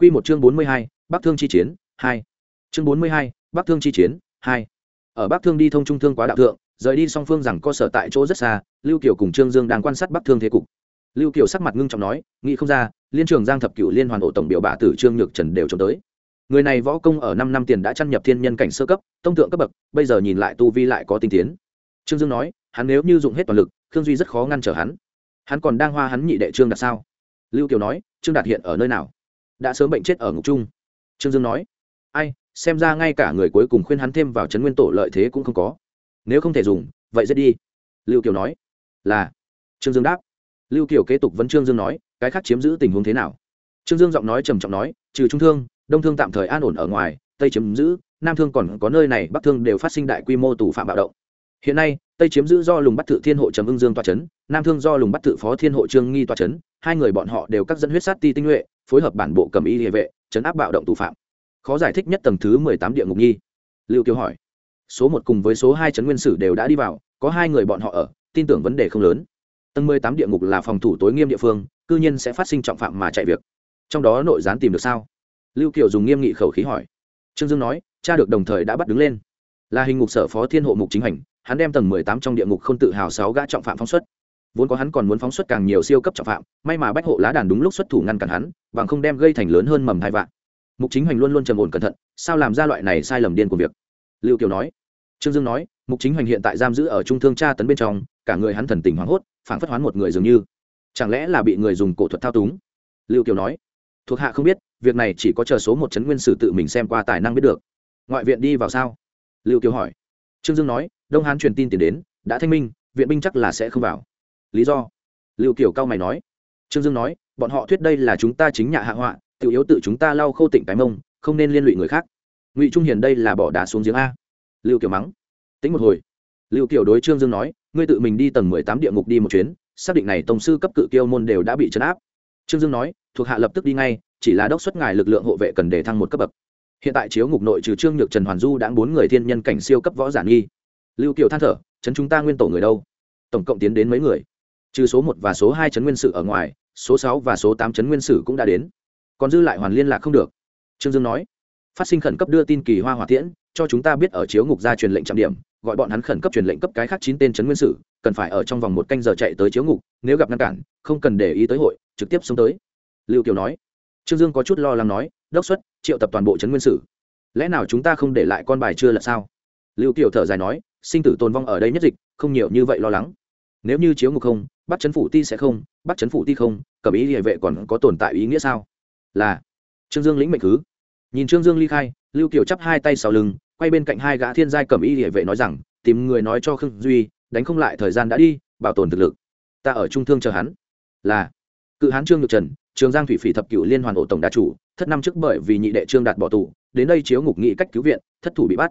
Quy một chương bốn mươi hai, Bắc Thương chi chiến, hai. Chương bốn mươi hai, Bắc Thương chi chiến, hai. Ở Bắc Thương đi thông trung thương quá đạo thượng, rời đi song phương rằng cơ sở tại chỗ rất xa, Lưu Kiều cùng Trương Dương đang quan sát Bắc Thương thế cục. Lưu Kiều sắc mặt ngưng trọng nói, nghĩ không ra, liên trường Giang thập cửu liên hoàn ổ tổng biểu bạ tử Trương Nhược Trần đều trông tới. Người này võ công ở năm năm tiền đã chăn nhập thiên nhân cảnh sơ cấp, tông tượng cấp bậc, bây giờ nhìn lại tu vi lại có tinh tiến. Trương Dương nói, hắn nếu như dụng hết toàn lực, Khương Duy rất khó ngăn trở hắn. Hắn còn đang hoa hắn nhị đệ Trương Đạt sao? Lưu Kiều nói, Trương Đạt hiện ở nơi nào? Đã sớm bệnh chết ở ngục trung trương dương nói, ai, xem ra ngay cả người cuối cùng khuyên hắn thêm vào trấn nguyên tổ lợi thế cũng không có. Nếu không thể dùng, vậy giết đi. Lưu kiều nói, là. Trương dương đáp. Lưu kiều kế tục vấn trương dương nói, cái khác chiếm giữ tình huống thế nào? Trương dương giọng nói trầm trọng nói, trừ trung thương, đông thương tạm thời an ổn ở ngoài, tây chiếm giữ, nam thương còn có nơi này, bắc thương đều phát sinh đại quy mô tù phạm bạo động. Hiện nay, tây chiếm giữ do lùng bắt thự thiên hộ trầm ưng dương toa c h ấ n nam thương do lùng bắt thự phó thiên hộ trương nghi toa c h ấ n hai người bọn họ đều các dẫn huyết sát ti tinh nhuệ phối hợp bản bộ cầm y địa vệ, chấn áp bạo động tù phạm. Khó giải thích nhất tầng thứ mười tám địa ngục nhi lưu kiều hỏi. Số một cùng với số hai trấn nguyên sử đều đã đi vào, có hai người bọn họ ở, tin tưởng vấn đề không lớn. Tầng mười tám địa ngục là phòng thủ tối nghiêm địa phương, cư nhiên sẽ phát sinh trọng phạm mà chạy việc. Trong đó nội gián tìm được sao? Lưu kiều dùng nghiêm nghị khẩu khí hỏi. Trương dương nói, cha được đồng thời đã bắt đứng lên. Là hình ngục sở phó thiên hộ mục chính hành, hắn đem tầng mười tám trong địa ngục không tự hào sáu gã trọng phạm phóng xuất vốn có hắn còn muốn phóng xuất càng nhiều siêu cấp trọng phạm, may mà bách hộ lá đàn đúng lúc xuất thủ ngăn cản hắn, bằng không đem gây thành lớn hơn mầm hai vạn. Mục chính hoành luôn luôn trầm ổn cẩn thận, sao làm ra loại này sai lầm điên của việc? Lưu kiều nói. Trương dương nói, mục chính hoành hiện tại giam giữ ở trung thương tra tấn bên trong, cả người hắn thần tình hoảng hốt phản phất hoán một người dường như. Chẳng lẽ là bị người dùng cổ thuật thao túng? Lưu kiều nói. Thuộc hạ không biết, việc này chỉ có chờ số một chấn nguyên sử tự mình xem qua tài năng biết được. Ngoại viện đi vào sao? Lưu kiều hỏi. Trương dương nói, đông hán truyền tin tiền đến, đã thanh minh, viện binh chắc là sẽ không vào lý do. Liệu kiểu cao mày nói. Trương dương nói, bọn họ thuyết đây là chúng ta chính nhà hạ họa tự yếu tự chúng ta lau khâu tỉnh cái mông, không nên liên lụy người khác. Ngụy trung hiền đây là bỏ đá xuống giếng a. Lưu kiểu mắng. Tính một hồi. Lưu kiểu đối trương dương nói, ngươi tự mình đi tầng mười tám địa ngục đi một chuyến, xác định này tổng sư cấp cự kiêu môn đều đã bị chấn áp. Trương dương nói, thuộc hạ lập tức đi ngay, chỉ là đốc xuất ngài lực lượng hộ vệ cần để thăng một cấp bậc. Hiện tại chiếu ngục nội trừ trương nhược trần hoàn du đã bốn người thiên nhân cảnh siêu cấp võ giả nghi. Lưu kiều than thở, chấn chúng ta nguyên tổ người đâu? Tổng cộng tiến đến mấy người? Trừ số một và số hai chấn nguyên sử ở ngoài, số sáu và số tám chấn nguyên sử cũng đã đến. Còn dư lại hoàn liên lạc không được. Trương dương nói, phát sinh khẩn cấp đưa tin kỳ hoa hỏa tiễn, cho chúng ta biết ở chiếu ngục ra truyền lệnh trạm điểm, gọi bọn hắn khẩn cấp truyền lệnh cấp cái khác chín tên chấn nguyên sử, cần phải ở trong vòng một canh giờ chạy tới chiếu ngục, nếu gặp ngăn cản, không cần để ý tới hội, trực tiếp xuống tới. Lưu kiều nói, trương dương có chút lo lắng nói, đốc xuất, triệu tập toàn bộ chấn nguyên sử. Lẽ nào chúng ta không để lại con bài chưa là sao? Lưu kiều thở dài nói, sinh tử tồn vong ở đây nhất dịch, không nhiều như vậy lo lắng. Nếu như chiếu ngục không bắt chấn phủ ti sẽ không, bắt chấn phủ ti không cầm ý địa vệ còn có tồn tại ý nghĩa sao? Là, trương dương lĩnh mệnh cứ nhìn trương dương ly khai, lưu kiều chắp hai tay sau lưng, quay bên cạnh hai gã thiên giai cầm ý địa vệ nói rằng, tìm người nói cho khương duy, đánh không lại thời gian đã đi, bảo tồn thực lực. Ta ở trung thương chờ hắn. Là, cự hán trương nhược trần, trường giang thủy phỉ thập cửu liên hoàn ổ tổng đà chủ, thất năm trước bởi vì nhị đệ trương đạt bỏ tù, đến đây chiếu ngục nghị cách cứu viện, thất thủ bị bắt.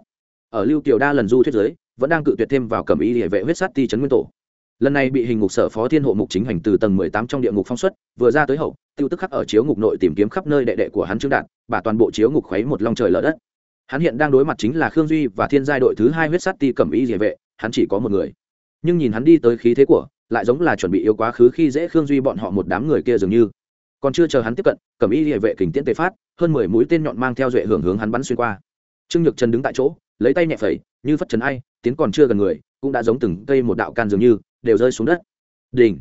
Ở lưu kiều đa lần du thuyết giới, vẫn đang cự tuyệt thêm vào cẩm ý địa vệ huyết sát ti trấn nguyên tổ lần này bị hình ngục sở phó thiên hộ mục chính hành từ tầng mười tám trong địa ngục phong xuất, vừa ra tới hậu, tiêu tức khắc ở chiếu ngục nội tìm kiếm khắp nơi đệ đệ của hắn trương đạt, bà toàn bộ chiếu ngục khuấy một long trời lở đất. Hắn hiện đang đối mặt chính là khương duy và thiên giai đội thứ hai huyết sắt ti cẩm ý địa vệ, hắn chỉ có một người. Nhưng nhìn hắn đi tới khí thế của, lại giống là chuẩn bị yếu quá khứ khi dễ khương duy bọn họ một đám người kia dường như. Còn chưa chờ hắn tiếp cận, cẩm y địa vệ kình tiễn tề phát, hơn mười mũi tên nhọn mang theo duệ hưởng hướng hắn bắn xuyên qua. Trương nhược trần đứng tại chỗ, lấy tay nhẹ phẩy, như phất trần ai, tiến còn chưa gần người, cũng đã giống từng cây một đạo can dường như đều rơi xuống đất. Đỉnh.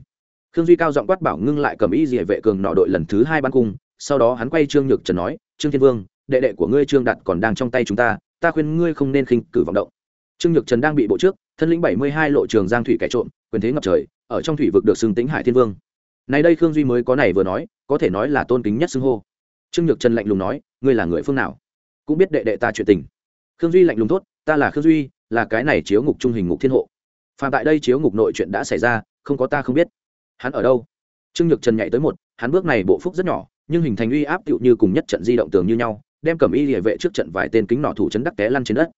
Khương duy cao giọng quát bảo ngưng lại cầm ý địa vệ cường nọ đội lần thứ hai ban cung, sau đó hắn quay trương nhược trần nói, trương thiên vương, đệ đệ của ngươi trương đạt còn đang trong tay chúng ta ta khuyên ngươi không nên khinh cử vọng động. Trương nhược trần đang bị bộ trước, thân lĩnh bảy mươi hai lộ trường giang thủy kẻ trộm, quyền thế ngập trời, ở trong thủy vực được xưng tính hải thiên vương. Nay đây khương duy mới có này vừa nói, có thể nói là tôn kính nhất xưng hô. Trương nhược trần lạnh lùng nói, ngươi là người phương nào? Cũng biết đệ đệ ta chuyện tình. Khương duy lạnh lùng thốt, ta là khương duy, là cái này chiếu ngục trung hình ngục thiên hộ phạm tại đây chiếu ngục nội chuyện đã xảy ra, không có ta không biết. Hắn ở đâu? Trương nhược trần nhảy tới một, hắn bước này bộ phúc rất nhỏ, nhưng hình thành uy áp tựu như cùng nhất trận di động tường như nhau, đem cầm y địa vệ trước trận vài tên kính nọ thủ chấn đắc té lăn trên đất.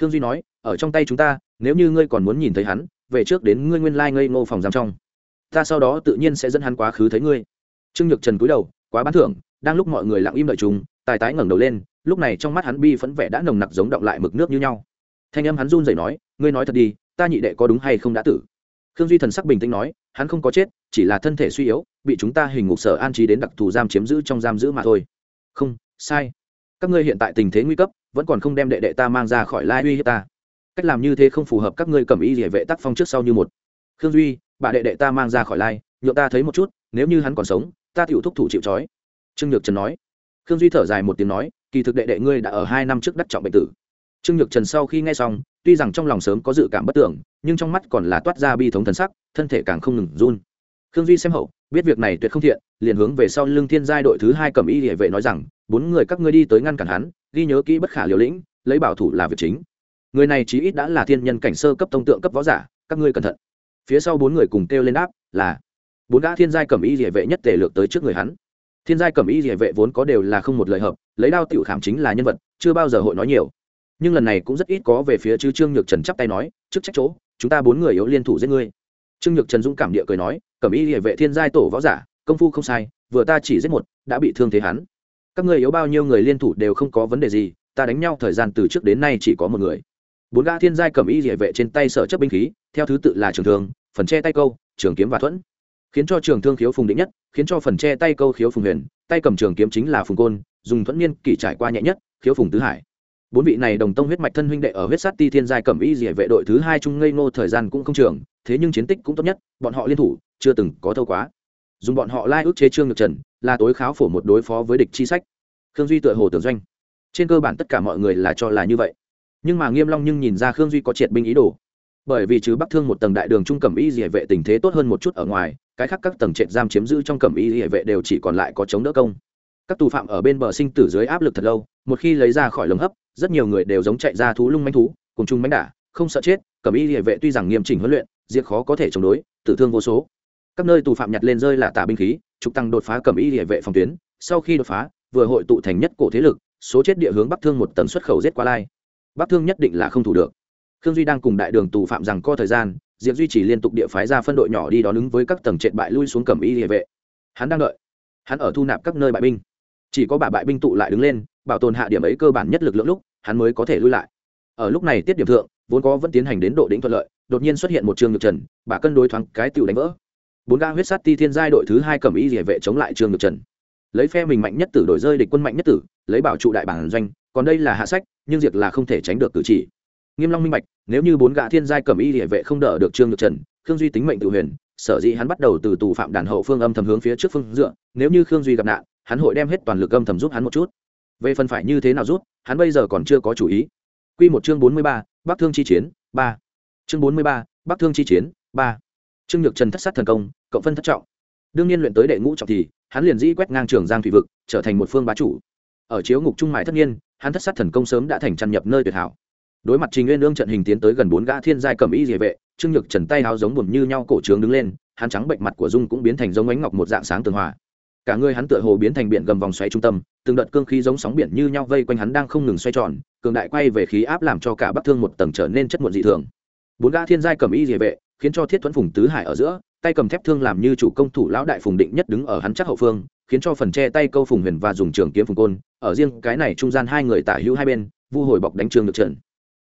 Khương duy nói, ở trong tay chúng ta, nếu như ngươi còn muốn nhìn thấy hắn, về trước đến ngươi nguyên lai ngây ngô phòng giam trong. Ta sau đó tự nhiên sẽ dẫn hắn quá khứ thấy ngươi. Trương nhược trần cúi đầu, quá bán thưởng, đang lúc mọi người lặng im đợi chúng tài tái ngẩng đầu lên, lúc này trong mắt hắn bi phẫn vẻ đã nồng nặc giống động lại mực nước như nhau. Thanh âm hắn run rẩy nói, ngươi nói thật đi ta nhị đệ có đúng hay không đã tử? Khương duy thần sắc bình tĩnh nói, hắn không có chết, chỉ là thân thể suy yếu, bị chúng ta hình ngục sở an trí đến đặc thù giam chiếm giữ trong giam giữ mà thôi. Không, sai. Các ngươi hiện tại tình thế nguy cấp, vẫn còn không đem đệ đệ ta mang ra khỏi lai uy hiếp ta. Cách làm như thế không phù hợp các ngươi cầm ý địa vệ tác phong trước sau như một. Khương duy, bà đệ đệ ta mang ra khỏi lai, nhượng ta thấy một chút, nếu như hắn còn sống, ta tựu thúc thủ chịu trói. Trương nhược trần nói. Khương duy thở dài một tiếng nói, kỳ thực đệ đệ ngươi đã ở hai năm trước đắc trọng bệnh tử. Trương nhược trần sau khi nghe xong tuy rằng trong lòng sớm có dự cảm bất tưởng, nhưng trong mắt còn là toát ra bi thống thần sắc, thân thể càng không ngừng run. Khương duy xem hậu, biết việc này tuyệt không thiện, liền hướng về sau lưng thiên giai đội thứ hai cầm y địa vệ nói rằng, bốn người các ngươi đi tới ngăn cản hắn, ghi nhớ kỹ bất khả liều lĩnh, lấy bảo thủ là việc chính. Người này chí ít đã là thiên nhân cảnh sơ cấp tông tượng cấp võ giả, các ngươi cẩn thận. Phía sau bốn người cùng kêu lên đáp, là. Bốn gã thiên giai cầm y địa vệ nhất tề lược tới trước người hắn. Thiên giai cầm y địa vệ vốn có đều là không một lời hợp, lấy đao tiểu khảm chính là nhân vật, chưa bao giờ hội nói nhiều nhưng lần này cũng rất ít có về phía chư trương nhược trần chắp tay nói trước trách chỗ, chúng ta bốn người yếu liên thủ giết ngươi. Trương nhược trần dũng cảm địa cười nói, cẩm y địa vệ thiên giai tổ võ giả, công phu không sai, vừa ta chỉ giết một, đã bị thương thế hắn. Các ngươi yếu bao nhiêu người liên thủ đều không có vấn đề gì, ta đánh nhau thời gian từ trước đến nay chỉ có một người. Bốn gã thiên giai cẩm y địa vệ trên tay sở chấp binh khí, theo thứ tự là trường thương, phần che tay câu, trường kiếm và thuẫn. Khiến cho trường thương khiếu phùng định nhất, khiến cho phần che tay câu khiếu phùng huyền, tay cầm trường kiếm chính là phùng côn, dùng thuẫn niên kỷ trải qua nhẹ nhất, khiếu phùng tứ hải bốn vị này đồng tông huyết mạch thân huynh đệ ở huyết sát ti thiên giai cẩm y dỉa vệ đội thứ hai trung ngây ngô thời gian cũng không trường, thế nhưng chiến tích cũng tốt nhất, bọn họ liên thủ, chưa từng có thâu quá. Dùng bọn họ lai ước chế trương ngược trần, là tối kháo phổ một đối phó với địch chi sách. Khương duy tựa hồ tưởng doanh. Trên cơ bản tất cả mọi người là cho là như vậy. Nhưng mà nghiêm long nhưng nhìn ra khương duy có triệt binh ý đồ. Bởi vì chứ bắc thương một tầng đại đường trung cẩm y dỉa vệ tình thế tốt hơn một chút ở ngoài, cái khác các tầng trệt giam chiếm giữ trong cẩm y dỉa vệ đều chỉ còn lại có chống đỡ công. Các tù phạm ở bên bờ sinh tử dưới áp lực thật lâu, một khi lấy ra khỏi lồng hấp rất nhiều người đều giống chạy ra thú lung manh thú, cùng chung manh đả, không sợ chết cẩm y địa vệ tuy rằng nghiêm chỉnh huấn luyện, diệt khó có thể chống đối, tử thương vô số. Các nơi tù phạm nhặt lên rơi là tả binh khí, trục tăng đột phá cẩm y địa vệ phòng tuyến, sau khi đột phá, vừa hội tụ thành nhất cổ thế lực, số chết địa hướng bắc thương một tần xuất khẩu giết qua lai. Bắc thương nhất định là không thủ được. Khương duy đang cùng đại đường tù phạm rằng co thời gian, diệp duy chỉ liên tục địa phái ra phân đội nhỏ đi đón ứng với các tầng trệt bại lui xuống cẩm y địa vệ. Hắn đang đợi. Hắn ở thu nạp các nơi bại binh. Chỉ có bà bại binh tụ lại đứng lên bảo tồn hạ điểm ấy cơ bản nhất lực lượng lúc, hắn mới có thể lui lại. Ở lúc này tiết điểm thượng, vốn có vẫn tiến hành đến độ đỉnh thuận lợi, đột nhiên xuất hiện một trường nhược trần bà cân đối thoáng cái tiểu đánh vỡ. Bốn ga huyết sát ti thiên giai đội thứ hai cầm y địa vệ chống lại trường nhược trần. Lấy phe mình mạnh nhất tử đổi rơi địch quân mạnh nhất tử, lấy bảo trụ đại bản doanh, còn đây là hạ sách, nhưng diệt là không thể tránh được cử chỉ. Nghiêm long minh bạch, nếu như bốn gã thiên giai cầm y địa vệ không đỡ được trương nhược trần, khương duy tính mệnh tự huyền, sở dĩ hắn bắt đầu từ tù phạm đàn hậu phương âm thầm hướng phía trước phương dựa, nếu như khương duy gặp nạn, hắn hội đem hết toàn lực âm thầm giúp hắn một chút về phần phải như thế nào rút, hắn bây giờ còn chưa có chủ ý. Quy một chương bốn mươi ba, bắc thương chi chiến, ba. Chương bốn mươi ba, bắc thương chi chiến, ba. Trương nhược trần thất sát thần công, cộng phân thất trọng. Đương nhiên luyện tới đệ ngũ trọng thì, hắn liền dĩ quét ngang trường giang thủy vực, trở thành một phương bá chủ. Ở chiếu ngục trung mại thất nhiên hắn thất sát thần công sớm đã thành chăn nhập nơi tuyệt hảo. Đối mặt trình nguyên lương trận hình tiến tới gần bốn gã thiên giai cầm y địa vệ, trương nhược trần tay háo giống buồn như nhau cổ trướng đứng lên, hắn trắng bệnh mặt của dung cũng biến thành giống ánh ngọc một dạng sáng tường hòa cả người hắn tựa hồ biến thành biển gầm vòng xoáy trung tâm, từng đợt cương khí giống sóng biển như nhau vây quanh hắn đang không ngừng xoay tròn, cường đại quay về khí áp làm cho cả bắc thương một tầng trở nên chất muộn dị thường. Bốn gã thiên giai cầm y địa vệ, khiến cho thiết thuẫn phùng tứ hải ở giữa, tay cầm thép thương làm như chủ công thủ lão đại phùng định nhất đứng ở hắn chắc hậu phương, khiến cho phần che tay câu phùng huyền và dùng trường kiếm phùng côn, ở riêng cái này trung gian hai người tả hữu hai bên, vu hồi bọc đánh trường được trận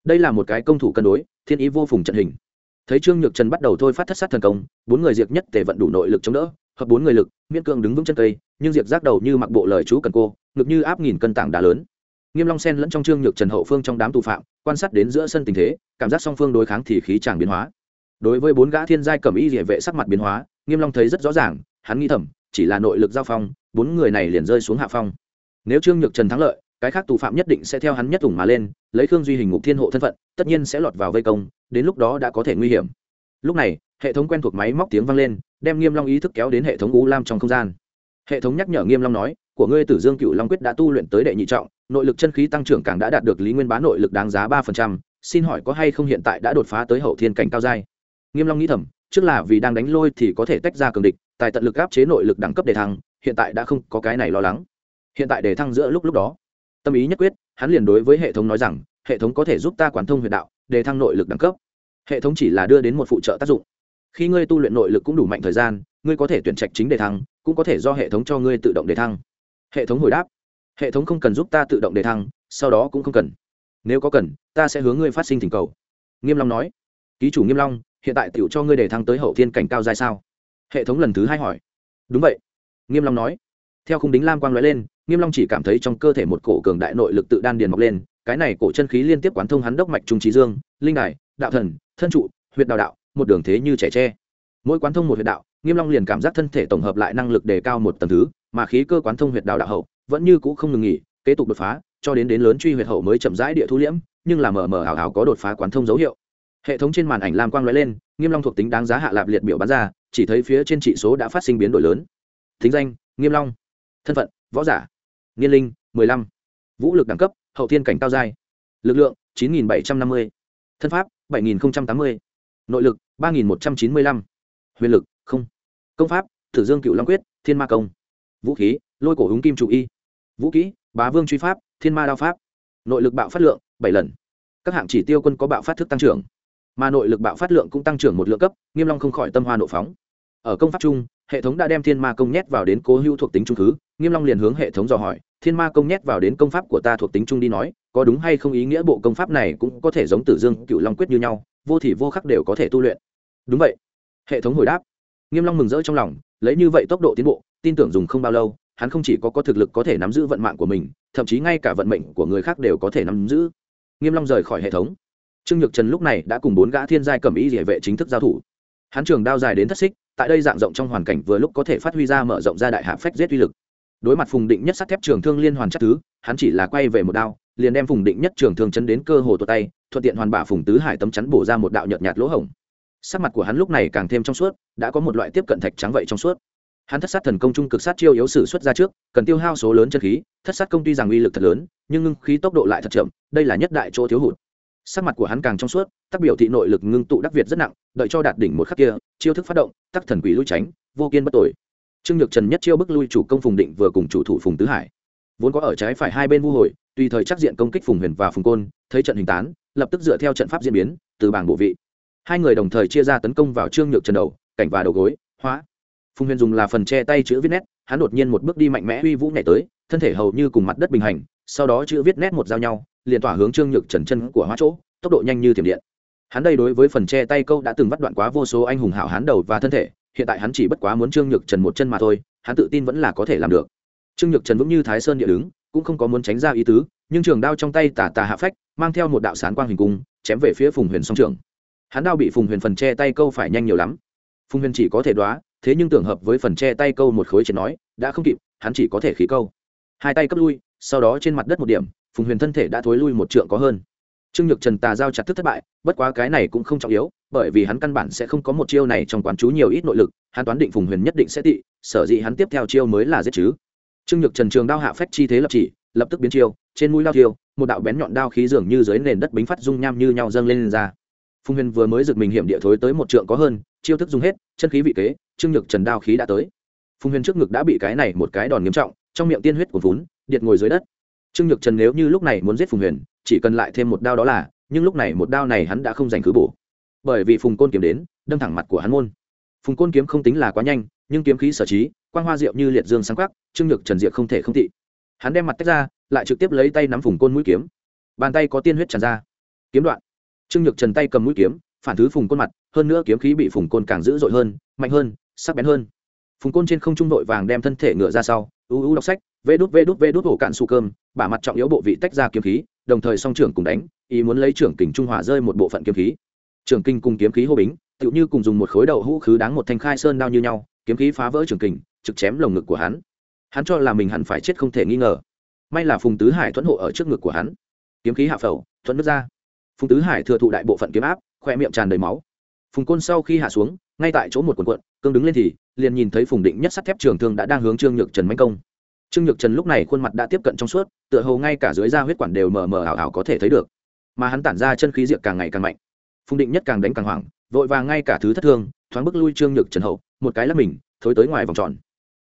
đây là một cái công thủ cân đối, thiên ý vô phùng trận hình. Thấy trương nhược trần bắt đầu thôi phát thất sát thần công, bốn người diệt nhất tề vận đủ nội lực chống đỡ hợp bốn người lực, miễn cương đứng vững chân cây, nhưng diệt giác đầu như mặc bộ lời chú cần cô, ngực như áp nghìn cân tảng đá lớn. Nghiêm long sen lẫn trong trương nhược trần hậu phương trong đám tù phạm, quan sát đến giữa sân tình thế, cảm giác song phương đối kháng thì khí chàng biến hóa. Đối với bốn gã thiên giai cẩm y địa vệ sắc mặt biến hóa, nghiêm long thấy rất rõ ràng, hắn nghĩ thầm, chỉ là nội lực giao phong, bốn người này liền rơi xuống hạ phong. Nếu trương nhược trần thắng lợi, cái khác tù phạm nhất định sẽ theo hắn nhất ủng mà lên, lấy khương duy hình ngục thiên hộ thân phận, tất nhiên sẽ lọt vào vây công, đến lúc đó đã có thể nguy hiểm. Lúc này, hệ thống quen thuộc máy móc tiếng vang lên đem nghiêm long ý thức kéo đến hệ thống u lam trong không gian. Hệ thống nhắc nhở nghiêm long nói, của ngươi tử dương cựu long quyết đã tu luyện tới đệ nhị trọng, nội lực chân khí tăng trưởng càng đã đạt được lý nguyên bá nội lực đáng giá ba phần trăm, xin hỏi có hay không hiện tại đã đột phá tới hậu thiên cảnh cao giai? Nghiêm long nghĩ thầm, trước là vì đang đánh lôi thì có thể tách ra cường địch, tài tận lực áp chế nội lực đẳng cấp đề thăng, hiện tại đã không có cái này lo lắng. Hiện tại đề thăng giữa lúc lúc đó. Tâm ý nhất quyết, hắn liền đối với hệ thống nói rằng, hệ thống có thể giúp ta quán thông huyền đạo đề thăng nội lực đẳng cấp. Hệ thống chỉ là đưa đến một phụ trợ tác dụng khi ngươi tu luyện nội lực cũng đủ mạnh thời gian, ngươi có thể tuyển trạch chính đề thăng, cũng có thể do hệ thống cho ngươi tự động đề thăng. Hệ thống hồi đáp, hệ thống không cần giúp ta tự động đề thăng, sau đó cũng không cần. Nếu có cần, ta sẽ hướng ngươi phát sinh thỉnh cầu. Nghiêm long nói. Ký chủ nghiêm long, hiện tại tiểu cho ngươi đề thăng tới hậu thiên cảnh cao dài sao? Hệ thống lần thứ hai hỏi. Đúng vậy. Nghiêm long nói. Theo khung đính lam quang lóe lên, nghiêm long chỉ cảm thấy trong cơ thể một cổ cường đại nội lực tự đan điền mọc lên, cái này cổ chân khí liên tiếp quán thông hắn đốc mạch trung trí dương, linh đài, đạo thần, thân trụ huyệt đào đạo một đường thế như trẻ tre. Mỗi quán thông một huyệt đạo, nghiêm long liền cảm giác thân thể tổng hợp lại năng lực đề cao một tầng thứ, mà khí cơ quán thông huyệt đạo đạo hậu vẫn như cũ không ngừng nghỉ, kế tục đột phá, cho đến đến lớn truy huyệt hậu mới chậm rãi địa thu liễm, nhưng là mờ mờ ảo ảo có đột phá quán thông dấu hiệu. Hệ thống trên màn ảnh lam quang lóe lên, nghiêm long thuộc tính đáng giá hạ lạp liệt biểu bán ra, chỉ thấy phía trên trị số đã phát sinh biến đổi lớn. Thính danh, nghiêm long. Thân phận, võ giả. Niên linh, mười lăm. Vũ lực đẳng cấp, hậu thiên cảnh cao giai. Lực lượng, chín nghìn bảy trăm năm mươi. Thân pháp, bảy nghìn tám mươi nội lực, ba nghìn một trăm chín mươi lăm. Huyền lực, không. Công pháp, thử dương cựu long quyết, thiên ma công. Vũ khí, lôi cổ húng kim chủ y. Vũ kỹ, bá vương truy pháp, thiên ma đao pháp. Nội lực bạo phát lượng, bảy lần. Các hạng chỉ tiêu quân có bạo phát thức tăng trưởng, mà nội lực bạo phát lượng cũng tăng trưởng một lượng cấp, nghiêm long không khỏi tâm hoa nộ phóng. Ở công pháp chung, hệ thống đã đem thiên ma công nhét vào đến cố hữu thuộc tính trung thứ, nghiêm long liền hướng hệ thống dò hỏi, thiên ma công nhét vào đến công pháp của ta thuộc tính trung đi nói, có đúng hay không? Ý nghĩa bộ công pháp này cũng có thể giống tử dương cựu long quyết như nhau vô thì vô khắc đều có thể tu luyện. Đúng vậy. Hệ thống hồi đáp. Nghiêm long mừng rỡ trong lòng, lấy như vậy tốc độ tiến bộ, tin tưởng dùng không bao lâu, hắn không chỉ có có thực lực có thể nắm giữ vận mạng của mình, thậm chí ngay cả vận mệnh của người khác đều có thể nắm giữ. Nghiêm long rời khỏi hệ thống. Trương nhược trần lúc này đã cùng bốn gã thiên giai cầm ý địa vệ chính thức giao thủ. Hắn trường đao dài đến thất xích, tại đây dạng rộng trong hoàn cảnh vừa lúc có thể phát huy ra mở rộng ra đại hạ phách giết uy lực. Đối mặt phùng định nhất sắt thép trường thương liên hoàn chắc thứ, hắn chỉ là quay về một đao, liền đem phùng định nhất trường thương chấn đến cơ hồ tuột tay thuận tiện hoàn bả phùng tứ hải tấm chắn bổ ra một đạo nhợt nhạt lỗ hổng. Sắc mặt của hắn lúc này càng thêm trong suốt, đã có một loại tiếp cận thạch trắng vậy trong suốt. Hắn thất sát thần công trung cực sát chiêu yếu sử xuất ra trước, cần tiêu hao số lớn chân khí, thất sát công ty rằng uy lực thật lớn, nhưng ngưng khí tốc độ lại thật chậm, đây là nhất đại chỗ thiếu hụt. Sắc mặt của hắn càng trong suốt, tác biểu thị nội lực ngưng tụ đắc việt rất nặng, đợi cho đạt đỉnh một khắc kia, chiêu thức phát động tắc thần quỷ lui tránh, vô kiên bất tội. Trương nhược trần nhất chiêu bức lui chủ công phùng định vừa cùng chủ thủ phùng tứ hải. Vốn có ở trái phải hai bên vu hồi tùy thời chắc diện công kích phùng huyền và phùng côn, thấy trận hình tán, lập tức dựa theo trận pháp diễn biến, từ bảng bộ vị. Hai người đồng thời chia ra tấn công vào trương nhược trần đầu, cảnh và đầu gối, hóa. Phùng huyền dùng là phần che tay chữ viết nét, hắn đột nhiên một bước đi mạnh mẽ uy vũ nhảy tới, thân thể hầu như cùng mặt đất bình hành, sau đó chữ viết nét một giao nhau, liền tỏa hướng trương nhược trần chân của hóa chỗ, tốc độ nhanh như tiềm điện. Hắn đây đối với phần che tay câu đã từng vắt đoạn quá vô số anh hùng hảo hán đầu và thân thể, hiện tại hắn chỉ bất quá muốn trương nhược trần một chân mà thôi, hắn tự tin vẫn là có thể làm được. Trương nhược trần vững như thái sơn địa đứng cũng không có muốn tránh ra ý tứ, nhưng trường đao trong tay tà tà hạ phách, mang theo một đạo sán quang hình cung, chém về phía phùng huyền song trường hắn đao bị phùng huyền phần che tay câu phải nhanh nhiều lắm. Phùng huyền chỉ có thể đoá, thế nhưng tưởng hợp với phần che tay câu một khối chỉ nói, đã không kịp, hắn chỉ có thể khí câu. Hai tay cấp lui, sau đó trên mặt đất một điểm, phùng huyền thân thể đã thối lui một trượng có hơn. Trương nhược trần tà giao chặt thức thất bại, bất quá cái này cũng không trọng yếu, bởi vì hắn căn bản sẽ không có một chiêu này trong quán chú nhiều ít nội lực, hắn toán định phùng huyền nhất định sẽ tị, sở dĩ hắn tiếp theo chiêu mới là giết chứ trương nhược trần trường đao hạ phách chi thế lập chỉ lập tức biến chiêu trên mũi đao thiêu một đạo bén nhọn đao khí dường như dưới nền đất bính phát dung nham như nhau dâng lên, lên ra. Phùng huyền vừa mới giật mình hiểm địa thối tới một trượng có hơn chiêu thức dùng hết chân khí vị kế trương nhược trần đao khí đã tới. Phùng huyền trước ngực đã bị cái này một cái đòn nghiêm trọng trong miệng tiên huyết của vốn điện ngồi dưới đất. Trương nhược trần nếu như lúc này muốn giết phùng huyền chỉ cần lại thêm một đao đó là nhưng lúc này một đao này hắn đã không giành cứ bổ. Bởi vì phùng côn kiếm đến đâm thẳng mặt của hắn môn. Phùng côn kiếm không tính là quá nhanh nhưng kiếm khí sở trí quan hoa diệu như liệt dương sáng quắc trương nhược trần diệp không thể không thị. Hắn đem mặt tách ra, lại trực tiếp lấy tay nắm phùng côn mũi kiếm. Bàn tay có tiên huyết tràn ra. Kiếm đoạn. Trương nhược trần tay cầm mũi kiếm, phản thứ phùng côn mặt, hơn nữa kiếm khí bị phùng côn càng dữ dội hơn, mạnh hơn, sắc bén hơn. Phùng côn trên không trung đội vàng đem thân thể ngựa ra sau u u đọc sách, vê đút vê đút vê đút hổ cạn su cơm, bả mặt trọng yếu bộ vị tách ra kiếm khí, đồng thời song trưởng cùng đánh, ý muốn lấy trưởng kình trung hòa rơi một bộ phận kiếm khí. Trưởng kinh cùng kiếm khí hô bính, tựu như cùng dùng một khối đậu hũ khứ đáng một thanh khai sơn đao như nhau kiếm khí phá vỡ trường kình, trực chém lồng ngực của hắn. Hắn cho là mình hẳn phải chết không thể nghi ngờ. May là phùng tứ hải thuẫn hộ ở trước ngực của hắn. Kiếm khí hạ phẩu, thuẫn nước ra. Phùng tứ hải thừa thụ đại bộ phận kiếm áp, khoe miệng tràn đầy máu. Phùng côn sau khi hạ xuống, ngay tại chỗ một quần quận, cương đứng lên thì, liền nhìn thấy phùng định nhất sắt thép trường thương đã đang hướng trương nhược trần manh công. Trương nhược trần lúc này khuôn mặt đã tiếp cận trong suốt, tựa hồ ngay cả dưới da huyết quản đều mờ mờ ảo ảo có thể thấy được. Mà hắn tản ra chân khí diệt càng ngày càng mạnh. Phùng định nhất càng đánh càng hoảng, vội vàng ngay cả thứ thất thương, thoáng bức lui trương nhược trần hậu một cái là mình, thối tới ngoài vòng tròn.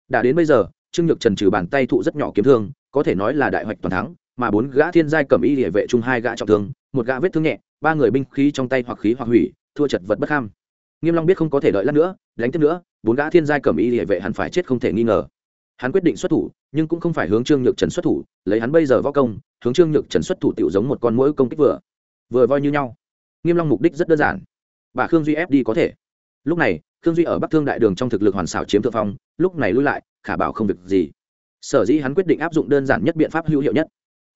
Đã đến bây giờ, trương nhược trần trừ bàn tay thụ rất nhỏ kiếm thương, có thể nói là đại hoạch toàn thắng, mà bốn gã thiên giai cầm y địa vệ chung hai gã trọng thương, một gã vết thương nhẹ, ba người binh khí trong tay hoặc khí hoặc hủy, thua chật vật bất kham nghiêm long biết không có thể đợi lát nữa, đánh tiếp nữa, bốn gã thiên giai cầm y địa vệ hẳn phải chết không thể nghi ngờ. Hắn quyết định xuất thủ, nhưng cũng không phải hướng trương nhược trần xuất thủ, lấy hắn bây giờ võ công, hướng trương nhược trần xuất thủ tiểu giống một con mũi công kích vừa. Vừa voi như nhau. Nghiêm long mục đích rất đơn giản. Bà khương duy ép đi có thể. Lúc này khương duy ở bắc thương đại đường trong thực lực hoàn xảo chiếm thượng phong, lúc này lui lại, khả bảo không việc gì. Sở dĩ hắn quyết định áp dụng đơn giản nhất biện pháp hữu hiệu nhất.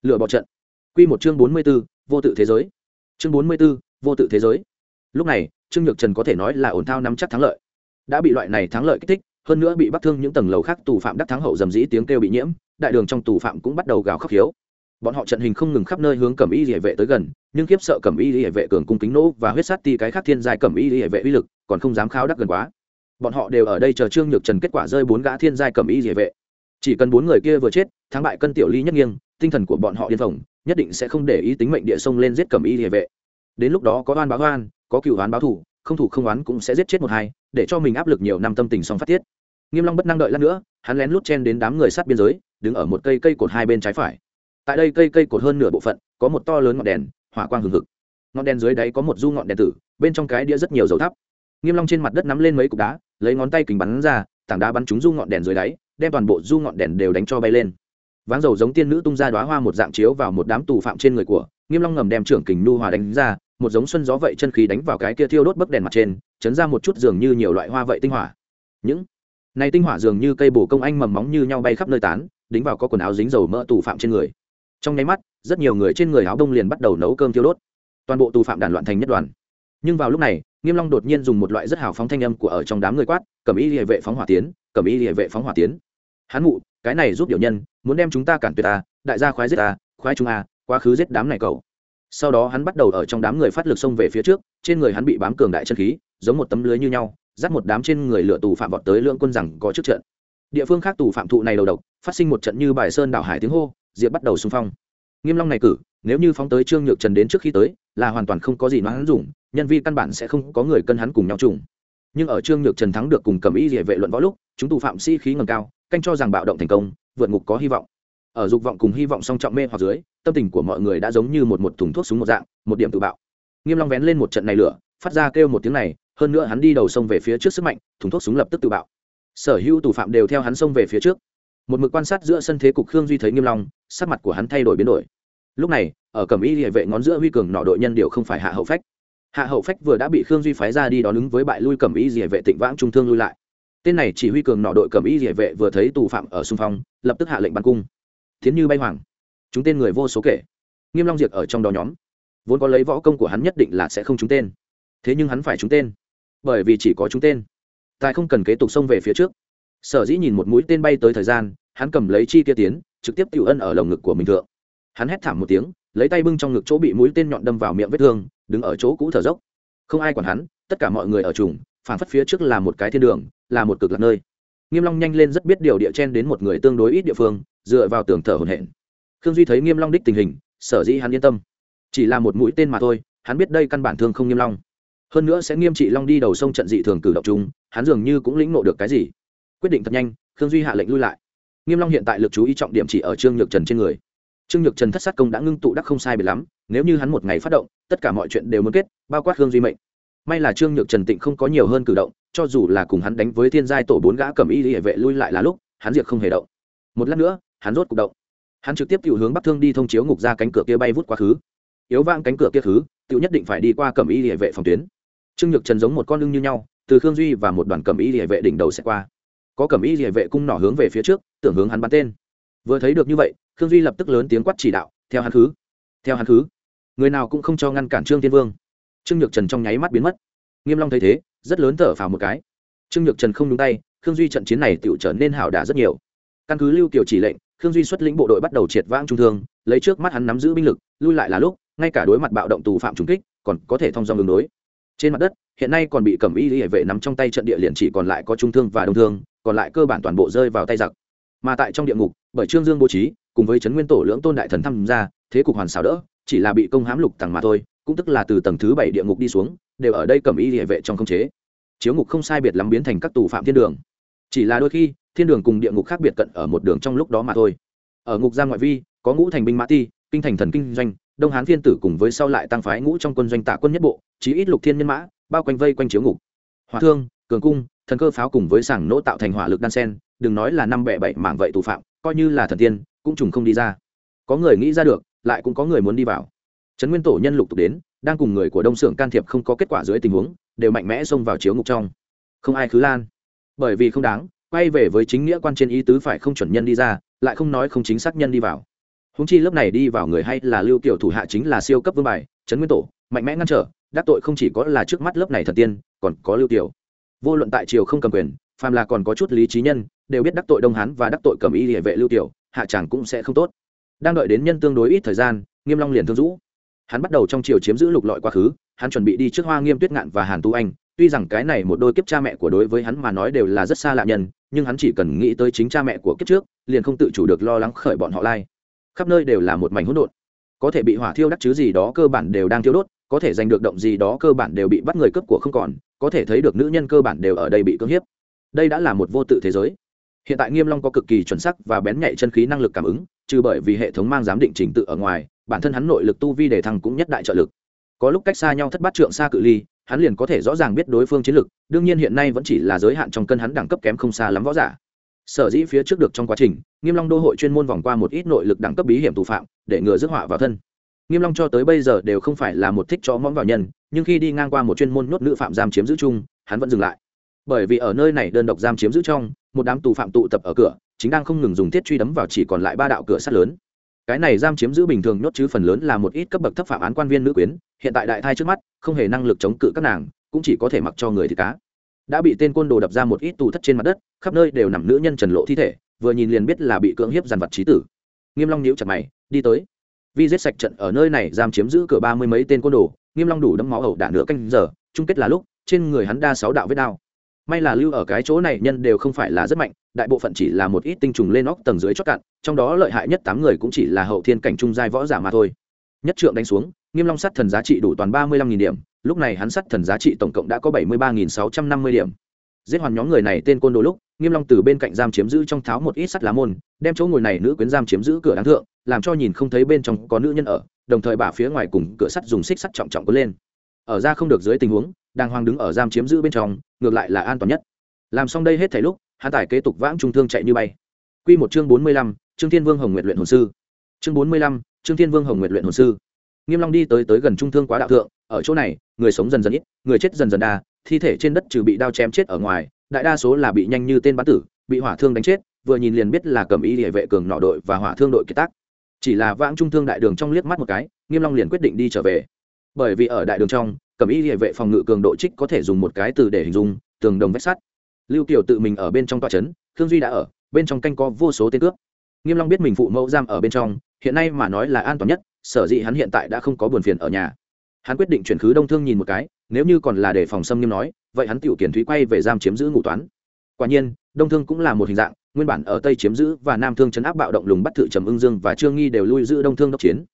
Lựa bỏ trận. Q một chương bốn mươi b ố vô tự thế giới. Chương bốn mươi b ố vô tự thế giới. Lúc này, trương nhược trần có thể nói là ổn thao nắm chắc thắng lợi. Đã bị loại này thắng lợi kích thích, hơn nữa bị bắt thương những tầng lầu khác tù phạm đắc thắng hậu dầm dĩ tiếng kêu bị nhiễm, đại đường trong tù phạm cũng bắt đầu gào khóc hiếu bọn họ trận hình không ngừng khắp nơi hướng cẩm y địa vệ tới gần, nhưng kiếp sợ cẩm y địa vệ cường cung kính nỗ và huyết sát ti cái khác thiên giai cẩm y địa vệ uy lực còn không dám khao đắc gần quá. Bọn họ đều ở đây chờ trương nhược trần kết quả rơi bốn gã thiên giai cẩm y địa vệ. Chỉ cần bốn người kia vừa chết, thắng bại cân tiểu ly nhất nghiêng, tinh thần của bọn họ điên phồng, nhất định sẽ không để ý tính mệnh địa sông lên giết cẩm y địa vệ. Đến lúc đó có oan báo oan, có cựu oán báo thủ, không thủ không oán cũng sẽ giết chết một hai, để cho mình áp lực nhiều năm tâm tình song phát tiết. Nghiêm long bất năng đợi lát nữa, hắn lén lút chen đến đám người sát biên giới, đứng ở một cây cây cột hai bên trái phải tại đây cây cây cột hơn nửa bộ phận, có một to lớn ngọn đèn, hỏa quang hừng hực. Ngọn đèn dưới đáy có một du ngọn đèn tử, bên trong cái đĩa rất nhiều dầu thắp. Nghiêm long trên mặt đất nắm lên mấy cục đá, lấy ngón tay kình bắn ra, tảng đá bắn trúng du ngọn đèn dưới đáy, đem toàn bộ du ngọn đèn đều đánh cho bay lên. Váng dầu giống tiên nữ tung ra đóa hoa một dạng chiếu vào một đám tù phạm trên người của, nghiêm long ngầm đem trưởng kình nu hòa đánh ra, một giống xuân gió vậy chân khí đánh vào cái kia thiêu đốt bấc đèn mặt trên, chấn ra một chút dường như nhiều loại hoa vậy tinh hỏa. Những này tinh hỏa dường như cây bổ công anh mầm móng như nhau bay khắp nơi tán, đính vào có quần áo dính dầu mỡ tù phạm trên người trong nháy mắt, rất nhiều người trên người áo đông liền bắt đầu nấu cơm thiêu đốt. Toàn bộ tù phạm đàn loạn thành nhất đoàn. Nhưng vào lúc này, nghiêm long đột nhiên dùng một loại rất hào phóng thanh âm của ở trong đám người quát, cẩm y lìa vệ phóng hỏa tiến, cẩm y lìa vệ phóng hỏa tiến. Hắn mụ, cái này giúp điều nhân, muốn đem chúng ta cản tuyệt ta đại gia khoái giết ta khoái chúng a quá khứ giết đám này cậu. Sau đó hắn bắt đầu ở trong đám người phát lực xông về phía trước, trên người hắn bị bám cường đại chân khí, giống một tấm lưới như nhau, dắt một đám trên người lửa tù phạm vọt tới lượng quân rằng có trước trận. Địa phương khác tù phạm thụ này đầu độc, phát sinh một trận như bài sơn đảo hải tiếng hô diệp bắt đầu xung phong. Nghiêm long này cử, nếu như phóng tới trương nhược trần đến trước khi tới, là hoàn toàn không có gì nói hắn dùng, nhân vi căn bản sẽ không có người cân hắn cùng nhau trùng. Nhưng ở trương nhược trần thắng được cùng cầm ý địa vệ luận võ lúc, chúng tù phạm sĩ khí ngầm cao, canh cho rằng bạo động thành công, vượt ngục có hy vọng. Ở dục vọng cùng hy vọng song trọng mê hoặc dưới, tâm tình của mọi người đã giống như một một thùng thuốc súng một dạng, một điểm tự bạo. Nghiêm long vén lên một trận này lửa, phát ra kêu một tiếng này, hơn nữa hắn đi đầu sông về phía trước sức mạnh, thùng thuốc súng lập tức tự bạo. Sở hữu tù phạm đều theo hắn sông về phía trước một mực quan sát giữa sân thế cục khương duy thấy nghiêm long, sắc mặt của hắn thay đổi biến đổi. Lúc này, ở cẩm y hệ vệ ngón giữa huy cường nọ đội nhân điều không phải hạ hậu phách. Hạ hậu phách vừa đã bị khương duy phái ra đi đón ứng với bại lui cẩm y hệ vệ tịnh vãng trung thương lui lại. Tên này chỉ huy cường nọ đội cẩm y hệ vệ vừa thấy tù phạm ở xung phong, lập tức hạ lệnh bắn cung. Thiến như bay hoàng. Chúng tên người vô số kể. Nghiêm long diệt ở trong đó nhóm. Vốn có lấy võ công của hắn nhất định là sẽ không trúng tên. Thế nhưng hắn phải trúng tên. Bởi vì chỉ có trúng tên. Tài không cần kế tục xông về phía trước. Sở dĩ nhìn một mũi tên bay tới thời gian hắn cầm lấy chi kia tiến, trực tiếp tiểu ân ở lồng ngực của mình thượng. Hắn hét thảm một tiếng, lấy tay bưng trong ngực chỗ bị mũi tên nhọn đâm vào miệng vết thương, đứng ở chỗ cũ thở dốc. Không ai quản hắn, tất cả mọi người ở trùng phản phất phía trước là một cái thiên đường, là một cực lạc nơi. Nghiêm long nhanh lên rất biết điều địa chen đến một người tương đối ít địa phương, dựa vào tường thở hổn hển. Khương duy thấy nghiêm long đích tình hình, sở dĩ hắn yên tâm. Chỉ là một mũi tên mà thôi, hắn biết đây căn bản thương không nghiêm long. Hơn nữa sẽ nghiêm trị long đi đầu sông trận dị thường cử động chúng hắn dường như cũng lĩnh ngộ được cái gì. Quyết định thật nhanh, khương duy hạ lệnh lui lại nghiêm long hiện tại lực chú ý trọng điểm chỉ ở trương nhược trần trên người. Trương nhược trần thất sát công đã ngưng tụ đắc không sai biệt lắm, nếu như hắn một ngày phát động, tất cả mọi chuyện đều muốn kết, bao quát hương duy mệnh. May là trương nhược trần tịnh không có nhiều hơn cử động, cho dù là cùng hắn đánh với thiên giai tổ bốn gã cầm y hệ vệ lui lại là lúc, hắn diệt không hề động. Một lát nữa, hắn rốt cục động. Hắn trực tiếp tiểu hướng bắc thương đi thông chiếu ngục ra cánh cửa kia bay vút quá khứ. Yếu vang cánh cửa kia khứ tiểu nhất định phải đi qua cầm y hệ vệ phòng tuyến. Trương nhược trần giống một con lưng như nhau, từ khương duy và một đoàn cầm y hệ vệ đỉnh đầu sẽ qua có cẩm y địa vệ cung nỏ hướng về phía trước, tưởng hướng hắn bắn tên. Vừa thấy được như vậy, khương duy lập tức lớn tiếng quát chỉ đạo, theo hắn khứ, theo hắn khứ. Người nào cũng không cho ngăn cản trương tiên vương. Trương nhược trần trong nháy mắt biến mất. Nghiêm long thấy thế, rất lớn thở phào một cái. Trương nhược trần không đúng tay, khương duy trận chiến này tự trở nên hảo đả rất nhiều. Căn cứ lưu kiều chỉ lệnh, khương duy xuất lĩnh bộ đội bắt đầu triệt vãng trung thương, lấy trước mắt hắn nắm giữ binh lực, lui lại là lúc, ngay cả đối mặt bạo động tù phạm trùng kích, còn có thể thông dòng đường đối. Trên mặt đất, hiện nay còn bị cẩm y hệ vệ nắm trong tay trận địa liền chỉ còn lại có trung thương và đông thương còn lại cơ bản toàn bộ rơi vào tay giặc. Mà tại trong địa ngục, bởi trương dương bố trí, cùng với trấn nguyên tổ lưỡng tôn đại thần tham gia, thế cục hoàn xảo đỡ, chỉ là bị công hãm lục tầng mà thôi, cũng tức là từ tầng thứ bảy địa ngục đi xuống, đều ở đây cẩm y hệ vệ trong không chế. Chiếu ngục không sai biệt lắm biến thành các tù phạm thiên đường. Chỉ là đôi khi, thiên đường cùng địa ngục khác biệt cận ở một đường trong lúc đó mà thôi. Ở ngục giang ngoại vi, có ngũ thành binh mã ti, kinh thành thần kinh doanh, đông hán thiên tử cùng với sau lại tăng phái ngũ trong quân doanh tạ quân nhất bộ, chí ít lục thiên nhân mã, bao quanh vây quanh chiếu ngục. Hòa thương, cường cung thần cơ pháo cùng với sảng nỗ tạo thành hỏa lực đan sen, đừng nói là năm bẻ bảy mảng vậy tù phạm, coi như là thần tiên, cũng trùng không đi ra. Có người nghĩ ra được, lại cũng có người muốn đi vào. Trấn nguyên tổ nhân lục tục đến, đang cùng người của đông xưởng can thiệp không có kết quả dưới tình huống, đều mạnh mẽ xông vào chiếu ngục trong. Không ai khứ lan. Bởi vì không đáng, quay về với chính nghĩa quan trên ý tứ phải không chuẩn nhân đi ra, lại không nói không chính xác nhân đi vào. Húng chi lớp này đi vào người hay là lưu kiểu thủ hạ chính là siêu cấp vương bài, trấn nguyên tổ, mạnh mẽ ngăn trở, đắc tội không chỉ có là trước mắt lớp này thần tiên, còn có lưu tiểu vô luận tại triều không cầm quyền, phàm là còn có chút lý trí nhân, đều biết đắc tội đông hán và đắc tội cầm y địa vệ lưu tiểu, hạ chẳng cũng sẽ không tốt. Đang đợi đến nhân tương đối ít thời gian, nghiêm long liền thương dũ. hắn bắt đầu trong triều chiếm giữ lục lọi quá khứ, hắn chuẩn bị đi trước hoa nghiêm tuyết ngạn và hàn tu anh. Tuy rằng cái này một đôi kiếp cha mẹ của đối với hắn mà nói đều là rất xa lạ nhân, nhưng hắn chỉ cần nghĩ tới chính cha mẹ của kiếp trước, liền không tự chủ được lo lắng khởi bọn họ lai. Khắp nơi đều là một mảnh hỗn độn. Có thể bị hỏa thiêu đắc chứ gì đó cơ bản đều đang thiêu đốt, có thể giành được động gì đó cơ bản đều bị bắt người cướp của không còn có thể thấy được nữ nhân cơ bản đều ở đây bị cưỡng hiếp. Đây đã là một vô tự thế giới. Hiện tại nghiêm long có cực kỳ chuẩn xác và bén nhạy chân khí năng lực cảm ứng, trừ bởi vì hệ thống mang giám định trình tự ở ngoài, bản thân hắn nội lực tu vi để thăng cũng nhất đại trợ lực. Có lúc cách xa nhau thất bát trượng xa cự ly, hắn liền có thể rõ ràng biết đối phương chiến lực, đương nhiên hiện nay vẫn chỉ là giới hạn trong cân hắn đẳng cấp kém không xa lắm võ giả. Sở dĩ phía trước được trong quá trình, nghiêm long đô hội chuyên môn vòng qua một ít nội lực đẳng cấp bí hiểm thủ phạm, để ngừa rước họa vào thân nghiêm long cho tới bây giờ đều không phải là một thích cho mõm vào nhân, nhưng khi đi ngang qua một chuyên môn nhốt nữ phạm giam chiếm giữ chung, hắn vẫn dừng lại. Bởi vì ở nơi này đơn độc giam chiếm giữ trong, một đám tù phạm tụ tập ở cửa, chính đang không ngừng dùng thiết truy đấm vào chỉ còn lại ba đạo cửa sắt lớn. Cái này giam chiếm giữ bình thường nhốt chứ phần lớn là một ít cấp bậc thấp phạm án quan viên nữ quyến, hiện tại đại thai trước mắt, không hề năng lực chống cự các nàng, cũng chỉ có thể mặc cho người thì cá. Đã bị tên côn đồ đập ra một ít tù thất trên mặt đất, khắp nơi đều nằm nữ nhân trần lộ thi thể, vừa nhìn liền biết là bị cưỡng hiếp dàn vật trí tử. Nghiêm long nhíu chặt mày, đi tới vi giết sạch trận ở nơi này, giam chiếm giữ cửa ba mươi mấy tên côn đồ, nghiêm long đủ đấm máu ẩu đả nửa canh giờ, chung kết là lúc, trên người hắn đa sáu đạo vết đao. May là lưu ở cái chỗ này nhân đều không phải là rất mạnh, đại bộ phận chỉ là một ít tinh trùng lên óc tầng dưới chót cạn, trong đó lợi hại nhất tám người cũng chỉ là hậu thiên cảnh trung giai võ giả mà thôi. Nhất trượng đánh xuống, nghiêm long sát thần giá trị đủ toàn ba mươi lăm nghìn điểm, lúc này hắn sát thần giá trị tổng cộng đã có bảy mươi ba nghìn sáu trăm năm mươi điểm. Giết hoàn nhóm người này tên côn đồ lúc, nghiêm long từ bên cạnh giam chiếm giữ trong tháo một ít sắt lá môn, đem chỗ ngồi này nữ quyến giam chiếm giữ cửa đáng thượng làm cho nhìn không thấy bên trong có nữ nhân ở đồng thời bà phía ngoài cùng cửa sắt dùng xích sắt trọng trọng có lên. Ở ra không được dưới tình huống đang hoang đứng ở giam chiếm giữ bên trong ngược lại là an toàn nhất. Làm xong đây hết thảy lúc hắn tải kế tục vãng trung thương chạy như bay. Quy một chương bốn mươi lăm, trương thiên vương hồng nguyện luyện hồn sư. Chương bốn mươi lăm, trương thiên vương hồng nguyện luyện hồn sư. Nghiêm long đi tới tới gần trung thương quá đạo thượng ở chỗ này người sống dần dần ít người chết dần dần đa thi thể trên đất trừ bị đao chém chết ở ngoài đại đa số là bị nhanh như tên bắn tử bị hỏa thương đánh chết vừa nhìn liền biết là cầm ý địa vệ cường nọ đội và hỏa thương đội kiệt tác chỉ là vãng trung thương đại đường trong liếc mắt một cái, nghiêm long liền quyết định đi trở về. Bởi vì ở đại đường trong cẩm y địa vệ phòng ngự cường độ trích có thể dùng một cái từ để hình dung, tường đồng vách sắt. Lưu kiều tự mình ở bên trong tòa trấn khương duy đã ở, bên trong canh có vô số tên cướp. Nghiêm long biết mình phụ mẫu giam ở bên trong, hiện nay mà nói là an toàn nhất, sở dĩ hắn hiện tại đã không có buồn phiền ở nhà. Hắn quyết định chuyển khứ đông thương nhìn một cái, nếu như còn là để phòng xâm nghiêm nói, vậy hắn tiểu kiển thúy quay về giam chiếm giữ ngủ toán. Quả nhiên, đông thương cũng là một hình dạng nguyên bản ở tây chiếm giữ và nam thương chấn áp bạo động lùng bắt thự trầm ưng dương và trương nghi đều lui giữ đông thương đốc chiến.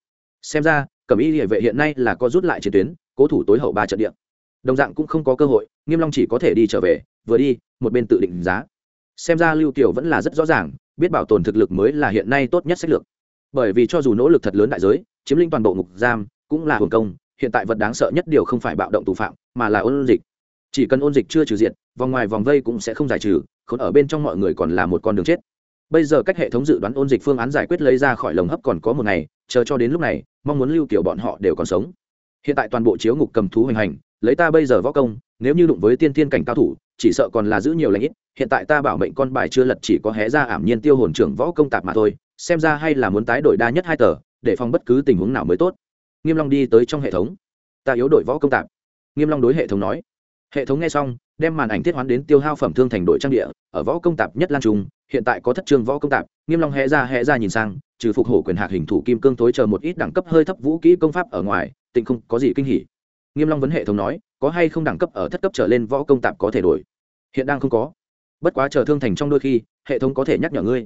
Xem ra, cẩm y địa vệ hiện nay là có rút lại chiến tuyến, cố thủ tối hậu ba trận địa. Đồng dạng cũng không có cơ hội, nghiêm long chỉ có thể đi trở về, vừa đi, một bên tự định giá. Xem ra lưu tiểu vẫn là rất rõ ràng, biết bảo tồn thực lực mới là hiện nay tốt nhất sách lược. Bởi vì cho dù nỗ lực thật lớn đại giới, chiếm lĩnh toàn bộ ngục giam, cũng là hưởng công, hiện tại vật đáng sợ nhất điều không phải bạo động tù phạm, mà là ôn dịch chỉ cần ôn dịch chưa trừ diện, vòng ngoài vòng vây cũng sẽ không giải trừ khốn ở bên trong mọi người còn là một con đường chết. Bây giờ cách hệ thống dự đoán ôn dịch phương án giải quyết lấy ra khỏi lồng hấp còn có một ngày chờ cho đến lúc này mong muốn lưu kiểu bọn họ đều còn sống. Hiện tại toàn bộ chiếu ngục cầm thú hoành hành lấy ta bây giờ võ công nếu như đụng với tiên tiên cảnh cao thủ chỉ sợ còn là giữ nhiều lãnh ít hiện tại ta bảo mệnh con bài chưa lật chỉ có hé ra ảm nhiên tiêu hồn trưởng võ công tạp mà thôi xem ra hay là muốn tái đổi đa nhất hai tờ để phòng bất cứ tình huống nào mới tốt. Nghiêm long đi tới trong hệ thống. Ta yếu đổi võ công tạp. Nghiêm long đối hệ thống nói hệ thống nghe xong, đem màn ảnh thiết hoán đến tiêu hao phẩm thương thành đội trang địa, ở võ công tạp nhất lan trung, hiện tại có thất trường võ công tạp, nghiêm long hẽ ra hẽ ra nhìn sang, trừ phục hổ quyền hạc hình thủ kim cương tối chờ một ít đẳng cấp hơi thấp vũ kỹ công pháp ở ngoài, tịnh không có gì kinh hỉ. Nghiêm long vấn hệ thống nói, có hay không đẳng cấp ở thất cấp trở lên võ công tạp có thể đổi? Hiện đang không có. Bất quá chờ thương thành trong đôi khi, hệ thống có thể nhắc nhở ngươi.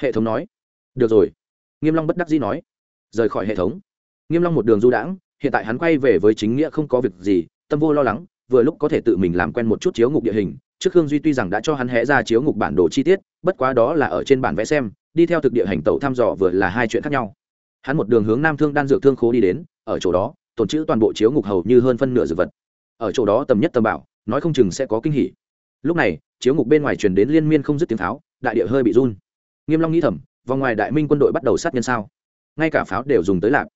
Hệ thống nói, được rồi. Nghiêm long bất đắc dĩ nói, rời khỏi hệ thống. Nghiêm long một đường du đãng, hiện tại hắn quay về với chính nghĩa không có việc gì, tâm vô lo lắng vừa lúc có thể tự mình làm quen một chút chiếu ngục địa hình, trước khương duy tuy rằng đã cho hắn hé ra chiếu ngục bản đồ chi tiết, bất quá đó là ở trên bản vẽ xem, đi theo thực địa hành tẩu thăm dò vừa là hai chuyện khác nhau. Hắn một đường hướng nam thương đan dược thương khố đi đến, ở chỗ đó, tồn trữ toàn bộ chiếu ngục hầu như hơn phân nửa dược vật. Ở chỗ đó tầm nhất tầm bảo, nói không chừng sẽ có kinh hỉ. Lúc này, chiếu ngục bên ngoài truyền đến liên miên không dứt tiếng tháo đại địa hơi bị run. Nghiêm long nghĩ thầm, vòng ngoài đại minh quân đội bắt đầu sát nhân sao? Ngay cả pháo đều dùng tới lạc.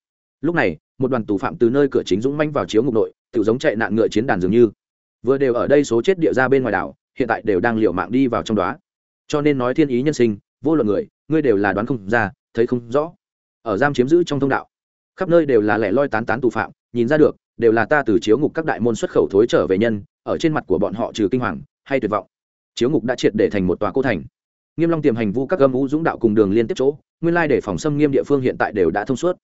Lúc này, một đoàn tù phạm từ nơi cửa chính dũng manh vào chiếu ngục nội tự giống chạy nạn ngựa chiến đàn dường như. Vừa đều ở đây số chết địa ra bên ngoài đảo, hiện tại đều đang liều mạng đi vào trong đó cho nên nói thiên ý nhân sinh, vô luận người, ngươi đều là đoán không ra, thấy không rõ. Ở giam chiếm giữ trong thông đạo, khắp nơi đều là lẻ loi tán tán tù phạm, nhìn ra được, đều là ta từ chiếu ngục các đại môn xuất khẩu thối trở về nhân, ở trên mặt của bọn họ trừ kinh hoàng, hay tuyệt vọng. Chiếu ngục đã triệt để thành một tòa cô thành. Nghiêm long tiềm hành vu các gâm u dũng đạo cùng đường liên tiếp chỗ, nguyên lai để phòng xâm nghiêm địa phương hiện tại đều đã thông suốt.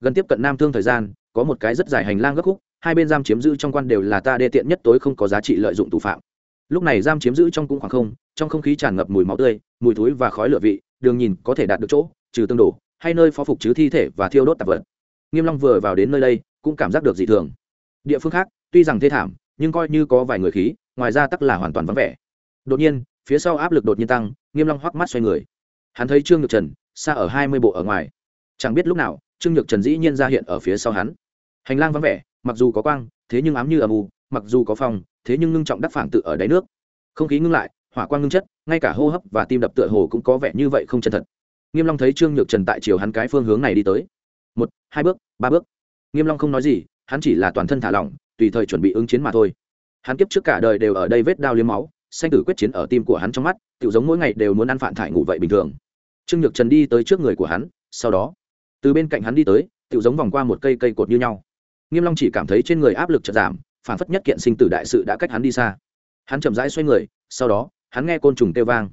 Gần tiếp cận nam thương thời gian, có một cái rất dài hành lang gấp khúc hai bên giam chiếm giữ trong quan đều là ta đê tiện nhất tối không có giá trị lợi dụng tù phạm. Lúc này giam chiếm giữ trong cũng khoảng không, trong không khí tràn ngập mùi máu tươi, mùi thối và khói lửa vị, đường nhìn có thể đạt được chỗ, trừ tương đổ hay nơi phó phục chứ thi thể và thiêu đốt tạp vật. Nghiêm long vừa vào đến nơi đây, cũng cảm giác được dị thường. Địa phương khác, tuy rằng thê thảm, nhưng coi như có vài người khí, ngoài ra tắc là hoàn toàn vắng vẻ. Đột nhiên, phía sau áp lực đột nhiên tăng, nghiêm long hoắc mắt xoay người. Hắn thấy trương nhược trần, xa ở hai mươi bộ ở ngoài. Chẳng biết lúc nào, trương nhược trần dĩ nhiên ra hiện ở phía sau hắn. Hành lang vắng vẻ mặc dù có quang, thế nhưng ám như âm u, mặc dù có phòng thế nhưng ngưng trọng đắc phản tự ở đáy nước. Không khí ngưng lại, hỏa quang ngưng chất, ngay cả hô hấp và tim đập tựa hồ cũng có vẻ như vậy không chân thật. Nghiêm long thấy trương nhược trần tại chiều hắn cái phương hướng này đi tới. Một, hai bước, ba bước. Nghiêm long không nói gì, hắn chỉ là toàn thân thả lỏng, tùy thời chuẩn bị ứng chiến mà thôi. Hắn kiếp trước cả đời đều ở đây vết đao liếm máu sanh tử quyết chiến ở tim của hắn trong mắt tự giống mỗi ngày đều muốn ăn phản thải ngủ vậy bình thường. Trương nhược trần đi tới trước người của hắn, sau đó, từ bên cạnh hắn đi tới tự giống vòng qua một cây cây cột như nhau nghiêm long chỉ cảm thấy trên người áp lực chợt giảm phản phất nhất kiện sinh tử đại sự đã cách hắn đi xa. Hắn chậm rãi xoay người sau đó hắn nghe côn trùng kêu vang.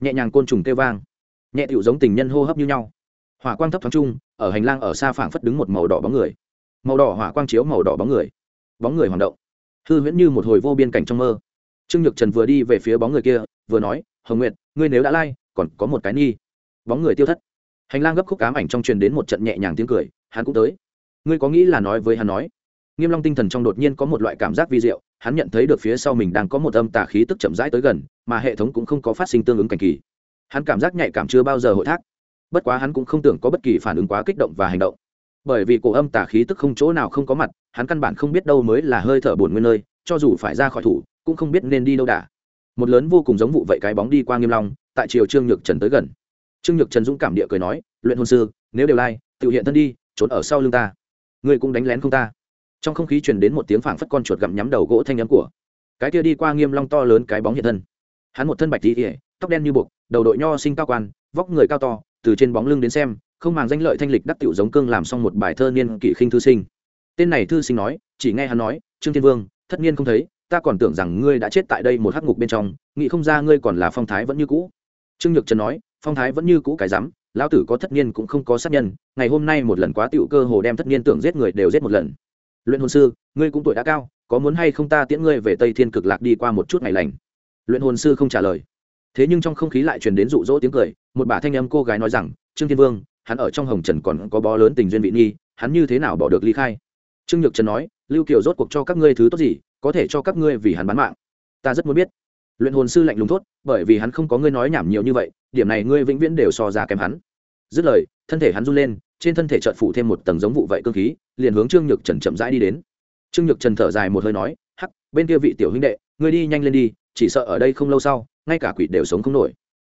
Nhẹ nhàng côn trùng kêu vang. Nhẹ tiểu giống tình nhân hô hấp như nhau. Hỏa quang thấp thoáng chung, ở hành lang ở xa phảng phất đứng một màu đỏ bóng người. Màu đỏ hỏa quang chiếu màu đỏ bóng người. Bóng người hoạt động. Hư huyễn như một hồi vô biên cảnh trong mơ. Trương nhược trần vừa đi về phía bóng người kia vừa nói hồng nguyệt ngươi nếu đã lai còn có một cái nghi. Bóng người tiêu thất. Hành lang gấp khúc cám ảnh trong truyền đến một trận nhẹ nhàng tiếng cười hắn cũng tới ngươi có nghĩ là nói với hắn nói? Nghiêm long tinh thần trong đột nhiên có một loại cảm giác vi diệu, hắn nhận thấy được phía sau mình đang có một âm tà khí tức chậm rãi tới gần, mà hệ thống cũng không có phát sinh tương ứng cảnh kỳ. Hắn cảm giác nhạy cảm chưa bao giờ hội thác. Bất quá hắn cũng không tưởng có bất kỳ phản ứng quá kích động và hành động. Bởi vì cổ âm tà khí tức không chỗ nào không có mặt, hắn căn bản không biết đâu mới là hơi thở buồn nguyên nơi, cho dù phải ra khỏi thủ, cũng không biết nên đi đâu đả một lớn vô cùng giống vụ vậy cái bóng đi qua nghiêm long, tại chiều trương nhược trần tới gần. Trương nhược trần dũng cảm địa cười nói, luyện hồn sư, nếu đều lai tự hiện thân đi, trốn ở sau lưng ta ngươi cũng đánh lén không ta. Trong không khí truyền đến một tiếng phảng phất con chuột gặm nhắm đầu gỗ thanh nhắm của. Cái kia đi qua nghiêm long to lớn cái bóng hiện thân. Hắn một thân bạch tỉ tóc đen như buộc, đầu đội nho sinh cao quan, vóc người cao to, từ trên bóng lưng đến xem, không màng danh lợi thanh lịch đắc tiểu giống cương làm xong một bài thơ niên kỷ khinh thư sinh. Tên này thư sinh nói, chỉ nghe hắn nói, trương thiên vương, thất niên không thấy, ta còn tưởng rằng ngươi đã chết tại đây một hắc ngục bên trong, nghĩ không ra ngươi còn là phong thái vẫn như cũ. Trương nhược trần nói phong thái vẫn như cũ cái rắm, lão tử có thất niên cũng không có sát nhân, ngày hôm nay một lần quá tựu cơ hồ đem thất niên tưởng giết người đều giết một lần. Luyện hồn sư, ngươi cũng tuổi đã cao, có muốn hay không ta tiễn ngươi về tây thiên cực lạc đi qua một chút ngày lành? Luyện hồn sư không trả lời. Thế nhưng trong không khí lại truyền đến rụ rỗ tiếng cười, một bà thanh âm cô gái nói rằng, trương thiên vương, hắn ở trong hồng trần còn có bó lớn tình duyên vị nghi, hắn như thế nào bỏ được ly khai? Trương nhược trần nói, lưu kiều rốt cuộc cho các ngươi thứ tốt gì, có thể cho các ngươi vì hắn bán mạng. Ta rất muốn biết luyện hồn sư lạnh lùng thốt, bởi vì hắn không có ngươi nói nhảm nhiều như vậy, điểm này ngươi vĩnh viễn đều so ra kém hắn. Dứt lời, thân thể hắn run lên, trên thân thể trợn phủ thêm một tầng giống vụ vậy cơ khí, liền hướng trương nhược trần chậm rãi đi đến. Trương nhược trần thở dài một hơi nói, hắc, bên kia vị tiểu huynh đệ, ngươi đi nhanh lên đi, chỉ sợ ở đây không lâu sau, ngay cả quỷ đều sống không nổi.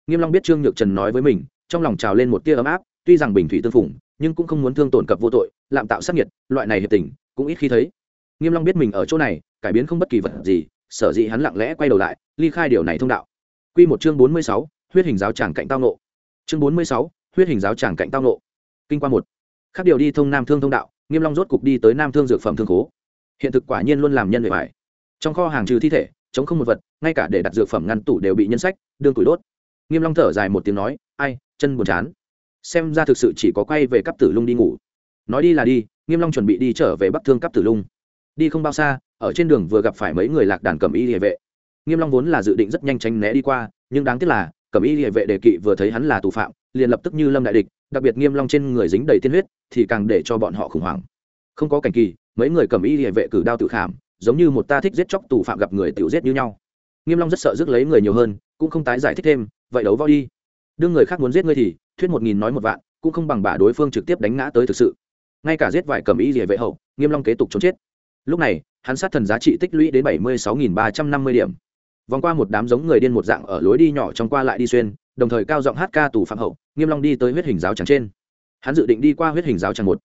Nghiêm long biết trương nhược trần nói với mình, trong lòng trào lên một tia ấm áp, tuy rằng bình thủy tương phùng, nhưng cũng không muốn thương tổn cập vô tội, lạm tạo sát nhiệt, loại này hiệp tình, cũng ít khi thấy. Nghiêm long biết mình ở chỗ này, cải biến không bất kỳ vật gì sở dĩ hắn lặng lẽ quay đầu lại ly khai điều này thông đạo. Quy một chương bốn mươi sáu, huyết hình giáo tràng cạnh tao nộ chương bốn mươi sáu, huyết hình giáo tràng cạnh tao nộ kinh qua một. Khác điều đi thông nam thương thông đạo nghiêm long rốt cục đi tới nam thương dược phẩm thương khố. Hiện thực quả nhiên luôn làm nhân lợi bại trong kho hàng trừ thi thể chống không một vật ngay cả để đặt dược phẩm ngăn tủ đều bị nhân sách đương tuổi đốt. Nghiêm long thở dài một tiếng nói ai chân buồn chán. Xem ra thực sự chỉ có quay về cấp tử lung đi ngủ. Nói đi là đi nghiêm long chuẩn bị đi trở về bắc thương cấp tử lung đi không bao xa, ở trên đường vừa gặp phải mấy người lạc đàn cầm y địa vệ. Nghiêm long vốn là dự định rất nhanh tránh né đi qua, nhưng đáng tiếc là, cầm y địa vệ đề kỵ vừa thấy hắn là tù phạm, liền lập tức như lâm đại địch, đặc biệt nghiêm long trên người dính đầy tiên huyết, thì càng để cho bọn họ khủng hoảng. Không có cảnh kỳ, mấy người cầm y địa vệ cử đao tự khảm, giống như một ta thích giết chóc tù phạm gặp người tiểu giết như nhau. Nghiêm long rất sợ rước lấy người nhiều hơn, cũng không tái giải thích thêm, vậy đấu võ đi. Đương người khác muốn giết ngươi thì, thuyết một nghìn nói một vạn, cũng không bằng bả đối phương trực tiếp đánh ngã tới thực sự. Ngay cả giết vài cầm y địa vệ hậu, nghiêm long kế tục trốn chết lúc này, hắn sát thần giá trị tích lũy đến bảy mươi sáu nghìn ba trăm năm mươi điểm. Vòng qua một đám giống người điên một dạng ở lối đi nhỏ trong qua lại đi xuyên, đồng thời cao giọng hát ca tù phạm hậu, nghiêm long đi tới huyết hình giáo tràng trên. Hắn dự định đi qua huyết hình giáo tràng một.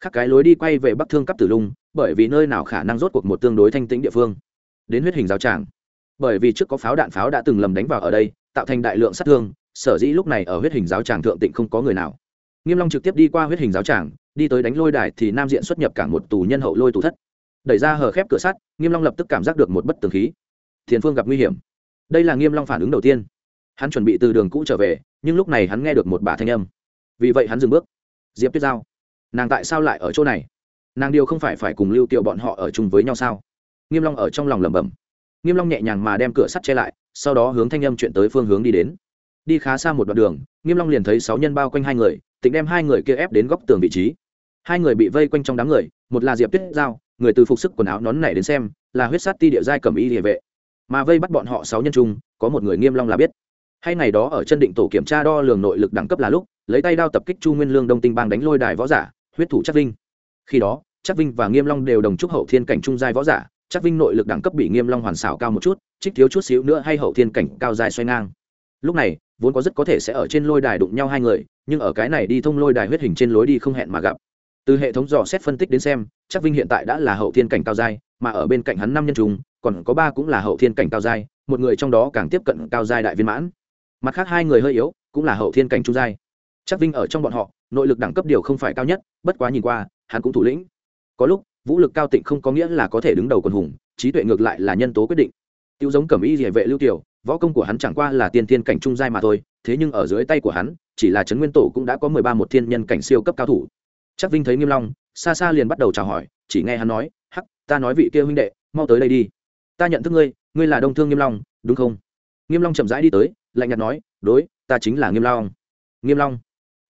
Khắc cái lối đi quay về bắc thương cấp tử lung, bởi vì nơi nào khả năng rốt cuộc một tương đối thanh tĩnh địa phương. Đến huyết hình giáo tràng bởi vì trước có pháo đạn pháo đã từng lầm đánh vào ở đây, tạo thành đại lượng sát thương, sở dĩ lúc này ở huyết hình giáo tràng thượng tịnh không có người nào. Nghiêm long trực tiếp đi qua huyết hình giáo tràng đi tới đánh lôi đài thì nam diện xuất nhập cảng một tù nhân hậu lôi tù thất đẩy ra hờ khép cửa sắt, nghiêm long lập tức cảm giác được một bất tường khí. Thiền phương gặp nguy hiểm. Đây là nghiêm long phản ứng đầu tiên. Hắn chuẩn bị từ đường cũ trở về, nhưng lúc này hắn nghe được một bà thanh âm. Vì vậy hắn dừng bước. Diệp tuyết giao, nàng tại sao lại ở chỗ này? Nàng điều không phải phải cùng lưu kiệu bọn họ ở chung với nhau sao? Nghiêm long ở trong lòng lẩm bẩm. Nghiêm long nhẹ nhàng mà đem cửa sắt che lại, sau đó hướng thanh âm chuyện tới phương hướng đi đến. Đi khá xa một đoạn đường, nghiêm long liền thấy sáu nhân bao quanh hai người, tịnh đem hai người kia ép đến góc tường vị trí. Hai người bị vây quanh trong đám người, một là diệp tuyết giao người từ phục sức quần áo nón này đến xem, là huyết sát ti địa giai cẩm y địa vệ. Mà vây bắt bọn họ sáu nhân chung có một người nghiêm long là biết. Hay ngày đó ở chân định tổ kiểm tra đo lường nội lực đẳng cấp là lúc, lấy tay đao tập kích chu nguyên lương đông tinh bang đánh lôi đài võ giả, huyết thủ chắc vinh. Khi đó chắc vinh và nghiêm long đều đồng chúc hậu thiên cảnh trung giai võ giả chắc vinh nội lực đẳng cấp bị nghiêm long hoàn xảo cao một chút, trích thiếu chút xíu nữa hay hậu thiên cảnh cao dài xoay ngang. Lúc này, vốn có rất có thể sẽ ở trên lôi đài đụng nhau hai người, nhưng ở cái này đi thông lôi đài huyết hình trên lối đi không hẹn mà gặp từ hệ thống dò xét phân tích đến xem, chắc vinh hiện tại đã là hậu thiên cảnh cao giai, mà ở bên cạnh hắn năm nhân trùng, còn có ba cũng là hậu thiên cảnh cao giai, một người trong đó càng tiếp cận cao giai đại viên mãn. Mặt khác hai người hơi yếu, cũng là hậu thiên cảnh trung giai. Chắc vinh ở trong bọn họ, nội lực đẳng cấp điều không phải cao nhất, bất quá nhìn qua, hắn cũng thủ lĩnh. Có lúc, vũ lực cao tịnh không có nghĩa là có thể đứng đầu quần hùng, trí tuệ ngược lại là nhân tố quyết định. Tiêu giống cẩm y địa vệ lưu tiểu võ công của hắn chẳng qua là tiên thiên cảnh trung giai mà thôi, thế nhưng ở dưới tay của hắn, chỉ là trấn nguyên tổ cũng đã có mười ba một thiên nhân cảnh siêu cấp cao thủ chắc vinh thấy nghiêm long, xa xa liền bắt đầu chào hỏi, chỉ nghe hắn nói, hắc, ta nói vị kia huynh đệ, mau tới đây đi. Ta nhận thức ngươi ngươi là đông thương nghiêm long, đúng không? Nghiêm long chậm rãi đi tới, lạnh nhạt nói, đối, ta chính là nghiêm long. Nghiêm long,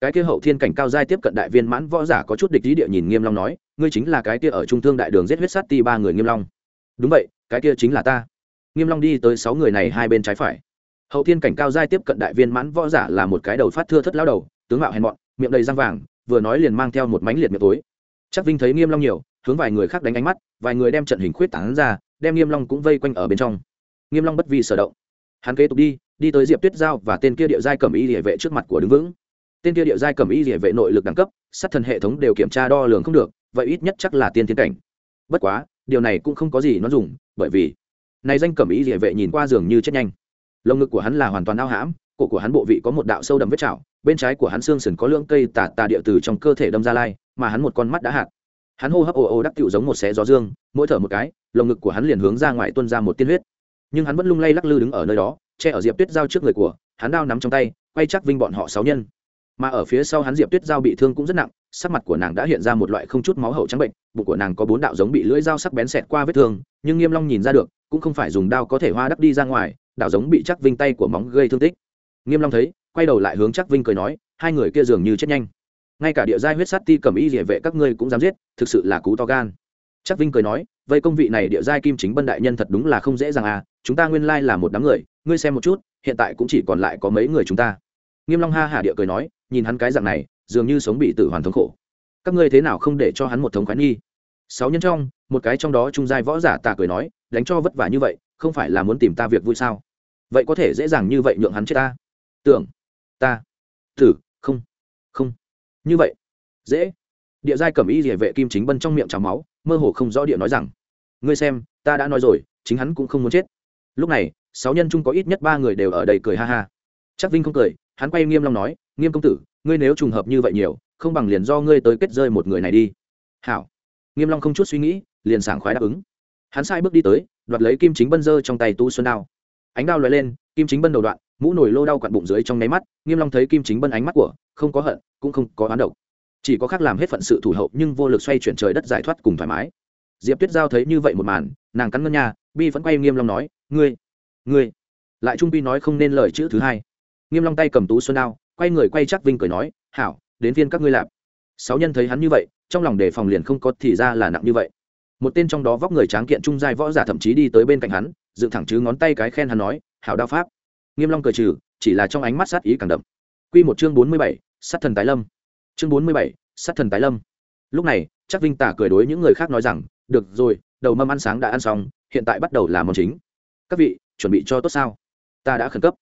cái kia hậu thiên cảnh cao giai tiếp cận đại viên mãn võ giả có chút địch ý địa nhìn nghiêm long nói, ngươi chính là cái kia ở trung thương đại đường giết huyết sát ti ba người nghiêm long. Đúng vậy, cái kia chính là ta. Nghiêm long đi tới sáu người này hai bên trái phải. Hậu thiên cảnh cao giai tiếp cận đại viên mãn võ giả là một cái đầu phát thưa thất lão đầu, tướng mạo hèn mọn, miệng đầy răng vàng vừa nói liền mang theo một mánh liệt miệng tối. Chắc vinh thấy nghiêm long nhiều, hướng vài người khác đánh ánh mắt, vài người đem trận hình khuyết tán ra, đem nghiêm long cũng vây quanh ở bên trong. Nghiêm long bất vi sở động. Hắn kế tục đi đi tới diệp tuyết giao và tên kia địa giai cẩm y địa vệ trước mặt của đứng vững. Tên kia địa giai cẩm y địa vệ nội lực đẳng cấp, sát thần hệ thống đều kiểm tra đo lường không được, vậy ít nhất chắc là tiên thiên cảnh. Bất quá, điều này cũng không có gì nó dùng, bởi vì này danh cẩm y địa vệ nhìn qua giường như chết nhanh. Lồng ngực của hắn là hoàn toàn ao hãm cổ của hắn bộ vị có một đạo sâu đậm vết chảo, bên trái của hắn xương sườn có lưỡng cây tà tà địa từ trong cơ thể đâm ra lai, mà hắn một con mắt đã hạt. Hắn hô hấp ồ ồ đắc tựu giống một xé gió dương, mỗi thở một cái, lồng ngực của hắn liền hướng ra ngoài tuôn ra một tiên huyết. Nhưng hắn vẫn lung lay lắc lư đứng ở nơi đó, che ở diệp tuyết giao trước người của, hắn đao nắm trong tay, quay chắc vinh bọn họ sáu nhân. Mà ở phía sau hắn diệp tuyết giao bị thương cũng rất nặng, sắc mặt của nàng đã hiện ra một loại không chút máu hậu trắng bệnh, bụng của nàng có bốn đạo giống bị lưỡi dao sắc bén xẹt qua vết thương, nhưng nghiêm long nhìn ra được, cũng không phải dùng đao có thể hoa đắp đi ra ngoài, đạo giống bị chắc vinh tay của móng gây thương tích nghiêm long thấy, quay đầu lại hướng chắc vinh cười nói, hai người kia dường như chết nhanh. Ngay cả địa giai huyết sát ti cầm y địa vệ các ngươi cũng dám giết, thực sự là cú to gan. Chắc vinh cười nói, vậy công vị này địa giai kim chính bân đại nhân thật đúng là không dễ dàng à chúng ta nguyên lai là một đám người, ngươi xem một chút, hiện tại cũng chỉ còn lại có mấy người chúng ta. Nghiêm long ha hà địa cười nói, nhìn hắn cái dạng này, dường như sống bị tử hoàn thống khổ. Các ngươi thế nào không để cho hắn một thống khoái nghi? Sáu nhân trong, một cái trong đó trung giai võ giả tà cười nói, đánh cho vất vả như vậy, không phải là muốn tìm ta việc vui sao? Vậy có thể dễ dàng như vậy nhượng hắn chết ta tưởng. Ta. Tử không. Không. Như vậy. Dễ. Địa giai cẩm y địa vệ kim chính bân trong miệng trào máu, mơ hồ không rõ địa nói rằng. Ngươi xem, ta đã nói rồi, chính hắn cũng không muốn chết. Lúc này, sáu nhân chung có ít nhất ba người đều ở đây cười ha ha. Chắc vinh không cười, hắn quay nghiêm long nói, nghiêm công tử, ngươi nếu trùng hợp như vậy nhiều, không bằng liền do ngươi tới kết rơi một người này đi. Hảo. Nghiêm long không chút suy nghĩ, liền sảng khoái đáp ứng. Hắn sai bước đi tới, đoạt lấy kim chính bân dơ trong tay tu xuân đao. Ánh đao lóe lên, kim chính bân đầu đoạn mũ nổi lô đau quặn bụng dưới trong nháy mắt, nghiêm long thấy kim chính bân ánh mắt của, không có hận, cũng không có oán độc. Chỉ có khác làm hết phận sự thủ hậu nhưng vô lực xoay chuyển trời đất giải thoát cùng thoải mái. Diệp tuyết giao thấy như vậy một màn, nàng cắn ngân nha, bi vẫn quay nghiêm long nói, ngươi ngươi. Lại trung bi nói không nên lời chữ thứ hai. Nghiêm long tay cầm tú xuân đao, quay người quay chắc vinh cười nói, hảo, đến phiên các ngươi lạp sáu nhân thấy hắn như vậy, trong lòng đề phòng liền không có thì ra là nặng như vậy. Một tên trong đó vóc người tráng kiện trung giai võ giả thậm chí đi tới bên cạnh hắn, dựng thẳng chứ ngón tay cái khen hắn nói, hảo đao pháp nghiêm long cười trừ chỉ là trong ánh mắt sát ý càng đậm. Quy một chương bốn mươi bảy, sát thần tái lâm. Chương bốn mươi bảy, sát thần tái lâm. Lúc này chắc vinh tả cười đối những người khác nói rằng được rồi đầu mâm ăn sáng đã ăn xong hiện tại bắt đầu làm món chính. Các vị chuẩn bị cho tốt sao? Ta đã khẩn cấp.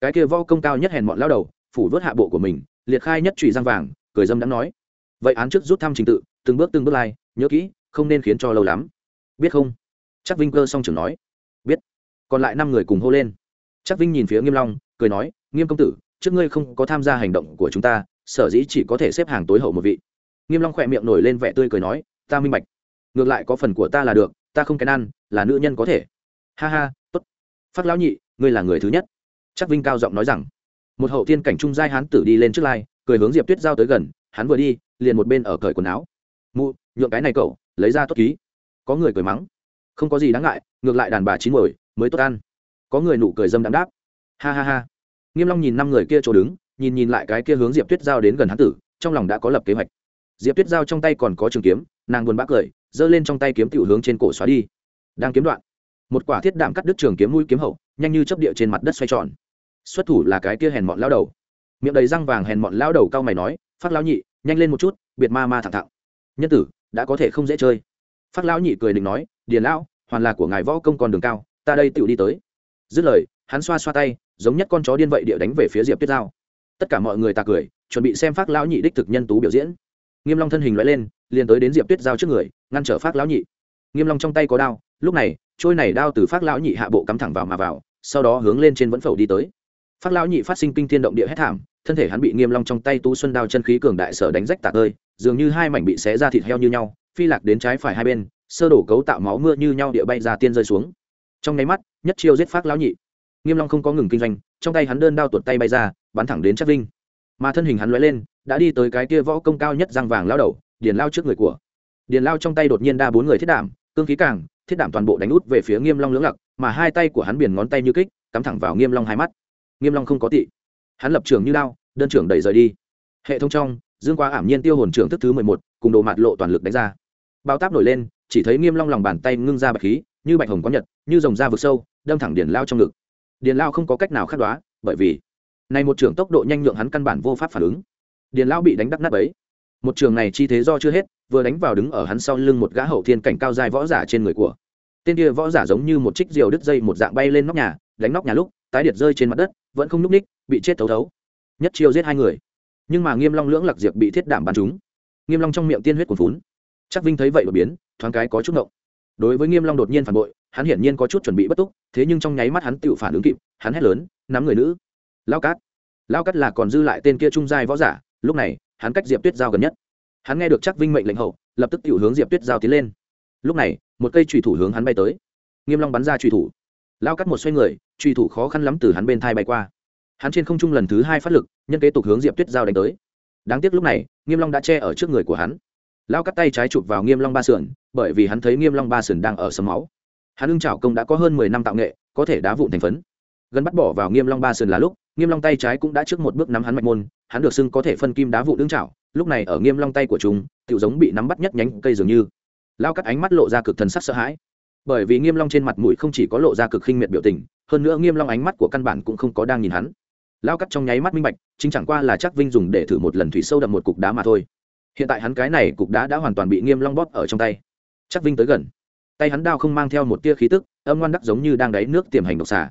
Cái kia võ công cao nhất hèn mọn lao đầu phủ vớt hạ bộ của mình liệt khai nhất chủy răng vàng cười dâm đã nói vậy án trước rút thăm trình tự từng bước từng bước lai nhớ kỹ không nên khiến cho lâu lắm. Biết không? Chắc vinh cơ song trưởng nói biết. Còn lại năm người cùng hô lên chắc vinh nhìn phía nghiêm long, cười nói, nghiêm công tử, trước ngươi không có tham gia hành động của chúng ta, sở dĩ chỉ có thể xếp hàng tối hậu một vị. Nghiêm long khỏe miệng nổi lên vẻ tươi cười nói, ta minh bạch. Ngược lại có phần của ta là được, ta không kén ăn, là nữ nhân có thể. Ha ha, tốt. Phát lão nhị, ngươi là người thứ nhất. Chắc vinh cao giọng nói rằng. Một hậu thiên cảnh trung giai hán tử đi lên trước lai, cười hướng diệp tuyết giao tới gần, hắn vừa đi, liền một bên ở cởi quần áo. Mụ, nhượng cái này cậu, lấy ra tốt ký. Có người cười mắng. Không có gì đáng ngại, ngược lại đàn bà chín mồi mới tốt ăn có người nụ cười dâm đắm đáp. Ha ha ha. Nghiêm long nhìn năm người kia chỗ đứng, nhìn nhìn lại cái kia hướng diệp tuyết giao đến gần hắn tử, trong lòng đã có lập kế hoạch. Diệp tuyết giao trong tay còn có trường kiếm, nàng buồn bã cười, giơ lên trong tay kiếm tiểu hướng trên cổ xóa đi. Đang kiếm đoạn, một quả thiết đạm cắt đứt trường kiếm mũi kiếm hậu, nhanh như chấp địa trên mặt đất xoay tròn. Xuất thủ là cái kia hèn mọn lao đầu. Miệng đầy răng vàng hèn mọn lao đầu cao mày nói phát lão nhị, nhanh lên một chút, biệt ma ma thẳng thẳng. Nhân tử, đã có thể không dễ chơi. Phát lão nhị cười định nói, điền lão, hoàn là của ngài võ công còn đường cao, ta đây tựu đi tới dứt lời, hắn xoa xoa tay, giống nhất con chó điên vậy địa đánh về phía diệp tuyết giao. Tất cả mọi người ta cười, chuẩn bị xem phát lão nhị đích thực nhân tú biểu diễn. Nghiêm long thân hình loại lên, liền tới đến diệp tuyết giao trước người, ngăn trở phát lão nhị. Nghiêm long trong tay có đao, lúc này, trôi này đao từ phát lão nhị hạ bộ cắm thẳng vào mà vào, sau đó hướng lên trên vẫn phẩu đi tới. Phát lão nhị phát sinh kinh thiên động địa hét thảm, thân thể hắn bị nghiêm long trong tay tú xuân đao chân khí cường đại sở đánh rách tạc ơi dường như hai mảnh bị xé ra thịt heo như nhau, phi lạc đến trái phải hai bên, sơ đổ cấu tạo máu mưa như nhau địa bay ra tiên rơi xuống. Trong nháy mắt nhất chiêu giết phát lão nhị. Nghiêm long không có ngừng kinh doanh, trong tay hắn đơn đao tuột tay bay ra, bắn thẳng đến chắc vinh. Mà thân hình hắn lóe lên, đã đi tới cái kia võ công cao nhất răng vàng lao đầu, điền lao trước người của. Điền lao trong tay đột nhiên đa bốn người thiết đảm, cương khí càng, thiết đảm toàn bộ đánh út về phía nghiêm long lưỡng lặc mà hai tay của hắn biển ngón tay như kích, cắm thẳng vào nghiêm long hai mắt. Nghiêm long không có tị. Hắn lập trường như đao đơn trưởng đẩy rời đi. Hệ thống trong, dương quá ảm nhiên tiêu hồn trưởng thức thứ mười một, cùng đồ mạt lộ toàn lực đánh ra. Bao táp nổi lên, chỉ thấy nghiêm long lòng bàn tay ngưng ra bạch khí, như bạch hồng có nhật, như rồng ra vực sâu đâm thẳng điền lao trong ngực. Điền lao không có cách nào khắc đoá, bởi vì này một trường tốc độ nhanh nhượng hắn căn bản vô pháp phản ứng. Điền lao bị đánh đắc nát ấy một trường này chi thế do chưa hết, vừa đánh vào đứng ở hắn sau lưng một gã hậu thiên cảnh cao dài võ giả trên người của. Tên kia võ giả giống như một trích diều đứt dây một dạng bay lên nóc nhà, đánh nóc nhà lúc, tái điệt rơi trên mặt đất, vẫn không nhúc ních bị chết thấu thấu. Nhất chiêu giết hai người. Nhưng mà nghiêm long lưỡng lạc diệp bị thiết đảm bắn trúng. Nghiêm long trong miệng tiên huyết cuồn phún chắc vinh thấy vậy đột biến, thoáng cái có chút động đối với nghiêm long đột nhiên phản bội hắn hiển nhiên có chút chuẩn bị bất túc, thế nhưng trong nháy mắt hắn tự phản ứng kịp, hắn hét lớn, nắm người nữ. Lao cát. Lao cát là còn dư lại tên kia trung giai võ giả, lúc này, hắn cách diệp tuyết giao gần nhất. Hắn nghe được chắc vinh mệnh lệnh hậu, lập tức tự hướng diệp tuyết giao tiến lên. Lúc này, một cây trùy thủ hướng hắn bay tới. Nghiêm long bắn ra trùy thủ. Lao cắt một xoay người trùy thủ khó khăn lắm từ hắn bên thai bay qua. Hắn trên không trung lần thứ hai phát lực, nhân kế tục hướng diệp tuyết giao đánh tới. Đáng tiếc lúc này, nghiêm long đã che ở trước người của hắn. Lao cắt tay trái chụp vào nghiêm long ba sườn, bởi vì hắn thấy nghiêm long ba sườn đang ở sấm máu hắn ưng chảo công đã có hơn mười năm tạo nghệ, có thể đá vụn thành phấn. Gần bắt bỏ vào nghiêm long ba sườn là lúc, nghiêm long tay trái cũng đã trước một bước nắm hắn mạch môn, hắn được xưng có thể phân kim đá vụn ưng chảo lúc này ở nghiêm long tay của chúng, tiểu giống bị nắm bắt nhất nhánh cây dường như. Lao cắt ánh mắt lộ ra cực thần sắc sợ hãi. Bởi vì nghiêm long trên mặt mũi không chỉ có lộ ra cực khinh miệt biểu tình, hơn nữa nghiêm long ánh mắt của căn bản cũng không có đang nhìn hắn. Lao cắt trong nháy mắt minh bạch, chính chẳng qua là chắc vinh dùng để thử một lần thủy sâu đậm một cục đá mà thôi. Hiện tại hắn cái này cục đá đã hoàn toàn bị nghiêm long bóp ở trong tay. Chắc vinh tới gần tay hắn đao không mang theo một tia khí tức, âm ngoan đắc giống như đang đáy nước tiềm hành độc xả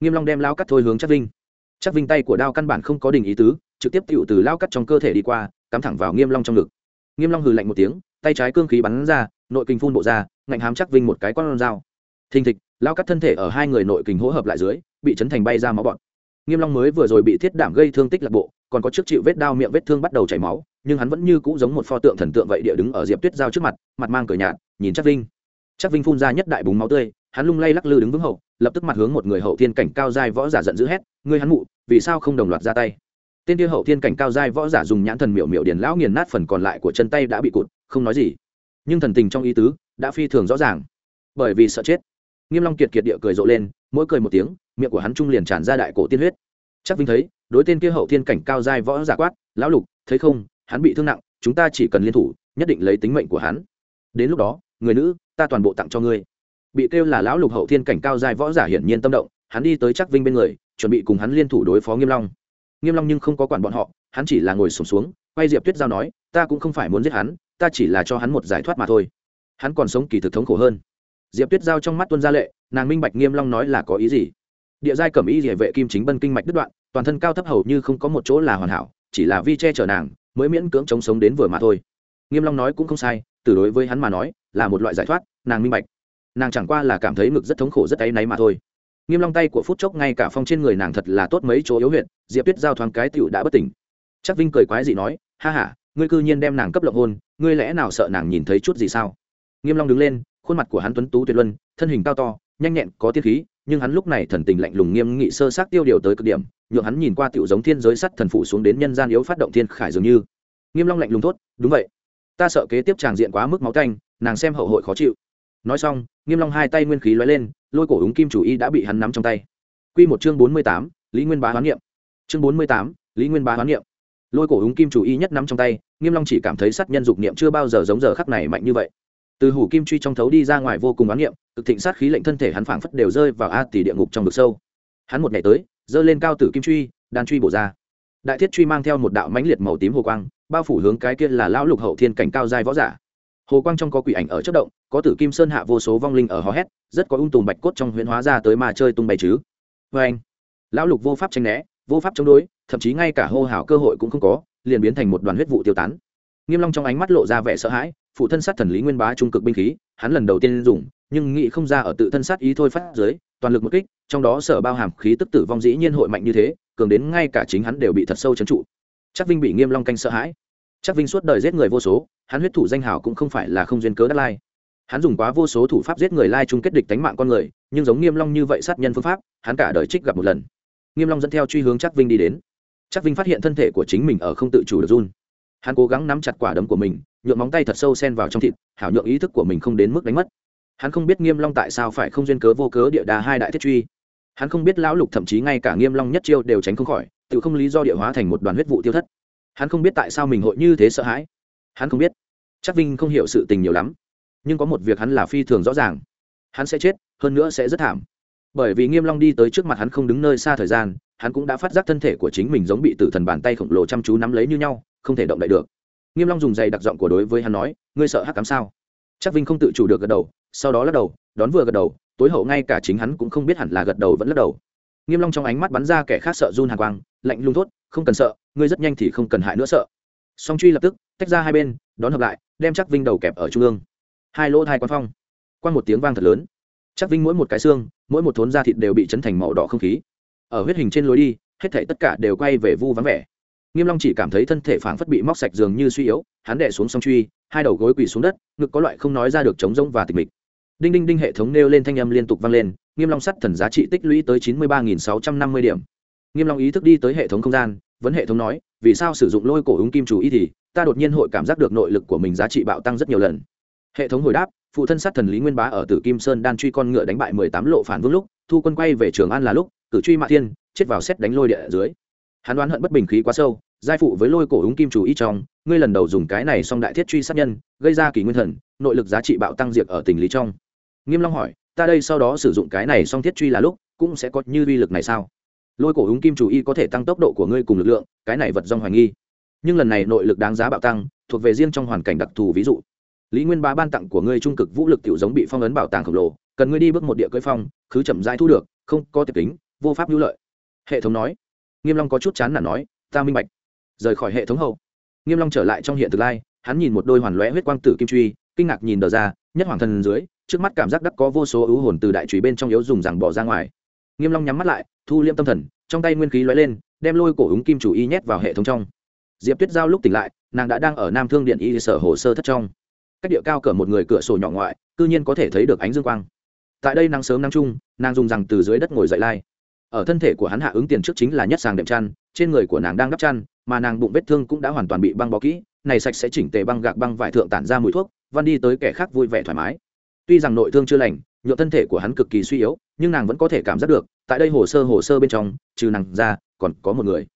nghiêm long đem lao cắt thôi hướng chắc vinh. Chắc vinh tay của đao căn bản không có đình ý tứ, trực tiếp tựu từ lao cắt trong cơ thể đi qua, cắm thẳng vào nghiêm long trong ngực. Nghiêm long hừ lạnh một tiếng, tay trái cương khí bắn ra, nội kinh phun bộ ra, ngạnh hám chắc vinh một cái con dao. Thình thịch, lao cắt thân thể ở hai người nội kình hỗ hợp lại dưới, bị chấn thành bay ra máu bọt. Nghiêm long mới vừa rồi bị thiết đảm gây thương tích lạc bộ, còn có trước chịu vết đao miệng vết thương bắt đầu chảy máu, nhưng hắn vẫn như cũ giống một pho tượng thần tượng vậy địa đứng ở diệp tuyết giao trước mặt mặt mang cười nhạt, nhìn chắc vinh chắc vinh phun ra nhất đại búng máu tươi, hắn lung lay lắc lư đứng vững hậu, lập tức mặt hướng một người hậu thiên cảnh cao giai võ giả giận dữ hét, ngươi hắn mụ, vì sao không đồng loạt ra tay? Tên kia hậu thiên cảnh cao giai võ giả dùng nhãn thần miểu miểu điền lão nghiền nát phần còn lại của chân tay đã bị cụt, không nói gì. Nhưng thần tình trong ý tứ đã phi thường rõ ràng. Bởi vì sợ chết, nghiêm long kiệt kiệt địa cười rộ lên, mỗi cười một tiếng, miệng của hắn trung liền tràn ra đại cổ tiên huyết. Chắc vinh thấy, đối tên kia hậu thiên cảnh cao giai võ giả quát, lão lục, thấy không, hắn bị thương nặng, chúng ta chỉ cần liên thủ, nhất định lấy tính mệnh của hắn. Đến lúc đó, người nữ ta toàn bộ tặng cho ngươi. Bị kêu là lão lục hậu thiên cảnh cao dài võ giả hiển nhiên tâm động hắn đi tới chắc vinh bên người chuẩn bị cùng hắn liên thủ đối phó nghiêm long. Nghiêm long nhưng không có quản bọn họ hắn chỉ là ngồi sụp xuống, xuống quay diệp tuyết giao nói ta cũng không phải muốn giết hắn ta chỉ là cho hắn một giải thoát mà thôi. Hắn còn sống kỳ thực thống khổ hơn. Diệp tuyết giao trong mắt tuân gia lệ nàng minh bạch nghiêm long nói là có ý gì. Địa giai cẩm ý địa vệ kim chính bân kinh mạch đứt đoạn toàn thân cao thấp hầu như không có một chỗ là hoàn hảo chỉ là vi che chở nàng mới miễn cưỡng chống sống đến vừa mà thôi. Nghiêm long nói cũng không sai từ đối với hắn mà nói là một loại giải thoát, nàng minh bạch. Nàng chẳng qua là cảm thấy ngực rất thống khổ rất áy náy mà thôi. Nghiêm long tay của phút chốc ngay cả phong trên người nàng thật là tốt mấy chỗ yếu huyệt, diệp tuyết giao thoáng cái tiểu đã bất tỉnh. Chắc vinh cười quái dị nói, ha ha, ngươi cư nhiên đem nàng cấp lộng hôn, ngươi lẽ nào sợ nàng nhìn thấy chút gì sao? Nghiêm long đứng lên, khuôn mặt của hắn tuấn tú tuyệt luân, thân hình cao to, nhanh nhẹn, có tiết khí, nhưng hắn lúc này thần tình lạnh lùng nghiêm nghị sơ sát tiêu điều tới cực điểm, nhượng hắn nhìn qua tiểu giống thiên giới sắt thần phụ xuống đến nhân gian yếu phát động thiên khải dường như. Nghiêm long lạnh lùng thốt, đúng vậy. Ta sợ kế tiếp tràng diện quá mức máu thanh nàng xem hậu hội khó chịu. Nói xong nghiêm long hai tay nguyên khí lóe lên lôi cổ úng kim chủ y đã bị hắn nắm trong tay. Quy một chương bốn mươi tám, lý nguyên bá hoán niệm. Chương bốn mươi tám, lý nguyên bá hoán niệm. Lôi cổ úng kim chủ y nhất nắm trong tay nghiêm long chỉ cảm thấy sát nhân dục niệm chưa bao giờ giống giờ khắc này mạnh như vậy. Từ hủ kim truy trong thấu đi ra ngoài vô cùng oán niệm cực thịnh sát khí lệnh thân thể hắn phảng phất đều rơi vào a tỷ địa ngục trong vực sâu. Hắn một ngày tới giơ lên cao tử kim truy đan truy bổ ra. Đại thiết truy mang theo một đạo mãnh liệt màu tím hồ quang bao phủ hướng cái kia là lão lục hậu thiên cảnh cao giai võ giả hồ quang trong có quỷ ảnh ở chất động, có tử kim sơn hạ vô số vong linh ở hò hét, rất có ung tùm bạch cốt trong huyễn hóa ra tới mà chơi tung bày chứ. Vê anh, lão lục vô pháp tranh né, vô pháp chống đối, thậm chí ngay cả hô hào cơ hội cũng không có, liền biến thành một đoàn huyết vụ tiêu tán. Nghiêm long trong ánh mắt lộ ra vẻ sợ hãi, phụ thân sát thần lý nguyên bá trung cực binh khí, hắn lần đầu tiên dùng, nhưng nghĩ không ra ở tự thân sát ý thôi phát dưới, toàn lực một kích, trong đó sở bao hàm khí tức tử vong dĩ nhiên hội mạnh như thế, cường đến ngay cả chính hắn đều bị thật sâu chấn trụ. Chắc vinh bị nghiêm long canh sợ hãi chắc vinh suốt đời giết người vô số, hắn huyết thủ danh hào cũng không phải là không duyên cớ đắc lai. Hắn dùng quá vô số thủ pháp giết người lai chung kết địch đánh mạng con người, nhưng giống nghiêm long như vậy sát nhân phương pháp, hắn cả đời trích gặp một lần. Nghiêm long dẫn theo truy hướng chắc vinh đi đến. Chắc vinh phát hiện thân thể của chính mình ở không tự chủ được run. Hắn cố gắng nắm chặt quả đấm của mình, nhuộm móng tay thật sâu sen vào trong thịt, hảo nhượng ý thức của mình không đến mức đánh mất. Hắn không biết nghiêm long tại sao phải không duyên cớ vô cớ địa đà hai đại thiết truy. Hắn không biết lão lục thậm chí ngay cả nghiêm long nhất chiêu đều tránh không khỏi, tự không lý do địa hóa thành một đoàn huyết vụ tiêu thất hắn không biết tại sao mình hội như thế sợ hãi. Hắn không biết. Chắc vinh không hiểu sự tình nhiều lắm. Nhưng có một việc hắn là phi thường rõ ràng. Hắn sẽ chết, hơn nữa sẽ rất thảm. Bởi vì nghiêm long đi tới trước mặt hắn không đứng nơi xa thời gian, hắn cũng đã phát giác thân thể của chính mình giống bị tử thần bàn tay khổng lồ chăm chú nắm lấy như nhau, không thể động đậy được. Nghiêm long dùng giày đặc giọng của đối với hắn nói, ngươi sợ hắc cám sao? Chắc vinh không tự chủ được gật đầu, sau đó lắc đầu, đón vừa gật đầu, tối hậu ngay cả chính hắn cũng không biết hẳn là gật đầu vẫn lắc đầu. Nghiêm long trong ánh mắt bắn ra kẻ khác sợ run hàn quang, lạnh lùng thốt không cần sợ, ngươi rất nhanh thì không cần hại nữa sợ. Song truy lập tức, tách ra hai bên, đón hợp lại, đem chắc vinh đầu kẹp ở trung ương. Hai lỗ hai quan phong. Quan một tiếng vang thật lớn. Chắc vinh mỗi một cái xương, mỗi một thốn da thịt đều bị chấn thành màu đỏ không khí. Ở huyết hình trên lối đi, hết thảy tất cả đều quay về vu vắng vẻ. Nghiêm long chỉ cảm thấy thân thể phảng phất bị móc sạch dường như suy yếu, hắn đè xuống song truy, hai đầu gối quỳ xuống đất, ngực có loại không nói ra được trống rỗng và tịch mịch. Đinh đinh đinh hệ thống nêu lên thanh âm liên tục vang lên, nghiêm long sắt thần giá trị tích lũy tới chín mươi ba sáu trăm năm mươi điểm. Nghiêm long ý thức đi tới hệ thống không gian vấn hệ thống nói, vì sao sử dụng lôi cổ ứng kim chủ ý thì, ta đột nhiên hội cảm giác được nội lực của mình giá trị bạo tăng rất nhiều lần. Hệ thống hồi đáp, phụ thân sát thần lý nguyên bá ở tử kim sơn đan truy con ngựa đánh bại mười tám lộ phản vương lúc, thu quân quay về trường an là lúc, cử truy mạ thiên, chết vào xét đánh lôi địa ở dưới. Hắn đoán hận bất bình khí quá sâu, giai phụ với lôi cổ ứng kim chủ ý trong, ngươi lần đầu dùng cái này xong đại thiết truy sát nhân, gây ra kỳ nguyên thần, nội lực giá trị bạo tăng diệt ở tình lý trong. Nghiêm long hỏi, ta đây sau đó sử dụng cái này xong thiết truy là lúc, cũng sẽ có như uy lực này sao? Lôi cổ ứng kim chủ y có thể tăng tốc độ của ngươi cùng lực lượng, cái này vật dòng hoài nghi. Nhưng lần này nội lực đáng giá bạo tăng, thuộc về riêng trong hoàn cảnh đặc thù ví dụ. Lý nguyên bá ban tặng của ngươi trung cực vũ lực tiểu giống bị phong ấn bảo tàng khổng lồ, cần ngươi đi bước một địa cưỡi phong, khứ chậm rãi thu được, không có tiệp kính, vô pháp hữu lợi. Hệ thống nói. Nghiêm long có chút chán nản nói, ta minh bạch. Rời khỏi hệ thống hậu, nghiêm long trở lại trong hiện thực lai, hắn nhìn một đôi hoàn lóe huyết quang tử kim truy, kinh ngạc nhìn đờ ra, nhất hoàng thần dưới, trước mắt cảm giác đắc có vô số ưu hồn từ đại truy bên trong yếu dùng rằng bỏ ra ngoài nghiêm long nhắm mắt lại, thu liêm tâm thần, trong tay nguyên khí lóe lên, đem lôi cổ ứng kim chủ y nhét vào hệ thống trong. Diệp tuyết giao lúc tỉnh lại, nàng đã đang ở nam thương điện y sở hồ sơ thất trong. Cách địa cao cỡ một người cửa sổ nhỏ ngoại, cư nhiên có thể thấy được ánh dương quang. Tại đây nắng sớm nắng chung nàng dùng rằng từ dưới đất ngồi dậy lai. Ở thân thể của hắn hạ ứng tiền trước chính là nhất sàng đệm chăn, trên người của nàng đang đắp chăn, mà nàng bụng vết thương cũng đã hoàn toàn bị băng bó kỹ, này sạch sẽ chỉnh tề băng gạc băng vải thượng tản ra mùi thuốc, văn đi tới kẻ khác vui vẻ thoải mái. Tuy rằng nội thương chưa lành nhựa thân thể của hắn cực kỳ suy yếu, nhưng nàng vẫn có thể cảm giác được, tại đây hồ sơ hồ sơ bên trong, trừ nàng ra, còn có một người.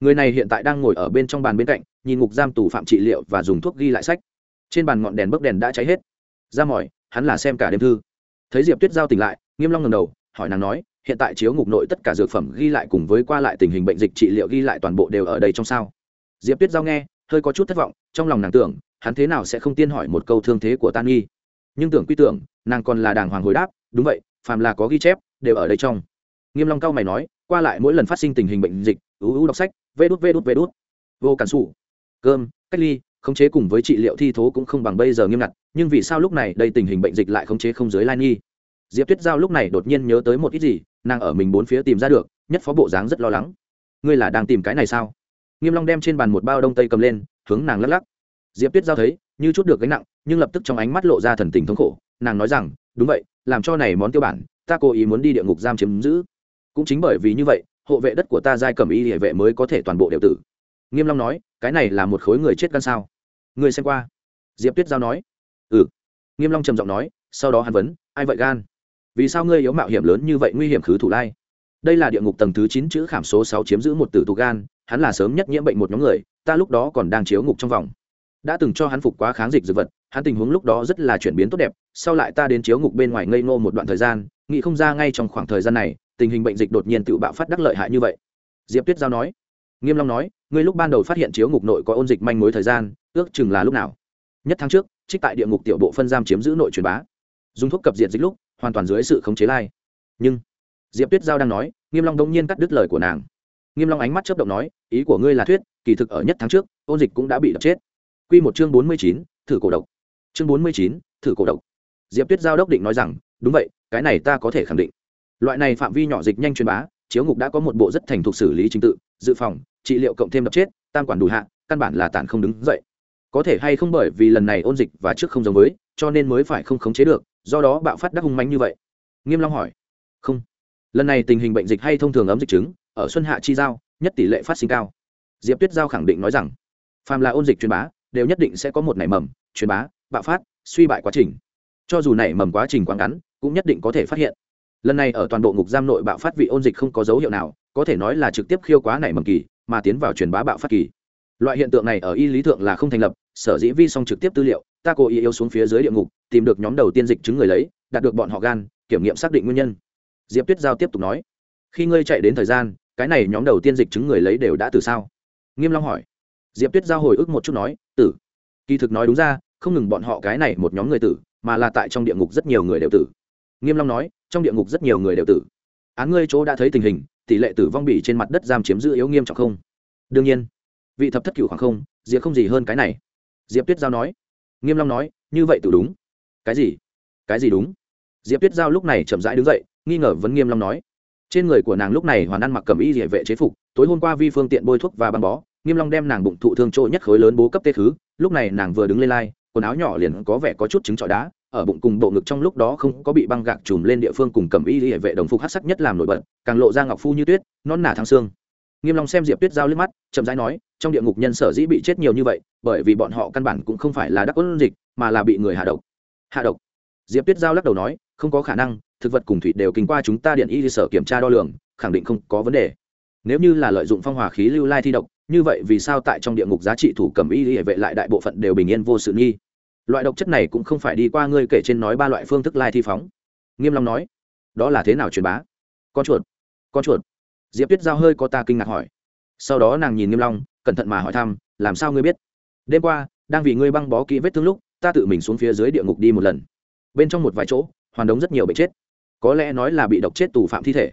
Người này hiện tại đang ngồi ở bên trong bàn bên cạnh, nhìn ngục giam tù phạm trị liệu và dùng thuốc ghi lại sách. Trên bàn ngọn đèn bấc đèn đã cháy hết. Ra mỏi, hắn là xem cả đêm thư. Thấy diệp tuyết giao tỉnh lại, nghiêm long ngầm đầu, hỏi nàng nói, hiện tại chiếu ngục nội tất cả dược phẩm ghi lại cùng với qua lại tình hình bệnh dịch trị liệu ghi lại toàn bộ đều ở đây trong sao? Diệp tuyết giao nghe, hơi có chút thất vọng, trong lòng nàng tưởng, hắn thế nào sẽ không tiên hỏi một câu thương thế của tan nghi? Nhưng tưởng quy tưởng, nàng còn là đàng hoàng hồi đáp, đúng vậy, phàm là có ghi chép, đều ở đây trong. Nghiêm long cao mày nói, qua lại mỗi lần phát sinh tình hình bệnh dịch, ú ú đọc sách, vê đút vê đút vê đút. Vô cản sủ, cơm, cách ly, khống chế cùng với trị liệu thi thố cũng không bằng bây giờ nghiêm ngặt, nhưng vì sao lúc này đây tình hình bệnh dịch lại khống chế không dưới lai nghi? Diệp tuyết giao lúc này đột nhiên nhớ tới một ít gì, nàng ở mình bốn phía tìm ra được, nhất phó bộ dáng rất lo lắng. Ngươi là đang tìm cái này sao? Nghiêm long đem trên bàn một bao đông tây cầm lên, hướng nàng lắc lắc. Diệp tuyết giao thấy như chút được gánh nặng, nhưng lập tức trong ánh mắt lộ ra thần tình thống khổ. Nàng nói rằng, đúng vậy, làm cho này món tiêu bản, ta cố ý muốn đi địa ngục giam chiếm giữ. Cũng chính bởi vì như vậy, hộ vệ đất của ta giai cầm y hệ vệ mới có thể toàn bộ đều tử. Nghiêm long nói, cái này là một khối người chết gan sao? Ngươi xem qua. Diệp tuyết giao nói ừ. Nghiêm long trầm giọng nói, sau đó hắn vấn, ai vậy gan? Vì sao ngươi yếu mạo hiểm lớn như vậy, nguy hiểm khứ thủ lai? Đây là địa ngục tầng thứ chín chữ khảm số sáu chiếm giữ một tử tù gan, hắn là sớm nhất nhiễm bệnh một nhóm người, ta lúc đó còn đang chiếu ngục trong vòng đã từng cho hắn phục quá kháng dịch dược vật, hắn tình huống lúc đó rất là chuyển biến tốt đẹp, sau lại ta đến chiếu ngục bên ngoài ngây ngô một đoạn thời gian, nghĩ không ra ngay trong khoảng thời gian này, tình hình bệnh dịch đột nhiên tự bạo phát đắc lợi hại như vậy. Diệp tuyết giao nói, nghiêm long nói, ngươi lúc ban đầu phát hiện chiếu ngục nội có ôn dịch manh mối thời gian, ước chừng là lúc nào? Nhất tháng trước, trích tại địa ngục tiểu bộ phân giam chiếm giữ nội truyền bá. Dùng thuốc cập diệt dịch lúc, hoàn toàn dưới sự khống chế lai. Nhưng, diệp tuyết giao đang nói, nghiêm long đống nhiên cắt đứt lời của nàng. Nghiêm long ánh mắt chớp động nói, ý của ngươi là thuyết, kỳ thực ở nhất tháng trước, ôn dịch cũng đã bị đập chết quy một chương bốn mươi chín, thử cổ độc. Chương bốn mươi chín, thử cổ độc. Diệp tuyết giao đốc định nói rằng đúng vậy cái này ta có thể khẳng định. Loại này phạm vi nhỏ dịch nhanh truyền bá chiếu ngục đã có một bộ rất thành thục xử lý chính tự dự phòng trị liệu cộng thêm đập chết tam quản đủ hạ căn bản là tản không đứng dậy. Có thể hay không bởi vì lần này ôn dịch và trước không giống với cho nên mới phải không khống chế được do đó bạo phát đắc hung mãnh như vậy. Nghiêm long hỏi. Không. Lần này tình hình bệnh dịch hay thông thường ấm dịch chứng ở xuân hạ chi giao nhất tỷ lệ phát sinh cao. Diệp tuyết giao khẳng định nói rằng phàm là ôn dịch truyền bá đều nhất định sẽ có một nảy mầm, truyền bá, bạo phát, suy bại quá trình. Cho dù nảy mầm quá trình quá ngắn, cũng nhất định có thể phát hiện. Lần này ở toàn bộ ngục giam nội bạo phát vị ôn dịch không có dấu hiệu nào, có thể nói là trực tiếp khiêu quá nảy mầm kỳ, mà tiến vào truyền bá bạo phát kỳ. Loại hiện tượng này ở y lý thượng là không thành lập, sở dĩ vi song trực tiếp tư liệu, ta cố ý yếu xuống phía dưới địa ngục, tìm được nhóm đầu tiên dịch chứng người lấy, đạt được bọn họ gan, kiểm nghiệm xác định nguyên nhân. Diệp tuyết giao tiếp tục nói, khi ngươi chạy đến thời gian, cái này nhóm đầu tiên dịch chứng người lấy đều đã từ sao? Nghiêm long hỏi. Diệp tuyết giao hồi ức một chút nói tử. Kỳ thực nói đúng ra, không ngừng bọn họ cái này một nhóm người tử, mà là tại trong địa ngục rất nhiều người đều tử. Nghiêm long nói, trong địa ngục rất nhiều người đều tử. Án ngươi chỗ đã thấy tình hình, tỷ lệ tử vong bị trên mặt đất giam chiếm giữ yếu nghiêm trọng không? Đương nhiên. Vị thập thất cửu khoảng không, diệp không gì hơn cái này. Diệp tuyết giao nói. Nghiêm long nói, như vậy tự đúng. Cái gì? Cái gì đúng? Diệp tuyết giao lúc này chậm rãi đứng dậy, nghi ngờ vấn nghiêm long nói. Trên người của nàng lúc này hoàn ăn mặc cầm y địa vệ chế phục, tối hôm qua vi phương tiện bôi thuốc và băng bó nghiêm long đem nàng bụng thụ thương trôi nhất khối lớn bố cấp tê thứ. lúc này nàng vừa đứng lên lai, quần áo nhỏ liền có vẻ có chút trứng trọi đá, ở bụng cùng bộ ngực trong lúc đó không có bị băng gạc trùm lên địa phương cùng cầm y hệ vệ đồng phục hắc sắc nhất làm nổi bật, càng lộ ra ngọc phu như tuyết, non nả thăng xương. Nghiêm long xem diệp tuyết giao liếc mắt, chậm rãi nói, trong địa ngục nhân sở dĩ bị chết nhiều như vậy, bởi vì bọn họ căn bản cũng không phải là đắc ôn dịch, mà là bị người hạ độc. Hạ độc. Diệp tuyết giao lắc đầu nói, không có khả năng, thực vật cùng thủy đều kinh qua chúng ta điện y sở kiểm tra đo lường, khẳng định không có vấn đề. Nếu như là lợi dụng phong hỏa khí lưu lai thi độc như vậy vì sao tại trong địa ngục giá trị thủ cầm y hệ vệ lại đại bộ phận đều bình yên vô sự nghi? Loại độc chất này cũng không phải đi qua ngươi kể trên nói ba loại phương thức lai thi phóng. Nghiêm long nói, đó là thế nào truyền bá? Con chuột con chuột. Diệp tuyết giao hơi có ta kinh ngạc hỏi. Sau đó nàng nhìn nghiêm long, cẩn thận mà hỏi thăm, làm sao ngươi biết? Đêm qua, đang vì ngươi băng bó kỹ vết thương lúc, ta tự mình xuống phía dưới địa ngục đi một lần. Bên trong một vài chỗ, hoàn đống rất nhiều bệnh chết. Có lẽ nói là bị độc chết tù phạm thi thể.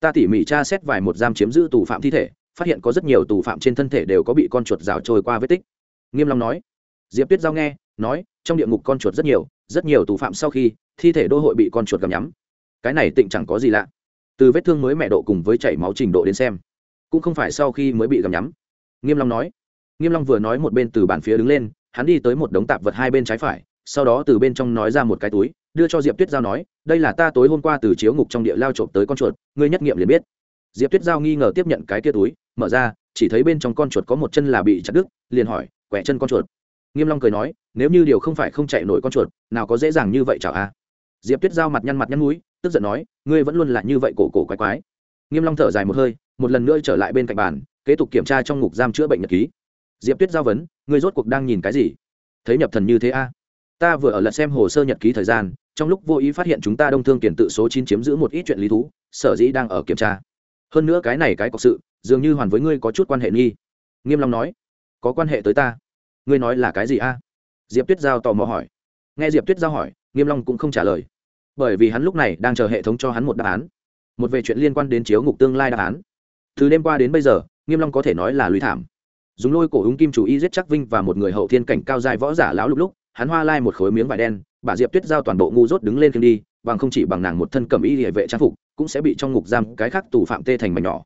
Ta tỉ mỉ tra xét vài một giam chiếm giữ tù phạm thi thể phát hiện có rất nhiều tù phạm trên thân thể đều có bị con chuột rào trôi qua vết tích. Nghiêm long nói. Diệp tuyết giao nghe, nói, trong địa ngục con chuột rất nhiều rất nhiều tù phạm sau khi, thi thể đô hội bị con chuột gặm nhắm cái này tịnh chẳng có gì lạ. Từ vết thương mới mẹ độ cùng với chảy máu trình độ đến xem, cũng không phải sau khi mới bị gặm nhắm nghiêm long nói. Nghiêm long vừa nói một bên từ bàn phía đứng lên, hắn đi tới một đống tạp vật hai bên trái phải, sau đó từ bên trong nói ra một cái túi, đưa cho diệp tuyết giao nói, đây là ta tối hôm qua từ chiếu ngục trong địa lao trộm tới con chuột, ngươi nhất nghiệm liền biết. Diệp tuyết giao nghi ngờ tiếp nhận cái kia túi mở ra, chỉ thấy bên trong con chuột có một chân là bị chặt đứt, liền hỏi, quẻ chân con chuột? Nghiêm long cười nói, nếu như điều không phải không chạy nổi con chuột, nào có dễ dàng như vậy chào a à? diệp tuyết giao mặt nhăn mặt nhăn mũi tức giận nói, ngươi vẫn luôn là như vậy cổ cổ quái quái. Nghiêm long thở dài một hơi, một lần nữa trở lại bên cạnh bàn, kế tục kiểm tra trong ngục giam chữa bệnh nhật ký. Diệp tuyết giao vấn, ngươi rốt cuộc đang nhìn cái gì? Thấy nhập thần như thế a? Ta vừa ở lật xem hồ sơ nhật ký thời gian, trong lúc vô ý phát hiện chúng ta đông thương tiền tự số chín chiếm giữ một ít chuyện lý thú, sở dĩ đang ở kiểm tra hơn nữa cái này cái cọc sự, dường như hoàn với ngươi có chút quan hệ nghi. Nghiêm long nói, có quan hệ tới ta? Ngươi nói là cái gì a? Diệp tuyết giao tò mò hỏi. Nghe diệp tuyết giao hỏi, nghiêm long cũng không trả lời. Bởi vì hắn lúc này đang chờ hệ thống cho hắn một đáp án. Một về chuyện liên quan đến chiếu ngục tương lai đáp án. Từ đêm qua đến bây giờ, nghiêm long có thể nói là lùi thảm. Dùng lôi cổ úng kim chủ y giết chắc vinh và một người hậu thiên cảnh cao dài võ giả lão lúc lúc, hắn hoa lai một khối miếng vải đen, bà diệp tuyết giao toàn bộ ngu dốt đứng lên khiêng đi, bằng không chỉ bằng nàng một thân cẩm y hệ vệ trang phục cũng sẽ bị trong ngục giam cái khác tù phạm tê thành mảnh nhỏ.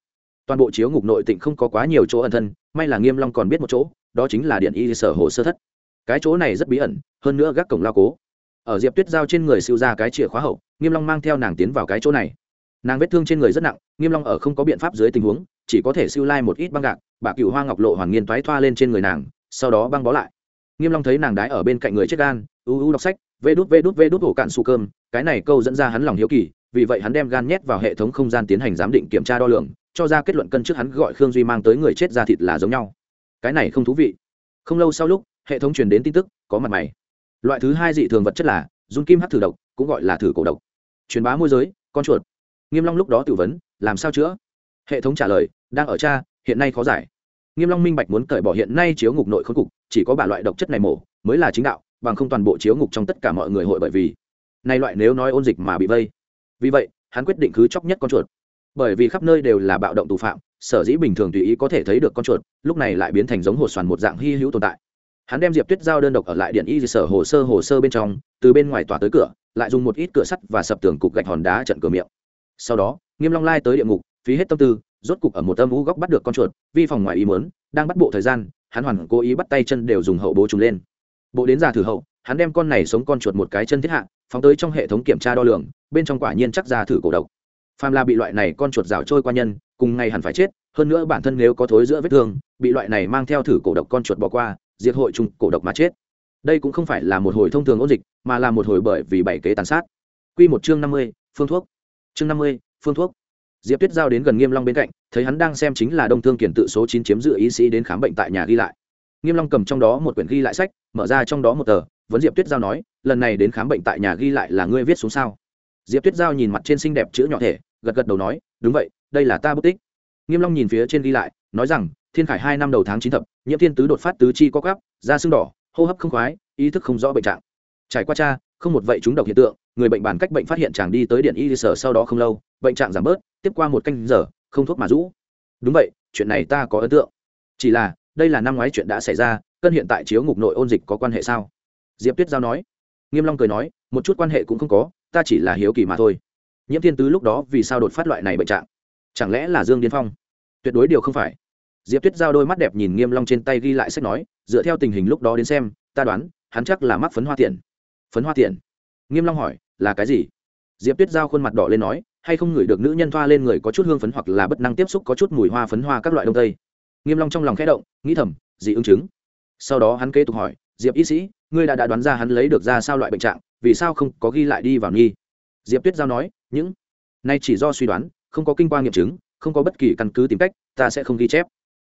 Toàn bộ chiếu ngục nội tịnh không có quá nhiều chỗ ẩn thân, may là nghiêm long còn biết một chỗ, đó chính là điện y sở hồ sơ thất. Cái chỗ này rất bí ẩn, hơn nữa gác cổng lao cố. Ở diệp tuyết giao trên người siêu ra cái chìa khóa hậu, nghiêm long mang theo nàng tiến vào cái chỗ này. Nàng vết thương trên người rất nặng, nghiêm long ở không có biện pháp dưới tình huống, chỉ có thể siêu lai một ít băng gạc, bà cựu hoa ngọc lộ hoàn nghiên toái thoa lên trên người nàng, sau đó băng bó lại. Nghiêm long thấy nàng đái ở bên cạnh người chết gan, u u đọc sách, vê đút vê đút vê đút hổ cạn su cơm, cái này câu dẫn ra hắn lòng hiếu kỳ vì vậy hắn đem gan nhét vào hệ thống không gian tiến hành giám định kiểm tra đo lường, cho ra kết luận cân trước hắn gọi khương duy mang tới người chết ra thịt là giống nhau. Cái này không thú vị. Không lâu sau lúc, hệ thống truyền đến tin tức, có mặt mày. Loại thứ hai dị thường vật chất là, run kim hát thử độc, cũng gọi là thử cổ độc. Truyền bá môi giới, con chuột. Nghiêm long lúc đó tự vấn, làm sao chữa? Hệ thống trả lời, đang ở cha, hiện nay khó giải. Nghiêm long minh bạch muốn cởi bỏ hiện nay chiếu ngục nội khốn cục, chỉ có ba loại độc chất này mổ, mới là chính đạo, bằng không toàn bộ chiếu ngục trong tất cả mọi người hội bởi vì. Này loại nếu nói ôn dịch mà bị vây vì vậy, hắn quyết định cứ chóc nhất con chuột. Bởi vì khắp nơi đều là bạo động tù phạm, sở dĩ bình thường tùy ý có thể thấy được con chuột, lúc này lại biến thành giống hồ xoàn một dạng hy hữu tồn tại. Hắn đem diệp tuyết giao đơn độc ở lại điện y sở hồ sơ hồ sơ bên trong, từ bên ngoài tòa tới cửa, lại dùng một ít cửa sắt và sập tường cục gạch hòn đá trận cửa miệng. Sau đó, nghiêm long lai tới địa ngục, phí hết tâm tư, rốt cục ở một âm u góc bắt được con chuột, vi phòng ngoài ý muốn, đang bắt bộ thời gian, hắn hoàn cố ý bắt tay chân đều dùng hậu bố trùng lên. Bộ đến già thử hậu, hắn đem con này sống con chuột một cái chân thiết hạ phóng tới trong hệ thống kiểm tra đo lường, bên trong quả nhiên chắc ra thử cổ độc. Phàm là bị loại này con chuột rào trôi qua nhân, cùng ngày hẳn phải chết, hơn nữa bản thân nếu có thối giữa vết thương, bị loại này mang theo thử cổ độc con chuột bỏ qua, diệt hội trùng cổ độc mà chết. Đây cũng không phải là một hồi thông thường ôn dịch, mà là một hồi bởi vì bảy kế tàn sát. Quy một chương năm mươi, phương thuốc. Chương năm mươi, phương thuốc. Diệp tuyết giao đến gần nghiêm long bên cạnh, thấy hắn đang xem chính là đông thương kiển tự số chín chiếm giữ ý sĩ đến khám bệnh tại nhà ghi lại. Nghiêm long cầm trong đó một quyển ghi lại sách, mở ra trong đó một tờ vấn diệp tuyết giao nói, lần này đến khám bệnh tại nhà ghi lại là ngươi viết xuống sao? Diệp tuyết giao nhìn mặt trên xinh đẹp chữ nhỏ thể, gật gật đầu nói, đúng vậy, đây là ta bút tích. Nghiêm long nhìn phía trên ghi lại, nói rằng, thiên khải hai năm đầu tháng chín thập, nhiễm thiên tứ đột phát tứ chi co gắp da sưng đỏ, hô hấp không khoái, ý thức không rõ bệnh trạng. Trải qua cha không một vậy chúng độc hiện tượng, người bệnh bản cách bệnh phát hiện chàng đi tới điện y sở sau đó không lâu, bệnh trạng giảm bớt, tiếp qua một canh giờ, không thuốc mà rũ. Đúng vậy, chuyện này ta có ấn tượng. Chỉ là, đây là năm ngoái chuyện đã xảy ra, cân hiện tại chiếu ngục nội ôn dịch có quan hệ sao? Diệp tuyết giao nói. Nghiêm long cười nói, một chút quan hệ cũng không có, ta chỉ là hiếu kỳ mà thôi. Nhiễm thiên tứ lúc đó vì sao đột phát loại này bệnh trạng? Chẳng lẽ là dương điên phong? Tuyệt đối điều không phải. Diệp tuyết giao đôi mắt đẹp nhìn nghiêm long trên tay ghi lại sách nói, dựa theo tình hình lúc đó đến xem, ta đoán, hắn chắc là mắc phấn hoa tiền phấn hoa tiền nghiêm long hỏi, là cái gì? Diệp tuyết giao khuôn mặt đỏ lên nói, hay không ngửi được nữ nhân thoa lên người có chút hương phấn hoặc là bất năng tiếp xúc có chút mùi hoa phấn hoa các loại đông tây? Nghiêm long trong lòng khẽ động, nghĩ thầm, dị ứng chứng. Sau đó hắn kế tục hỏi, diệp y sĩ ngươi đã đã đoán ra hắn lấy được ra sao loại bệnh trạng, vì sao không có ghi lại đi vào nghi? Diệp tuyết giao nói, những, nay chỉ do suy đoán, không có kinh quan nghiệm chứng, không có bất kỳ căn cứ tìm cách, ta sẽ không ghi chép.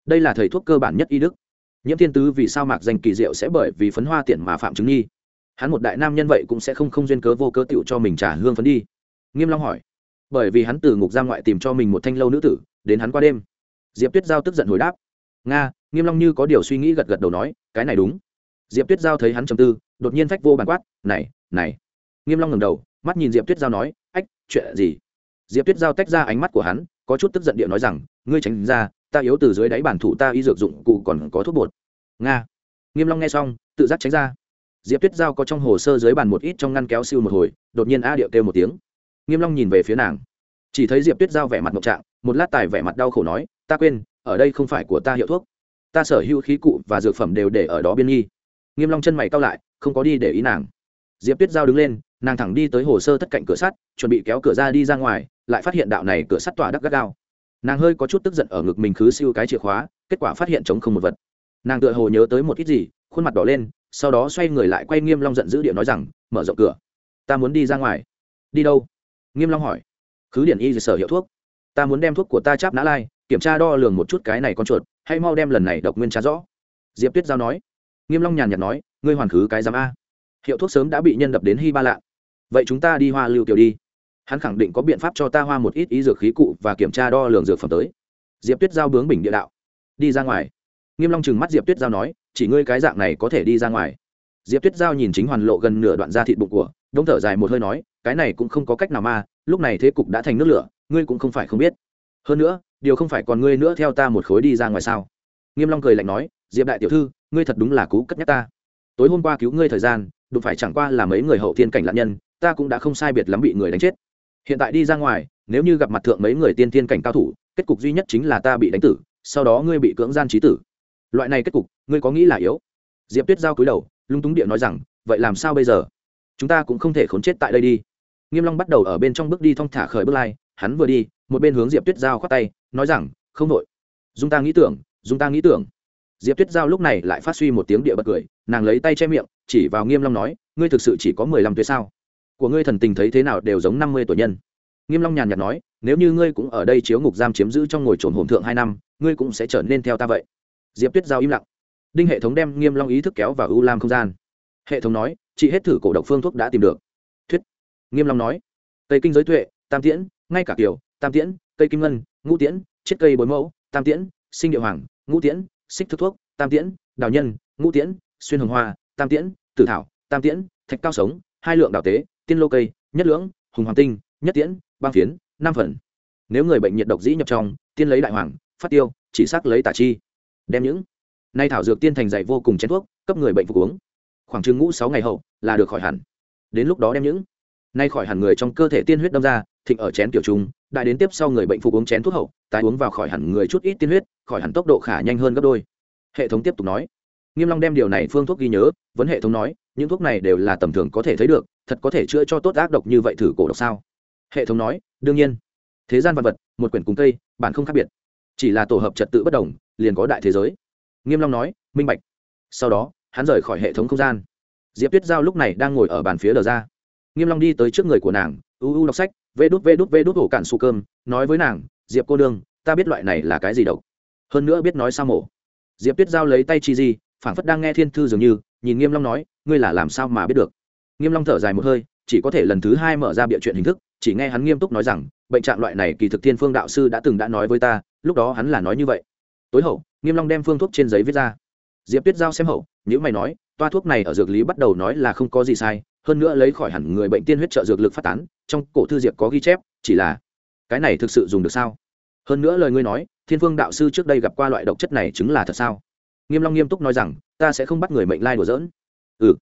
Đây là thầy thuốc cơ bản nhất y đức. Nhiễm thiên tứ vì sao mạc danh kỳ diệu sẽ bởi vì phấn hoa tiện mà phạm chứng nghi? Hắn một đại nam nhân vậy cũng sẽ không không duyên cớ vô cơ tựu cho mình trả hương phấn đi. Nghiêm long hỏi, bởi vì hắn từ ngục giam ngoại tìm cho mình một thanh lâu nữ tử, đến hắn qua đêm. Diệp tuyết giao tức giận hồi đáp, nga, nghiêm long như có điều suy nghĩ gật gật đầu nói, cái này đúng diệp tuyết giao thấy hắn trầm tư, đột nhiên phách vô bàn quát, này này. Nghiêm long ngẩng đầu, mắt nhìn diệp tuyết giao nói, ách, chuyện gì? Diệp tuyết giao tách ra ánh mắt của hắn, có chút tức giận địa nói rằng, ngươi tránh ra, ta yếu từ dưới đáy bản thủ ta y dược dụng cụ còn có thuốc bột. Nga. Nghiêm long nghe xong, tự giác tránh ra. Diệp tuyết giao có trong hồ sơ dưới bàn một ít trong ngăn kéo siêu một hồi, đột nhiên a điệu kêu một tiếng. Nghiêm long nhìn về phía nàng. Chỉ thấy diệp tuyết giao vẻ mặt mộng trạng, một lát tài vẻ mặt đau khổ nói, ta quên, ở đây không phải của ta hiệu thuốc. Ta sở hữu khí cụ và dược phẩm đều để ở đó biên nhi nghiêm long chân mày cau lại, không có đi để ý nàng. Diệp tuyết giao đứng lên, nàng thẳng đi tới hồ sơ tất cạnh cửa sắt, chuẩn bị kéo cửa ra đi ra ngoài, lại phát hiện đạo này cửa sắt tỏa đắc gắt gao. Nàng hơi có chút tức giận ở ngực mình khứ siêu cái chìa khóa, kết quả phát hiện chống không một vật. Nàng tựa hồ nhớ tới một ít gì, khuôn mặt đỏ lên, sau đó xoay người lại quay nghiêm long giận dữ điện nói rằng, mở rộng cửa. Ta muốn đi ra ngoài. Đi đâu? Nghiêm long hỏi. Khứ điển y sở hiệu thuốc. Ta muốn đem thuốc của ta cháp nã lai, kiểm tra đo lường một chút cái này con chuột, hay mau đem lần này độc nguyên tra rõ. Diệp tuyết giao nói nghiêm long nhàn nhạt nói, ngươi hoàn khứ cái giám a. Hiệu thuốc sớm đã bị nhân đập đến hy ba lạ. Vậy chúng ta đi hoa lưu kiều đi. Hắn khẳng định có biện pháp cho ta hoa một ít ý dược khí cụ và kiểm tra đo lường dược phẩm tới. Diệp tuyết giao bướng bình địa đạo. Đi ra ngoài. Nghiêm long chừng mắt diệp tuyết giao nói, chỉ ngươi cái dạng này có thể đi ra ngoài. Diệp tuyết giao nhìn chính hoàn lộ gần nửa đoạn da thịt bụng của đông thở dài một hơi nói, cái này cũng không có cách nào mà, lúc này thế cục đã thành nước lửa, ngươi cũng không phải không biết. Hơn nữa, điều không phải còn ngươi nữa theo ta một khối đi ra ngoài sao? Nghiêm long cười lạnh nói diệp đại tiểu thư, ngươi thật đúng là cú cất nhắc ta. Tối hôm qua cứu ngươi thời gian, đụng phải chẳng qua là mấy người hậu thiên cảnh nạn nhân, ta cũng đã không sai biệt lắm bị người đánh chết. Hiện tại đi ra ngoài, nếu như gặp mặt thượng mấy người tiên thiên cảnh cao thủ, kết cục duy nhất chính là ta bị đánh tử, sau đó ngươi bị cưỡng gian trí tử. Loại này kết cục, ngươi có nghĩ là yếu? Diệp tuyết giao cúi đầu, lung túng địa nói rằng, vậy làm sao bây giờ? Chúng ta cũng không thể khốn chết tại đây đi. Nghiêm long bắt đầu ở bên trong bước đi thong thả khởi bước lai, hắn vừa đi, một bên hướng diệp tuyết giao khoát tay, nói rằng, không nội dung ta nghĩ tưởng, dung ta nghĩ tưởng diệp tuyết giao lúc này lại phát suy một tiếng địa bật cười, nàng lấy tay che miệng, chỉ vào nghiêm long nói, ngươi thực sự chỉ có mười lăm tuổi sao? Của ngươi thần tình thấy thế nào đều giống năm mươi tuổi nhân. Nghiêm long nhàn nhạt nói, nếu như ngươi cũng ở đây chiếu ngục giam chiếm giữ trong ngồi trồn hồn thượng hai năm, ngươi cũng sẽ trở nên theo ta vậy. Diệp tuyết giao im lặng. Đinh hệ thống đem nghiêm long ý thức kéo vào ưu lam không gian. Hệ thống nói, chị hết thử cổ độc phương thuốc đã tìm được. Thuyết. Nghiêm long nói, Tây kinh giới tuệ, tam tiễn, ngay cả kiểu tam tiễn cây kim ngân, ngũ tiễn chiết cây bối mẫu, tam tiễn, sinh địa hoàng, ngũ tiễn xích thức thuốc, tam tiễn, đào nhân, ngũ tiễn, xuyên hồng hoa, tam tiễn, tử thảo, tam tiễn, thạch cao sống, hai lượng đào tế, tiên lô cây, nhất lưỡng, hùng hoàng tinh, nhất tiễn, băng phiến, năm phần. Nếu người bệnh nhiệt độc dĩ nhập trong, tiên lấy đại hoàng, phát tiêu, chỉ xác lấy tả chi. Đem những nay thảo dược tiên thành dạy vô cùng chén thuốc, cấp người bệnh phục uống. Khoảng chừng ngũ sáu ngày hậu là được khỏi hẳn. Đến lúc đó đem những nay khỏi hẳn người trong cơ thể tiên huyết đâm ra, thịnh ở chén kiểu trùng đại đến tiếp sau người bệnh phục uống chén thuốc hậu, tái uống vào khỏi hẳn người chút ít tiên huyết, khỏi hẳn tốc độ khả nhanh hơn gấp đôi. Hệ thống tiếp tục nói. Nghiêm long đem điều này phương thuốc ghi nhớ, vấn hệ thống nói, những thuốc này đều là tầm thường có thể thấy được, thật có thể chữa cho tốt ác độc như vậy thử cổ độc sao? Hệ thống nói, đương nhiên. Thế gian vật vật, một quyển cùng cây, bản không khác biệt. Chỉ là tổ hợp trật tự bất đồng, liền có đại thế giới. Nghiêm long nói, minh bạch. Sau đó, hắn rời khỏi hệ thống không gian. Diệp tuyết giao lúc này đang ngồi ở bàn phía đờ ra. Nghiêm long đi tới trước người của nàng, u u đọc sách vê đút vê đút vê đút ổ cạn su cơm, nói với nàng, diệp cô đương ta biết loại này là cái gì độc. Hơn nữa biết nói sao mổ. Diệp tuyết giao lấy tay chi di, phảng phất đang nghe thiên thư dường như, nhìn nghiêm long nói, ngươi là làm sao mà biết được? Nghiêm long thở dài một hơi, chỉ có thể lần thứ hai mở ra bịa chuyện hình thức, chỉ nghe hắn nghiêm túc nói rằng, bệnh trạng loại này kỳ thực thiên phương đạo sư đã từng đã nói với ta, lúc đó hắn là nói như vậy. Tối hậu, nghiêm long đem phương thuốc trên giấy viết ra. Diệp tuyết giao xem hậu nếu mày nói, toa thuốc này ở dược lý bắt đầu nói là không có gì sai hơn nữa lấy khỏi hẳn người bệnh tiên huyết trợ dược lực phát tán, trong cổ thư diệp có ghi chép, chỉ là, cái này thực sự dùng được sao? Hơn nữa lời ngươi nói, thiên phương đạo sư trước đây gặp qua loại độc chất này chứng là thật sao? Nghiêm long nghiêm túc nói rằng, ta sẽ không bắt người mệnh lai đùa giỡn. Ừ.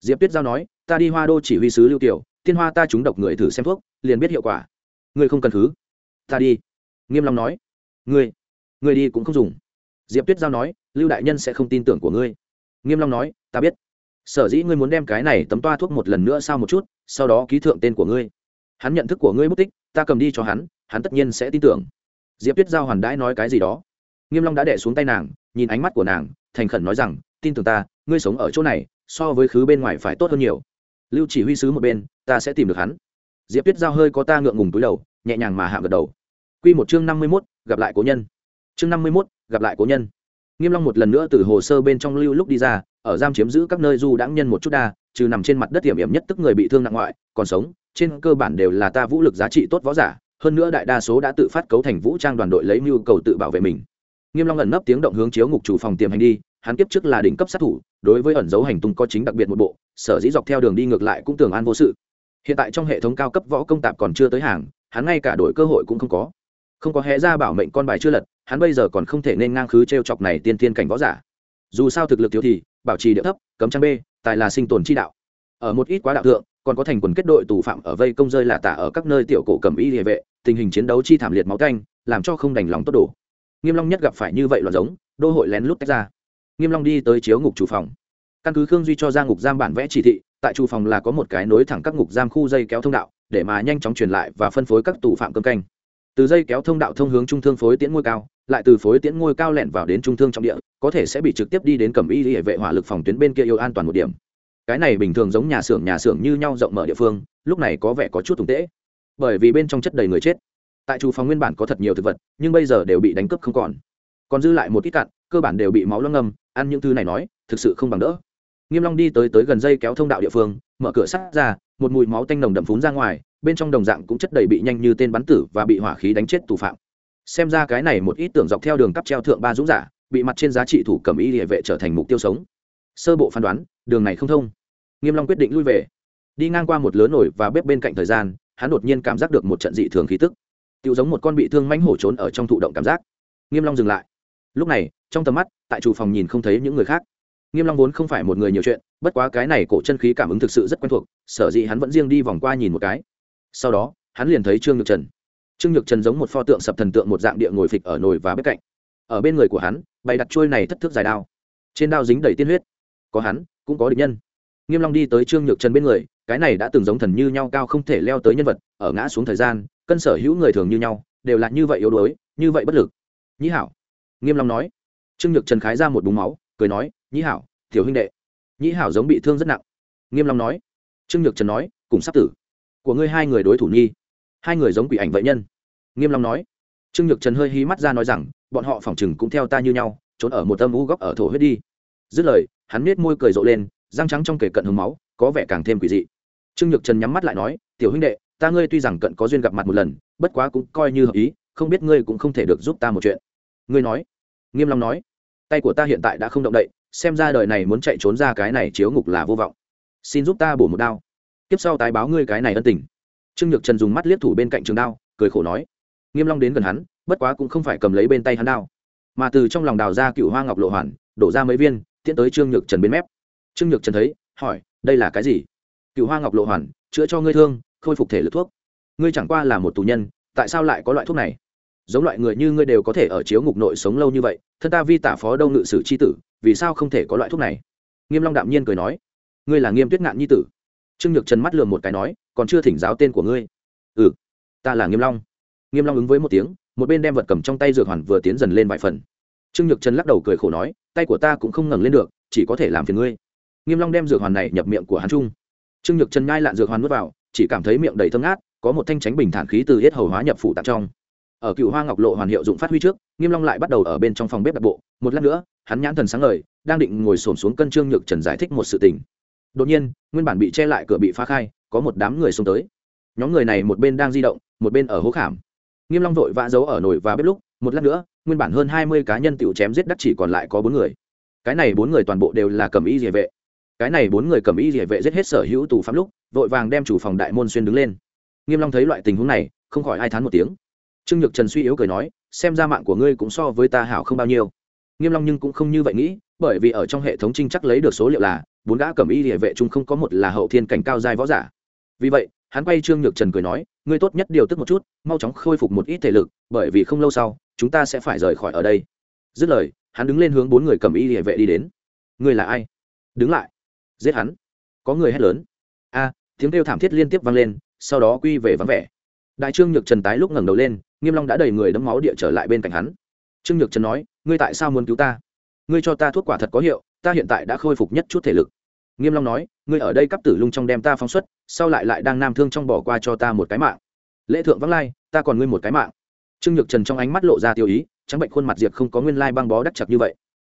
Diệp tuyết giao nói, ta đi hoa đô chỉ huy sứ lưu tiểu tiên hoa ta trúng độc người thử xem thuốc, liền biết hiệu quả. Ngươi không cần thứ. Ta đi. Nghiêm long nói. Ngươi ngươi đi cũng không dùng. Diệp tuyết giao nói, lưu đại nhân sẽ không tin tưởng của ngươi. Nghiêm long nói, ta biết sở dĩ ngươi muốn đem cái này tấm toa thuốc một lần nữa sao một chút sau đó ký thượng tên của ngươi. Hắn nhận thức của ngươi mất tích ta cầm đi cho hắn hắn tất nhiên sẽ tin tưởng. Diệp tuyết giao hoàn đãi nói cái gì đó. Nghiêm long đã đè xuống tay nàng nhìn ánh mắt của nàng thành khẩn nói rằng tin tưởng ta ngươi sống ở chỗ này so với khứ bên ngoài phải tốt hơn nhiều. Lưu chỉ huy sứ một bên ta sẽ tìm được hắn. Diệp tuyết giao hơi có ta ngượng ngùng túi đầu nhẹ nhàng mà hạ gật đầu. Quy một chương năm mươi 51, gặp lại cố nhân. Chương năm mươi 51, gặp lại cố nhân. Nghiêm long một lần nữa từ hồ sơ bên trong lưu lúc đi ra ở giam chiếm giữ các nơi du đãng nhân một chút đa, trừ nằm trên mặt đất tiềm hiểm nhất tức người bị thương nặng ngoại, còn sống, trên cơ bản đều là ta vũ lực giá trị tốt võ giả, hơn nữa đại đa số đã tự phát cấu thành vũ trang đoàn đội lấy mưu cầu tự bảo vệ mình. Nghiêm long ẩn nấp tiếng động hướng chiếu ngục chủ phòng tiềm hành đi, hắn kiếp trước là đỉnh cấp sát thủ, đối với ẩn dấu hành tung có chính đặc biệt một bộ, sở dĩ dọc theo đường đi ngược lại cũng tưởng an vô sự. Hiện tại trong hệ thống cao cấp võ công tạp còn chưa tới hàng, hắn ngay cả đổi cơ hội cũng không có. Không có hé ra bảo mệnh con bài chưa lật, hắn bây giờ còn không thể nên ngang khứ t r e o chọc này tiên tiên cảnh võ giả. Dù sao thực lực thiếu thì bảo trì địa thấp, cấm trang b, tài là sinh tồn chi đạo. Ở một ít quá đạo thượng, còn có thành quần kết đội tù phạm ở vây công rơi là tả ở các nơi tiểu cổ cầm y địa vệ, tình hình chiến đấu chi thảm liệt máu canh, làm cho không đành lòng tốt đủ nghiêm long nhất gặp phải như vậy loạn giống, đô hội lén lút tách ra. Nghiêm long đi tới chiếu ngục chủ phòng. Căn cứ khương duy cho ra ngục giam bản vẽ chỉ thị, tại chủ phòng là có một cái nối thẳng các ngục giam khu dây kéo thông đạo, để mà nhanh chóng truyền lại và phân phối các tù phạm cơm canh. Từ dây kéo thông đạo thông hướng trung thương phối tiễn ngôi cao lại từ phối tiễn ngôi cao lẹn vào đến trung thương trong địa, có thể sẽ bị trực tiếp đi đến cẩm y hệ vệ hỏa lực phòng tuyến bên kia yêu an toàn một điểm. Cái này bình thường giống nhà xưởng nhà xưởng như nhau rộng mở địa phương, lúc này có vẻ có chút tùng tễ. Bởi vì bên trong chất đầy người chết. Tại chủ phòng nguyên bản có thật nhiều thực vật, nhưng bây giờ đều bị đánh cướp không còn. Còn dư lại một ít cạn cơ bản đều bị máu loang ngâm, ăn những thứ này nói, thực sự không bằng đỡ. Nghiêm long đi tới tới gần dây kéo thông đạo địa phương, mở cửa sắt ra, một mùi máu tanh nồng đậm phún ra ngoài, bên trong đồng dạng cũng chất đầy bị nhanh như tên bắn tử và bị hỏa khí đánh chết tù phạm xem ra cái này một ít tưởng dọc theo đường cắp treo thượng ba dũng giả, bị mặt trên giá trị thủ cầm y địa vệ trở thành mục tiêu sống. Sơ bộ phán đoán, đường này không thông. Nghiêm long quyết định lui về. Đi ngang qua một lớn nổi và bếp bên cạnh thời gian, hắn đột nhiên cảm giác được một trận dị thường khí tức. Tiêu giống một con bị thương mãnh hổ trốn ở trong thụ động cảm giác. Nghiêm long dừng lại. Lúc này, trong tầm mắt, tại chủ phòng nhìn không thấy những người khác. Nghiêm long vốn không phải một người nhiều chuyện, bất quá cái này cổ chân khí cảm ứng thực sự rất quen thuộc, sở dĩ hắn vẫn riêng đi vòng qua nhìn một cái. Sau đó, hắn liền thấy trương nhược trần trương nhược trần giống một pho tượng sập thần tượng một dạng địa ngồi phịch ở nồi và bếp cạnh. Ở bên người của hắn, bày đặt trôi này thất thước dài đao. Trên đao dính đầy tiên huyết. Có hắn, cũng có địch nhân. Nghiêm long đi tới trương nhược trần bên người, cái này đã từng giống thần như nhau cao không thể leo tới nhân vật, ở ngã xuống thời gian, cân sở hữu người thường như nhau, đều là như vậy yếu đuối, như vậy bất lực. Nhĩ hảo. Nghiêm long nói. Trương nhược trần khái ra một búng máu, cười nói, nhĩ hảo, tiểu huynh đệ. Nhĩ hảo giống bị thương rất nặng. Nghiêm long nói. Trương nhược trần nói, cùng sắp tử. Của ngươi hai người đối thủ nhi hai người giống quỷ ảnh vậy nhân. Nghiêm long nói. Trương nhược trần hơi hí mắt ra nói rằng, bọn họ phỏng chừng cũng theo ta như nhau, trốn ở một tâm u góc ở thổ huyết đi. Dứt lời, hắn nết môi cười rộ lên, răng trắng trong kề cận hứng máu, có vẻ càng thêm quỷ dị. Trương nhược trần nhắm mắt lại nói, tiểu huynh đệ, ta ngươi tuy rằng cận có duyên gặp mặt một lần, bất quá cũng coi như hợp ý, không biết ngươi cũng không thể được giúp ta một chuyện. Ngươi nói. Nghiêm long nói. Tay của ta hiện tại đã không động đậy, xem ra đời này muốn chạy trốn ra cái này chiếu ngục là vô vọng. Xin giúp ta bổ một đao. Tiếp sau tái báo ngươi cái này ân tình trương nhược trần dùng mắt liếc thủ bên cạnh trường đao, cười khổ nói, nghiêm long đến gần hắn, bất quá cũng không phải cầm lấy bên tay hắn đao, mà từ trong lòng đào ra cựu hoa ngọc lộ hoàn, đổ ra mấy viên, tiễn tới trương nhược trần bên mép. Trương nhược trần thấy, hỏi, đây là cái gì? Cựu hoa ngọc lộ hoàn, chữa cho ngươi thương, khôi phục thể lực thuốc. Ngươi chẳng qua là một tù nhân, tại sao lại có loại thuốc này? Giống loại người như ngươi đều có thể ở chiếu ngục nội sống lâu như vậy, thân ta vi tả phó đông ngự sử c h i tử, vì sao không thể có loại thuốc này? Nghiêm long đạm nhiên cười nói, ngươi là nghiêm tuyết ngạn nhi tử. Trương nhược trần mắt lườm một cái nói còn chưa thỉnh giáo tên của ngươi. Ừ ta là nghiêm long. Nghiêm long ứng với một tiếng, một bên đem vật cầm trong tay dược hoàn vừa tiến dần lên vài phần. Trương nhược trần lắc đầu cười khổ nói, tay của ta cũng không ngẩng lên được, chỉ có thể làm phiền ngươi. Nghiêm long đem dược hoàn này nhập miệng của hắn trung trương nhược trần nhai lạn dược hoàn nuốt vào, chỉ cảm thấy miệng đầy thơm ngát, có một thanh tránh bình thản khí từ hết hầu hóa nhập phủ tạng trong. Ở cựu hoa ngọc lộ hoàn hiệu dụng phát huy trước, nghiêm long lại bắt đầu ở bên trong phòng bếp đặc bộ. Một lát nữa, hắn nhãn thần sáng ngời, đang định ngồi xổm xuống cân trương nhược trần giải thích một sự tình. Đột nhiên, nguyên bản bị che lại cửa bị phá khai có một đám người xông tới. Nhóm người này một bên đang di động, một bên ở hố khảm. Nghiêm long vội vã giấu ở nồi và bếp lúc, một lát nữa, nguyên bản hơn hai mươi cá nhân tiểu chém giết đắc chỉ còn lại có bốn người. Cái này bốn người toàn bộ đều là cầm y rìa vệ. Cái này bốn người cầm y rìa vệ giết hết sở hữu tù phạm lúc, vội vàng đem chủ phòng đại môn xuyên đứng lên. Nghiêm long thấy loại tình huống này, không khỏi ai thán một tiếng. Trương nhược trần suy yếu cười nói, xem ra mạng của ngươi cũng so với ta hảo không bao nhiêu. Nghiêm long nhưng cũng không như vậy nghĩ, bởi vì ở trong hệ thống trinh chắc lấy được số liệu là, bốn gã cầm y địa vệ chung không có một là hậu thiên cảnh cao giai võ giả vì vậy, hắn quay trương nhược trần cười nói, ngươi tốt nhất điều tức một chút, mau chóng khôi phục một ít thể lực, bởi vì không lâu sau, chúng ta sẽ phải rời khỏi ở đây. Dứt lời, hắn đứng lên hướng bốn người cầm y địa vệ đi đến. Ngươi là ai? Đứng lại. Giết hắn. Có người hét lớn. A, tiếng kêu thảm thiết liên tiếp vang lên, sau đó quy về vắng vẻ. Đại trương nhược trần tái lúc ngẩng đầu lên, nghiêm long đã đầy người đấm máu địa trở lại bên cạnh hắn. Trương nhược trần nói, ngươi tại sao muốn cứu ta? Ngươi cho ta thuốc quả thật có hiệu, ta hiện tại đã khôi phục nhất chút thể lực nghiêm long nói, ngươi ở đây cấp tử lung trong đem ta phóng xuất, sau lại lại đang nam thương trong bỏ qua cho ta một cái mạng. Lễ thượng vắng lai, ta còn ngươi một cái mạng. Trương nhược trần trong ánh mắt lộ ra tiêu ý, trắng bệnh khuôn mặt diệp không có nguyên lai băng bó đắc chặt như vậy.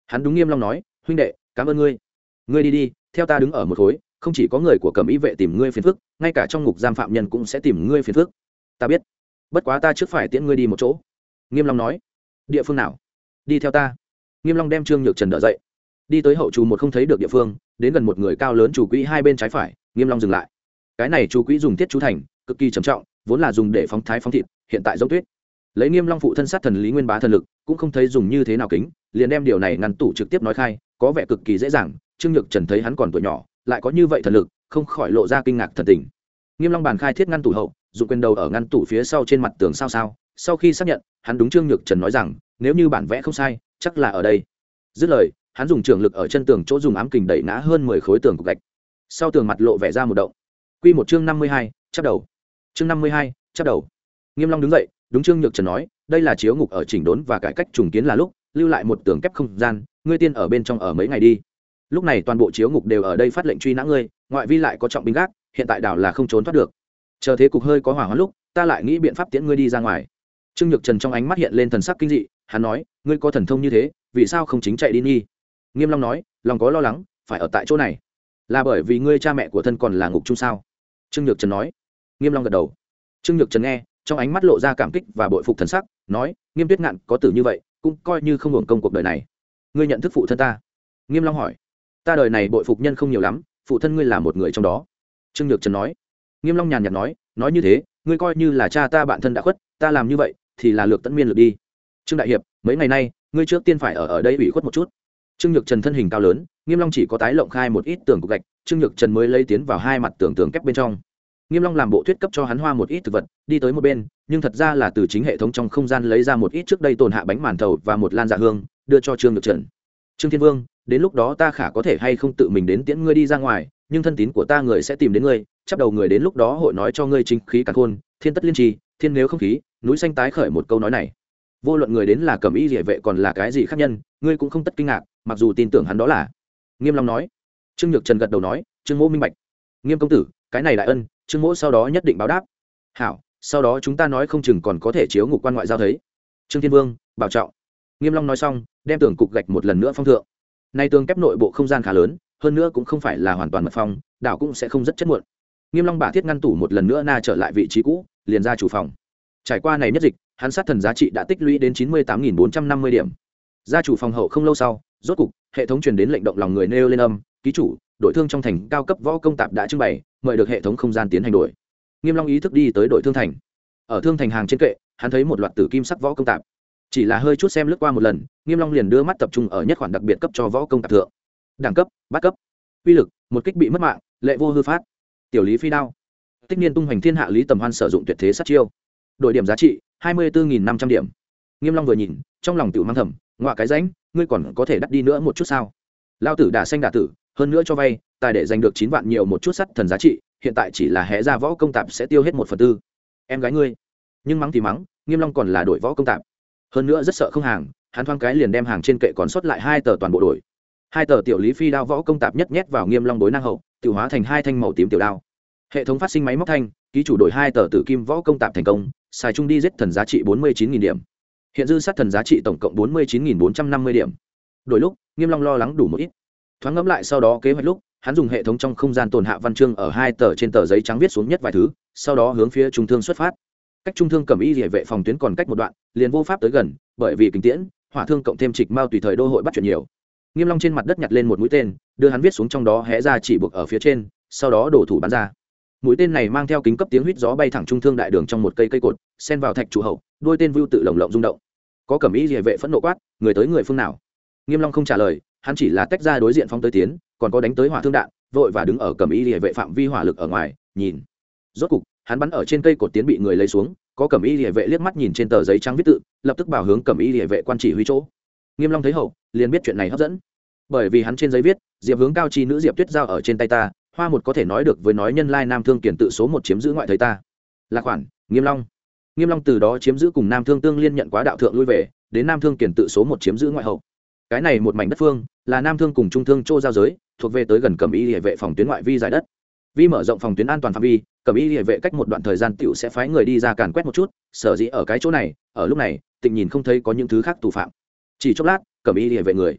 Hắn đúng nghiêm long nói, huynh đệ, cảm ơn ngươi. Ngươi đi đi, theo ta đứng ở một khối, không chỉ có người của cẩm y vệ tìm ngươi phiền phức, ngay cả trong ngục giam phạm nhân cũng sẽ tìm ngươi phiền phức. Ta biết. Bất quá ta trước phải tiễn ngươi đi một chỗ. Nghiêm long nói, địa phương nào? Đi theo ta. Nghiêm long đem trương nhược trần đỡ dậy đi tới hậu trù một không thấy được địa phương, đến gần một người cao lớn chủ quỹ hai bên trái phải, nghiêm long dừng lại. Cái này chủ quỹ dùng thiết chú thành, cực kỳ trầm trọng, vốn là dùng để phóng thái phóng thịt, hiện tại giống tuyết. Lấy nghiêm long phụ thân sát thần lý nguyên bá thần lực, cũng không thấy dùng như thế nào kính, liền đem điều này ngăn tủ trực tiếp nói khai, có vẻ cực kỳ dễ dàng, trương nhược trần thấy hắn còn tuổi nhỏ, lại có như vậy thần lực, không khỏi lộ ra kinh ngạc thần tình. Nghiêm long bàn khai thiết ngăn tủ hậu dùng quyền đầu ở ngăn tủ phía sau trên mặt tường sao sao, sau khi xác nhận, hắn đúng trương nhược trần nói rằng, nếu như bản vẽ không sai, chắc là ở đây. Dứt lời hắn dùng trường lực ở chân tường chỗ dùng ám kình đẩy ngã hơn mười khối tường cục gạch. Sau tường mặt lộ vẻ ra một động. Quy một chương năm mươi hai chắc đầu. Chương năm mươi hai chắc đầu. Nghiêm long đứng dậy, đúng trương nhược trần nói, đây là chiếu ngục ở chỉnh đốn và cải cách trùng kiến là lúc, lưu lại một tường kép không gian, ngươi tiên ở bên trong ở mấy ngày đi. Lúc này toàn bộ chiếu ngục đều ở đây phát lệnh truy nã ngươi, ngoại vi lại có trọng binh gác, hiện tại đảo là không trốn thoát được. Chờ thế cục hơi có hỏa hoạn lúc, ta lại nghĩ biện pháp tiễn ngươi đi ra ngoài. Trương nhược trần trong ánh mắt hiện lên thần sắc kinh dị, hắn nói, ngươi có thần thông như thế, vì sao không chính chạy đi nghi? Nghiêm long nói, lòng có lo lắng, phải ở tại chỗ này. Là bởi vì ngươi cha mẹ của thân còn là ngục chung sao? Trương nhược trần nói. Nghiêm long gật đầu. Trương nhược trần nghe, trong ánh mắt lộ ra cảm kích và bội phục thần sắc, nói, nghiêm tuyết ngạn có tử như vậy, cũng coi như không hưởng công cuộc đời này. Ngươi nhận thức phụ thân ta? Nghiêm long hỏi. Ta đời này bội phục nhân không nhiều lắm, phụ thân ngươi là một người trong đó. Trương nhược trần nói. Nghiêm long nhàn nhạt nói nói như thế, ngươi coi như là cha ta bạn thân đã khuất, ta làm như vậy thì là lược tận miên lược đi. Trương đại hiệp, mấy ngày nay, ngươi trước tiên phải ở ở đây ủy khuất một chút trương nhược trần thân hình cao lớn, nghiêm long chỉ có tái lộng khai một ít tường cục gạch, trương nhược trần mới lấy tiến vào hai mặt tường tường kép bên trong. Nghiêm long làm bộ thuyết cấp cho hắn hoa một ít thực vật, đi tới một bên, nhưng thật ra là từ chính hệ thống trong không gian lấy ra một ít trước đây tồn hạ bánh màn thầu và một lan dạ hương, đưa cho trương nhược trần. Trương thiên vương, đến lúc đó ta khả có thể hay không tự mình đến tiễn ngươi đi ra ngoài, nhưng thân tín của ta người sẽ tìm đến ngươi, chắp đầu người đến lúc đó hội nói cho ngươi chính khí cả khôn, thiên tất liên trì thiên nếu không khí, núi xanh tái khởi một câu nói này vô luận người đến là cầm y địa vệ còn là cái gì khác nhân, ngươi cũng không tất kinh ngạc, mặc dù tin tưởng hắn đó là. Nghiêm long nói. Trương nhược trần gật đầu nói, trương mỗ minh bạch. Nghiêm công tử, cái này đại ân, trương mỗ sau đó nhất định báo đáp. Hảo, sau đó chúng ta nói không chừng còn có thể chiếu ngục quan ngoại giao thấy. Trương thiên vương, bảo trọng. Nghiêm long nói xong, đem tường cục gạch một lần nữa phong thượng. Nay tường kép nội bộ không gian khá lớn, hơn nữa cũng không phải là hoàn toàn mật phong, đảo cũng sẽ không rất chất muộn. Nghiêm long bả thiết ngăn tủ một lần nữa na trở lại vị trí cũ, liền ra chủ phòng. Trải qua này nhất dịch hắn sát thần giá trị đã tích lũy đến chín mươi tám bốn trăm năm mươi điểm. Gia chủ phòng hậu không lâu sau, rốt cục, hệ thống truyền đến lệnh động lòng người nêu lên âm, ký chủ, đội thương trong thành cao cấp võ công tạp đã trưng bày, mời được hệ thống không gian tiến hành đổi. Nghiêm long ý thức đi tới đội thương thành. Ở thương thành hàng trên kệ, hắn thấy một loạt tử kim sắc võ công tạp. Chỉ là hơi chút xem lướt qua một lần, nghiêm long liền đưa mắt tập trung ở nhất khoản đặc biệt cấp cho võ công tạp thượng. Đẳng cấp, bát cấp. Uy lực, một kích bị mất mạng, lệ vô hư phát. Tiểu lý phi đao. Tích niên tung hoành thiên hạ lý tầm hoan sử dụng tuyệt thế sát chiêu. Đội điểm giá trị hai mươi bốn năm trăm điểm. Nghiêm long vừa nhìn, trong lòng tự mang thầm ngoại cái rãnh ngươi còn có thể đắt đi nữa một chút sao? Lao tử đả xanh đả tử, hơn nữa cho vay, tài để giành được chín vạn nhiều một chút sắt thần giá trị, hiện tại chỉ là hé ra võ công tạp sẽ tiêu hết một phần tư. Em gái ngươi. Nhưng mắng thì mắng, nghiêm long còn là đội võ công tạp. Hơn nữa rất sợ không hàng, hắn thoáng cái liền đem hàng trên kệ còn sót lại hai tờ toàn bộ đổi. Hai tờ tiểu lý phi đao võ công tạp nhất nhét vào nghiêm long đối năng hậu tự hóa thành hai thanh màu tím tiểu đao. Hệ thống phát sinh máy móc thanh ký chủ đổi hai tờ tử kim võ công tạp thành công, xài trung đi giết thần giá trị bốn mươi chín điểm. Hiện dư sát thần giá trị tổng cộng bốn mươi chín bốn trăm năm mươi điểm. Đổi lúc, nghiêm long lo lắng đủ một ít. Thoáng ngẫm lại sau đó kế hoạch lúc, hắn dùng hệ thống trong không gian tồn hạ văn chương ở hai tờ trên tờ giấy trắng viết xuống nhất vài thứ, sau đó hướng phía trung thương xuất phát. Cách trung thương cầm y địa vệ phòng tuyến còn cách một đoạn, liền vô pháp tới gần, bởi vì kinh tiễn, hỏa thương cộng thêm trịch mao tùy thời đô hội bắt chuyện nhiều. Nghiêm long trên mặt đất nhặt lên một mũi tên, đưa hắn viết xuống trong đó hé ra chỉ buộc ở phía trên, sau đó đổ thủ bắn ra mũi tên này mang theo kính cấp tiếng huýt gió bay thẳng trung thương đại đường trong một cây cây cột sen vào thạch trụ hậu, đôi tên vưu tự lồng lộng rung động. Có cẩm y địa vệ phẫn nộ quát, người tới người phương nào? Nghiêm long không trả lời, hắn chỉ là tách ra đối diện phong tới tiến, còn có đánh tới hỏa thương đạn, vội và đứng ở cẩm y địa vệ phạm vi hỏa lực ở ngoài, nhìn. Rốt cục, hắn bắn ở trên cây cột tiến bị người lấy xuống, có cẩm y địa vệ liếc mắt nhìn trên tờ giấy trắng viết tự, lập tức bảo hướng cẩm y địa vệ quan chỉ huy chỗ. Nghiêm long thấy hậu, liền biết chuyện này hấp dẫn. Bởi vì hắn trên giấy viết, diệp hướng cao chi nữ diệp tuyết giao ở trên tay ta hoa một có thể nói được với nói nhân lai nam thương kiển tự số một chiếm giữ ngoại thấy ta. Là khoản nghiêm long. Nghiêm long từ đó chiếm giữ cùng nam thương tương liên nhận quá đạo thượng lui về, đến nam thương kiển tự số một chiếm giữ ngoại hậu. Cái này một mảnh đất phương, là nam thương cùng trung thương châu giao giới, thuộc về tới gần cẩm y hệ vệ phòng tuyến ngoại vi giải đất. Vi mở rộng phòng tuyến an toàn phạm vi, cẩm y hệ vệ cách một đoạn thời gian tiểu sẽ phái người đi ra càn quét một chút, sở dĩ ở cái chỗ này, ở lúc này, tịnh nhìn không thấy có những thứ khác tù phạm. Chỉ chốc lát, cẩm y hệ vệ người.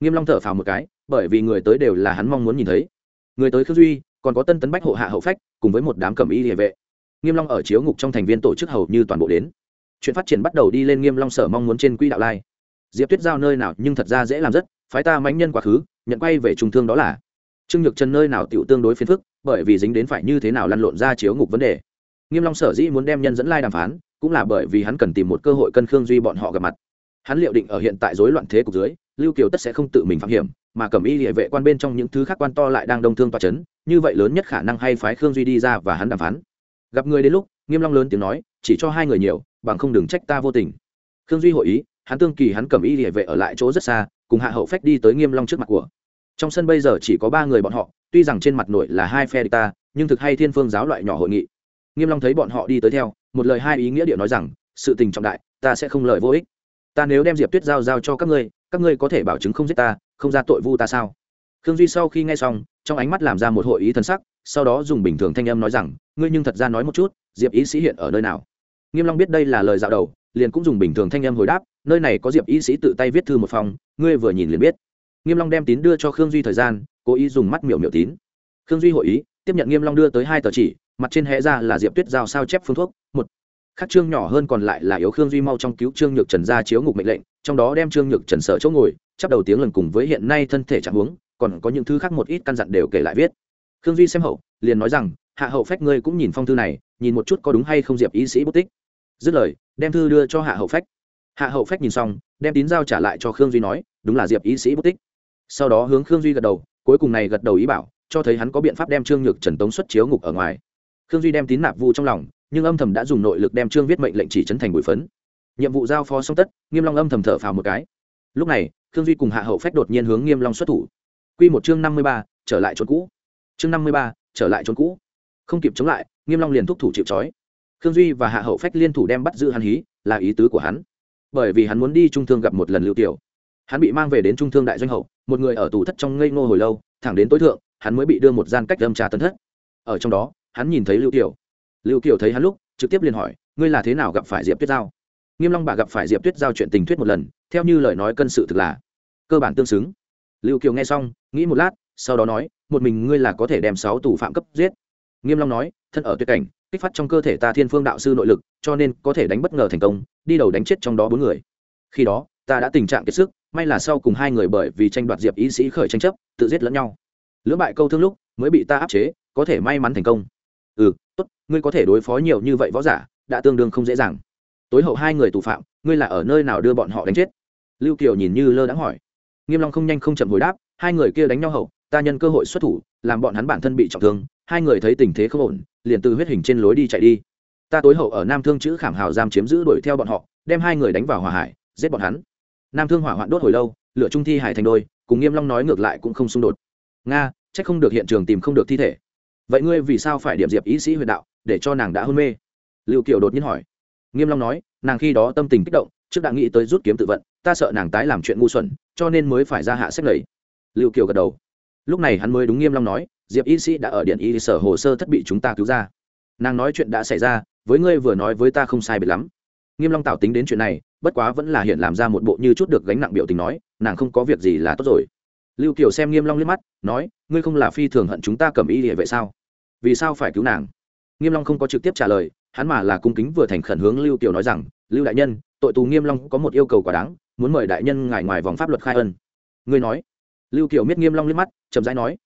Nghiêm long thở phào một cái, bởi vì người tới đều là hắn mong muốn nhìn thấy người tới khương duy, còn có tân tấn bách hộ hạ hậu phách, cùng với một đám cẩm y địa vệ. Nghiêm long ở chiếu ngục trong thành viên tổ chức hầu như toàn bộ đến. Chuyện phát triển bắt đầu đi lên nghiêm long sở mong muốn trên quỹ đạo lai. Diệp tuyết giao nơi nào nhưng thật ra dễ làm rất, phái ta mãnh nhân quá khứ, nhận quay về trung thương đó là. Trương nhược trần nơi nào tiểu tương đối phiền phức, bởi vì dính đến phải như thế nào lăn lộn ra chiếu ngục vấn đề. Nghiêm long sở dĩ muốn đem nhân dẫn lai đàm phán, cũng là bởi vì hắn cần tìm một cơ hội cân khương duy bọn họ gặp mặt. Hắn liệu định ở hiện tại rối loạn thế cục dưới, lưu kiều tất sẽ không tự mình phạm hiểm mà cẩm y địa vệ quan bên trong những thứ khác quan to lại đang đông thương toa chấn, như vậy lớn nhất khả năng hay phái khương duy đi ra và hắn đàm phán. Gặp người đến lúc, nghiêm long lớn tiếng nói, chỉ cho hai người nhiều, bằng không đừng trách ta vô tình. Khương duy hội ý, hắn tương kỳ hắn cẩm y địa vệ ở lại chỗ rất xa, cùng hạ hậu phách đi tới nghiêm long trước mặt của. Trong sân bây giờ chỉ có ba người bọn họ, tuy rằng trên mặt nội là hai phe địch ta, nhưng thực hay thiên phương giáo loại nhỏ hội nghị. Nghiêm long thấy bọn họ đi tới theo, một lời hai ý nghĩa địa nói rằng, sự tình trọng đại, ta sẽ không lời vô ích. Ta nếu đem diệp tuyết giao giao cho các ngươi các ngươi có thể bảo chứng không giết ta không ra tội vu ta sao? Khương duy sau khi nghe xong, trong ánh mắt làm ra một hội ý thân sắc, sau đó dùng bình thường thanh âm nói rằng, ngươi nhưng thật ra nói một chút, diệp ý sĩ hiện ở nơi nào? Nghiêm long biết đây là lời dạo đầu, liền cũng dùng bình thường thanh âm hồi đáp, nơi này có diệp ý sĩ tự tay viết thư một phòng, ngươi vừa nhìn liền biết. Nghiêm long đem tín đưa cho khương duy thời gian, cố ý dùng mắt miểu miểu tín. Khương duy hội ý, tiếp nhận nghiêm long đưa tới hai tờ chỉ, mặt trên hé ra là diệp tuyết giao sao chép phương thuốc, một. Khắc trương nhỏ hơn còn lại là yếu khương duy mau trong cứu trương nhược trần ra chiếu ngục mệnh lệnh, trong đó đem trương nhược trần sở chỗ ngồi chắp đầu tiếng lần cùng với hiện nay thân thể trạng huống, còn có những thứ khác một ít căn dặn đều kể lại viết. Khương duy xem hậu, liền nói rằng, hạ hậu phách ngươi cũng nhìn phong thư này, nhìn một chút có đúng hay không diệp ý sĩ bút tích. Dứt lời, đem thư đưa cho hạ hậu phách. Hạ hậu phách nhìn xong, đem tín giao trả lại cho khương duy nói, đúng là diệp ý sĩ bút tích. Sau đó hướng khương duy gật đầu, cuối cùng này gật đầu ý bảo, cho thấy hắn có biện pháp đem trương nhược trần tống xuất chiếu ngục ở ngoài. Khương duy đem tín nạp vu trong lòng, nhưng âm thầm đã dùng nội lực đem trương viết mệnh lệnh chỉ trấn thành bụi phấn. Nhiệm vụ giao phó xong tất, nghiêm long âm thầm thở phào một cái lúc này khương duy cùng hạ hậu phách đột nhiên hướng nghiêm long xuất thủ. Quy một chương năm mươi ba, trở lại chỗ cũ. Chương năm mươi ba, trở lại chỗ cũ. Không kịp chống lại nghiêm long liền thúc thủ chịu trói. Khương duy và hạ hậu phách liên thủ đem bắt giữ hắn hí là ý tứ của hắn. Bởi vì hắn muốn đi trung thương gặp một lần lưu tiểu. Hắn bị mang về đến trung thương đại doanh hậu một người ở tù thất trong ngây ngô hồi lâu thẳng đến tối thượng hắn mới bị đưa một gian cách âm trà tấn thất. Ở trong đó hắn nhìn thấy lưu tiểu. Lưu tiểu thấy hắn lúc trực tiếp liền hỏi ngươi là thế nào gặp phải diệp tuyết giao? Nghiêm long bà gặp phải diệp tuyết giao chuyện tình thuyết một lần, theo như lời nói cân sự thực là, cơ bản tương xứng. Lưu kiều nghe xong, nghĩ một lát, sau đó nói, một mình ngươi là có thể đem sáu tù phạm cấp giết. Nghiêm long nói, thân ở tuyệt cảnh, kích phát trong cơ thể ta thiên phương đạo sư nội lực, cho nên có thể đánh bất ngờ thành công, đi đầu đánh chết trong đó bốn người. Khi đó, ta đã tình trạng kiệt sức, may là sau cùng hai người bởi vì tranh đoạt diệp ý sĩ khởi tranh chấp, tự giết lẫn nhau. Lưỡng bại câu thương lúc, mới bị ta áp chế, có thể may mắn thành công. Ừ tốt, ngươi có thể đối phó nhiều như vậy võ giả, đã tương đương không dễ dàng tối hậu hai người tù phạm, ngươi là ở nơi nào đưa bọn họ đánh chết? Lưu kiều nhìn như lơ đãng hỏi. Nghiêm long không nhanh không chậm hồi đáp, hai người kia đánh nhau hậu, ta nhân cơ hội xuất thủ, làm bọn hắn bản thân bị trọng thương, hai người thấy tình thế không ổn, liền từ huyết hình trên lối đi chạy đi. Ta tối hậu ở nam thương chữ khảm hào giam chiếm giữ đuổi theo bọn họ, đem hai người đánh vào hỏa hải, giết bọn hắn. Nam thương hỏa hoạn đốt hồi lâu, lửa trung thi hải thành đôi, cùng nghiêm long nói ngược lại cũng không xung đột. Nga, chắc không được hiện trường tìm không được thi thể. Vậy ngươi vì sao phải điểm diệp ý sĩ huyệt đạo, để cho nàng đã hôn mê? Lưu kiều đột nhiên hỏi nghiêm long nói, nàng khi đó tâm tình kích động, trước đã nghĩ tới rút kiếm tự vận, ta sợ nàng tái làm chuyện ngu xuẩn, cho nên mới phải ra hạ sách lầy. Lưu kiều gật đầu. Lúc này hắn mới đúng nghiêm long nói, diệp y sĩ đã ở điện y sở hồ sơ thất bị chúng ta cứu ra. Nàng nói chuyện đã xảy ra, với ngươi vừa nói với ta không sai biệt lắm. Nghiêm long tạo tính đến chuyện này, bất quá vẫn là hiện làm ra một bộ như chút được gánh nặng biểu tình nói, nàng không có việc gì là tốt rồi. Lưu kiều xem nghiêm long liếc mắt, nói, ngươi không là phi thường hận chúng ta cầm y địa vậy sao? Vì sao phải cứu nàng? Nghiêm long không có trực tiếp trả lời hắn mà là cung kính vừa thành khẩn hướng lưu kiều nói rằng, lưu đại nhân, tội tù nghiêm long có một yêu cầu quá đáng, muốn mời đại nhân ngài ngoài vòng pháp luật khai ân. Ngươi nói. Lưu kiều miết nghiêm long liếc mắt, chậm rãi nói,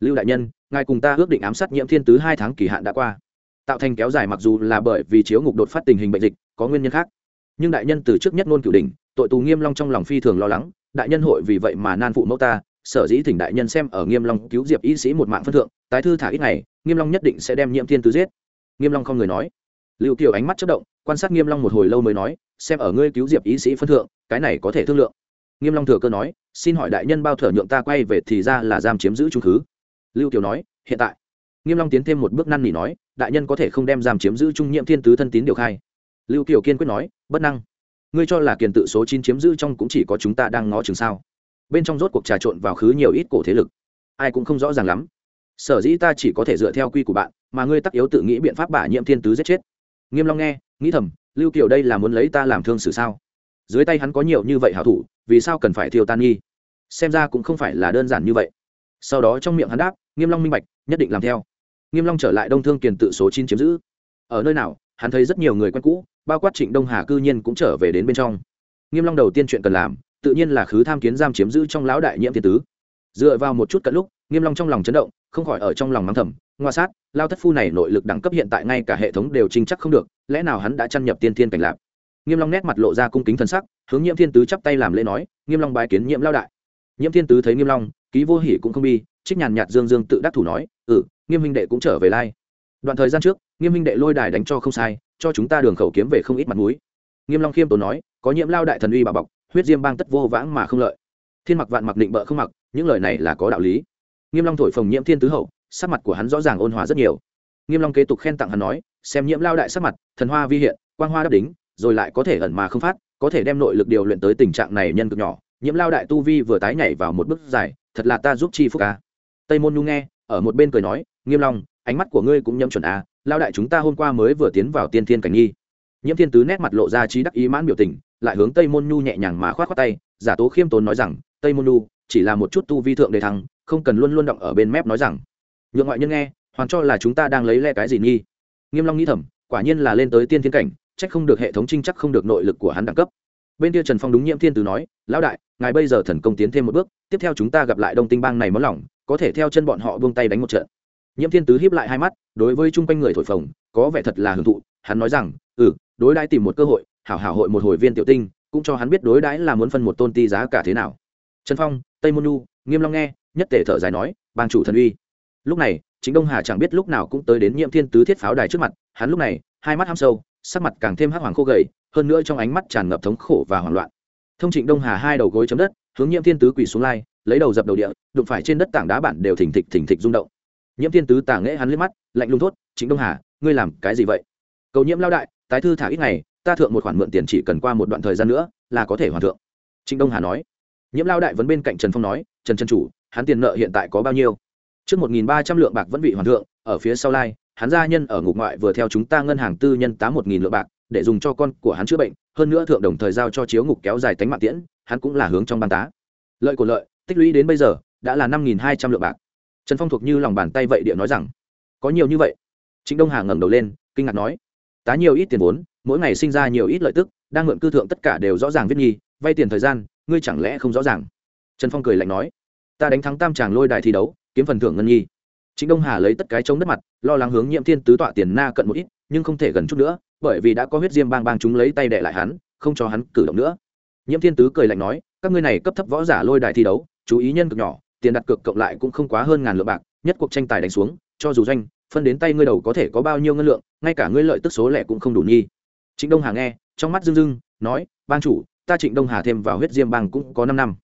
lưu đại nhân, ngài cùng ta ước định ám sát nhiễm thiên tứ hai tháng kỳ hạn đã qua. Tạo thành kéo dài mặc dù là bởi vì chiếu ngục đột phát tình hình bệnh dịch, có nguyên nhân khác. Nhưng đại nhân từ trước nhất ngôn cửu đình tội tù nghiêm long trong lòng phi thường lo lắng, đại nhân hội vì vậy mà nan phụ mẫu ta, sở dĩ thỉnh đại nhân xem ở nghiêm long cứu diệp y sĩ một mạng phân thượng, tái thư thả ít ngày, nghiêm long nhất định sẽ đem nhiễm thiên tứ giết. Nghiêm long không người nói lưu kiều ánh mắt chớp động, quan sát nghiêm long một hồi lâu mới nói, xem ở ngươi cứu diệp y sĩ phân thượng, cái này có thể thương lượng. Nghiêm long thừa cơ nói, xin hỏi đại nhân bao thở nhượng ta quay về thì ra là giam chiếm giữ trung thứ. Lưu kiều nói, hiện tại. Nghiêm long tiến thêm một bước năn nỉ nói, đại nhân có thể không đem giam chiếm giữ trung nhiệm thiên tứ thân tín điều khai. Lưu kiều kiên quyết nói, bất năng. Ngươi cho là kiền tự số chín chiếm giữ trong cũng chỉ có chúng ta đang ngó chừng sao? Bên trong rốt cuộc trà trộn vào khứ nhiều ít cổ thế lực. Ai cũng không rõ ràng lắm. Sở dĩ ta chỉ có thể dựa theo quy của bạn, mà ngươi tắc yếu tự nghĩ biện pháp bả nhiệm thiên tứ giết chết nghiêm long nghe, nghĩ thầm, lưu kiều đây là muốn lấy ta làm thương xử sao? Dưới tay hắn có nhiều như vậy hảo thủ, vì sao cần phải thiêu tan nghi? Xem ra cũng không phải là đơn giản như vậy. Sau đó trong miệng hắn đáp, nghiêm long minh bạch, nhất định làm theo. Nghiêm long trở lại đông thương kiền tự số chín chiếm giữ. Ở nơi nào, hắn thấy rất nhiều người quen cũ, bao quát trịnh đông hà cư nhiên cũng trở về đến bên trong. Nghiêm long đầu tiên chuyện cần làm, tự nhiên là khứ tham kiến giam chiếm giữ trong lão đại nhiễm thiên tứ. Dựa vào một chút cận lúc nghiêm long trong lòng chấn động, không khỏi ở trong lòng mắng thầm, ngoa sát, lao thất phu này nội lực đẳng cấp hiện tại ngay cả hệ thống đều trinh chắc không được, lẽ nào hắn đã chăn nhập tiên thiên cảnh lạc? Nghiêm long nét mặt lộ ra cung kính thần sắc, hướng nhiễm thiên tứ chắp tay làm lễ nói, nghiêm long bái kiến nhiễm lao đại. Nhiễm thiên tứ thấy nghiêm long, ký vô hỉ cũng không bi, trích nhàn nhạt dương dương tự đắc thủ nói ừ nghiêm minh đệ cũng trở về lai. Đoạn thời gian trước, nghiêm minh đệ lôi đài đánh cho không sai, cho chúng ta đường khẩu kiếm về không ít mặt mũi. Nghiêm long khiêm tốn nói, có nhiễm lao đại thần uy bảo bọc, huyết diêm bang tất vô vãng mà không lợi. Thiên mặc vạn mặc định bợ không mặc, những lời này là có đạo lý nghiêm long thổi phồng nhiễm thiên tứ hậu, sắc mặt của hắn rõ ràng ôn hòa rất nhiều. Nghiêm long kế tục khen tặng hắn nói, xem nhiễm lao đại sắc mặt, thần hoa vi hiện, quang hoa đắp đính, rồi lại có thể ẩn mà không phát, có thể đem nội lực điều luyện tới tình trạng này nhân cực nhỏ. Nhiễm lao đại tu vi vừa tái nhảy vào một bước dài, thật là ta giúp chi phúc ca tây môn nhu nghe, ở một bên cười nói, nghiêm long, ánh mắt của ngươi cũng nhâm chuẩn a, lao đại chúng ta hôm qua mới vừa tiến vào tiên thiên cảnh nghi. Nhiễm thiên tứ nét mặt lộ ra trí đắc ý mãn biểu tình, lại hướng tây môn nhu nhẹ nhàng mà khoát khoát tay, giả tố khiêm tốn nói rằng, tây môn nhu, chỉ là một chút tu vi thượng đề thăng không cần luôn luôn động ở bên mép nói rằng, nhượng ngoại nhân nghe, hoàn cho là chúng ta đang lấy le cái gì nghi. Nghiêm long nghĩ thầm, quả nhiên là lên tới tiên thiên cảnh trách không được hệ thống trinh chắc không được nội lực của hắn đẳng cấp. Bên kia trần phong đúng nhiễm thiên tứ nói, lão đại, ngài bây giờ thần công tiến thêm một bước, tiếp theo chúng ta gặp lại đông tinh bang này món lỏng, có thể theo chân bọn họ buông tay đánh một trận. Nhiễm thiên tứ hiếp lại hai mắt, đối với chung quanh người thổi phồng, có vẻ thật là hưởng thụ, hắn nói rằng ừ đối đãi tìm một cơ hội, hảo hảo hội một hồi viên tiểu tinh, cũng cho hắn biết đối đãi là muốn phân một tôn ti giá cả thế nào. Trần phong, tây môn nhu nghiêm long nghe, nhất tể thở dài nói, bang chủ thần uy. Lúc này chính đông hà chẳng biết lúc nào cũng tới đến nhiệm thiên tứ thiết pháo đài trước mặt, hắn lúc này, hai mắt ham sâu, sắc mặt càng thêm hắc hoàng khô gầy, hơn nữa trong ánh mắt tràn ngập thống khổ và hoảng loạn. Thông trịnh đông hà hai đầu gối chấm đất, hướng nhiễm thiên tứ quỳ xuống lai, lấy đầu dập đầu địa, đụng phải trên đất tảng đá bản đều thỉnh thịch thỉnh thịch rung động. Nhiễm thiên tứ tảng nghễ hắn liếc mắt, lạnh lùng thốt, trịnh đông hà, ngươi làm cái gì vậy? Cầu nhiễm lao đại, tái thư thả ít ngày, ta thượng một khoản mượn tiền chỉ cần qua một đoạn thời gian nữa, là có thể hoàn thượng. Trịnh đông hà nói. Nhiễm lao đại vẫn bên cạnh trần phong nói trần trần chủ, hắn tiền nợ hiện tại có bao nhiêu? Trước một nghìn ba trăm lượng bạc vẫn bị hoàn thượng, ở phía sau lai, hắn gia nhân ở ngục ngoại vừa theo chúng ta ngân hàng tư nhân tám một nghìn lượng bạc, để dùng cho con của hắn chữa bệnh, hơn nữa thượng đồng thời giao cho chiếu ngục kéo dài tánh mạng tiễn, hắn cũng là hướng trong ban tá. Lợi của lợi, tích lũy đến bây giờ, đã là năm nghìn hai trăm lượng bạc. Trần phong thuộc như lòng bàn tay vậy địa nói rằng, có nhiều như vậy? Chính đông hà ngẩng đầu lên, kinh ngạc nói, tá nhiều ít tiền vốn, mỗi ngày sinh ra nhiều ít lợi tức, đang mượn cư thượng tất cả đều rõ ràng viết nghi, vay tiền thời gian, ngươi chẳng lẽ không rõ ràng? Trần phong cười lạnh nói, ta đánh thắng tam tràng lôi đài thi đấu, kiếm phần thưởng ngân nhi chính đông hà lấy tất cái chống đất mặt, lo lắng hướng nhiễm thiên tứ tọa tiền na cận một ít, nhưng không thể gần chút nữa, bởi vì đã có huyết diêm bang bang chúng lấy tay đệ lại hắn, không cho hắn cử động nữa. Nhiễm thiên tứ cười lạnh nói, các ngươi này cấp thấp võ giả lôi đài thi đấu, chú ý nhân cực nhỏ, tiền đặt cược cộng lại cũng không quá hơn ngàn lượng bạc, nhất cuộc tranh tài đánh xuống, cho dù doanh, phân đến tay ngươi đầu có thể có bao nhiêu ngân lượng, ngay cả ngươi lợi tức số lẻ cũng không đủ nhi trịnh đông hà nghe, trong mắt dưng dưng nói, bang chủ, ta trịnh đông hà thêm vào huyết diêm bang cũng có năm năm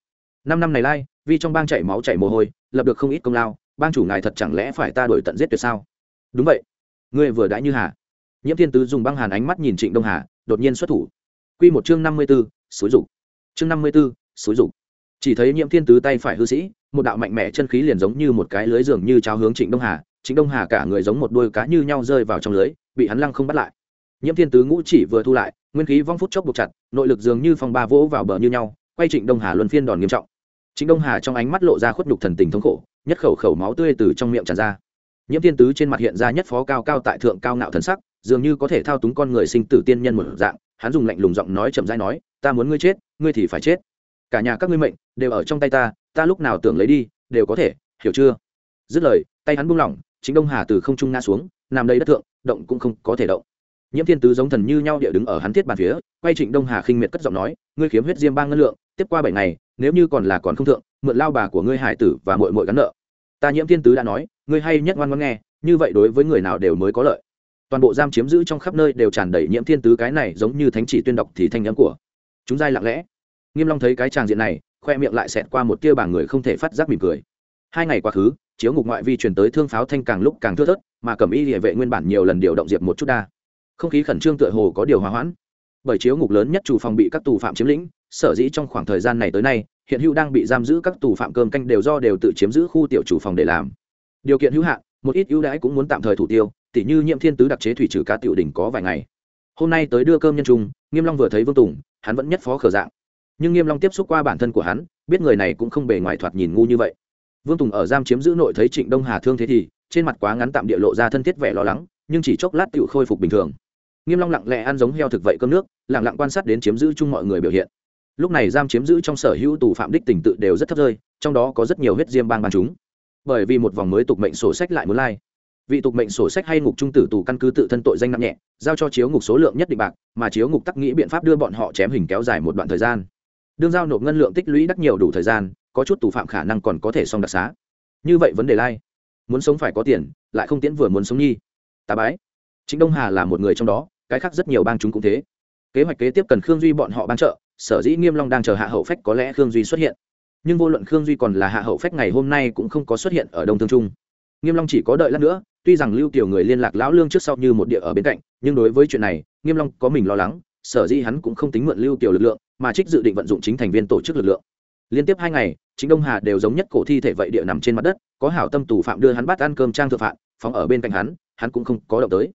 năm năm này lai, vì trong bang chảy máu chảy mồ hôi, lập được không ít công lao, bang chủ ngài thật chẳng lẽ phải ta đổi tận giết tuyệt sao? Đúng vậy. Ngươi vừa đãi như hà. Nhiễm thiên tứ dùng băng hàn ánh mắt nhìn trịnh đông hà, đột nhiên xuất thủ. Q một chương năm mươi b ố xúi rục chương năm mươi b ố xúi rục chỉ thấy nhiễm thiên tứ tay phải hư sĩ, một đạo mạnh mẽ chân khí liền giống như một cái lưới dường như trao hướng trịnh đông hà. Trịnh đông hà cả người giống một đôi cá như nhau rơi vào trong lưới, bị hắn lăng không bắt lại. Nhiễm thiên tứ ngũ chỉ vừa thu lại, nguyên khí vong phút chốc buộc chặt, nội lực dường như phong ba vỗ vào bờ như nhau quay trịnh đông hà luân phiên đòn nghiêm trọng. Trịnh đông hà trong ánh mắt lộ ra khuất nhục thần tình thống khổ, nhất khẩu khẩu máu tươi từ trong miệng tràn ra. Nhiễm thiên tứ trên mặt hiện ra nhất phó cao cao tại thượng cao ngạo thần sắc, dường như có thể thao túng con người sinh tử tiên nhân một dạng, hắn dùng lạnh lùng giọng nói chậm rãi nói, ta muốn ngươi chết, ngươi thì phải chết. Cả nhà các ngươi mệnh đều ở trong tay ta ta lúc nào tưởng lấy đi, đều có thể, hiểu chưa? Dứt lời, tay hắn buông lỏng chính đông hà từ không trung ngã xuống, nằm đầy đất thượng, động cũng không có thể động. Nhiễm thiên tứ giống thần như nhau địa đứng ở hắn thiết bàn phía, quay trịnh đông hà khinh miệt cất giọng nói, ngươi khiếm huyết diêm ba ngân lượng tiếp qua bảy ngày, nếu như còn là còn không thượng, mượn lao bà của ngươi hải tử và mội mội gắn nợ. Ta nhiễm thiên tứ đã nói, ngươi hay nhất ngoan ngoan nghe, như vậy đối với người nào đều mới có lợi. Toàn bộ giam chiếm giữ trong khắp nơi đều tràn đầy nhiễm thiên tứ cái này giống như thánh chỉ tuyên đọc thì thanh nhắm của chúng dai lặng lẽ. Nghiêm long thấy cái tràng diện này, khoe miệng lại xẹt qua một tia bảng người không thể phát giác mỉm cười. Hai ngày quá khứ, chiếu ngục ngoại vi truyền tới thương pháo thanh càng lúc càng thưa thớt, mà cẩm y địa vệ nguyên bản nhiều lần điều động diệp một chút đa. Không khí khẩn trương tựa hồ có điều hòa hoãn. Bởi chiếu ngục lớn nhất chủ phòng bị các tù phạm chiếm lĩnh sở dĩ trong khoảng thời gian này tới nay, hiện hữu đang bị giam giữ các tù phạm cơm canh đều do đều tự chiếm giữ khu tiểu chủ phòng để làm. Điều kiện hữu hạn, một ít ưu đãi cũng muốn tạm thời thủ tiêu, tỉ như nhiệm thiên tứ đặc chế thủy trừ cá tiểu đỉnh có vài ngày. Hôm nay tới đưa cơm nhân trung, nghiêm long vừa thấy vương tùng, hắn vẫn nhất phó khở dạng. Nhưng nghiêm long tiếp xúc qua bản thân của hắn, biết người này cũng không bề ngoài thoạt nhìn ngu như vậy. Vương tùng ở giam chiếm giữ nội thấy trịnh đông hà thương thế thì, trên mặt quá ngắn tạm địa lộ ra thân thiết vẻ lo lắng, nhưng chỉ chốc lát tiểu khôi phục bình thường. Nghiêm long lặng lẽ ăn giống heo thực vậy cơm nước, lặng lặng quan sát đến chiếm giữ chung mọi người biểu hiện lúc này giam chiếm giữ trong sở hữu tù phạm đích tình tự đều rất thấp rơi, trong đó có rất nhiều huyết diêm bang ban chúng. Bởi vì một vòng mới tục mệnh sổ sách lại muốn lai. Vị tục mệnh sổ sách hay ngục trung tử tù căn cứ tự thân tội danh nặng nhẹ, giao cho chiếu ngục số lượng nhất định bạc, mà chiếu ngục tắc nghĩ biện pháp đưa bọn họ chém hình kéo dài một đoạn thời gian. Đương giao nộp ngân lượng tích lũy đắc nhiều đủ thời gian, có chút tù phạm khả năng còn có thể xong đặc xá. Như vậy vấn đề lai. Muốn sống phải có tiền, lại không tiễn vừa muốn sống nhi. Tà bái. Chính đông hà là một người trong đó, cái khác rất nhiều bang chúng cũng thế. Kế hoạch kế tiếp cần khương duy bọn họ ban trợ sở dĩ nghiêm long đang chờ hạ hậu phách có lẽ khương duy xuất hiện. Nhưng vô luận khương duy còn là hạ hậu phách ngày hôm nay cũng không có xuất hiện ở đông thương trung. Nghiêm long chỉ có đợi lát nữa, tuy rằng lưu tiểu người liên lạc lão lương trước sau như một địa ở bên cạnh, nhưng đối với chuyện này, nghiêm long có mình lo lắng, sở dĩ hắn cũng không tính mượn lưu tiểu lực lượng, mà trích dự định vận dụng chính thành viên tổ chức lực lượng. Liên tiếp hai ngày, chính đông hà đều giống nhất cổ thi thể vậy địa nằm trên mặt đất, có hảo tâm tù phạm đưa hắn bắt ăn cơm trang thượng phạm phóng ở bên cạnh hắn hắn cũng không có động tới.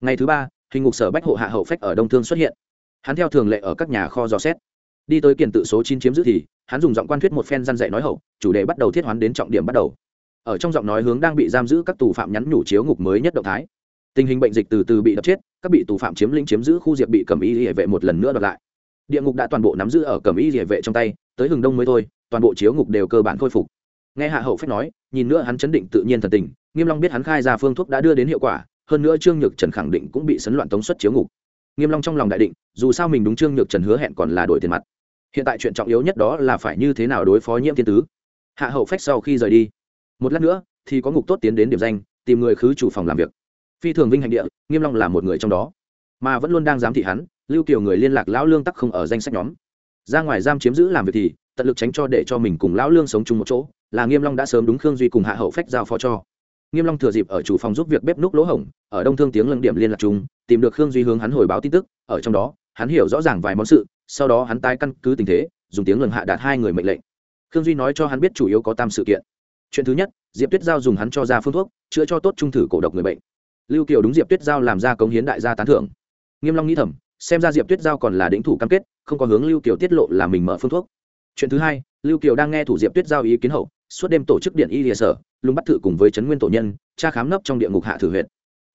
Ngày thứ ba, hình ngục sở bách hộ hạ hậu phách ở đông thương xuất hiện. Hắn theo thường lệ ở các nhà kho dò xét đi tới kiền tự số chín chiếm giữ thì, hắn dùng giọng quan thuyết một phen răn dạy nói hậu, chủ đề bắt đầu thiết hoán đến trọng điểm bắt đầu. Ở trong giọng nói hướng đang bị giam giữ các tù phạm nhắn nhủ chiếu ngục mới nhất động thái. Tình hình bệnh dịch từ từ bị đập chết, các bị tù phạm chiếm lĩnh chiếm giữ khu diệp bị cầm y hệ vệ một lần nữa đập lại. Địa ngục đã toàn bộ nắm giữ ở cầm y hệ vệ trong tay, tới hừng đông mới thôi, toàn bộ chiếu ngục đều cơ bản khôi phục. Nghe hạ hậu phách nói, nhìn nữa hắn chấn định tự nhiên thần tình, nghiêm long biết hắn khai ra phương thuốc đã đưa đến hiệu quả, hơn nữa trương nhược trần khẳng định cũng bị sấn loạn tống xuất chiếu ngục. Nghiêm long trong lòng đại định, dù sao mình đúng trương nhược trần hứa hẹn còn là đổi tiền mặt hiện tại chuyện trọng yếu nhất đó là phải như thế nào đối phó nhiễm thiên tứ. Hạ hậu phách sau khi rời đi. Một lát nữa, thì có ngục tốt tiến đến điểm danh, tìm người khứ chủ phòng làm việc. Phi thường vinh hành địa, nghiêm long là một người trong đó. Mà vẫn luôn đang giám thị hắn, lưu kiều người liên lạc lão lương tắc không ở danh sách nhóm. Ra ngoài giam chiếm giữ làm việc thì, tận lực tránh cho để cho mình cùng lão lương sống chung một chỗ, là nghiêm long đã sớm đúng khương duy cùng hạ hậu phách giao phó cho. Nghiêm long thừa dịp ở chủ phòng giúp việc bếp núc lỗ hổng, ở đông thương tiếng lưng điểm liên lạc chung, tìm được khương duy hướng hắn hồi báo tin tức, ở trong đó hắn hiểu rõ ràng vài món sự, sau đó hắn tái căn cứ tình thế, dùng tiếng lường hạ đạt hai người mệnh lệnh. Khương duy nói cho hắn biết chủ yếu có tam sự kiện. Chuyện thứ nhất, diệp tuyết giao dùng hắn cho ra phương thuốc, chữa cho tốt trung thử cổ độc người bệnh. Lưu kiều đúng diệp tuyết giao làm ra cống hiến đại gia tán thưởng. Nghiêm long nghĩ thầm, xem ra diệp tuyết giao còn là đỉnh thủ cam kết, không có hướng lưu kiều tiết lộ là mình mở phương thuốc. Chuyện thứ hai, lưu kiều đang nghe thủ diệp tuyết giao ý kiến hậu, suốt đêm tổ chức điện y địa sở, lùng bắt thử cùng với trấn nguyên tổ nhân, tra khám nấp trong địa ngục hạ thử huyện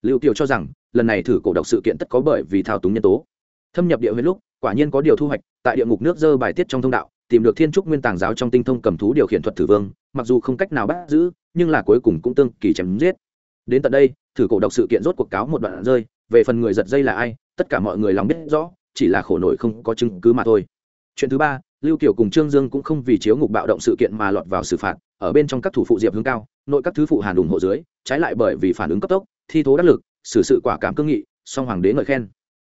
lưu kiều cho rằng, lần này thử cổ độc sự kiện tất có bởi vì thao túng nhân tố thâm nhập địa huyệt lúc, quả nhiên có điều thu hoạch, tại địa ngục nước dơ bài tiết trong thông đạo, tìm được thiên trúc nguyên tàng giáo trong tinh thông cầm thú điều khiển thuật thử vương, mặc dù không cách nào bắt giữ, nhưng là cuối cùng cũng tương kỳ chém giết. Đến tận đây, thử cổ độc sự kiện rốt cuộc cáo một đoạn rơi, về phần người giật dây là ai, tất cả mọi người lòng biết rõ, chỉ là khổ nổi không có chứng cứ mà thôi. Chuyện thứ ba, lưu kiều cùng trương dương cũng không vì chiếu ngục bạo động sự kiện mà lọt vào xử phạt, ở bên trong các thủ phụ diệp hướng cao, nội các thứ phụ hàn ủng hộ dưới, trái lại bởi vì phản ứng cấp tốc, thi thố đắc lực, xử sự quả cảm cương nghị, song hoàng đế ngợi khen.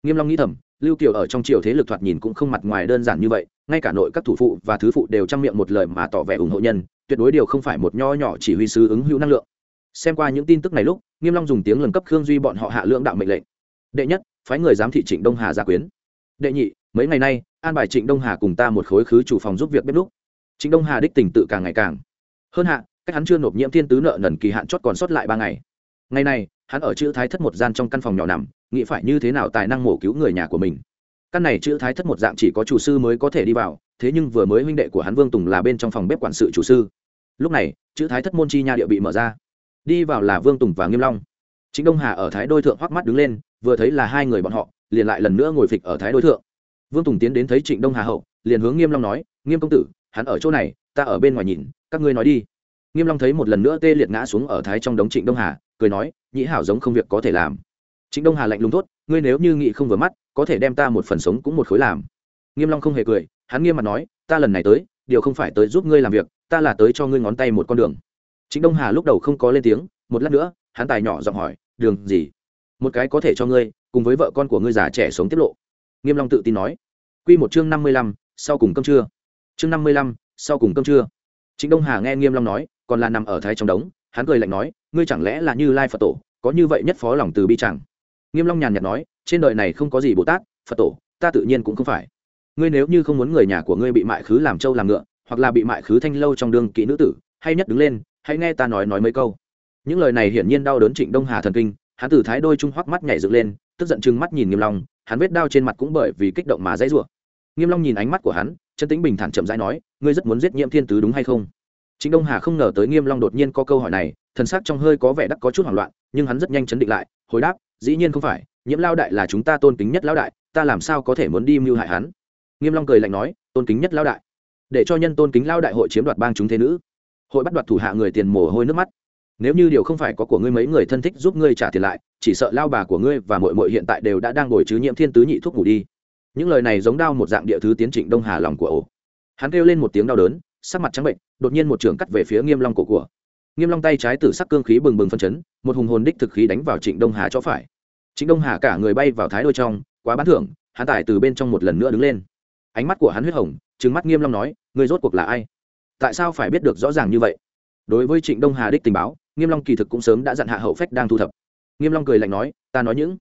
Nghiêm long nghĩ thầm lưu kiều ở trong triều thế lực thoạt nhìn cũng không mặt ngoài đơn giản như vậy, ngay cả nội các thủ phụ và thứ phụ đều trang miệng một lời mà tỏ vẻ ủng hộ nhân, tuyệt đối điều không phải một nho nhỏ chỉ huy sứ ứng hữu năng lượng. Xem qua những tin tức này lúc, nghiêm long dùng tiếng lần cấp khương duy bọn họ hạ lượng đạo mệnh lệnh. Đệ nhất, phái người giám thị trịnh đông hà gia quyến. Đệ nhị, mấy ngày nay, an bài trịnh đông hà cùng ta một khối khứ chủ phòng giúp việc bếp lúc trịnh đông hà đích tình tự càng ngày càng. Hơn hạ, cách hắn chưa nộp nhiễm thiên tứ nợ nần kỳ hạn chót còn sót lại ba ngày. Ngày này, hắn ở chữ thái thất một gian trong căn phòng nhỏ nằm nghĩ phải như thế nào tài năng mổ cứu người nhà của mình. Căn này chữ thái thất một dạng chỉ có chủ sư mới có thể đi vào, thế nhưng vừa mới huynh đệ của hắn vương tùng là bên trong phòng bếp quản sự chủ sư. Lúc này, chữ thái thất môn chi nha địa bị mở ra. Đi vào là vương tùng và nghiêm long. Chính đông hà ở thái đôi thượng hoắc mắt đứng lên, vừa thấy là hai người bọn họ, liền lại lần nữa ngồi phịch ở thái đôi thượng. Vương tùng tiến đến thấy trịnh đông hà hậu, liền hướng nghiêm long nói, nghiêm công tử, hắn ở chỗ này, ta ở bên ngoài nhìn, các ngươi nói đi. Nghiêm long thấy một lần nữa tê liệt ngã xuống ở thái trong đống trịnh đông hà, cười nói, nhĩ hảo giống không việc có thể làm trịnh đông hà lạnh lùng tốt ngươi nếu như nghị không vừa mắt có thể đem ta một phần sống cũng một khối làm. Nghiêm long không hề cười hắn nghiêm mặt nói ta lần này tới điều không phải tới giúp ngươi làm việc ta là tới cho ngươi ngón tay một con đường. Trịnh đông hà lúc đầu không có lên tiếng một lát nữa hắn tài nhỏ giọng hỏi đường gì? Một cái có thể cho ngươi cùng với vợ con của ngươi già trẻ sống tiết lộ. Nghiêm long tự tin nói quy một chương năm mươi lăm, sau cùng cơm trưa. Chương năm mươi lăm, sau cùng cơm trưa. Trịnh đông hà nghe nghiêm long nói còn là nằm ở thái trong đống hắn cười lạnh nói ngươi chẳng lẽ là như lai phật tổ có như vậy nhất phó lòng từ bi chẳng? Nghiêm long nhàn nhạt nói, trên đời này không có gì bồ tát, phật tổ, ta tự nhiên cũng không phải. Ngươi nếu như không muốn người nhà của ngươi bị mại khứ làm trâu làm ngựa, hoặc là bị mại khứ thanh lâu trong đường kỹ nữ tử, hay nhất đứng lên, hãy nghe ta nói nói mấy câu. Những lời này hiển nhiên đau đớn trịnh đông hà thần kinh, hắn từ thái đôi trung hoắc mắt nhảy dựng lên, tức giận chừng mắt nhìn nghiêm long, hắn vết đau trên mặt cũng bởi vì kích động mà dãy rủa. Nghiêm long nhìn ánh mắt của hắn, chân tĩnh bình thản chậm rãi nói, ngươi rất muốn giết nhiễm thiên tứ đúng hay không? Trịnh đông hà không ngờ tới nghiêm long đột nhiên có câu hỏi này, thần sắc trong hơi có vẻ đắc có chút hoảng loạn, nhưng hắn rất nhanh chấn định lại, hồi đáp dĩ nhiên không phải, nhiễm lao đại là chúng ta tôn kính nhất lão đại, ta làm sao có thể muốn đi mưu hại hắn? Nghiêm long cười lạnh nói, tôn kính nhất lão đại, để cho nhân tôn kính lão đại hội chiếm đoạt bang chúng thế nữ, hội bắt đoạt thủ hạ người tiền mồ hôi nước mắt. Nếu như điều không phải có của ngươi mấy người thân thích giúp ngươi trả tiền lại, chỉ sợ lao bà của ngươi và muội muội hiện tại đều đã đang ngồi chứ nhiễm thiên tứ nhị thuốc ngủ đi. Những lời này giống đao một dạng địa thứ tiến trịnh đông hà lòng của ổ. Hắn kêu lên một tiếng đau đớn, sắc mặt trắng bệnh, đột nhiên một trường cắt về phía nghiêm long cổ của nghiêm long tay trái tử sắc cương khí bừng bừng phân chấn, một hùng hồn đích thực khí đánh vào trịnh đông hà cho phải. Trịnh đông hà cả người bay vào thái đôi trong, quá bán thưởng, hắn tải từ bên trong một lần nữa đứng lên. Ánh mắt của hắn huyết hồng, trừng mắt nghiêm long nói người rốt cuộc là ai? Tại sao phải biết được rõ ràng như vậy? Đối với trịnh đông hà đích tình báo, nghiêm long kỳ thực cũng sớm đã dặn hạ hậu phách đang thu thập. Nghiêm long cười lạnh nói, ta nói những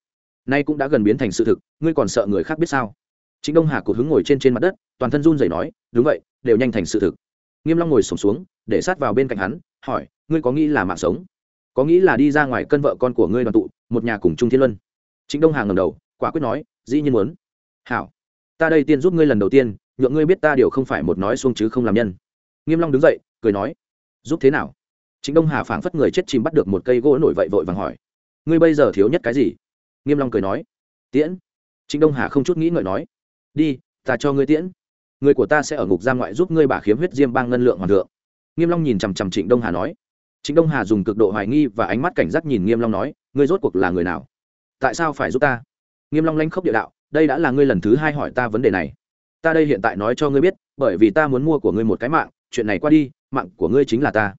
nay cũng đã gần biến thành sự thực, ngươi còn sợ người khác biết sao? Trịnh đông hà cụt hứng ngồi trên trên mặt đất, toàn thân run rẩy nói, đúng vậy, đều nhanh thành sự thực. Nghiêm long ngồi sổng xuống, để sát vào bên cạnh hắn, hỏi ngươi có nghĩ là mạng sống? Có nghĩ là đi ra ngoài cân vợ con của ngươi đoàn tụ, một nhà cùng chung thiên luân? Trịnh đông hà ngẩng đầu, quả quyết nói, dĩ nhiên muốn. Hảo, ta đây tiên giúp ngươi lần đầu tiên, nhượng ngươi biết ta điều không phải một nói xuông chứ không làm nhân. Nghiêm long đứng dậy, cười nói, giúp thế nào? Trịnh đông hà phảng phất người chết chìm bắt được một cây gỗ nổi vậy vội vàng hỏi, ngươi bây giờ thiếu nhất cái gì? Nghiêm long cười nói, tiễn. Trịnh đông hà không chút nghĩ ngợi nói, đi, ta cho ngươi tiễn. Người của ta sẽ ở ngục giam ngoại giúp ngươi bả khiếm huyết diêm bang ngân lượng hoàn thượng. Nghiêm long nhìn chằm chằm trịnh đông hà nói trịnh đông hà dùng cực độ hoài nghi và ánh mắt cảnh giác nhìn nghiêm long nói, ngươi rốt cuộc là người nào? Tại sao phải giúp ta? Nghiêm long lanh khốc địa đạo, đây đã là ngươi lần thứ hai hỏi ta vấn đề này. Ta đây hiện tại nói cho ngươi biết, bởi vì ta muốn mua của ngươi một cái mạng, chuyện này qua đi, mạng của ngươi chính là ta.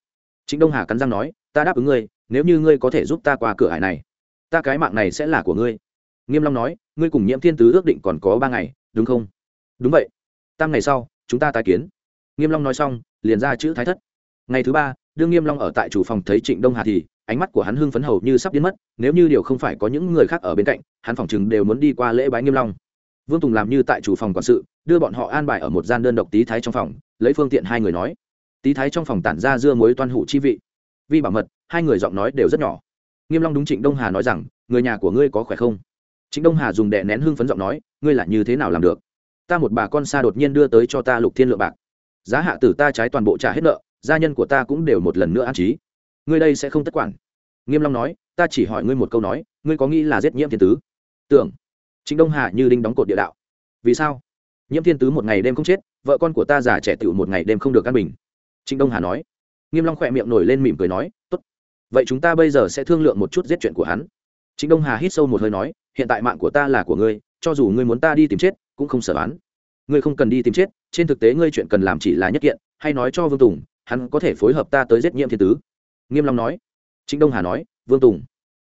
Trịnh đông hà cắn răng nói, ta đáp ứng ngươi, nếu như ngươi có thể giúp ta qua cửa hải này, ta cái mạng này sẽ là của ngươi. Nghiêm long nói, ngươi cùng nhiễm thiên tứ ước định còn có ba ngày, đúng không? Đúng vậy. Tam ngày sau, chúng ta tái kiến. Nghiêm long nói xong, liền ra chữ thái thất. Ngày thứ ba đương nghiêm long ở tại chủ phòng thấy trịnh đông hà thì, ánh mắt của hắn hưng phấn hầu như sắp biến mất, nếu như điều không phải có những người khác ở bên cạnh, hắn phòng chừng đều muốn đi qua lễ bái nghiêm long. Vương tùng làm như tại chủ phòng quản sự, đưa bọn họ an bài ở một gian đơn độc tí thái trong phòng, lấy phương tiện hai người nói. Tí thái trong phòng tản ra dưa muối toan hủ chi vị. Vi bảo mật, hai người giọng nói đều rất nhỏ. Nghiêm long đúng trịnh đông hà nói rằng, người nhà của ngươi có khỏe không? Trịnh đông hà dùng đệ nén hưng phấn giọng nói, ngươi là như thế nào làm được? Ta một bà con xa đột nhiên đưa tới cho ta lục thiên lượng bạc. Giá hạ tử ta trái toàn bộ trả hết nợ gia nhân của ta cũng đều một lần nữa an trí. Ngươi đây sẽ không tất quản. Nghiêm long nói, ta chỉ hỏi ngươi một câu nói, ngươi có nghĩ là giết nhiễm thiên tứ? Tưởng. Trịnh đông hà như đinh đóng cột địa đạo. Vì sao? Nhiễm thiên tứ một ngày đêm không chết, vợ con của ta già trẻ tiểu một ngày đêm không được căn bình. Trịnh đông hà nói. Nghiêm long khỏe miệng nổi lên mỉm cười nói, tốt. Vậy chúng ta bây giờ sẽ thương lượng một chút giết chuyện của hắn. Trịnh đông hà hít sâu một hơi nói, hiện tại mạng của ta là của ngươi, cho dù ngươi muốn ta đi tìm chết, cũng không sợ án. ngươi không cần đi tìm chết, trên thực tế ngươi chuyện cần làm chỉ là nhất kiện, hay nói cho vương tùng hắn có thể phối hợp ta tới giết nhiễm thiên tứ. Nghiêm long nói. Trịnh đông hà nói, vương tùng,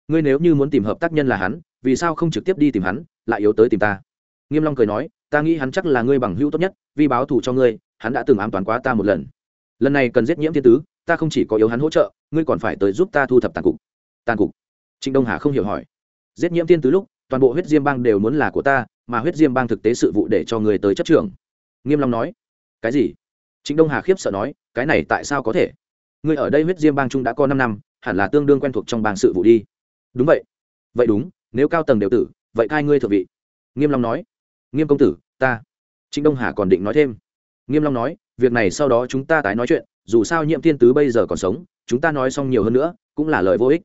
ngươi nếu như muốn tìm hợp tác nhân là hắn, vì sao không trực tiếp đi tìm hắn, lại yếu tới tìm ta? Nghiêm long cười nói, ta nghĩ hắn chắc là ngươi bằng hữu tốt nhất, vì báo thù cho ngươi, hắn đã từng ám toán quá ta một lần. Lần này cần giết nhiễm thiên tứ, ta không chỉ có yếu hắn hỗ trợ, ngươi còn phải tới giúp ta thu thập tàn cục. Tàn cục? Trịnh đông hà không hiểu hỏi. Giết nhiễm thiên tứ lúc, toàn bộ huyết diêm bang đều muốn là của ta, mà huyết diêm bang thực tế sự vụ để cho người tới chấp trưởng. Nghiêm long nói. Cái gì? Trịnh đông hà khiếp sợ nói, cái này tại sao có thể? Ngươi ở đây huyết diêm bang trung đã có năm năm, hẳn là tương đương quen thuộc trong bang sự vụ đi. Đúng vậy. Vậy đúng, nếu cao tầng đều tử, vậy cai ngươi thượng vị. Nghiêm long nói. Nghiêm công tử, ta. Trịnh đông hà còn định nói thêm. Nghiêm long nói, việc này sau đó chúng ta tái nói chuyện, dù sao nhiệm thiên tứ bây giờ còn sống, chúng ta nói xong nhiều hơn nữa, cũng là lời vô ích.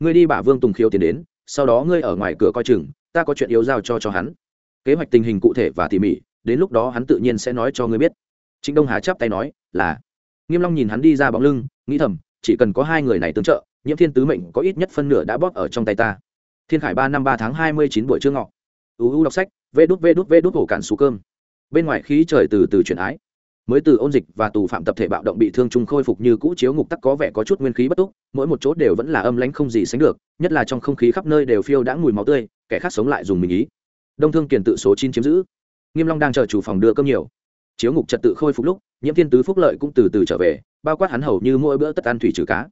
Ngươi đi bả vương tùng khiêu tiền đến, sau đó ngươi ở ngoài cửa coi chừng, ta có chuyện yếu giao cho cho hắn. Kế hoạch tình hình cụ thể và tỉ mỉ, đến lúc đó hắn tự nhiên sẽ nói cho ngươi biết trịnh đông hà chắp tay nói, là. Nghiêm long nhìn hắn đi ra bóng lưng, nghĩ thầm, chỉ cần có hai người này tương trợ, nhiễm thiên tứ mệnh có ít nhất phân nửa đã bóp ở trong tay ta. Thiên khải ba năm ba tháng hai mươi chín buổi trưa ngọ. Uu đọc sách, vê đút vê đút vê đút hổ cạn xú cơm. Bên ngoài khí trời từ từ chuyển ái. Mới từ ôn dịch và tù phạm tập thể bạo động bị thương trung khôi phục như cũ chiếu ngục tắc có vẻ có chút nguyên khí bất túc, mỗi một chỗ đều vẫn là âm lãnh không gì sánh được, nhất là trong không khí khắp nơi đều phiêu đã mùi máu tươi, kẻ khác sống lại dùng mình ý. Đông thương kiền tự số chín chiếm giữ. Nghiêm long đang chờ chủ phòng đưa cơm nhiều chiếu ngục trật tự khôi phục lúc, nhiễm thiên tứ phúc lợi cũng từ từ trở về, bao quát hắn hầu như mỗi bữa tất ăn thủy trừ cá.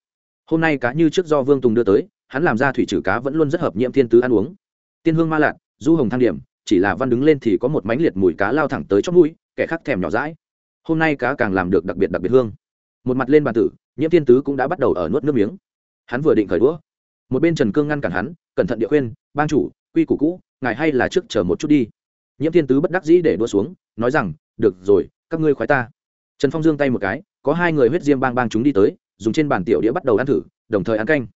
Hôm nay cá như trước do vương tùng đưa tới, hắn làm ra thủy trừ cá vẫn luôn rất hợp nhiễm thiên tứ ăn uống. Tiên hương ma lạc du hồng thang điểm, chỉ là văn đứng lên thì có một mánh liệt mùi cá lao thẳng tới chót mũi, kẻ khác thèm nhỏ rãi hôm nay cá càng làm được đặc biệt đặc biệt hương. Một mặt lên bàn tử, nhiễm thiên tứ cũng đã bắt đầu ở nuốt nước miếng. Hắn vừa định khởi đũa, một bên trần cương ngăn cản hắn, cẩn thận địa khuyên ban chủ, quy củ cũ, ngài hay là trước chờ một chút đi. Nhiễm thiên tứ bất đắc dĩ để đua xuống, nói rằng được rồi các ngươi khoái ta. Trần phong giương tay một cái có hai người huyết diêm bang bang chúng đi tới dùng trên bàn tiểu đĩa bắt đầu ăn thử đồng thời ăn canh.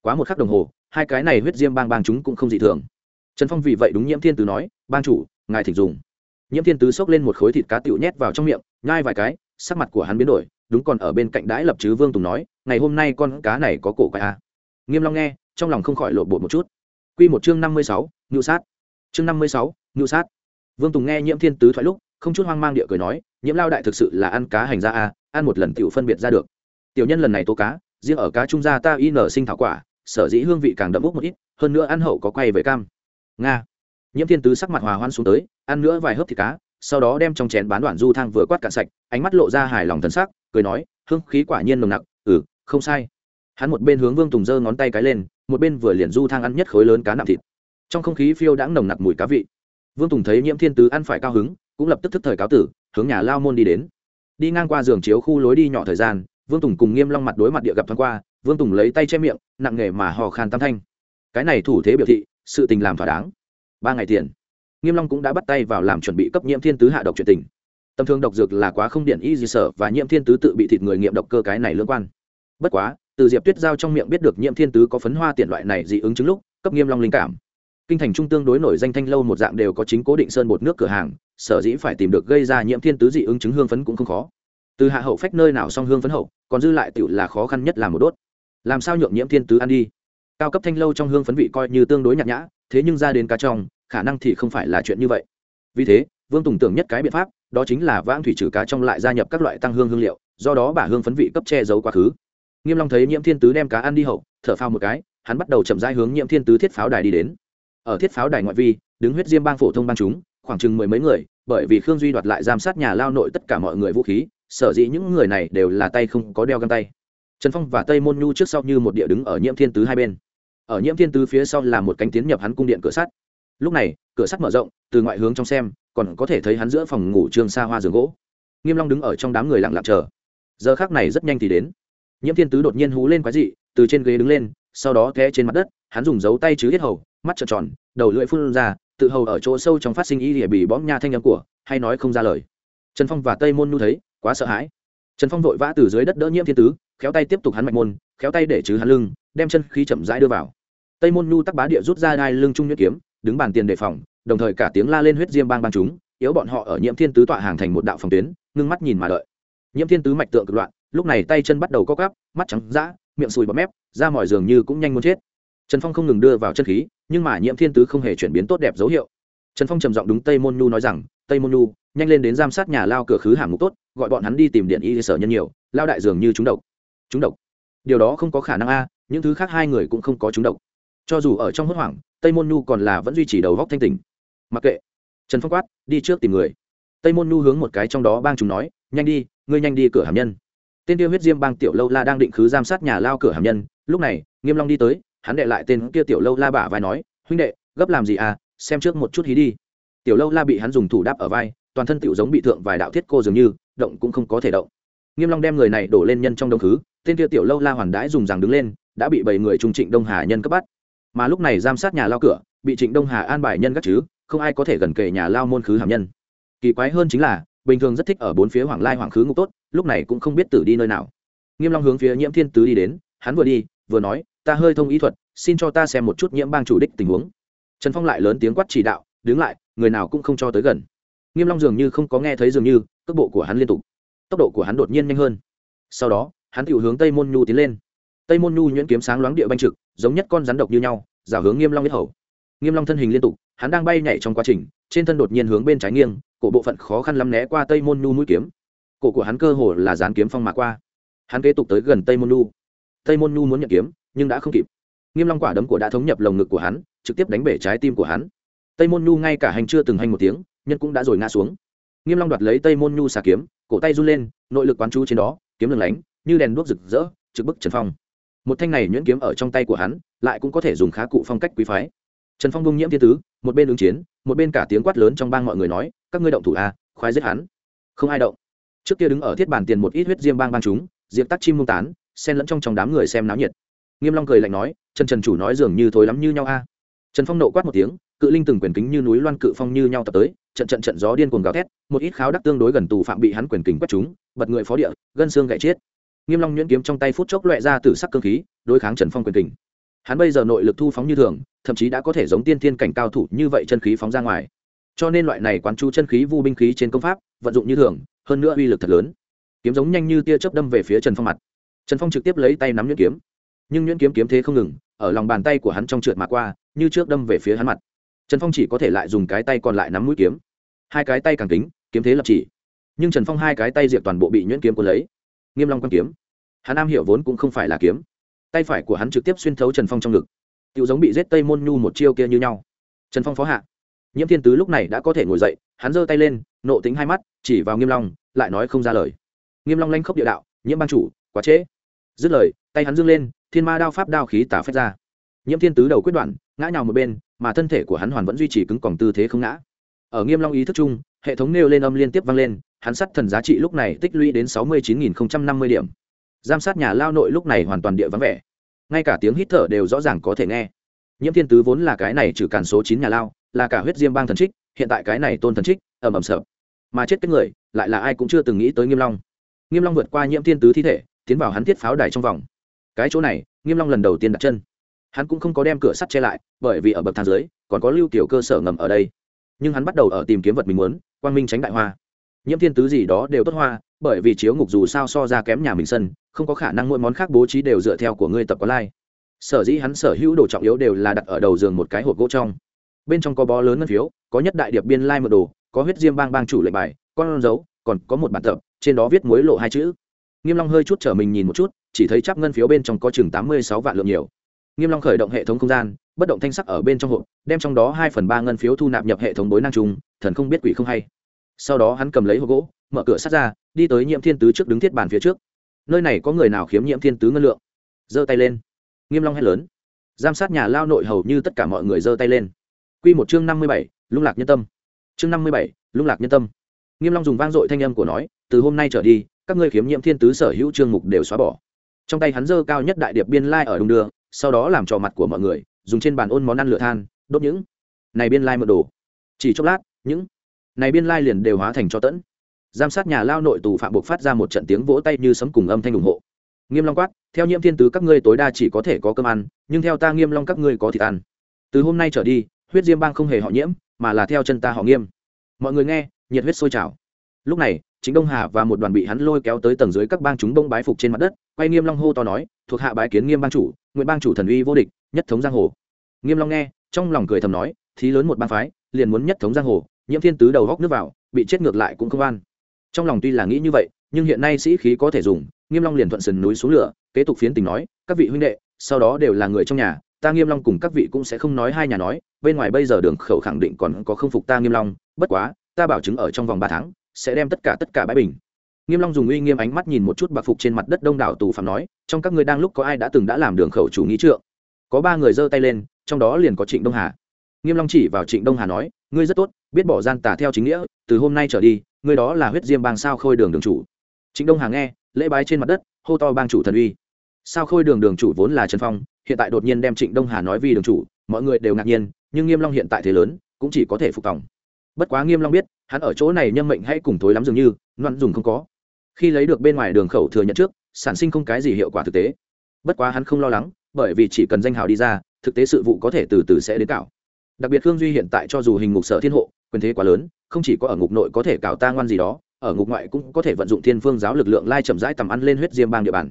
Quá một khắc đồng hồ hai cái này huyết diêm bang bang chúng cũng không dị thường. Trần phong vì vậy đúng nhiễm thiên tứ nói bang chủ ngài thỉnh dùng. Nhiễm thiên tứ xốc lên một khối thịt cá tựu nhét vào trong miệng nhai vài cái sắc mặt của hắn biến đổi đúng còn ở bên cạnh đãi lập chứ vương tùng nói ngày hôm nay con cá này có cổ quái à. nghiêm long nghe trong lòng không khỏi lộn bột một chút. Quy một chương năm mươi sáu, ngự sát. Chương năm mươi sáu, ngự sát. Vương tùng nghe nhiễm thiên tứ thoại lúc không chút hoang mang địa cười nói nhiễm lao đại thực sự là ăn cá hành ra à, ăn một lần tiểu phân biệt ra được. Tiểu nhân lần này tố cá riêng ở cá trung gia ta y nở sinh thảo quả sở dĩ hương vị càng đậm bốc một ít hơn nữa ăn hậu có quay về cam. Nga. Nhiễm thiên tứ sắc mặt hòa hoan xuống tới ăn nữa vài hớp thịt cá sau đó đem trong chén bán đoạn du thang vừa quát cạn sạch ánh mắt lộ ra hài lòng thân sắc cười nói hương khí quả nhiên nồng nặc ừ không sai. Hắn một bên hướng vương tùng giơ ngón tay cái lên một bên vừa liền du thang ăn nhất khối lớn cá nạm thịt. Trong không khí phiêu đãng nồng nặc mùi cá vị. Vương tùng thấy nhiễm thiên tứ ăn phải cao hứng cũng lập tức thức thời cáo tử, hướng nhà lao môn đi đến. Đi ngang qua giường chiếu khu lối đi nhỏ thời gian, vương tùng cùng nghiêm long mặt đối mặt địa gặp thoáng qua, vương tùng lấy tay che miệng, nặng nghề mà hò khan tam thanh. Cái này thủ thế biểu thị, sự tình làm thỏa đáng. Ba ngày tiền. Nghiêm long cũng đã bắt tay vào làm chuẩn bị cấp nhiễm thiên tứ hạ độc chuyện tình. Tầm thường độc dược là quá không điện y gì sở và nhiễm thiên tứ tự bị thịt người nghiệm độc cơ cái này liên quan. Bất quá, từ diệp tuyết giao trong miệng biết được nhiễm thiên tứ có phấn hoa tiện loại này dị ứng chứng lúc, cấp nghiêm long linh cảm. Kinh thành trung tương đối nổi danh thanh lâu một dạng đều có chính cố định sơn bột nước cửa hàng sở dĩ phải tìm được gây ra nhiễm thiên tứ dị ứng chứng hương phấn cũng không khó. Từ hạ hậu phách nơi nào xong hương phấn hậu, còn dư lại tựu là khó khăn nhất là một đốt. Làm sao nhượng nhiễm thiên tứ ăn đi? Cao cấp thanh lâu trong hương phấn vị coi như tương đối nhạt nhã, thế nhưng ra đến cá trong, khả năng thì không phải là chuyện như vậy. Vì thế, vương tùng tưởng nhất cái biện pháp, đó chính là vãng thủy trừ cá trong lại gia nhập các loại tăng hương hương liệu, do đó bả hương phấn vị cấp che giấu quá khứ. Nghiêm long thấy nhiễm thiên tứ đem cá ăn đi hậu, thở phao một cái, hắn bắt đầu chậm rãi hướng nhiễm thiên tứ thiết pháo đài đi đến. Ở thiết pháo đài ngoại vi, đứng huyết diêm bang phổ thông bang chúng khoảng chừng mười mấy người, bởi vì khương duy đoạt lại giám sát nhà lao nội tất cả mọi người vũ khí, sở dĩ những người này đều là tay không có đeo găng tay. Trần phong và tây môn nhu trước sau như một địa đứng ở nhiễm thiên tứ hai bên. Ở nhiễm thiên tứ phía sau là một cánh tiến nhập hắn cung điện cửa sắt. Lúc này, cửa sắt mở rộng, từ ngoại hướng trong xem, còn có thể thấy hắn giữa phòng ngủ trường xa hoa giường gỗ. Nghiêm long đứng ở trong đám người lặng lặng chờ. Giờ khác này rất nhanh thì đến. Nhiễm thiên tứ đột nhiên hú lên quái dị, từ trên ghế đứng lên, sau đó té trên mặt đất, hắn dùng dấu tay chứ hết hầu, mắt trợn tròn, đầu lưỡi phun ra tự hầu ở chỗ sâu trong phát sinh y địa bị bóm nha thanh âm của, hay nói không ra lời. Trần phong và tây môn nu thấy, quá sợ hãi. Trần phong vội vã từ dưới đất đỡ nhiễm thiên tứ, khéo tay tiếp tục hắn mạch môn, khéo tay để trừ hắn lưng, đem chân khí chậm rãi đưa vào. Tây môn nhu tắc bá địa rút ra đai lưng trung nhuyễn kiếm, đứng bàn tiền đề phòng, đồng thời cả tiếng la lên huyết diêm bang bang chúng, yếu bọn họ ở nhiễm thiên tứ tọa hàng thành một đạo phòng tuyến, ngưng mắt nhìn mà đợi. Nhiễm thiên tứ mạch tượng cực loạn, lúc này tay chân bắt đầu co cắp mắt trắng dã, miệng sùi bọt mép ra mỏi giường như cũng nhanh muốn chết. Trần phong không ngừng đưa vào chân khí nhưng mà nhiễm thiên tứ không hề chuyển biến tốt đẹp dấu hiệu. Trần phong trầm giọng đúng tây môn nhu nói rằng, tây môn nhu, nhanh lên đến giam sát nhà lao cửa khứ hàng ngục tốt, gọi bọn hắn đi tìm điện y sở nhân nhiều, lao đại dường như chúng độc. Chúng độc? Điều đó không có khả năng a, những thứ khác hai người cũng không có chúng độc. Cho dù ở trong hốt hoảng, tây môn nhu còn là vẫn duy trì đầu góc thanh tình mặc kệ. Trần phong quát, đi trước tìm người. Tây môn nhu hướng một cái trong đó bang chúng nói, nhanh đi, ngươi nhanh đi cửa hàm nhân. Tên tiêu huyết diêm bang tiểu lâu la đang định khứ giam sát nhà lao cửa hàm nhân, lúc này, nghiêm long đi tới hắn đệ lại tên kia tiểu lâu la bả vai nói, huynh đệ, gấp làm gì à? Xem trước một chút hí đi. Tiểu lâu la bị hắn dùng thủ đáp ở vai, toàn thân tiểu giống bị thượng vài đạo thiết cô dường như, động cũng không có thể động. Nghiêm long đem người này đổ lên nhân trong đông khứ, tên kia tiểu lâu la hoàn đãi dùng rằng đứng lên, đã bị bảy người trung trịnh đông hà nhân cấp bắt. Mà lúc này giam sát nhà lao cửa, bị trịnh đông hà an bài nhân gắt chứ, không ai có thể gần kề nhà lao môn khứ hàm nhân. Kỳ quái hơn chính là, bình thường rất thích ở bốn phía hoàng lai hoàng khứ ngục tốt, lúc này cũng không biết tử đi nơi nào. Nghiêm long hướng phía nhiễm thiên tứ đi đến, hắn vừa đi, vừa nói ta hơi thông ý thuật, xin cho ta xem một chút nhiễm bang chủ đích tình huống. Trần phong lại lớn tiếng quát chỉ đạo, đứng lại, người nào cũng không cho tới gần. Nghiêm long dường như không có nghe thấy dường như, tốc bộ của hắn liên tục. Tốc độ của hắn đột nhiên nhanh hơn. Sau đó, hắn tự hướng tây môn nhu tiến lên. Tây môn nhu nhuyễn kiếm sáng loáng địa banh trực, giống nhất con rắn độc như nhau giả hướng nghiêm long biết hầu. Nghiêm long thân hình liên tục, hắn đang bay nhảy trong quá trình, trên thân đột nhiên hướng bên trái nghiêng, cổ bộ phận khó khăn lắm né qua tây môn nhu mũi kiếm. Cổ của hắn cơ hồ là dán kiếm phong mà qua. Hắn kế tục tới gần tây môn nhu. Tây môn nhu muốn nhận kiếm nhưng đã không kịp. Nghiêm long quả đấm của đã thống nhập lồng ngực của hắn trực tiếp đánh bể trái tim của hắn. Tây môn nhu ngay cả hành chưa từng hành một tiếng nhân cũng đã rồi ngã xuống. Nghiêm long đoạt lấy tây môn nhu xà kiếm cổ tay run lên nội lực quán chú trên đó kiếm lừng lánh như đèn đuốc rực rỡ trực bức trần phong. Một thanh này nhuyễn kiếm ở trong tay của hắn lại cũng có thể dùng khá cụ phong cách quý phái. Trần phong bung nhiễm thiên tứ một bên ứng chiến một bên cả tiếng quát lớn trong bang mọi người nói các ngươi động thủ a à, khoái giết hắn. Không ai động. Trước kia đứng ở thiết bản tiền một ít huyết diêm bang bang chúng diệp tắc chim mông tán xen lẫn trong trong đám người xem náo nhiệt nghiêm long cười lạnh nói, trần trần chủ nói dường như thối lắm như nhau a. Trần phong nộ quát một tiếng, cự linh từng quyền kính như núi loan cự phong như nhau tập tới, trận trận trận gió điên cuồng gào thét, một ít kháo đắc tương đối gần tù phạm bị hắn quyền kính quét chúng, bật người phó địa, gân xương gãy chết. Nghiêm long nhuyễn kiếm trong tay phút chốc loẹ ra từ sắc cương khí, đối kháng trần phong quyền kính. Hắn bây giờ nội lực thu phóng như thường, thậm chí đã có thể giống tiên thiên cảnh cao thủ như vậy chân khí phóng ra ngoài. Cho nên loại này quán chú chân khí vu binh khí trên công pháp, vận dụng như thường, hơn nữa uy lực thật lớn. Kiếm giống nhanh như tia chớp đâm về phía trần phong mặt. Trần phong trực tiếp lấy tay nắm nhuyễn kiếm nhưng nhuyễn kiếm kiếm thế không ngừng, ở lòng bàn tay của hắn trong trượt mà qua, như trước đâm về phía hắn mặt. Trần phong chỉ có thể lại dùng cái tay còn lại nắm mũi kiếm. Hai cái tay càng kính, kiếm thế lập chỉ. Nhưng trần phong hai cái tay diệt toàn bộ bị nhuyễn kiếm cuốn lấy. Nghiêm long quan kiếm. Hắn nam hiểu vốn cũng không phải là kiếm. Tay phải của hắn trực tiếp xuyên thấu trần phong trong ngực. Tự giống bị giết tây môn nhu một chiêu kia như nhau. Trần phong phó hạ. Nhiễm thiên tứ lúc này đã có thể ngồi dậy, hắn giơ tay lên, nộ tính hai mắt, chỉ vào nghiêm long, lại nói không ra lời. Nghiêm long lanh khốc địa đạo, nhiễm ban chủ, quá trễ dứt lời, tay hắn dương lên, thiên ma đao pháp đao khí tả phách ra. Nhiễm thiên tứ đầu quyết đoạn, ngã nhào một bên, mà thân thể của hắn hoàn vẫn duy trì cứng còng tư thế không ngã. Ở nghiêm long ý thức chung, hệ thống nêu lên âm liên tiếp vang lên, hắn sắt thần giá trị lúc này tích lũy đến sáu mươi chín nghìn năm mươi điểm. Giám sát nhà lao nội lúc này hoàn toàn địa vắng vẻ. Ngay cả tiếng hít thở đều rõ ràng có thể nghe. Nhiễm thiên tứ vốn là cái này trừ càn số chín nhà lao, là cả huyết diêm bang thần trích, hiện tại cái này tôn thần trích, ầm ầm sợ. Mà chết cái người, lại là ai cũng chưa từng nghĩ tới nghiêm long. Nghiêm long vượt qua nhiễm thiên tứ thi thể tiến vào hắn thiết pháo đài trong vòng. Cái chỗ này, nghiêm long lần đầu tiên đặt chân. Hắn cũng không có đem cửa sắt che lại, bởi vì ở bậc thang dưới, còn có lưu tiểu cơ sở ngầm ở đây. Nhưng hắn bắt đầu ở tìm kiếm vật mình muốn, quang minh tránh đại hoa. Nhiễm thiên tứ gì đó đều tốt hoa, bởi vì chiếu ngục dù sao so ra kém nhà mình sân, không có khả năng mỗi món khác bố trí đều dựa theo của ngươi tập có lai. Sở dĩ hắn sở hữu đồ trọng yếu đều là đặt ở đầu giường một cái hộp gỗ trong. Bên trong có bó lớn ngân phiếu, có nhất đại điệp biên lai like đồ, có huyết diêm bang bang chủ lệnh bài, con dấu, còn có một bản tập, trên đó viết mối lộ hai chữ nghiêm long hơi chút trở mình nhìn một chút chỉ thấy chắp ngân phiếu bên trong có chừng tám mươi sáu vạn lượng nhiều. Nghiêm long khởi động hệ thống không gian bất động thanh sắc ở bên trong hộp đem trong đó hai phần ba ngân phiếu thu nạp nhập hệ thống bối năng trùng thần không biết quỷ không hay. Sau đó hắn cầm lấy hộp gỗ mở cửa sắt ra đi tới nhiễm thiên tứ trước đứng thiết bàn phía trước. Nơi này có người nào khiếm nhiễm thiên tứ ngân lượng? Giơ tay lên. Nghiêm long hét lớn. Giám sát nhà lao nội hầu như tất cả mọi người giơ tay lên. Quy một chương năm mươi bảy, lung lạc nhân tâm. Chương năm mươi bảy, lung lạc nhân tâm. Nghiêm long dùng vang dội thanh âm của nói từ hôm nay trở đi các ngươi khiếm nhiễm thiên tứ sở hữu chương mục đều xóa bỏ. Trong tay hắn giơ cao nhất đại điệp biên lai ở đông đưa, sau đó làm trò mặt của mọi người, dùng trên bàn ôn món ăn lửa than, đốt những. Này biên lai mượn đồ. Chỉ chốc lát, những. Này biên lai liền đều hóa thành cho tẫn. Giám sát nhà lao nội tù phạm buộc phát ra một trận tiếng vỗ tay như sấm cùng âm thanh ủng hộ. Nghiêm long quát, theo nhiễm thiên tứ các ngươi tối đa chỉ có thể có cơm ăn, nhưng theo ta nghiêm long các ngươi có thịt ăn. Từ hôm nay trở đi, huyết diêm bang không hề họ nhiễm, mà là theo chân ta họ nghiêm. Mọi người nghe, nhiệt huyết sôi trào. Lúc này chính đông hà và một đoàn bị hắn lôi kéo tới tầng dưới các bang chúng đông bái phục trên mặt đất, quay nghiêm long hô to nói, thuộc hạ bái kiến nghiêm bang chủ, nguyện bang chủ thần uy vô địch, nhất thống giang hồ. Nghiêm long nghe, trong lòng cười thầm nói, thí lớn một bang phái, liền muốn nhất thống giang hồ, nhiễm thiên tứ đầu góc nước vào, bị chết ngược lại cũng không an trong lòng tuy là nghĩ như vậy, nhưng hiện nay sĩ khí có thể dùng, nghiêm long liền thuận sườn núi xuống lửa, kế tục phiến tình nói, các vị huynh đệ, sau đó đều là người trong nhà, ta nghiêm long cùng các vị cũng sẽ không nói hai nhà nói, bên ngoài bây giờ đường khẩu khẳng định còn có không phục ta nghiêm long, bất quá, ta bảo chứng ở trong vòng ba tháng sẽ đem tất cả tất cả bãi bình. Nghiêm long dùng uy nghiêm ánh mắt nhìn một chút bạc phục trên mặt đất đông đảo tù phạm nói, trong các ngươi đang lúc có ai đã từng đã làm đường khẩu chủ nghĩ trượng? Có ba người giơ tay lên, trong đó liền có trịnh đông hà. Nghiêm long chỉ vào trịnh đông hà nói, ngươi rất tốt, biết bỏ gian tà theo chính nghĩa, từ hôm nay trở đi, ngươi đó là huyết diêm bang sao khôi đường đường chủ. Trịnh đông hà nghe, lễ bái trên mặt đất, hô to bang chủ thần uy. Sao khôi đường đường chủ vốn là trần phong, hiện tại đột nhiên đem trịnh đông hà nói vì đường chủ, mọi người đều ngạc nhiên, nhưng nghiêm long hiện tại thế lớn, cũng chỉ có thể phục tòng bất quá nghiêm long biết, hắn ở chỗ này nhân mệnh hay cùng thối lắm dường như, loạn dùng không có. Khi lấy được bên ngoài đường khẩu thừa nhận trước, sản sinh không cái gì hiệu quả thực tế. Bất quá hắn không lo lắng, bởi vì chỉ cần danh hào đi ra, thực tế sự vụ có thể từ từ sẽ đến cảo. Đặc biệt khương duy hiện tại cho dù hình ngục sở thiên hộ, quyền thế quá lớn, không chỉ có ở ngục nội có thể cảo ta ngoan gì đó, ở ngục ngoại cũng có thể vận dụng thiên phương giáo lực lượng lai chậm rãi tầm ăn lên huyết diêm bang địa bàn.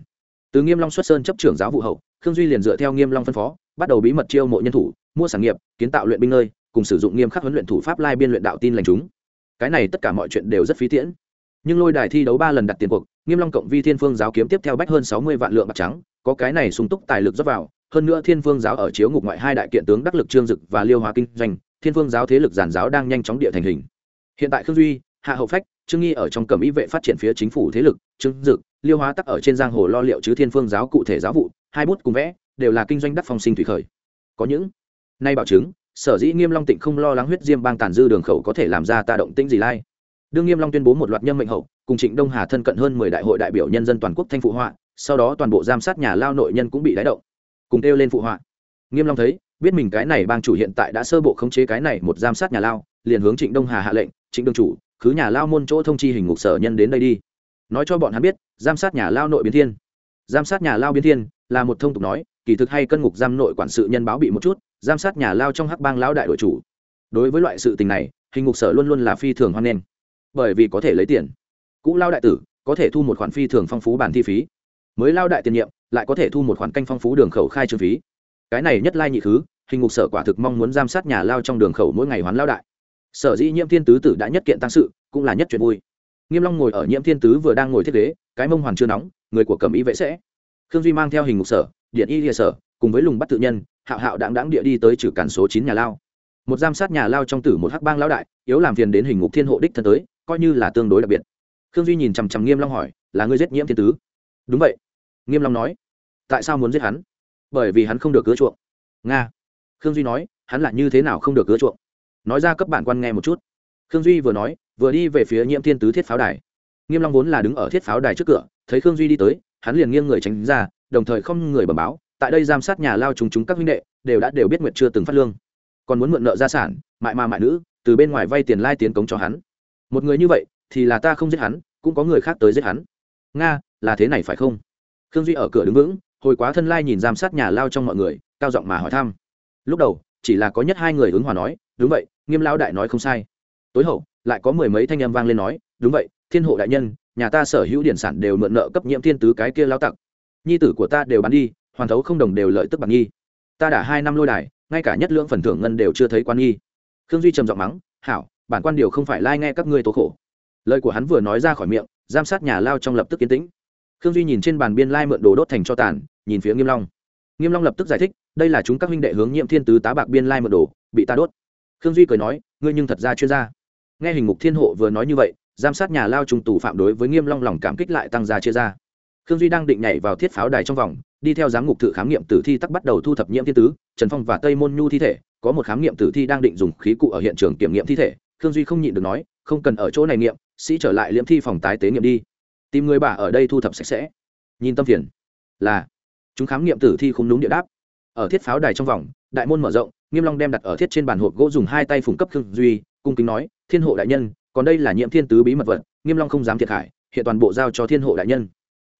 Từ nghiêm long xuất sơn chấp trưởng giáo vụ hậu, khương duy liền dựa theo nghiêm long phân phó, bắt đầu bí mật chiêu mộ nhân thủ, mua sản nghiệp, kiến tạo luyện binh nơi cùng sử dụng nghiêm khắc huấn luyện thủ pháp lai biên luyện đạo tin lành chúng. Cái này tất cả mọi chuyện đều rất phí tiễn. Nhưng lôi đài thi đấu ba lần đặt tiền cuộc, nghiêm long cộng vi thiên phương giáo kiếm tiếp theo bách hơn sáu mươi vạn lượng bạc trắng, có cái này sung túc tài lực dốc vào, hơn nữa thiên phương giáo ở chiếu ngục ngoại hai đại kiện tướng đắc lực trương dực và liêu hóa kinh doanh, thiên phương giáo thế lực giản giáo đang nhanh chóng địa thành hình. Hiện tại khương duy, hạ hậu phách, trương nghi ở trong cẩm ý vệ phát triển phía chính phủ thế lực, trương dực, liêu hóa tắc ở trên giang hồ lo liệu chứ thiên phương giáo cụ thể giáo vụ, hai bút cùng vẽ, đều là kinh doanh đắc phong sinh thủy khởi. Có những nay bảo chứng sở dĩ nghiêm long tịnh không lo lắng huyết diêm bang tàn dư đường khẩu có thể làm ra ta động tĩnh gì lai. Đương nghiêm long tuyên bố một loạt nhân mệnh hậu, cùng trịnh đông hà thân cận hơn mười đại hội đại biểu nhân dân toàn quốc thanh phụ họa, sau đó toàn bộ giam sát nhà lao nội nhân cũng bị đái động, cùng kêu lên phụ họa. Nghiêm long thấy, biết mình cái này bang chủ hiện tại đã sơ bộ khống chế cái này một giam sát nhà lao, liền hướng trịnh đông hà hạ lệnh, trịnh đương chủ, cứ nhà lao môn chỗ thông chi hình ngục sở nhân đến đây đi. Nói cho bọn hắn biết giam sát nhà lao nội biến thiên. Giam sát nhà lao biến thiên là một thông tục nói, kỳ thực hay cân ngục giam nội quản sự nhân báo bị một chút giám sát nhà lao trong hắc bang lão đại đội chủ. Đối với loại sự tình này, hình ngục sở luôn luôn là phi thường hoan nghênh. Bởi vì có thể lấy tiền. Cũ lao đại tử, có thể thu một khoản phi thường phong phú bản thi phí. Mới lao đại tiền nhiệm, lại có thể thu một khoản canh phong phú đường khẩu khai trương phí. Cái này nhất lai nhị thứ hình ngục sở quả thực mong muốn giám sát nhà lao trong đường khẩu mỗi ngày hoán lao đại. Sở dĩ nhiễm thiên tứ tử đã nhất kiện tăng sự, cũng là nhất chuyện vui. Nghiêm long ngồi ở nhiễm thiên tứ vừa đang ngồi thiết ghế, cái mông hoàn chưa nóng, người của cẩm y vệ sẽ. Khương duy mang theo hình ngục sở, điện y địa sở, cùng với lùng bắt tự nhân hạo hạo đáng đáng địa đi tới trừ cản số chín nhà lao. Một giam sát nhà lao trong tử một hắc bang lão đại, yếu làm phiền đến hình ngục thiên hộ đích thân tới, coi như là tương đối đặc biệt. Khương duy nhìn chằm chằm nghiêm long hỏi, là ngươi giết nhiễm thiên tứ? Đúng vậy. Nghiêm long nói, tại sao muốn giết hắn? Bởi vì hắn không được cứa chuộng. Nga. Khương duy nói, hắn là như thế nào không được cứa chuộng? Nói ra cấp bản quan nghe một chút. Khương duy vừa nói, vừa đi về phía nhiễm thiên tứ thiết pháo đài. Nghiêm long vốn là đứng ở thiết pháo đài trước cửa, thấy khương duy đi tới, hắn liền nghiêng người tránh ra, đồng thời không người bẩm báo tại đây giám sát nhà lao chúng chúng các huynh đệ, đều đã đều biết nguyệt chưa từng phát lương. Còn muốn mượn nợ gia sản, mại ma mại nữ, từ bên ngoài vay tiền lai tiền cống cho hắn. Một người như vậy, thì là ta không giết hắn, cũng có người khác tới giết hắn. Nga, là thế này phải không? Khương duy ở cửa đứng vững, hồi quá thân lai nhìn giám sát nhà lao trong mọi người, cao giọng mà hỏi thăm. Lúc đầu, chỉ là có nhất hai người ứng hòa nói, đúng vậy, nghiêm lao đại nói không sai. Tối hậu, lại có mười mấy thanh âm vang lên nói, đúng vậy, thiên hộ đại nhân, nhà ta sở hữu điển sản đều mượn nợ cấp nhiễm thiên tứ cái kia lao tặc. Nhi tử của ta đều bán đi hoàn thấu không đồng đều lợi tức bằng nghi. Ta đã hai năm lôi đài, ngay cả nhất lượng phần thưởng ngân đều chưa thấy quan nghi. Khương duy trầm giọng mắng, hảo, bản quan điều không phải lai nghe các ngươi tố khổ. Lời của hắn vừa nói ra khỏi miệng giám sát nhà lao trong lập tức yên tĩnh. Khương duy nhìn trên bàn biên lai mượn đồ đốt thành cho tàn, nhìn phía nghiêm long. Nghiêm long lập tức giải thích, đây là chúng các huynh đệ hướng nhiệm thiên tứ tá bạc biên lai mượn đồ, bị ta đốt. Khương duy cười nói, ngươi nhưng thật ra chuyên gia. Nghe hình mục thiên hộ vừa nói như vậy giám sát nhà lao trùng tù phạm đối với nghiêm long lòng cảm kích lại tăng ra chia ra khương duy đang định nhảy vào thiết pháo đài trong vòng, đi theo giám ngục tự khám nghiệm tử thi tắc bắt đầu thu thập nhiễm thiên tứ, trần phong và tây môn nhu thi thể, có một khám nghiệm tử thi đang định dùng khí cụ ở hiện trường kiểm nghiệm thi thể, khương duy không nhịn được nói, không cần ở chỗ này nghiệm, sĩ trở lại liễm thi phòng tái tế nghiệm đi. Tìm người bà ở đây thu thập sạch sẽ. Nhìn tâm phiền, là. Chúng khám nghiệm tử thi không đúng địa đáp. Ở thiết pháo đài trong vòng, đại môn mở rộng, nghiêm long đem đặt ở thiết trên bàn hộp gỗ dùng hai tay phùng cấp khương duy, cung kính nói, thiên hộ đại nhân, còn đây là nhiễm thiên tứ bí mật vật, nghiêm long không dám thiệt hại, hiện toàn bộ giao cho thiên hộ đại nhân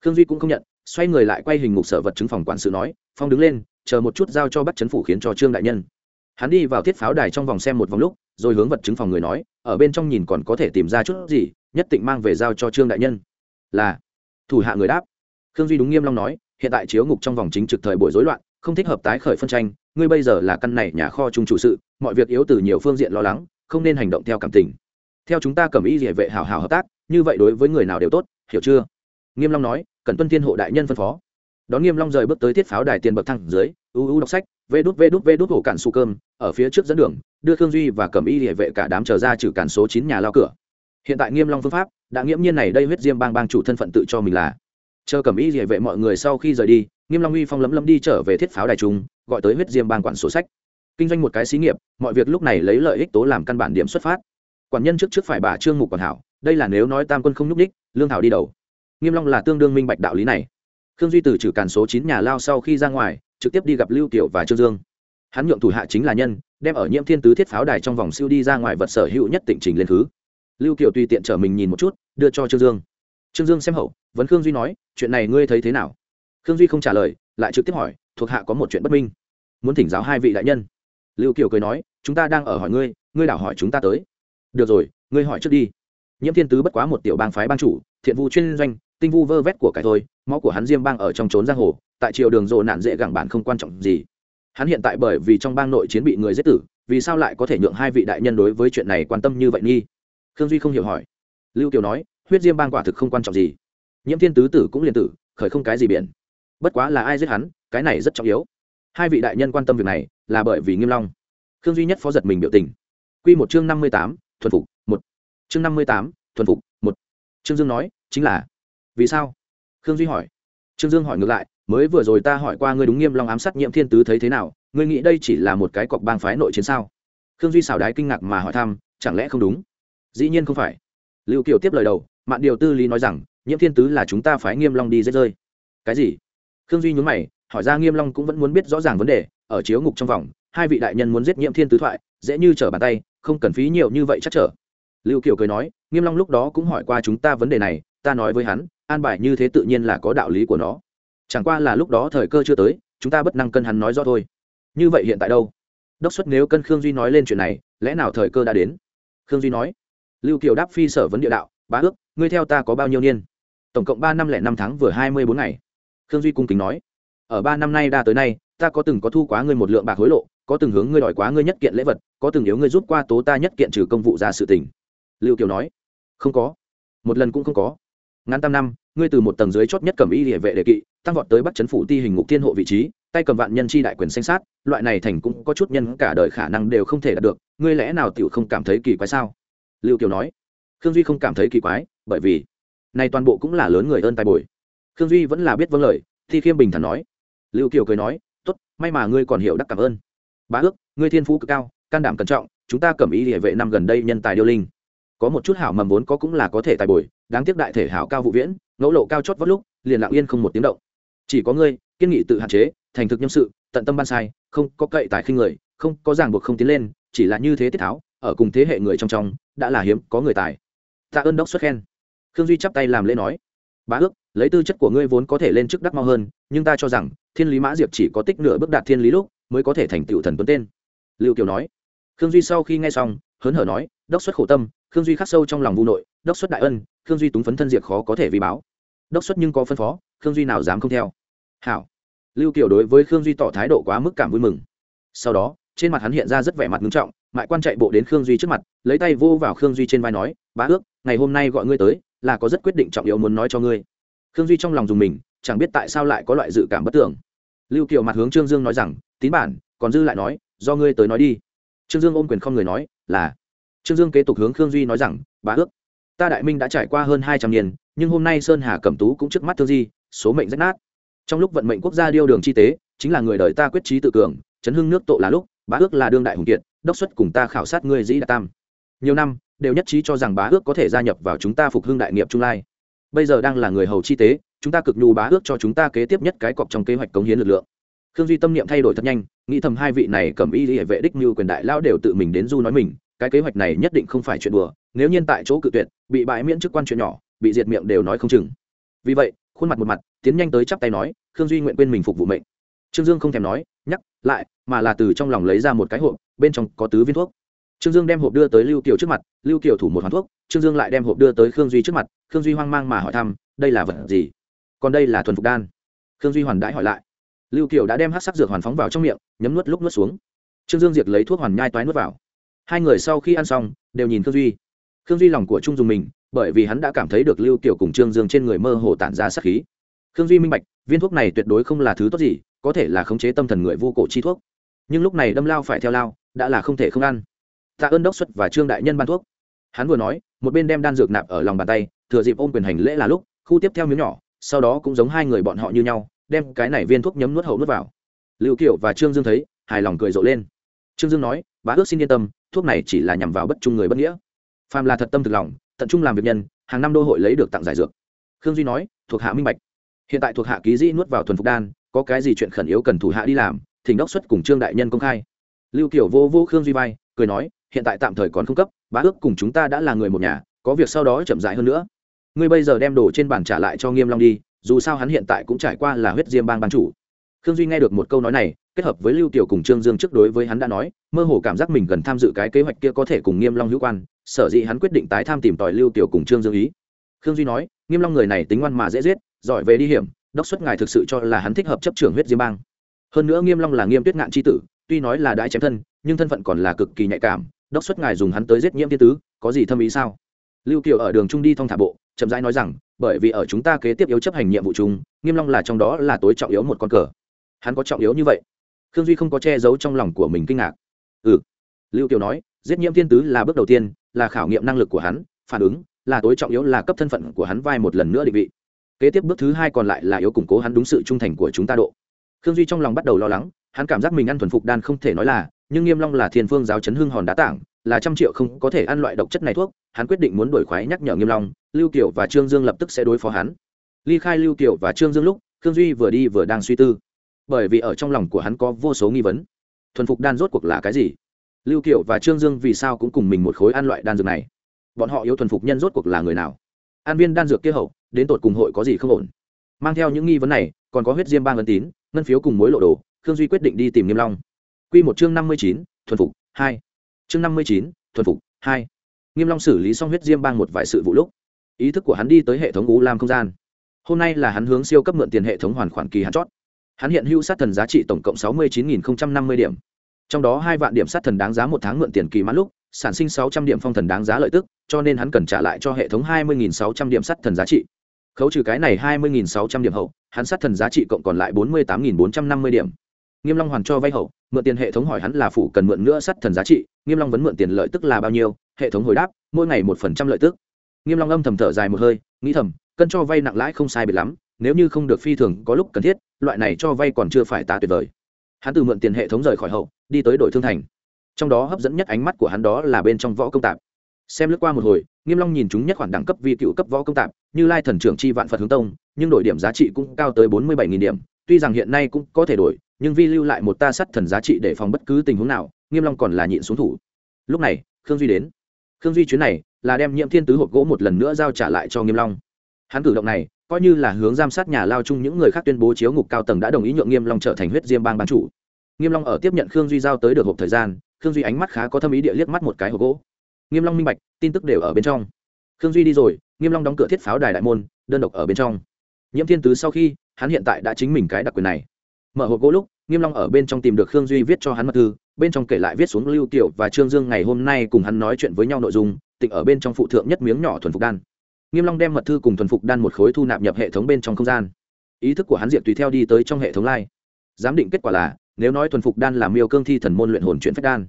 khương duy cũng không nhận, xoay người lại quay hình ngục sở vật chứng phòng quản sự nói, phong đứng lên, chờ một chút giao cho bắt chấn phủ khiến cho trương đại nhân. Hắn đi vào thiết pháo đài trong vòng xem một vòng lúc, rồi hướng vật chứng phòng người nói, ở bên trong nhìn còn có thể tìm ra chút gì, nhất định mang về giao cho trương đại nhân. Là. Thủ hạ người đáp. Khương duy đúng nghiêm long nói, hiện tại chiếu ngục trong vòng chính trực thời buổi rối loạn, không thích hợp tái khởi phân tranh, ngươi bây giờ là căn này nhà kho trung chủ sự, mọi việc yếu từ nhiều phương diện lo lắng, không nên hành động theo cảm tình. Theo chúng ta cầm ý địa vệ hảo hảo hợp tác, như vậy đối với người nào đều tốt, hiểu chưa? Nghiêm long nói, cần tuân thiên hộ đại nhân phân phó. Đón nghiêm long rời bước tới thiết pháo đài tiền bậc thang dưới, u u đọc sách, vê đút vê đút vê đút hổ cản su cơm, ở phía trước dẫn đường, đưa khương duy và Cẩm y địa vệ cả đám chờ ra trừ cản số chín nhà lao cửa. Hiện tại nghiêm long phương pháp, đã nghiễm nhiên này đây huyết diêm bang bang chủ thân phận tự cho mình là. Chờ Cẩm y địa vệ mọi người sau khi rời đi, nghiêm long uy phong lấm lấm đi trở về thiết pháo đài trung, gọi tới huyết diêm bang quản sổ sách. Kinh doanh một cái xí nghiệp, mọi việc lúc này lấy lợi ích tố làm căn bản điểm xuất phát. Quản nhân trước trước phải bà trương mục quản hảo, đây là nếu nói tam quân không nhúc đích lương thảo đi đầu nghiêm long là tương đương minh bạch đạo lý này. Khương duy từ trừ càn số chín nhà lao sau khi ra ngoài, trực tiếp đi gặp lưu tiểu và trương dương. Hắn nhượng thủ hạ chính là nhân, đem ở nhiễm thiên tứ thiết pháo đài trong vòng siêu đi ra ngoài vật sở hữu nhất tỉnh trình lên thứ. Lưu kiều tùy tiện trở mình nhìn một chút, đưa cho trương dương. Trương dương xem hậu vấn khương duy nói, chuyện này ngươi thấy thế nào? Khương duy không trả lời, lại trực tiếp hỏi, thuộc hạ có một chuyện bất minh. Muốn thỉnh giáo hai vị đại nhân. Lưu kiều cười nói, chúng ta đang ở hỏi ngươi ngươi đảo hỏi chúng ta tới. Được rồi, ngươi hỏi trước đi. Nhiễm thiên tứ bất quá một tiểu bang phái bang chủ, thiện vụ chuyên doanh tinh vu vơ vét của cái thôi, máu của hắn diêm bang ở trong trốn giang hồ, tại triều đường rộ nạn dễ gẳng bản không quan trọng gì. Hắn hiện tại bởi vì trong bang nội chiến bị người giết tử, vì sao lại có thể nhượng hai vị đại nhân đối với chuyện này quan tâm như vậy nghi? Khương duy không hiểu hỏi. Lưu kiều nói, huyết diêm bang quả thực không quan trọng gì. Nhiễm thiên tứ tử cũng liền tử, khởi không cái gì biển. Bất quá là ai giết hắn, cái này rất trọng yếu. Hai vị đại nhân quan tâm việc này là bởi vì nghiêm long. Khương duy nhất phó giật mình biểu tình. Quy một chương năm mươi tám, thuần phục một. Chương năm mươi tám, thuần phục một. Trương dương nói, chính là vì sao? Khương duy hỏi. Trương dương hỏi ngược lại, mới vừa rồi ta hỏi qua ngươi đúng nghiêm long ám sát nhiễm thiên tứ thấy thế nào, ngươi nghĩ đây chỉ là một cái cọc bang phái nội chiến sao? Khương duy xảo đái kinh ngạc mà hỏi thăm, chẳng lẽ không đúng? Dĩ nhiên không phải. Lưu kiều tiếp lời đầu, mạn điều tư lý nói rằng nhiễm thiên tứ là chúng ta phái nghiêm long đi dễ rơi. Cái gì? Khương duy nhún mày, hỏi ra nghiêm long cũng vẫn muốn biết rõ ràng vấn đề, ở chiếu ngục trong vòng, hai vị đại nhân muốn giết nhiễm thiên tứ thoại, dễ như trở bàn tay, không cần phí nhiều như vậy chắc trở. Lưu kiều cười nói, nghiêm long lúc đó cũng hỏi qua chúng ta vấn đề này, ta nói với hắn an bài như thế tự nhiên là có đạo lý của nó. Chẳng qua là lúc đó thời cơ chưa tới, chúng ta bất năng cân hắn nói rõ thôi. Như vậy hiện tại đâu? Đốc xuất nếu cân khương duy nói lên chuyện này, lẽ nào thời cơ đã đến? Khương duy nói, lưu kiều đáp phi sở vấn địa đạo, bá ước, ngươi theo ta có bao nhiêu niên? Tổng cộng ba năm lẻ năm tháng vừa hai mươi bốn ngày. Khương duy cung kính nói, ở ba năm nay đa tới nay, ta có từng có thu quá ngươi một lượng bạc hối lộ, có từng hướng ngươi đòi quá ngươi nhất kiện lễ vật, có từng yếu ngươi rút qua tố ta nhất kiện trừ công vụ ra sự tình. Lưu kiều nói, không có. Một lần cũng không có ngắn tam năm, ngươi từ một tầng dưới chót nhất cầm y địa vệ đề kỵ, tăng vọt tới bắt chấn phủ ti hình ngục thiên hộ vị trí, tay cầm vạn nhân chi đại quyền xanh sát, loại này thành cũng có chút nhân cả đời khả năng đều không thể đạt được, ngươi lẽ nào tiểu không cảm thấy kỳ quái sao? Lưu kiều nói. Khương duy không cảm thấy kỳ quái, bởi vì này toàn bộ cũng là lớn người ơn tài bồi. Khương duy vẫn là biết vâng lời, thi khiêm bình thản nói. Lưu kiều cười nói, tốt, may mà ngươi còn hiểu đắc cảm ơn. Bá ước, ngươi thiên phú cực cao, can đảm cẩn trọng, chúng ta cầm ý địa vệ năm gần đây nhân tài điêu linh có một chút hảo mầm vốn có cũng là có thể tài bồi, đáng tiếc đại thể hảo cao vụ viễn, ngẫu lộ cao chót vót lúc, liền lặng yên không một tiếng động. Chỉ có ngươi, kiên nghị tự hạn chế, thành thực nhân sự, tận tâm ban sai, không có cậy tài khinh người, không có ràng buộc không tiến lên, chỉ là như thế tiết tháo, ở cùng thế hệ người trong trong, đã là hiếm có người tài. Tạ ơn đốc xuất khen. Khương duy chắp tay làm lễ nói. Bá ước, lấy tư chất của ngươi vốn có thể lên chức đắc mau hơn, nhưng ta cho rằng, thiên lý mã diệp chỉ có tích nửa bước đạt thiên lý lúc, mới có thể thành tựu thần tuấn tên. Liệu kiều nói. Khương duy sau khi nghe xong, hớn hở nói, đốc xuất khổ tâm khương duy khắc sâu trong lòng vu nội, đốc xuất đại ân, khương duy túng phấn thân diệt khó có thể vi báo. Đốc xuất nhưng có phân phó, khương duy nào dám không theo. Hảo. Lưu kiều đối với khương duy tỏ thái độ quá mức cảm vui mừng. Sau đó, trên mặt hắn hiện ra rất vẻ mặt nghiêm trọng, mại quan chạy bộ đến khương duy trước mặt, lấy tay vô vào khương duy trên vai nói, bá ước, ngày hôm nay gọi ngươi tới, là có rất quyết định trọng yếu muốn nói cho ngươi. Khương duy trong lòng dùng mình, chẳng biết tại sao lại có loại dự cảm bất tưởng lưu kiều mặt hướng trương dương nói rằng, tín bản, còn dư lại nói, do ngươi tới nói đi. Trương dương ôm quyền không người nói, là trương dương kế tục hướng khương duy nói rằng, bá ước, ta đại minh đã trải qua hơn hai trăm niên, nhưng hôm nay sơn hà cẩm tú cũng trước mắt thương di, số mệnh rách nát. Trong lúc vận mệnh quốc gia điêu đường chi tế, chính là người đời ta quyết trí tự cường, chấn hưng nước tộ là lúc, bá ước là đương đại hùng kiệt, đốc xuất cùng ta khảo sát ngươi dĩ đạt tam. Nhiều năm, đều nhất trí cho rằng bá ước có thể gia nhập vào chúng ta phục hưng đại nghiệp trung lai. Bây giờ đang là người hầu chi tế, chúng ta cực nhu bá ước cho chúng ta kế tiếp nhất cái cọc trong kế hoạch cống hiến lực lượng. Khương duy tâm niệm thay đổi thật nhanh, nghĩ thầm hai vị này cầm y hệ vệ đích như quyền đại lao đều tự mình đến du nói mình cái kế hoạch này nhất định không phải chuyện đùa, nếu nhiên tại chỗ cự tuyệt, bị bãi miễn chức quan chuyện nhỏ, bị diệt miệng đều nói không chừng. Vì vậy, khuôn mặt một mặt, tiến nhanh tới chắp tay nói, khương duy nguyện quên mình phục vụ mệnh. Trương dương không thèm nói, nhắc lại, mà là từ trong lòng lấy ra một cái hộp, bên trong có tứ viên thuốc. Trương dương đem hộp đưa tới lưu kiều trước mặt, lưu kiều thủ một hoàn thuốc, trương dương lại đem hộp đưa tới khương duy trước mặt, khương duy hoang mang mà hỏi thăm, đây là vật gì? Còn đây là thuần phục đan. Khương duy hoàn đãi hỏi lại. Lưu kiều đã đem hát sắc dược hoàn phóng vào trong miệng, nhấm nuốt lúc nuốt xuống. Trương dương diệt lấy thuốc hoàn nhai toái nuốt vào hai người sau khi ăn xong, đều nhìn khương duy. Khương duy lòng của trung dùng mình, bởi vì hắn đã cảm thấy được lưu kiểu cùng trương dương trên người mơ hồ tản ra sắc khí. Khương duy minh bạch, viên thuốc này tuyệt đối không là thứ tốt gì, có thể là khống chế tâm thần người vô cổ chi thuốc. Nhưng lúc này đâm lao phải theo lao, đã là không thể không ăn. Tạ ơn đốc xuất và trương đại nhân ban thuốc. Hắn vừa nói, một bên đem đan dược nạp ở lòng bàn tay, thừa dịp ôm quyền hành lễ là lúc, khu tiếp theo miếng nhỏ, sau đó cũng giống hai người bọn họ như nhau, đem cái này viên thuốc nhấm nuốt hậu nuốt vào. Lưu kiều và trương dương thấy, hài lòng cười rộ lên. Trương dương nói, bá ước xin yên tâm thuốc này chỉ là nhằm vào bất trung người bất nghĩa. Phàm là thật tâm thực lòng, tận trung làm việc nhân, hàng năm đô hội lấy được tặng giải dược. Khương duy nói, thuộc hạ minh bạch. Hiện tại thuộc hạ ký dĩ nuốt vào thuần phục đan, có cái gì chuyện khẩn yếu cần thủ hạ đi làm, thỉnh đốc xuất cùng trương đại nhân công khai. Lưu kiểu vô vô khương duy vai, cười nói, hiện tại tạm thời còn không cấp, bá ước cùng chúng ta đã là người một nhà, có việc sau đó chậm dại hơn nữa. Ngươi bây giờ đem đồ trên bàn trả lại cho nghiêm long đi, dù sao hắn hiện tại cũng trải qua là huyết diêm bang ban chủ khương duy nghe được một câu nói này, kết hợp với lưu tiểu cùng trương dương trước đối với hắn đã nói, mơ hồ cảm giác mình gần tham dự cái kế hoạch kia có thể cùng nghiêm long hữu quan, sở dĩ hắn quyết định tái tham tìm tòi lưu tiểu cùng trương dương ý. Khương duy nói, nghiêm long người này tính ngoan mà dễ giết, giỏi về đi hiểm, đốc xuất ngài thực sự cho là hắn thích hợp chấp trưởng huyết diêm bang. Hơn nữa nghiêm long là nghiêm tuyết ngạn chi tử, tuy nói là đãi chém thân, nhưng thân phận còn là cực kỳ nhạy cảm, đốc xuất ngài dùng hắn tới giết nhiễm thiên tứ, có gì thâm ý sao? Lưu kiều ở đường trung đi thong thả bộ, chậm rãi nói rằng, bởi vì ở chúng ta kế tiếp yếu chấp hành nhiệm vụ chung, nghiêm long là trong đó là tối trọng yếu một con cờ hắn có trọng yếu như vậy. Khương duy không có che giấu trong lòng của mình kinh ngạc. Ừ. Lưu kiều nói, giết nhiễm thiên tứ là bước đầu tiên, là khảo nghiệm năng lực của hắn, phản ứng, là tối trọng yếu, là cấp thân phận của hắn vai một lần nữa định vị. Kế tiếp bước thứ hai còn lại là yếu củng cố hắn đúng sự trung thành của chúng ta độ. Khương duy trong lòng bắt đầu lo lắng, hắn cảm giác mình ăn thuần phục đan không thể nói là, nhưng nghiêm long là thiên phương giáo chấn hưng hòn đá tảng, là trăm triệu không có thể ăn loại độc chất này thuốc, hắn quyết định muốn đổi khoái nhắc nhở nghiêm long, lưu kiều và trương dương lập tức sẽ đối phó hắn. Ly khai lưu kiều và trương dương lúc, khương duy vừa đi vừa đang suy tư bởi vì ở trong lòng của hắn có vô số nghi vấn. Thuần phục đan rốt cuộc là cái gì? Lưu kiều và trương dương vì sao cũng cùng mình một khối ăn loại đan dược này? Bọn họ yếu thuần phục nhân rốt cuộc là người nào? An viên đan dược kia hậu, đến tột cùng hội có gì không ổn? Mang theo những nghi vấn này, còn có huyết diêm bang ấn tín, ngân phiếu cùng mối lộ đồ, khương duy quyết định đi tìm nghiêm long. Quy một chương năm mươi chín, thuần phục, hai. Chương năm mươi chín, thuần phục, hai. Nghiêm long xử lý xong huyết diêm bang một vài sự vụ lúc, ý thức của hắn đi tới hệ thống u lam không gian. Hôm nay là hắn hướng siêu cấp mượn tiền hệ thống hoàn khoản kỳ hắn chót hắn hiện hữu sát thần giá trị tổng cộng sáu mươi chín nghìn năm mươi điểm. Trong đó hai vạn điểm sát thần đáng giá một tháng mượn tiền kỳ mãn lúc, sản sinh sáu trăm điểm phong thần đáng giá lợi tức, cho nên hắn cần trả lại cho hệ thống hai mươi nghìn sáu trăm điểm sát thần giá trị. Khấu trừ cái này hai mươi nghìn sáu trăm điểm hậu, hắn sát thần giá trị cộng còn lại bốn mươi tám nghìn bốn trăm năm mươi điểm. Nghiêm long hoàn cho vay hậu, mượn tiền hệ thống hỏi hắn là phủ cần mượn nữa sát thần giá trị, nghiêm long vẫn mượn tiền lợi tức là bao nhiêu, hệ thống hồi đáp, mỗi ngày một phần trăm lợi tức. Nghiêm long âm thầm thở dài một hơi, nghĩ thầm, cân cho vay nặng lãi không sai biệt lắm nếu như không được phi thường có lúc cần thiết, loại này cho vay còn chưa phải tá tuyệt vời. Hắn từ mượn tiền hệ thống rời khỏi hậu, đi tới đội thương thành. Trong đó hấp dẫn nhất ánh mắt của hắn đó là bên trong võ công tạp. Xem lướt qua một hồi, nghiêm long nhìn chúng nhất khoản đẳng cấp vi cựu cấp võ công tạp, như lai thần trưởng chi vạn phật hướng tông, nhưng đổi điểm giá trị cũng cao tới bốn mươi bảy điểm. Tuy rằng hiện nay cũng có thể đổi, nhưng vi lưu lại một ta sắt thần giá trị để phòng bất cứ tình huống nào, nghiêm long còn là nhịn xuống thủ. Lúc này, khương duy đến. Khương duy chuyến này là đem nhiễm thiên tứ hộp gỗ một lần nữa giao trả lại cho nghiêm long. Hắn cử động này coi như là hướng giám sát nhà lao chung những người khác tuyên bố chiếu ngục cao tầng đã đồng ý nhượng nghiêm long trở thành huyết diêm bang ban chủ. Nghiêm long ở tiếp nhận khương duy giao tới được hộp thời gian, khương duy ánh mắt khá có thâm ý địa liếc mắt một cái hộp gỗ. Nghiêm long minh bạch, tin tức đều ở bên trong. Khương duy đi rồi, nghiêm long đóng cửa thiết pháo đài đại môn, đơn độc ở bên trong. Nhiễm thiên tứ sau khi, hắn hiện tại đã chính mình cái đặc quyền này. Mở hộp gỗ lúc, nghiêm long ở bên trong tìm được khương duy viết cho hắn mật thư, bên trong kể lại viết xuống lưu tiểu và trương dương ngày hôm nay cùng hắn nói chuyện với nhau nội dung, tịnh ở bên trong phụ thượng nhất miếng nhỏ thuần phục đan nghiêm long đem mật thư cùng thuần phục đan một khối thu nạp nhập hệ thống bên trong không gian. Ý thức của hắn diệp tùy theo đi tới trong hệ thống lai. Giám định kết quả là, nếu nói thuần phục đan là miêu cương thi thần môn luyện hồn chuyển phách đan.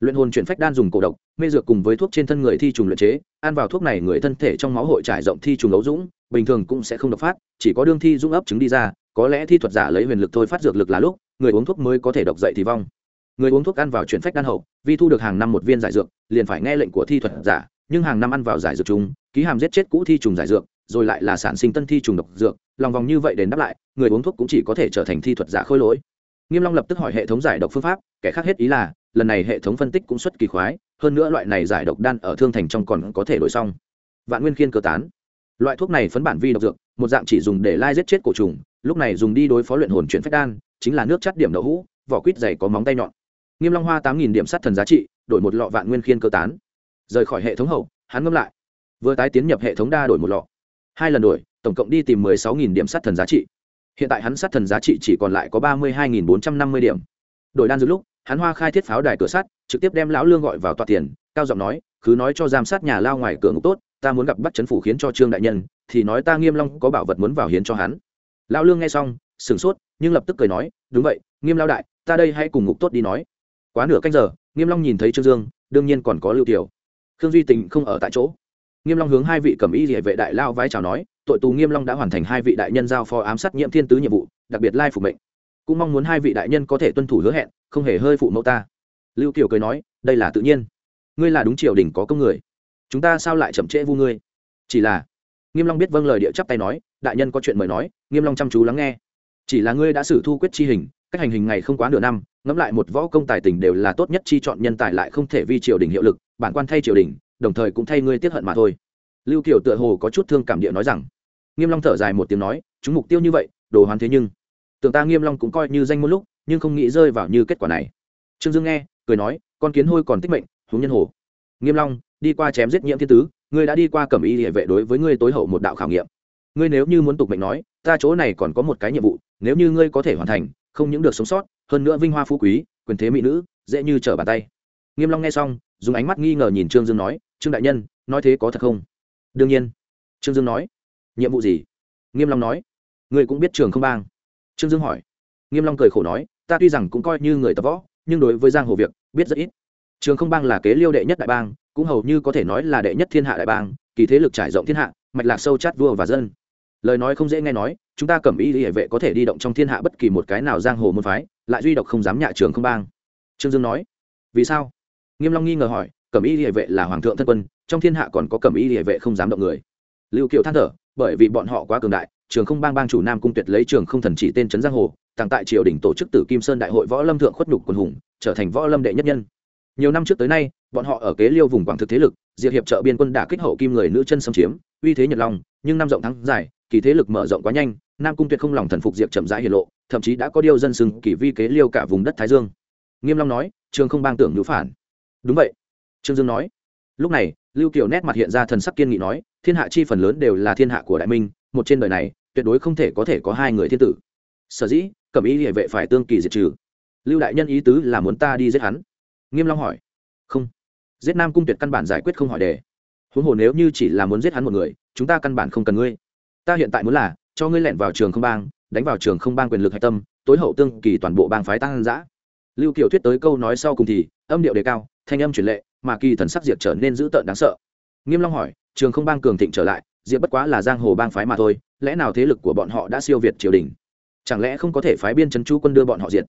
Luyện hồn chuyển phách đan dùng cổ độc, mê dược cùng với thuốc trên thân người thi trùng luyện chế, ăn vào thuốc này người thân thể trong máu hội trải rộng thi trùng ấu dũng, bình thường cũng sẽ không độc phát, chỉ có đương thi dũng ấp trứng đi ra, có lẽ thi thuật giả lấy huyền lực thôi phát dược lực là lúc, người uống thuốc mới có thể độc dậy thì vong. Người uống thuốc ăn vào chuyển phách đan hậu vì thu được hàng năm một viên giải dược, liền phải nghe lệnh của thi thuật giả nhưng hàng năm ăn vào giải dược chúng ký hàm giết chết cũ thi trùng giải dược, rồi lại là sản sinh tân thi trùng độc dược, lòng vòng như vậy đến đáp lại, người uống thuốc cũng chỉ có thể trở thành thi thuật giả khôi lỗi. Nghiêm long lập tức hỏi hệ thống giải độc phương pháp, kẻ khác hết ý là, lần này hệ thống phân tích cũng xuất kỳ khoái, hơn nữa loại này giải độc đan ở thương thành trong còn có thể đổi xong. Vạn nguyên khiên cơ tán. Loại thuốc này phấn bản vi độc dược, một dạng chỉ dùng để lai giết chết cổ trùng, lúc này dùng đi đối phó luyện hồn chuyển phách đan, chính là nước chắt điểm đậu hũ, vỏ quýt dày có móng tay nhọn. Nghiêm long hoa tám nghìn điểm sát thần giá trị, đổi một lọ vạn nguyên khiên cơ tán rời khỏi hệ thống hậu, hắn ngâm lại. Vừa tái tiến nhập hệ thống đa đổi một lọ. Hai lần đổi, tổng cộng đi tìm mười sáu nghìn điểm sát thần giá trị. Hiện tại hắn sát thần giá trị chỉ còn lại có ba mươi hai nghìn bốn trăm năm mươi điểm. Đổi đan dược lúc, hắn hoa khai thiết pháo đài cửa sắt, trực tiếp đem lão lương gọi vào tòa tiền, cao giọng nói, cứ nói cho giam sát nhà lao ngoài cửa ngục tốt, ta muốn gặp bắt chấn phủ khiến cho trương đại nhân, thì nói ta nghiêm long có bảo vật muốn vào hiến cho hắn. Lão lương nghe xong, sửng sốt, nhưng lập tức cười nói, đúng vậy, nghiêm lao đại, ta đây hãy cùng ngục tốt đi nói. Quá nửa canh giờ, nghiêm long nhìn thấy trương dương, đương nhiên còn có lưu tiểu khương duy tình không ở tại chỗ. Nghiêm long hướng hai vị cẩm y địa vệ đại lao vái chào nói, tội tù nghiêm long đã hoàn thành hai vị đại nhân giao phó ám sát nhiễm thiên tứ nhiệm vụ, đặc biệt lai phục mệnh. Cũng mong muốn hai vị đại nhân có thể tuân thủ hứa hẹn, không hề hơi phụ mẫu ta. Lưu kiều cười nói, đây là tự nhiên. Ngươi là đúng triều đình có công người. Chúng ta sao lại chậm trễ vu ngươi? Chỉ là nghiêm long biết vâng lời địa chắp tay nói, đại nhân có chuyện mời nói, nghiêm long chăm chú lắng nghe. Chỉ là ngươi đã xử thu quyết chi hình, cách hành hình ngày không quá nửa năm, ngẫm lại một võ công tài tình đều là tốt nhất chi chọn nhân tài lại không thể vi triều đình hiệu lực bản quan thay triều đình, đồng thời cũng thay ngươi tiết hận mà thôi. Lưu kiều tựa hồ có chút thương cảm địa nói rằng. Nghiêm long thở dài một tiếng nói, chúng mục tiêu như vậy, đồ hoàn thế nhưng. Tưởng ta nghiêm long cũng coi như danh môn lúc, nhưng không nghĩ rơi vào như kết quả này. Trương dương nghe, cười nói, con kiến hôi còn tích mệnh, huống nhân hồ. Nghiêm long, đi qua chém giết nhiễm thiên tứ, ngươi đã đi qua cẩm y địa vệ đối với ngươi tối hậu một đạo khảo nghiệm. Ngươi nếu như muốn tục mệnh nói, ta chỗ này còn có một cái nhiệm vụ, nếu như ngươi có thể hoàn thành, không những được sống sót, hơn nữa vinh hoa phú quý, quyền thế mỹ nữ, dễ như trở bàn tay. Nghiêm long nghe xong dùng ánh mắt nghi ngờ nhìn trương dương nói, trương đại nhân, nói thế có thật không? Đương nhiên. Trương dương nói, nhiệm vụ gì? Nghiêm long nói, ngươi cũng biết trường không bang. Trương dương hỏi, nghiêm long cười khổ nói, ta tuy rằng cũng coi như người tập võ, nhưng đối với giang hồ việc, biết rất ít. Trường không bang là kế liêu đệ nhất đại bang, cũng hầu như có thể nói là đệ nhất thiên hạ đại bang, kỳ thế lực trải rộng thiên hạ, mạch lạc sâu chát vua và dân. Lời nói không dễ nghe nói, chúng ta cẩm y hệ vệ có thể đi động trong thiên hạ bất kỳ một cái nào giang hồ môn phái, lại duy độc không dám nhạ trường không bang. Trương dương nói, vì sao? Nghiêm long nghi ngờ hỏi, cẩm y hệ vệ là hoàng thượng thân quân, trong thiên hạ còn có cẩm y hệ vệ không dám động người. Lưu kiều than thở, bởi vì bọn họ quá cường đại, trường không bang bang chủ nam cung tuyệt lấy trường không thần chỉ tên trấn giang hồ tàng tại triều đình tổ chức tử kim sơn đại hội võ lâm thượng khuất nhục quân hùng, trở thành võ lâm đệ nhất nhân. Nhiều năm trước tới nay, bọn họ ở kế liêu vùng quảng thực thế lực diệt hiệp trợ biên quân đả kích hậu kim người nữ chân xâm chiếm, uy thế nhật long nhưng năm rộng thắng dài, kỳ thế lực mở rộng quá nhanh, nam cung tuyệt không lòng thần phục diệp chậm rãi hiển lộ, thậm chí đã có điều dân sừng kỳ vi kế liêu cả vùng đất thái dương. Nghiêm long nói, trường không bang tưởng nhũ phản đúng vậy. Trương dương nói. Lúc này, lưu kiều nét mặt hiện ra thần sắc kiên nghị nói, thiên hạ chi phần lớn đều là thiên hạ của đại minh, một trên đời này, tuyệt đối không thể có thể có hai người thiên tử. Sở dĩ, cẩm ý địa vệ phải tương kỳ diệt trừ. Lưu đại nhân ý tứ là muốn ta đi giết hắn. Nghiêm long hỏi. Không. Giết nam cung tuyệt căn bản giải quyết không hỏi đề. Huống hồ nếu như chỉ là muốn giết hắn một người, chúng ta căn bản không cần ngươi. Ta hiện tại muốn là, cho ngươi lẻn vào trường không bang, đánh vào trường không bang quyền lực hạch tâm, tối hậu tương kỳ toàn bộ bang phái tăng giã lưu kiều thuyết tới câu nói sau cùng thì, âm điệu đề cao thanh âm truyền lệ, mà kỳ thần sắc diệt trở nên dữ tợn đáng sợ. Nghiêm long hỏi, trường không bang cường thịnh trở lại diệp bất quá là giang hồ bang phái mà thôi, lẽ nào thế lực của bọn họ đã siêu việt triều đình? Chẳng lẽ không có thể phái biên trấn chú quân đưa bọn họ diệt?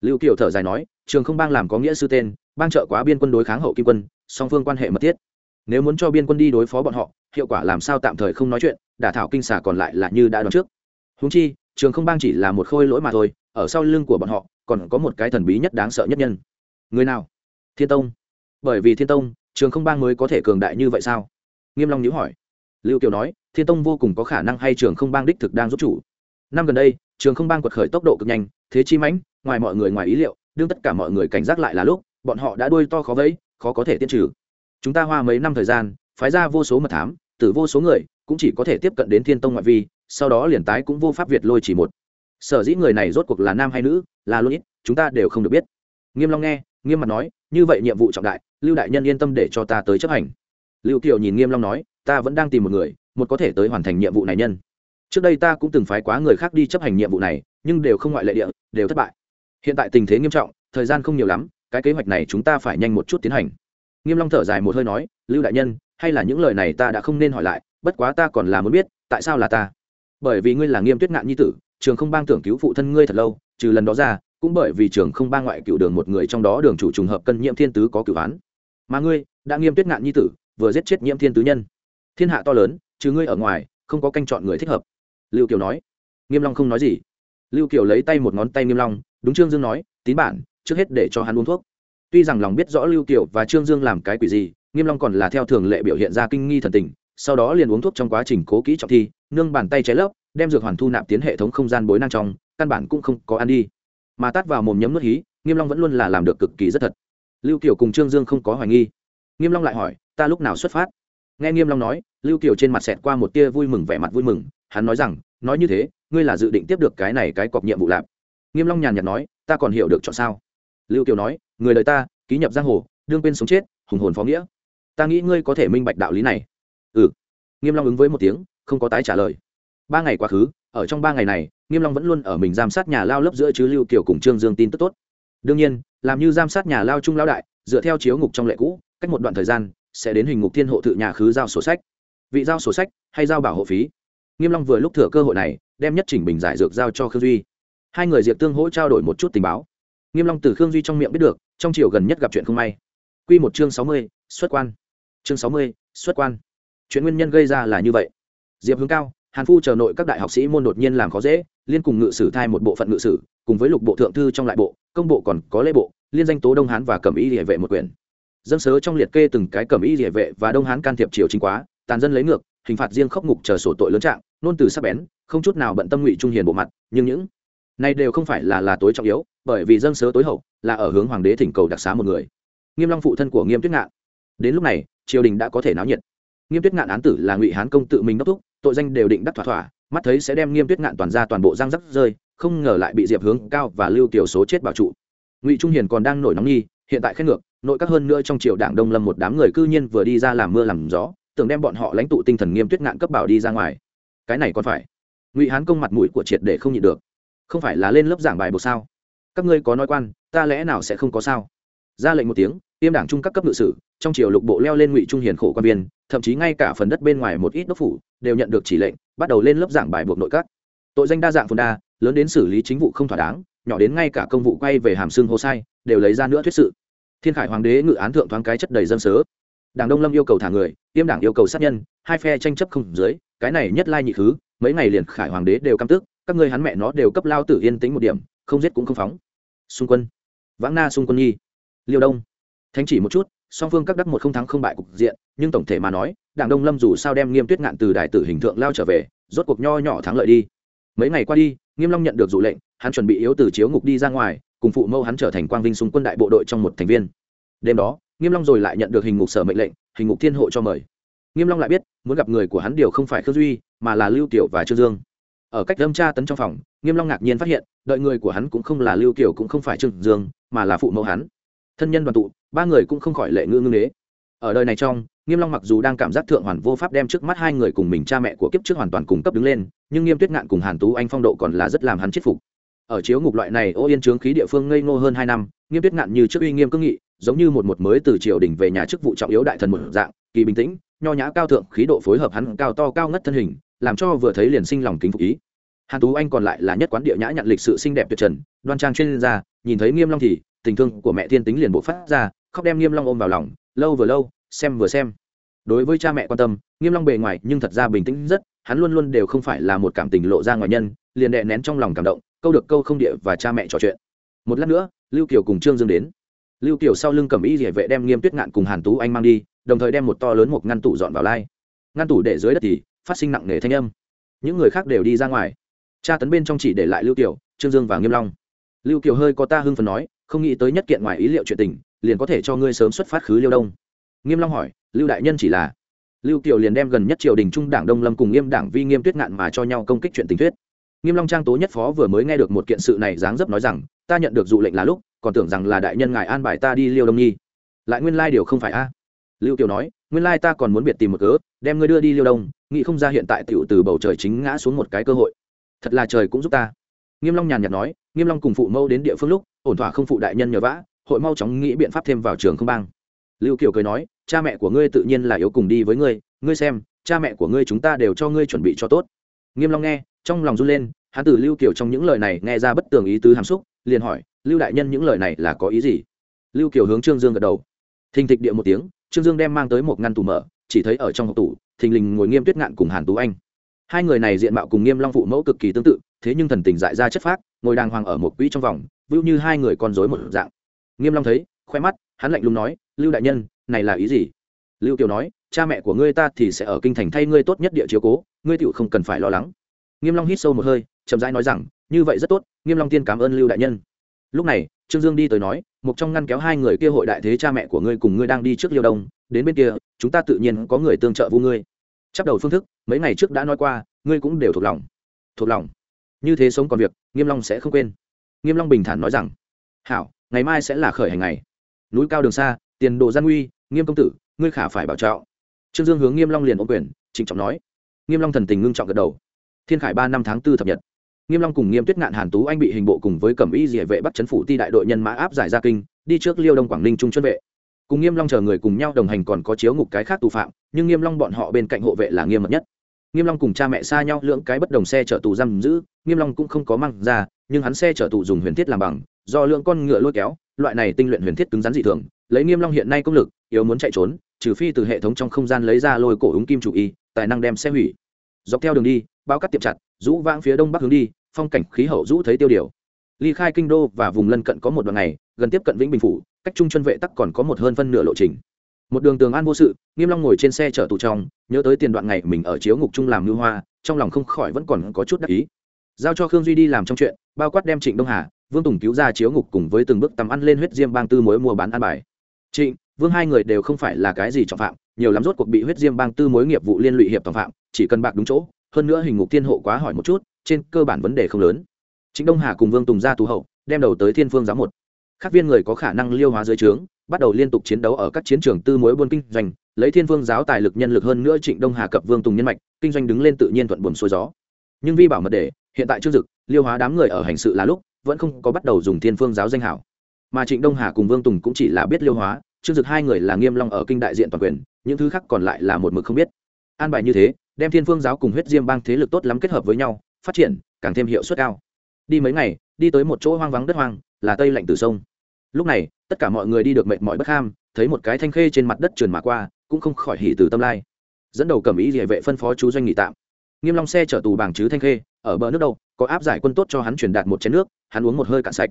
Lưu kiều thở dài nói, trường không bang làm có nghĩa sư tên, bang trợ quá biên quân đối kháng hậu kim quân, song phương quan hệ mật thiết. Nếu muốn cho biên quân đi đối phó bọn họ, hiệu quả làm sao tạm thời không nói chuyện, đả thảo kinh xà còn lại là như đã đoán trước. Húng chi, trường không bang chỉ là một khôi lỗi mà thôi, ở sau lưng của bọn họ, còn có một cái thần bí nhất đáng sợ nhất nhân. Người nào? Thiên tông bởi vì thiên tông, trường không bang mới có thể cường đại như vậy sao? Nghiêm long nhíu hỏi. Lưu kiều nói, thiên tông vô cùng có khả năng hay trường không bang đích thực đang giúp chủ. Năm gần đây, trường không bang quật khởi tốc độ cực nhanh, thế chi mãnh, ngoài mọi người ngoài ý liệu, đương tất cả mọi người cảnh giác lại là lúc, bọn họ đã đuôi to khó vẫy, khó có thể tiên trừ. Chúng ta hoa mấy năm thời gian, phái ra vô số mật thám, tử vô số người, cũng chỉ có thể tiếp cận đến thiên tông ngoại vi, sau đó liền tái cũng vô pháp việt lôi chỉ một. Sở dĩ người này rốt cuộc là nam hay nữ, là luôn ít, chúng ta đều không được biết. Nghiêm long nghe nghiêm mặt nói, như vậy nhiệm vụ trọng đại, lưu đại nhân yên tâm để cho ta tới chấp hành. Lưu kiều nhìn nghiêm long nói, ta vẫn đang tìm một người, một có thể tới hoàn thành nhiệm vụ này nhân. Trước đây ta cũng từng phái quá người khác đi chấp hành nhiệm vụ này, nhưng đều không ngoại lệ địa, đều thất bại. Hiện tại tình thế nghiêm trọng, thời gian không nhiều lắm, cái kế hoạch này chúng ta phải nhanh một chút tiến hành. Nghiêm long thở dài một hơi nói, lưu đại nhân, hay là những lời này ta đã không nên hỏi lại, bất quá ta còn là muốn biết, tại sao là ta? Bởi vì ngươi là nghiêm tuyết ngạn nhi tử, trường không bang tưởng cứu phụ thân ngươi thật lâu, trừ lần đó ra cũng bởi vì trường không ba ngoại cựu đường một người trong đó đường chủ trùng hợp cân nhiễm thiên tứ có cửu án mà ngươi, đã nghiêm tuyết ngạn nhi tử, vừa giết chết nhiễm thiên tứ nhân. Thiên hạ to lớn, trừ ngươi ở ngoài, không có canh chọn người thích hợp. Lưu kiều nói. Nghiêm long không nói gì. Lưu kiều lấy tay một ngón tay nghiêm long, đúng trương dương nói, tín bản, trước hết để cho hắn uống thuốc. Tuy rằng lòng biết rõ lưu kiều và trương dương làm cái quỷ gì, nghiêm long còn là theo thường lệ biểu hiện ra kinh nghi thần tình, sau đó liền uống thuốc trong quá trình cố kỹ trọng thi, nương bàn tay cháy lấp, đem dược hoàn thu nạp tiến hệ thống không gian bối năng trong, căn bản cũng không có ăn đi mà tát vào mồm nhấm nuốt hí, nghiêm long vẫn luôn là làm được cực kỳ rất thật. Lưu kiều cùng trương dương không có hoài nghi. Nghiêm long lại hỏi, ta lúc nào xuất phát? Nghe nghiêm long nói, lưu kiều trên mặt xẹt qua một tia vui mừng, vẻ mặt vui mừng, hắn nói rằng, nói như thế, ngươi là dự định tiếp được cái này cái cọc nhiệm vụ lạp. Nghiêm long nhàn nhạt nói, ta còn hiểu được chọn sao. Lưu kiều nói, người đời ta, ký nhập giang hồ, đương quên sống chết, hùng hồn phó nghĩa. Ta nghĩ ngươi có thể minh bạch đạo lý này. Ừ. Nghiêm long ứng với một tiếng, không có tái trả lời. Ba ngày quá khứ, ở trong ba ngày này nghiêm long vẫn luôn ở mình giám sát nhà lao lớp giữa chứ lưu kiều cùng trương dương tin tức tốt. Đương nhiên làm như giám sát nhà lao trung lão đại dựa theo chiếu ngục trong lệ cũ cách một đoạn thời gian sẽ đến hình ngục thiên hộ tự nhà khứ giao sổ sách. Vị giao sổ sách hay giao bảo hộ phí? Nghiêm long vừa lúc thừa cơ hội này đem nhất chỉnh bình giải dược giao cho khương duy. Hai người diệp tương hỗ trao đổi một chút tình báo. Nghiêm long từ khương duy trong miệng biết được trong chiều gần nhất gặp chuyện không may. Quy một chương sáu mươi, xuất quan. Chương sáu mươi, xuất quan. Chuyện nguyên nhân gây ra là như vậy. Diệp hướng cao hàn phu chờ nội các đại học sĩ môn đột nhiên làm khó dễ, liên cùng ngự sử thai một bộ phận ngự sử, cùng với lục bộ thượng thư trong lại bộ, công bộ còn có lễ bộ, liên danh tố đông hán và cẩm y địa vệ một quyển. Dân sớ trong liệt kê từng cái cẩm y địa vệ và đông hán can thiệp triều chính quá, tàn dân lấy ngược, hình phạt riêng khốc ngục chờ sổ tội lớn trạng, nôn từ sắc bén, không chút nào bận tâm ngụy trung hiền bộ mặt, nhưng những này đều không phải là là tối trọng yếu, bởi vì dân sớ tối hậu là ở hướng hoàng đế thỉnh cầu đặc xá một người. Nghiêm long phụ thân của nghiêm tuyết ngạn. Đến lúc này, triều đình đã có thể náo nhiệt. Nghiêm tuyết ngạn án tử là ngụy hán công tự mình đốc thúc tội danh đều định đắc thỏa thỏa, mắt thấy sẽ đem nghiêm tuyết ngạn toàn ra toàn bộ răng rắc rơi, không ngờ lại bị diệp hướng cao và lưu kiều số chết bảo trụ. Ngụy trung hiền còn đang nổi nóng nghi, hiện tại khen ngược, nội các hơn nữa trong triều đảng đông lâm một đám người cư nhiên vừa đi ra làm mưa làm gió, tưởng đem bọn họ lãnh tụ tinh thần nghiêm tuyết ngạn cấp bảo đi ra ngoài. Cái này còn phải. Ngụy hán công mặt mũi của triệt để không nhịn được. Không phải là lên lớp giảng bài buộc sao? Các ngươi có nói quan, ta lẽ nào sẽ không có sao? Ra lệnh một tiếng, tiêm đảng trung các cấp ngự sử trong triều lục bộ leo lên ngụy trung hiền khổ quan viên, thậm chí ngay cả phần đất bên ngoài một ít đốc phủ đều nhận được chỉ lệnh, bắt đầu lên lớp giảng bài buộc nội các. Tội danh đa dạng phồn đa, lớn đến xử lý chính vụ không thỏa đáng, nhỏ đến ngay cả công vụ quay về hàm xương hồ sai, đều lấy ra nữa thuyết sự. Thiên khải hoàng đế ngự án thượng thoáng cái chất đầy dân sớ. Đảng đông lâm yêu cầu thả người, tiêm đảng yêu cầu sát nhân, hai phe tranh chấp không dưới, cái này nhất lai nhị thứ mấy ngày liền khải hoàng đế đều căm tức, các ngươi hắn mẹ nó đều cấp lao tử yên tĩnh một điểm, không giết cũng không phóng. Xung quân. Vãng na xung quân nhi. Liêu đông. Thánh chỉ một chút song phương các đắc một không thắng không bại cục diện, nhưng tổng thể mà nói, đảng đông lâm dù sao đem nghiêm tuyết ngạn từ đại tử hình tượng lao trở về, rốt cuộc nho nhỏ thắng lợi đi. Mấy ngày qua đi, nghiêm long nhận được dụ lệnh, hắn chuẩn bị yếu từ chiếu ngục đi ra ngoài, cùng phụ mẫu hắn trở thành quang vinh xung quân đại bộ đội trong một thành viên. Đêm đó, nghiêm long rồi lại nhận được hình ngục sở mệnh lệnh, hình ngục thiên hộ cho mời. Nghiêm long lại biết, muốn gặp người của hắn điều không phải khương duy, mà là lưu tiểu và trương dương. Ở cách lâm tra tấn trong phòng, nghiêm long ngạc nhiên phát hiện, đợi người của hắn cũng không là lưu tiểu cũng không phải trương dương, mà là phụ mẫu hắn thân nhân đoàn tụ, ba người cũng không khỏi lệ ngư ngưng đế ở đời này trong, nghiêm long mặc dù đang cảm giác thượng hoàn vô pháp đem trước mắt hai người cùng mình cha mẹ của kiếp trước hoàn toàn cùng cấp đứng lên, nhưng nghiêm tuyết ngạn cùng hàn tú anh phong độ còn là rất làm hắn chết phục. Ở chiếu ngục loại này ô yên trướng khí địa phương ngây ngô hơn hai năm, nghiêm tuyết ngạn như trước uy nghiêm cương nghị, giống như một một mới từ triều đình về nhà chức vụ trọng yếu đại thần một dạng, kỳ bình tĩnh, nho nhã cao thượng, khí độ phối hợp hắn cao to cao ngất thân hình, làm cho vừa thấy liền sinh lòng kính phục ý. Hàn tú anh còn lại là nhất quán địa nhã nhận lịch sự xinh đẹp tuyệt trần, đoan trang chuyên gia, nhìn thấy nghiêm long thì tình thương của mẹ thiên tính liền bộ phát ra, khóc đem nghiêm long ôm vào lòng, lâu vừa lâu, xem vừa xem. Đối với cha mẹ quan tâm, nghiêm long bề ngoài nhưng thật ra bình tĩnh rất, hắn luôn luôn đều không phải là một cảm tình lộ ra ngoài nhân, liền đè nén trong lòng cảm động, câu được câu không địa và cha mẹ trò chuyện. Một lát nữa, lưu kiều cùng trương dương đến. Lưu kiều sau lưng cầm y rỉa vệ đem nghiêm tuyết ngạn cùng hàn tú anh mang đi, đồng thời đem một to lớn một ngăn tủ dọn vào lai. Ngăn tủ để dưới đất thì phát sinh nặng nề thanh âm. Những người khác đều đi ra ngoài. Cha tấn bên trong chỉ để lại lưu kiều, trương dương và nghiêm long. Lưu kiều hơi có ta hưng phần nói không nghĩ tới nhất kiện ngoài ý liệu chuyện tình, liền có thể cho ngươi sớm xuất phát khứ liêu đông. Nghiêm long hỏi, lưu đại nhân chỉ là? Lưu kiều liền đem gần nhất triều đình trung đảng đông lâm cùng nghiêm đảng vi nghiêm tuyết ngạn mà cho nhau công kích chuyện tình thuyết. Nghiêm long trang tố nhất phó vừa mới nghe được một kiện sự này dáng dấp nói rằng, ta nhận được dụ lệnh là lúc, còn tưởng rằng là đại nhân ngài an bài ta đi liêu đông nhi. Lại nguyên lai điều không phải a? Lưu kiều nói, nguyên lai ta còn muốn biệt tìm một cớ, đem ngươi đưa đi liêu đông, nghĩ không ra hiện tại tiểu từ bầu trời chính ngã xuống một cái cơ hội. Thật là trời cũng giúp ta. Nghiêm long nhàn nhạt nói, nghiêm long cùng phụ mẫu đến địa phương lúc ổn thỏa không phụ đại nhân nhờ vả, hội mau chóng nghĩ biện pháp thêm vào trường không bang. Lưu kiều cười nói cha mẹ của ngươi tự nhiên là yếu cùng đi với ngươi ngươi xem cha mẹ của ngươi chúng ta đều cho ngươi chuẩn bị cho tốt. Nghiêm long nghe trong lòng run lên hắn từ lưu kiều trong những lời này nghe ra bất tường ý tứ hàm xúc liền hỏi lưu đại nhân những lời này là có ý gì? Lưu kiều hướng trương dương gật đầu. Thình thịch địa một tiếng trương dương đem mang tới một ngăn tủ mở chỉ thấy ở trong hộp tủ thình lình ngồi nghiêm tuyết ngạn cùng hàn tú anh hai người này diện mạo cùng nghiêm long phụ mẫu cực kỳ tương tự, thế nhưng thần tình dại ra chất phác, ngồi đàng hoàng ở một quỹ trong vòng vưu như hai người con rối một dạng. Nghiêm long thấy, khoe mắt, hắn lạnh lùng nói, lưu đại nhân, này là ý gì? Lưu kiều nói, cha mẹ của ngươi ta thì sẽ ở kinh thành thay ngươi tốt nhất địa chiếu cố, ngươi tiểu không cần phải lo lắng. Nghiêm long hít sâu một hơi, chậm rãi nói rằng, như vậy rất tốt, nghiêm long tiên cảm ơn lưu đại nhân. Lúc này, trương dương đi tới nói một trong ngăn kéo hai người kia hội đại thế cha mẹ của ngươi cùng ngươi đang đi trước liêu đông, đến bên kia, chúng ta tự nhiên có người tương trợ vu ngươi chấp đầu phương thức, mấy ngày trước đã nói qua, ngươi cũng đều thuộc lòng. Thuộc lòng. Như thế sống còn việc, nghiêm long sẽ không quên. Nghiêm long bình thản nói rằng, hảo, ngày mai sẽ là khởi hành ngày. Núi cao đường xa, tiền đồ gian nguy, nghiêm công tử, ngươi khả phải bảo trọng. Trương dương hướng nghiêm long liền ôm quyền, trịnh trọng nói. Nghiêm long thần tình ngưng trọng gật đầu. Thiên khải ba năm tháng tư thập nhật. Nghiêm long cùng nghiêm tuyết ngạn hàn tú anh bị hình bộ cùng với cẩm y dỉa vệ bắt chấn phủ ti đại đội nhân mã áp giải ra kinh, đi trước liêu đông quảng ninh trung chuẩn vệ cùng nghiêm long chờ người cùng nhau đồng hành còn có chiếu ngục cái khác tù phạm, nhưng nghiêm long bọn họ bên cạnh hộ vệ là nghiêm mật nhất. Nghiêm long cùng cha mẹ xa nhau lưỡng cái bất đồng xe chở tù giam giữ, nghiêm long cũng không có mang ra, nhưng hắn xe chở tù dùng huyền thiết làm bằng, do lượng con ngựa lôi kéo, loại này tinh luyện huyền thiết cứng rắn dị thường, lấy nghiêm long hiện nay công lực, yếu muốn chạy trốn, trừ phi từ hệ thống trong không gian lấy ra lôi cổ ứng kim chủ y, tài năng đem xe hủy. Dọc theo đường đi, bao cắt tiệm chặt, rũ vãng phía đông bắc hướng đi, phong cảnh khí hậu rũ thấy tiêu điều. Ly khai kinh đô và vùng lân cận có một đoạn ngày gần tiếp cận vĩnh bình phủ, cách trung chân vệ tắc còn có một hơn phân nửa lộ trình. Một đường tường an vô sự, nghiêm long ngồi trên xe chở tù trong, nhớ tới tiền đoạn ngày mình ở chiếu ngục trung làm ngư hoa, trong lòng không khỏi vẫn còn có chút đắc ý. Giao cho khương duy đi làm trong chuyện, bao quát đem trịnh đông hà, vương tùng cứu ra chiếu ngục cùng với từng bước tầm ăn lên huyết diêm bang tư mối mua bán ăn bài. Trịnh, vương hai người đều không phải là cái gì trọng phạm, nhiều lắm rốt cuộc bị huyết diêm bang tư mối nghiệp vụ liên lụy hiệp tòng phạm, chỉ cần bạc đúng chỗ, hơn nữa hình ngục thiên hộ quá hỏi một chút, trên cơ bản vấn đề không lớn. Trịnh đông hà cùng vương tùng ra tù hậu, đem đầu tới thiên phương giáo một các viên người có khả năng liêu hóa dưới trướng, bắt đầu liên tục chiến đấu ở các chiến trường tư mối buôn kinh doanh, lấy thiên vương giáo tài lực nhân lực hơn nữa trịnh đông hà cập vương tùng nhân mạch, kinh doanh đứng lên tự nhiên thuận buồm xuôi gió. Nhưng vi bảo mật để hiện tại trương dực, liêu hóa đám người ở hành sự là lúc, vẫn không có bắt đầu dùng thiên phương giáo danh hảo. Mà trịnh đông hà cùng vương tùng cũng chỉ là biết liêu hóa trương dực hai người là nghiêm long ở kinh đại diện toàn quyền, những thứ khác còn lại là một mực không biết. An bài như thế, đem thiên phương giáo cùng huyết diêm bang thế lực tốt lắm kết hợp với nhau, phát triển, càng thêm hiệu suất cao. Đi mấy ngày, đi tới một chỗ hoang vắng đất hoang là tây lạnh từ sông. Lúc này, tất cả mọi người đi được mệt mỏi bất ham, thấy một cái thanh khê trên mặt đất trườn mà qua, cũng không khỏi hỉ từ tâm lai. Dẫn đầu cầm ý địa vệ phân phó chú doanh nghỉ tạm. Nghiêm long xe chở tù bảng chứ thanh khê, ở bờ nước đâu, có áp giải quân tốt cho hắn truyền đạt một chén nước, hắn uống một hơi cạn sạch.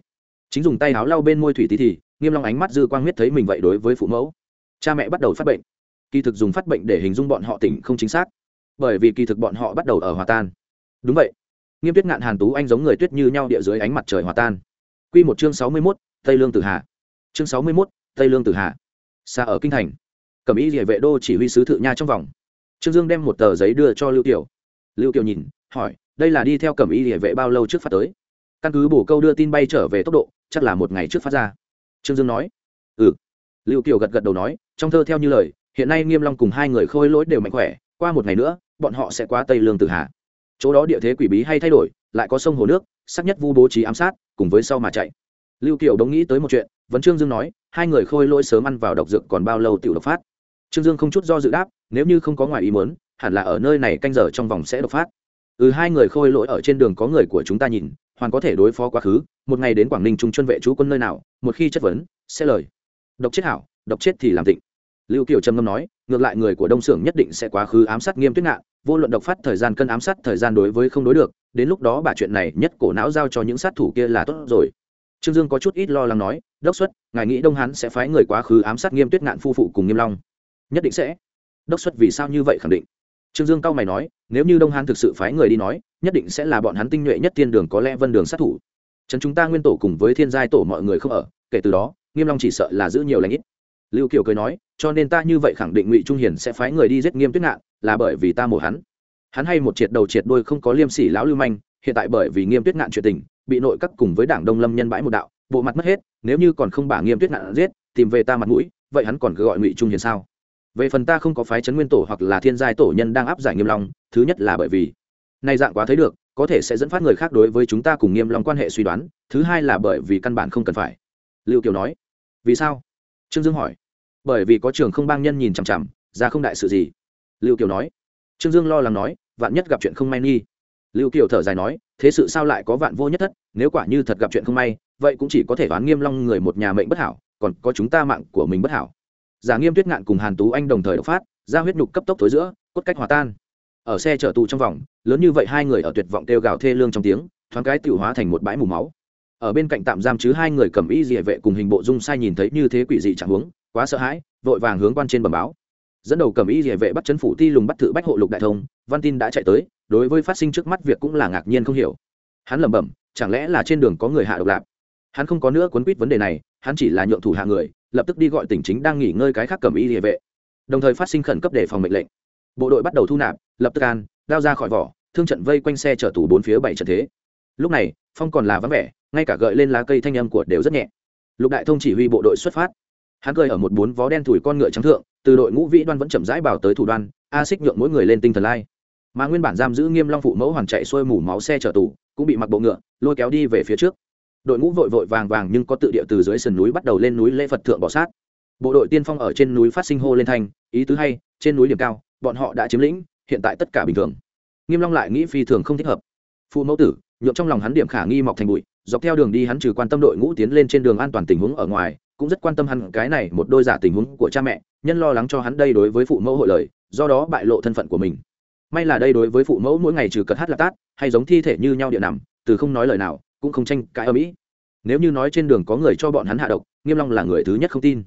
Chính dùng tay áo lau bên môi thủy tí thì, nghiêm long ánh mắt dư quang huyết thấy mình vậy đối với phụ mẫu. Cha mẹ bắt đầu phát bệnh. Kỳ thực dùng phát bệnh để hình dung bọn họ tỉnh không chính xác, bởi vì kỳ thực bọn họ bắt đầu ở hòa tan. Đúng vậy. Nghiêm tuyết ngạn hàn tú anh giống người tuyết như nhau địa dưới ánh mặt trời hòa tan quy một chương sáu mươi 61, tây lương tử hà. Chương sáu mươi 61, tây lương tử hà. Xa ở kinh thành. Cẩm ý Liễu vệ đô chỉ huy sứ thự nha trong vòng. Trương dương đem một tờ giấy đưa cho lưu tiểu lưu tiểu nhìn hỏi đây là đi theo cẩm ý Liễu vệ bao lâu trước phát tới? Căn cứ bổ câu đưa tin bay trở về tốc độ chắc là một ngày trước phát ra. Trương dương nói ừ. Lưu tiểu gật gật đầu nói trong thơ theo như lời hiện nay nghiêm long cùng hai người khôi lỗi đều mạnh khỏe qua một ngày nữa bọn họ sẽ qua tây lương tử hà. Chỗ đó địa thế quỷ bí hay thay đổi lại có sông hồ nước sắc nhất vu bố trí ám sát, cùng với sau mà chạy. Lưu kiều đống nghĩ tới một chuyện, vấn trương dương nói, hai người khôi lỗi sớm ăn vào độc dược còn bao lâu tiểu độc phát. Trương dương không chút do dự đáp, nếu như không có ngoài ý muốn, hẳn là ở nơi này canh giờ trong vòng sẽ độc phát. Ừ hai người khôi lỗi ở trên đường có người của chúng ta nhìn, hoàn có thể đối phó quá khứ, một ngày đến quảng ninh trung chuyên vệ chú quân nơi nào, một khi chất vấn, sẽ lời. Độc chết hảo, độc chết thì làm tịnh lưu kiều trầm ngâm nói ngược lại người của đông xưởng nhất định sẽ quá khứ ám sát nghiêm tuyết ngạn, vô luận độc phát thời gian cân ám sát thời gian đối với không đối được, đến lúc đó bà chuyện này nhất cổ não giao cho những sát thủ kia là tốt rồi. Trương dương có chút ít lo lắng nói, đốc xuất, ngài nghĩ đông hán sẽ phái người quá khứ ám sát nghiêm tuyết ngạn phu phụ cùng nghiêm long? Nhất định sẽ. Đốc xuất, vì sao như vậy khẳng định? Trương dương cao mày nói, nếu như đông hán thực sự phái người đi nói, nhất định sẽ là bọn hắn tinh nhuệ nhất thiên đường có lẽ vân đường sát thủ. Trấn chúng ta nguyên tổ cùng với thiên giai tổ mọi người không ở, kể từ đó, nghiêm long chỉ sợ là giữ nhiều lãnh ít. Lưu kiều cười nói cho nên ta như vậy khẳng định ngụy trung hiền sẽ phái người đi giết nghiêm tuyết ngạn là bởi vì ta mổ hắn. Hắn hay một triệt đầu triệt đuôi không có liêm sỉ lão lưu manh, hiện tại bởi vì nghiêm tuyết ngạn chuyện tình, bị nội các cùng với đảng đông lâm nhân bãi một đạo, bộ mặt mất hết, nếu như còn không bả nghiêm tuyết ngạn giết, tìm về ta mặt mũi, vậy hắn còn cứ gọi ngụy trung hiền sao? Về phần ta không có phái chấn nguyên tổ hoặc là thiên giai tổ nhân đang áp giải nghiêm long, thứ nhất là bởi vì, nay dạng quá thấy được, có thể sẽ dẫn phát người khác đối với chúng ta cùng nghiêm long quan hệ suy đoán, thứ hai là bởi vì căn bản không cần phải. Lưu kiều nói, vì sao? Trương dương hỏi bởi vì có trường không bang nhân nhìn chằm chằm, ra không đại sự gì. Lưu kiều nói. Trương dương lo lắng nói, vạn nhất gặp chuyện không may nghi. Lưu kiều thở dài nói, thế sự sao lại có vạn vô nhất thất, nếu quả như thật gặp chuyện không may, vậy cũng chỉ có thể đoán nghiêm long người một nhà mệnh bất hảo, còn có chúng ta mạng của mình bất hảo. Giả nghiêm tuyết ngạn cùng hàn tú anh đồng thời độc phát, ra huyết nhục cấp tốc tối giữa, cốt cách hòa tan. Ở xe chở tù trong vòng, lớn như vậy hai người ở tuyệt vọng kêu gào thê lương trong tiếng, thoáng cái tiểu hóa thành một bãi mù máu. Ở bên cạnh tạm giam chứ hai người cầm y địa vệ cùng hình bộ dung sai nhìn thấy như thế quỷ dị chẳng huống quá sợ hãi, vội vàng hướng quan trên bẩm báo. Dẫn đầu cầm y địa vệ bắt chấn phủ ti lùng bắt thử bách hộ lục đại thông, văn tin đã chạy tới, đối với phát sinh trước mắt việc cũng là ngạc nhiên không hiểu. Hắn lẩm bẩm, chẳng lẽ là trên đường có người hạ độc lạp hắn không có nữa quấn quýt vấn đề này, hắn chỉ là nhượng thủ hạ người, lập tức đi gọi tỉnh chính đang nghỉ ngơi cái khác cầm y địa vệ. Đồng thời phát sinh khẩn cấp để phòng mệnh lệnh. Bộ đội bắt đầu thu nạp, lập tức an đao ra khỏi vỏ, thương trận vây quanh xe chở tù bốn phía bảy trận thế. Lúc này, phong còn là vắng vẻ, ngay cả gợi lên lá cây thanh âm của đều rất nhẹ. Lục đại thông chỉ huy bộ đội xuất phát hắn cười ở một bốn vó đen thủi con ngựa trắng thượng, từ đội ngũ vĩ đoan vẫn chậm rãi bảo tới thủ đoan, a xích nhượng mỗi người lên tinh thần lai. Mà nguyên bản giam giữ nghiêm long phụ mẫu hoàn chạy xuôi mủ máu xe chở tù, cũng bị mặc bộ ngựa, lôi kéo đi về phía trước. Đội ngũ vội vội vàng vàng nhưng có tự địa từ dưới sườn núi bắt đầu lên núi lễ phật thượng bỏ sát. Bộ đội tiên phong ở trên núi phát sinh hô lên thanh ý tứ hay, trên núi điểm cao, bọn họ đã chiếm lĩnh, hiện tại tất cả bình thường. Nghiêm long lại nghĩ phi thường không thích hợp. Phụ mẫu tử, nhượng trong lòng hắn điểm khả nghi mọc thành bụi, dọc theo đường đi hắn trừ quan tâm đội ngũ tiến lên trên đường an toàn tình huống ở ngoài cũng rất quan tâm hắn cái này một đôi giả tình huống của cha mẹ, nhân lo lắng cho hắn đây đối với phụ mẫu hội lời, do đó bại lộ thân phận của mình. May là đây đối với phụ mẫu mỗi ngày trừ cật hát là tát, hay giống thi thể như nhau địa nằm, từ không nói lời nào, cũng không tranh cãi ở mỹ. Nếu như nói trên đường có người cho bọn hắn hạ độc, nghiêm long là người thứ nhất không tin.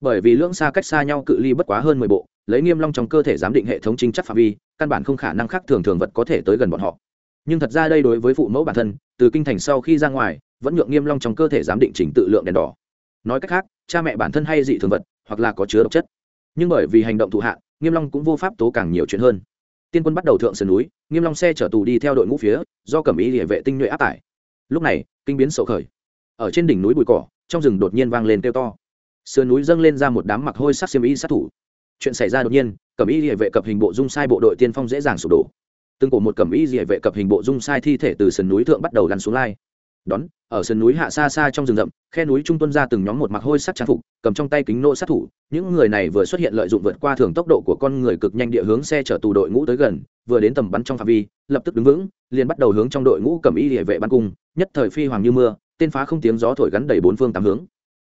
Bởi vì lưỡng xa cách xa nhau cự ly bất quá hơn mười bộ, lấy nghiêm long trong cơ thể giám định hệ thống chính chắc phạm vi, căn bản không khả năng khác thường thường vật có thể tới gần bọn họ. Nhưng thật ra đây đối với phụ mẫu bản thân, từ kinh thành sau khi ra ngoài, vẫn nhượng nghiêm long trong cơ thể giám định chỉnh tự lượng đèn đỏ nói cách khác, cha mẹ bản thân hay dị thường vật, hoặc là có chứa độc chất. Nhưng bởi vì hành động thụ hạ nghiêm long cũng vô pháp tố càng nhiều chuyện hơn. Tiên quân bắt đầu thượng sườn núi, nghiêm long xe chở tù đi theo đội ngũ phía, do cẩm ý địa vệ tinh nhuệ áp tải. Lúc này, kinh biến sầu khởi. Ở trên đỉnh núi bụi cỏ, trong rừng đột nhiên vang lên kêu to. Sườn núi dâng lên ra một đám mặc hôi sắc xiêm y sát thủ. Chuyện xảy ra đột nhiên, cẩm y địa vệ cập hình bộ dung sai bộ đội tiên phong dễ dàng sụp đổ. Từng cổ một cẩm y địa vệ cập hình bộ dung sai thi thể từ sườn núi thượng bắt đầu lăn xuống lai. Đón ở sườn núi hạ xa xa trong rừng rậm, khe núi trung tuân ra từng nhóm một mặc hôi sắc trang phục, cầm trong tay kính nô sát thủ. Những người này vừa xuất hiện lợi dụng vượt qua thường tốc độ của con người cực nhanh địa hướng xe chở tù đội ngũ tới gần, vừa đến tầm bắn trong phạm vi, lập tức đứng vững, liền bắt đầu hướng trong đội ngũ cẩm y địa vệ bắn cung, nhất thời phi hoàng như mưa, tên phá không tiếng gió thổi gắn đầy bốn phương tám hướng.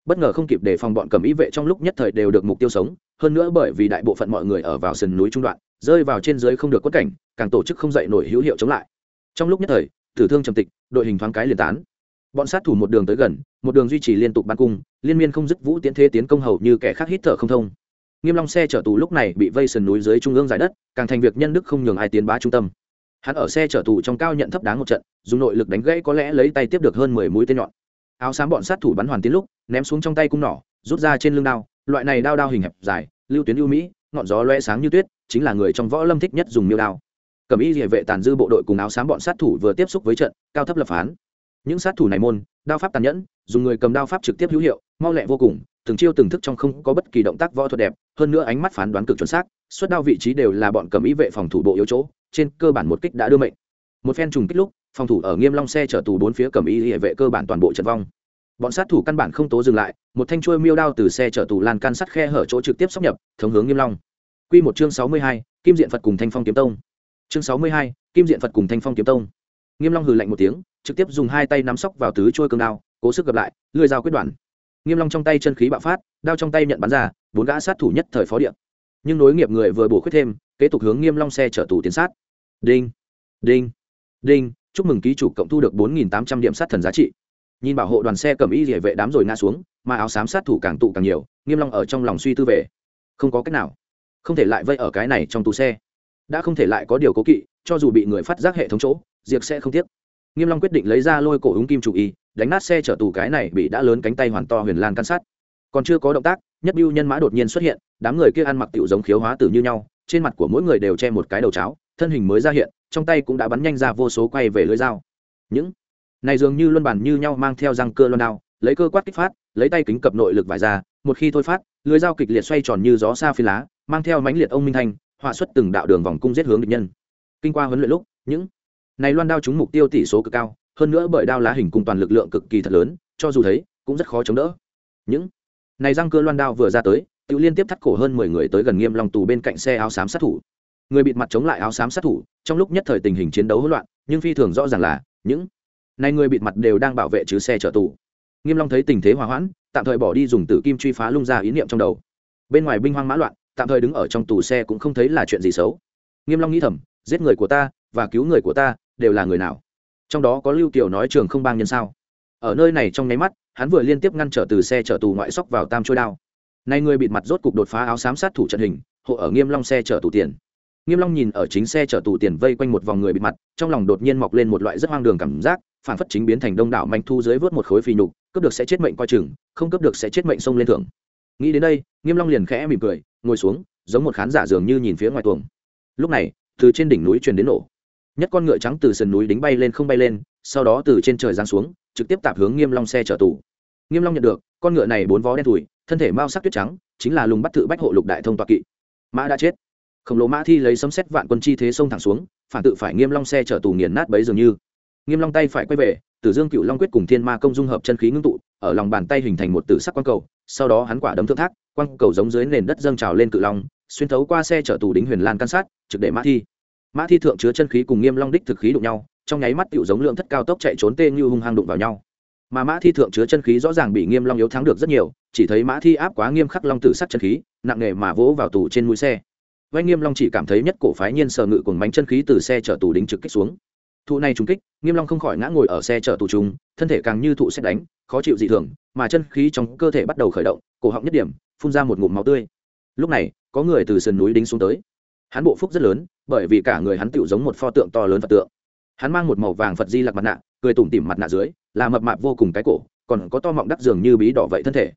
Bất ngờ không kịp đề phòng bọn cầm y vệ trong lúc nhất thời đều được mục tiêu sống, hơn nữa bởi vì đại bộ phận mọi người ở vào sườn núi trung đoạn, rơi vào trên dưới không được quất cảnh, càng tổ chức không dậy nổi hữu hiệu chống lại. Trong lúc nhất thời, tử thương trầm tịch, đội hình thoáng cái liền tán bọn sát thủ một đường tới gần, một đường duy trì liên tục bắn cung, liên miên không dứt vũ tiến thế tiến công hầu như kẻ khác hít thở không thông. Nghiêm long xe chở tù lúc này bị vây sườn núi dưới trung ương giải đất, càng thành việc nhân đức không nhường ai tiến bá trung tâm. Hắn ở xe chở tù trong cao nhận thấp đáng một trận, dùng nội lực đánh gãy có lẽ lấy tay tiếp được hơn mười mũi tên nhọn. Áo xám bọn sát thủ bắn hoàn tiến lúc, ném xuống trong tay cung nỏ, rút ra trên lưng đao, loại này đao đao hình hẹp dài, lưu tuyến ưu mỹ, ngọn gió loe sáng như tuyết, chính là người trong võ lâm thích nhất dùng miêu đao. Cầm y địa vệ tàn dư bộ đội cùng áo xám bọn sát thủ vừa tiếp xúc với trận, cao thấp lập phán những sát thủ này môn đao pháp tàn nhẫn dùng người cầm đao pháp trực tiếp hữu hiệu mau lẹ vô cùng từng chiêu từng thức trong không có bất kỳ động tác võ thuật đẹp hơn nữa ánh mắt phán đoán cực chuẩn xác suất đao vị trí đều là bọn cầm y vệ phòng thủ bộ yếu chỗ trên cơ bản một kích đã đưa mệnh. Một phen trùng kích lúc phòng thủ ở nghiêm long xe chở tù bốn phía cầm y hệ vệ cơ bản toàn bộ trận vong. Bọn sát thủ căn bản không tố dừng lại một thanh chuôi miêu đao từ xe chở tù lan can sắt khe hở chỗ trực tiếp sắp nhập thống hướng nghiêm long. Quy một chương sáu mươi hai, kim diện phật cùng thanh phong kiếm tông. Chương sáu mươi hai, kim diện phật cùng thanh phong kiếm tông. Nghiêm long hừ lạnh một tiếng trực tiếp dùng hai tay nắm sóc vào tứ trôi cương đao, cố sức gặp lại, lưỡi dao quyết đoạn nghiêm long trong tay chân khí bạo phát, đao trong tay nhận bắn ra, bốn gã sát thủ nhất thời phó điện nhưng nối nghiệp người vừa bổ khuyết thêm, kế tục hướng nghiêm long xe chở tù tiến sát. Đinh đinh đinh, chúc mừng ký chủ cộng thu được bốn nghìn tám trăm điểm sát thần giá trị. Nhìn bảo hộ đoàn xe cầm y rìa vệ đám rồi ngã xuống, mà áo xám sát thủ càng tụ càng nhiều, nghiêm long ở trong lòng suy tư về. Không có cách nào. Không thể lại vây ở cái này trong tù xe. Đã không thể lại có điều cố kỵ, cho dù bị người phát giác hệ thống chỗ diệt sẽ không tiếc nghiêm long quyết định lấy ra lôi cổ úng kim chủ y, đánh nát xe chở tù cái này bị đã lớn cánh tay hoàn to huyền lan can sát. Còn chưa có động tác, nhất biêu nhân mã đột nhiên xuất hiện, đám người kia ăn mặc tiểu giống khiếu hóa tử như nhau, trên mặt của mỗi người đều che một cái đầu cháo, thân hình mới ra hiện, trong tay cũng đã bắn nhanh ra vô số quay về lưới dao. Những này dường như luân bàn như nhau mang theo răng cơ loan đao, lấy cơ quát kích phát, lấy tay kính cập nội lực vải ra, một khi thôi phát lưới dao kịch liệt xoay tròn như gió xa phi lá, mang theo mãnh liệt ông minh thanh họa xuất từng đạo đường vòng cung giết hướng địch nhân. Kinh qua huấn luyện lúc, những này loan đao trúng mục tiêu tỷ số cực cao, hơn nữa bởi đao lá hình cùng toàn lực lượng cực kỳ thật lớn, cho dù thấy, cũng rất khó chống đỡ. Những này răng cưa loan đao vừa ra tới tự liên tiếp thắt cổ hơn mười người tới gần nghiêm long tù bên cạnh xe áo xám sát thủ. Người bịt mặt chống lại áo xám sát thủ, trong lúc nhất thời tình hình chiến đấu hỗn loạn, nhưng phi thường rõ ràng là, những này người bịt mặt đều đang bảo vệ chứ xe chở tù. Nghiêm long thấy tình thế hòa hoãn, tạm thời bỏ đi dùng tử kim truy phá lung ra ý niệm trong đầu. Bên ngoài binh hoang mã loạn, tạm thời đứng ở trong tù xe cũng không thấy là chuyện gì xấu. Nghiêm long nghĩ thầm, giết người của ta và cứu người của ta đều là người nào? Trong đó có lưu kiều nói trường không bang nhân sao? Ở nơi này trong nháy mắt, hắn vừa liên tiếp ngăn trở từ xe chở tù ngoại sóc vào tam trôi đao. Nay người bịt mặt rốt cục đột phá áo xám sát thủ trận hình, hộ ở nghiêm long xe chở tù tiền. Nghiêm long nhìn ở chính xe chở tù tiền vây quanh một vòng người bịt mặt, trong lòng đột nhiên mọc lên một loại rất hoang đường cảm giác, phản phất chính biến thành đông đảo manh thu dưới vớt một khối phi nhục, cướp được sẽ chết mệnh coi chừng, không cướp được sẽ chết mệnh xông lên thưởng. Nghĩ đến đây, nghiêm long liền khẽ mỉm cười, ngồi xuống, giống một khán giả dường như nhìn phía ngoài tuồng. Lúc này, từ trên đỉnh núi truyền đến nổ nhất con ngựa trắng từ sườn núi đính bay lên không bay lên, sau đó từ trên trời giáng xuống, trực tiếp tạp hướng nghiêm long xe chở tù. Nghiêm long nhận được, con ngựa này bốn vó đen thùi thân thể mao sắc tuyết trắng, chính là lùng bắt tự bách hộ lục đại thông toa kỵ. Mã đã chết. Khổng lồ mã thi lấy sấm xét vạn quân chi thế xông thẳng xuống, phản tự phải nghiêm long xe chở tù nghiền nát bấy dường như. Nghiêm long tay phải quay về, tử dương cựu long quyết cùng thiên ma công dung hợp chân khí ngưng tụ, ở lòng bàn tay hình thành một tử sắc quang cầu, sau đó hắn quả đấm thượng thác, quang cầu giống dưới nền đất dâng trào lên cự long, xuyên thấu qua xe chở tù đính huyền lan can sát, trực để mã thi mã thi thượng chứa chân khí cùng nghiêm long đích thực khí đụng nhau, trong nháy mắt tiểu giống lượng thất cao tốc chạy trốn tê như hung hăng đụng vào nhau. Mà mã thi thượng chứa chân khí rõ ràng bị nghiêm long yếu thắng được rất nhiều, chỉ thấy mã thi áp quá nghiêm khắc long tử sắc chân khí, nặng nề mà vỗ vào tủ trên mũi xe. Vay nghiêm long chỉ cảm thấy nhất cổ phái nhiên sờ ngự cùng bánh chân khí từ xe chở tù đính trực kích xuống. Thụ này trúng kích, nghiêm long không khỏi ngã ngồi ở xe chở tù trùng thân thể càng như thụ xét đánh, khó chịu dị thường, mà chân khí trong cơ thể bắt đầu khởi động, cổ họng nhất điểm, phun ra một ngụm máu tươi. Lúc này, có người từ sườn núi đính xuống tới hắn bộ phúc rất lớn, bởi vì cả người hắn tựu giống một pho tượng to lớn phật tượng. Hắn mang một màu vàng phật di lặc mặt nạ, cười tủm tỉm mặt nạ dưới, là mập mạp vô cùng cái cổ, còn có to mọng đắc dường như bí đỏ vậy thân thể.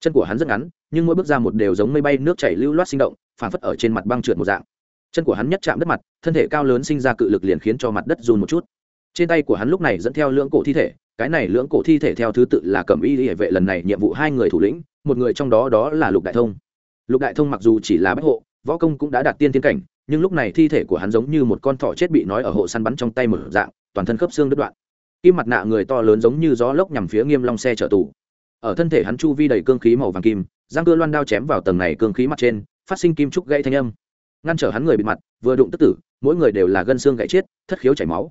Chân của hắn rất ngắn, nhưng mỗi bước ra một đều giống mây bay, nước chảy lưu loát sinh động phản phất ở trên mặt băng trượt một dạng. Chân của hắn nhất chạm đất mặt, thân thể cao lớn sinh ra cự lực liền khiến cho mặt đất run một chút. Trên tay của hắn lúc này dẫn theo lưỡng cổ thi thể, cái này lưỡng cổ thi thể theo thứ tự là cẩm y hệ vệ lần này nhiệm vụ hai người thủ lĩnh, một người trong đó đó là lục đại thông. Lục đại thông mặc dù chỉ là bách hộ võ công cũng đã đạt tiên tiến cảnh, nhưng lúc này thi thể của hắn giống như một con thỏ chết bị nói ở hộ săn bắn trong tay mở dạng, toàn thân khớp xương đứt đoạn. Kim mặt nạ người to lớn giống như gió lốc nhằm phía nghiêm long xe chở tù. Ở thân thể hắn chu vi đầy cương khí màu vàng kim, giang cưa loan đao chém vào tầng này cương khí mặt trên, phát sinh kim trúc gãy thanh âm. Ngăn trở hắn người bị mặt, vừa đụng tức tử, mỗi người đều là gân xương gãy chết, thất khiếu chảy máu.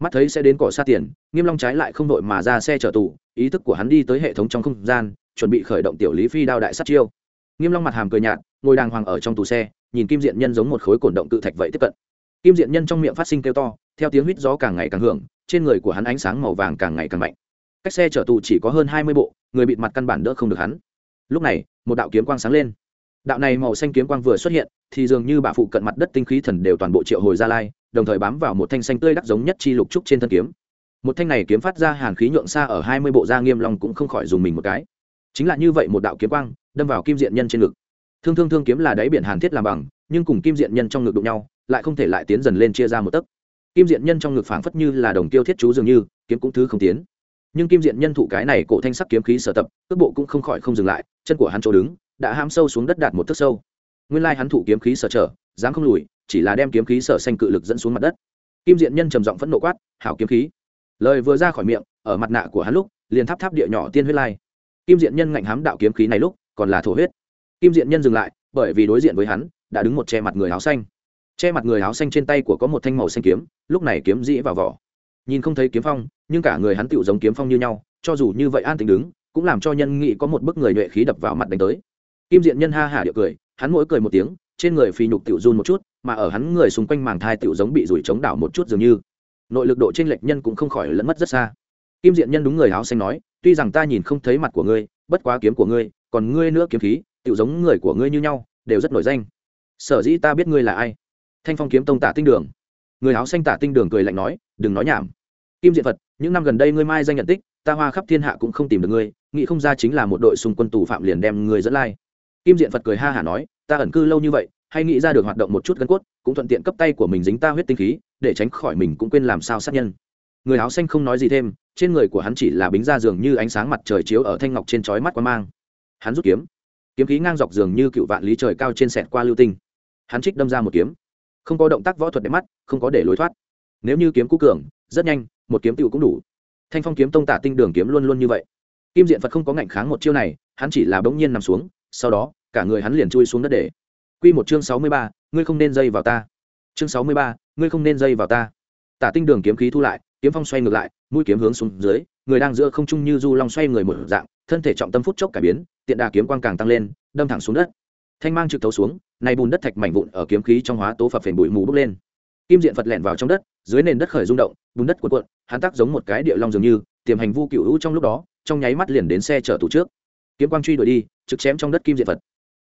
Mắt thấy sẽ đến cỏ xa tiền, nghiêm long trái lại không đội mà ra xe chở tù, ý thức của hắn đi tới hệ thống trong không gian, chuẩn bị khởi động tiểu lý phi đao đại sát chiêu nghiêm long mặt hàm cười nhạt, ngồi đàng hoàng ở trong tù xe, nhìn kim diện nhân giống một khối cổn động cự thạch vậy tiếp cận. Kim diện nhân trong miệng phát sinh kêu to, theo tiếng huýt gió càng ngày càng hưởng, trên người của hắn ánh sáng màu vàng càng ngày càng mạnh. Cách xe chở tù chỉ có hơn hai mươi bộ, người bịt mặt căn bản đỡ không được hắn. Lúc này, một đạo kiếm quang sáng lên. Đạo này màu xanh kiếm quang vừa xuất hiện, thì dường như bà phụ cận mặt đất tinh khí thần đều toàn bộ triệu hồi ra lai, đồng thời bám vào một thanh xanh tươi đắc giống nhất chi lục trúc trên thân kiếm. Một thanh này kiếm phát ra hàn khí nhượng xa ở hai mươi bộ da nghiêm long cũng không khỏi dùng mình một cái. Chính là như vậy một đạo kiếm quang đâm vào kim diện nhân trên ngực. Thương thương thương kiếm là đáy biển hàn thiết làm bằng, nhưng cùng kim diện nhân trong ngực đụng nhau, lại không thể lại tiến dần lên chia ra một tấc. Kim diện nhân trong ngực phảng phất như là đồng tiêu thiết chú dường như, kiếm cũng thứ không tiến. Nhưng kim diện nhân thụ cái này cổ thanh sắc kiếm khí sở tập, cước bộ cũng không khỏi không dừng lại, chân của hắn chỗ đứng, đã ham sâu xuống đất đạt một thước sâu. Nguyên lai hắn thụ kiếm khí sở trở dám không lùi, chỉ là đem kiếm khí sở xanh cự lực dẫn xuống mặt đất. Kim diện nhân trầm giọng phẫn nộ quát, hảo kiếm khí. Lời vừa ra khỏi miệng, ở mặt nạ của hắn lúc, liền tháp tháp địa nhỏ tiên huyết lai. Kim diện nhân ngạnh hám đạo kiếm khí này lúc còn là thổ huyết. Kim diện nhân dừng lại, bởi vì đối diện với hắn, đã đứng một che mặt người áo xanh. Che mặt người áo xanh trên tay của có một thanh màu xanh kiếm, lúc này kiếm dĩ vào vỏ. Nhìn không thấy kiếm phong, nhưng cả người hắn tựu giống kiếm phong như nhau, cho dù như vậy an tình đứng, cũng làm cho nhân nghị có một bức người nhuệ khí đập vào mặt đánh tới. Kim diện nhân ha hả điệu cười, hắn mỗi cười một tiếng, trên người phi nhục tựu run một chút, mà ở hắn người xung quanh màng thai tựu giống bị rủi chống đảo một chút dường như. Nội lực độ trên lệch nhân cũng không khỏi lẫn mất rất xa. Kim diện nhân đúng người áo xanh nói, tuy rằng ta nhìn không thấy mặt của ngươi bất quá kiếm của ngươi, còn ngươi nữa kiếm khí, tựu giống người của ngươi như nhau, đều rất nổi danh. Sở dĩ ta biết ngươi là ai? Thanh phong kiếm tông tả tinh đường. Người áo xanh tả tinh đường cười lạnh nói, đừng nói nhảm. Kim diện phật, những năm gần đây ngươi mai danh nhận tích, ta hoa khắp thiên hạ cũng không tìm được ngươi, nghĩ không ra chính là một đội xung quân tù phạm liền đem ngươi dẫn lai. Kim diện phật cười ha hả nói, ta ẩn cư lâu như vậy, hay nghĩ ra được hoạt động một chút gân cốt, cũng thuận tiện cấp tay của mình dính ta huyết tinh khí, để tránh khỏi mình cũng quên làm sao sát nhân người áo xanh không nói gì thêm, trên người của hắn chỉ là bính ra giường như ánh sáng mặt trời chiếu ở thanh ngọc trên chói mắt quá mang. Hắn rút kiếm. Kiếm khí ngang dọc giường như cựu vạn lý trời cao trên sẹt qua lưu tinh. Hắn trích đâm ra một kiếm. Không có động tác võ thuật đẹp mắt, không có để lối thoát. Nếu như kiếm cũ cường, rất nhanh, một kiếm tựu cũng đủ. Thanh phong kiếm tông tả tinh đường kiếm luôn luôn như vậy. Kim diện phật không có ngạnh kháng một chiêu này, hắn chỉ là bỗng nhiên nằm xuống, sau đó, cả người hắn liền chui xuống đất để. Q một chương sáu mươi ba, ngươi không nên dây vào ta. Chương sáu mươi ba, ngươi không nên dây vào ta. Tả tinh đường kiếm khí thu lại kiếm phong xoay ngược lại, mũi kiếm hướng xuống dưới, người đang giữa không trung như du long xoay người một dạng, thân thể trọng tâm phút chốc cải biến, tiện đà kiếm quang càng tăng lên, đâm thẳng xuống đất. Thanh mang trực thấu xuống, nay bùn đất thạch mảnh vụn ở kiếm khí trong hóa tố phập phền bụi mù bốc lên. Kim diện phật lẻn vào trong đất, dưới nền đất khởi rung động, bùn đất cuộn cuộn, hắn tác giống một cái địa long dường như, tiềm hành vu cựu hữu trong lúc đó, trong nháy mắt liền đến xe chở tủ trước. Kiếm quang truy đuổi đi, trực chém trong đất kim diện phật.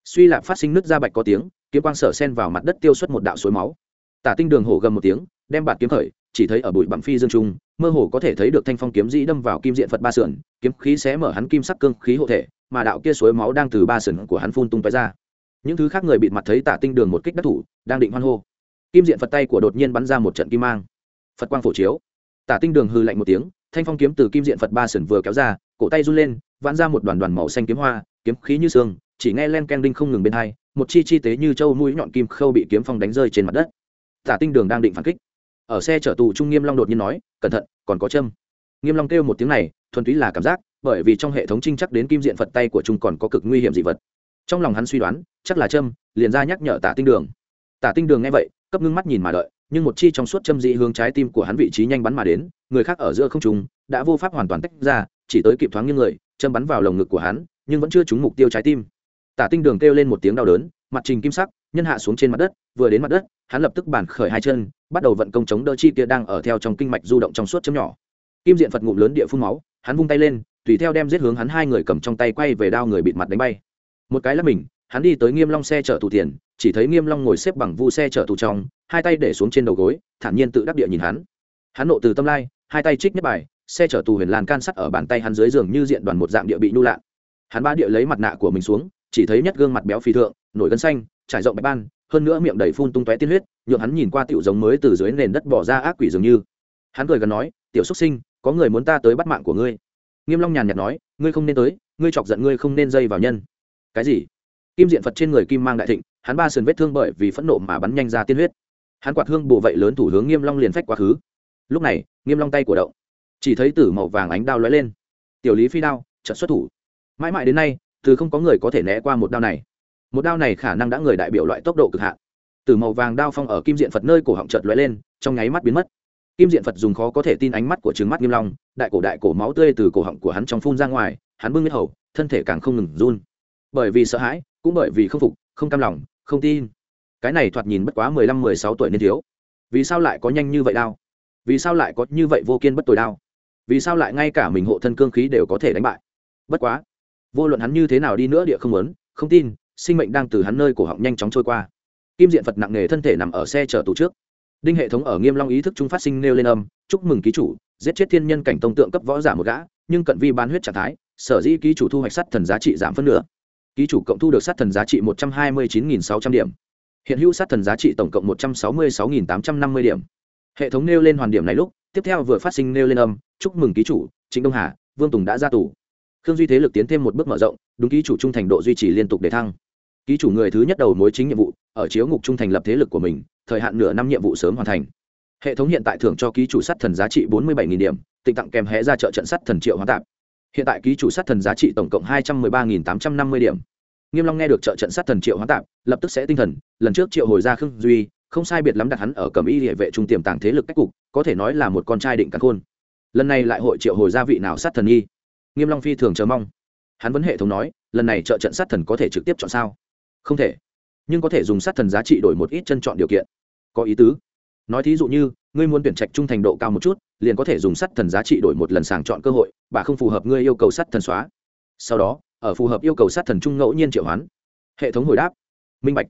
Suy lạp phát sinh nước da bạch có tiếng, kiếm quang sở sen vào mặt đất tiêu xuất một đạo suối máu. Tả tinh đường hổ gầm một tiếng, đem bạt kiếm khởi chỉ thấy ở bụi bặm phi dương trung, mơ hồ có thể thấy được thanh phong kiếm dĩ đâm vào kim diện phật ba sườn, kiếm khí xé mở hắn kim sắc cương khí hộ thể, mà đạo kia suối máu đang từ ba sườn của hắn phun tung tói ra. Những thứ khác người bịt mặt thấy tả tinh đường một kích đắc thủ, đang định hoan hô. Kim diện phật tay của đột nhiên bắn ra một trận kim mang. Phật quang phổ chiếu. Tả tinh đường hư lạnh một tiếng, thanh phong kiếm từ kim diện phật ba sườn vừa kéo ra, cổ tay run lên, vãn ra một đoàn đoàn màu xanh kiếm hoa, kiếm khí như xương, chỉ nghe len keng đinh không ngừng bên hai, một chi chi tế như châu mũi nhọn kim khâu bị kiếm phong đánh rơi trên mặt đất. Tả tinh đường đang định phản kích ở xe chở tù trung nghiêm long đột nhiên nói, cẩn thận, còn có châm nghiêm long kêu một tiếng này, thuần túy là cảm giác, bởi vì trong hệ thống trinh chắc đến kim diện phật tay của trung còn có cực nguy hiểm dị vật. Trong lòng hắn suy đoán, chắc là châm liền ra nhắc nhở tả tinh đường. Tả tinh đường nghe vậy, cấp ngưng mắt nhìn mà đợi, nhưng một chi trong suốt châm dị hướng trái tim của hắn vị trí nhanh bắn mà đến, người khác ở giữa không trung, đã vô pháp hoàn toàn tách ra, chỉ tới kịp thoáng như người châm bắn vào lồng ngực của hắn, nhưng vẫn chưa trúng mục tiêu trái tim. Tả tinh đường kêu lên một tiếng đau đớn, mặt trình kim sắc nhân hạ xuống trên mặt đất, vừa đến mặt đất, hắn lập tức bản khởi hai chân, bắt đầu vận công chống đỡ chi kia đang ở theo trong kinh mạch du động trong suốt chấm nhỏ. Kim diện phật ngụm lớn địa phun máu, hắn vung tay lên, tùy theo đem giết hướng hắn hai người cầm trong tay quay về đao người bịt mặt đánh bay. Một cái là mình, hắn đi tới nghiêm long xe chở tù tiền, chỉ thấy nghiêm long ngồi xếp bằng vu xe chở tù trong, hai tay để xuống trên đầu gối, thản nhiên tự đắc địa nhìn hắn. Hắn nộ từ tâm lai, hai tay trích nhất bài, xe chở tù huyền lan can sắt ở bàn tay hắn dưới giường như diện đoàn một dạng địa bị nhu lạn hắn ba địa lấy mặt nạ của mình xuống, chỉ thấy nhất gương mặt béo phì thượng, nổi gân xanh trải rộng bạch ban, hơn nữa miệng đầy phun tung tóe tiên huyết, nhượng hắn nhìn qua tiểu giống mới từ dưới nền đất bỏ ra ác quỷ dường như. Hắn cười gần nói, tiểu xuất sinh, có người muốn ta tới bắt mạng của ngươi? Nghiêm long nhàn nhạt nói, ngươi không nên tới, ngươi chọc giận ngươi không nên dây vào nhân. Cái gì? Kim diện phật trên người kim mang đại thịnh, hắn ba sườn vết thương bởi vì phẫn nộ mà bắn nhanh ra tiên huyết. Hắn quạt hương bổ vậy lớn thủ hướng nghiêm long liền phách quá khứ. Lúc này, nghiêm long tay của động, chỉ thấy tử màu vàng ánh đao lóe lên. Tiểu lý phi đao trận xuất thủ. Mãi mãi đến nay, từ không có người có thể né qua một đao này một đao này khả năng đã người đại biểu loại tốc độ cực hạn. Từ màu vàng đao phong ở kim diện phật nơi cổ họng chợt lóe lên, trong nháy mắt biến mất. Kim diện phật dùng khó có thể tin ánh mắt của trứng mắt nghiêm long, đại cổ đại cổ máu tươi từ cổ họng của hắn trong phun ra ngoài, hắn bưng biết hầu, thân thể càng không ngừng run. Bởi vì sợ hãi, cũng bởi vì không phục, không cam lòng, không tin. Cái này thoạt nhìn bất quá mười lăm, mười sáu tuổi nên thiếu. Vì sao lại có nhanh như vậy đao? Vì sao lại có như vậy vô kiên bất tồi đao? Vì sao lại ngay cả mình hộ thân cương khí đều có thể đánh bại? Bất quá, vô luận hắn như thế nào đi nữa địa không muốn, không tin sinh mệnh đang từ hắn nơi cổ họng nhanh chóng trôi qua. Kim diện phật nặng nề thân thể nằm ở xe chở tù trước. Đinh hệ thống ở nghiêm long ý thức trung phát sinh nêu lên âm, chúc mừng ký chủ, giết chết thiên nhân cảnh tông tượng cấp võ giả một gã, nhưng cận vi bán huyết trạng thái, sở dĩ ký chủ thu hoạch sắt thần giá trị giảm phân nửa. Ký chủ cộng thu được sắt thần giá trị một trăm hai mươi chín sáu trăm điểm. Hiện hữu sắt thần giá trị tổng cộng một trăm sáu mươi sáu tám trăm năm mươi điểm. Hệ thống nêu lên hoàn điểm này lúc, tiếp theo vừa phát sinh nêu lên âm, chúc mừng ký chủ, trịnh đông hà, vương tùng đã ra tù. Khương duy thế lực tiến thêm một bước mở rộng, đúng ký chủ trung thành độ duy trì liên tục để thăng ký chủ người thứ nhất đầu mối chính nhiệm vụ, ở chiếu ngục trung thành lập thế lực của mình, thời hạn nửa năm nhiệm vụ sớm hoàn thành. Hệ thống hiện tại thưởng cho ký chủ sát thần giá trị bốn mươi bảy điểm, tịnh tặng kèm hẽ ra trợ trận sắt thần triệu hóa tạp. Hiện tại ký chủ sát thần giá trị tổng cộng hai trăm m ư ơ i ba tám trăm năm mươi điểm. Nghiêm long nghe được trợ trận sát thần triệu hóa tạp, lập tức sẽ tinh thần, lần trước triệu hồi ra khương duy, không sai biệt lắm đặt hắn ở cầm y địa vệ trung tiềm tàng thế lực cách cục, có thể nói là một con trai định cắn khôn. Lần này lại hội triệu hồi gia vị nào sát thần y? Nghiêm long phi thường chờ mong. Hắn vẫn hệ thống nói, lần này trợ trận sát thần có thể trực tiếp chọn sao? Không thể. Nhưng có thể dùng sát thần giá trị đổi một ít chân chọn điều kiện. Có ý tứ. Nói thí dụ như, ngươi muốn tuyển trạch trung thành độ cao một chút, liền có thể dùng sát thần giá trị đổi một lần sàng chọn cơ hội, bà không phù hợp ngươi yêu cầu sát thần xóa. Sau đó, ở phù hợp yêu cầu sát thần trung ngẫu nhiên triệu hoán. Hệ thống hồi đáp. Minh bạch.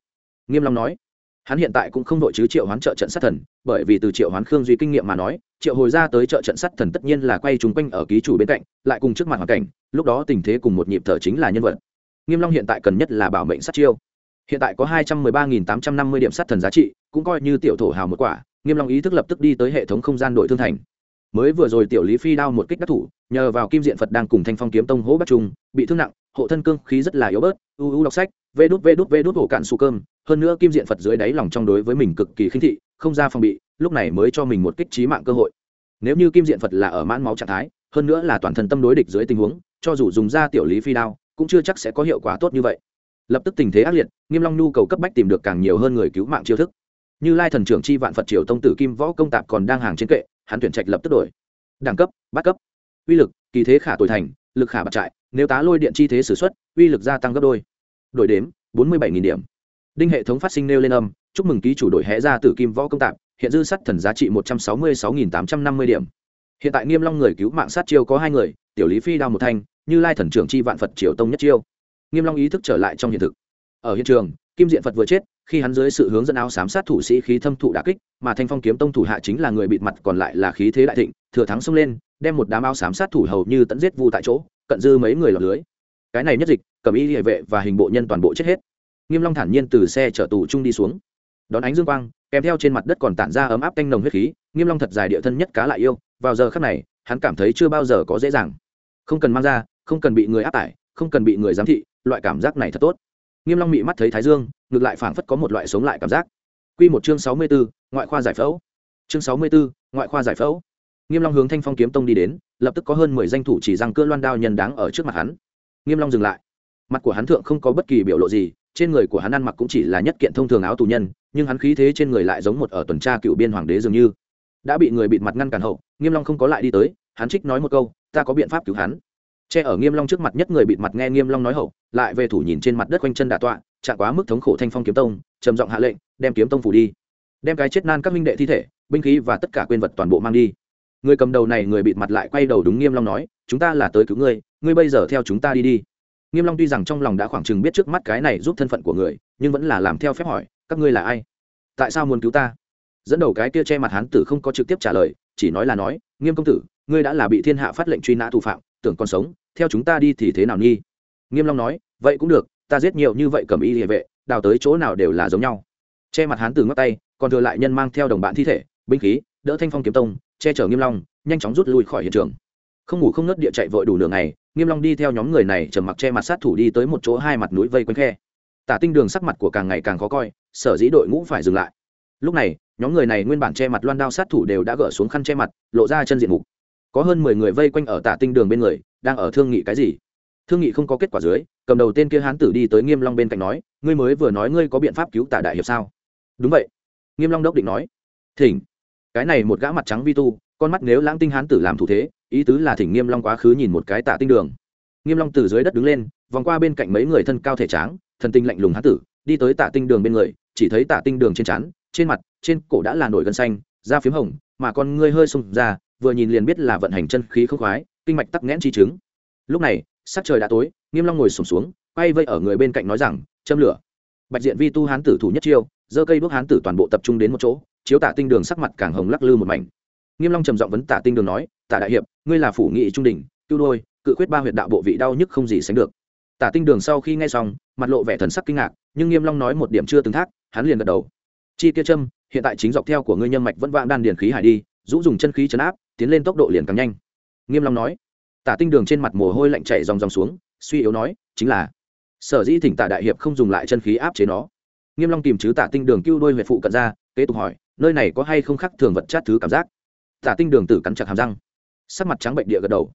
Nghiêm long nói. Hắn hiện tại cũng không đội chứ triệu hoán trợ trận sát thần, bởi vì từ triệu hoán khương duy kinh nghiệm mà nói, triệu hồi ra tới trợ trận sát thần tất nhiên là quay chúng quanh ở ký chủ bên cạnh, lại cùng trước mặt hoàn cảnh, lúc đó tình thế cùng một nhịp thở chính là nhân vật nghiêm long hiện tại cần nhất là bảo mệnh sát chiêu. Hiện tại có hai trăm mười ba nghìn tám trăm năm mươi điểm sát thần giá trị, cũng coi như tiểu thổ hào một quả, nghiêm long ý thức lập tức đi tới hệ thống không gian đội thương thành. Mới vừa rồi tiểu lý phi đao một kích đắc thủ, nhờ vào kim diện phật đang cùng thanh phong kiếm tông hỗ bắt trung bị thương nặng, hộ thân cương khí rất là yếu bớt, u u đọc sách, vê đút vê đút vê đút hổ cạn su cơm. Hơn nữa kim diện phật dưới đáy lòng trong đối với mình cực kỳ khinh thị, không ra phòng bị, lúc này mới cho mình một kích trí mạng cơ hội. Nếu như kim diện phật là ở mãn máu trạng thái, hơn nữa là toàn thân tâm đối địch dưới tình huống, cho dù dùng ra tiểu lý phi đao cũng chưa chắc sẽ có hiệu quả tốt như vậy. Lập tức tình thế ác liệt, nghiêm long nhu cầu cấp bách tìm được càng nhiều hơn người cứu mạng chiêu thức. Như lai thần trưởng chi vạn phật triều tông tử kim võ công tạp còn đang hàng trên kệ, hắn tuyển trạch lập tức đổi. Đẳng cấp, bát cấp. Uy lực, kỳ thế khả tuổi thành, lực khả bạc trại, nếu tá lôi điện chi thế sử xuất, uy lực gia tăng gấp đôi. Đổi đếm, bốn mươi bảy điểm. Đinh hệ thống phát sinh nêu lên âm, chúc mừng ký chủ đổi hẽ ra tử kim võ công tạp, hiện dư sắt thần giá trị một trăm sáu mươi sáu tám trăm năm mươi điểm. Hiện tại nghiêm long người cứu mạng sát chiêu có hai người, tiểu lý phi đao một thanh như lai thần trưởng chi vạn phật triều tông nhất chiêu nghiêm long ý thức trở lại trong hiện thực ở hiện trường kim diện phật vừa chết khi hắn dưới sự hướng dẫn áo sám sát thủ sĩ khí thâm thụ đả kích mà thanh phong kiếm tông thủ hạ chính là người bịt mặt còn lại là khí thế đại thịnh thừa thắng xông lên đem một đám áo sám sát thủ hầu như tận giết vu tại chỗ cận dư mấy người lọt lưới cái này nhất dịch cầm y hệ vệ và hình bộ nhân toàn bộ chết hết nghiêm long thản nhiên từ xe chở tù trung đi xuống đón ánh dương quang kèm theo trên mặt đất còn tản ra ấm áp tanh nồng huyết khí nghiêm long thật dài địa thân nhất cá lại yêu vào giờ khắc này hắn cảm thấy chưa bao giờ có dễ dàng không cần mang ra không cần bị người áp tải không cần bị người giám thị loại cảm giác này thật tốt. Nghiêm long mị mắt thấy thái dương ngược lại phảng phất có một loại sống lại cảm giác. Quy một chương sáu mươi 64, ngoại khoa giải phẫu. Chương sáu mươi 64, ngoại khoa giải phẫu. Nghiêm long hướng thanh phong kiếm tông đi đến lập tức có hơn mười danh thủ chỉ rằng cưa loan đao nhân đáng ở trước mặt hắn. Nghiêm long dừng lại. Mặt của hắn thượng không có bất kỳ biểu lộ gì trên người của hắn ăn mặc cũng chỉ là nhất kiện thông thường áo tù nhân nhưng hắn khí thế trên người lại giống một ở tuần tra cựu biên hoàng đế dường như. Đã bị người bịt mặt ngăn cản hậu nghiêm long không có lại đi tới hắn trích nói một câu ta có biện pháp cứu hắn che ở nghiêm long trước mặt nhất người bịt mặt nghe nghiêm long nói hậu, lại về thủ nhìn trên mặt đất quanh chân đả tọa, chạm quá mức thống khổ thanh phong kiếm tông, trầm giọng hạ lệnh, đem kiếm tông phủ đi. Đem cái chết nan các minh đệ thi thể, binh khí và tất cả quên vật toàn bộ mang đi. Người cầm đầu này người bịt mặt lại quay đầu đúng nghiêm long nói, chúng ta là tới cứu ngươi ngươi bây giờ theo chúng ta đi đi. Nghiêm long tuy rằng trong lòng đã khoảng chừng biết trước mắt cái này giúp thân phận của người, nhưng vẫn là làm theo phép hỏi, các ngươi là ai? Tại sao muốn cứu ta? Dẫn đầu cái kia che mặt hán tử không có trực tiếp trả lời, chỉ nói là nói, nghiêm công tử, ngươi đã là bị thiên hạ phát lệnh truy nã thủ phạm tưởng còn sống, theo chúng ta đi thì thế nào nghi nghiêm long nói, vậy cũng được, ta giết nhiều như vậy cầm y địa vệ, đào tới chỗ nào đều là giống nhau. Che mặt hán từ ngắt tay, còn thừa lại nhân mang theo đồng bạn thi thể, binh khí, đỡ thanh phong kiếm tông, che chở nghiêm long, nhanh chóng rút lui khỏi hiện trường. Không ngủ không nứt địa chạy vội đủ nửa ngày, nghiêm long đi theo nhóm người này trầm mặc che mặt sát thủ đi tới một chỗ hai mặt núi vây quanh khe. Tả tinh đường sắc mặt của càng ngày càng khó coi, sở dĩ đội ngũ phải dừng lại. Lúc này, nhóm người này nguyên bản che mặt loan đao sát thủ đều đã gỡ xuống khăn che mặt, lộ ra chân diện mục có hơn mười người vây quanh ở tả tinh đường bên người, đang ở thương nghị cái gì? Thương nghị không có kết quả dưới, cầm đầu tên kia hán tử đi tới nghiêm long bên cạnh nói, ngươi mới vừa nói ngươi có biện pháp cứu tả đại hiệp sao? Đúng vậy. Nghiêm long đốc định nói. Thỉnh. Cái này một gã mặt trắng vi tu, con mắt nếu lãng tinh hán tử làm thủ thế, ý tứ là thỉnh nghiêm long quá khứ nhìn một cái tả tinh đường. Nghiêm long từ dưới đất đứng lên, vòng qua bên cạnh mấy người thân cao thể tráng, thần tinh lạnh lùng hán tử, đi tới tả tinh đường bên người, chỉ thấy tả tinh đường trên chán trên mặt, trên cổ đã là nổi gân xanh, da phím hồng, mà con ngươi hơi sung ra vừa nhìn liền biết là vận hành chân khí không khoái kinh mạch tắc nghẽn chi chứng. Lúc này sắc trời đã tối nghiêm long ngồi sụp xuống, xuống quay vây ở người bên cạnh nói rằng châm lửa. Bạch diện vi tu hán tử thủ nhất chiêu giơ cây đuốc hán tử toàn bộ tập trung đến một chỗ chiếu tả tinh đường sắc mặt càng hồng lắc lư một mảnh. Nghiêm long trầm giọng vấn tả tinh đường nói tả đại hiệp ngươi là phủ nghị trung đỉnh tiêu đôi cự quyết ba huyệt đạo bộ vị đau nhức không gì sánh được. Tả tinh đường sau khi nghe xong mặt lộ vẻ thần sắc kinh ngạc nhưng nghiêm long nói một điểm chưa từng thác hắn liền gật đầu. Chi kia châm hiện tại chính dọc theo của ngươi nhân mạch vẫn vạn đan điển khí hải đi rũ dùng chân khí chấn áp tiến lên tốc độ liền càng nhanh. Nghiêm long nói, tả tinh đường trên mặt mồ hôi lạnh chảy ròng ròng xuống, suy yếu nói, chính là, sở dĩ thỉnh tả đại hiệp không dùng lại chân khí áp chế nó. Nghiêm long tìm chứ tả tinh đường cứu đôi huyệt phụ cận ra, kế tục hỏi, nơi này có hay không khác thường vật chất thứ cảm giác? Tả tinh đường tử cắn chặt hàm răng, sắc mặt trắng bệnh địa gật đầu.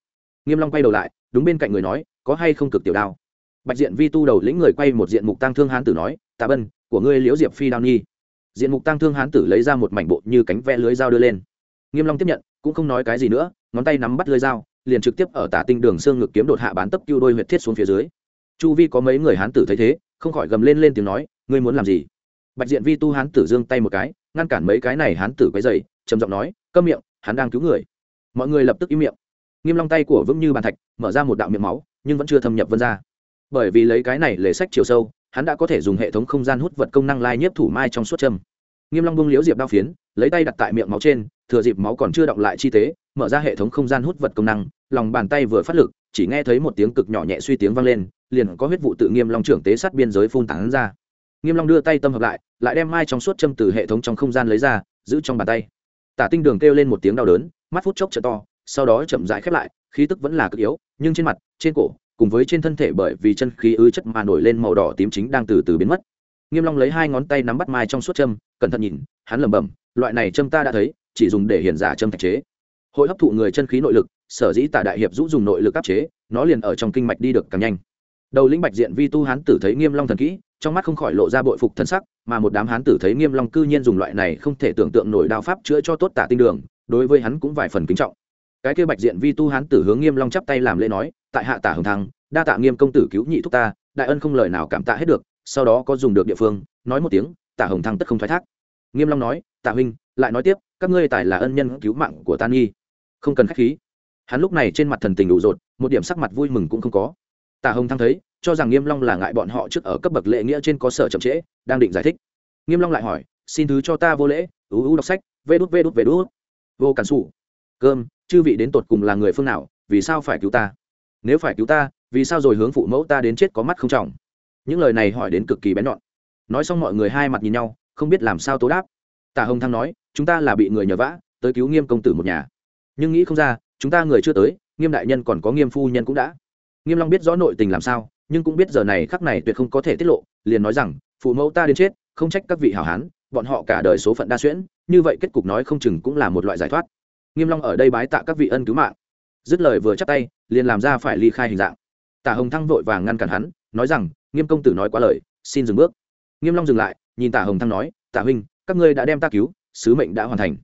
Nghiêm long quay đầu lại, đúng bên cạnh người nói, có hay không cực tiểu đao? Bạch diện vi tu đầu lĩnh người quay một diện mục tăng thương hán tử nói tạ bân, của ngươi liễu diệp phi đao nhi. Diện mục tăng thương hán tử lấy ra một mảnh bộ như cánh ve lưới dao đưa lên. Nghiêm long tiếp nhận cũng không nói cái gì nữa, ngón tay nắm bắt lưới dao, liền trực tiếp ở tả tinh đường xương ngực kiếm đột hạ bán tấp cưu đôi huyệt thiết xuống phía dưới. Chu vi có mấy người hán tử thấy thế, không khỏi gầm lên lên tiếng nói, ngươi muốn làm gì? Bạch diện vi tu hán tử giương tay một cái, ngăn cản mấy cái này hán tử quấy dày trầm giọng nói, câm miệng, hắn đang cứu người. Mọi người lập tức im miệng. Nghiêm long tay của vững như bàn thạch mở ra một đạo miệng máu, nhưng vẫn chưa thâm nhập vân ra. Bởi vì lấy cái này lề sách chiều sâu, hắn đã có thể dùng hệ thống không gian hút vật công năng lai nhiếp thủ mai trong suốt châm. Nghiêm long bung liễu diệp đao phiến, lấy tay đặt tại miệng máu trên thừa dịp máu còn chưa động lại chi tế, mở ra hệ thống không gian hút vật công năng, lòng bàn tay vừa phát lực, chỉ nghe thấy một tiếng cực nhỏ nhẹ suy tiếng vang lên, liền có huyết vụ tự nghiêm long trưởng tế sát biên giới phun tán ra. Nghiêm long đưa tay tâm hợp lại lại đem mai trong suốt châm từ hệ thống trong không gian lấy ra, giữ trong bàn tay. Tả tinh đường kêu lên một tiếng đau đớn, mắt phút chốc trở to, sau đó chậm rãi khép lại, khí tức vẫn là cực yếu, nhưng trên mặt, trên cổ, cùng với trên thân thể bởi vì chân khí ứ chất mà nổi lên màu đỏ tím chính đang từ từ biến mất. Nghiêm long lấy hai ngón tay nắm bắt mai trong suốt châm, cẩn thận nhìn, hắn lẩm bẩm, loại này châm ta đã thấy chỉ dùng để hiển giả châm thạch chế. Hội hấp thụ người chân khí nội lực, sở dĩ tả đại hiệp rũ dùng nội lực áp chế, nó liền ở trong kinh mạch đi được càng nhanh. Đầu lĩnh bạch diện vi tu hán tử thấy nghiêm long thần kỹ, trong mắt không khỏi lộ ra bội phục thân sắc, mà một đám hán tử thấy nghiêm long cư nhiên dùng loại này không thể tưởng tượng nổi đao pháp chữa cho tốt tả tinh đường, đối với hắn cũng vài phần kính trọng. Cái kia bạch diện vi tu hán tử hướng nghiêm long chắp tay làm lễ nói, tại hạ tả hồng thăng, đa tạ nghiêm công tử cứu nhị thúc ta, đại ân không lời nào cảm tạ hết được, sau đó có dùng được địa phương, nói một tiếng, tả hồng thăng tất không thoái thác. Nghiêm long nói, tả huynh, lại nói tiếp các ngươi tài là ân nhân cứu mạng của ta nghi. Không cần khách khí. Hắn lúc này trên mặt thần tình đủ rột, một điểm sắc mặt vui mừng cũng không có. Tả hồng thăng thấy, cho rằng nghiêm long là ngại bọn họ trước ở cấp bậc lễ nghĩa trên có sở chậm trễ, đang định giải thích. Nghiêm long lại hỏi, xin thứ cho ta vô lễ, ú ú đọc sách, vê đút vê đút vê đút. Vô cản xù cơm, chư vị đến tột cùng là người phương nào, vì sao phải cứu ta? Nếu phải cứu ta, vì sao rồi hướng phụ mẫu ta đến chết có mắt không trọng? Những lời này hỏi đến cực kỳ bén nhọn. Nói xong mọi người hai mặt nhìn nhau, không biết làm sao tố đáp. Tả hồng thăng nói chúng ta là bị người nhờ vã, tới cứu nghiêm công tử một nhà. Nhưng nghĩ không ra, chúng ta người chưa tới, nghiêm đại nhân còn có nghiêm phu nhân cũng đã. Nghiêm long biết rõ nội tình làm sao, nhưng cũng biết giờ này khắc này tuyệt không có thể tiết lộ, liền nói rằng, phụ mẫu ta đến chết, không trách các vị hảo hán, bọn họ cả đời số phận đa xuyễn, như vậy kết cục nói không chừng cũng là một loại giải thoát. Nghiêm long ở đây bái tạ các vị ân cứu mạng. Dứt lời vừa chắp tay, liền làm ra phải ly khai hình dạng. Tả hồng thăng vội vàng ngăn cản hắn, nói rằng, nghiêm công tử nói quá lời, xin dừng bước. Nghiêm long dừng lại, nhìn tả hồng thăng nói, tả huynh, các ngươi đã đem ta cứu sứ mệnh đã hoàn thành.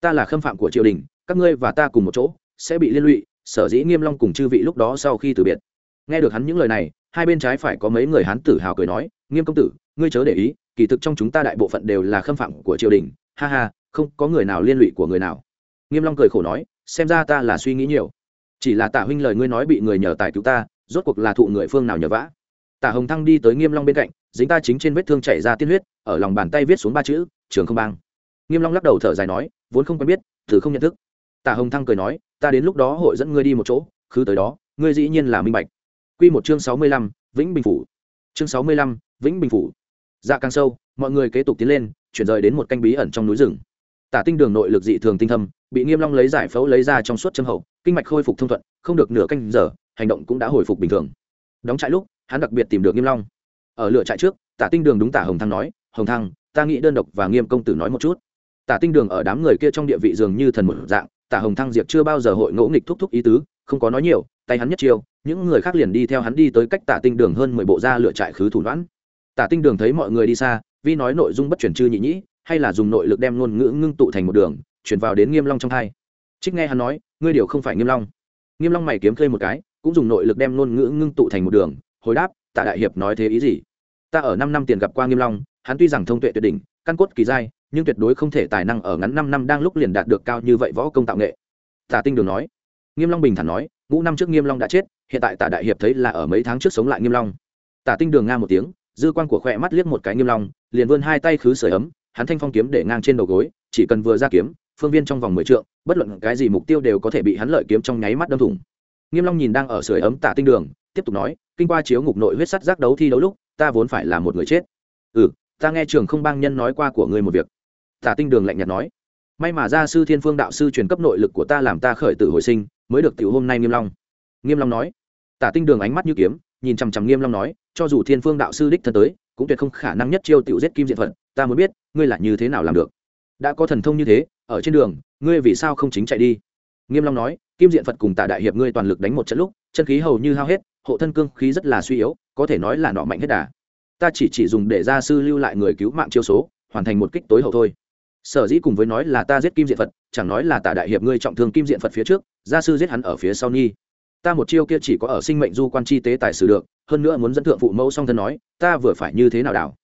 Ta là khâm phạm của triều đình, các ngươi và ta cùng một chỗ, sẽ bị liên lụy, sở dĩ nghiêm long cùng chư vị lúc đó sau khi từ biệt. Nghe được hắn những lời này, hai bên trái phải có mấy người hán tử hào cười nói, nghiêm công tử, ngươi chớ để ý, kỳ thực trong chúng ta đại bộ phận đều là khâm phạm của triều đình. Ha ha, không có người nào liên lụy của người nào. Nghiêm long cười khổ nói, xem ra ta là suy nghĩ nhiều. Chỉ là tả huynh lời ngươi nói bị người nhờ tài cứu ta, rốt cuộc là thụ người phương nào nhờ vã? Tả hồng thăng đi tới nghiêm long bên cạnh, dính ta chính trên vết thương chảy ra tiên huyết, ở lòng bàn tay viết xuống ba chữ, trường không bang nghiêm long lắc đầu thở dài nói vốn không quen biết thử không nhận thức. Tả hồng thăng cười nói ta đến lúc đó hội dẫn ngươi đi một chỗ cứ tới đó ngươi dĩ nhiên là minh bạch. Quy một chương sáu mươi lăm, vĩnh bình phủ. Chương sáu mươi lăm, vĩnh bình phủ. Dạ càng sâu mọi người kế tục tiến lên chuyển rời đến một canh bí ẩn trong núi rừng. Tả tinh đường nội lực dị thường tinh thâm bị nghiêm long lấy giải phẫu lấy ra trong suốt châm hậu kinh mạch khôi phục thông thuận không được nửa canh giờ hành động cũng đã hồi phục bình thường. Đóng trại lúc hắn đặc biệt tìm được nghiêm long. Ở lựa trại trước tả tinh đường đúng tả hồng thăng nói hồng thăng ta nghĩ đơn độc và nghiêm công tử nói một chút tả tinh đường ở đám người kia trong địa vị dường như thần một dạng, tả hồng thăng diệp chưa bao giờ hội ngỗ nghịch thúc thúc ý tứ, không có nói nhiều, tay hắn nhất chiêu, những người khác liền đi theo hắn đi tới cách tả tinh đường hơn mười bộ ra lựa trại khứ thủ đoán tả tinh đường thấy mọi người đi xa, vì nói nội dung bất chuyển chư nhị nhĩ, hay là dùng nội lực đem ngôn ngữ ngưng tụ thành một đường, chuyển vào đến nghiêm long trong hai. Trích nghe hắn nói, ngươi điều không phải nghiêm long. Nghiêm long mày kiếm khơi một cái, cũng dùng nội lực đem ngôn ngữ ngưng tụ thành một đường, hồi đáp tạ đại hiệp nói thế ý gì? Ta ở năm năm tiền gặp qua nghiêm long, hắn tuy rằng thông tuệ tuyệt đỉnh, căn cốt kỳ giai nhưng tuyệt đối không thể tài năng ở ngắn năm năm đang lúc liền đạt được cao như vậy võ công tạo nghệ. Tả tinh đường nói. Nghiêm long bình thản nói, ngũ năm trước nghiêm long đã chết, hiện tại tả đại hiệp thấy là ở mấy tháng trước sống lại nghiêm long. Tả tinh đường nga một tiếng, dư quan của khoe mắt liếc một cái nghiêm long, liền vươn hai tay khứ sưởi ấm, hắn thanh phong kiếm để ngang trên đầu gối, chỉ cần vừa ra kiếm, phương viên trong vòng mười trượng, bất luận cái gì mục tiêu đều có thể bị hắn lợi kiếm trong nháy mắt đâm thủng. Nghiêm long nhìn đang ở sưởi ấm tả tinh đường, tiếp tục nói, kinh qua chiếu ngục nội huyết sắt giác đấu thi đấu lúc, ta vốn phải là một người chết. Ừ ta nghe trường không bang nhân nói qua của ngươi một việc tả tinh đường lạnh nhạt nói, may mà gia sư thiên phương đạo sư truyền cấp nội lực của ta làm ta khởi tử hồi sinh, mới được tiểu hôm nay nghiêm long. Nghiêm long nói, tả tinh đường ánh mắt như kiếm, nhìn chằm chằm nghiêm long nói, cho dù thiên phương đạo sư đích thân tới, cũng tuyệt không khả năng nhất chiêu tiểu giết kim diện phận ta muốn biết, ngươi là như thế nào làm được? Đã có thần thông như thế, ở trên đường, ngươi vì sao không chính chạy đi? Nghiêm long nói, kim diện phật cùng Tả đại hiệp ngươi toàn lực đánh một trận lúc, chân khí hầu như hao hết, hộ thân cương khí rất là suy yếu, có thể nói là nọ mạnh hết đà. Ta chỉ chỉ dùng để gia sư lưu lại người cứu mạng chiêu số, hoàn thành một kích tối hậu thôi sở dĩ cùng với nói là ta giết kim diện phật, chẳng nói là Tả đại hiệp ngươi trọng thương kim diện phật phía trước, gia sư giết hắn ở phía sau nhi. Ta một chiêu kia chỉ có ở sinh mệnh du quan chi tế tài xử được, hơn nữa muốn dẫn thượng phụ mẫu song thân nói, ta vừa phải như thế nào đảo?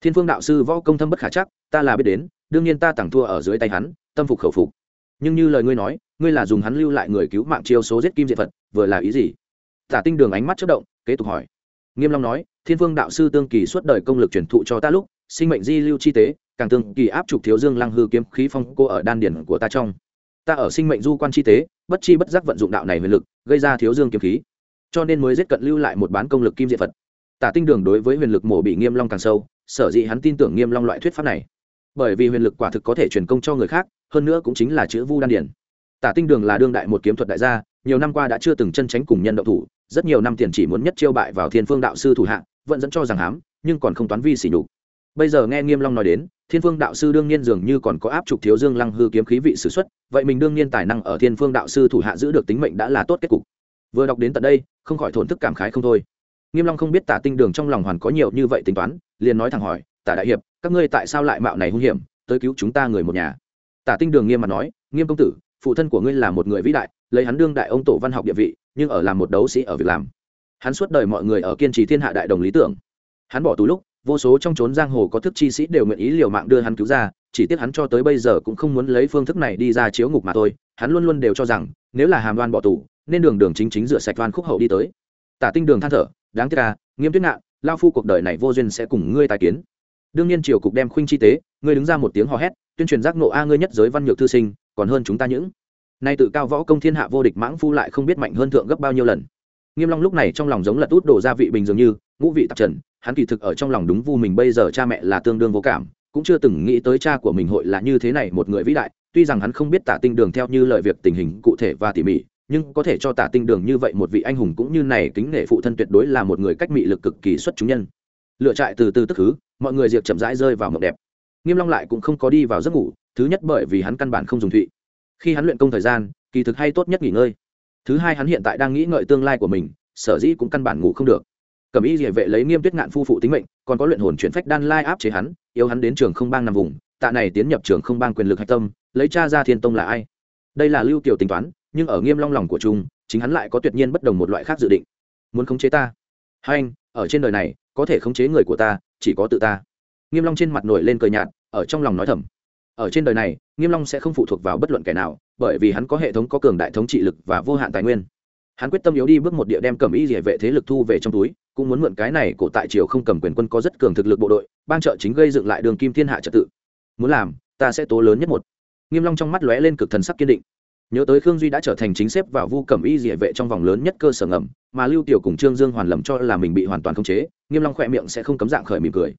Thiên phương đạo sư võ công thâm bất khả chắc, ta là biết đến, đương nhiên ta tặng thua ở dưới tay hắn, tâm phục khẩu phục. Nhưng như lời ngươi nói, ngươi là dùng hắn lưu lại người cứu mạng chiêu số giết kim Diện phật, vừa là ý gì? Tả tinh đường ánh mắt chất động, kế tục hỏi. Nghiêm long nói, thiên phương đạo sư tương kỳ suốt đời công lực truyền thụ cho ta lúc, sinh mệnh di lưu chi tế càng tương kỳ áp trục thiếu dương lăng hư kiếm khí phong cô ở đan điển của ta trong. Ta ở sinh mệnh du quan chi tế, bất chi bất giác vận dụng đạo này huyền lực, gây ra thiếu dương kiếm khí. Cho nên mới giết cận lưu lại một bán công lực kim diệt phật. Tả tinh đường đối với huyền lực mổ bị nghiêm long càng sâu, sở dĩ hắn tin tưởng nghiêm long loại thuyết pháp này. Bởi vì huyền lực quả thực có thể truyền công cho người khác, hơn nữa cũng chính là chữ vu đan điển tả tinh đường là đương đại một kiếm thuật đại gia, nhiều năm qua đã chưa từng chân tránh cùng nhân động thủ, rất nhiều năm tiền chỉ muốn nhất chiêu bại vào thiên phương đạo sư thủ hạ, vẫn dẫn cho rằng hám, nhưng còn không toán vi xỉ nhục. Bây giờ nghe nghiêm long nói đến thiên phương đạo sư đương nhiên dường như còn có áp trục thiếu dương lăng hư kiếm khí vị sử xuất, vậy mình đương nhiên tài năng ở thiên phương đạo sư thủ hạ giữ được tính mệnh đã là tốt kết cục. Vừa đọc đến tận đây, không khỏi thổn thức cảm khái không thôi. Nghiêm long không biết tả tinh đường trong lòng hoàn có nhiều như vậy tính toán, liền nói thẳng hỏi, tả đại hiệp, các ngươi tại sao lại mạo này hung hiểm, tới cứu chúng ta người một nhà? Tả tinh đường nghiêm mặt nói, nghiêm công tử, phụ thân của ngươi là một người vĩ đại, lấy hắn đương đại ông tổ văn học địa vị, nhưng ở làm một đấu sĩ ở việc làm. Hắn suốt đời mọi người ở kiên trì thiên hạ đại đồng lý tưởng. Hắn bỏ tù lúc vô số trong trốn giang hồ có thức chi sĩ đều nguyện ý liều mạng đưa hắn cứu ra, chỉ tiếc hắn cho tới bây giờ cũng không muốn lấy phương thức này đi ra chiếu ngục mà thôi. Hắn luôn luôn đều cho rằng, nếu là hàm đoan bỏ tù, nên đường đường chính chính rửa sạch đoan khúc hậu đi tới. Tả tinh đường than thở, đáng tiếc à nghiêm tuyết nạn lao phu cuộc đời này vô duyên sẽ cùng ngươi tài kiến. Đương nhiên triều cục đem khuynh chi tế, ngươi đứng ra một tiếng hò hét, tuyên truyền giác nộ a ngươi nhất giới văn nhược thư sinh, còn hơn chúng ta những. Nay tự cao võ công thiên hạ vô địch mãng phu lại không biết mạnh hơn thượng gấp bao nhiêu lần. Nghiêm long lúc này trong lòng giống là tút đổ ra vị bình dường như, ngũ vị tạp trần hắn kỳ thực ở trong lòng đúng vu mình bây giờ cha mẹ là tương đương vô cảm, cũng chưa từng nghĩ tới cha của mình hội là như thế này một người vĩ đại, tuy rằng hắn không biết tả tinh đường theo như lời việc tình hình cụ thể và tỉ mỉ, nhưng có thể cho tả tinh đường như vậy một vị anh hùng cũng như này kính nể phụ thân tuyệt đối là một người cách mị lực cực kỳ xuất chúng nhân. Lựa trại từ từ tức thứ mọi người diệt chậm rãi rơi vào mộng đẹp. Nghiêm long lại cũng không có đi vào giấc ngủ, thứ nhất bởi vì hắn căn bản không dùng thụy. Khi hắn luyện công thời gian, kỳ thực hay tốt nhất nghỉ ngơi. Thứ hai hắn hiện tại đang nghĩ ngợi tương lai của mình, sở dĩ cũng căn bản ngủ không được cẩm y địa vệ lấy nghiêm tuyết ngạn phu phụ tính mệnh, còn có luyện hồn chuyển phách đan lai áp chế hắn yêu hắn đến trường không bang nằm vùng, tạ này tiến nhập trường không bang quyền lực hạch tâm, lấy cha ra thiên tông là ai? Đây là lưu kiều tính toán, nhưng ở nghiêm long lòng của trung chính hắn lại có tuyệt nhiên bất đồng một loại khác dự định. Muốn khống chế ta? Hai anh, ở trên đời này, có thể khống chế người của ta, chỉ có tự ta. Nghiêm long trên mặt nổi lên cười nhạt, ở trong lòng nói thầm. Ở trên đời này, nghiêm long sẽ không phụ thuộc vào bất luận kẻ nào, bởi vì hắn có hệ thống, có cường đại thống trị lực và vô hạn tài nguyên. Hắn quyết tâm yếu đi bước một địa đem cẩm y rỉa vệ thế lực thu về trong túi cũng muốn mượn cái này cổ tại triều không cầm quyền quân có rất cường thực lực bộ đội, bang trợ chính gây dựng lại đường kim thiên hạ trật tự. Muốn làm, ta sẽ tố lớn nhất một. Nghiêm long trong mắt lóe lên cực thần sắc kiên định. Nhớ tới khương duy đã trở thành chính xếp vào vu cẩm y địa vệ trong vòng lớn nhất cơ sở ngầm, mà lưu tiểu cùng trương dương hoàn lầm cho là mình bị hoàn toàn khống chế, nghiêm long khỏe miệng sẽ không cấm dạng khởi mỉm cười.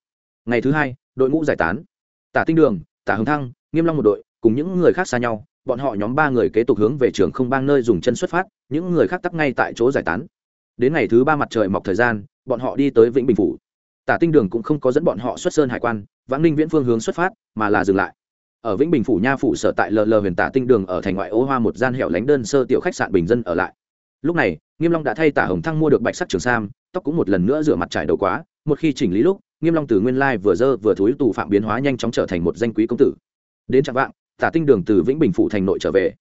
Ngày thứ hai, đội ngũ giải tán. Tả tinh đường, tả hưng thăng, nghiêm long một đội, cùng những người khác xa nhau, bọn họ nhóm ba người kế tục hướng về trường không bang nơi dùng chân xuất phát, những người khác tắc ngay tại chỗ giải tán đến ngày thứ ba mặt trời mọc thời gian, bọn họ đi tới vĩnh bình phủ. Tả tinh đường cũng không có dẫn bọn họ xuất sơn hải quan, vãng ninh viễn phương hướng xuất phát, mà là dừng lại. Ở vĩnh bình phủ nha phủ sở tại lờ lờ huyền tả tinh đường ở thành ngoại ô hoa một gian hẻo lánh đơn sơ tiểu khách sạn bình dân ở lại. Lúc này, nghiêm long đã thay tả hồng thăng mua được bạch sắc trường sam, tóc cũng một lần nữa rửa mặt trải đầu quá, một khi chỉnh lý lúc, nghiêm long từ nguyên lai vừa dơ vừa thối tù phạm biến hóa nhanh chóng trở thành một danh quý công tử. Đến trạng vạng, tả tinh đường từ vĩnh bình phủ thành nội trở về.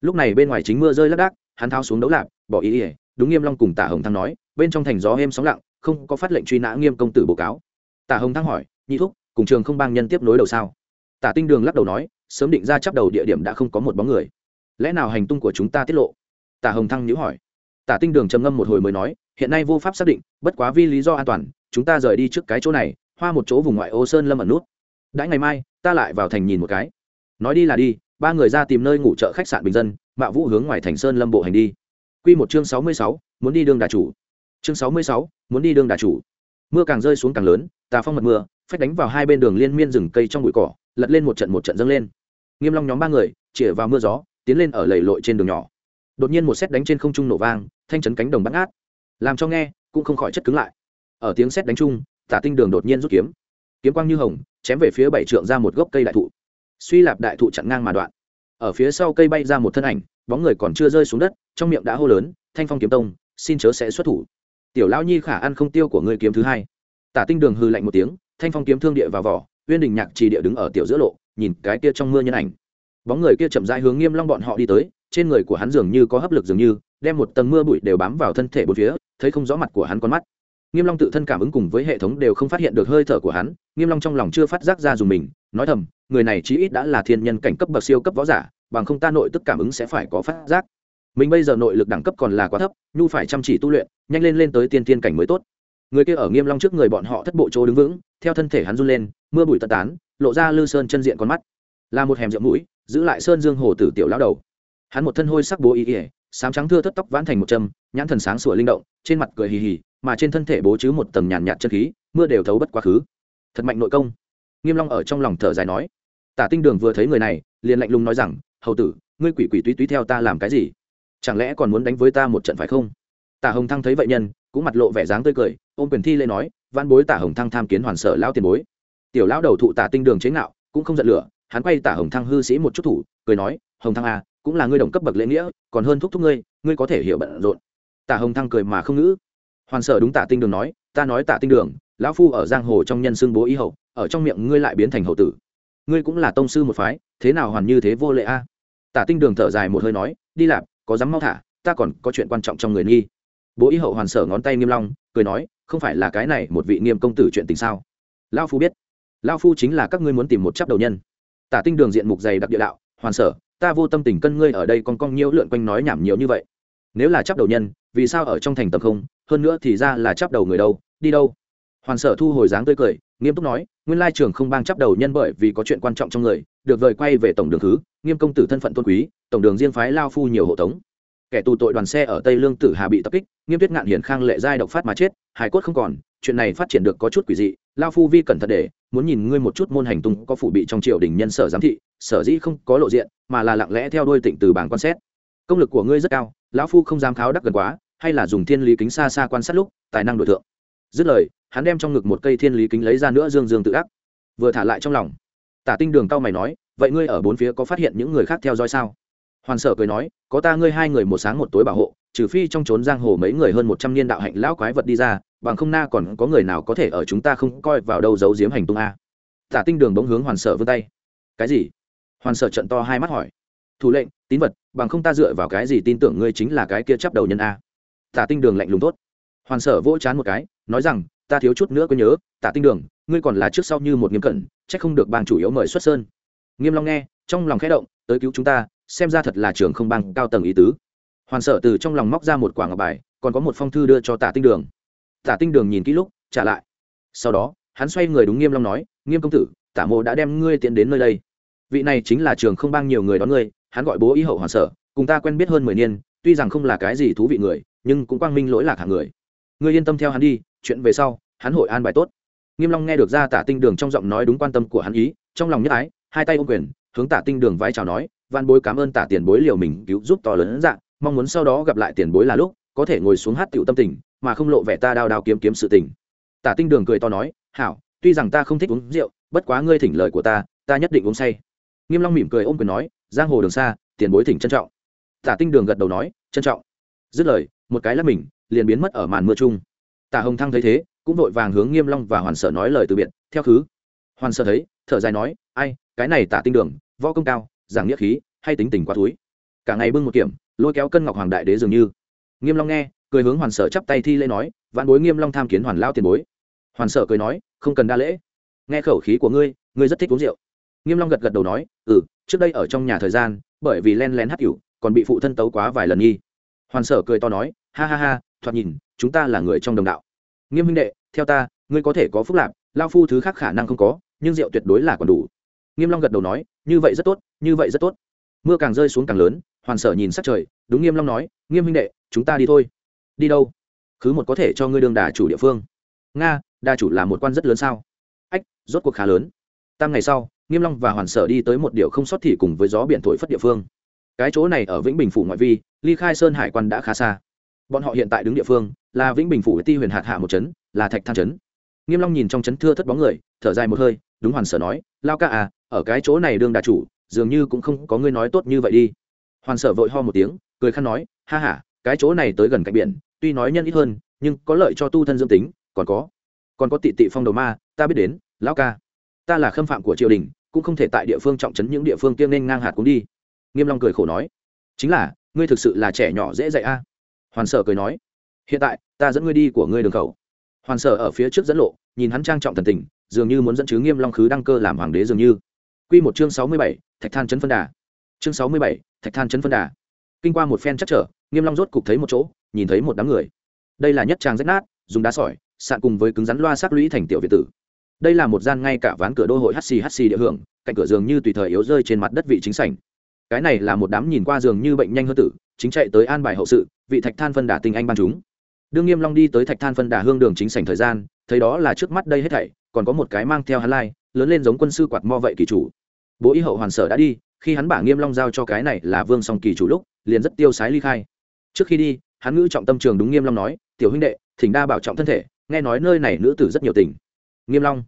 Lúc này bên ngoài chính mưa rơi lác đác, hắn thao xuống đấu lạc bỏ ý ỉa đúng nghiêm long cùng tả hồng thăng nói, bên trong thành gió êm sóng lặng, không có phát lệnh truy nã nghiêm công tử bố cáo. Tả hồng thăng hỏi, nhị thúc, cùng trường không bang nhân tiếp nối đầu sao? Tả tinh đường lắc đầu nói, sớm định ra chắp đầu địa điểm đã không có một bóng người. Lẽ nào hành tung của chúng ta tiết lộ? Tả hồng thăng nhữ hỏi. Tả tinh đường trầm ngâm một hồi mới nói, hiện nay vô pháp xác định, bất quá vì lý do an toàn, chúng ta rời đi trước cái chỗ này, hoa một chỗ vùng ngoại ô sơn lâm ẩn nút. Đã ngày mai, ta lại vào thành nhìn một cái. Nói đi là đi, ba người ra tìm nơi ngủ chợ khách sạn bình dân mạ vũ hướng ngoài thành sơn lâm bộ hành đi. Quy một chương sáu mươi sáu, muốn đi đường đà chủ. Chương sáu mươi sáu, muốn đi đường đà chủ. Mưa càng rơi xuống càng lớn, tà phong mật mưa, phách đánh vào hai bên đường liên miên rừng cây trong bụi cỏ, lật lên một trận một trận dâng lên. Nghiêm long nhóm ba người, chĩa vào mưa gió, tiến lên ở lầy lội trên đường nhỏ. Đột nhiên một sét đánh trên không trung nổ vang, thanh chấn cánh đồng bắn ngát. Làm cho nghe, cũng không khỏi chất cứng lại. Ở tiếng sét đánh chung tả tinh đường đột nhiên rút kiếm. Kiếm quang như hồng, chém về phía bảy trượng ra một gốc cây đại thụ. Suy lạp đại thụ chặn ngang mà đoạn. Ở phía sau cây bay ra một thân ảnh bóng người còn chưa rơi xuống đất, trong miệng đã hô lớn, thanh phong kiếm tông, xin chớ sẽ xuất thủ. Tiểu lão nhi khả ăn không tiêu của người kiếm thứ hai. Tả tinh đường hư lạnh một tiếng, thanh phong kiếm thương địa vào vỏ, uyên đình nhạc trì địa đứng ở tiểu giữa lộ, nhìn cái kia trong mưa nhân ảnh. Bóng người kia chậm rãi hướng nghiêm long bọn họ đi tới, trên người của hắn dường như có hấp lực dường như, đem một tầng mưa bụi đều bám vào thân thể bốn phía, thấy không rõ mặt của hắn con mắt. Nghiêm long tự thân cảm ứng cùng với hệ thống đều không phát hiện được hơi thở của hắn, nghiêm long trong lòng chưa phát giác ra dùng mình, nói thầm người này chí ít đã là thiên nhân cảnh cấp bậc siêu cấp võ giả, bằng không ta nội tức cảm ứng sẽ phải có phát giác. Mình bây giờ nội lực đẳng cấp còn là quá thấp, nhu phải chăm chỉ tu luyện, nhanh lên lên tới tiên tiên cảnh mới tốt. Người kia ở nghiêm long trước người bọn họ thất bộ chỗ đứng vững, theo thân thể hắn run lên, mưa bụi tận tán, lộ ra lư sơn chân diện con mắt. Là một hẻm rượu mũi, giữ lại sơn dương hồ tử tiểu lão đầu. Hắn một thân hôi sắc bố ý ỉa sám trắng thưa thất tóc vãn thành một châm nhãn thần sáng sủa linh động, trên mặt cười hì hì, mà trên thân thể bố chứ một tầng nhàn nhạt chân khí, mưa đều thấu bất quá khứ. Thật mạnh nội công. Nghiêm long ở trong lòng thở dài nói tả tinh đường vừa thấy người này, liền lạnh lùng nói rằng, hầu tử, ngươi quỷ quỷ túy túy theo ta làm cái gì? Chẳng lẽ còn muốn đánh với ta một trận phải không? Tả hồng thăng thấy vậy nhân, cũng mặt lộ vẻ dáng tươi cười, ôm quyền thi lê nói văn bối tả hồng thăng tham kiến hoàn sở lão tiền bối. Tiểu lão đầu thụ tả tinh đường chế ngạo, cũng không giận lửa, hắn quay tả hồng thăng hư sĩ một chút thủ, cười nói, hồng thăng à cũng là ngươi đồng cấp bậc lễ nghĩa, còn hơn thúc thúc ngươi ngươi có thể hiểu bận rộn. Tả hồng thăng cười mà không ngữ. Hoàn sở đúng tả tinh đường nói, ta nói tả tinh đường, lão phu ở giang hồ trong nhân xương bố ý hậu, ở trong miệng ngươi lại biến thành hậu tử ngươi cũng là tông sư một phái, thế nào hoàn như thế vô lệ a? Tả tinh đường thở dài một hơi nói, đi lạp, có dám mau thả, ta còn có chuyện quan trọng trong người nghi. Bố ý hậu hoàn sở ngón tay nghiêm long, cười nói, không phải là cái này một vị nghiêm công tử chuyện tình sao? Lao phu biết. Lao phu chính là các ngươi muốn tìm một chấp đầu nhân. Tả tinh đường diện mục dày đặc địa đạo, hoàn sở, ta vô tâm tình cân ngươi ở đây còn cong nhiễu lượn quanh nói nhảm nhiều như vậy. Nếu là chấp đầu nhân, vì sao ở trong thành tầm không? Hơn nữa thì ra là chấp đầu người đâu, đi đâu? Hoàn sở thu hồi dáng tươi cười, nghiêm túc nói nguyên lai trường không bang chấp đầu nhân bởi vì có chuyện quan trọng trong người, được vời quay về tổng đường thứ, nghiêm công tử thân phận tôn quý, tổng đường riêng phái lao phu nhiều hộ tống. Kẻ tù tội đoàn xe ở tây lương tử hà bị tập kích, nghiêm tuyết ngạn hiển khang lệ giai độc phát mà chết hải cốt không còn, chuyện này phát triển được có chút quỷ dị, lao phu vi cẩn thận để, muốn nhìn ngươi một chút môn hành tung có phủ bị trong triều đình nhân sở giám thị, sở dĩ không có lộ diện, mà là lặng lẽ theo đôi tịnh từ bảng quan xét. Công lực của ngươi rất cao, lão phu không dám kháo đắc gần quá, hay là dùng thiên lý kính xa xa quan sát lúc, tài năng đối thượng. Dứt lời hắn đem trong ngực một cây thiên lý kính lấy ra nữa dương dương tự ác, vừa thả lại trong lòng. Tả tinh đường cao mày nói, vậy ngươi ở bốn phía có phát hiện những người khác theo dõi sao? Hoàn sở cười nói, có ta ngươi hai người một sáng một tối bảo hộ, trừ phi trong trốn giang hồ mấy người hơn một trăm niên đạo hạnh lão quái vật đi ra, bằng không na còn có người nào có thể ở chúng ta không coi vào đâu giấu giếm hành tung a. Tả tinh đường bỗng hướng hoàn sở vươn tay. Cái gì? Hoàn sở trận to hai mắt hỏi. Thủ lệnh, tín vật, bằng không ta dựa vào cái gì tin tưởng ngươi chính là cái kia chấp đầu nhân a? Tả tinh đường lạnh lùng tốt. Hoàn sở vỗ chán một cái, nói rằng ta thiếu chút nữa có nhớ Tạ tinh đường, ngươi còn là trước sau như một nghiêm cẩn c h ắ c không được bang chủ yếu mời xuất sơn. Nghiêm long nghe, trong lòng khẽ động, tới cứu chúng ta, xem ra thật là trường không bang cao tầng ý tứ. Hoàn sở từ trong lòng móc ra một quả ngọc bài, còn có một phong thư đưa cho Tạ tinh đường. Tạ tinh đường nhìn kỹ lúc, trả lại. Sau đó, hắn xoay người đúng nghiêm long nói, nghiêm công tử, tả mộ đã đem ngươi tiện đến nơi đây. Vị này chính là trường không bang nhiều người đón ngươi, hắn gọi bố ý hậu hoàn sở, cùng ta quen biết hơn mười niên, tuy rằng không là cái gì thú vị người, nhưng cũng quang minh lỗi lạc hàng người. Ngươi yên tâm theo hắn đi chuyện về sau, hắn hội an bài tốt. Nghiêm long nghe được ra tả tinh đường trong giọng nói đúng quan tâm của hắn ý, trong lòng nhất ái, hai tay ôm quyền, hướng tả tinh đường vái chào nói van bối cảm ơn tả tiền bối liều mình cứu giúp to lớn dạng mong muốn sau đó gặp lại tiền bối là lúc, có thể ngồi xuống hát tiểu tâm tình, mà không lộ vẻ ta đao đao kiếm kiếm sự tình. Tả tinh đường cười to nói, hảo, tuy rằng ta không thích uống rượu, bất quá ngươi thỉnh lời của ta ta nhất định uống say. Nghiêm long mỉm cười ôm quyền nói, giang hồ đường xa, tiền bối thỉnh trân trọng. Tả tinh đường gật đầu nói, trân trọng. Dứt lời, một cái lắc mình, liền biến mất ở màn mưa chung tả hồng thăng thấy thế cũng vội vàng hướng nghiêm long và hoàn sở nói lời từ biệt theo thứ. Hoàn sở thấy thở dài nói ai cái này tả tinh đường võ công cao giảng nghĩa khí hay tính tình quá túi cả ngày bưng một kiểm lôi kéo cân ngọc hoàng đại đế dường như. Nghiêm long nghe cười hướng hoàn sở chắp tay thi lễ nói vạn bối nghiêm long tham kiến hoàn lao tiền bối. Hoàn sở cười nói không cần đa lễ. Nghe khẩu khí của ngươi ngươi rất thích uống rượu. Nghiêm long gật gật đầu nói ừ trước đây ở trong nhà thời gian bởi vì len lén hắt ỉu, còn bị phụ thân tấu quá vài lần nghi. Hoàn sở cười to nói ha ha ha thoạt nhìn chúng ta là người trong đồng đạo. Nghiêm huynh đệ, theo ta, ngươi có thể có phúc lạc lao phu thứ khác khả năng không có, nhưng rượu tuyệt đối là còn đủ. Nghiêm long gật đầu nói, như vậy rất tốt, như vậy rất tốt. Mưa càng rơi xuống càng lớn, hoàn sở nhìn sát trời, đúng nghiêm long nói, nghiêm huynh đệ, chúng ta đi thôi. Đi đâu? Cứ một có thể cho ngươi đường đà chủ địa phương. Nga đa chủ là một quan rất lớn sao? Ách, rốt cuộc khá lớn. Tam ngày sau, nghiêm long và hoàn sở đi tới một điều không sót thì cùng với gió biển thổi phất địa phương. Cái chỗ này ở vĩnh bình phủ ngoại vi, ly khai sơn hải quan đã khá xa. Bọn họ hiện tại đứng địa phương là vĩnh bình phủ ti huyền hạt hạ một trấn là thạch than trấn nghiêm long nhìn trong trấn thưa thất bóng người, thở dài một hơi, đúng hoàn sở nói, lao ca à ở cái chỗ này đương đà chủ, dường như cũng không có ngươi nói tốt như vậy đi. Hoàn sở vội ho một tiếng, cười khăn nói, ha ha, cái chỗ này tới gần cạnh biển, tuy nói nhân ít hơn, nhưng có lợi cho tu thân dương tính, còn có còn có tị tị phong đầu ma, ta biết đến lão ca, ta là khâm phạm của triều đình, cũng không thể tại địa phương trọng trấn những địa phương kia nên ngang hạt cũng đi. Nghiêm long cười khổ nói, chính là, ngươi thực sự là trẻ nhỏ dễ dạy a. Hoàn sở cười nói hiện tại ta dẫn ngươi đi của ngươi đường khẩu. Hoàn sở ở phía trước dẫn lộ nhìn hắn trang trọng thần tình dường như muốn dẫn chứ nghiêm long khứ đăng cơ làm hoàng đế dường như. Quy một chương sáu mươi bảy, thạch than chấn phân đà. Chương sáu mươi bảy, thạch than chấn phân đà. Kinh qua một phen chắc trở nghiêm long rốt cục thấy một chỗ nhìn thấy một đám người. Đây là nhất trang rách nát dùng đá sỏi sạn cùng với cứng rắn loa sắc lũy thành tiểu việt tử. Đây là một gian ngay cả ván cửa đô hội hc hc địa hưởng cạnh cửa giường như tùy thời yếu rơi trên mặt đất vị chính sảnh. Cái này là một đám nhìn qua giường như bệnh nhanh hơn tử chính chạy tới an bài hậu sự vị thạch than phân đà tinh anh ban chúng đương nghiêm long đi tới thạch than phân đà hương đường chính sảnh thời gian, thấy đó là trước mắt đây hết thảy, còn có một cái mang theo hắn lai, lớn lên giống quân sư quạt mo vậy kỳ chủ. Bố y hậu hoàn sở đã đi, khi hắn bả nghiêm long giao cho cái này là vương song kỳ chủ lúc, liền rất tiêu sái ly khai. Trước khi đi, hắn ngữ trọng tâm trường đúng nghiêm long nói, tiểu huynh đệ, thỉnh đa bảo trọng thân thể, nghe nói nơi này nữ tử rất nhiều tình. Nghiêm long,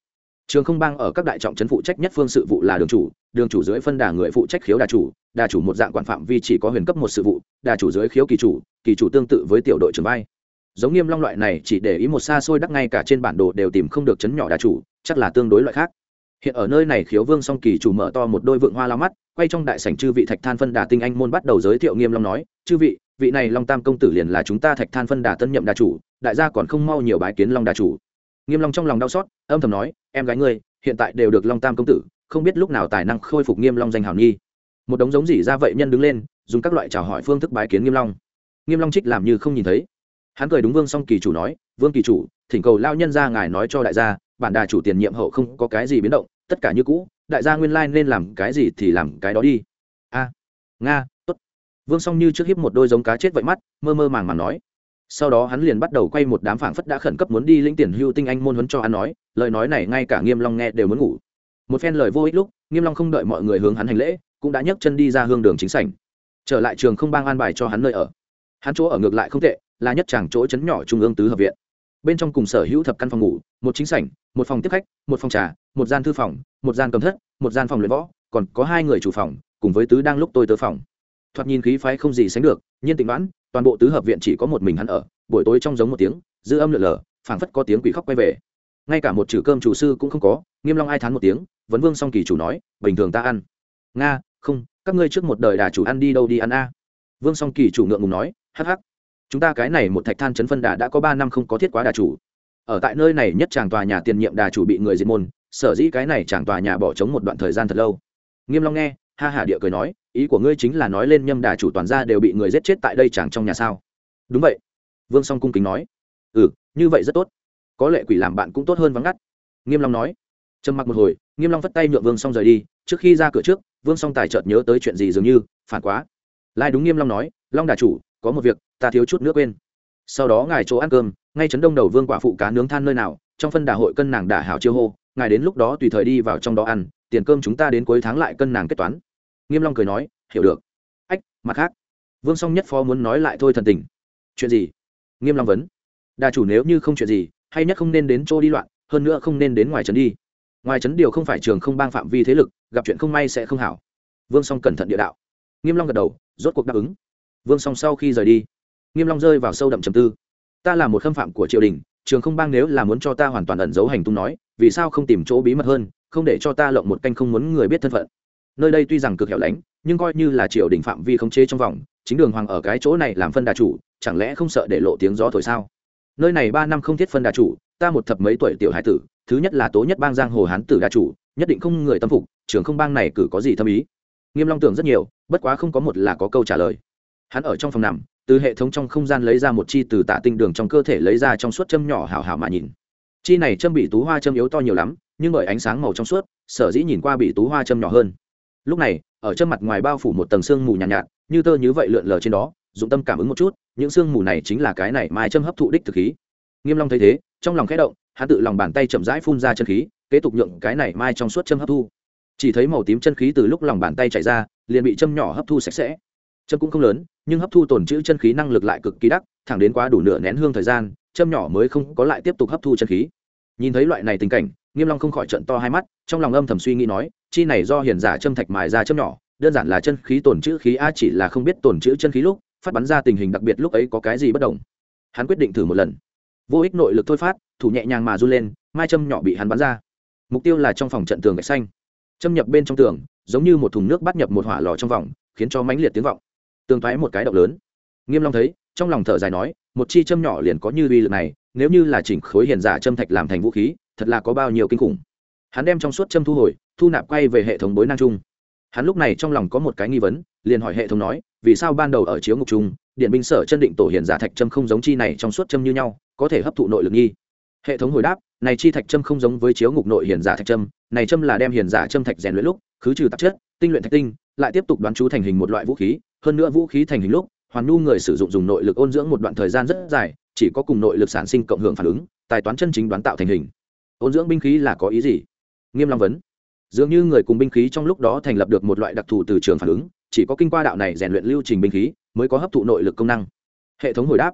trường không bang ở các đại trọng trấn phụ trách nhất phương sự vụ là đường chủ đường chủ dưới phân đà người phụ trách khiếu đà chủ đà chủ một dạng quản phạm vi chỉ có huyền cấp một sự vụ, đà chủ dưới khiếu kỳ chủ kỳ chủ tương tự với tiểu đội trưởng vai giống nghiêm long loại này chỉ để ý một xa xôi đắc ngay cả trên bản đồ đều tìm không được chấn nhỏ đà chủ, chắc là tương đối loại khác. Hiện ở nơi này khiếu vương song kỳ chủ mở to một đôi vượng hoa lao mắt, quay trong đại sảnh chư vị thạch than phân đà tinh anh môn bắt đầu giới thiệu nghiêm long nói, chư vị vị này long tam công tử liền là chúng ta thạch than phân đà tân nhậm đà chủ, đại gia còn không mau nhiều bái kiến long đà chủ. Nghiêm long trong lòng đau xót, âm thầm nói, em gái ngươi, hiện tại đều được long tam công tử, không biết lúc nào tài năng khôi phục nghiêm long danh hào nhi một đống giống gì ra vậy nhân đứng lên, dùng các loại chào hỏi phương thức bái kiến nghiêm long. Nghiêm long trích làm như không nhìn thấy hắn cười đúng vương song kỳ chủ nói, vương kỳ chủ, thỉnh cầu lao nhân ra ngài nói cho đại gia, bản đà chủ tiền nhiệm hậu không có cái gì biến động, tất cả như cũ, đại gia nguyên lai nên làm cái gì thì làm cái đó đi. A, nga, tốt. Vương song như trước hiếp một đôi giống cá chết vậy mắt, mơ mơ màng màng nói. Sau đó hắn liền bắt đầu quay một đám phảng phất đã khẩn cấp muốn đi lĩnh tiền hưu tinh anh môn huấn cho hắn nói, lời nói này ngay cả nghiêm long nghe đều muốn ngủ. Một phen lời vô ích lúc, nghiêm long không đợi mọi người hướng hắn hành lễ, cũng đã nhấc chân đi ra hương đường chính sảnh. Trở lại trường không bang an bài cho hắn nơi ở. Hắn chỗ ở ngược lại không tệ là nhất tràng chỗ chấn nhỏ trung ương tứ hợp viện. Bên trong cùng sở hữu thập căn phòng ngủ, một chính sảnh, một phòng tiếp khách, một phòng trà, một gian thư phòng, một gian cầm thất, một gian phòng luyện võ, còn có hai người chủ phòng, cùng với tứ đang lúc tôi tớ phòng. Thoạt nhìn khí phái không gì sánh được, nhiên tịnh vãn toàn bộ tứ hợp viện chỉ có một mình hắn ở, buổi tối trong giống một tiếng, dư âm lượn lờ phảng phất có tiếng quỷ khóc quay về. Ngay cả một chữ cơm chủ sư cũng không có, nghiêm long ai thán một tiếng, vấn vương song kỳ chủ nói, bình thường ta ăn. Nga, không, các ngươi trước một đời đà chủ ăn đi đâu đi ăn a? Vương song kỳ chủ ngượng ngùng nói, hắc hắc chúng ta cái này một thạch than chấn phân đà đã có ba năm không có thiết quá đà chủ. Ở tại nơi này nhất chàng tòa nhà tiền nhiệm đà chủ bị người diệt môn, sở dĩ cái này chàng tòa nhà bỏ trống một đoạn thời gian thật lâu. Nghiêm long nghe, ha hà địa cười nói, ý của ngươi chính là nói lên nhâm đà chủ toàn gia đều bị người giết chết tại đây chẳng trong nhà sao? Đúng vậy. Vương song cung kính nói. Ừ như vậy rất tốt. Có lệ quỷ làm bạn cũng tốt hơn vắng ngắt. Nghiêm long nói. Trầm mặc một hồi, nghiêm long vất tay nhượng vương song rời đi. Trước khi ra cửa trước, vương song tài chợt nhớ tới chuyện gì dường như, phản quá. Lai đúng nghiêm long nói, long đà chủ, có một việc ta thiếu chút nước quên. Sau đó ngài chỗ ăn cơm, ngay chấn đông đầu vương quả phụ cá nướng than nơi nào, trong phân đà hội cân nàng đả hảo chiêu hô, ngài đến lúc đó tùy thời đi vào trong đó ăn, tiền cơm chúng ta đến cuối tháng lại cân nàng kết toán. Nghiêm long cười nói, hiểu được. Ách, mặt khác. Vương song nhất phó muốn nói lại thôi thần tình. Chuyện gì? Nghiêm long vấn. Đà chủ nếu như không chuyện gì, hay nhất không nên đến chỗ đi loạn, hơn nữa không nên đến ngoài trấn đi. Ngoài trấn điều không phải trường không bang phạm vi thế lực, gặp chuyện không may sẽ không hảo. Vương song cẩn thận địa đạo. Nghiêm long gật đầu, rốt cuộc đáp ứng. Vương song sau khi rời đi nghiêm long rơi vào sâu đậm trầm tư. Ta là một khâm phạm của triều đình, trường không bang nếu là muốn cho ta hoàn toàn ẩn giấu hành tung nói, vì sao không tìm chỗ bí mật hơn, không để cho ta lộng một canh không muốn người biết thân phận. Nơi đây tuy rằng cực hẻo lánh, nhưng coi như là triều đình phạm vi không chế trong vòng, chính đường hoàng ở cái chỗ này làm phân đà chủ, chẳng lẽ không sợ để lộ tiếng gió thổi sao? Nơi này ba năm không thiết phân đà chủ, ta một thập mấy tuổi tiểu hải tử, thứ nhất là tố nhất bang giang hồ hán tử đà chủ, nhất định không người tâm phục, trường không bang này cử có gì thâm ý? Nghiêm long tưởng rất nhiều, bất quá không có một là có câu trả lời. Hắn ở trong phòng nằm từ hệ thống trong không gian lấy ra một chi từ tạ tinh đường trong cơ thể lấy ra trong suốt châm nhỏ hảo hảo mà nhìn. Chi này châm bị tú hoa châm yếu to nhiều lắm nhưng bởi ánh sáng màu trong suốt sở dĩ nhìn qua bị tú hoa châm nhỏ hơn. Lúc này ở chân mặt ngoài bao phủ một tầng sương mù nhàn nhạt, nhạt như tơ như vậy lượn lờ trên đó dụng tâm cảm ứng một chút những sương mù này chính là cái này mai châm hấp thụ đích thực khí. Nghiêm long thấy thế trong lòng khẽ động hắn tự lòng bàn tay chậm rãi phun ra chân khí kế tục nhượng cái này mai trong suốt châm hấp thu. Chỉ thấy màu tím chân khí từ lúc lòng bàn tay chảy ra liền bị châm nhỏ hấp thu sạch sẽ châm cũng không lớn, nhưng hấp thu tồn trữ chân khí năng lực lại cực kỳ đắc, thẳng đến quá đủ nửa nén hương thời gian, châm nhỏ mới không có lại tiếp tục hấp thu chân khí. Nhìn thấy loại này tình cảnh, nghiêm long không khỏi trận to hai mắt, trong lòng âm thầm suy nghĩ nói, chi này do hiền giả châm thạch mài ra châm nhỏ, đơn giản là chân khí tồn trữ khí a chỉ là không biết tồn trữ chân khí lúc, phát bắn ra tình hình đặc biệt lúc ấy có cái gì bất đồng. Hắn quyết định thử một lần. Vô ích nội lực thôi phát, thủ nhẹ nhàng mà run lên, mai châm nhỏ bị hắn bắn ra. Mục tiêu là trong phòng trận tường gạch xanh. Châm nhập bên trong tường, giống như một thùng nước bắt nhập một hỏa lò trong vòng, khiến cho mãnh liệt tiếng vọng tương thoái một cái động lớn. Nghiêm long thấy, trong lòng thở dài nói, một chi châm nhỏ liền có như uy lực này, nếu như là chỉnh khối hiền giả châm thạch làm thành vũ khí, thật là có bao nhiêu kinh khủng. Hắn đem trong suốt châm thu hồi, thu nạp quay về hệ thống bối năng chung. Hắn lúc này trong lòng có một cái nghi vấn, liền hỏi hệ thống nói, vì sao ban đầu ở chiếu ngục chung, điện binh sở chân định tổ hiền giả thạch châm không giống chi này trong suốt châm như nhau, có thể hấp thụ nội lực nghi? Hệ thống hồi đáp, này chi thạch châm không giống với chiếu ngục nội hiền giả thạch châm, này châm là đem hiền giả châm thạch rèn luyện lúc, khứ trừ tạp chất, tinh luyện thạch tinh, lại tiếp tục đoán chú thành hình một loại vũ khí hơn nữa vũ khí thành hình lúc, hoàn nhu người sử dụng dùng nội lực ôn dưỡng một đoạn thời gian rất dài, chỉ có cùng nội lực sản sinh cộng hưởng phản ứng, tài toán chân chính đoán tạo thành hình. Ôn dưỡng binh khí là có ý gì? Nghiêm long vấn. Dường như người cùng binh khí trong lúc đó thành lập được một loại đặc thù từ trường phản ứng, chỉ có kinh qua đạo này rèn luyện lưu trình binh khí, mới có hấp thụ nội lực công năng. Hệ thống hồi đáp.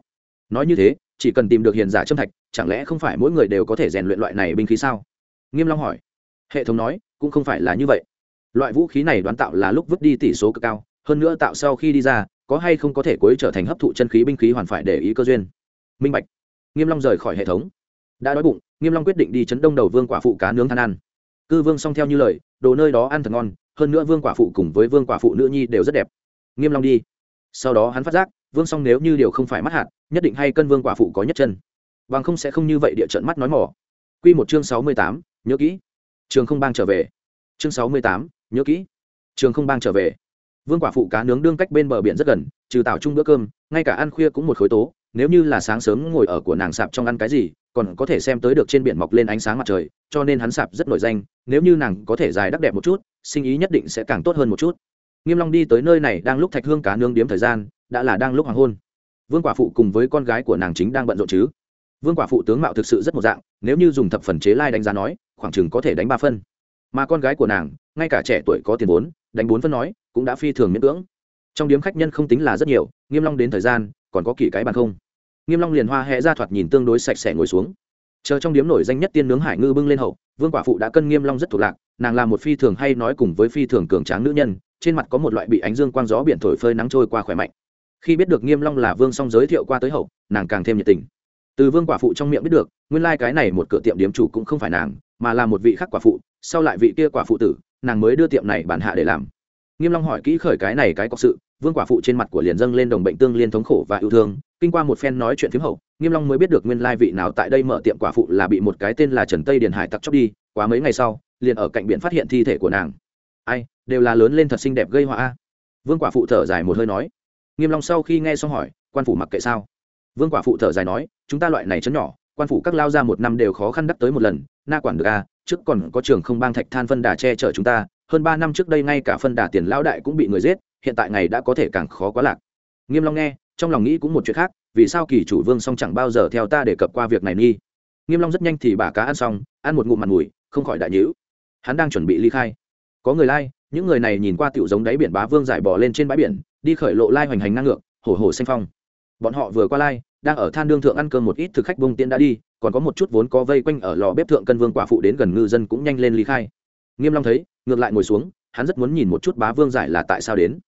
Nói như thế, chỉ cần tìm được hiền giả châm thạch, chẳng lẽ không phải mỗi người đều có thể rèn luyện loại này binh khí sao? Nghiêm long hỏi. Hệ thống nói, cũng không phải là như vậy. Loại vũ khí này đoán tạo là lúc vứt đi tỷ số cực cao hơn nữa tạo sau khi đi ra có hay không có thể cuối trở thành hấp thụ chân khí binh khí hoàn phải để ý cơ duyên. Minh bạch. Nghiêm long rời khỏi hệ thống. Đã đói bụng nghiêm long quyết định đi chấn đông đầu vương quả phụ cá nướng than ăn. Cư vương song theo như lời đồ nơi đó ăn thật ngon hơn nữa vương quả phụ cùng với vương quả phụ nữ nhi đều rất đẹp. Nghiêm long đi. Sau đó hắn phát giác vương song nếu như điều không phải mắt hạt nhất định hay cân vương quả phụ có nhất chân. Bằng không sẽ không như vậy địa trận mắt nói mỏ. Quy một chương sáu mươi tám, nhớ kỹ. Trường không bang trở về. Chương sáu mươi tám, nhớ kỹ. Trường không bang trở về vương quả phụ cá nướng đương cách bên bờ biển rất gần, trừ tạo chung bữa cơm, ngay cả ăn khuya cũng một khối tố, nếu như là sáng sớm ngồi ở của nàng sạp trong ăn cái gì, còn có thể xem tới được trên biển mọc lên ánh sáng mặt trời, cho nên hắn sạp rất nổi danh, nếu như nàng có thể dài đắc đẹp một chút, sinh ý nhất định sẽ càng tốt hơn một chút. Nghiêm long đi tới nơi này đang lúc thạch hương cá nướng điếm thời gian, đã là đang lúc hoàng hôn. Vương quả phụ cùng với con gái của nàng chính đang bận rộn chứ? Vương quả phụ tướng mạo thực sự rất một dạng, nếu như dùng thập phần chế lai đánh giá nói, khoảng chừng có thể đánh ba phân. Mà con gái của nàng, ngay cả trẻ tuổi có tiền vốn, đánh bốn phân nói cũng đã phi thường miễn cưỡng. Trong điếm khách nhân không tính là rất nhiều, nghiêm long đến thời gian, còn có kỷ cái bàn không. Nghiêm long liền hoa hẹ ra thoạt nhìn tương đối sạch sẽ ngồi xuống. Chờ trong điếm nổi danh nhất tiên nướng hải ngư bưng lên hậu, vương quả phụ đã cân nghiêm long rất thuộc lạc, nàng là một phi thường hay nói cùng với phi thường cường tráng nữ nhân, trên mặt có một loại bị ánh dương quang gió biển thổi phơi nắng trôi qua khỏe mạnh. Khi biết được nghiêm long là vương song giới thiệu qua tới hậu, nàng càng thêm nhiệt tình. Từ vương quả phụ trong miệng biết được, nguyên lai like cái này một cửa tiệm điếm chủ cũng không phải nàng, mà là một vị khác quả phụ, sau lại vị kia quả phụ tử, nàng mới đưa tiệm này bản hạ để làm nghiêm long hỏi kỹ khởi cái này cái có sự vương quả phụ trên mặt của liền dâng lên đồng bệnh tương liên thống khổ và yêu thương. Kinh qua một phen nói chuyện phiếm hậu nghiêm long mới biết được nguyên lai vị nào tại đây mở tiệm quả phụ là bị một cái tên là trần tây điền hải tặc chóc đi. Quá mấy ngày sau liền ở cạnh biển phát hiện thi thể của nàng. Ai đều là lớn lên thật xinh đẹp gây họa vương quả phụ thở dài một hơi nói. Nghiêm long sau khi nghe xong hỏi quan phủ mặc kệ sao? Vương quả phụ thở dài nói chúng ta loại này chấn nhỏ quan phủ các lao ra một năm đều khó khăn đắc tới một lần. Na quản được a à, trước còn có trường không bang thạch than phân đà che chở chúng ta hơn ba năm trước đây ngay cả phân đà tiền lão đại cũng bị người giết, hiện tại ngày đã có thể càng khó quá lạc. Nghiêm long nghe, trong lòng nghĩ cũng một chuyện khác, vì sao kỳ chủ vương song chẳng bao giờ theo ta để cập qua việc này nghi? Nghiêm long rất nhanh thì bà cá ăn xong, ăn một ngụm mặt mũi không khỏi đại nhữ hắn đang chuẩn bị ly khai. Có người lai, những người này nhìn qua tiểu giống đáy biển bá vương giải bò lên trên bãi biển, đi khởi lộ lai hoành hành ngang ngược, hổ hổ xanh phong. Bọn họ vừa qua lai, đang ở than đương thượng ăn cơm một ít thực khách bông tiễn đã đi, còn có một chút vốn có vây quanh ở lò bếp thượng cân vương quả phụ đến gần ngư dân cũng nhanh lên ly khai. Nghiêm long thấy ngược lại ngồi xuống, hắn rất muốn nhìn một chút bá vương giải là tại sao đến.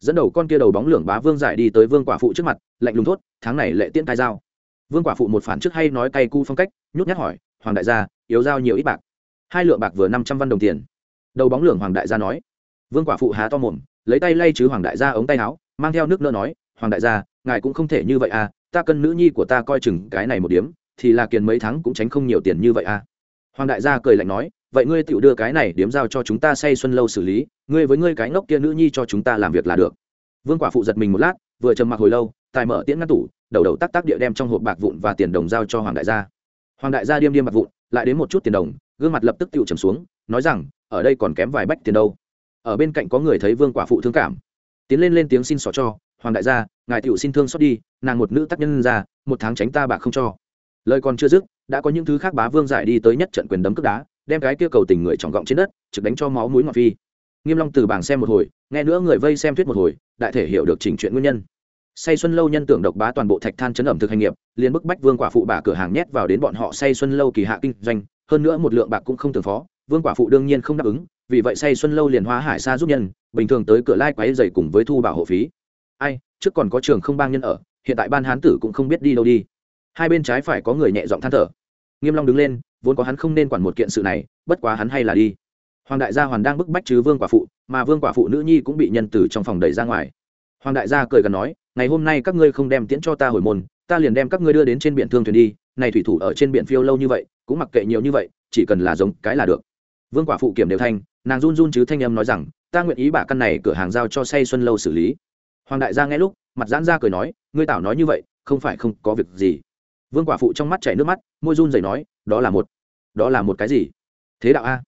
Dẫn đầu con kia đầu bóng lưỡng bá vương giải đi tới vương quả phụ trước mặt, lạnh lùng thốt, tháng này lệ tiễn cai dao vương quả phụ một phản trước hay nói cay cu phong cách, nhút nhát hỏi, hoàng đại gia, yếu giao nhiều ít bạc? Hai lượng bạc vừa năm trăm văn đồng tiền. Đầu bóng lưỡng hoàng đại gia nói. Vương quả phụ há to mồm, lấy tay lay chứ hoàng đại gia ống tay áo, mang theo nước nỡ nói, hoàng đại gia, ngài cũng không thể như vậy à ta cân nữ nhi của ta coi chừng cái này một điếm thì là kiền mấy tháng cũng tránh không nhiều tiền như vậy à. Hoàng đại gia cười lạnh nói vậy ngươi tự đưa cái này điếm giao cho chúng ta say xuân lâu xử lý, ngươi với ngươi cái ngốc kia nữ nhi cho chúng ta làm việc là được. Vương quả phụ giật mình một lát, vừa trầm mặc hồi lâu, tài mở tiễn ngăn tủ, đầu đầu tắc tắc địa đem trong hộp bạc vụn và tiền đồng giao cho hoàng đại gia. Hoàng đại gia điêm điêm bạc vụn, lại đến một chút tiền đồng, gương mặt lập tức tựu trầm xuống, nói rằng, ở đây còn kém vài bách tiền đâu. Ở bên cạnh có người thấy vương quả phụ thương cảm. Tiến lên lên tiếng xin xỏ cho, hoàng đại gia, ngài tựu xin thương xót đi, nàng một nữ tác nhân ra, một tháng tránh ta bạc không cho. Lời còn chưa dứt, đã có những thứ khác bá vương giải đi tới nhất trận quyền đấm cướp đá đem cái kia cầu tình người trọng gọng trên đất, trực đánh cho máu mũi ngọt phi. Nghiêm long từ bảng xem một hồi, nghe nữa người vây xem thuyết một hồi, đại thể hiểu được trình chuyện nguyên nhân. Say xuân lâu nhân tưởng độc bá toàn bộ thạch than chấn ẩm thực hành nghiệp, liền bức bách vương quả phụ bà cửa hàng nhét vào đến bọn họ say xuân lâu kỳ hạ kinh doanh, hơn nữa một lượng bạc cũng không tưởng phó, vương quả phụ đương nhiên không đáp ứng, vì vậy say xuân lâu liền hóa hải xa giúp nhân, bình thường tới cửa lai quấy dày cùng với thu bảo hộ phí. Ai, trước còn có trường không bang nhân ở, hiện tại ban hán tử cũng không biết đi đâu đi. Hai bên trái phải có người nhẹ giọng than thở nghiêm long đứng lên, vốn có hắn không nên quản một kiện sự này, bất quá hắn hay là đi. Hoàng đại gia hoàn đang bức bách chứ vương quả phụ, mà vương quả phụ nữ nhi cũng bị nhân tử trong phòng đẩy ra ngoài. Hoàng đại gia cười gần nói, ngày hôm nay các ngươi không đem tiễn cho ta hồi môn, ta liền đem các ngươi đưa đến trên biển thương thuyền đi, này thủy thủ ở trên biển phiêu lâu như vậy, cũng mặc kệ nhiều như vậy, chỉ cần là giống cái là được. Vương quả phụ kiểm đều thanh, nàng run run chứ thanh em nói rằng, ta nguyện ý bả căn này cửa hàng giao cho say xuân lâu xử lý. Hoàng đại gia nghe lúc, mặt giãn ra cười nói, ngươi tảo nói như vậy, không phải không có việc gì vương quả phụ trong mắt chảy nước mắt, môi run rẩy nói, đó là một, đó là một cái gì? Thế đạo a.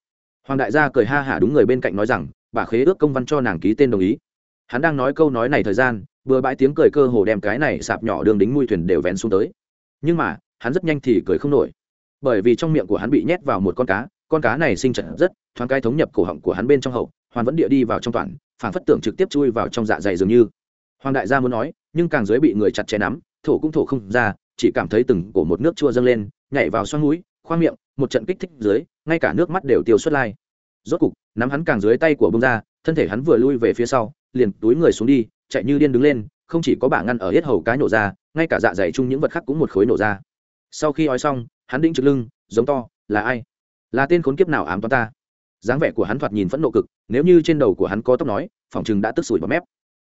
Hoàng đại gia cười ha hả đúng người bên cạnh nói rằng, bà khế ước công văn cho nàng ký tên đồng ý. Hắn đang nói câu nói này thời gian, vừa bãi tiếng cười cơ hồ đem cái này sạp nhỏ đường đính mui thuyền đều vén xuống tới. Nhưng mà, hắn rất nhanh thì cười không nổi. Bởi vì trong miệng của hắn bị nhét vào một con cá con cá này sinh trận rất, thoáng cái thống nhập cổ họng của hắn bên trong hậu, hoàn vẫn địa đi vào trong toàn phản phất tưởng trực tiếp chui vào trong dạ dày dường như. Hoàng đại gia muốn nói, nhưng càng dưới bị người chặt chẽ nắm, thổ cũng thổ không ra chỉ cảm thấy từng cổ một nước chua dâng lên, nhảy vào xoang mũi, khoang miệng, một trận kích thích dưới, ngay cả nước mắt đều tiêu xuất lai. Rốt cục, nắm hắn càng dưới tay của bông ra, thân thể hắn vừa lui về phía sau, liền túi người xuống đi, chạy như điên đứng lên, không chỉ có bả ngăn ở hết hầu cái nổ ra, ngay cả dạ dày chung những vật khác cũng một khối nổ ra. Sau khi ói xong, hắn đĩnh trực lưng, giống to, là ai? Là tên khốn kiếp nào ám toán ta? Dáng vẻ của hắn thoạt nhìn phẫn nộ cực, nếu như trên đầu của hắn có tóc nói phỏng chừng đã tức sủi bọt mép.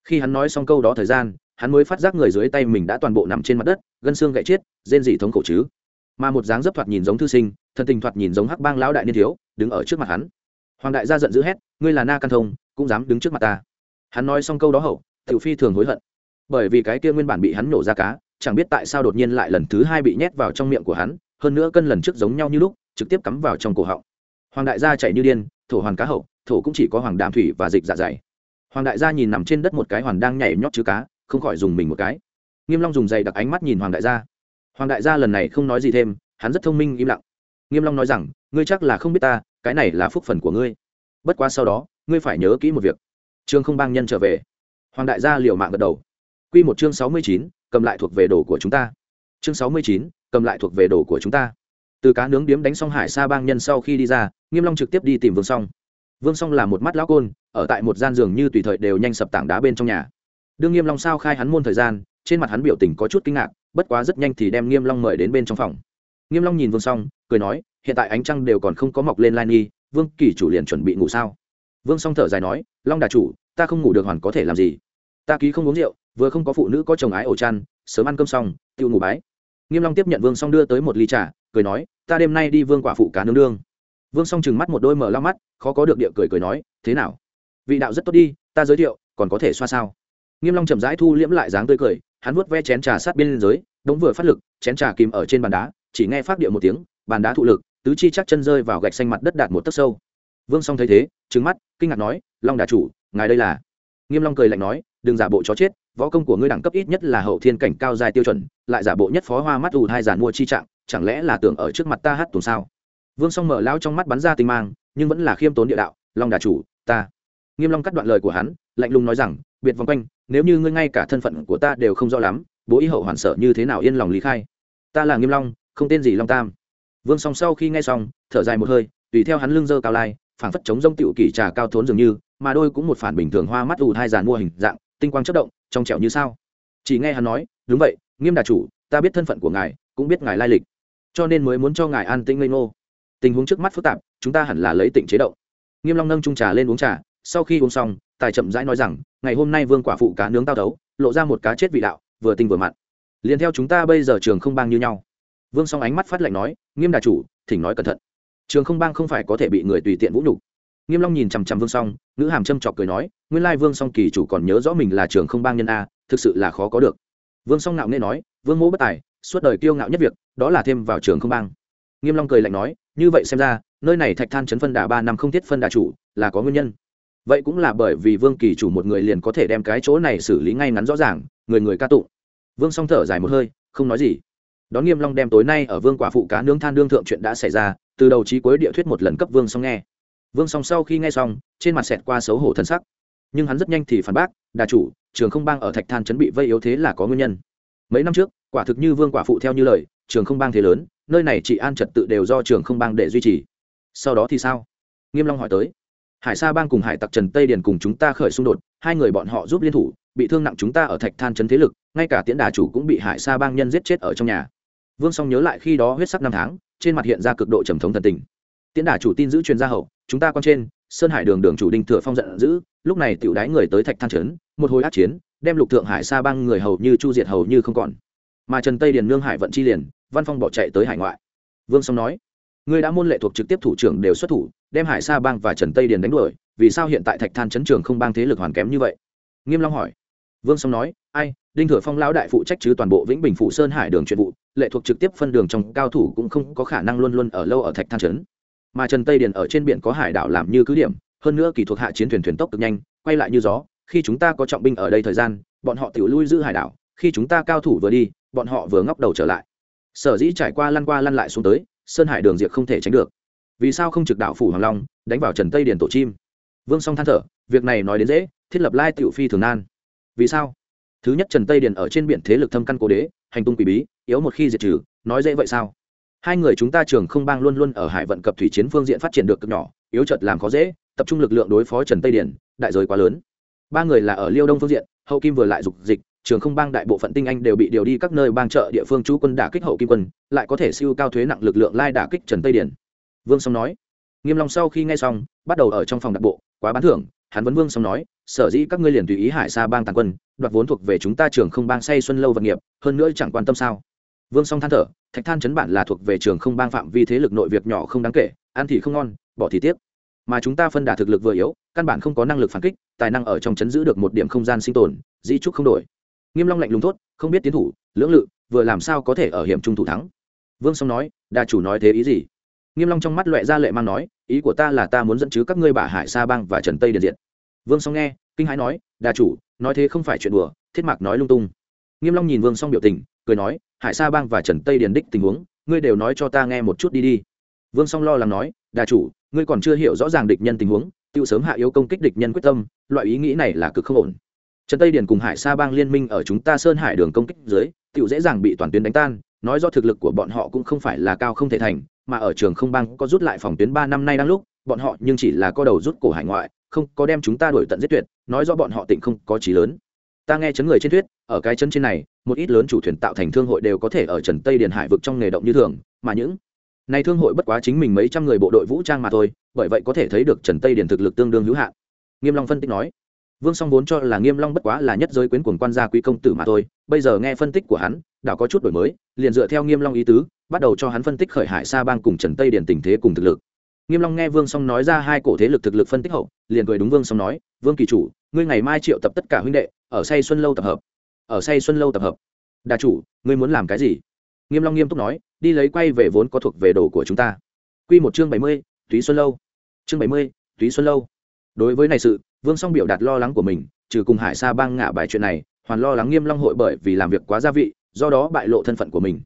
Khi hắn nói xong câu đó thời gian hắn mới phát giác người dưới tay mình đã toàn bộ nằm trên mặt đất, gân xương gãy chết rên dị thống khổ chứ. Mà một dáng dấp thoạt nhìn giống thư sinh thân tình thoạt nhìn giống hắc bang lão đại niên thiếu, đứng ở trước mặt hắn. Hoàng đại gia giận dữ hét, ngươi là na căn thông, cũng dám đứng trước mặt ta. Hắn nói xong câu đó hậu, tiểu phi thường hối hận. Bởi vì cái kia nguyên bản bị hắn nổ ra cá, chẳng biết tại sao đột nhiên lại lần thứ hai bị nhét vào trong miệng của hắn, hơn nữa cân lần trước giống nhau như lúc, trực tiếp cắm vào trong cổ họng. Hoàng đại gia chạy như điên, thổ hoàn cá hậu, thổ cũng chỉ có hoàng đàm thủy và dịch dạ dày. Hoàng đại gia nhìn nằm trên đất một cái hoàn đang nhảy nhót chứ cá không khỏi dùng mình một cái. Nghiêm long dùng giày đặc ánh mắt nhìn hoàng đại gia. Hoàng đại gia lần này không nói gì thêm hắn rất thông minh im lặng. Nghiêm long nói rằng ngươi chắc là không biết ta cái này là phúc phần của ngươi. Bất quá sau đó ngươi phải nhớ kỹ một việc. Trương không bang nhân trở về. Hoàng đại gia liều mạng gật đầu. Quy một chương sáu mươi chín, cầm lại thuộc về đồ của chúng ta. Chương sáu mươi chín, cầm lại thuộc về đồ của chúng ta. Từ cá nướng điếm đánh xong hải sa bang nhân sau khi đi ra nghiêm long trực tiếp đi tìm vương song. Vương song là một mắt lão côn ở tại một gian giường như tùy thời đều nhanh sập tảng đá bên trong nhà đương nghiêm long sao khai hắn môn thời gian, trên mặt hắn biểu tình có chút kinh ngạc, bất quá rất nhanh thì đem nghiêm long mời đến bên trong phòng. Nghiêm long nhìn vương song, cười nói, hiện tại ánh trăng đều còn không có mọc lên lai nghi vương kỳ chủ liền chuẩn bị ngủ sao? Vương song thở dài nói, long đà chủ, ta không ngủ được hoàn có thể làm gì? Ta ký không uống rượu, vừa không có phụ nữ có chồng ái ổ chăn, sớm ăn cơm xong, tiêu ngủ bái. Nghiêm long tiếp nhận vương song đưa tới một ly trà, cười nói, ta đêm nay đi vương quả phụ cá nướng đương. Vương song chừng mắt một đôi mở lao mắt, khó có được địa cười cười nói, thế nào? Vị đạo rất tốt đi, ta giới thiệu, còn có thể xoa sao? Nghiêm long chậm rãi thu liễm lại dáng tươi cười, hắn vuốt ve chén trà sát bên dưới đống vừa phát lực, chén trà kìm ở trên bàn đá, chỉ nghe phát điệu một tiếng, bàn đá thụ lực, tứ chi chắc chân rơi vào gạch xanh mặt đất đạt một tấc sâu. Vương song thấy thế, trừng mắt, kinh ngạc nói, long đà chủ, ngài đây là? Nghiêm long cười lạnh nói, đừng giả bộ chó chết, võ công của ngươi đẳng cấp ít nhất là hậu thiên cảnh cao dài tiêu chuẩn, lại giả bộ nhất phó hoa mắt ù hai giàn mua chi trạng, chẳng lẽ là tưởng ở trước mặt ta hát tuồng sao? Vương song mở lão trong mắt bắn ra tinh mang, nhưng vẫn là khiêm tốn địa đạo, long đà chủ, ta. Nghiêm long cắt đoạn lời của hắn, lạnh lùng nói rằng, biệt vòng quanh nếu như ngươi ngay cả thân phận của ta đều không rõ lắm, bố ý hậu hoàn sợ như thế nào yên lòng lý khai? Ta là nghiêm long, không tên gì long tam. Vương song sau khi nghe xong, thở dài một hơi, tùy theo hắn lưng dơ cao lai, phảng phất chống rông tiểu kỳ trà cao thốn dường như, mà đôi cũng một phản bình thường hoa mắt ù hai giàn mua hình dạng, tinh quang chất động, trong trẻo như sao. Chỉ nghe hắn nói, đúng vậy, nghiêm đà chủ, ta biết thân phận của ngài, cũng biết ngài lai lịch, cho nên mới muốn cho ngài an tĩnh ngây ngô. Tình huống trước mắt phức tạp, chúng ta hẳn là lấy tịnh chế động. Nghiêm long nâng trung trà lên uống trà, sau khi uống xong tài chậm rãi nói rằng, ngày hôm nay vương quả phụ cá nướng tao tấu, lộ ra một cá chết vị đạo, vừa tinh vừa mặn. Liền theo chúng ta bây giờ trường không bang như nhau. Vương song ánh mắt phát lạnh nói, nghiêm đà chủ, thỉnh nói cẩn thận. Trường không bang không phải có thể bị người tùy tiện vũ nhục. Nghiêm long nhìn chằm chằm vương song nữ hàm châm chọc cười nói, nguyên lai vương song kỳ chủ còn nhớ rõ mình là trường không bang nhân a, thực sự là khó có được. Vương song ngạo nghe nói, vương mỗ bất tài, suốt đời kiêu ngạo nhất việc, đó là thêm vào trường không bang. Nghiêm long cười lạnh nói, như vậy xem ra, nơi này thạch than chấn phân đà ba năm không thiết phân đà chủ, là có nguyên nhân vậy cũng là bởi vì vương kỳ chủ một người liền có thể đem cái chỗ này xử lý ngay ngắn rõ ràng, người người ca tụng. Vương song thở dài một hơi, không nói gì. Đón nghiêm long đem tối nay ở vương quả phụ cá nướng than đương thượng chuyện đã xảy ra, từ đầu chí cuối địa thuyết một lần cấp vương song nghe. Vương song sau khi nghe xong, trên mặt xẹt qua xấu hổ thân sắc. Nhưng hắn rất nhanh thì phản bác, đà chủ, trường không bang ở thạch than chấn bị vây yếu thế là có nguyên nhân. Mấy năm trước, quả thực như vương quả phụ theo như lời, trường không bang thế lớn, nơi này chỉ an trật tự đều do trường không bang để duy trì. Sau đó thì sao? Nghiêm long hỏi tới hải sa bang cùng hải tặc trần tây điền cùng chúng ta khởi xung đột hai người bọn họ giúp liên thủ bị thương nặng chúng ta ở thạch than Trấn thế lực ngay cả tiễn đà chủ cũng bị hải sa bang nhân giết chết ở trong nhà. Vương song nhớ lại khi đó huyết sắc năm tháng trên mặt hiện ra cực độ trầm thống thần tình. Tiễn đà chủ tin giữ truyền gia hậu chúng ta quan trên sơn hải đường đường chủ đinh thừa phong giận dữ lúc này tiểu đái người tới thạch than Trấn, một hồi át chiến đem lục thượng hải sa bang người hầu như chu diệt hầu như không còn. Mà trần tây điền nương hải vận chi liền văn phong bỏ chạy tới hải ngoại. Vương song nói người đã môn lệ thuộc trực tiếp thủ trưởng đều xuất thủ đem hải sa bang và trần tây điền đánh đuổi, vì sao hiện tại thạch than chấn trường không bang thế lực hoàn kém như vậy? Nghiêm long hỏi. Vương song nói, ai, đinh thừa phong lão đại phụ trách chứ toàn bộ vĩnh bình phụ sơn hải đường chuyện vụ, lệ thuộc trực tiếp phân đường trong cao thủ cũng không có khả năng luôn luôn ở lâu ở thạch than chấn. Mà trần tây điền ở trên biển có hải đảo làm như cứ điểm, hơn nữa kỳ thuộc hạ chiến thuyền thuyền tốc cực nhanh, quay lại như gió, khi chúng ta có trọng binh ở đây thời gian, bọn họ tiểu lui giữ hải đảo, khi chúng ta cao thủ vừa đi, bọn họ vừa ngóc đầu trở lại. Sở dĩ trải qua lăn qua lăn lại xuống tới, sơn hải đường diệt không thể tránh được vì sao không trực đạo phủ hoàng long, đánh vào trần tây điền tổ chim? Vương song than thở, việc này nói đến dễ, thiết lập lai tiểu phi thường nan. Vì sao? Thứ nhất, trần tây điền ở trên biển thế lực thâm căn cố đế, hành tung quỷ bí, yếu một khi diệt trừ, nói dễ vậy sao? Hai người chúng ta trường không bang luôn luôn ở hải vận cập thủy chiến phương diện phát triển được cực nhỏ, yếu chợt làm khó dễ, tập trung lực lượng đối phó trần tây điền, đại giới quá lớn. Ba người là ở liêu đông phương diện, hậu kim vừa lại dục dịch, trường không bang đại bộ phận tinh anh đều bị điều đi các nơi bang trợ địa phương chú quân đả kích hậu kim quân, lại có thể siêu cao thuế nặng lực lượng lai đả kích trần tây điền vương song nói. Nghiêm long sau khi nghe xong, bắt đầu ở trong phòng đặc bộ, quá bán thưởng. Hắn vấn vương song nói, sở dĩ các ngươi liền tùy ý hải sa bang tàn quân, đoạt vốn thuộc về chúng ta trường không bang say xuân lâu vật nghiệp, hơn nữa chẳng quan tâm sao? Vương song than thở, thạch than chấn bản là thuộc về trường không bang phạm vi thế lực nội việc nhỏ không đáng kể, ăn thì không ngon, bỏ thì tiếc. Mà chúng ta phân đà thực lực vừa yếu, căn bản không có năng lực phản kích, tài năng ở trong chấn giữ được một điểm không gian sinh tồn dĩ trúc không đổi. Nghiêm long lạnh lùng thốt, không biết tiến thủ, lưỡng lự, vừa làm sao có thể ở hiểm trung thủ thắng? Vương song nói, đa chủ nói thế ý gì? Nghiêm long trong mắt loẹ ra lệ mang nói, ý của ta là ta muốn dẫn chứ các ngươi bả hải sa bang và trần tây điện diện vương song nghe, kinh hãi nói đa chủ, nói thế không phải chuyện đùa, thiết mạc nói lung tung. Nghiêm long nhìn vương song biểu tình, cười nói, hải sa bang và trần tây điền đích tình huống, ngươi đều nói cho ta nghe một chút đi đi. Vương song lo lắng nói đa chủ, ngươi còn chưa hiểu rõ ràng địch nhân tình huống, tiêu sớm hạ yếu công kích địch nhân quyết tâm, loại ý nghĩ này là cực không ổn. Trần tây điền cùng hải sa bang liên minh ở chúng ta sơn hải đường công kích dưới, tiêu dễ dàng bị toàn tuyến đánh tan, nói do thực lực của bọn họ cũng không phải là cao không thể thành mà ở trường không bang có rút lại phòng tuyến ba năm nay đang lúc, bọn họ nhưng chỉ là có đầu rút cổ hải ngoại, không có đem chúng ta đuổi tận giết tuyệt, nói do bọn họ tỉnh không có trí lớn. Ta nghe chấn người trên thuyết, ở cái chân trên này, một ít lớn chủ thuyền tạo thành thương hội đều có thể ở trần tây điền hải vực trong nghề động như thường, mà những này thương hội bất quá chính mình mấy trăm người bộ đội vũ trang mà thôi, bởi vậy có thể thấy được trần tây điền thực lực tương đương hữu hạn. Nghiêm long phân tích nói vương song vốn cho là nghiêm long bất quá là nhất giới quyến cuồng quan gia quý công tử mà thôi bây giờ nghe phân tích của hắn đảo có chút đổi mới liền dựa theo nghiêm long ý tứ bắt đầu cho hắn phân tích khởi hải sa bang cùng trần tây điền tình thế cùng thực lực. Nghiêm long nghe vương song nói ra hai cổ thế lực thực lực phân tích hậu liền cười đúng vương song nói vương kỳ chủ ngươi ngày mai triệu tập tất cả huynh đệ ở say xuân lâu tập hợp. Ở say xuân lâu tập hợp. Đà chủ ngươi muốn làm cái gì? Nghiêm long nghiêm túc nói đi lấy quay về vốn có thuộc về đồ của chúng ta. Quy một chương bảy mươi, túy xuân lâu. Chương bảy mươi, túy xuân lâu. Đối với này sự vương song biểu đạt lo lắng của mình, trừ cùng hải sa bang ngả bài chuyện này, hoàn lo lắng nghiêm long hội bởi vì làm việc quá gia vị, do đó bại lộ thân phận của mình.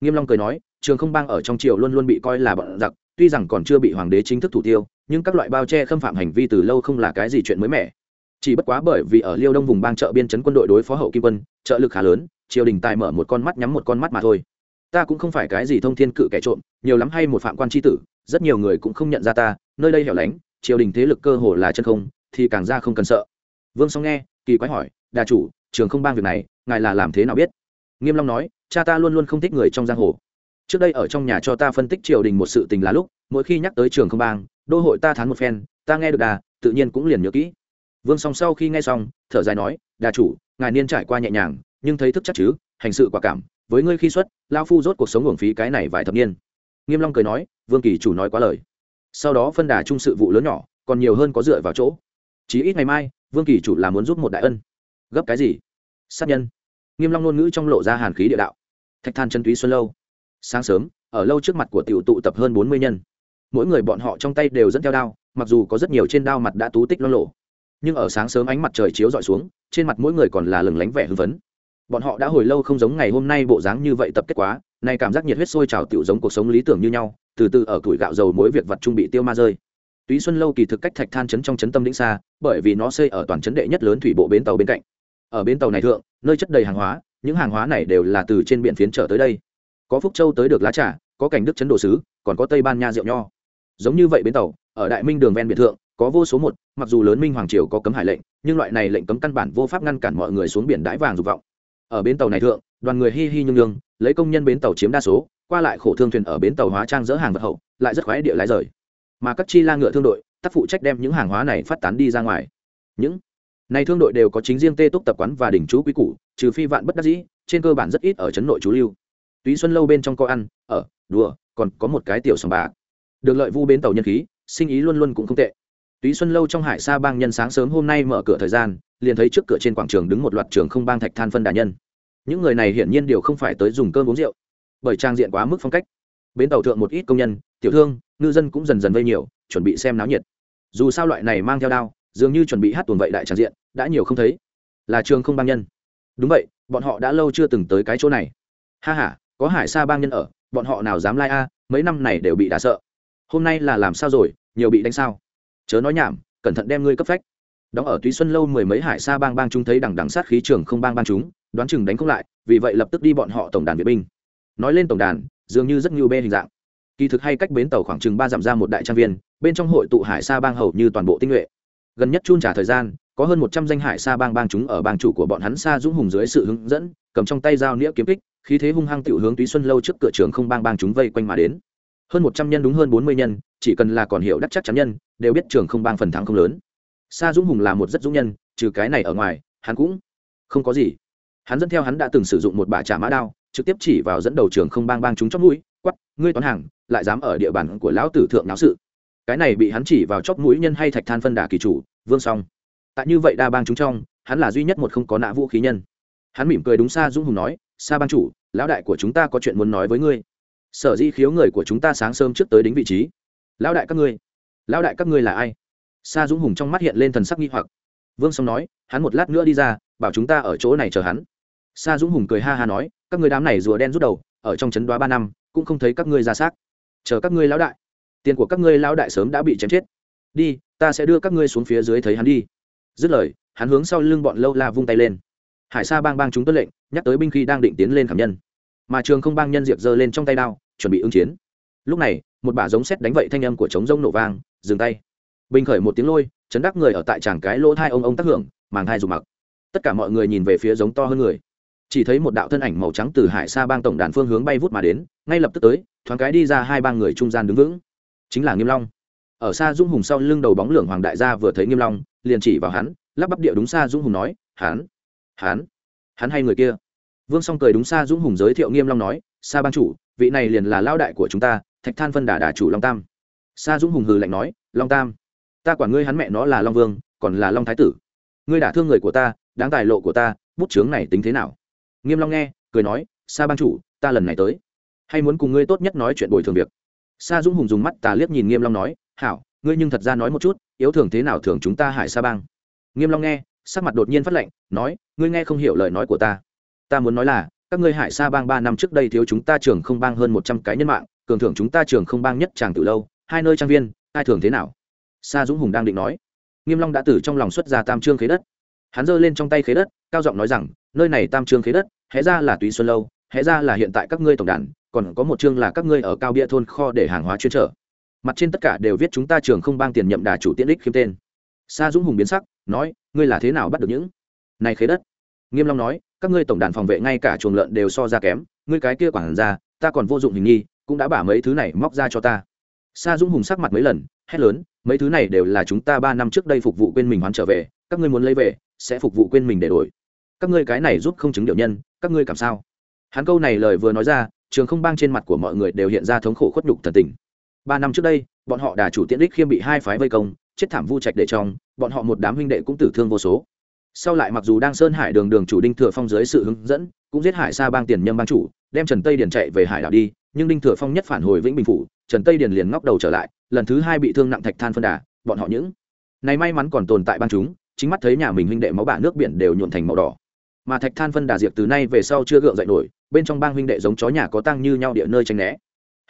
Nghiêm long cười nói, trường không bang ở trong triều luôn luôn bị coi là bọn giặc, tuy rằng còn chưa bị hoàng đế chính thức thủ tiêu, nhưng các loại bao che khâm phạm hành vi từ lâu không là cái gì chuyện mới mẻ. Chỉ bất quá bởi vì ở liêu đông vùng bang chợ biên chấn quân đội đối phó hậu kim quân, trợ lực khá lớn, triều đình tài mở một con mắt nhắm một con mắt mà thôi. Ta cũng không phải cái gì thông thiên cự kẻ trộm, nhiều lắm hay một phạm quan tri tử, rất nhiều người cũng không nhận ra ta, nơi đây hẻo lánh, triều đình thế lực cơ hồ là chân không thì càng ra không cần sợ. Vương song nghe, kỳ quái hỏi, đà chủ, trường không bang việc này, ngài là làm thế nào biết? Nghiêm long nói, cha ta luôn luôn không thích người trong giang hồ. Trước đây ở trong nhà cho ta phân tích triều đình một sự tình là lúc, mỗi khi nhắc tới trường không bang, đô hội ta thán một phen, ta nghe được đà, tự nhiên cũng liền nhớ kỹ. Vương song sau khi nghe xong, thở dài nói, đà chủ, ngài niên trải qua nhẹ nhàng, nhưng thấy thức chắc chứ, hành sự quả cảm, với ngươi khi xuất lao phu rốt cuộc sống uổng phí cái này vài thập niên. Nghiêm long cười nói, vương kỳ chủ nói quá lời. Sau đó phân đà chung sự vụ lớn nhỏ, còn nhiều hơn có dựa vào chỗ chí ít ngày mai, vương kỳ chủ là muốn giúp một đại ân. Gấp cái gì? Sát nhân. Nghiêm long ngôn ngữ trong lộ ra hàn khí địa đạo. Thạch than chân túy xuân lâu. Sáng sớm, ở lâu trước mặt của tiểu tụ tập hơn bốn mươi nhân. Mỗi người bọn họ trong tay đều dẫn theo đao, mặc dù có rất nhiều trên đao mặt đã tú tích lo lộ nhưng ở sáng sớm ánh mặt trời chiếu dọi xuống, trên mặt mỗi người còn là lừng lánh vẻ hưng phấn. Bọn họ đã hồi lâu không giống ngày hôm nay bộ dáng như vậy tập kết quá, nay cảm giác nhiệt huyết sôi trào tiểu giống cuộc sống lý tưởng như nhau, từ từ ở tuổi gạo dầu mỗi việc vật trung bị tiêu ma rơi túy xuân lâu kỳ thực cách thạch than chấn trong chấn tâm đĩnh xa, bởi vì nó xây ở toàn chấn đệ nhất lớn thủy bộ bến tàu bên cạnh. Ở bến tàu này thượng, nơi chất đầy hàng hóa, những hàng hóa này đều là từ trên biển phiến trở tới đây. Có phúc châu tới được lá trà, có cảnh đức chấn đồ sứ, còn có tây ban nha rượu nho. Giống như vậy bến tàu, ở đại minh đường ven biển thượng, có vô số một, mặc dù lớn minh hoàng triều có cấm hải lệnh, nhưng loại này lệnh cấm căn bản vô pháp ngăn cản mọi người xuống biển đãi vàng dục vọng. Ở bến tàu này thượng, đoàn người hi hi nhung nhung, lấy công nhân bến tàu chiếm đa số, qua lại khổ thương thuyền ở bến tàu hóa trang dỡ hàng vật hậu, lại rất khoái địa lái rời mà các chi la ngựa thương đội, tác phụ trách đem những hàng hóa này phát tán đi ra ngoài. Những này thương đội đều có chính riêng tê túc tập quán và đỉnh chú quý củ, trừ phi vạn bất đắc dĩ, trên cơ bản rất ít ở chấn nội chú lưu. Túy xuân lâu bên trong có ăn, ở, đùa, còn có một cái tiểu sòng bạc. Được lợi vu bến tàu nhân khí, sinh ý luôn luôn cũng không tệ. Túy xuân lâu trong hải sa bang nhân sáng sớm hôm nay mở cửa thời gian, liền thấy trước cửa trên quảng trường đứng một loạt trường không bang thạch than phân đà nhân. Những người này hiển nhiên đều không phải tới dùng cơm uống rượu, bởi trang diện quá mức phong cách. Bến tàu thượng một ít công nhân tiểu thương, ngư dân cũng dần dần vây nhiều, chuẩn bị xem náo nhiệt. Dù sao loại này mang theo đao, dường như chuẩn bị hát tuần vậy đại tràng diện, đã nhiều không thấy. Là trường không bang nhân. Đúng vậy, bọn họ đã lâu chưa từng tới cái chỗ này. Ha h a có hải xa bang nhân ở, bọn họ nào dám lai a, mấy năm này đều bị đà sợ. Hôm nay là làm sao rồi, nhiều bị đánh sao? Chớ nói nhảm, cẩn thận đem ngươi cấp phách. Đóng ở túy xuân lâu mười mấy hải xa bang bang chúng thấy đằng đằng sát khí trường không bang bang chúng, đoán chừng đánh không lại, vì vậy lập tức đi bọn họ tổng đàn vệ binh. Nói lên tổng đàn, dường như rất nhiều bê hình dạng kỳ thực hay cách bến tàu khoảng chừng ba dặm ra một đại trang viên, bên trong hội tụ hải sa bang hầu như toàn bộ tinh nhuệ. Gần nhất chun trả thời gian, có hơn một trăm danh hải sa bang bang chúng ở bang chủ của bọn hắn sa dũng hùng dưới sự hướng dẫn, cầm trong tay dao nĩa kiếm kích, khí thế hung hăng tiểu hướng túy xuân lâu trước cửa trường không bang bang chúng vây quanh mà đến. Hơn một trăm nhân đúng hơn bốn mươi nhân, chỉ cần là còn hiểu đắc chắc chắn nhân, đều biết trường không bang phần thắng không lớn. Sa dũng hùng là một rất dũng nhân, trừ cái này ở ngoài, hắn cũng không có gì. Hắn dẫn theo hắn đã từng sử dụng một bả trả mã đao, trực tiếp chỉ vào dẫn đầu trường không bang bang chúng chót mũi quắp ngươi toán hàng, lại dám ở địa bàn của lão tử thượng náo sự. Cái này bị hắn chỉ vào chóp mũi nhân hay thạch than phân đà kỳ chủ, vương song. Tại như vậy đa bang chúng trong, hắn là duy nhất một không có nạ vũ khí nhân. Hắn mỉm cười đúng xa dũng hùng nói xa ban chủ, lão đại của chúng ta có chuyện muốn nói với ngươi. Sở di khiếu người của chúng ta sáng sớm trước tới đến vị trí. Lão đại các ngươi, lão đại các ngươi là ai? Sa dũng hùng trong mắt hiện lên thần sắc nghi hoặc. Vương song nói, hắn một lát nữa đi ra, bảo chúng ta ở chỗ này chờ hắn. Sa dũng hùng cười ha ha nói, các người đám này rùa đen rút đầu, ở trong trấn đoá ba năm cũng không thấy các ngươi ra xác. Chờ các ngươi lão đại. Tiền của các ngươi lão đại sớm đã bị chém chết. Đi, ta sẽ đưa các ngươi xuống phía dưới thấy hắn đi. Dứt lời, hắn hướng sau lưng bọn lâu la vung tay lên. Hải sa bang bang chúng tuân lệnh, nhắc tới binh khi đang định tiến lên khảm nhân. Mà trường không bang nhân diệp giơ lên trong tay đao, chuẩn bị ứng chiến. Lúc này, một bả giống xét đánh vậy thanh âm của trống rông nổ vang, dừng tay. Bình khởi một tiếng lôi, chấn đắc người ở tại tràng cái lỗ thai ông ông tác hưởng, màng thai dùng mặc. Tất cả mọi người nhìn về phía giống to hơn người chỉ thấy một đạo thân ảnh màu trắng từ hải xa bang tổng đàn phương hướng bay vút mà đến, ngay lập tức tới, thoáng cái đi ra hai ba người trung gian đứng vững. Chính là nghiêm long. Ở xa dung hùng sau lưng đầu bóng lưỡng hoàng đại gia vừa thấy nghiêm long, liền chỉ vào hắn, lắp bắp địa đúng xa dung hùng nói, hắn hắn hắn hay người kia? Vương song cười đúng xa dung hùng giới thiệu nghiêm long nói xa bang chủ, vị này liền là lao đại của chúng ta, thạch than phân đà đà chủ long tam. Xa dung hùng hừ lạnh nói, long tam, ta quản ngươi hắn mẹ nó là long vương, còn là long thái tử. Ngươi đả thương người của ta, đáng tài lộ của ta, bút chướng này tính thế nào? Nghiêm long nghe, cười nói, sa ban chủ, ta lần này tới. Hay muốn cùng ngươi tốt nhất nói chuyện bồi thường việc. Sa dũng hùng dùng mắt tà liếc nhìn nghiêm long nói, hảo, ngươi nhưng thật ra nói một chút, yếu thường thế nào thường chúng ta hải sa bang? Nghiêm long nghe, sắc mặt đột nhiên phát lệnh nói, ngươi nghe không hiểu lời nói của ta. Ta muốn nói là, các ngươi hải sa bang ba năm trước đây thiếu chúng ta trường không bang hơn một trăm cái nhân mạng, cường thưởng chúng ta trường không bang nhất tràng từ lâu, hai nơi trang viên, ai thường thế nào? Sa dũng hùng đang định nói. Nghiêm long đã từ trong lòng xuất ra tam trương khế đất hắn giơ lên trong tay khế đất, cao giọng nói rằng, nơi này tam trương khế đất, hé ra là túy xuân lâu, hé ra là hiện tại các ngươi tổng đàn, còn có một chương là các ngươi ở cao bia thôn kho để hàng hóa chuyên trở. Mặt trên tất cả đều viết chúng ta trường không bang tiền nhậm đà chủ tiện đích khiêm tên. Sa dũng hùng biến sắc, nói, ngươi là thế nào bắt được những này khế đất? Nghiêm long nói, các ngươi tổng đàn phòng vệ ngay cả chuồng lợn đều so ra kém, ngươi cái kia quản ra ta còn vô dụng hình nghi, cũng đã bả mấy thứ này móc ra cho ta. Sa dũng hùng sắc mặt mấy lần, hét lớn, mấy thứ này đều là chúng ta ba năm trước đây phục vụ quên mình hoán trở về, các ngươi muốn lấy về sẽ phục vụ quên mình để đổi. Các ngươi cái này giúp không chứng điều nhân, các ngươi cảm sao? Hắn câu này lời vừa nói ra, trường không bang trên mặt của mọi người đều hiện ra thống khổ khuất nhục thần tình. Ba năm trước đây, bọn họ đà chủ tiện đích khiêm bị hai phái vây công, chết thảm vu trạch để trong, bọn họ một đám huynh đệ cũng tử thương vô số. Sau lại mặc dù đang sơn hải đường đường chủ đinh thừa phong dưới sự hướng dẫn, cũng giết hải xa bang tiền nhâm bang chủ, đem trần tây điền chạy về hải đảo đi, nhưng đinh thừa phong nhất phản hồi vĩnh bình phủ, trần tây điền liền ngóc đầu trở lại, lần thứ hai bị thương nặng thạch than phân đà, bọn họ những. Này may mắn còn tồn tại bang chúng chính mắt thấy nhà mình huynh đệ máu bả nước biển đều nhuộn thành màu đỏ. Mà thạch than phân đà diệt từ nay về sau chưa gượng dậy nổi bên trong bang huynh đệ giống chó nhà có tăng như nhau địa nơi tranh né.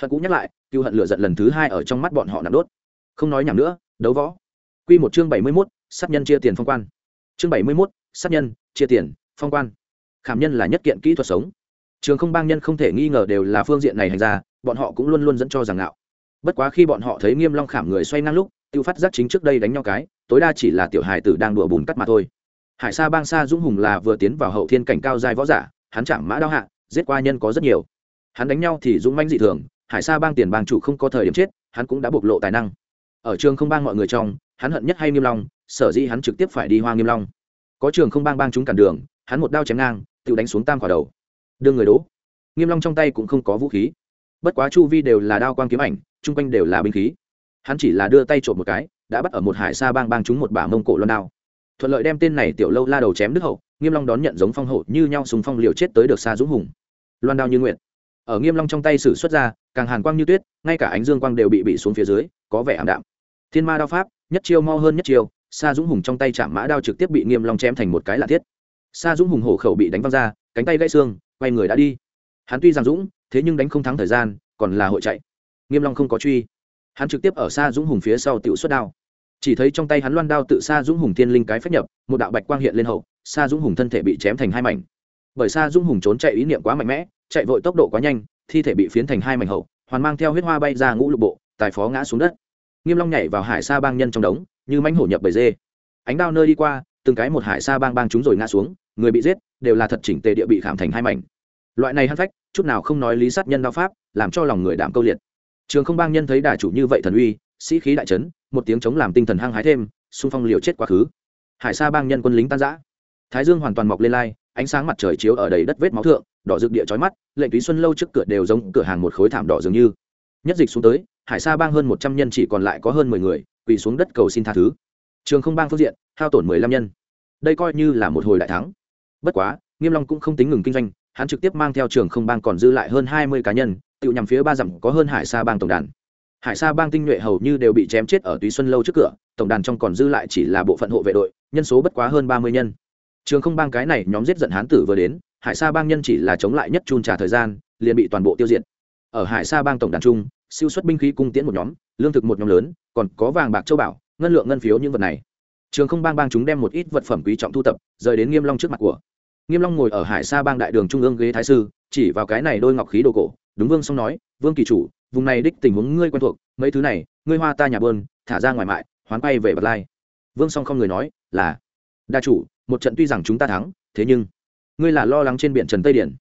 Hận cũng nhắc lại cựu hận lửa giận lần thứ hai ở trong mắt bọn họ nằm đốt. Không nói nhảm nữa đấu võ. Quy một chương bảy mươi 71, sát nhân chia tiền phong quan. Chương bảy mươi 71, sát nhân chia tiền phong quan. Khảm nhân là nhất kiện kỹ thuật sống. Trường không bang nhân không thể nghi ngờ đều là phương diện này hành ra bọn họ cũng luôn luôn dẫn cho rằng ngạo. Bất quá khi bọn họ thấy nghiêm long khảm người xoay ngang lúc tiêu phát giác chính trước đây đánh nhau cái, tối đa chỉ là tiểu hài tử đang đùa bùn cắt mà thôi. Hải sa bang sa dũng hùng là vừa tiến vào hậu thiên cảnh cao giai võ giả, hắn chạm mã đao hạ, giết qua nhân có rất nhiều. Hắn đánh nhau thì dũng manh dị thường, hải sa bang tiền bang chủ không có thời điểm chết, hắn cũng đã bộc lộ tài năng. Ở trường không bang mọi người trong, hắn hận nhất hay nghiêm long, sở dĩ hắn trực tiếp phải đi hoa nghiêm long. Có trường không bang bang chúng cản đường, hắn một đao chém ngang, tự đánh xuống tam quả đầu. Đương người đố. Nghiêm long trong tay cũng không có vũ khí. Bất quá chu vi đều là đao quang kiếm ảnh, chung quanh đều là binh khí hắn chỉ là đưa tay trộm một cái, đã bắt ở một hải xa bang bang chúng một bả mông cổ loan đao. Thuận lợi đem tên này tiểu lâu la đầu chém đức hậu, nghiêm long đón nhận giống phong hậu như nhau súng phong liều chết tới được xa dũng hùng. Loan đao như nguyện ở nghiêm long trong tay sử xuất ra, càng hàn quang như tuyết, ngay cả ánh dương quang đều bị bị xuống phía dưới, có vẻ ảm đạm. Thiên ma đao pháp, nhất chiêu mau hơn nhất chiêu xa dũng hùng trong tay chạm mã đao trực tiếp bị nghiêm long chém thành một cái lạ thiết. Xa dũng hùng hổ khẩu bị đánh văng ra, cánh tay gãy xương, quay người đã đi. Hắn tuy rằng dũng, thế nhưng đánh không thắng thời gian, còn là hội chạy. Nghiêm long không có truy hắn trực tiếp ở xa dũng hùng phía sau tiểu xuất đao. Chỉ thấy trong tay hắn loan đao tự xa dũng hùng thiên linh cái phách nhập, một đạo bạch quang hiện lên hậu xa dũng hùng thân thể bị chém thành hai mảnh. Bởi xa dũng hùng trốn chạy ý niệm quá mạnh mẽ, chạy vội tốc độ quá nhanh, thi thể bị phiến thành hai mảnh hậu, hoàn mang theo huyết hoa bay ra ngũ lục bộ, tài phó ngã xuống đất. Nghiêm long nhảy vào hải sa bang nhân trong đống, như mãnh hổ nhập bầy dê. Ánh đao nơi đi qua, từng cái một hải sa bang bang chúng rồi ngã xuống, người bị giết, đều là thật chỉnh tề địa bị khảm thành hai mảnh. Loại này hắc phách, chút nào không nói lý sát nhân đao pháp, làm cho lòng người đảm câu liệt trường không bang nhân thấy đà chủ như vậy thần uy, sĩ khí đại trấn một tiếng chống làm tinh thần hăng hái thêm, xung phong liều chết quá khứ. Hải sa bang nhân quân lính tan giã thái dương hoàn toàn mọc lên lai, ánh sáng mặt trời chiếu ở đầy đất vết máu thượng, đỏ rực địa chói mắt, lệnh túy xuân lâu trước cửa đều giống cửa hàng một khối thảm đỏ dường như. Nhất dịch xuống tới, hải sa bang hơn một trăm nhân chỉ còn lại có hơn mười người, quỳ xuống đất cầu xin tha thứ. Trường không bang phương diện, hao tổn mười lăm nhân. Đây coi như là một hồi đại thắng. Bất quá, nghiêm long cũng không tính ngừng kinh doanh hắn trực tiếp mang theo trường không bang còn dư lại hơn hai mươi cá nhân tự nhằm phía ba dặm có hơn hải sa bang tổng đàn. Hải sa bang tinh nhuệ hầu như đều bị chém chết ở túy xuân lâu trước cửa, tổng đàn trong còn dư lại chỉ là bộ phận hộ vệ đội, nhân số bất quá hơn ba mươi nhân. Trường không bang cái này nhóm giết giận hán tử vừa đến, hải sa bang nhân chỉ là chống lại nhất chun trả thời gian, liền bị toàn bộ tiêu diệt. Ở hải sa bang tổng đàn trung siêu xuất binh khí cung tiễn một nhóm, lương thực một nhóm lớn, còn có vàng bạc châu bảo, ngân lượng ngân phiếu những vật này. Trường không bang bang chúng đem một ít vật phẩm quý trọng thu tập, rời đến nghiêm long trước mặt của nghiêm long ngồi ở hải sa bang đại đường trung ương ghế thái sư, chỉ vào cái này đôi ngọc khí đồ cổ. Đúng vương Song nói, vương kỳ chủ, vùng này đích tình huống ngươi quen thuộc, mấy thứ này, ngươi hoa ta nhà bơn, thả ra ngoài mại, hoán bay về bật lai. Vương song không người nói, là, đa chủ, một trận tuy rằng chúng ta thắng, thế nhưng, ngươi là lo lắng trên biển trần tây điển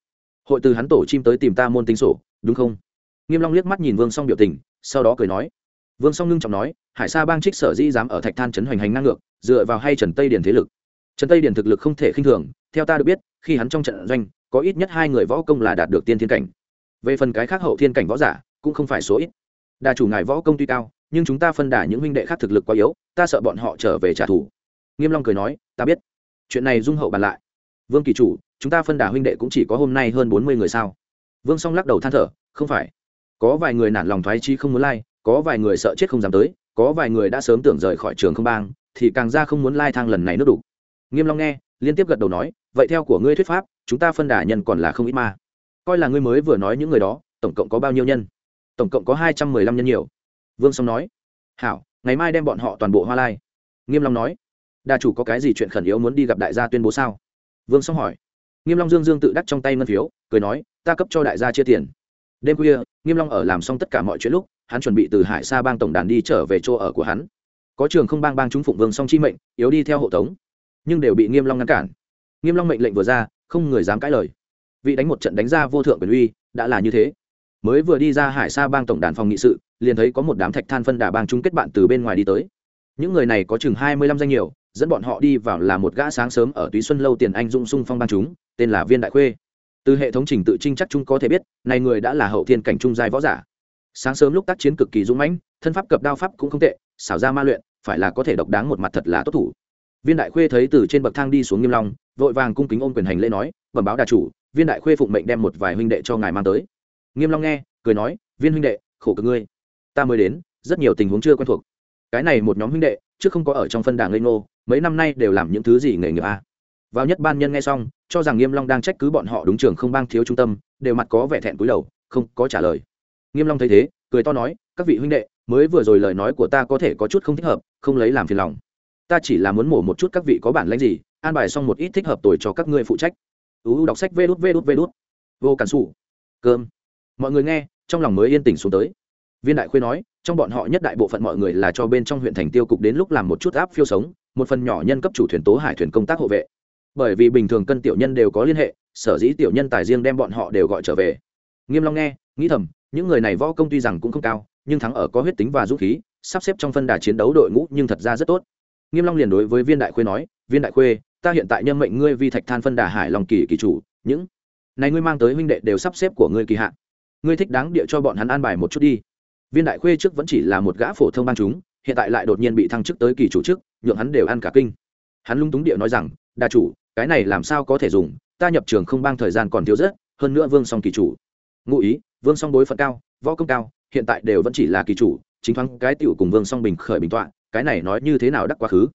hội từ hắn tổ chim tới tìm ta môn tính sổ, đúng không? Nghiêm long liếc mắt nhìn vương song biểu tình, sau đó cười nói, vương song ngưng trọng nói, hải sa bang trích sở dĩ dám ở thạch than chấn hoành hành ngang ngược, dựa vào hay trần tây điển thế lực trần tây điển thực lực không thể khinh thường, theo ta được biết, khi hắn trong trận doanh, có ít nhất hai người võ công là đạt được tiên thiên cảnh. Về phần cái khác hậu thiên cảnh võ giả, cũng không phải số ít. Đa chủ ngài võ công tuy cao, nhưng chúng ta phân đả những huynh đệ khác thực lực quá yếu, ta sợ bọn họ trở về trả thù. Nghiêm long cười nói, ta biết. Chuyện này dung hậu bàn lại. Vương kỳ chủ, chúng ta phân đả huynh đệ cũng chỉ có hôm nay hơn bốn mươi người sao? Vương song lắc đầu than thở, không phải. Có vài người nản lòng thoái chi không muốn lai, có vài người sợ chết không dám tới, có vài người đã sớm tưởng rời khỏi trường không bang, thì càng ra không muốn lai thang lần này nước đủ nghiêm long nghe, liên tiếp gật đầu nói, vậy theo của ngươi thuyết pháp, chúng ta phân đả nhân còn là không ít mà. coi là ngươi mới vừa nói những người đó, tổng cộng có bao nhiêu nhân? Tổng cộng có hai trăm mười lăm nhân nhiều. Vương song nói. Hảo, ngày mai đem bọn họ toàn bộ hoa lai. Nghiêm long nói. Đa chủ có cái gì chuyện khẩn yếu muốn đi gặp đại gia tuyên bố sao? Vương song hỏi. Nghiêm long dương dương tự đắc trong tay ngân phiếu, cười nói, ta cấp cho đại gia chia tiền. Đêm khuya, nghiêm long ở làm xong tất cả mọi chuyện lúc, hắn chuẩn bị từ hải sa bang tổng đàn đi trở về chỗ ở của hắn. Có trường không bang bang chúng phụng vương song chi mệnh, yếu đi theo hộ tống nhưng đều bị nghiêm long ngăn cản. Nghiêm long mệnh lệnh vừa ra, không người dám cãi lời. Vị đánh một trận đánh ra vô thượng quyền uy, đã là như thế. Mới vừa đi ra hải sa bang tổng đàn phòng nghị sự, liền thấy có một đám thạch than phân đà bang chung kết bạn từ bên ngoài đi tới. Những người này có chừng hai mươi lăm danh nhiều, dẫn bọn họ đi vào là một gã sáng sớm ở túy xuân lâu tiền anh dung sung phong bang chúng, tên là viên đại khuê. Từ hệ thống trình tự trinh chắc chung có thể biết, này người đã là hậu thiên cảnh trung giai võ giả. Sáng sớm lúc tác chiến cực kỳ dũng mãnh, thân pháp cập đao pháp cũng không tệ, xảo ra ma luyện, phải là có thể độc đáng một mặt thật là tốt thủ viên đại khuê thấy từ trên bậc thang đi xuống nghiêm long, vội vàng cung kính ôm quyền hành lễ nói, bẩm báo đà chủ, viên đại khuê phụng mệnh đem một vài huynh đệ cho ngài mang tới. Nghiêm long nghe, cười nói, viên huynh đệ, khổ cực ngươi. Ta mới đến, rất nhiều tình huống chưa quen thuộc. Cái này một nhóm huynh đệ, trước không có ở trong phân đảng lê ngô, mấy năm nay đều làm những thứ gì nghề nghiệp a à. vào nhất ban nhân nghe xong, cho rằng nghiêm long đang trách cứ bọn họ đúng trường không bang thiếu trung tâm, đều mặt có vẻ thẹn cúi đầu, không có trả lời. Nghiêm long thấy thế, cười to nói, các vị huynh đệ, mới vừa rồi lời nói của ta có thể có chút không thích hợp, không lấy làm phiền lòng ta chỉ là muốn mổ một chút các vị có bản lĩnh gì, an bài xong một ít thích hợp tuổi cho các ngươi phụ trách. Uu đọc sách vê đút vê đút vê đút. Vô cản xù cơm. Mọi người nghe, trong lòng mới yên tĩnh xuống tới. Viên đại khuê nói, trong bọn họ nhất đại bộ phận mọi người là cho bên trong huyện thành tiêu cục đến lúc làm một chút áp phiêu sống, một phần nhỏ nhân cấp chủ thuyền tố hải thuyền công tác hộ vệ. Bởi vì bình thường cân tiểu nhân đều có liên hệ, sở dĩ tiểu nhân tài riêng đem bọn họ đều gọi trở về. Nghiêm long nghe, nghĩ thầm, những người này võ công tuy rằng cũng không cao, nhưng thắng ở có huyết tính và dũng khí, sắp xếp trong phân đà chiến đấu đội ngũ nhưng thật ra rất tốt nghiêm long liền đối với viên đại khuê nói, viên đại khuê, ta hiện tại nhân mệnh ngươi vi thạch than phân đà hải lòng kỳ kỳ chủ, những này ngươi mang tới huynh đệ đều sắp xếp của ngươi kỳ hạn. Ngươi thích đáng địa cho bọn hắn an bài một chút đi. Viên đại khuê trước vẫn chỉ là một gã phổ thông ban chúng, hiện tại lại đột nhiên bị thăng chức tới kỳ chủ chức nhượng hắn đều ăn cả kinh. Hắn lung túng địa nói rằng đa chủ, cái này làm sao có thể dùng? Ta nhập trường không bang thời gian còn thiếu rất, hơn nữa vương song kỳ chủ. Ngụ ý, vương song đối phận cao, võ công cao, hiện tại đều vẫn chỉ là kỳ chủ, chính thoáng cái tiểu cùng vương song bình khởi bình tọa cái này nói như thế nào đắc quá khứ?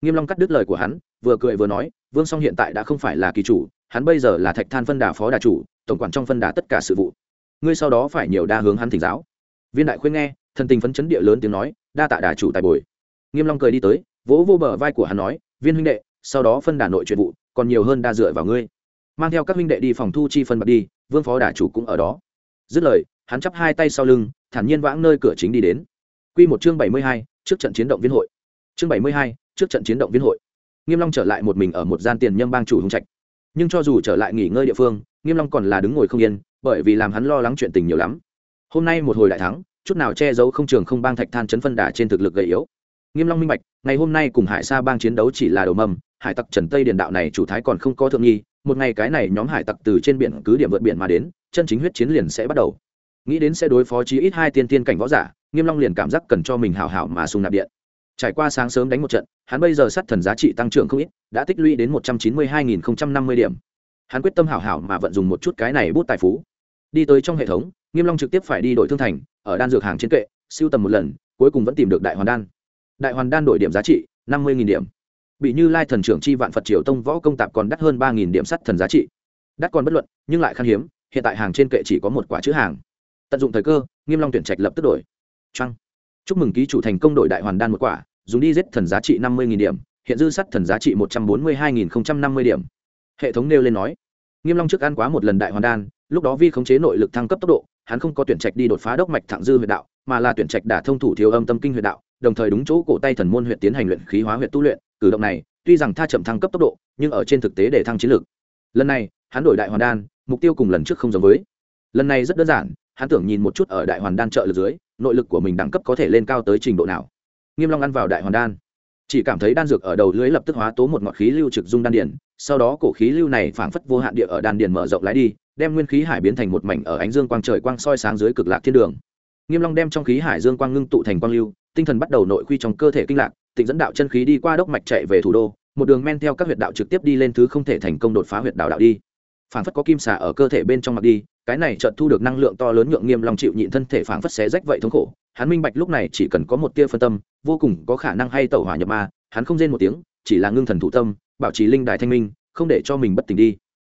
Nghiêm long cắt đứt lời của hắn vừa cười vừa nói vương song hiện tại đã không phải là kỳ chủ hắn bây giờ là thạch than phân đà phó đà chủ tổng quản trong phân đà tất cả sự vụ. Ngươi sau đó phải nhiều đa hướng hắn thỉnh giáo. Viên đại khuyên nghe thần tình phấn chấn địa lớn tiếng nói đa tạ đà chủ tài bồi. Nghiêm long cười đi tới vỗ vô bờ vai của hắn nói viên huynh đệ sau đó phân đà nội chuyện vụ còn nhiều hơn đa dựa vào ngươi. Mang theo các huynh đệ đi phòng thu chi phân bạc đi vương phó đà chủ cũng ở đó. Dứt lời hắn chắp hai tay sau lưng thản nhiên vãng nơi cửa chính đi đến. Quy một chương bảy mươi hai, trước trận chiến động viên hội. Chương bảy mươi hai, trước trận chiến động viên hội. Nghiêm long trở lại một mình ở một gian tiền nhâm bang chủ hùng trạch. Nhưng cho dù trở lại nghỉ ngơi địa phương nghiêm long còn là đứng ngồi không yên bởi vì làm hắn lo lắng chuyện tình nhiều lắm. Hôm nay một hồi đại thắng chút nào che giấu không trường không bang thạch than chấn phân đà trên thực lực gầy yếu. Nghiêm long minh bạch ngày hôm nay cùng hải sa bang chiến đấu chỉ là đầu mầm hải tặc trần tây điền đạo này chủ thái còn không có thượng nghi một ngày cái này nhóm hải tặc từ trên biển cứ điểm vượt biển mà đến chân chính huyết chiến liền sẽ bắt đầu. Nghĩ đến sẽ đối phó chí ít hai tiên tiên cảnh võ giả nghiêm long liền cảm giác cần cho mình hảo hảo mà sung nạp điện. Trải qua sáng sớm đánh một trận, hắn bây giờ sát thần giá trị tăng trưởng không ít, đã tích lũy đến một trăm chín mươi hai nghìn năm mươi điểm. Hắn quyết tâm hảo hảo mà vận dùng một chút cái này bút tài phú. Đi tới trong hệ thống, nghiêm long trực tiếp phải đi đổi thương thành, ở đan dược hàng trên kệ, siêu tầm một lần, cuối cùng vẫn tìm được đại hoàn đan. Đại hoàn đan đổi điểm giá trị, năm mươi điểm. Bị như lai thần trưởng chi vạn phật triều tông võ công tạp còn đắt hơn ba điểm sắt thần giá trị. Đắt còn bất luận, nhưng lại khan hiếm, hiện tại hàng trên kệ chỉ có một quả chữ hàng. Tận dụng thời cơ, nghiêm long tuyển trạch lập tức đổi trăng. Chúc mừng ký chủ thành công đổi đại hoàn đan một quả, dùng đi giết thần giá trị năm mươi điểm, hiện dư sắt thần giá trị một trăm bốn mươi hai năm mươi điểm. Hệ thống nêu lên nói, nghiêm long trước ăn quá một lần đại hoàn đan, lúc đó vi khống chế nội lực thăng cấp tốc độ, hắn không có tuyển trạch đi đột phá đốc mạch thẳng dư huyệt đạo, mà là tuyển trạch đả thông thủ thiếu âm tâm kinh huyệt đạo, đồng thời đúng chỗ cổ tay thần môn huyệt tiến hành luyện khí hóa huyệt tu luyện, cử động này, tuy rằng tha chậm thăng cấp tốc độ, nhưng ở trên thực tế để thăng chiến lực. lần này, hắn đổi đại hoàn đan, mục tiêu cùng lần trước không giống với. Lần này rất đơn giản, hắn tưởng nhìn một chút ở đại hoàn đan trợ lực dưới nội lực của mình đẳng cấp có thể lên cao tới trình độ nào. Nghiêm long ăn vào đại hoàn đan, chỉ cảm thấy đan dược ở đầu lưới lập tức hóa tố một ngọn khí lưu trực dung đan điền, sau đó cổ khí lưu này phảng phất vô hạn địa ở đan điền mở rộng lái đi, đem nguyên khí hải biến thành một mảnh ở ánh dương quang trời quang soi sáng dưới cực lạc thiên đường. Nghiêm long đem trong khí hải dương quang ngưng tụ thành quang lưu, tinh thần bắt đầu nội quy trong cơ thể kinh lạc, tịnh dẫn đạo chân khí đi qua đốc mạch chạy về thủ đô, một đường men theo các huyệt đạo trực tiếp đi lên thứ không thể thành công đột phá huyệt đạo đạo đi phảng phất có kim xà ở cơ thể bên trong mặt đi, cái này chợt thu được năng lượng to lớn nhượng nghiêm long chịu nhịn thân thể phảng phất xé rách vậy thống khổ. Hắn minh bạch lúc này chỉ cần có một tia phân tâm, vô cùng có khả năng hay tẩu hỏa nhập ma, hắn không rên một tiếng, chỉ là ngưng thần thủ tâm, bảo trì linh đài thanh minh, không để cho mình bất tỉnh đi.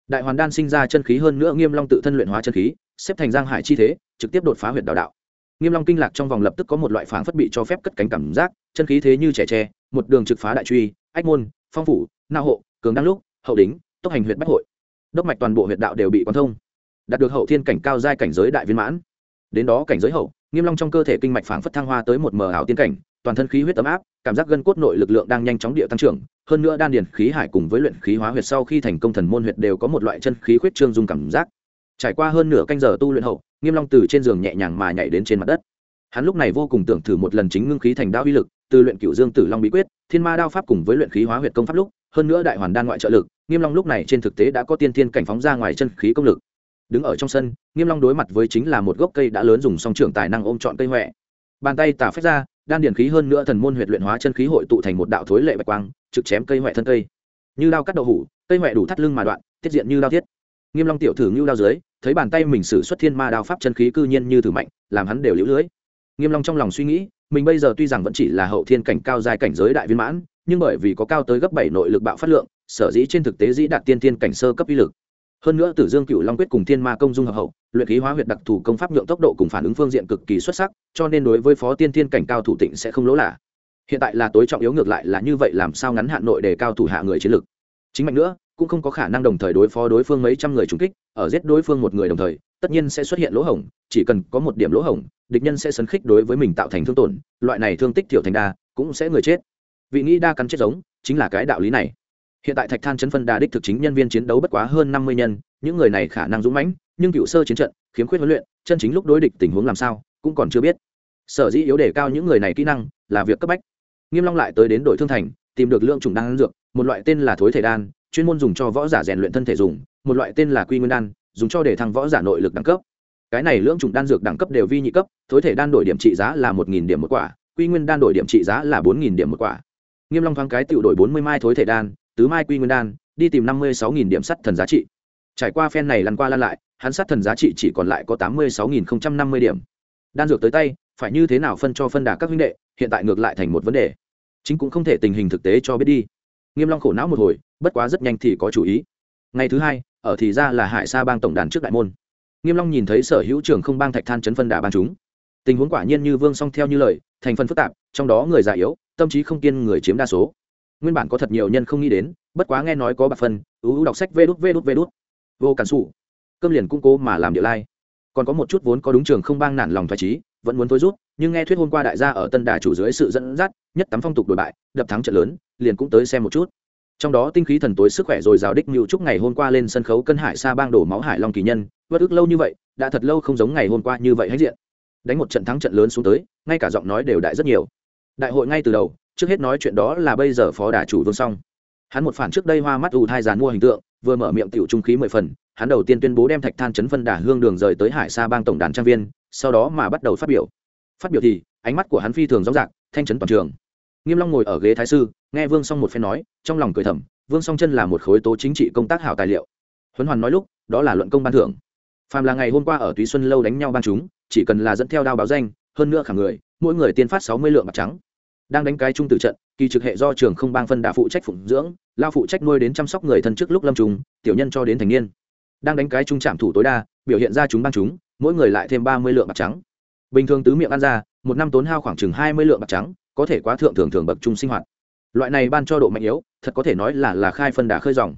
Đại hoàn đan sinh ra chân khí hơn nữa nghiêm long tự thân luyện hóa chân khí, xếp thành giang hải chi thế, trực tiếp đột phá huyệt đạo đạo. Nghiêm long kinh lạc trong vòng lập tức có một loại phảng phất bị cho phép cất cánh cảm giác, chân khí thế như trẻ tre, một đường trực phá đại truy, ách môn, phong phủ na hộ, cường đăng lúc, hậu đính tốc hành huyệt bách hội đốc mạch toàn bộ huyệt đạo đều bị quan thông, đạt được hậu thiên cảnh cao giai cảnh giới đại viên mãn. Đến đó cảnh giới hậu, nghiêm long trong cơ thể kinh mạch phảng phất thăng hoa tới một mờ ảo tiên cảnh, toàn thân khí huyết ấm áp, cảm giác gân cốt nội lực lượng đang nhanh chóng địa tăng trưởng, hơn nữa đan điền khí hải cùng với luyện khí hóa huyệt sau khi thành công thần môn huyệt đều có một loại chân khí huyết trương dung cảm giác. Trải qua hơn nửa canh giờ tu luyện hậu, nghiêm long từ trên giường nhẹ nhàng mà nhảy đến trên mặt đất. Hắn lúc này vô cùng tưởng thử một lần chính ngưng khí thành đao uy lực, từ luyện cửu dương tử long bí quyết, thiên ma đao pháp cùng với luyện khí hóa huyệt công pháp lúc, hơn nữa đại hoàn đan ngoại trợ lực nghiêm long lúc này trên thực tế đã có tiên thiên cảnh phóng ra ngoài chân khí công lực. Đứng ở trong sân, nghiêm long đối mặt với chính là một gốc cây đã lớn dùng song trưởng tài năng ôm trọn cây huệ bàn tay tả phách ra, đan điển khí hơn nữa thần môn huyệt luyện hóa chân khí hội tụ thành một đạo thối lệ bạch quang, trực chém cây huệ thân cây. Như đao cắt đậu hủ, cây huệ đủ thắt lưng mà đoạn, tiết diện như đao thiết. Nghiêm long tiểu thử như đao dưới, thấy bàn tay mình sử xuất thiên ma đao pháp chân khí cư nhiên như thử mạnh, làm hắn đều liễu lưới. Nghiêm long trong lòng suy nghĩ, mình bây giờ tuy rằng vẫn chỉ là hậu thiên cảnh cao giai cảnh giới đại viên mãn, nhưng bởi vì có cao tới gấp bảy nội lực bạo phát lượng sở dĩ trên thực tế dĩ đạt tiên tiên cảnh sơ cấp uy lực. Hơn nữa tử dương cựu long quyết cùng thiên ma công dung hợp hậu, luyện khí hóa huyệt đặc thù công pháp nhượng tốc độ cùng phản ứng phương diện cực kỳ xuất sắc, cho nên đối với phó tiên thiên cảnh cao thủ tịnh sẽ không lỗ lạ. Hiện tại là tối trọng yếu ngược lại là như vậy làm sao ngắn hạn nội đề cao thủ hạ người chiến lực. Chính mạnh nữa, cũng không có khả năng đồng thời đối phó đối phương mấy trăm người trúng kích, ở giết đối phương một người đồng thời, tất nhiên sẽ xuất hiện lỗ hổng, chỉ cần có một điểm lỗ hổng, địch nhân sẽ sấn khích đối với mình tạo thành thương tổn, loại này thương tích thiểu thành đa, cũng sẽ người chết. Vị nghĩ đa cắn chết giống, chính là cái đạo lý này hiện tại thạch than chấn phân đà đích thực chính nhân viên chiến đấu bất quá hơn năm mươi nhân, những người này khả năng dũng mãnh, nhưng cựu sơ chiến trận, khiếm khuyết huấn luyện, chân chính lúc đối địch tình huống làm sao, cũng còn chưa biết. Sở dĩ yếu đề cao những người này kỹ năng là việc cấp bách. Nghiêm long lại tới đến đội thương thành, tìm được lượng trùng đan dược, một loại tên là thối thể đan, chuyên môn dùng cho võ giả rèn luyện thân thể dùng, một loại tên là quy nguyên đan, dùng cho để thăng võ giả nội lực đẳng cấp. Cái này lượng trùng đan dược đẳng cấp đều vi nhị cấp, thối thể đan đổi điểm trị giá là một nghìn điểm một quả, quy nguyên đan đổi điểm trị giá là bốn nghìn điểm một quả. Nghiêm long thoáng cái tự đổi bốn mươi mai thối thể đan tứ mai quy nguyên đan, đi tìm năm mươi sáu nghìn điểm sắt thần giá trị. Trải qua phen này lăn qua lăn lại, hắn sát thần giá trị chỉ còn lại có tám mươi sáu nghìn năm mươi điểm. Đan dược tới tay, phải như thế nào phân cho phân đà các huynh đệ, hiện tại ngược lại thành một vấn đề. Chính cũng không thể tình hình thực tế cho biết đi. Nghiêm long khổ não một hồi, bất quá rất nhanh thì có chủ ý. Ngày thứ hai, ở thì ra là hải sa bang tổng đàn trước đại môn. Nghiêm long nhìn thấy sở hữu trưởng không bang thạch than chấn phân đà bang chúng. Tình huống quả nhiên như vương song theo như lời, thành phần phức tạp, trong đó người già yếu, tâm trí không kiên người chiếm đa số nguyên bản có thật nhiều nhân không nghĩ đến, bất quá nghe nói có bạc phân ưu đọc sách vê đút vê đút vê đút. Vô cản xù cơm liền cũng cố mà làm địa lai. Còn có một chút vốn có đúng trường không bang nản lòng thoải trí, vẫn muốn thôi rút, nhưng nghe thuyết hôm qua đại gia ở tân đà chủ dưới sự dẫn dắt, nhất tắm phong tục đổi bại, đập thắng trận lớn, liền cũng tới xem một chút. Trong đó tinh khí thần tối sức khỏe rồi rào đích mưu trúc ngày hôm qua lên sân khấu cân hải xa bang đổ máu hải long kỳ nhân vất ức lâu như vậy, đã thật lâu không giống ngày hôm qua như vậy hết diện. Đánh một trận thắng trận lớn xuống tới, ngay cả giọng nói đều đại rất nhiều. Đại hội ngay từ đầu trước hết nói chuyện đó là bây giờ phó đà chủ vương song hắn một phản trước đây hoa mắt ù thai giàn mua hình tượng, vừa mở miệng tiểu trung khí mười phần, hắn đầu tiên tuyên bố đem thạch than chấn phân đà hương đường rời tới hải sa bang tổng đàn trang viên, sau đó mà bắt đầu phát biểu. Phát biểu thì, ánh mắt của hắn phi thường rõ rạc thanh chấn toàn trường. Nghiêm long ngồi ở ghế thái sư, nghe vương song một phen nói, trong lòng cười thầm, vương song chân là một khối tố chính trị công tác hảo tài liệu. Huấn hoàn nói lúc, đó là luận công ban thưởng. Phàm là ngày hôm qua ở túy xuân lâu đánh nhau ban chúng, chỉ cần là dẫn theo đao báo danh, hơn nữa khả người, mỗi người tiên phát sáu mươi lượng bạc trắng đang đánh cái trung tử trận kỳ trực hệ do trường không bang phân đà phụ trách phụng dưỡng lao phụ trách nuôi đến chăm sóc người thân trước lúc lâm trùng tiểu nhân cho đến thành niên. Đang đánh cái trung trạm thủ tối đa biểu hiện ra chúng bang chúng mỗi người lại thêm ba mươi lượng bạc trắng. Bình thường tứ miệng ăn ra một năm tốn hao khoảng chừng hai mươi lượng bạc trắng có thể quá thượng thường thường bậc trung sinh hoạt. Loại này ban cho độ mạnh yếu thật có thể nói là là khai phân đà khơi dòng.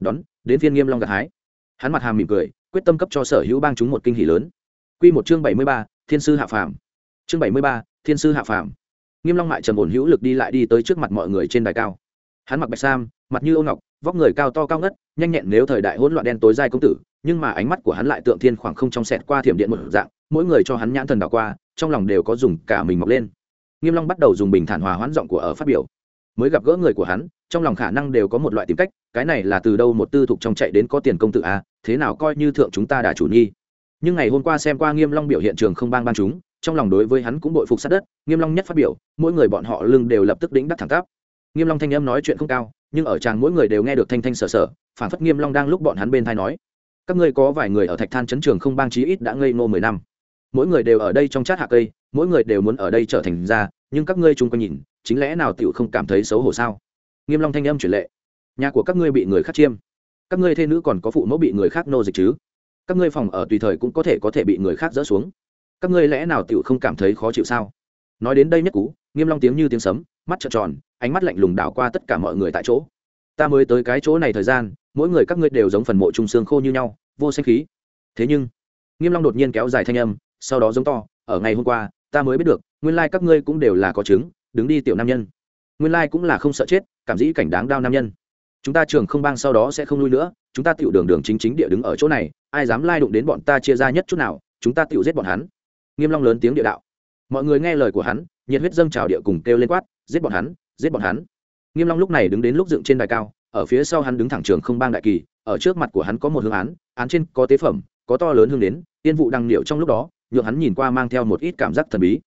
Đón đến phiên nghiêm long gặt hái. Hắn mặt hàm mỉm cười quyết tâm cấp cho sở hữu bang chúng một kinh hỉ lớn. Quy một chương bảy mươi ba, thiên sư hạ phàm. Chương bảy mươi ba, thiên sư hạ phàm nghiêm long mại trầm ổn hữu lực đi lại đi tới trước mặt mọi người trên đài cao. Hắn mặc bạch sam, mặt như ô ngọc, vóc người cao to cao ngất, nhanh nhẹn nếu thời đại hỗn loạn đen tối dai công tử, nhưng mà ánh mắt của hắn lại tượng thiên khoảng không trong sẹt qua thiểm điện một dạng, mỗi người cho hắn nhãn thần đảo qua, trong lòng đều có dùng cả mình mọc lên. Nghiêm long bắt đầu dùng bình thản hòa hoãn giọng của ở phát biểu. Mới gặp gỡ người của hắn, trong lòng khả năng đều có một loại tìm cách, cái này là từ đâu một tư thục trong chạy đến có tiền công tử a thế nào coi như thượng chúng ta đã chủ nhi. Nhưng ngày hôm qua xem qua nghiêm long biểu hiện trường không bang ban chúng trong lòng đối với hắn cũng bội phục sát đất, nghiêm long nhất phát biểu, mỗi người bọn họ lưng đều lập tức đĩnh đắc thẳng tắp. Nghiêm long thanh âm nói chuyện không cao, nhưng ở tràng mỗi người đều nghe được thanh thanh sở sở phản phất nghiêm long đang lúc bọn hắn bên thay nói, các ngươi có vài người ở thạch than chấn trường không bang chí ít đã ngây ngô mười năm. Mỗi người đều ở đây trong chát hạ cây, mỗi người đều muốn ở đây trở thành ra nhưng các ngươi chung quanh nhìn, chính lẽ nào tiểu không cảm thấy xấu hổ sao? Nghiêm long thanh âm chuyển lệ, nhà của các ngươi bị người khác chiêm. Các ngươi thê nữ còn có phụ mẫu bị người khác nô dịch chứ? Các ngươi phòng ở tùy thời cũng có thể có thể bị người khác dỡ xuống các ngươi lẽ nào tiểu không cảm thấy khó chịu sao? Nói đến đây nhất cú, nghiêm long tiếng như tiếng sấm, mắt trợn tròn, ánh mắt lạnh lùng đảo qua tất cả mọi người tại chỗ. Ta mới tới cái chỗ này thời gian, mỗi người các ngươi đều giống phần mộ trung xương khô như nhau, vô sinh khí. Thế nhưng, nghiêm long đột nhiên kéo dài thanh âm, sau đó giống to, ở ngày hôm qua, ta mới biết được, nguyên lai các ngươi cũng đều là có chứng, đứng đi tiểu nam nhân. Nguyên lai cũng là không sợ chết, cảm dĩ cảnh đáng đao nam nhân. Chúng ta trường không bang sau đó sẽ không lui nữa, chúng ta tiểu đường đường chính chính địa đứng ở chỗ này, ai dám lai đụng đến bọn ta chia ra nhất chút nào, chúng ta tiểu giết bọn hắn nghiêm long lớn tiếng địa đạo. Mọi người nghe lời của hắn, nhiệt huyết dâng trào địa cùng kêu lên quát, giết bọn hắn, giết bọn hắn. Nghiêm long lúc này đứng đến lúc dựng trên đài cao, ở phía sau hắn đứng thẳng trường không bang đại kỳ, ở trước mặt của hắn có một hương án án trên có tế phẩm, có to lớn hương đến, tiên vụ đăng liệu trong lúc đó, nhượng hắn nhìn qua mang theo một ít cảm giác thần bí.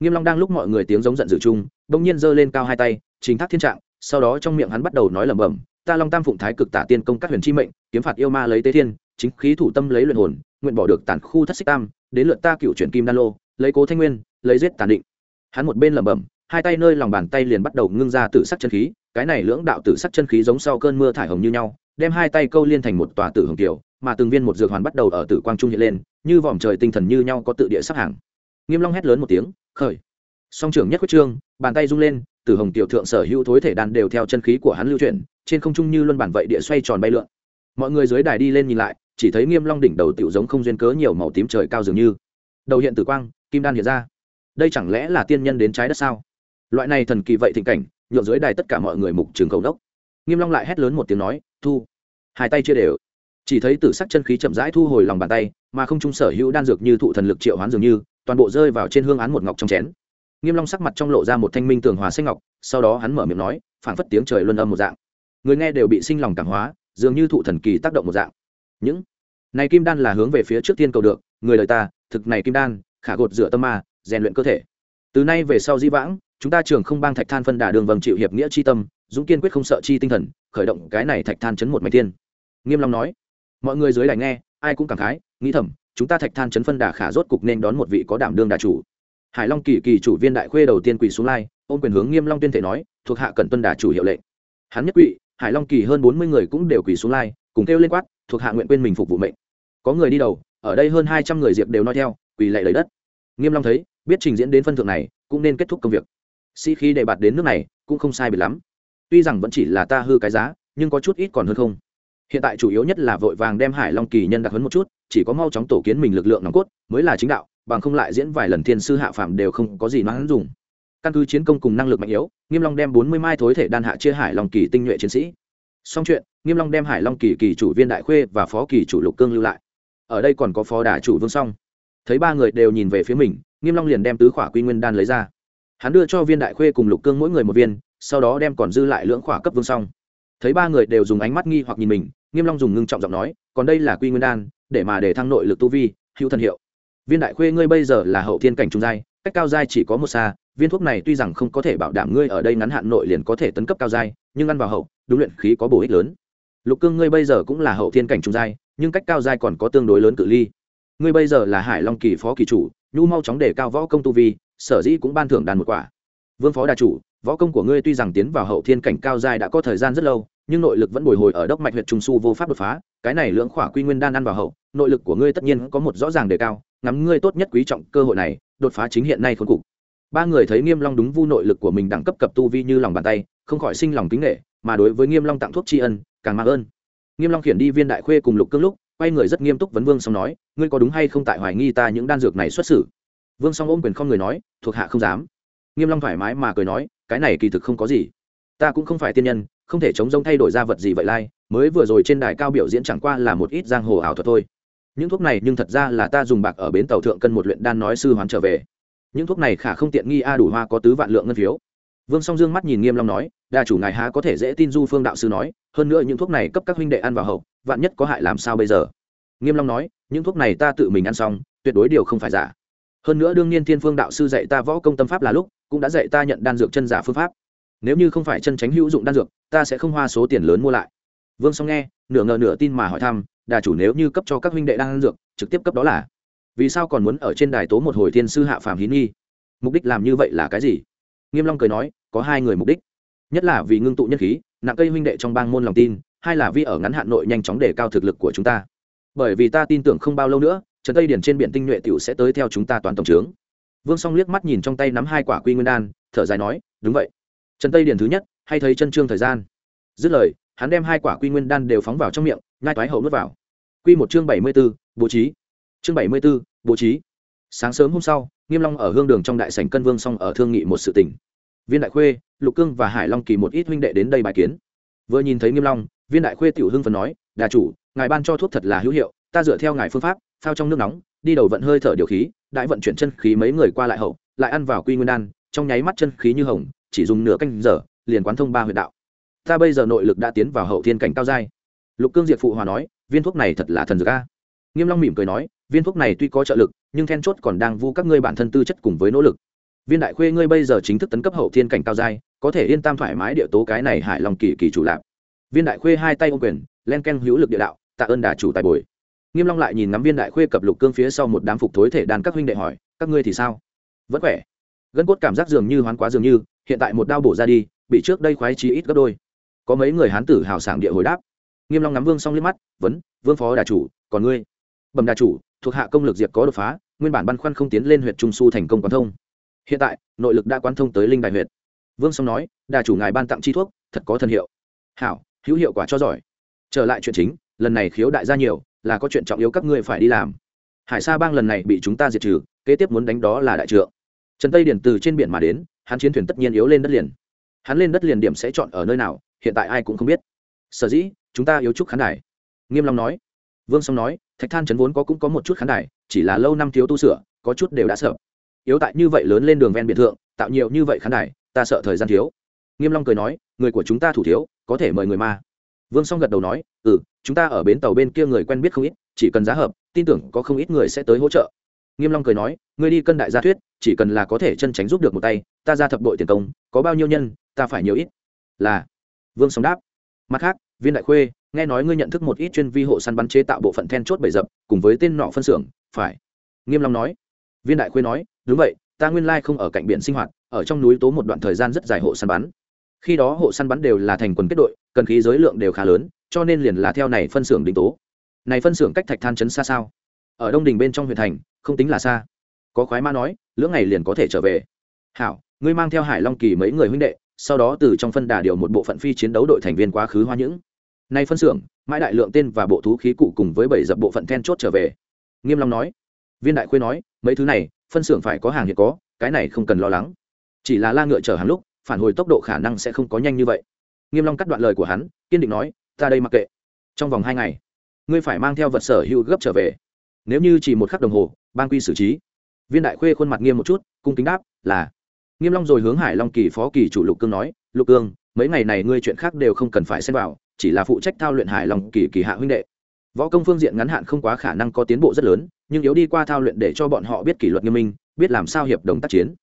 Nghiêm long đang lúc mọi người tiếng giống giận dữ chung, bỗng nhiên giơ lên cao hai tay chính thác thiên trạng, sau đó trong miệng hắn bắt đầu nói lẩm bẩm, ta long tam phụng thái cực tả tiên công các huyền chi mệnh, kiếm phạt yêu ma lấy tế thiên, chính khí thủ tâm lấy luyện hồn nguyện bỏ được tàn khu thất xích tam, đến lượt ta cựu chuyển kim đan lô, lấy cố thanh nguyên, lấy giết tàn định. Hắn một bên lẩm bẩm, hai tay nơi lòng bàn tay liền bắt đầu ngưng ra tử sắc chân khí, cái này lưỡng đạo tử sắc chân khí giống sau cơn mưa thải hồng như nhau, đem hai tay câu liên thành một tòa tử hồng kiều mà từng viên một dược hoàn bắt đầu ở tử quang trung hiện lên, như vòm trời tinh thần như nhau có tự địa sắp hàng. Nghiêm long hét lớn một tiếng, khởi. Song trưởng nhất quyết trương, bàn tay rung lên, tử hồng tiểu thượng sở hữu thối thể đàn đều theo chân khí của hắn lưu chuyển, trên không trung như luân bản vậy địa xoay tròn bay lượn. Mọi người dưới đài đi lên nhìn lại chỉ thấy nghiêm long đỉnh đầu tiểu giống không duyên cớ nhiều màu tím trời cao dường như. Đầu hiện tử quang, kim đan hiện ra. Đây chẳng lẽ là tiên nhân đến trái đất sao? Loại này thần kỳ vậy thịnh cảnh, nhượng dưới đài tất cả mọi người mục trường cầu đốc. Nghiêm long lại hét lớn một tiếng nói, thu! Hai tay chia đều. Chỉ thấy tử sắc chân khí chậm rãi thu hồi lòng bàn tay, mà không trung sở hữu đan dược như thụ thần lực triệu hoán dường như, toàn bộ rơi vào trên hương án một ngọc trong chén. Nghiêm long sắc mặt trong lộ ra một thanh minh tường hòa xanh ngọc, sau đó hắn mở miệng nói, phảng phất tiếng trời luân âm một dạng. Người nghe đều bị sinh lòng cảm hóa, dường như thụ thần kỳ tác động một dạng những này kim đan là hướng về phía trước tiên cầu được, người đời ta, thực này kim đan, khả gột rửa tâm ma, rèn luyện cơ thể. Từ nay về sau di vãng, chúng ta trường không bang thạch than phân đà đường vầng chịu hiệp nghĩa chi tâm, dũng kiên quyết không sợ chi tinh thần, khởi động cái này thạch than chấn một mạch tiên. Nghiêm long nói, mọi người dưới đài nghe, ai cũng cảm khái, nghĩ thầm, chúng ta thạch than chấn phân đà khả rốt cục nên đón một vị có đảm đương đà chủ. Hải long kỳ kỳ chủ viên đại khuê đầu tiên quỳ xuống lai, ôm quyền hướng nghiêm long tuyên thể nói, thuộc hạ cần tuân đà chủ hiệu lệnh. Hắn nhất quỵ, hải long kỳ hơn bốn mươi người cũng đều quỳ xuống lai, cùng kêu lên quát thuộc hạ nguyện quên mình phục vụ mệnh. Có người đi đầu, ở đây hơn hai trăm người diệp đều nói theo, quỳ lạy lấy đất. Nghiêm long thấy, biết trình diễn đến phân thượng này, cũng nên kết thúc công việc. Sĩ khí đề bạt đến nước này, cũng không sai biệt lắm. Tuy rằng vẫn chỉ là ta hư cái giá, nhưng có chút ít còn hơn không. Hiện tại chủ yếu nhất là vội vàng đem hải long kỳ nhân đặc hấn một chút, chỉ có mau chóng tổ kiến mình lực lượng nòng cốt, mới là chính đạo, bằng không lại diễn vài lần thiên sư hạ phạm đều không có gì hắn dùng. Căn cứ chiến công cùng năng lực mạnh yếu, nghiêm long đem bốn mươi mai thối thể đan hạ chia hải long kỳ tinh nhuệ chiến sĩ xong chuyện, nghiêm long đem hải long kỳ kỳ chủ viên đại khuê và phó kỳ chủ lục cương lưu lại. Ở đây còn có phó đà chủ vương song. Thấy ba người đều nhìn về phía mình, nghiêm long liền đem tứ khỏa quy nguyên đan lấy ra. Hắn đưa cho viên đại khuê cùng lục cương mỗi người một viên, sau đó đem còn dư lại lưỡng khỏa cấp vương song. Thấy ba người đều dùng ánh mắt nghi hoặc nhìn mình, nghiêm long dùng ngưng trọng giọng nói, còn đây là quy nguyên đan, để mà để thăng nội lực tu vi, hữu thần hiệu. Viên đại khuê ngươi bây giờ là hậu thiên cảnh trung giai, cách cao giai chỉ có một xa viên thuốc này tuy rằng không có thể bảo đảm ngươi ở đây ngắn hạn nội liền có thể tấn cấp cao giai, nhưng ăn vào hậu, đúng luyện khí có bổ ích lớn. Lục cương, ngươi bây giờ cũng là hậu thiên cảnh trung giai, nhưng cách cao giai còn có tương đối lớn cự ly. Ngươi bây giờ là hải long kỳ phó kỳ chủ, nhu mau chóng để cao võ công tu vi, sở dĩ cũng ban thưởng đàn một quả. Vương phó đà chủ, võ công của ngươi tuy rằng tiến vào hậu thiên cảnh cao giai đã có thời gian rất lâu, nhưng nội lực vẫn bồi hồi ở đốc mạch huyện trung su vô pháp đột phá, cái này lưỡng khỏa quy nguyên đan ăn vào hậu, nội lực của ngươi tất nhiên có một rõ ràng đề cao, ngắm ngươi tốt nhất quý trọng cơ hội này, đột phá chính hiện nay khốn cục ba người thấy nghiêm long đúng vu nội lực của mình đẳng cấp cập tu vi như lòng bàn tay, không khỏi sinh lòng kính nghệ mà đối với nghiêm long tặng thuốc tri ân, càng mang ơn. Nghiêm long khiển đi viên đại khuê cùng lục cương lúc, quay người rất nghiêm túc vấn vương song nói, ngươi có đúng hay không tại hoài nghi ta những đan dược này xuất xử? Vương song ôm quyền không người nói, thuộc hạ không dám. Nghiêm long thoải mái mà cười nói, cái này kỳ thực không có gì. Ta cũng không phải tiên nhân, không thể chống rông thay đổi ra vật gì vậy lai, mới vừa rồi trên đài cao biểu diễn chẳng qua là một ít giang hồ ảo thuật thôi. Những thuốc này nhưng thật ra là ta dùng bạc ở bến tàu thượng cân một luyện đan nói sư hoán trở về những thuốc này khả không tiện nghi a đủ hoa có tứ vạn lượng ngân phiếu. Vương song dương mắt nhìn nghiêm long nói, đa chủ ngài há có thể dễ tin du phương đạo sư nói, hơn nữa những thuốc này cấp các huynh đệ ăn vào hậu, vạn nhất có hại làm sao bây giờ? Nghiêm long nói, những thuốc này ta tự mình ăn xong, tuyệt đối điều không phải giả. Hơn nữa đương nhiên thiên phương đạo sư dạy ta võ công tâm pháp là lúc, cũng đã dạy ta nhận đan dược chân giả phương pháp. Nếu như không phải chân tránh hữu dụng đan dược, ta sẽ không hoa số tiền lớn mua lại. Vương song nghe, nửa ngờ nửa tin mà hỏi thăm đà chủ nếu như cấp cho các huynh đệ đan dược, trực tiếp cấp đó là vì sao còn muốn ở trên đài tố một hồi thiên sư hạ phàm hí nghi? Mục đích làm như vậy là cái gì? Nghiêm long cười nói có hai người mục đích. Nhất là vì ngưng tụ nhân khí nặng cây huynh đệ trong bang môn lòng tin hai là vì ở ngắn hạn nội nhanh chóng đề cao thực lực của chúng ta. Bởi vì ta tin tưởng không bao lâu nữa trần tây điển trên biển tinh nhuệ tiểu sẽ tới theo chúng ta toàn tổng trướng vương song liếc mắt nhìn trong tay nắm hai quả quy nguyên đan thở dài nói đúng vậy. Trần tây điển thứ nhất hay thấy chân trương thời gian. Dứt lời hắn đem hai quả quy nguyên đan đều phóng vào trong miệng nhai toái hậu nuốt vào. Quy một chương bảy mươi 74, bố trí chương bảy mươi 74, bố trí. Sáng sớm hôm sau nghiêm long ở hương đường trong đại sảnh cân vương song ở thương nghị một sự tình. Viên đại khuê lục cương và hải long kỳ một ít huynh đệ đến đây bài kiến. Vừa nhìn thấy nghiêm long viên đại khuê tiểu hưng phần nói đà chủ ngài ban cho thuốc thật là hữu hiệu ta dựa theo ngài phương pháp phao trong nước nóng đi đầu vận hơi thở điều khí đại vận chuyển chân khí mấy người qua lại hậu lại ăn vào quy nguyên đan trong nháy mắt chân khí như hồng chỉ dùng nửa canh giờ liền quán thông ba huyệt đạo. Ta bây giờ nội lực đã tiến vào hậu thiên cảnh cao giai. Lục cương diệt phụ hòa nói viên thuốc này thật là thần dược a nghiêm long mỉm cười nói, viên thuốc này tuy có trợ lực, nhưng then chốt còn đang vu các ngươi bản thân tư chất cùng với nỗ lực. Viên đại khuê ngươi bây giờ chính thức tấn cấp hậu thiên cảnh cao giai, có thể yên tâm thoải mái địa tố cái này hải lòng kỳ kỳ chủ lạp viên đại khuê hai tay ô quyền, len ken hữu lực địa đạo, tạ ơn đà chủ tài bồi. Nghiêm long lại nhìn ngắm viên đại khuê cập lục cương phía sau một đám phục thối thể đàn các huynh đệ hỏi, các ngươi thì sao? Vẫn khỏe. Gân cốt cảm giác dường như hoán quá dường như, hiện tại một đao bổ ra đi, bị trước đây khoái chí ít gấp đôi. Có mấy người hán tử hào sảng địa hồi đáp. Nghiêm long ngắm vương xong liếc mắt, vấn, vương phó đà chủ, còn ngươi? Bẩm đà chủ, thuộc hạ công lực diệt có đột phá, nguyên bản băn khoăn không tiến lên huyện trung su thành công quán thông. Hiện tại, nội lực đã quán thông tới linh đại huyện vương song nói đà chủ ngài ban tặng chi thuốc, thật có thần hiệu. Hảo, hữu hiệu quả cho giỏi. Trở lại chuyện chính, lần này khiếu đại gia nhiều, là có chuyện trọng yếu các ngươi phải đi làm. Hải sa bang lần này bị chúng ta diệt trừ, kế tiếp muốn đánh đó là đại trượng. Trần tây điển từ trên biển mà đến, hắn chiến thuyền tất nhiên yếu lên đất liền. Hắn lên đất liền điểm sẽ chọn ở nơi nào, hiện tại ai cũng không biết. Sở dĩ, chúng ta yếu chúc khán đài. Nghiêm long nói vương song nói, thạch than chấn vốn có cũng có một chút khán đài, chỉ là lâu năm thiếu tu sửa, có chút đều đã sợ. Yếu tại như vậy lớn lên đường ven biệt thượng, tạo nhiều như vậy khán đài, ta sợ thời gian thiếu. Nghiêm long cười nói, người của chúng ta thủ thiếu, có thể mời người ma. Vương song gật đầu nói ừ chúng ta ở bến tàu bên kia người quen biết không ít, chỉ cần giá hợp, tin tưởng có không ít người sẽ tới hỗ trợ. Nghiêm long cười nói, ngươi đi cân đại gia thuyết, chỉ cần là có thể chân tránh giúp được một tay, ta ra thập đội tiền công, có bao nhiêu nhân, ta phải nhiều ít. Là, vương song đáp. Mặt khác, viên đại khuê nghe nói ngươi nhận thức một ít chuyên vi hộ săn bắn chế tạo bộ phận then chốt bảy dập cùng với tên nọ phân xưởng, phải. Nghiêm long nói. Viên đại khuê nói, đúng vậy, ta nguyên lai không ở cạnh biển sinh hoạt, ở trong núi tố một đoạn thời gian rất dài hộ săn bắn. Khi đó hộ săn bắn đều là thành quần kết đội, cần khí giới lượng đều khá lớn, cho nên liền là theo này phân xưởng đính tố. Này phân xưởng cách thạch than chấn xa sao? Ở đông đình bên trong huyện thành, không tính là xa. Có khoái ma nói, lưỡng ngày liền có thể trở về. Hảo, ngươi mang theo hải long kỳ mấy người huynh đệ, sau đó từ trong phân đà điều một bộ phận phi chiến đấu đội thành viên quá khứ hoa những nay phân xưởng, mãi đại lượng tên và bộ thú khí cụ cùng với bảy dập bộ phận then chốt trở về. Nghiêm long nói. Viên đại khuê nói, mấy thứ này, phân xưởng phải có hàng hiện có, cái này không cần lo lắng. Chỉ là la ngựa chở hàng lúc, phản hồi tốc độ khả năng sẽ không có nhanh như vậy. Nghiêm long cắt đoạn lời của hắn, kiên định nói, ta đây mặc kệ. Trong vòng hai ngày, ngươi phải mang theo vật sở hữu gấp trở về. Nếu như chỉ một khắc đồng hồ, ban quy xử trí. Viên đại khuê khuôn mặt nghiêm một chút, cung kính đáp, là. Nghiêm long rồi hướng hải long kỳ phó kỳ chủ lục cương nói, lục cương, mấy ngày này ngươi chuyện khác đều không cần phải xen vào chỉ là phụ trách thao luyện hải long kỳ kỳ hạ huynh đệ. Võ công phương diện ngắn hạn không quá khả năng có tiến bộ rất lớn, nhưng yếu đi qua thao luyện để cho bọn họ biết kỷ luật nghiêm minh, biết làm sao hiệp đồng tác chiến.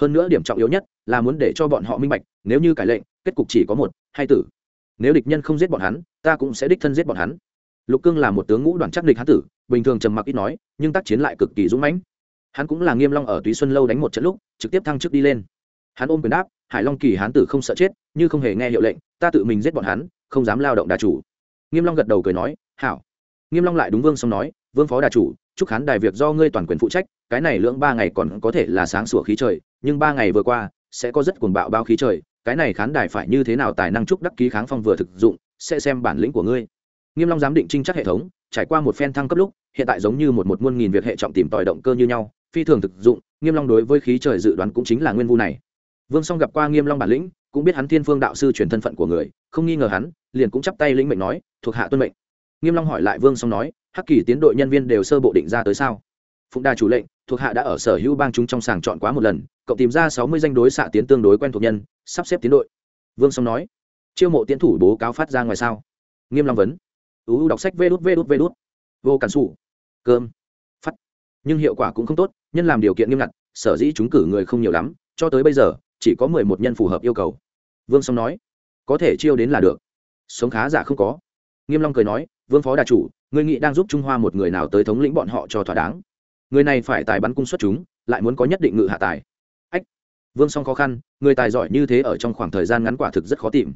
Hơn nữa điểm trọng yếu nhất là muốn để cho bọn họ minh bạch, nếu như cải lệnh, kết cục chỉ có một hay tử. Nếu địch nhân không giết bọn hắn, ta cũng sẽ đích thân giết bọn hắn. Lục cương là một tướng ngũ đoàn chắc địch hán tử, bình thường trầm mặc ít nói, nhưng tác chiến lại cực kỳ dũng mãnh. Hắn cũng là nghiêm long ở túy xuân lâu đánh một trận lúc, trực tiếp thăng chức đi lên. Hắn ôm quyền đáp, hải long kỳ hán tử không sợ chết, như không hề nghe hiệu lệnh, ta tự mình giết bọn hắn không dám lao động đà chủ. Nghiêm long gật đầu cười nói, hảo. Nghiêm long lại đúng vương xong nói, vương phó đà chủ, chúc khán đài việc do ngươi toàn quyền phụ trách, cái này lưỡng ba ngày còn có thể là sáng sủa khí trời, nhưng ba ngày vừa qua, sẽ có rất cuồng bạo bao khí trời, cái này khán đài phải như thế nào tài năng chúc đắc ký kháng phong vừa thực dụng, sẽ xem bản lĩnh của ngươi. Nghiêm long giám định trinh chắc hệ thống, trải qua một phen thăng cấp lúc, hiện tại giống như một một muôn nghìn việc hệ trọng tìm tòi động cơ như nhau, phi thường thực dụng, nghiêm long đối với khí trời dự đoán cũng chính là nguyên vu này. Vương song gặp qua nghiêm long bản lĩnh cũng biết hắn thiên phương đạo sư truyền thân phận của người, không nghi ngờ hắn, liền cũng chắp tay lĩnh mệnh nói, thuộc hạ tuân mệnh. Nghiêm long hỏi lại vương song nói, hắc kỳ tiến đội nhân viên đều sơ bộ định ra tới sao? Phụng đa chủ lệnh, thuộc hạ đã ở sở hữu bang chúng trong sàng chọn quá một lần, cậu tìm ra sáu mươi danh đối xạ tiến tương đối quen thuộc nhân, sắp xếp tiến đội. Vương song nói, chiêu mộ tiến thủ bố cáo phát ra ngoài sao? Nghiêm long vấn uu đọc sách vê đút vê đút vê đút. Vô cản sủ. Cơm. Phát. Nhưng hiệu quả cũng không tốt, nhân làm điều kiện nghiêm ngặt, sở dĩ chúng cử người không nhiều lắm, cho tới bây giờ, chỉ có mười một nhân phù hợp yêu cầu vương song nói, có thể chiêu đến là được. Sống khá giả không có. Nghiêm long cười nói, vương phó đà chủ người nghị đang giúp trung hoa một người nào tới thống lĩnh bọn họ cho thỏa đáng? Người này phải tài bắn cung xuất chúng, lại muốn có nhất định ngự hạ tài. Ách. Vương song khó khăn, người tài giỏi như thế ở trong khoảng thời gian ngắn quả thực rất khó tìm.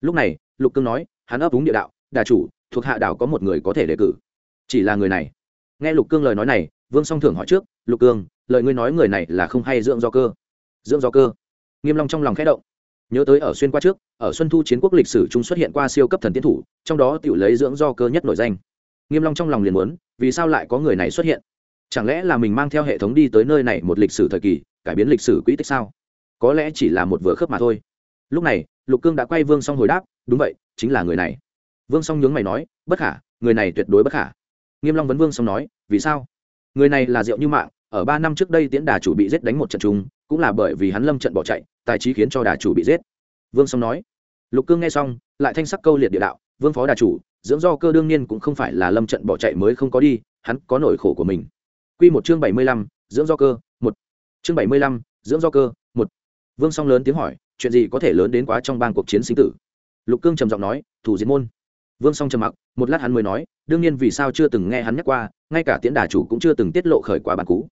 Lúc này, lục cương nói, hắn ấp úng địa đạo, đà chủ, thuộc hạ đảo có một người có thể đề cử. Chỉ là người này. Nghe lục cương lời nói này, vương song thưởng hỏi trước, lục cương, lời ngươi nói người này là không hay dưỡng do cơ? Dưỡng do cơ? Nghiêm long trong lòng khẽ động nhớ tới ở xuyên qua trước, ở xuân thu chiến quốc lịch sử chúng xuất hiện qua siêu cấp thần tiến thủ, trong đó tiểu lấy dưỡng do cơ nhất nổi danh. Nghiêm long trong lòng liền muốn, vì sao lại có người này xuất hiện? Chẳng lẽ là mình mang theo hệ thống đi tới nơi này một lịch sử thời kỳ, cải biến lịch sử quỹ tích sao? Có lẽ chỉ là một vừa khớp mà thôi. Lúc này, lục cương đã quay vương song hồi đáp, đúng vậy, chính là người này. Vương song nhướng mày nói, bất khả, người này tuyệt đối bất khả. Nghiêm long vấn vương song nói, vì sao? Người này là diệu như mạng ở ba năm trước đây tiễn đà chủ bị giết đánh một trận chung cũng là bởi vì hắn lâm trận bỏ chạy tài trí khiến cho đà chủ bị giết. Vương song nói lục cương nghe xong lại thanh sắc câu liệt địa đạo vương phó đà chủ dưỡng do cơ đương nhiên cũng không phải là lâm trận bỏ chạy mới không có đi hắn có nỗi khổ của mình. Quy một chương bảy mươi lăm, dưỡng do cơ một. Chương bảy mươi lăm, dưỡng do cơ một. Vương song lớn tiếng hỏi chuyện gì có thể lớn đến quá trong bang cuộc chiến sinh tử? Lục cương trầm giọng nói thủ diễn môn. Vương song trầm mặc một lát hắn mới nói đương nhiên vì sao chưa từng nghe hắn nhắc qua ngay cả tiễn đà chủ cũng chưa từng tiết lộ khởi quả bản cú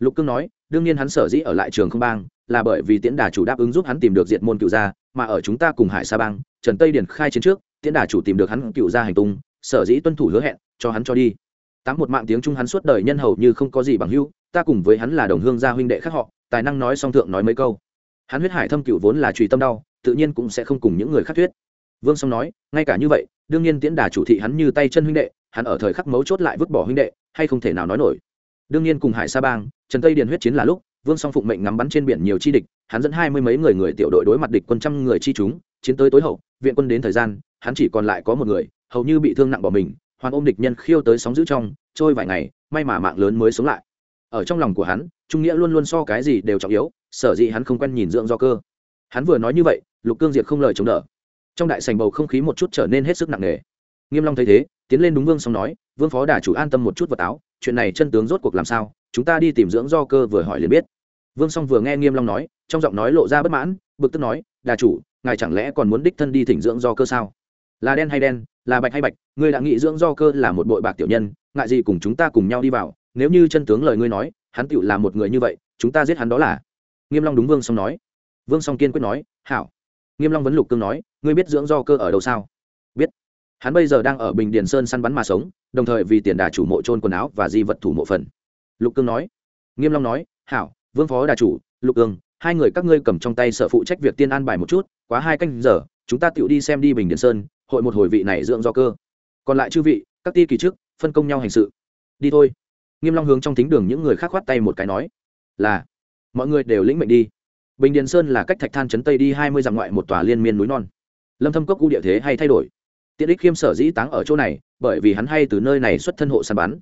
lục cương nói, đương nhiên hắn sở dĩ ở lại trường không bang, là bởi vì tiễn đà chủ đáp ứng giúp hắn tìm được Diệt môn cựu gia, mà ở chúng ta cùng hải sa bang, trần tây điển khai chiến trước, tiễn đà chủ tìm được hắn cựu gia hành tung, sở dĩ tuân thủ hứa hẹn, cho hắn cho đi. Tám một mạng tiếng trung hắn suốt đời nhân hầu như không có gì bằng hưu ta cùng với hắn là đồng hương gia huynh đệ khác họ, tài năng nói song thượng nói mấy câu. Hắn huyết hải thâm cựu vốn là trùy tâm đau, tự nhiên cũng sẽ không cùng những người khác thuyết. Vương song nói, ngay cả như vậy, đương nhiên tiễn đà chủ thị hắn như tay chân huynh đệ, hắn ở thời khắc mấu chốt lại vứt bỏ huynh đệ, hay không thể nào nói nổi đương nhiên cùng hải sa bang, trần tây điền huyết chiến là lúc, vương song phụng mệnh ngắm bắn trên biển nhiều chi địch, hắn dẫn hai mươi mấy người người tiểu đội đối mặt địch quân trăm người chi chúng, chiến tới tối hậu, viện quân đến thời gian, hắn chỉ còn lại có một người, hầu như bị thương nặng bỏ mình hoàng ôm địch nhân khiêu tới sóng giữ trong, trôi vài ngày, may mà mạng lớn mới sống lại. Ở trong lòng của hắn, trung nghĩa luôn luôn so cái gì đều trọng yếu, sở dĩ hắn không quen nhìn dưỡng do cơ. Hắn vừa nói như vậy, lục cương diệt không lời chống đỡ. Trong đại sành bầu không khí một chút trở nên hết sức nặng nề. Nghiêm long thấy thế, tiến lên đúng vương xong nói, vương phó đà chủ an tâm một chút vật áo chuyện này chân tướng rốt cuộc làm sao, chúng ta đi tìm dưỡng do cơ vừa hỏi liền biết. Vương song vừa nghe nghiêm long nói, trong giọng nói lộ ra bất mãn, bực tức nói, đà chủ, ngài chẳng lẽ còn muốn đích thân đi thỉnh dưỡng do cơ sao? Là đen hay đen, là bạch hay bạch, ngươi đã nghĩ dưỡng do cơ là một bội bạc tiểu nhân, ngại gì cùng chúng ta cùng nhau đi vào, nếu như chân tướng lời ngươi nói, hắn tựu là một người như vậy, chúng ta giết hắn đó là. Nghiêm long đúng vương song nói. Vương song kiên quyết nói, hảo. Nghiêm long vấn lục cương nói, ngươi biết dưỡng do cơ ở đâu sao? Hắn bây giờ đang ở bình điền sơn săn bắn mà sống đồng thời vì tiền đà chủ mộ trôn quần áo và di vật thủ mộ phần. Lục cương nói. Nghiêm long nói hảo vương phó đà chủ lục Cương, hai người các ngươi cầm trong tay sở phụ trách việc tiên an bài một chút quá hai canh giờ chúng ta tự đi xem đi bình Điền sơn hội một hồi vị này dưỡng do cơ. Còn lại chư vị các ti kỳ trước phân công nhau hành sự. Đi thôi. Nghiêm long hướng trong thính đường những người khác khoát tay một cái nói là mọi người đều lĩnh mệnh đi. Bình điền sơn là cách thạch than chấn tây đi hai mươi dặm ngoại một tòa liên miên núi non. Lâm thâm cốc u địa thế hay thay đổi? Tiện ích khiêm sở dĩ táng ở chỗ này, bởi vì hắn hay từ nơi này xuất thân hộ săn bắn.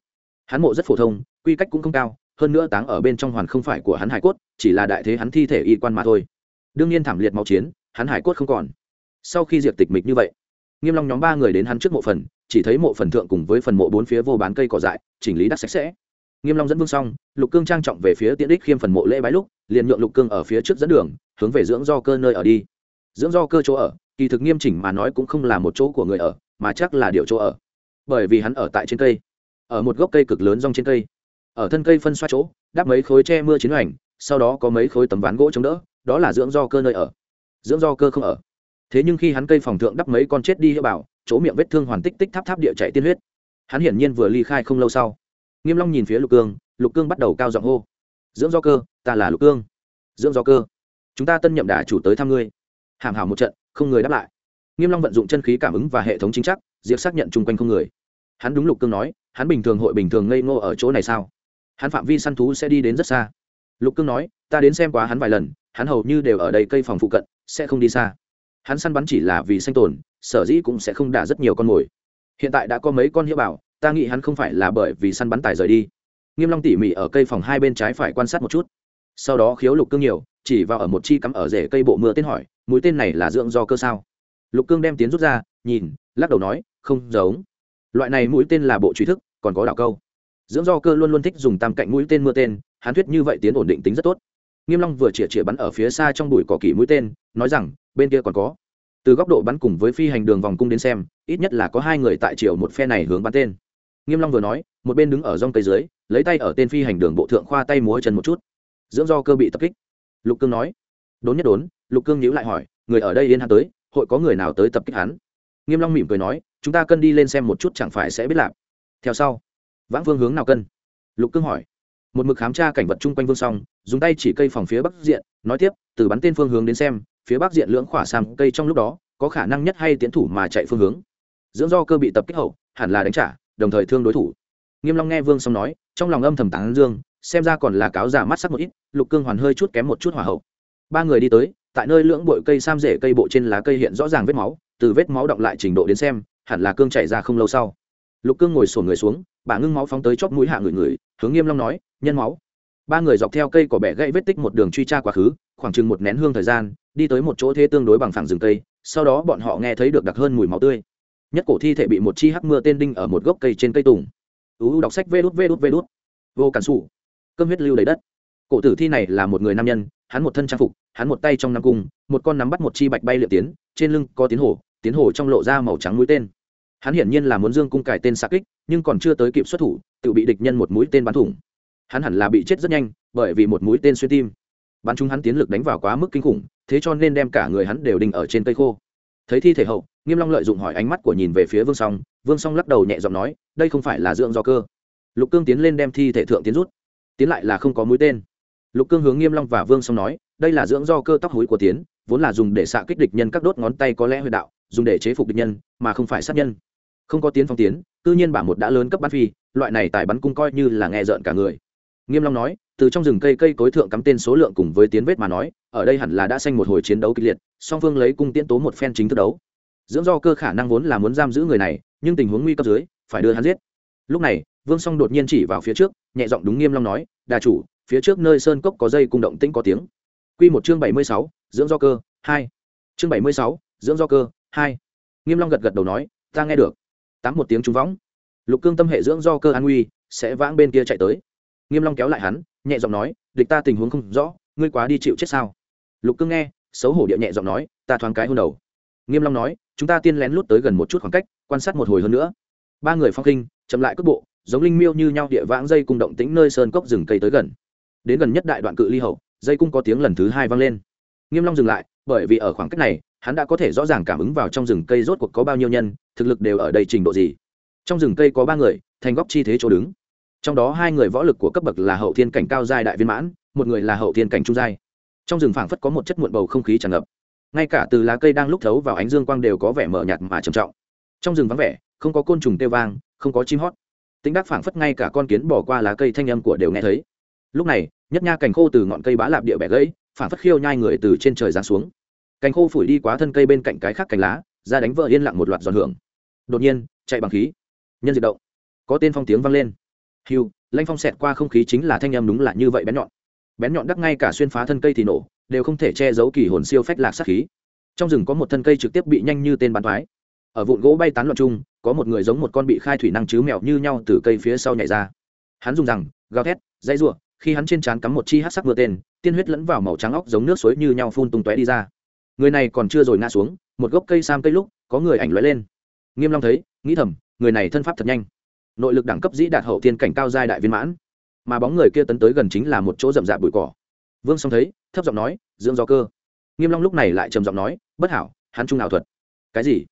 Hắn mộ rất phổ thông, quy cách cũng không cao, hơn nữa táng ở bên trong hoàn không phải của hắn hải cốt, chỉ là đại thế hắn thi thể y quan mà thôi. Đương nhiên thảm liệt máu chiến, hắn hải cốt không còn. Sau khi diệt tịch mịch như vậy, nghiêm long nhóm ba người đến hắn trước mộ phần, chỉ thấy mộ phần thượng cùng với phần mộ bốn phía vô bán cây cỏ dại, chỉnh lý đắt sạch sẽ. Nghiêm long dẫn vương xong, lục cương trang trọng về phía tiễn đích khiêm phần mộ lễ bái lúc, liền nhượng lục cương ở phía trước dẫn đường, hướng về dưỡng do cơ nơi ở đi. Dưỡng do cơ chỗ ở kỳ thực nghiêm chỉnh mà nói cũng không là một chỗ của người ở, mà chắc là điều chỗ ở. Bởi vì hắn ở tại trên cây. Ở một gốc cây cực lớn rong trên cây. Ở thân cây phân xoa chỗ, đắp mấy khối che mưa chiến hoành, sau đó có mấy khối tấm ván gỗ chống đỡ, đó là dưỡng do cơ nơi ở. Dưỡng do cơ không ở. Thế nhưng khi hắn cây phòng thượng đắp mấy con chết đi hiệu bảo, chỗ miệng vết thương hoàn tích tích tháp tháp địa chạy tiên huyết. Hắn hiển nhiên vừa ly khai không lâu sau. Nghiêm long nhìn phía lục cương lục cương bắt đầu cao giọng hô. Dưỡng do cơ, ta là lục cương. Dưỡng do cơ, chúng ta tân nhậm đả chủ tới thăm ngươi. Hàm hảo một trận không người đáp lại. Nghiêm long vận dụng chân khí cảm ứng và hệ thống chính chắc, diệp xác nhận chung quanh không người. Hắn đúng lục cương nói, hắn bình thường hội bình thường ngây ngô ở chỗ này sao? Hắn phạm vi săn thú sẽ đi đến rất xa. Lục cương nói, ta đến xem quá hắn vài lần, hắn hầu như đều ở đây cây phòng phụ cận, sẽ không đi xa. Hắn săn bắn chỉ là vì sinh tồn, sở dĩ cũng sẽ không đả rất nhiều con mồi. Hiện tại đã có mấy con hiệu bảo, ta nghĩ hắn không phải là bởi vì săn bắn tài rời đi. Nghiêm long tỉ mỉ ở cây phòng hai bên trái phải quan sát một chút. Sau đó khiếu lục cương nhiều, chỉ vào ở một chi cắm ở rễ cây bộ mưa tên hỏi mũi tên này là dưỡng do cơ sao? Lục cương đem tiến rút ra, nhìn, lắc đầu nói, không giống. Loại này mũi tên là bộ truy thức, còn có đảo câu. Dưỡng do cơ luôn luôn thích dùng tam cạnh mũi tên mưa tên, hắn thuyết như vậy tiến ổn định tính rất tốt. Nghiêm long vừa chĩa chĩa bắn ở phía xa trong bụi cỏ kỷ mũi tên, nói rằng, bên kia còn có. Từ góc độ bắn cùng với phi hành đường vòng cung đến xem, ít nhất là có hai người tại chiều một phe này hướng bắn tên. Nghiêm long vừa nói, một bên đứng ở rong cây dưới, lấy tay ở tên phi hành đường bộ thượng khoa tay múa chân một chút. Dưỡng do cơ bị tập kích. Lục cương nói đốn nhất đốn, lục cương nhíu lại hỏi, người ở đây yên hắn tới, hội có người nào tới tập kích hắn? Nghiêm long mỉm cười nói, chúng ta cân đi lên xem một chút chẳng phải sẽ biết làm theo sau, vãng vương hướng nào cân? Lục cương hỏi. Một mực khám tra cảnh vật chung quanh vương song, dùng tay chỉ cây phòng phía bắc diện, nói tiếp, từ bắn tên phương hướng đến xem, phía bắc diện lưỡng khỏa sam cây trong lúc đó, có khả năng nhất hay tiến thủ mà chạy phương hướng. Dưỡng do cơ bị tập kích hậu, hẳn là đánh trả, đồng thời thương đối thủ. Nghiêm long nghe vương song nói, trong lòng âm thầm tán dương, xem ra còn là cáo giả mắt sắc một ít, lục cương hoàn hơi chút kém một chút hỏa hậu ba người đi tới, tại nơi lưỡng bụi cây sam rễ cây bộ trên lá cây hiện rõ ràng vết máu, từ vết máu động lại trình độ đến xem, hẳn là cương chảy ra không lâu sau. Lục cương ngồi sổn người xuống, bà ngưng máu phóng tới chóp mũi hạ người người, hướng nghiêm long nói, nhân máu. Ba người dọc theo cây cỏ bẻ gãy vết tích một đường truy tra quá khứ, khoảng chừng một nén hương thời gian, đi tới một chỗ thế tương đối bằng phẳng rừng cây, sau đó bọn họ nghe thấy được đặc hơn mùi máu tươi. Nhất cổ thi thể bị một chi hắc mưa tên đinh ở một gốc cây trên cây tùng. Uu đọc sách vê đút vê đút vê đút. Vô cản sụ cơm huyết lưu đầy đất. Cổ tử thi này là một người nam nhân hắn một thân trang phục, hắn một tay trong nắm cung, một con nắm bắt một chi bạch bay liệp tiến, trên lưng có tiến hổ tiến hổ trong lộ ra màu trắng mũi tên. Hắn hiển nhiên là muốn dương cung cải tên xa kích, nhưng còn chưa tới kịp xuất thủ, tự bị địch nhân một mũi tên bắn thủng. Hắn hẳn là bị chết rất nhanh, bởi vì một mũi tên xuyên tim. Bắn chúng hắn tiến lực đánh vào quá mức kinh khủng, thế cho nên đem cả người hắn đều đình ở trên cây khô. Thấy thi thể hậu, nghiêm long lợi dụng hỏi ánh mắt của nhìn về phía vương song vương song lắc đầu nhẹ giọng nói, đây không phải là dưỡng do cơ. Lục cương tiến lên đem thi thể thượng tiến rút. Tiến lại là không có mũi tên lục cương hướng nghiêm long và vương song nói, đây là dưỡng do cơ tóc húi của tiến, vốn là dùng để xạ kích địch nhân các đốt ngón tay có lẽ huyệt đạo, dùng để chế phục địch nhân, mà không phải sát nhân. Không có tiến phong tiến tự nhiên bả một đã lớn cấp bắn phi, loại này tài bắn cung coi như là nghe rợn cả người. Nghiêm long nói, từ trong rừng cây cây cối thượng cắm tên số lượng cùng với tiến vết mà nói, ở đây hẳn là đã xanh một hồi chiến đấu kịch liệt, song phương lấy cung tiễn tố một phen chính thức đấu. Dưỡng do cơ khả năng vốn là muốn giam giữ người này, nhưng tình huống nguy cấp dưới, phải đưa hắn giết. Lúc này, vương song đột nhiên chỉ vào phía trước, nhẹ giọng đúng nghiêm long nói, đà chủ phía trước nơi sơn cốc có dây cung động tĩnh có tiếng. Quy một chương bảy mươi sáu, dưỡng do cơ hai. Chương bảy mươi sáu, dưỡng do cơ hai. Nghiêm long gật gật đầu nói ta nghe được. Tám một tiếng trúng võng. Lục cương tâm hệ dưỡng do cơ an nguy sẽ vãng bên kia chạy tới. Nghiêm long kéo lại hắn nhẹ giọng nói địch ta tình huống không rõ ngươi quá đi chịu chết sao? Lục cương nghe xấu hổ địa nhẹ giọng nói ta thoáng cái hôn đầu. Nghiêm long nói chúng ta tiên lén lút tới gần một chút khoảng cách quan sát một hồi hơn nữa. Ba người phong kinh chậm lại cước bộ giống linh miêu như nhau địa vãng dây cung động tĩnh nơi sơn cốc rừng cây tới gần đến gần nhất đại đoạn cự ly hậu, dây cung có tiếng lần thứ hai vang lên. Nghiêm long dừng lại, bởi vì ở khoảng cách này, hắn đã có thể rõ ràng cảm ứng vào trong rừng cây rốt cuộc có bao nhiêu nhân, thực lực đều ở đây trình độ gì. Trong rừng cây có ba người, thành góc chi thế chỗ đứng. Trong đó hai người võ lực của cấp bậc là hậu thiên cảnh cao giai đại viên mãn, một người là hậu thiên cảnh trung giai. Trong rừng phảng phất có một chất muộn bầu không khí tràn ngập. Ngay cả từ lá cây đang lúc thấu vào ánh dương quang đều có vẻ mờ nhạt mà trầm trọng. Trong rừng vắng vẻ, không có côn trùng kêu vang, không có chim hót. Tính đắc phảng phất ngay cả con kiến bỏ qua lá cây thanh âm của đều nghe thấy lúc này, nhất nha cành khô từ ngọn cây bá lạp địa bẻ gãy phảng phất khiêu nhai người từ trên trời giáng xuống. Cành khô phủi đi quá thân cây bên cạnh cái khác cành lá, ra đánh vỡ yên lặng một loạt giòn hưởng. Đột nhiên, chạy bằng khí. Nhân diệt động. Có tên phong tiếng vang lên. Hiu lanh phong xẹt qua không khí chính là thanh âm đúng là như vậy bén nhọn. Bén nhọn đắc ngay cả xuyên phá thân cây thì nổ, đều không thể che giấu kỳ hồn siêu phách lạc sát khí. Trong rừng có một thân cây trực tiếp bị nhanh như tên bắn thoái ở vụn gỗ bay tán loạn chung, có một người giống một con bị khai thủy năng chứ mèo như nhau từ cây phía sau nhảy ra. Hắn dùng rằng, gào thét, dãy r khi hắn trên trán cắm một chi hát sắc mưa tên, tiên huyết lẫn vào màu trắng óc giống nước suối như nhau phun tung tóe đi ra. Người này còn chưa rồi ngã xuống, một gốc cây sam cây lúc, có người ảnh lóe lên. Nghiêm long thấy, nghĩ thầm, người này thân pháp thật nhanh. Nội lực đẳng cấp dĩ đạt hậu thiên cảnh cao giai đại viên mãn. Mà bóng người kia tấn tới gần chính là một chỗ rậm rạp bụi cỏ. Vương song thấy, thấp giọng nói, dưỡng do cơ. Nghiêm long lúc này lại trầm giọng nói, bất hảo, hắn trung ảo thuật. Cái gì?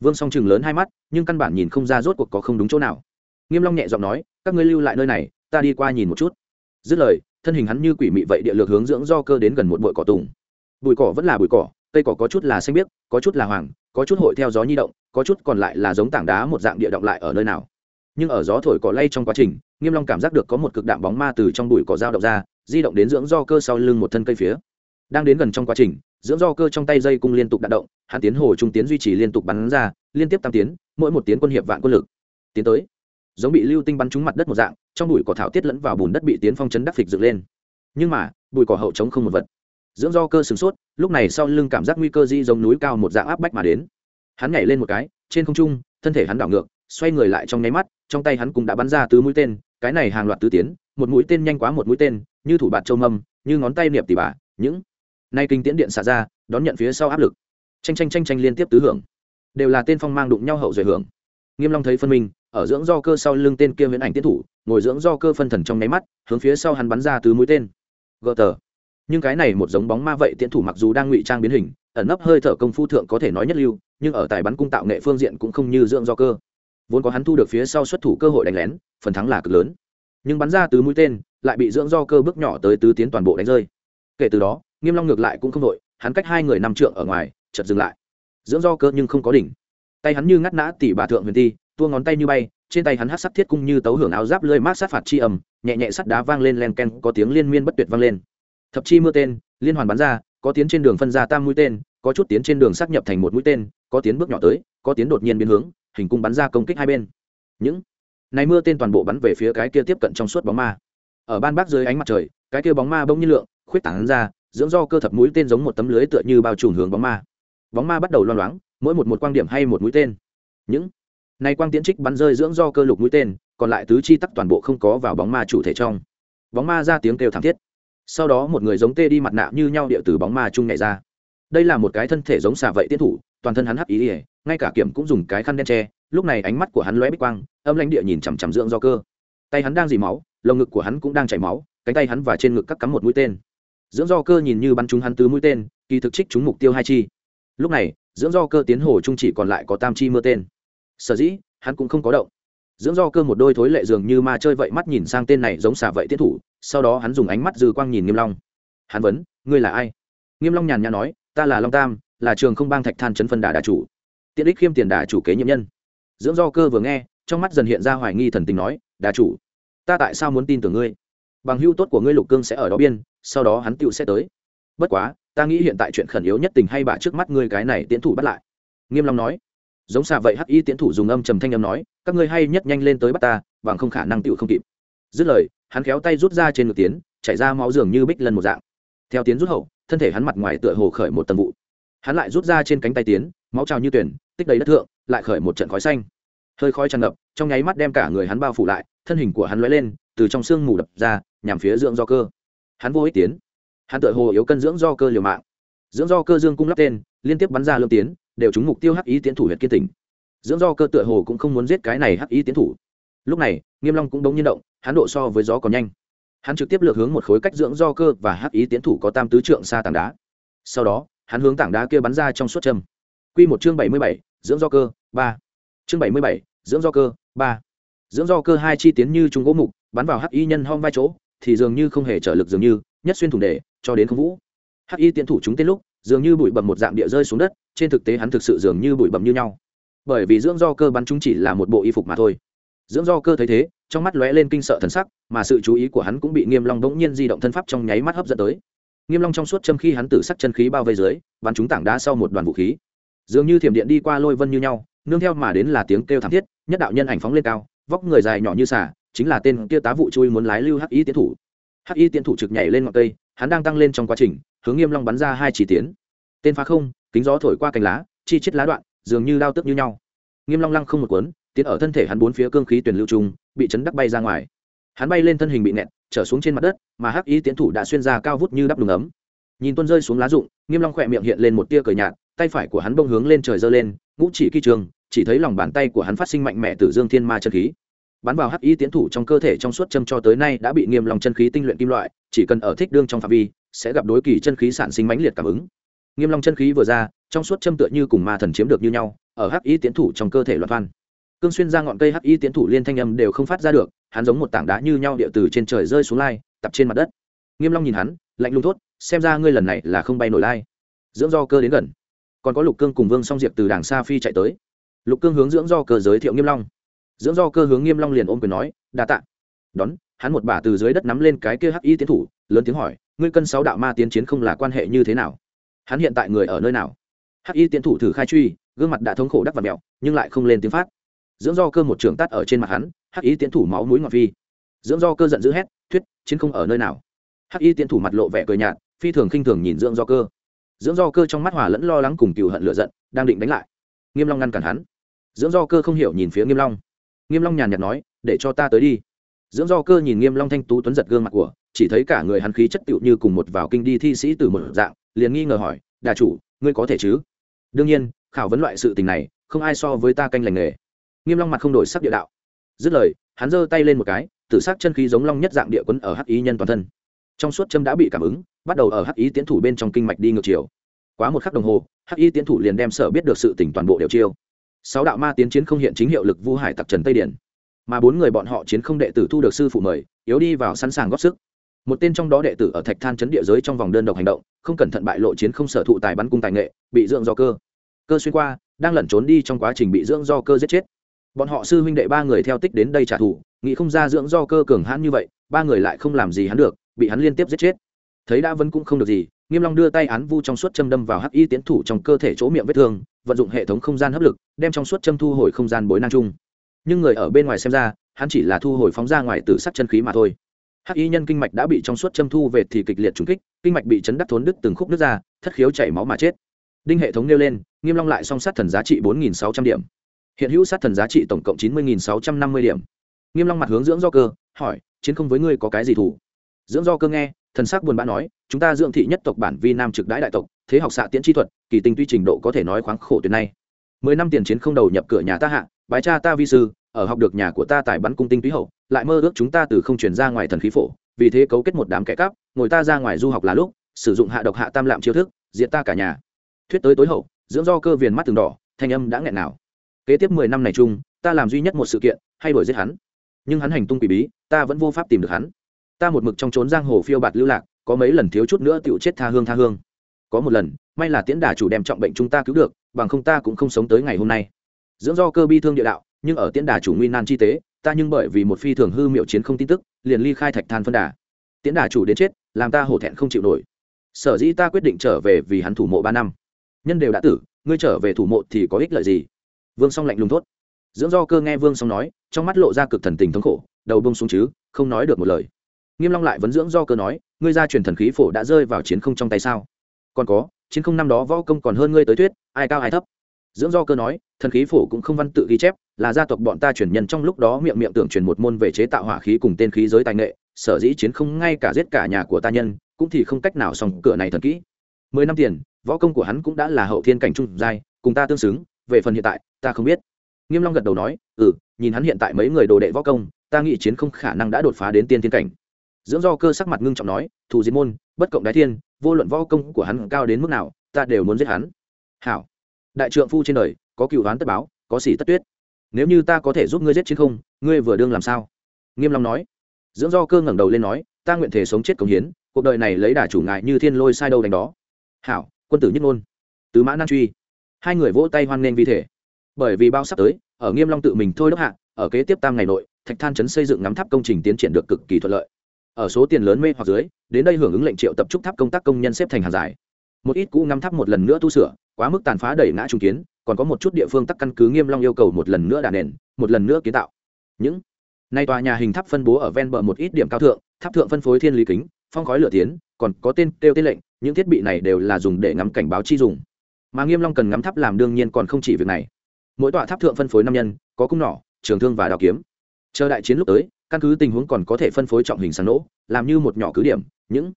Vương song chừng lớn hai mắt, nhưng căn bản nhìn không ra rốt cuộc có không đúng chỗ nào. Nghiêm long nhẹ giọng nói, các ngươi lưu lại nơi này, ta đi qua nhìn một chút dứt lời, thân hình hắn như quỷ mị vậy địa lược hướng dưỡng do cơ đến gần một bụi cỏ tùng. Bụi cỏ vẫn là bụi cỏ, cây cỏ có chút là xanh biếc, có chút là hoàng, có chút hội theo gió nhi động, có chút còn lại là giống tảng đá một dạng địa động lại ở nơi nào. Nhưng ở gió thổi cỏ lay trong quá trình, nghiêm long cảm giác được có một cực đạm bóng ma từ trong bụi cỏ dao động ra, di động đến dưỡng do cơ sau lưng một thân cây phía. Đang đến gần trong quá trình, dưỡng do cơ trong tay dây cung liên tục đạn động, hắn tiến hồ trung tiến duy trì liên tục bắn ra, liên tiếp tăng tiến, mỗi một tiến quân hiệp vạn quân lực. Tiến tới giống bị lưu tinh bắn trúng mặt đất một dạng, trong bụi cỏ thảo tiết lẫn vào bùn đất bị tiến phong chấn đắc phịch dựng lên. Nhưng mà, bụi cỏ hậu chống không một vật. Dưỡng do cơ sửng sốt, lúc này sau lưng cảm giác nguy cơ di giống núi cao một dạng áp bách mà đến. Hắn nhảy lên một cái, trên không trung, thân thể hắn đảo ngược, xoay người lại trong nháy mắt, trong tay hắn cũng đã bắn ra tứ mũi tên, cái này hàng loạt tứ tiến, một mũi tên nhanh quá một mũi tên, như thủ bạt châu mâm, như ngón tay niệm tỉ bà, những nay kinh tiễn điện xả ra, đón nhận phía sau áp lực. Tranh tranh tranh tranh liên tiếp tứ hưởng. Đều là tên phong mang đụng nhau hậu duệ hưởng. Nghiêm long thấy phân minh ở dưỡng do cơ sau lưng tên kia viễn ảnh tiến thủ, ngồi dưỡng do cơ phân thần trong nháy mắt, hướng phía sau hắn bắn ra tứ mũi tên. Gờ tờ. Nhưng cái này một giống bóng ma vậy tiến thủ mặc dù đang ngụy trang biến hình, ẩn nấp hơi thở công phu thượng có thể nói nhất lưu, nhưng ở tài bắn cung tạo nghệ phương diện cũng không như dưỡng do cơ. Vốn có hắn thu được phía sau xuất thủ cơ hội đánh lén, phần thắng là cực lớn. Nhưng bắn ra từ mũi tên, lại bị dưỡng do cơ bước nhỏ tới tứ tiến toàn bộ đánh rơi. Kể từ đó, nghiêm long ngược lại cũng không đội, hắn cách hai người năm trượng ở ngoài, chợt dừng lại. Dưỡng do cơ nhưng không có đỉnh. Tay hắn như ngắt nã tỷ bà thượng huyền ti tua ngón tay như bay, trên tay hắn hát sắt thiết cung như tấu hưởng áo giáp lơi mát sát phạt chi ầm nhẹ nhẹ sắt đá vang lên len ken, có tiếng liên miên bất tuyệt vang lên. Thập chi mưa tên, liên hoàn bắn ra, có tiến trên đường phân ra tam mũi tên, có chút tiến trên đường sát nhập thành một mũi tên, có tiến bước nhỏ tới, có tiến đột nhiên biến hướng, hình cung bắn ra công kích hai bên. Những này mưa tên toàn bộ bắn về phía cái kia tiếp cận trong suốt bóng ma. Ở ban bác dưới ánh mặt trời, cái kia bóng ma bỗng nhiên lượng, khuyết tảng ra, dưỡng do cơ thập mũi tên giống một tấm lưới tựa như bao trùm hướng bóng ma. Bóng ma bắt đầu loang loáng, mỗi một một quang điểm hay một mũi tên. Những này quang tiễn trích bắn rơi dưỡng do cơ lục mũi tên còn lại tứ chi tắc toàn bộ không có vào bóng ma chủ thể trong. Bóng ma ra tiếng kêu thảm thiết. Sau đó một người giống tê đi mặt nạ như nhau điệu từ bóng ma chung nhảy ra. Đây là một cái thân thể giống xà vậy tiến thủ toàn thân hắn hấp ý liễu, ngay cả kiểm cũng dùng cái khăn đen che lúc này ánh mắt của hắn lóe bích quang âm lãnh địa nhìn chằm chằm dưỡng do cơ. Tay hắn đang dì máu lồng ngực của hắn cũng đang chảy máu cánh tay hắn và trên ngực cắt cắm một mũi tên. Dưỡng do cơ nhìn như bắn trúng hắn tứ mũi tên kỳ thực trích trúng mục tiêu hai chi. Lúc này dưỡng do cơ tiến hồ trung chỉ còn lại có tam chi mưa tên sở dĩ, hắn cũng không có động. Dưỡng do cơ một đôi thối lệ dường như ma chơi vậy mắt nhìn sang tên này giống xả vậy tiết thủ, sau đó hắn dùng ánh mắt dư quang nhìn nghiêm long. Hắn vấn, ngươi là ai? Nghiêm long nhàn nhã nói, ta là long tam, là trường không bang thạch than chấn phân đà đà chủ. Tiện ích khiêm tiền đà chủ kế nhiệm nhân. Dưỡng do cơ vừa nghe, trong mắt dần hiện ra hoài nghi thần tình nói, đà chủ, ta tại sao muốn tin tưởng ngươi? Bằng hưu tốt của ngươi lục cương sẽ ở đó biên, sau đó hắn tựu sẽ tới. Bất quá, ta nghĩ hiện tại chuyện khẩn yếu nhất tình hay bà trước mắt ngươi cái này tiến thủ bắt lại. Nghiêm long nói giống xa vậy hắc y tiến thủ dùng âm trầm thanh âm nói, các ngươi hay nhất nhanh lên tới bắt ta, bằng không khả năng tựu không kịp. Dứt lời, hắn kéo tay rút ra trên ngực tiến, chảy ra máu dường như bích lần một dạng. Theo tiến rút hậu, thân thể hắn mặt ngoài tựa hồ khởi một tầng vụ. Hắn lại rút ra trên cánh tay tiến, máu trào như tuyển, tích đầy đất thượng, lại khởi một trận khói xanh. Hơi khói tràn ngập, trong nháy mắt đem cả người hắn bao phủ lại, thân hình của hắn lóe lên, từ trong xương mù đập ra, nhằm phía dưỡng do cơ. Hắn vô ích tiến. Hắn tựa hồ yếu cân dưỡng do cơ liều mạng. Dưỡng do cơ dương cung lắp tên, liên tiếp bắn ra lương tiến đều trúng mục tiêu hắc ý tiến thủ huyện kiên tỉnh. Dưỡng do cơ tựa hồ cũng không muốn giết cái này hắc ý tiến thủ. Lúc này nghiêm long cũng đống nhiên động hắn độ so với gió còn nhanh. Hắn trực tiếp lược hướng một khối cách dưỡng do cơ và hắc ý tiến thủ có tam tứ trượng xa tảng đá. Sau đó hắn hướng tảng đá kia bắn ra trong suốt châm. Quy một chương bảy mươi bảy, dưỡng do cơ ba. Chương bảy mươi bảy, dưỡng do cơ ba. Dưỡng do cơ hai chi tiến như trung gỗ mục bắn vào hắc y nhân hong vai chỗ thì dường như không hề trở lực dường như nhất xuyên thủng đề cho đến không vũ. Hắc y tiến thủ chúng tên lúc dường như bụi bầm một dạng địa rơi xuống đất trên thực tế hắn thực sự dường như bụi bậm như nhau. Bởi vì dưỡng do cơ bắn chúng chỉ là một bộ y phục mà thôi. Dưỡng do cơ thấy thế, trong mắt lóe lên kinh sợ thần sắc, mà sự chú ý của hắn cũng bị nghiêm long bỗng nhiên di động thân pháp trong nháy mắt hấp dẫn tới. Nghiêm long trong suốt châm khi hắn tử sắc chân khí bao vây dưới, bắn chúng tảng đá sau một đoàn vũ khí. Dường như thiểm điện đi qua lôi vân như nhau, nương theo mà đến là tiếng kêu thảm thiết, nhất đạo nhân ảnh phóng lên cao, vóc người dài nhỏ như xà, chính là tên kia tá vụ chui muốn lái lưu hắc y tiến thủ. Hắc y tiến thủ trực nhảy lên ngọn cây, hắn đang tăng lên trong quá trình, hướng nghiêm long bắn ra hai chỉ tiến tên phá không, kính gió thổi qua cành lá, chi chết lá đoạn, dường như lao tức như nhau. Nghiêm long lăng không một cuốn, tiến ở thân thể hắn bốn phía cương khí tuyển lưu trung bị chấn đắc bay ra ngoài. Hắn bay lên thân hình bị nẹt, trở xuống trên mặt đất, mà hắc y tiến thủ đã xuyên ra cao vút như đắp đùng ấm. Nhìn tuôn rơi xuống lá rụng, nghiêm long khoẹt miệng hiện lên một tia cười nhạt, tay phải của hắn bông hướng lên trời giơ lên, ngũ chỉ kỳ trường, chỉ thấy lòng bàn tay của hắn phát sinh mạnh mẽ từ dương thiên ma chân khí. Bắn vào hắc y tiến thủ trong cơ thể trong suốt châm cho tới nay đã bị nghiêm lòng chân khí tinh luyện kim loại, chỉ cần ở thích đương trong phạm vi, sẽ gặp đối kỳ chân khí sản sinh mãnh liệt cảm ứng nghiêm long chân khí vừa ra, trong suốt châm tựa như cùng ma thần chiếm được như nhau, ở hắc y tiến thủ trong cơ thể loạn thoan. Cương xuyên ra ngọn cây hắc y tiến thủ liên thanh âm đều không phát ra được, hắn giống một tảng đá như nhau địa từ trên trời rơi xuống lai, tập trên mặt đất. Nghiêm long nhìn hắn, lạnh lùng thốt, xem ra ngươi lần này là không bay nổi lai. Dưỡng do cơ đến gần. Còn có lục cương cùng vương song diệp từ đàng xa phi chạy tới. Lục cương hướng dưỡng do cơ giới thiệu nghiêm long. Dưỡng do cơ hướng nghiêm long liền ôm quyền nói, đa tạ. Đón, hắn một bà từ dưới đất nắm lên cái kia hắc y tiến thủ, lớn tiếng hỏi, ngươi cân sáu đạo ma tiến chiến không là quan hệ như thế nào? Hắn hiện tại người ở nơi nào? Hắc y tiến thủ thử khai truy, gương mặt đã thống khổ đắc và mẹo, nhưng lại không lên tiếng phát. Dưỡng do cơ một trường tắt ở trên mặt hắn, hắc y tiến thủ máu mũi ngọt phi. Dưỡng do cơ giận dữ hét, thuyết, chiến không ở nơi nào? Hắc y tiến thủ mặt lộ vẻ cười nhạt, phi thường khinh thường nhìn dưỡng do cơ. Dưỡng do cơ trong mắt hòa lẫn lo lắng cùng cừu hận lửa giận, đang định đánh lại. Nghiêm long ngăn cản hắn. Dưỡng do cơ không hiểu nhìn phía nghiêm long. Nghiêm long nhàn nhạt nói, để cho ta tới đi. Dưỡng do cơ nhìn nghiêm long thanh tú tuấn giật gương mặt của, chỉ thấy cả người hắn khí chất tựu như cùng một vào kinh đi thi sĩ từ một dạng liền nghi ngờ hỏi, đà chủ, ngươi có thể chứ? Đương nhiên, khảo vấn loại sự tình này, không ai so với ta canh lành nghề. Nghiêm long mặt không đổi sắc địa đạo. Dứt lời, hắn giơ tay lên một cái, tử sắc chân khí giống long nhất dạng địa quấn ở hắc ý nhân toàn thân. Trong suốt châm đã bị cảm ứng, bắt đầu ở hắc ý tiến thủ bên trong kinh mạch đi ngược chiều. Quá một khắc đồng hồ, hắc y tiến thủ liền đem sở biết được sự tỉnh toàn bộ đều chiêu. Sáu đạo ma tiến chiến không hiện chính hiệu lực vu hải tặc trần tây điển mà bốn người bọn họ chiến không đệ tử thu được sư phụ mời, yếu đi vào sẵn sàng góp sức một tên trong đó đệ tử ở thạch than chấn địa giới trong vòng đơn độc hành động, không cẩn thận bại lộ chiến không sở thụ tài bắn cung tài nghệ, bị dưỡng do cơ. Cơ xuyên qua, đang lẩn trốn đi trong quá trình bị dưỡng do cơ giết chết. Bọn họ sư huynh đệ ba người theo tích đến đây trả thù, nghĩ không ra dưỡng do cơ cường hãn như vậy, ba người lại không làm gì hắn được, bị hắn liên tiếp giết chết. Thấy đã vẫn cũng không được gì, nghiêm long đưa tay án vu trong suốt châm đâm vào hắc y tiến thủ trong cơ thể chỗ miệng vết thương, vận dụng hệ thống không gian hấp lực, đem trong suốt châm thu hồi không gian bối năng chung. Nhưng người ở bên ngoài xem ra, hắn chỉ là thu hồi phóng ra ngoài từ sắt chân khí mà thôi hắc y nhân kinh mạch đã bị trong suốt châm thu về thì kịch liệt trúng kích, kinh mạch bị chấn đắc thốn đứt từng khúc đứt ra, thất khiếu chảy máu mà chết. Đinh hệ thống nêu lên, nghiêm long lại song sát thần giá trị bốn nghìn sáu trăm điểm. Hiện hữu sát thần giá trị tổng cộng chín mươi nghìn sáu trăm năm mươi điểm. Nghiêm long mặt hướng dưỡng do cơ, hỏi, chiến không với ngươi có cái gì thủ dưỡng do cơ nghe, thần sắc buồn bã nói, chúng ta dưỡng thị nhất tộc bản vi nam trực đãi đại tộc, thế học xạ tiễn chi thuật, kỳ tinh tuy trình độ có thể nói khoáng khổ tuyệt nay. Mười năm tiền chiến không đầu nhập cửa nhà ta hạ, bái cha ta vi sư ở học được nhà của ta tại bắn cung tinh túy hậu, lại mơ ước chúng ta từ không chuyển ra ngoài thần khí phổ, vì thế cấu kết một đám kẻ cắp, ngồi ta ra ngoài du học là lúc, sử dụng hạ độc hạ tam lạm chiêu thức, diệt ta cả nhà. Thuyết tới tối hậu, dưỡng do cơ viền mắt từng đỏ, thanh âm đã nghẹn nào. Kế tiếp mười năm này chung, ta làm duy nhất một sự kiện, hay đuổi giết hắn. Nhưng hắn hành tung quỷ bí, ta vẫn vô pháp tìm được hắn. Ta một mực trong trốn giang hồ phiêu bạt lưu lạc, có mấy lần thiếu chút nữa tựu chết tha hương tha hương. Có một lần, may là tiễn đà chủ đem trọng bệnh chúng ta cứu được, bằng không ta cũng không sống tới ngày hôm nay. Dưỡng do cơ bi thương địa đạo nhưng ở tiễn đà chủ nguy nan chi tế, ta nhưng bởi vì một phi thường hư miệu chiến không tin tức, liền ly khai thạch than phân đà. Tiễn đà chủ đến chết, làm ta hổ thẹn không chịu nổi. Sở dĩ ta quyết định trở về vì hắn thủ mộ ba năm. Nhân đều đã tử, ngươi trở về thủ mộ thì có ích lợi gì? Vương song lạnh lùng thốt. Dưỡng do cơ nghe vương song nói, trong mắt lộ ra cực thần tình thống khổ, đầu bông xuống chứ, không nói được một lời. Nghiêm long lại vấn dưỡng do cơ nói, ngươi gia truyền thần khí phổ đã rơi vào chiến không trong tay sao? Còn có, chiến không năm đó võ công còn hơn ngươi tới tuyết ai cao ai thấp? Dưỡng do cơ nói, thần khí phổ cũng không văn tự ghi chép, là gia tộc bọn ta truyền nhân trong lúc đó miệng miệng tưởng truyền một môn về chế tạo hỏa khí cùng tên khí giới tài nghệ, sở dĩ chiến không ngay cả giết cả nhà của ta nhân, cũng thì không cách nào xong cửa này thần kỹ. Mười năm tiền, võ công của hắn cũng đã là hậu thiên cảnh trung giai, cùng ta tương xứng, về phần hiện tại, ta không biết. Nghiêm long gật đầu nói ừ nhìn hắn hiện tại mấy người đồ đệ võ công, ta nghĩ chiến không khả năng đã đột phá đến tiên thiên cảnh. Dưỡng do cơ sắc mặt ngưng trọng nói thủ diệt môn, bất cộng đái thiên, vô luận võ công của hắn cao đến mức nào, ta đều muốn giết hắn. Hảo đại trượng phu trên đời, có cựu đoán tất báo, có xỉ tất tuyết. Nếu như ta có thể giúp ngươi giết chiến không, ngươi vừa đương làm sao? Nghiêm long nói. Dưỡng do cơ ngẩng đầu lên nói, ta nguyện thể sống chết cống hiến, cuộc đời này lấy đả chủ ngại như thiên lôi sai đâu đánh đó. Hảo, quân tử nhất ngôn. Tứ mã nan truy. Hai người vỗ tay hoan nghênh vi thể. Bởi vì bao sắp tới, ở nghiêm long tự mình thôi đốc hạ, ở kế tiếp tam ngày nội, thạch than chấn xây dựng ngắm tháp công trình tiến triển được cực kỳ thuận lợi. Ở số tiền lớn mê hoặc dưới, đến đây hưởng ứng lệnh triệu tập trúc tháp công tác công nhân xếp thành hàng dài. Một ít cũ ngắm tháp một lần nữa tu sửa quá mức tàn phá đẩy ngã trung kiến, còn có một chút địa phương tắc căn cứ nghiêm long yêu cầu một lần nữa đà nền, một lần nữa kiến tạo. Những nay tòa nhà hình tháp phân bố ở ven bờ một ít điểm cao thượng, tháp thượng phân phối thiên lý kính, phong khói lửa tiến, còn có tên kêu tên lệnh, những thiết bị này đều là dùng để ngắm cảnh báo chi dùng. Mà nghiêm long cần ngắm tháp làm đương nhiên còn không chỉ việc này. Mỗi tòa tháp thượng phân phối năm nhân, có cung nỏ, trường thương và đao kiếm. Chờ đại chiến lúc tới, căn cứ tình huống còn có thể phân phối trọng hình sáng nỗ làm như một nhỏ cứ điểm, những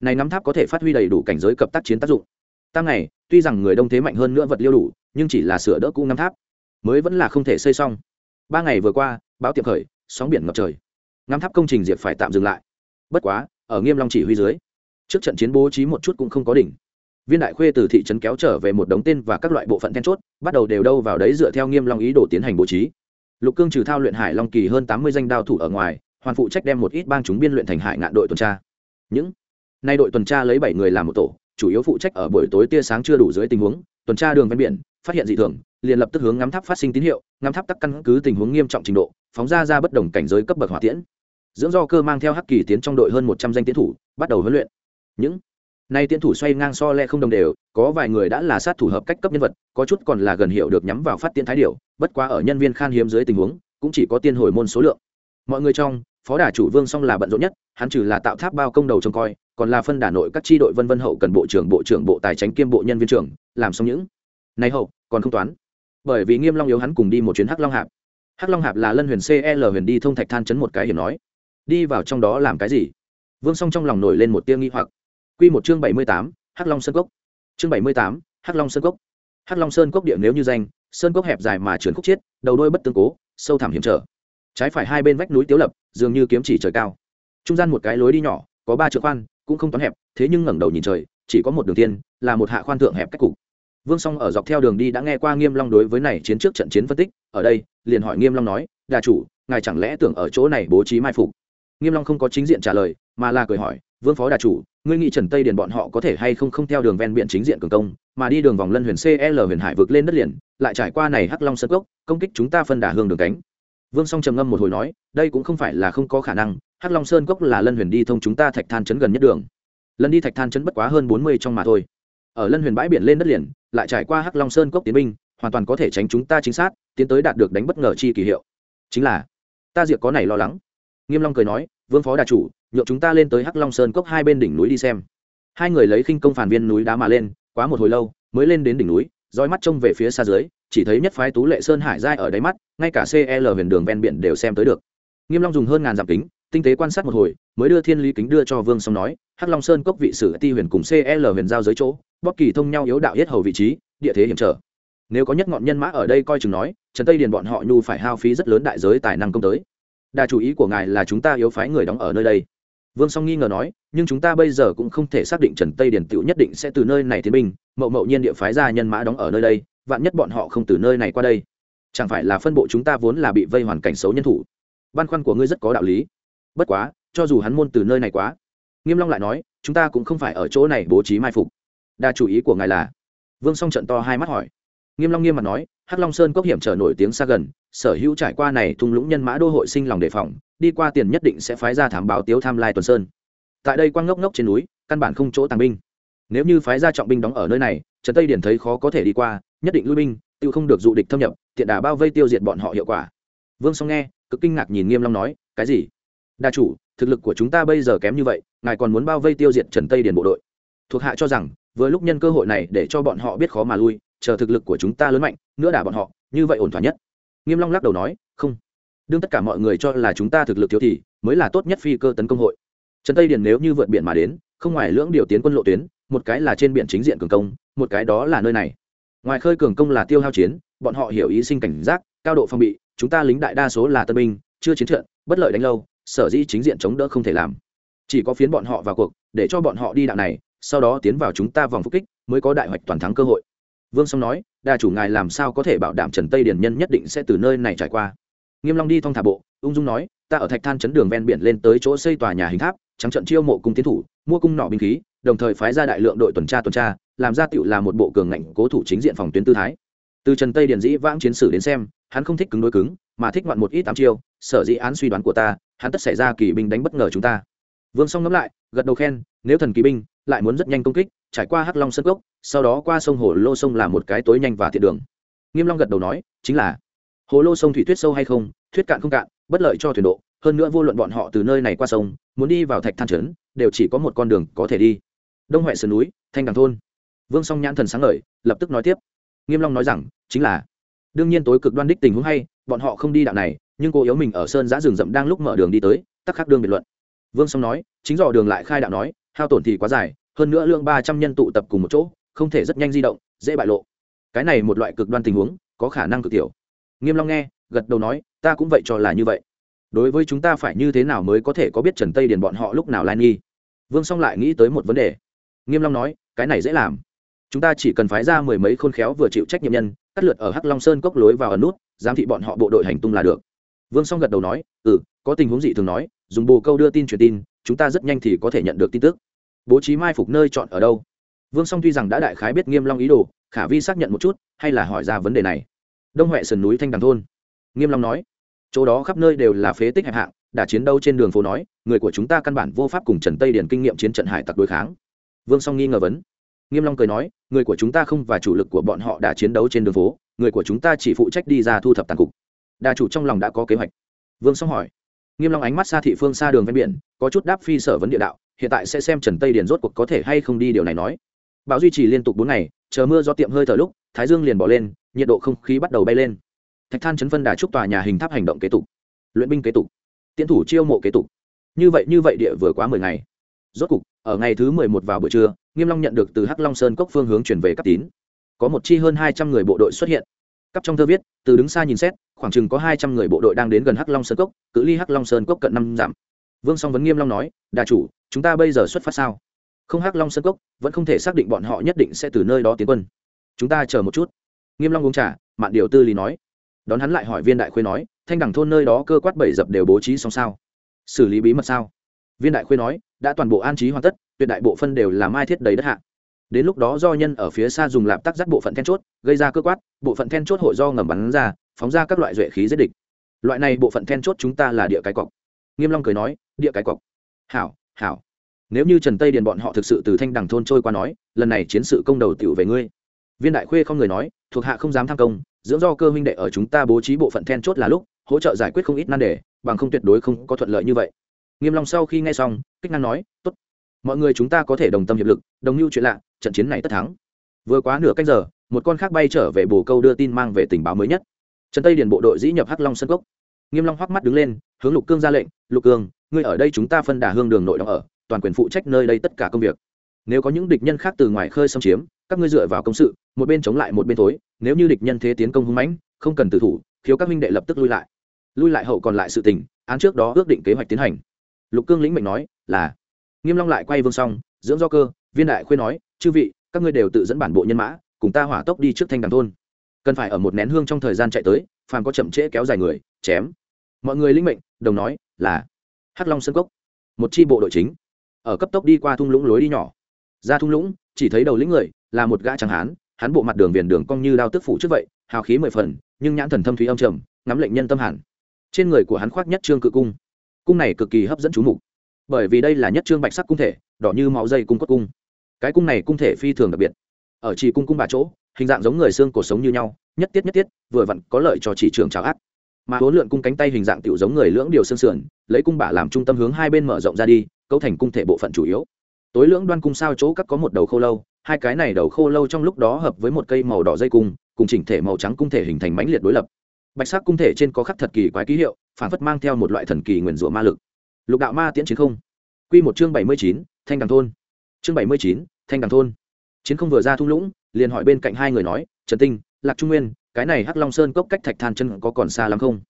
này ngắm tháp có thể phát huy đầy đủ cảnh giới cập tác chiến tác dụng tam ngày, tuy rằng người đông thế mạnh hơn nữa vật liêu đủ, nhưng chỉ là sửa đỡ cũ ngắm tháp, mới vẫn là không thể xây xong. Ba ngày vừa qua, bão tiệm khởi, sóng biển ngập trời. Ngắm tháp công trình diệt phải tạm dừng lại. Bất quá, ở nghiêm long chỉ huy dưới, trước trận chiến bố trí một chút cũng không có đỉnh. Viên đại khuê từ thị trấn kéo trở về một đống tên và các loại bộ phận then chốt, bắt đầu đều đâu vào đấy dựa theo nghiêm long ý đồ tiến hành bố trí. Lục cương trừ thao luyện hải long kỳ hơn tám mươi danh đao thủ ở ngoài, hoàn phụ trách đem một ít bang chúng biên luyện thành hải ngạn đội tuần tra. Những, nay đội tuần tra lấy bảy người làm một tổ chủ yếu phụ trách ở buổi tối tia sáng chưa đủ dưới tình huống, tuần tra đường ven biển, phát hiện dị thường, liền lập tức hướng ngắm tháp phát sinh tín hiệu, ngắm tháp tắc căn cứ tình huống nghiêm trọng trình độ, phóng ra ra bất đồng cảnh giới cấp bậc hỏa tiễn. Dưỡng do cơ mang theo hắc kỳ tiến trong đội hơn một trăm danh tiến thủ, bắt đầu huấn luyện. Những nay tiến thủ xoay ngang so le không đồng đều, có vài người đã là sát thủ hợp cách cấp nhân vật, có chút còn là gần hiệu được nhắm vào phát tiến thái điệu bất quá ở nhân viên khan hiếm dưới tình huống, cũng chỉ có tiên hồi môn số lượng. Mọi người trong phó đà chủ vương song là bận rộn nhất hắn trừ là tạo tháp bao công đầu trông coi còn là phân đà nội các tri đội vân vân hậu cần bộ trưởng bộ trưởng bộ tài chính kiêm bộ nhân viên trưởng làm xong những. Này hậu còn không toán. Bởi vì nghiêm long yếu hắn cùng đi một chuyến hắc long hạp. Hắc long hạp là lân huyền cl huyền đi thông thạch than chấn một cái hiểm nói. Đi vào trong đó làm cái gì? Vương song trong lòng nổi lên một tia nghi hoặc. Quy một chương bảy mươi tám, hắc long sơn cốc. Chương bảy mươi tám, hắc long sơn cốc. Hắc long sơn cốc địa nếu như danh sơn cốc hẹp dài mà trườn khúc chiết đầu đuôi bất tương cố sâu thẳm hiểm trở trái phải hai bên vách núi tiếu lập dường như kiếm chỉ trời cao. Trung gian một cái lối đi nhỏ có ba trượng khoan cũng không toán hẹp thế nhưng ngẩng đầu nhìn trời chỉ có một đường tiên là một hạ khoan thượng hẹp cách cục. Vương song ở dọc theo đường đi đã nghe qua nghiêm long đối với này chiến trước trận chiến phân tích ở đây liền hỏi nghiêm long nói đà chủ ngài chẳng lẽ tưởng ở chỗ này bố trí mai phục? Nghiêm long không có chính diện trả lời mà là cười hỏi vương phó đà chủ ngươi nghĩ trần tây điền bọn họ có thể hay không không theo đường ven biển chính diện cường công mà đi đường vòng lân huyền cl huyền hải vượt lên đất liền lại trải qua này hắc long sơn gốc, công kích chúng ta phân đà hương đường cánh vương song trầm ngâm một hồi nói, đây cũng không phải là không có khả năng, hắc long sơn cốc là lân huyền đi thông chúng ta thạch than chấn gần nhất đường. Lần đi thạch than chấn bất quá hơn bốn mươi trong mà thôi. Ở lân huyền bãi biển lên đất liền, lại trải qua hắc long sơn cốc tiến binh, hoàn toàn có thể tránh chúng ta chính xác, tiến tới đạt được đánh bất ngờ chi kỳ hiệu. Chính là, ta diệt có này lo lắng. Nghiêm long cười nói, vương phó đà chủ, nhượng chúng ta lên tới hắc long sơn cốc hai bên đỉnh núi đi xem. Hai người lấy khinh công phản viên núi đá mà lên, quá một hồi lâu, mới lên đến đỉnh núi dõi mắt trông về phía xa dưới chỉ thấy nhất phái tú lệ sơn hải giai ở đáy mắt, ngay cả cl huyền đường ven biển đều xem tới được. Nghiêm long dùng hơn ngàn dặm kính, tinh tế quan sát một hồi, mới đưa thiên lý kính đưa cho vương song nói, hắc long sơn cốc vị sử ti huyền cùng cl huyền giao giới chỗ bất kỳ thông nhau yếu đạo yết hầu vị trí, địa thế hiểm trở. Nếu có nhất ngọn nhân mã ở đây coi chừng nói, trần tây điền bọn họ nhu phải hao phí rất lớn đại giới tài năng công tới. Đa chủ ý của ngài là chúng ta yếu phái người đóng ở nơi đây. Vương song nghi ngờ nói, nhưng chúng ta bây giờ cũng không thể xác định trần tây điền tựu nhất định sẽ từ nơi này tiến binh, mậu mậu nhiên địa phái ra nhân mã đóng ở nơi đây vạn nhất bọn họ không từ nơi này qua đây. Chẳng phải là phân bộ chúng ta vốn là bị vây hoàn cảnh xấu nhân thủ? Băn khoăn của ngươi rất có đạo lý. Bất quá, cho dù hắn môn từ nơi này quá, nghiêm long lại nói, chúng ta cũng không phải ở chỗ này bố trí mai phục. Đa chủ ý của ngài là? Vương song trận to hai mắt hỏi. Nghiêm long nghiêm mặt nói, hắc long sơn cốc hiểm trở nổi tiếng xa gần, sở hữu trải qua này thung lũng nhân mã đô hội sinh lòng đề phòng, đi qua tiền nhất định sẽ phái ra thám báo tiếu tham lai tuần sơn. Tại đây quang ngốc ngốc trên núi, căn bản không chỗ tàng binh. Nếu như phái ra trọng binh đóng ở nơi này, trần tây điển thấy khó có thể đi qua nhất định lui binh, tiêu không được dụ địch thâm nhập, tiện đà bao vây tiêu diệt bọn họ hiệu quả. Vương song nghe, cực kinh ngạc nhìn nghiêm long nói, cái gì? Đa chủ, thực lực của chúng ta bây giờ kém như vậy, ngài còn muốn bao vây tiêu diệt trần tây điền bộ đội? Thuộc hạ cho rằng, vừa lúc nhân cơ hội này để cho bọn họ biết khó mà lui, chờ thực lực của chúng ta lớn mạnh, nữa đả bọn họ, như vậy ổn thỏa nhất. Nghiêm long lắc đầu nói, không. Đương tất cả mọi người cho là chúng ta thực lực thiếu thì, mới là tốt nhất phi cơ tấn công hội. Trần tây điền nếu như vượt biển mà đến, không ngoài lưỡng điều tiến quân lộ tuyến, một cái là trên biển chính diện cường công, một cái đó là nơi này ngoài khơi cường công là tiêu hao chiến, bọn họ hiểu ý sinh cảnh giác, cao độ phòng bị, chúng ta lính đại đa số là tân binh, chưa chiến trận, bất lợi đánh lâu, sở dĩ chính diện chống đỡ không thể làm. Chỉ có phiến bọn họ vào cuộc, để cho bọn họ đi đạo này, sau đó tiến vào chúng ta vòng phục kích, mới có đại hoạch toàn thắng cơ hội. Vương song nói, đa chủ ngài làm sao có thể bảo đảm trần tây điền nhân nhất định sẽ từ nơi này trải qua? Nghiêm long đi thong thả bộ, ung dung nói, ta ở thạch than chấn đường ven biển lên tới chỗ xây tòa nhà hình tháp, trắng trận chiêu mộ cung tiến thủ, mua cung nỏ binh khí, đồng thời phái ra đại lượng đội tuần tra tuần tra làm ra tựu là một bộ cường ngạnh cố thủ chính diện phòng tuyến tư thái. Từ trần tây điền dĩ vãng chiến sử đến xem, hắn không thích cứng đối cứng, mà thích ngoạn một ít tám chiêu, sở dĩ án suy đoán của ta, hắn tất xảy ra kỳ binh đánh bất ngờ chúng ta. Vương song ngẫm lại, gật đầu khen, nếu thần kỳ binh, lại muốn rất nhanh công kích, trải qua hắc long sân cốc, sau đó qua sông hồ lô sông là một cái tối nhanh và thiện đường. Nghiêm long gật đầu nói, chính là, hồ lô sông thủy tuyết sâu hay không, thuyết cạn không cạn, bất lợi cho thuyền độ, hơn nữa vô luận bọn họ từ nơi này qua sông, muốn đi vào thạch than trấn, đều chỉ có một con đường có thể đi. Đông huệ sườn núi, thanh đằng thôn vương song nhãn thần sáng ngời, lập tức nói tiếp. Nghiêm long nói rằng, chính là, đương nhiên tối cực đoan đích tình huống hay, bọn họ không đi đạo này, nhưng cô yếu mình ở sơn giã rừng rậm đang lúc mở đường đi tới, tắc khắc đương biệt luận. Vương song nói, chính dò đường lại khai đạo nói, hao tổn thì quá dài, hơn nữa lượng ba trăm nhân tụ tập cùng một chỗ, không thể rất nhanh di động, dễ bại lộ. Cái này một loại cực đoan tình huống, có khả năng cực tiểu. Nghiêm long nghe, gật đầu nói, ta cũng vậy cho là như vậy. Đối với chúng ta phải như thế nào mới có thể có biết trần tây điền bọn họ lúc nào lai nghi? Vương song lại nghĩ tới một vấn đề. Nghiêm long nói, cái này dễ làm chúng ta chỉ cần phái ra mười mấy khôn khéo vừa chịu trách nhiệm nhân, cắt lượt ở hắc long sơn cốc lối vào ẩn nút, giám thị bọn họ bộ đội hành tung là được. Vương song gật đầu nói ừ có tình huống gì thường nói, dùng bồ câu đưa tin truyền tin, chúng ta rất nhanh thì có thể nhận được tin tức. Bố trí mai phục nơi chọn ở đâu? Vương song tuy rằng đã đại khái biết nghiêm long ý đồ, khả vi xác nhận một chút, hay là hỏi ra vấn đề này. Đông huệ sườn núi thanh đằng thôn. Nghiêm long nói, chỗ đó khắp nơi đều là phế tích hẹp hạng, đã chiến đấu trên đường phố nói, người của chúng ta căn bản vô pháp cùng trần tây điển kinh nghiệm chiến trận hải tặc đối kháng. Vương song nghi ngờ vấn nghiêm long cười nói, người của chúng ta không và chủ lực của bọn họ đã chiến đấu trên đường phố, người của chúng ta chỉ phụ trách đi ra thu thập tàn cục. Đa chủ trong lòng đã có kế hoạch. Vương song hỏi. Nghiêm long ánh mắt xa thị phương xa đường ven biển, có chút đáp phi sở vấn địa đạo, hiện tại sẽ xem trần tây điền rốt cuộc có thể hay không đi điều này nói. Bão duy trì liên tục bốn ngày, chờ mưa do tiệm hơi thở lúc, thái dương liền bỏ lên, nhiệt độ không khí bắt đầu bay lên. Thạch than chấn phân đà trúc tòa nhà hình tháp hành động kế tục. Luyện binh kế tục. Tiễn thủ chiêu mộ kế tục. Như vậy như vậy địa vừa quá mười ngày. Rốt cục, ở ngày thứ mười một vào buổi trưa nghiêm long nhận được từ hắc long sơn cốc phương hướng chuyển về cấp tín. Có một chi hơn hai trăm người bộ đội xuất hiện. Cấp trong thơ viết, từ đứng xa nhìn xét, khoảng chừng có hai trăm người bộ đội đang đến gần hắc long sơn cốc, cự ly hắc long sơn cốc cận năm dặm. Vương song vấn nghiêm long nói, đà chủ, chúng ta bây giờ xuất phát sao? Không, hắc long sơn cốc, vẫn không thể xác định bọn họ nhất định sẽ từ nơi đó tiến quân. Chúng ta chờ một chút. Nghiêm long uống trà, mạn điều tư lý nói. Đón hắn lại hỏi viên đại khuê nói, thanh đẳng thôn nơi đó cơ quát bảy dập đều bố trí xong sao? Xử lý bí mật sao? Viên đại khuê nói, đã toàn bộ an trí hoàn tất tuyệt đại bộ phân đều là mai thiết đầy đất hạ. Đến lúc đó do nhân ở phía xa dùng lạp tắc dắt bộ phận then chốt, gây ra cơ quát, bộ phận then chốt hội do ngầm bắn ra, phóng ra các loại duệ khí giết địch. Loại này bộ phận then chốt chúng ta là địa cái cọc. Nghiêm long cười nói, địa cái cọc. Hảo hảo. Nếu như trần tây điền bọn họ thực sự từ thanh đằng thôn trôi qua nói, lần này chiến sự công đầu tiểu về ngươi. Viên đại khuê không người nói, thuộc hạ không dám tham công, dưỡng do cơ huynh đệ ở chúng ta bố trí bộ phận then chốt là lúc, hỗ trợ giải quyết không ít nan đề, bằng không tuyệt đối không có thuận lợi như vậy. Nghiêm long sau khi nghe xong, kích năng nói, tốt mọi người chúng ta có thể đồng tâm hiệp lực, đồng mưu chuyện lạ, trận chiến này tất thắng. Vừa quá nửa canh giờ, một con khác bay trở về bồ câu đưa tin mang về tình báo mới nhất. Trần tây điền bộ đội dĩ nhập hắc long sân cốc. Nghiêm long hoắc mắt đứng lên, hướng lục cương ra lệnh, lục cương, ngươi ở đây chúng ta phân đà hương đường nội đóng ở, toàn quyền phụ trách nơi đây tất cả công việc. Nếu có những địch nhân khác từ ngoài khơi xâm chiếm, các ngươi dựa vào công sự, một bên chống lại một bên thối. nếu như địch nhân thế tiến công hung mãnh, không cần tử thủ thiếu các minh đệ lập tức lui lại. Lui lại hậu còn lại sự tình, án trước đó ước định kế hoạch tiến hành. Lục cương lĩnh mệnh nói, là nghiêm long lại quay vương song, dưỡng do cơ viên đại khuyên nói chư vị các ngươi đều tự dẫn bản bộ nhân mã cùng ta hỏa tốc đi trước thanh đằng thôn. Cần phải ở một nén hương trong thời gian chạy tới phàm có chậm trễ kéo dài người chém. Mọi người lĩnh mệnh đồng nói là hắc long sơn cốc một chi bộ đội chính ở cấp tốc đi qua thung lũng lối đi nhỏ. Ra thung lũng chỉ thấy đầu lĩnh người là một gã trắng hán hắn bộ mặt đường viền đường cong như đao tức phủ trước vậy hào khí mười phần nhưng nhãn thần thâm thúy âm trầm ngắm lệnh nhân tâm hẳn. Trên người của hắn khoác nhất trương cự cung. Cung này cực kỳ hấp dẫn chú mục bởi vì đây là nhất trương bạch sắc cung thể, đỏ như máu dây cung cốt cung. Cái cung này cung thể phi thường đặc biệt. Ở chỉ cung cung bà chỗ, hình dạng giống người xương cổ sống như nhau, nhất tiết nhất tiết, vừa vặn có lợi cho chỉ trường trào ác. Mà huấn lượn cung cánh tay hình dạng tiểu giống người lưỡng điều xương sườn, lấy cung bả làm trung tâm hướng hai bên mở rộng ra đi, cấu thành cung thể bộ phận chủ yếu. Tối lưỡng đoan cung sao chỗ cắt có một đầu khô lâu, hai cái này đầu khô lâu trong lúc đó hợp với một cây màu đỏ dây cung, cùng chỉnh thể màu trắng cung thể hình thành mãnh liệt đối lập. Bạch sắc cung thể trên có khắc thật kỳ quái ký hiệu phản phất mang theo một loại thần kỳ nguyền rủa ma lực lục đạo ma tiễn chiến không. Q một chương bảy mươi chín, thanh đằng thôn. Chương bảy mươi chín, thanh đằng thôn. Chiến không vừa ra thung lũng, liền hỏi bên cạnh hai người nói, trần tinh, lạc trung nguyên, cái này hắc long sơn cốc cách thạch than chân có còn xa lắm không?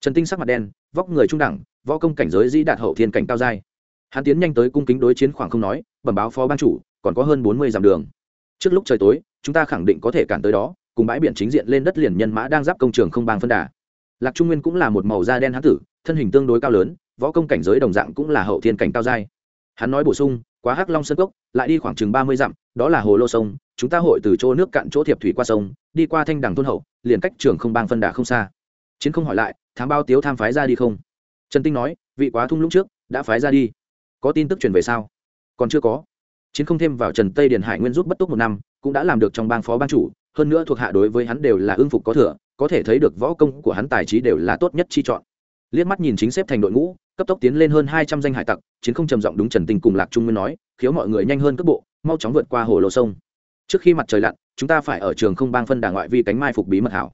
Trần tinh sắc mặt đen, vóc người trung đẳng, võ công cảnh giới dĩ đạt hậu thiên cảnh cao giai. Hắn tiến nhanh tới cung kính đối chiến khoảng không nói, bẩm báo phó ban chủ, còn có hơn bốn mươi dặm đường. Trước lúc trời tối, chúng ta khẳng định có thể cản tới đó, cùng bãi biển chính diện lên đất liền nhân mã đang giáp công trường không bang phân đà. Lạc trung nguyên cũng là một màu da đen hán tử, thân hình tương đối cao lớn võ công cảnh giới đồng dạng cũng là hậu thiên cảnh cao giai. Hắn nói bổ sung, quá hắc long sơn cốc, lại đi khoảng chừng ba mươi dặm, đó là hồ lô sông, chúng ta hội từ chỗ nước cạn chỗ thiệp thủy qua sông, đi qua thanh đằng thôn hậu, liền cách trường không bang phân đà không xa. Chiến không hỏi lại, thám bao tiếu tham phái ra đi không? Trần tinh nói, vị quá thung lũng trước, đã phái ra đi. Có tin tức truyền về sao? Còn chưa có. Chiến không thêm vào trần tây điền hải nguyên giúp bất túc một năm, cũng đã làm được trong bang phó ban chủ, hơn nữa thuộc hạ đối với hắn đều là ưng phục có thừa, có thể thấy được võ công của hắn tài trí đều là tốt nhất chi chọn liếc mắt nhìn chính xếp thành đội ngũ, cấp tốc tiến lên hơn hai trăm danh hải tặc, chiến không trầm giọng đúng trần tinh cùng lạc trung nguyên nói, khiếu mọi người nhanh hơn cấp bộ, mau chóng vượt qua hồ lô sông. Trước khi mặt trời lặn, chúng ta phải ở trường không bang phân đà ngoại vi cánh mai phục bí mật hảo.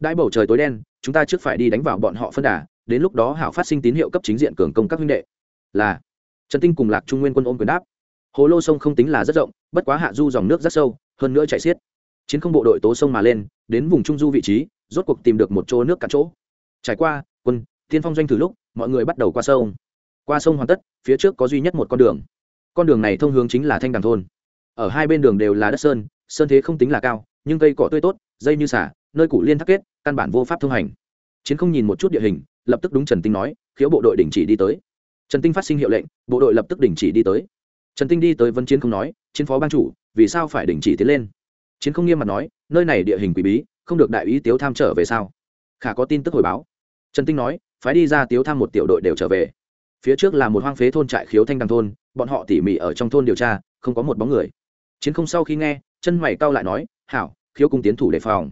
Đãi bầu trời tối đen, chúng ta trước phải đi đánh vào bọn họ phân đà, đến lúc đó hảo phát sinh tín hiệu cấp chính diện cường công các huynh đệ. Là. Trần tinh cùng lạc trung nguyên quân ôm quyền đáp. Hồ lô sông không tính là rất rộng, bất quá hạ du dòng nước rất sâu, hơn nữa chạy xiết. Chiến không bộ đội tố sông mà lên, đến vùng trung du vị trí, rốt cuộc tìm được một chỗ nước cạn chỗ. Trải qua, quân tiên phong doanh thử lúc, mọi người bắt đầu qua sông. Qua sông hoàn tất, phía trước có duy nhất một con đường. Con đường này thông hướng chính là thanh đằng thôn. Ở hai bên đường đều là đất sơn sơn thế không tính là cao, nhưng cây cỏ tươi tốt, dây như xả, nơi củ liên thắc kết, căn bản vô pháp thông hành. Chiến không nhìn một chút địa hình, lập tức đúng trần tinh nói, khiếu bộ đội đình chỉ đi tới. Trần tinh phát sinh hiệu lệnh, bộ đội lập tức đình chỉ đi tới. Trần tinh đi tới vân chiến không nói, chiến phó ban chủ, vì sao phải đình chỉ tiến lên? Chiến không nghiêm mặt nói, nơi này địa hình quỷ bí, không được đại ý tiếu tham trở về sao? Khả có tin tức hồi báo. Trần tinh nói phái đi ra tiếu tham một tiểu đội đều trở về. Phía trước là một hoang phế thôn trại khiếu thanh đằng thôn, bọn họ tỉ mỉ ở trong thôn điều tra, không có một bóng người. Chiến không sau khi nghe, chân mày cau lại nói, hảo, khiếu cung tiến thủ đề phòng.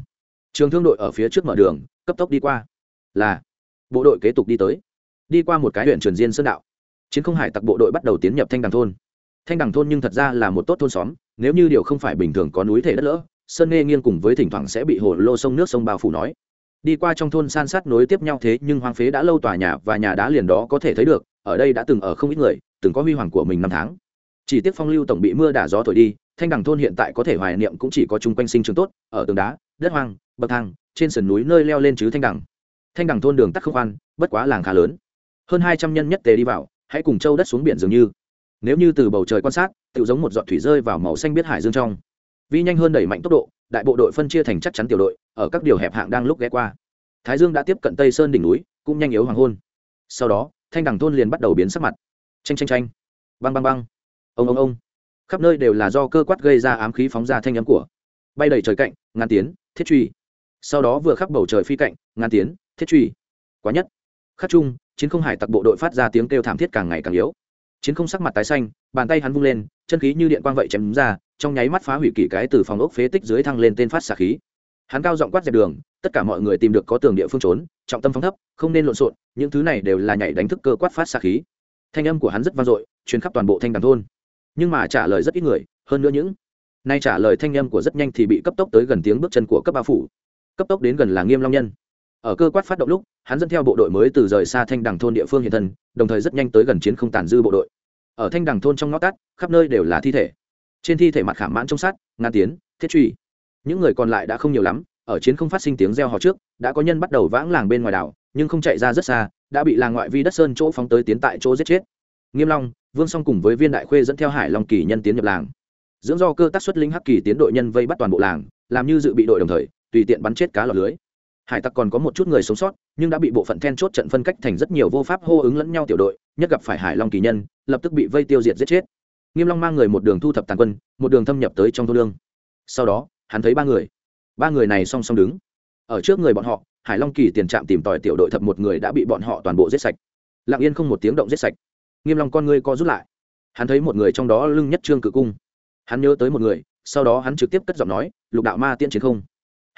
Trường thương đội ở phía trước mở đường, cấp tốc đi qua. Là, bộ đội kế tục đi tới. Đi qua một cái huyện truyền diên sơn đạo. Chiến không hải tặc bộ đội bắt đầu tiến nhập thanh đằng thôn. Thanh đằng thôn nhưng thật ra là một tốt thôn xóm, nếu như điều không phải bình thường có núi thể đất lỡ, sơn nghe nghiêng cùng với thỉnh thoảng sẽ bị hồ lô sông nước sông bao phủ nói đi qua trong thôn san sát nối tiếp nhau thế nhưng hoang phế đã lâu tòa nhà và nhà đá liền đó có thể thấy được, ở đây đã từng ở không ít người, từng có huy hoàng của mình năm tháng. Chỉ tiếc phong lưu tổng bị mưa đả gió thổi đi, thanh đằng thôn hiện tại có thể hoài niệm cũng chỉ có chung quanh sinh trường tốt, ở tường đá, đất hoang, bậc thang, trên sườn núi nơi leo lên chứ thanh đằng. Thanh đằng thôn đường tắc không khoan, bất quá làng khá lớn. Hơn hai trăm nhân nhất tề đi vào, hãy cùng châu đất xuống biển dường như. Nếu như từ bầu trời quan sát tự giống một giọt thủy rơi vào màu xanh biết hải dương trong. Vi nhanh hơn đẩy mạnh tốc độ đại bộ đội phân chia thành chắc chắn tiểu đội, ở các điều hẹp hạng đang lúc ghé qua. Thái dương đã tiếp cận tây sơn đỉnh núi, cũng nhanh yếu hoàng hôn. Sau đó, thanh đằng thôn liền bắt đầu biến sắc mặt. Tranh tranh tranh băng băng băng. Ông ông ông. Khắp nơi đều là do cơ quát gây ra ám khí phóng ra thanh nhắm của. Bay đầy trời cạnh, ngàn tiến, thiết truy. Sau đó vừa khắp bầu trời phi cạnh, ngàn tiến, thiết truy. Quá nhất. Khắc chung chiến không hải tặc bộ đội phát ra tiếng kêu thảm thiết càng ngày càng yếu chiến không sắc mặt tái xanh, bàn tay hắn vung lên, chân khí như điện quang vậy chém ra, trong nháy mắt phá hủy kỷ cái từ phòng ốc phế tích dưới thăng lên tên phát xạ khí. Hắn cao giọng quát dẹp đường, tất cả mọi người tìm được có tường địa phương trốn, trọng tâm phóng thấp, không nên lộn xộn, những thứ này đều là nhảy đánh thức cơ quát phát xạ khí. Thanh âm của hắn rất vang dội, truyền khắp toàn bộ thanh đàn thôn. Nhưng mà trả lời rất ít người, hơn nữa những nay trả lời thanh âm của rất nhanh thì bị cấp tốc tới gần tiếng bước chân của cấp ba phủ. Cấp tốc đến gần là nghiêm long nhân ở cơ quát phát động lúc hắn dẫn theo bộ đội mới từ rời xa thanh đằng thôn địa phương hiện thân đồng thời rất nhanh tới gần chiến không tàn dư bộ đội. Ở thanh đằng thôn trong ngõ tắt, khắp nơi đều là thi thể. Trên thi thể mặt khảm mãn trong sát ngàn tiến thiết truy. Những người còn lại đã không nhiều lắm ở chiến không phát sinh tiếng reo hò trước đã có nhân bắt đầu vãng làng bên ngoài đảo nhưng không chạy ra rất xa đã bị làng ngoại vi đất sơn chỗ phóng tới tiến tại chỗ giết chết. Nghiêm long vương song cùng với viên đại khuê dẫn theo hải long kỳ nhân tiến nhập làng. Dưỡng do cơ tác xuất linh hắc kỳ tiến đội nhân vây bắt toàn bộ làng làm như dự bị đội đồng thời tùy tiện bắn chết cá lọt lưới hải tặc còn có một chút người sống sót, nhưng đã bị bộ phận then chốt trận phân cách thành rất nhiều vô pháp hô ứng lẫn nhau tiểu đội, nhất gặp phải hải long kỳ nhân, lập tức bị vây tiêu diệt giết chết. Nghiêm long mang người một đường thu thập tàn quân, một đường thâm nhập tới trong thôn lương. Sau đó, hắn thấy ba người. Ba người này song song đứng. Ở trước người bọn họ, hải long kỳ tiền trạm tìm tòi tiểu đội thập một người đã bị bọn họ toàn bộ giết sạch. Lặng yên không một tiếng động giết sạch. Nghiêm long con ngươi co rút lại. Hắn thấy một người trong đó lưng nhất trương cự cung. Hắn nhớ tới một người, sau đó hắn trực tiếp cất giọng nói, lục đạo ma tiên chiến không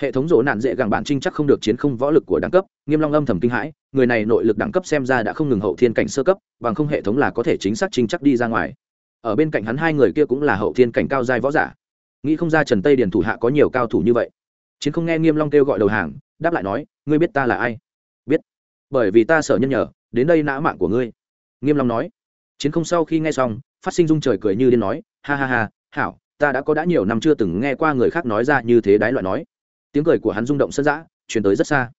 hệ thống rỗ nạn dễ gàng bản trinh chắc không được chiến không võ lực của đẳng cấp, nghiêm long âm thầm kinh hãi, người này nội lực đẳng cấp xem ra đã không ngừng hậu thiên cảnh sơ cấp, bằng không hệ thống là có thể chính xác trinh chắc đi ra ngoài. Ở bên cạnh hắn hai người kia cũng là hậu thiên cảnh cao giai võ giả. Nghĩ không ra trần tây điền thủ hạ có nhiều cao thủ như vậy. Chiến không nghe nghiêm long kêu gọi đầu hàng, đáp lại nói, ngươi biết ta là ai? Biết, bởi vì ta sợ nhân nhở đến đây nã mạng của ngươi. Nghiêm long nói. Chiến không sau khi nghe xong, phát sinh dung trời cười như điên nói, ha ha ha, hảo, ta đã có đã nhiều năm chưa từng nghe qua người khác nói ra như thế đái loại nói tiếng cười của hắn rung động sân dã, truyền tới rất xa.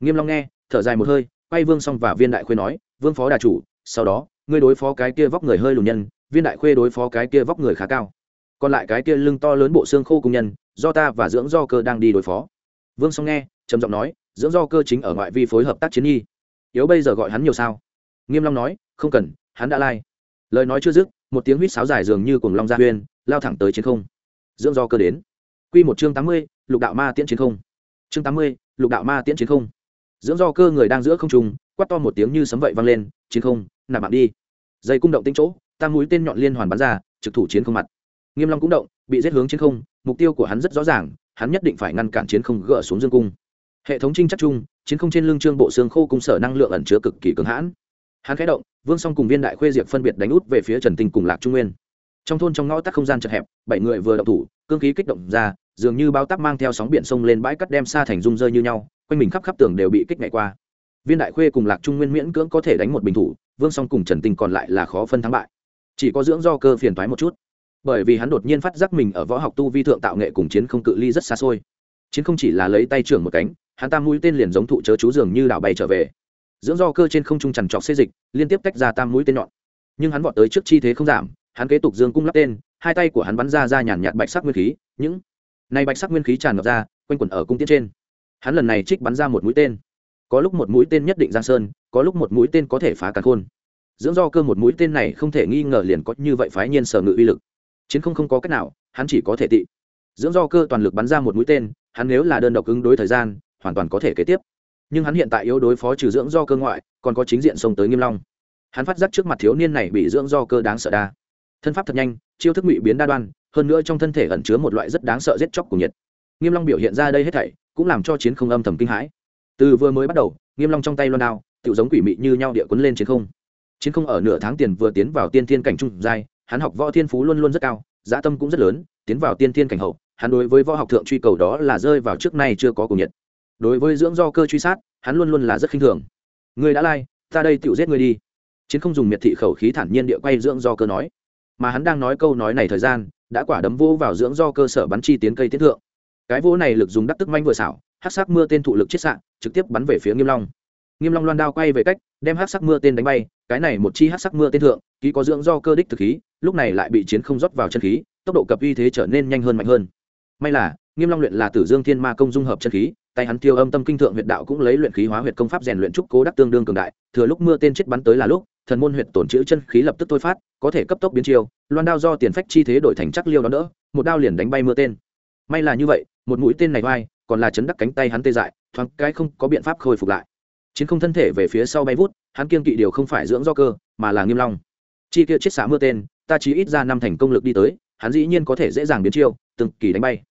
Nghiêm long nghe, thở dài một hơi, quay vương xong và viên đại khuê nói, vương phó đà chủ, sau đó, ngươi đối phó cái kia vóc người hơi lùn nhân, viên đại khuê đối phó cái kia vóc người khá cao. Còn lại cái kia lưng to lớn bộ xương khô công nhân, do ta và dưỡng do cơ đang đi đối phó. Vương song nghe, trầm giọng nói, dưỡng do cơ chính ở ngoại vi phối hợp tác chiến nhi yếu bây giờ gọi hắn nhiều sao? Nghiêm long nói, không cần, hắn đã lai. Lời nói chưa dứt, một tiếng huýt sáo dài dường như cuồng long gia huyên, lao thẳng tới trên không. Dưỡng do cơ đến quy một chương tám mươi, lục đạo ma tiễn chiến không. Chương tám mươi, lục đạo ma tiễn chiến không. Dưỡng do cơ người đang giữa không trung quát to một tiếng như sấm vậy vang lên chiến không nạp bạn đi. Dây cung động tinh chỗ tam mũi tên nhọn liên hoàn bắn ra trực thủ chiến không mặt. Nghiêm long cũng động bị giết hướng chiến không mục tiêu của hắn rất rõ ràng hắn nhất định phải ngăn cản chiến không gỡ xuống dương cung. Hệ thống trinh chắc chung chiến không trên lưng trương bộ xương khô cung sở năng lượng ẩn chứa cực kỳ cứng hãn. Hắn khẽ động vương song cùng viên đại khuê diệp phân biệt đánh út về phía trần tinh cùng lạc trung nguyên trong thôn trong ngõ tắc không gian chật hẹp, bảy người vừa động thủ, cương khí kích động ra, dường như bao tắc mang theo sóng biển sông lên bãi cắt đem xa thành rung rơi như nhau, quanh mình khắp khắp tường đều bị kích ngày qua. Viên đại khuê cùng lạc trung nguyên miễn cưỡng có thể đánh một bình thủ, vương song cùng trần tinh còn lại là khó phân thắng bại. Chỉ có dưỡng do cơ phiền thoái một chút. Bởi vì hắn đột nhiên phát giác mình ở võ học tu vi thượng tạo nghệ cùng chiến không cự ly rất xa xôi. Chiến không chỉ là lấy tay trưởng một cánh, hắn tam mũi tên liền giống thụ chớ chú dường như đảo bay trở về. Dưỡng do cơ trên không trung trằn trọc xê dịch, liên tiếp tách ra tam mũi tên nhọn. Nhưng hắn vọt tới trước chi thế không giảm hắn kế tục dương cung lắp tên, hai tay của hắn bắn ra ra nhàn nhạt bạch sắc nguyên khí, những này bạch sắc nguyên khí tràn ngập ra, quanh quẩn ở cung tiết trên. Hắn lần này trích bắn ra một mũi tên. Có lúc một mũi tên nhất định giang sơn, có lúc một mũi tên có thể phá cả khôn. Dưỡng do cơ một mũi tên này không thể nghi ngờ liền có như vậy phái nhiên sở ngự uy lực. Chiến không không có cách nào, hắn chỉ có thể tị. Dưỡng do cơ toàn lực bắn ra một mũi tên, hắn nếu là đơn độc ứng đối thời gian, hoàn toàn có thể kế tiếp. Nhưng hắn hiện tại yếu đối phó trừ dưỡng do cơ ngoại, còn có chính diện xông tới nghiêm long. Hắn phát giác trước mặt thiếu niên này bị dưỡng do cơ đáng sợ đa thân pháp thật nhanh, chiêu thức ngụy biến đa đoan, hơn nữa trong thân thể ẩn chứa một loại rất đáng sợ giết chóc của nhiệt. Nghiêm long biểu hiện ra đây hết thảy, cũng làm cho chiến không âm thầm kinh hãi. Từ vừa mới bắt đầu, nghiêm long trong tay loan đao tự giống quỷ mị như nhau địa quấn lên chiến không. Chiến không ở nửa tháng tiền vừa tiến vào tiên thiên cảnh trung giai, hắn học võ thiên phú luôn luôn rất cao dạ tâm cũng rất lớn, tiến vào tiên thiên cảnh hậu, hắn đối với võ học thượng truy cầu đó là rơi vào trước nay chưa có cùng nhiệt. Đối với dưỡng do cơ truy sát, hắn luôn luôn là rất khinh thường. Người đã lai, ta đây tự giết người đi. Chiến không dùng miệt thị khẩu khí thản nhiên địa quay dưỡng do cơ nói mà hắn đang nói câu nói này thời gian, đã quả đấm vỗ vào dưỡng do cơ sở bắn chi tiến cây tiến thượng. Cái vỗ này lực dùng đắc tức manh vừa xảo hát sắc mưa tên thụ lực chiết xạ, trực tiếp bắn về phía nghiêm long. Nghiêm long loan đao quay về cách, đem hát sắc mưa tên đánh bay, cái này một chi hát sắc mưa tên thượng, ký có dưỡng do cơ đích thực khí, lúc này lại bị chiến không rót vào chân khí, tốc độ cập uy thế trở nên nhanh hơn mạnh hơn. May là, nghiêm long luyện là tử dương thiên ma công dung hợp chân khí, tay hắn tiêu âm tâm kinh thượng huyệt đạo cũng lấy luyện khí hóa huyệt công pháp rèn luyện trúc cố đắc tương đương cường đại, thừa lúc mưa tên chết bắn tới là lúc thần môn huyệt tổn chữ chân khí lập tức thôi phát, có thể cấp tốc biến chiêu, loan đao do tiền phách chi thế đổi thành chắc liêu đó đỡ, một đao liền đánh bay mưa tên. May là như vậy, một mũi tên này vai, còn là chấn đắc cánh tay hắn tê dại, thoáng cái không có biện pháp khôi phục lại. Chiến không thân thể về phía sau bay vút, hắn kiên kỵ điều không phải dưỡng do cơ, mà là nghiêm long. Chi kia chết xả mưa tên, ta chỉ ít ra năm thành công lực đi tới, hắn dĩ nhiên có thể dễ dàng biến chiêu, từng kỳ đánh bay.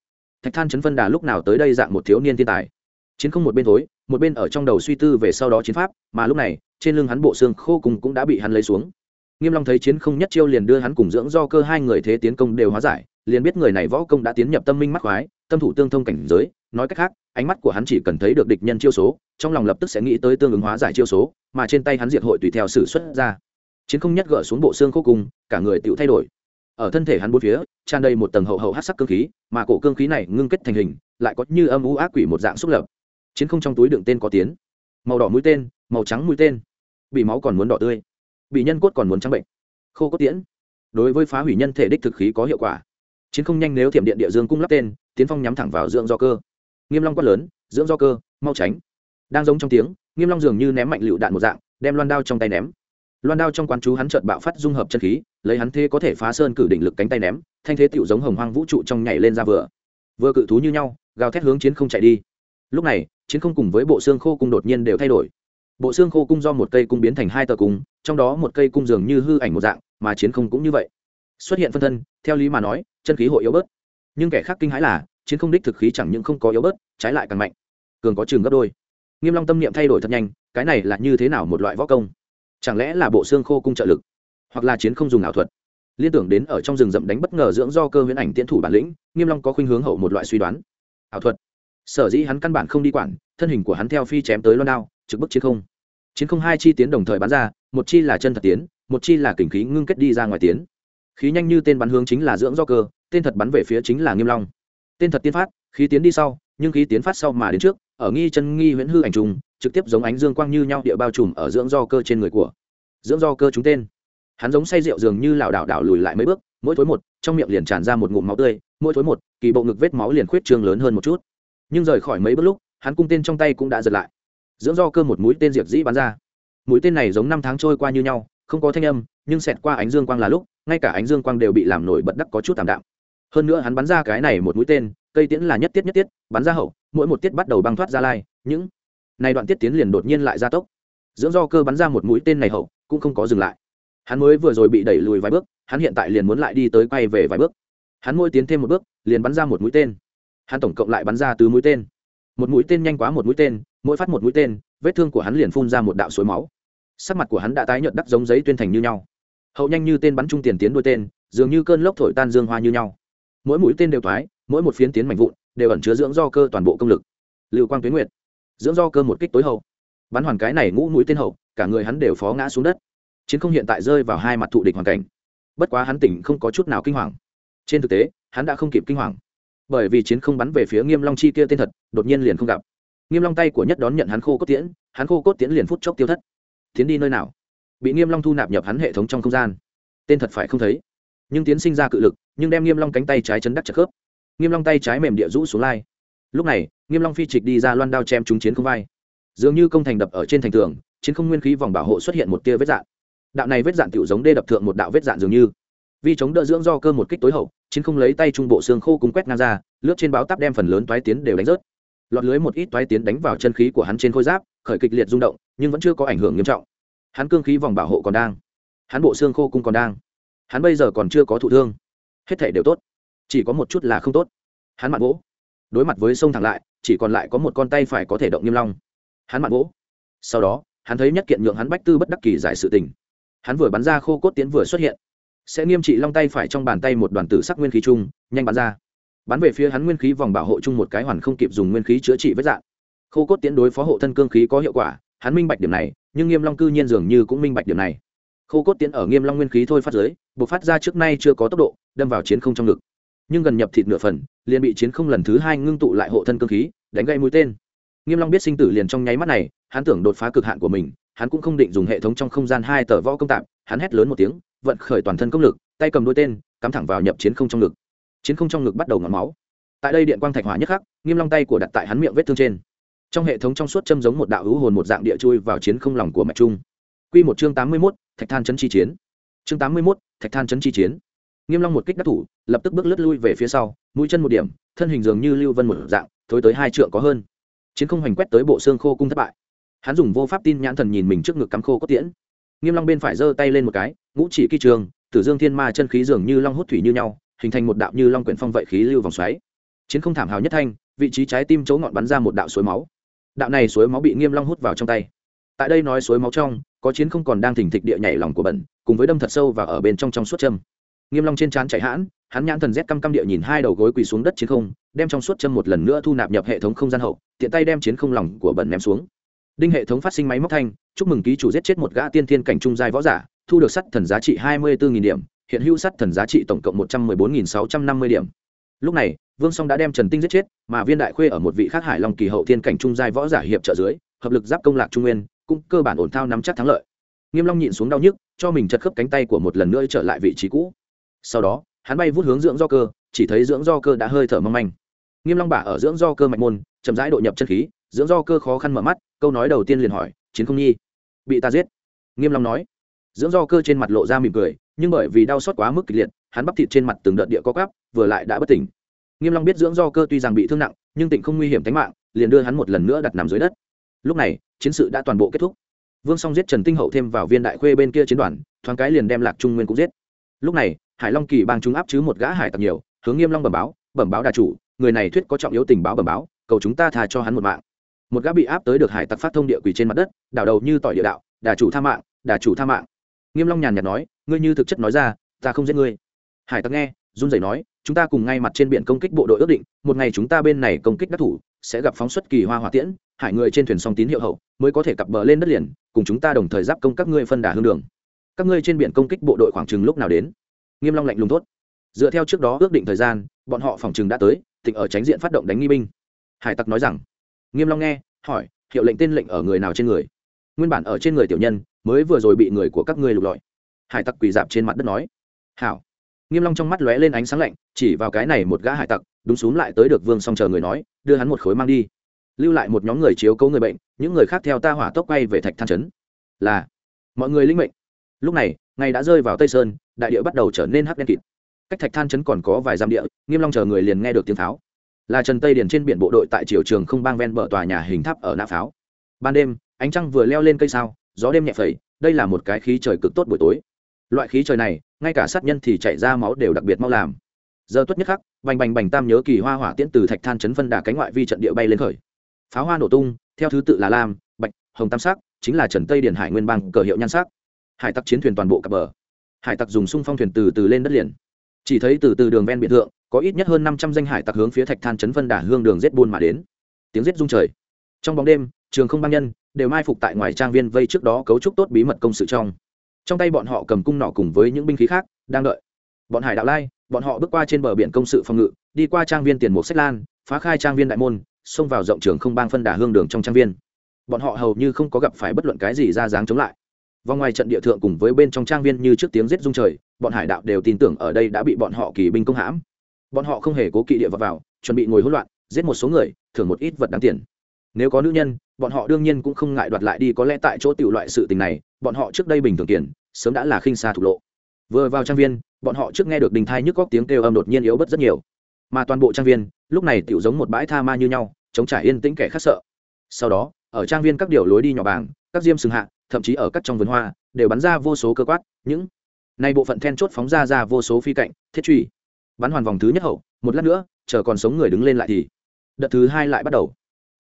Thạch than chấn phân đà lúc nào tới đây dạng một thiếu niên thiên tài chiến không một bên thối, một bên ở trong đầu suy tư về sau đó chiến pháp, mà lúc này, trên lưng hắn bộ xương khô cùng cũng đã bị hắn lấy xuống. Nghiêm long thấy chiến không nhất chiêu liền đưa hắn cùng dưỡng do cơ hai người thế tiến công đều hóa giải, liền biết người này võ công đã tiến nhập tâm minh mắt khoái, tâm thủ tương thông cảnh giới, nói cách khác, ánh mắt của hắn chỉ cần thấy được địch nhân chiêu số, trong lòng lập tức sẽ nghĩ tới tương ứng hóa giải chiêu số, mà trên tay hắn diệt hội tùy theo sự xuất ra. Chiến không nhất gỡ xuống bộ xương khô cùng, cả người tự thay đổi. Ở thân thể hắn bốn phía, tràn đầy một tầng hậu hậu hắc sắc cương khí, mà cổ cương khí này ngưng kết thành hình, lại có như âm u ác quỷ một dạng xúc lập chiến không trong túi đựng tên có tiến màu đỏ mũi tên, màu trắng mũi tên. Bị máu còn muốn đỏ tươi. Bị nhân cốt còn muốn trắng bệnh. Khô cốt tiễn. Đối với phá hủy nhân thể đích thực khí có hiệu quả. Chiến không nhanh nếu thiểm điện địa dương cung lắp tên, tiến phong nhắm thẳng vào dưỡng do cơ. Nghiêm long quát lớn, dưỡng do cơ, mau tránh. Đang giống trong tiếng, nghiêm long dường như ném mạnh lựu đạn một dạng, đem loan đao trong tay ném. Loan đao trong quán chú hắn chợt bạo phát dung hợp chân khí, lấy hắn thế có thể phá sơn cử đỉnh lực cánh tay ném, thanh thế tựu giống hồng hoang vũ trụ trong nhảy lên ra vừa. Vừa cự thú như nhau, gào thét hướng chiến không chạy đi lúc này, chiến không cùng với bộ xương khô cung đột nhiên đều thay đổi. Bộ xương khô cung do một cây cung biến thành hai tờ cung, trong đó một cây cung dường như hư ảnh một dạng, mà chiến không cũng như vậy. Xuất hiện phân thân, theo lý mà nói, chân khí hội yếu bớt. Nhưng kẻ khác kinh hãi là, chiến không đích thực khí chẳng những không có yếu bớt, trái lại càng mạnh. Cường có trường gấp đôi. Nghiêm long tâm niệm thay đổi thật nhanh, cái này là như thế nào một loại võ công? Chẳng lẽ là bộ xương khô cung trợ lực? Hoặc là chiến không dùng ảo thuật? Liên tưởng đến ở trong rừng rậm đánh bất ngờ dưỡng do cơ huyễn ảnh tiến thủ bản lĩnh, nghiêm long có khuynh hướng hậu một loại suy đoán. Ảo thuật sở dĩ hắn căn bản không đi quản, thân hình của hắn theo phi chém tới loan đao, trực bức chiến không. Chiến không hai chi tiến đồng thời bắn ra, một chi là chân thật tiến, một chi là kình khí ngưng kết đi ra ngoài tiến. Khí nhanh như tên bắn hướng chính là dưỡng do cơ, tên thật bắn về phía chính là nghiêm long. Tên thật tiến phát, khí tiến đi sau, nhưng khí tiến phát sau mà đến trước, ở nghi chân nghi huyễn hư ảnh trùng, trực tiếp giống ánh dương quang như nhau địa bao trùm ở dưỡng do cơ trên người của. Dưỡng do cơ chúng tên. Hắn giống say rượu dường như lảo đảo đảo lùi lại mấy bước, mỗi thối một, trong miệng liền tràn ra một ngụm máu tươi, mỗi thối một, kỳ bộ ngực vết máu liền khuyết trương lớn hơn một chút nhưng rời khỏi mấy bước lúc, hắn cung tên trong tay cũng đã giật lại. Dưỡng do cơ một mũi tên diệp dĩ bắn ra. Mũi tên này giống năm tháng trôi qua như nhau, không có thanh âm, nhưng xẹt qua ánh dương quang là lúc, ngay cả ánh dương quang đều bị làm nổi bật đắc có chút tạm đạm. Hơn nữa hắn bắn ra cái này một mũi tên, cây tiễn là nhất tiết nhất tiết, bắn ra hậu, mỗi một tiết bắt đầu băng thoát ra lai, những này đoạn tiết tiến liền đột nhiên lại gia tốc. Dưỡng do cơ bắn ra một mũi tên này hậu, cũng không có dừng lại. Hắn mới vừa rồi bị đẩy lùi vài bước, hắn hiện tại liền muốn lại đi tới quay về vài bước. Hắn mỗi tiến thêm một bước, liền bắn ra một mũi tên hắn tổng cộng lại bắn ra từ mũi tên. Một mũi tên nhanh quá một mũi tên, mỗi phát một mũi tên, vết thương của hắn liền phun ra một đạo suối máu. Sắc mặt của hắn đã tái nhợt đắc giống giấy tuyên thành như nhau. Hậu nhanh như tên bắn trung tiền tiến đuôi tên, dường như cơn lốc thổi tan dương hoa như nhau. Mỗi mũi tên đều thoái, mỗi một phiến tiến mạnh vụn, đều ẩn chứa dưỡng do cơ toàn bộ công lực. Lưu quang tuyến nguyệt. Dưỡng do cơ một kích tối hậu. Bắn hoàn cái này ngũ mũi tên hậu, cả người hắn đều phó ngã xuống đất. Chiến không hiện tại rơi vào hai mặt thụ địch hoàn cảnh. Bất quá hắn tỉnh không có chút nào kinh hoàng. Trên thực tế, hắn đã không kịp kinh hoàng bởi vì chiến không bắn về phía nghiêm long chi kia tên thật, đột nhiên liền không gặp. Nghiêm long tay của nhất đón nhận hắn khô cốt tiễn, hắn khô cốt tiễn liền phút chốc tiêu thất. Tiến đi nơi nào? Bị nghiêm long thu nạp nhập hắn hệ thống trong không gian. Tên thật phải không thấy. Nhưng tiến sinh ra cự lực, nhưng đem nghiêm long cánh tay trái chấn đắc chặt khớp. Nghiêm long tay trái mềm địa rũ xuống lai. Lúc này, nghiêm long phi trịch đi ra loan đao chém trúng chiến không vai. Dường như công thành đập ở trên thành tường, chiến không nguyên khí vòng bảo hộ xuất hiện một tia vết dạn. Đạo này vết dạn tiểu giống đê đập thượng một đạo vết dạn dường như. Vì chống đỡ dưỡng do cơ một kích tối hậu chiến không lấy tay trung bộ xương khô cùng quét ngang ra, lướt trên báo tắp đem phần lớn toái tiến đều đánh rớt. Lọt lưới một ít toái tiến đánh vào chân khí của hắn trên khôi giáp, khởi kịch liệt rung động, nhưng vẫn chưa có ảnh hưởng nghiêm trọng. Hắn cương khí vòng bảo hộ còn đang. Hắn bộ xương khô cung còn đang. Hắn bây giờ còn chưa có thụ thương. Hết thể đều tốt. Chỉ có một chút là không tốt. Hắn mặn gỗ đối mặt với sông thẳng lại, chỉ còn lại có một con tay phải có thể động nghiêm long. Hắn mặn gỗ sau đó, hắn thấy nhất kiện nhượng hắn bách tư bất đắc kỳ giải sự tình. Hắn vừa bắn ra khô cốt tiến vừa xuất hiện sẽ nghiêm trị long tay phải trong bàn tay một đoàn tử sắc nguyên khí chung, nhanh bắn ra. Bắn về phía hắn nguyên khí vòng bảo hộ chung một cái hoàn không kịp dùng nguyên khí chữa trị vết dạn khô cốt tiến đối phó hộ thân cương khí có hiệu quả, hắn minh bạch điểm này, nhưng nghiêm long cư nhiên dường như cũng minh bạch điểm này. Khô cốt tiến ở nghiêm long nguyên khí thôi phát giới buộc phát ra trước nay chưa có tốc độ, đâm vào chiến không trong ngực. Nhưng gần nhập thịt nửa phần, liền bị chiến không lần thứ hai ngưng tụ lại hộ thân cương khí, đánh gãy mũi tên. Nghiêm long biết sinh tử liền trong nháy mắt này, hắn tưởng đột phá cực hạn của mình, hắn cũng không định dùng hệ thống trong không gian hai tờ võ công tạm, hắn hét lớn một tiếng vận khởi toàn thân công lực tay cầm đuôi tên cắm thẳng vào nhập chiến không trong ngực. Chiến không trong ngực bắt đầu ngọn máu. Tại đây điện quang thạch hỏa nhất khắc nghiêm long tay của đặt tại hắn miệng vết thương trên. Trong hệ thống trong suốt châm giống một đạo hữu hồn một dạng địa chui vào chiến không lòng của mạch trung. Quy một chương tám mươi 81, thạch than chấn chi chiến. Chương tám mươi 81, thạch than chấn chi chiến. Nghiêm long một kích đắc thủ lập tức bước lướt lui về phía sau mũi chân một điểm thân hình dường như lưu vân một dạng thối tới hai trượng có hơn. Chiến không hoành quét tới bộ xương khô cung thất bại. Hắn dùng vô pháp tin nhãn thần nhìn mình trước ngực cắm khô có tiễn. Nghiêm long bên phải giơ tay lên một cái ngũ chỉ kỳ trường, tử dương thiên ma chân khí dường như long hút thủy như nhau, hình thành một đạo như long quyển phong vậy khí lưu vòng xoáy. Chiến không thảm hào nhất thanh, vị trí trái tim chỗ ngọn bắn ra một đạo suối máu. Đạo này suối máu bị nghiêm long hút vào trong tay. Tại đây nói suối máu trong, có chiến không còn đang thỉnh thịch địa nhảy lòng của bẩn, cùng với đâm thật sâu và ở bên trong trong suốt châm. Nghiêm long trên trán chảy hãn, hắn nhãn thần rét căm căm địa nhìn hai đầu gối quỳ xuống đất chiến không, đem trong suốt châm một lần nữa thu nạp nhập hệ thống không gian hậu, tiện tay đem chiến không lòng của bẩn ném xuống. Đinh hệ thống phát sinh máy móc thanh, chúc mừng ký chủ giết chết một gã tiên thiên cảnh trung giai võ giả thu được sắt thần giá trị hai mươi bốn điểm, hiện hữu sắt thần giá trị tổng cộng một trăm mười bốn sáu trăm năm mươi điểm. Lúc này, vương song đã đem trần tinh giết chết, mà viên đại khuê ở một vị khác hải long kỳ hậu thiên cảnh trung giai võ giả hiệp trợ dưới, hợp lực giáp công lạc trung nguyên, cũng cơ bản ổn thao nắm chắc thắng lợi. Nghiêm long nhịn xuống đau nhức, cho mình chật khớp cánh tay của một lần nữa trở lại vị trí cũ. Sau đó, hắn bay vút hướng dưỡng do cơ, chỉ thấy dưỡng do cơ đã hơi thở mong manh. Nghiêm long bả ở dưỡng do cơ mạch môn, chậm rãi độ nhập chân khí, dưỡng do cơ khó khăn mở mắt, câu nói đầu tiên liền hỏi, chiến không nhi? Bị ta giết? Nghiêm long nói dưỡng do cơ trên mặt lộ ra mỉm cười, nhưng bởi vì đau xót quá mức kịch liệt, hắn bắp thịt trên mặt từng đợt địa có cắp vừa lại đã bất tỉnh. Nghiêm long biết dưỡng do cơ tuy rằng bị thương nặng, nhưng tỉnh không nguy hiểm tính mạng, liền đưa hắn một lần nữa đặt nằm dưới đất. Lúc này, chiến sự đã toàn bộ kết thúc. Vương song giết trần tinh hậu thêm vào viên đại khuê bên kia chiến đoàn, thoáng cái liền đem lạc trung nguyên cũng giết. Lúc này, hải long kỳ bang chúng áp chứ một gã hải tặc nhiều, hướng nghiêm long bẩm báo bẩm báo đà chủ, người này thuyết có trọng yếu tình báo bẩm báo, cầu chúng ta tha cho hắn một mạng. Một gã bị áp tới được hải tặc phát thông địa quỷ trên mặt đất, đảo đầu như tỏi địa đạo, đà chủ tha mạng, đà chủ tha mạng nghiêm long nhàn nhạt nói ngươi như thực chất nói ra ta không giết ngươi. Hải tặc nghe run rẩy nói chúng ta cùng ngay mặt trên biển công kích bộ đội ước định một ngày chúng ta bên này công kích đắc thủ sẽ gặp phóng xuất kỳ hoa hỏa tiễn hải người trên thuyền song tín hiệu hậu mới có thể cập bờ lên đất liền cùng chúng ta đồng thời giáp công các ngươi phân đà hương đường. Các ngươi trên biển công kích bộ đội khoảng chừng lúc nào đến? Nghiêm long lạnh lùng thốt, dựa theo trước đó ước định thời gian bọn họ phòng chừng đã tới tịnh ở tránh diện phát động đánh nghi binh. Hải tặc nói rằng nghiêm long nghe hỏi hiệu lệnh tên lệnh ở người nào trên người? Nguyên bản ở trên người tiểu nhân mới vừa rồi bị người của các ngươi lục lọi. Hải tặc quỳ dạp trên mặt đất nói. Hảo. Nghiêm long trong mắt lóe lên ánh sáng lạnh chỉ vào cái này một gã hải tặc đúng xuống lại tới được vương song chờ người nói đưa hắn một khối mang đi. Lưu lại một nhóm người chiếu cố người bệnh những người khác theo ta hỏa tốc quay về thạch than chấn, là mọi người linh mệnh. Lúc này ngày đã rơi vào tây sơn đại địa bắt đầu trở nên hắc đen kịt. Cách thạch than chấn còn có vài dặm địa nghiêm long chờ người liền nghe được tiếng pháo. Là trần tây điền trên biển bộ đội tại triều trường không bang ven bờ tòa nhà hình tháp ở nã pháo. Ban đêm ánh trăng vừa leo lên cây sao gió đêm nhẹ phẩy, đây là một cái khí trời cực tốt buổi tối. Loại khí trời này, ngay cả sát nhân thì chảy ra máu đều đặc biệt mau làm. Giờ tuất nhất khắc, bành bành bành tam nhớ kỳ hoa hỏa tiễn từ thạch than chấn phân đà cánh ngoại vi trận địa bay lên khởi. Pháo hoa nổ tung, theo thứ tự là lam, bạch, hồng tam sắc, chính là trần tây điển hải nguyên bằng cờ hiệu nhan sắc. Hải tặc chiến thuyền toàn bộ cập bờ. Hải tặc dùng sung phong thuyền từ từ lên đất liền. Chỉ thấy từ từ đường ven biển thượng, có ít nhất hơn năm trăm danh hải tặc hướng phía thạch than chấn phân đà hương đường rét buôn mà đến. Tiếng rét rung trời. Trong bóng đêm, trường không băng nhân đều mai phục tại ngoài trang viên vây trước đó cấu trúc tốt bí mật công sự trong. Trong tay bọn họ cầm cung nỏ cùng với những binh khí khác đang đợi. Bọn hải đạo lai bọn họ bước qua trên bờ biển công sự phòng ngự đi qua trang viên tiền một sách lan phá khai trang viên đại môn xông vào rộng trường không bang phân đà hương đường trong trang viên. Bọn họ hầu như không có gặp phải bất luận cái gì ra dáng chống lại. Vòng ngoài trận địa thượng cùng với bên trong trang viên như trước tiếng rết rung trời bọn hải đạo đều tin tưởng ở đây đã bị bọn họ kỳ binh công hãm. Bọn họ không hề cố kỵ địa vào, vào chuẩn bị ngồi hỗn loạn giết một số người thưởng một ít vật đáng tiền nếu có nữ nhân, bọn họ đương nhiên cũng không ngại đoạt lại đi, có lẽ tại chỗ tiểu loại sự tình này, bọn họ trước đây bình thường tiền sớm đã là khinh xa thủ lộ. Vừa vào trang viên, bọn họ trước nghe được đình thai nhức góc tiếng kêu âm đột nhiên yếu bớt rất nhiều. Mà toàn bộ trang viên, lúc này tiểu giống một bãi tha ma như nhau chống trải yên tĩnh kẻ khác sợ. Sau đó, ở trang viên các điều lối đi nhỏ bảng các diêm sừng hạ, thậm chí ở các trong vườn hoa, đều bắn ra vô số cơ quát, những nay bộ phận then chốt phóng ra ra vô số phi cạnh, thiết truy. Bắn hoàn vòng thứ nhất hậu, một lát nữa, chờ còn sống người đứng lên lại thì. Đợt thứ hai lại bắt đầu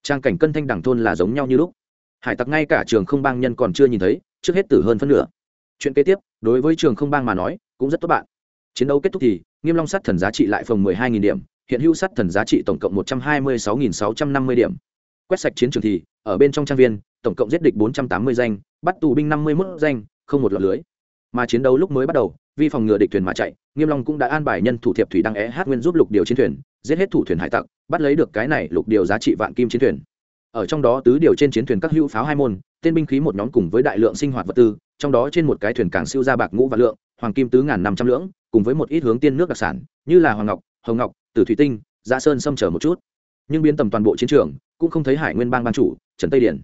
trang cảnh cân thanh đẳng thôn là giống nhau như lúc. Hải tặc ngay cả trường không bang nhân còn chưa nhìn thấy, trước hết tử hơn phân nửa. Chuyện kế tiếp, đối với trường không bang mà nói, cũng rất tốt bạn. Chiến đấu kết thúc thì, nghiêm long sắt thần giá trị lại phòng mười hai nghìn điểm, hiện hữu sắt thần giá trị tổng cộng một trăm hai mươi sáu nghìn sáu trăm năm mươi điểm. Quét sạch chiến trường thì, ở bên trong trang viên, tổng cộng giết địch bốn trăm tám mươi danh, bắt tù binh năm mươi 51 danh, không một lọt lưới. Mà chiến đấu lúc mới bắt đầu vì phòng ngừa địch thuyền mà chạy, nghiêm long cũng đã an bài nhân thủ thiệp thủy đăng é hát nguyên giúp lục điều chiến thuyền, giết hết thủ thuyền hải tặc, bắt lấy được cái này lục điều giá trị vạn kim chiến thuyền. Ở trong đó tứ điều trên chiến thuyền các hữu pháo hai môn, tên binh khí một nhóm cùng với đại lượng sinh hoạt vật tư, trong đó trên một cái thuyền càng siêu ra bạc ngũ và lượng, hoàng kim tứ ngàn năm trăm lưỡng, cùng với một ít hướng tiên nước đặc sản, như là hoàng ngọc, hồng ngọc, tử thủy tinh dạ sơn xâm trở một chút. Nhưng biến tầm toàn bộ chiến trường, cũng không thấy hải nguyên bang ban chủ, trần tây điển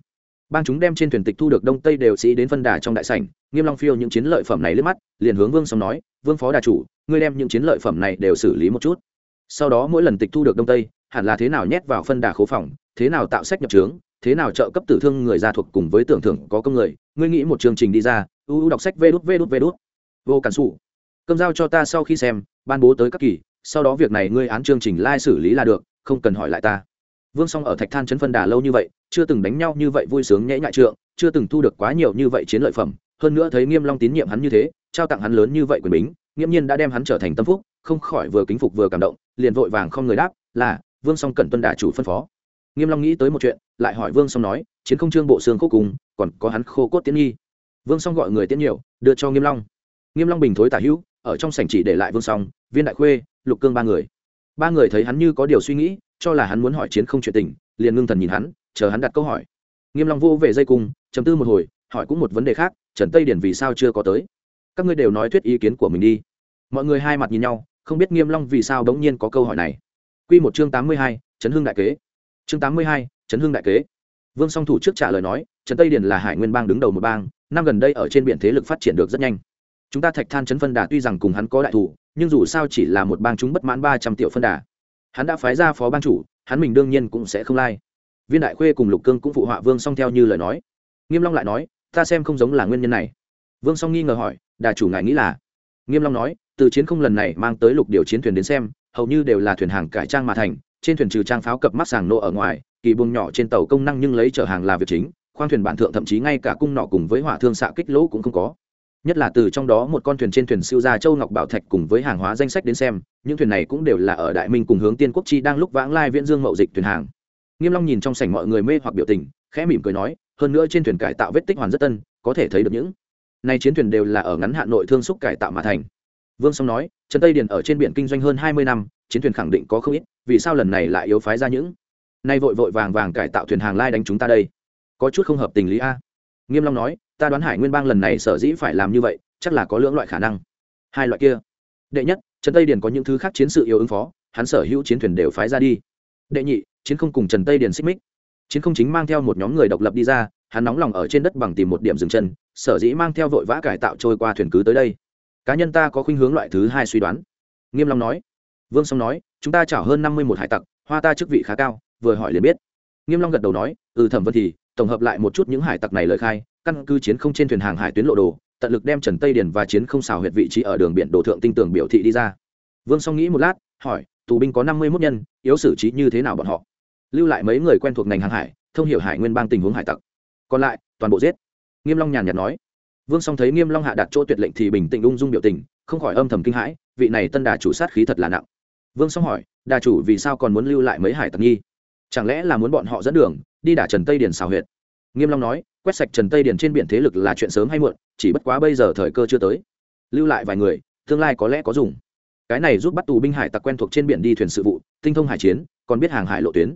bang chúng đem trên thuyền tịch thu được đông tây đều sĩ đến phân đà trong đại sảnh, nghiêm long phiêu những chiến lợi phẩm này lướt mắt, liền hướng vương song nói, vương phó đà chủ, ngươi đem những chiến lợi phẩm này đều xử lý một chút. Sau đó mỗi lần tịch thu được đông tây, hẳn là thế nào nhét vào phân đà khố phòng, thế nào tạo sách nhập trướng, thế nào trợ cấp tử thương người gia thuộc cùng với tưởng thưởng có công người, ngươi nghĩ một chương trình đi ra uu đọc sách vê đút vê đút vê đút. Vô cản sụ cơm giao cho ta sau khi xem, ban bố tới các kỳ, sau đó việc này ngươi án chương trình lai xử lý là được, không cần hỏi lại ta vương song ở thạch than chấn phân đà lâu như vậy, chưa từng đánh nhau như vậy vui sướng nhễ nhại trượng, chưa từng thu được quá nhiều như vậy chiến lợi phẩm. Hơn nữa thấy nghiêm long tín nhiệm hắn như thế, trao tặng hắn lớn như vậy quyền bính, nghiễm nhiên đã đem hắn trở thành tâm phúc, không khỏi vừa kính phục vừa cảm động, liền vội vàng không người đáp, là, vương song cần tuân đà chủ phân phó. Nghiêm long nghĩ tới một chuyện, lại hỏi vương song nói, chiến không trương bộ xương khô cùng, còn có hắn khô cốt tiến nghi. Vương song gọi người tiến nhiều, đưa cho nghiêm long. Nghiêm long bình thối tả hữu, ở trong sảnh chỉ để lại vương song, viên đại khuê, lục cương ba người. Ba người thấy hắn như có điều suy nghĩ cho là hắn muốn hỏi chiến không chuyện tình liền ngưng thần nhìn hắn chờ hắn đặt câu hỏi. Nghiêm long vô về dây cung trầm tư một hồi hỏi cũng một vấn đề khác trần tây điển vì sao chưa có tới? Các ngươi đều nói thuyết ý kiến của mình đi. Mọi người hai mặt nhìn nhau không biết nghiêm long vì sao đống nhiên có câu hỏi này. Quy một chương tám mươi hai, trấn hưng đại kế. Chương tám mươi hai, trấn hưng đại kế. Vương song thủ trước trả lời nói trần tây điển là hải nguyên bang đứng đầu một bang năm gần đây ở trên biển thế lực phát triển được rất nhanh. Chúng ta thạch than trấn phân đà tuy rằng cùng hắn có đại thủ nhưng dù sao chỉ là một bang chúng bất mãn ba trăm triệu phân đà hắn đã phái ra phó ban chủ, hắn mình đương nhiên cũng sẽ không lai. Viên đại khuê cùng lục cương cũng phụ họa vương song theo như lời nói. Nghiêm long lại nói, ta xem không giống là nguyên nhân này. Vương song nghi ngờ hỏi, đà chủ ngài nghĩ là? Nghiêm long nói, từ chiến không lần này mang tới lục điều chiến thuyền đến xem, hầu như đều là thuyền hàng cải trang mà thành, trên thuyền trừ trang pháo cập mắt sàng nô ở ngoài, kỳ buồng nhỏ trên tàu công năng nhưng lấy chở hàng là việc chính, khoang thuyền bản thượng thậm chí ngay cả cung nọ cùng với hỏa thương xạ kích lỗ cũng không có nhất là từ trong đó một con thuyền trên thuyền siêu ra châu ngọc bảo thạch cùng với hàng hóa danh sách đến xem, những thuyền này cũng đều là ở đại minh cùng hướng tiên quốc chi đang lúc vãng lai viễn dương mậu dịch thuyền hàng. Nghiêm long nhìn trong sảnh mọi người mê hoặc biểu tình, khẽ mỉm cười nói, hơn nữa trên thuyền cải tạo vết tích hoàn rất tân, có thể thấy được những này chiến thuyền đều là ở ngắn hạn nội thương xúc cải tạo mà thành. Vương song nói, trần tây điền ở trên biển kinh doanh hơn hai mươi năm, chiến thuyền khẳng định có không ít, vì sao lần này lại yếu phái ra những nay vội vội vàng vàng cải tạo thuyền hàng lai đánh chúng ta đây? Có chút không hợp tình lý a. Nghiêm long nói ta đoán hải nguyên bang lần này sở dĩ phải làm như vậy, chắc là có lưỡng loại khả năng. Hai loại kia. Đệ nhất, trần tây điền có những thứ khác chiến sự yếu ứng phó, hắn sở hữu chiến thuyền đều phái ra đi. Đệ nhị, chiến không cùng trần tây điền xích mích. Chiến không chính mang theo một nhóm người độc lập đi ra, hắn nóng lòng ở trên đất bằng tìm một điểm dừng chân, sở dĩ mang theo vội vã cải tạo trôi qua thuyền cứ tới đây. Cá nhân ta có khuynh hướng loại thứ hai suy đoán. Nghiêm long nói. Vương song nói, chúng ta chảo hơn năm mươi một hải tặc, hoa ta chức vị khá cao, vừa hỏi liền biết. Nghiêm long gật đầu nói ừ thẩm vân thì, tổng hợp lại một chút những hải tặc này lời khai căn cứ chiến không trên thuyền hàng hải tuyến lộ đồ, tận lực đem trần tây điền và chiến không xào huyệt vị trí ở đường biển đồ thượng tinh tường biểu thị đi ra. Vương song nghĩ một lát, hỏi, tù binh có năm mươi mốt nhân, yếu xử trí như thế nào bọn họ? Lưu lại mấy người quen thuộc ngành hàng hải, thông hiểu hải nguyên bang tình huống hải tặc. Còn lại, toàn bộ giết. Nghiêm long nhàn nhạt nói. Vương song thấy nghiêm long hạ đặt chỗ tuyệt lệnh thì bình tĩnh ung dung biểu tình, không khỏi âm thầm kinh hãi, vị này tân đà chủ sát khí thật là nặng. Vương song hỏi, đà chủ vì sao còn muốn lưu lại mấy hải tặc nhi chẳng lẽ là muốn bọn họ dẫn đường, đi đả trần tây điền xào huyệt? Nghiêm long nói, quét sạch trần tây điển trên biển thế lực là chuyện sớm hay muộn, chỉ bất quá bây giờ thời cơ chưa tới. Lưu lại vài người, tương lai có lẽ có dùng. Cái này giúp bắt tù binh hải tặc quen thuộc trên biển đi thuyền sự vụ, tinh thông hải chiến, còn biết hàng hải lộ tuyến.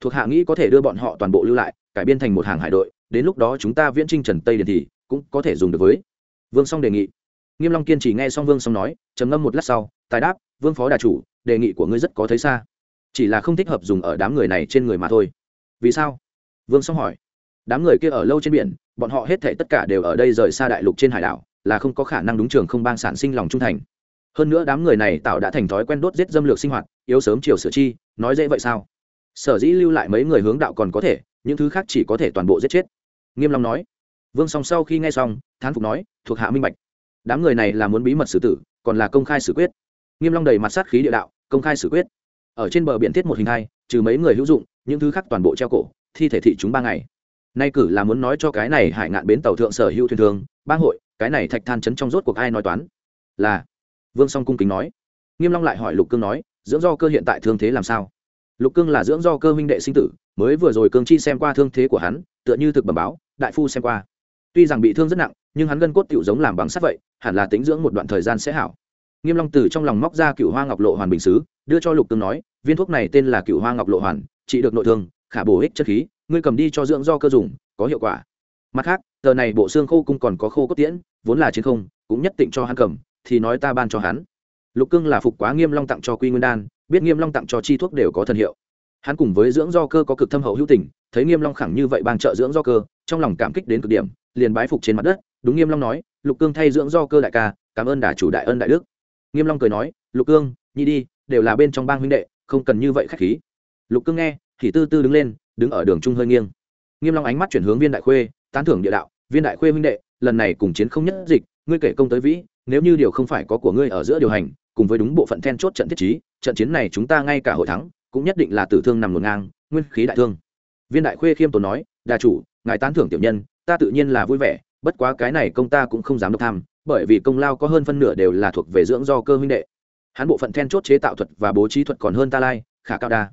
Thuộc hạ nghĩ có thể đưa bọn họ toàn bộ lưu lại, cải biên thành một hàng hải đội, đến lúc đó chúng ta viễn trinh trần tây điển thì cũng có thể dùng được với. Vương song đề nghị. Nghiêm long kiên trì nghe xong vương song nói, trầm ngâm một lát sau, tài đáp, vương phó đà chủ, đề nghị của ngươi rất có thấy xa. Chỉ là không thích hợp dùng ở đám người này trên người mà thôi. Vì sao? Vương song hỏi đám người kia ở lâu trên biển, bọn họ hết thể tất cả đều ở đây rời xa đại lục trên hải đảo, là không có khả năng đúng trường không bang sản sinh lòng trung thành. Hơn nữa đám người này tạo đã thành thói quen đốt giết dâm lược sinh hoạt, yếu sớm chiều sửa chi, nói dễ vậy sao? Sở dĩ lưu lại mấy người hướng đạo còn có thể, những thứ khác chỉ có thể toàn bộ giết chết. Nghiêm long nói. Vương song sau khi nghe xong, thán phục nói, thuộc hạ minh bạch. Đám người này là muốn bí mật xử tử, còn là công khai xử quyết. Nghiêm long đầy mặt sát khí địa đạo, công khai xử quyết. Ở trên bờ biển thiết một hình hai, trừ mấy người hữu dụng, những thứ khác toàn bộ treo cổ, thi thể thị chúng ba ngày nay cử là muốn nói cho cái này hải ngạn bến tàu thượng sở hữu thuyền thường, bang hội, cái này thạch than chấn trong rốt cuộc ai nói toán? Là, vương song cung kính nói. Nghiêm long lại hỏi lục cương nói, dưỡng do cơ hiện tại thương thế làm sao? Lục cương là dưỡng do cơ huynh đệ sinh tử, mới vừa rồi cương chi xem qua thương thế của hắn, tựa như thực bẩm báo, đại phu xem qua. Tuy rằng bị thương rất nặng, nhưng hắn gân cốt tiểu giống làm bằng sắt vậy, hẳn là tính dưỡng một đoạn thời gian sẽ hảo. Nghiêm long từ trong lòng móc ra cựu hoa ngọc lộ hoàn bình sứ đưa cho lục cương nói, viên thuốc này tên là cựu hoa ngọc lộ hoàn, trị được nội thương khả bổ ích chất khí, ngươi cầm đi cho dưỡng do cơ dùng, có hiệu quả. Mặt khác, tờ này bộ xương khô cung còn có khô cốt tiễn, vốn là chiến không, cũng nhất định cho hắn cầm, thì nói ta ban cho hắn. Lục cương là phục quá nghiêm long tặng cho quy nguyên đan, biết nghiêm long tặng cho chi thuốc đều có thần hiệu. Hắn cùng với dưỡng do cơ có cực thâm hậu hữu tình, thấy nghiêm long khẳng như vậy ban trợ dưỡng do cơ, trong lòng cảm kích đến cực điểm, liền bái phục trên mặt đất, đúng nghiêm long nói, lục cương thay dưỡng do cơ đại ca, cảm ơn đả chủ đại ân đại đức. Nghiêm long cười nói, lục cương nhị đi, đều là bên trong bang huynh đệ, không cần như vậy khách khí. Lục cương nghe thì tư tư đứng lên, đứng ở đường trung hơi nghiêng. Nghiêm long ánh mắt chuyển hướng viên đại khuê, tán thưởng địa đạo, viên đại khuê huynh đệ, lần này cùng chiến không nhất dịch, ngươi kể công tới vĩ, nếu như điều không phải có của ngươi ở giữa điều hành, cùng với đúng bộ phận then chốt trận thiết trí, trận chiến này chúng ta ngay cả hội thắng, cũng nhất định là tử thương nằm ngổn ngang, nguyên khí đại thương. Viên đại khuê khiêm tốn nói, đà chủ, ngài tán thưởng tiểu nhân, ta tự nhiên là vui vẻ, bất quá cái này công ta cũng không dám độc tham, bởi vì công lao có hơn phân nửa đều là thuộc về dưỡng do cơ huynh đệ. Hắn bộ phận then chốt chế tạo thuật và bố trí thuật còn hơn ta lai, khả cao đa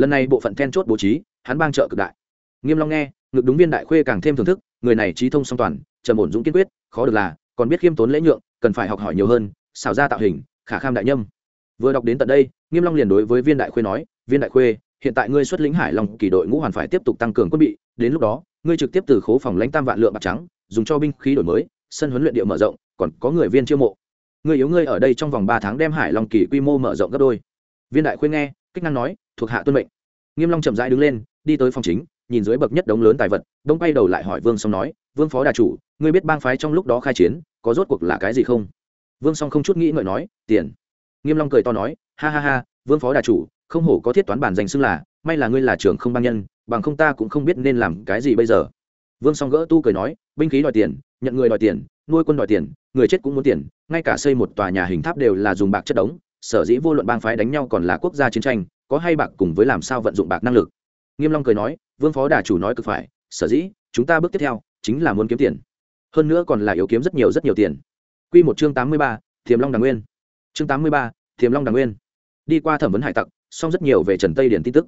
lần này bộ phận then chốt bố trí, hắn bang trợ cực đại. Nghiêm long nghe, ngực đúng viên đại khuê càng thêm thưởng thức, người này trí thông song toàn, trầm ổn dũng kiên quyết, khó được là, còn biết khiêm tốn lễ nhượng, cần phải học hỏi nhiều hơn xào ra tạo hình, khả kham đại nhâm. Vừa đọc đến tận đây, nghiêm long liền đối với viên đại khuê nói, viên đại khuê, hiện tại ngươi xuất lĩnh hải long kỳ đội ngũ hoàn phải tiếp tục tăng cường quân bị, đến lúc đó, ngươi trực tiếp từ khố phòng lãnh tam vạn lượng bạc trắng, dùng cho binh khí đổi mới, sân huấn luyện địa mở rộng, còn có người viên chiêu mộ. Ngươi yếu ngươi ở đây trong vòng ba tháng đem hải long kỳ quy mô mở rộng gấp đôi. Viên đại khuê nghe kích năng nói thuộc hạ tuân mệnh. Nghiêm long chậm rãi đứng lên, đi tới phòng chính, nhìn dưới bậc nhất đống lớn tài vật, đông bay đầu lại hỏi vương song nói, vương phó đà chủ, ngươi biết bang phái trong lúc đó khai chiến, có rốt cuộc là cái gì không? Vương song không chút nghĩ ngợi nói, tiền. Nghiêm long cười to nói, ha ha ha, vương phó đà chủ, không hổ có thiết toán bản danh xưng là, may là ngươi là trưởng không bang nhân, bằng không ta cũng không biết nên làm cái gì bây giờ. Vương song gỡ tu cười nói, binh khí đòi tiền, nhận người đòi tiền, nuôi quân đòi tiền, người chết cũng muốn tiền, ngay cả xây một tòa nhà hình tháp đều là dùng bạc chất đống sở dĩ vô luận bang phái đánh nhau còn là quốc gia chiến tranh có hay bạc cùng với làm sao vận dụng bạc năng lực. Nghiêm long cười nói vương phó đà chủ nói cực phải sở dĩ chúng ta bước tiếp theo chính là muốn kiếm tiền. Hơn nữa còn là yếu kiếm rất nhiều rất nhiều tiền. Quy một chương tám mươi ba, thiềm long đằng nguyên. Chương tám mươi ba, thiềm long đằng nguyên. Đi qua thẩm vấn hải tặc xong rất nhiều về trần tây điển tin tức.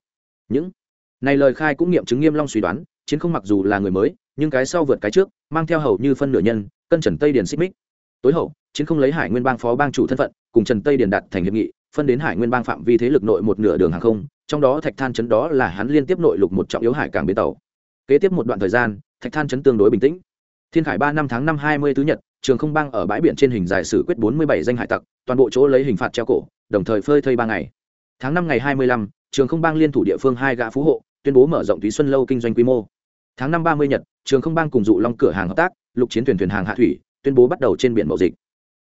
Những này lời khai cũng nghiệm chứng nghiêm long suy đoán chiến không mặc dù là người mới nhưng cái sau vượt cái trước mang theo hầu như phân nửa nhân cân trần tây điển xích mích. Tối hậu chiến không lấy hải nguyên bang phó bang chủ thân phận cùng trần tây Điền đạt thành hiệp nghị, phân đến hải nguyên bang phạm vi thế lực nội một nửa đường hàng không, trong đó thạch than chấn đó là hắn liên tiếp nội lục một trọng yếu hải cảng bến tàu. Kế tiếp một đoạn thời gian, thạch than chấn tương đối bình tĩnh. Thiên khải ba năm tháng năm hai mươi thứ nhật, trường không bang ở bãi biển trên hình dài xử quyết bốn mươi bảy danh hải tặc, toàn bộ chỗ lấy hình phạt treo cổ, đồng thời phơi thây ba ngày. Tháng năm ngày hai mươi lăm, trường không bang liên thủ địa phương hai gã phú hộ, tuyên bố mở rộng thúy xuân lâu kinh doanh quy mô. Tháng năm ba mươi nhật, trường không bang cùng dụ long cửa hàng hợp tác, lục chiến thuyền thuyền hàng hạ thủy, tuyên bố bắt đầu trên biển mậu dịch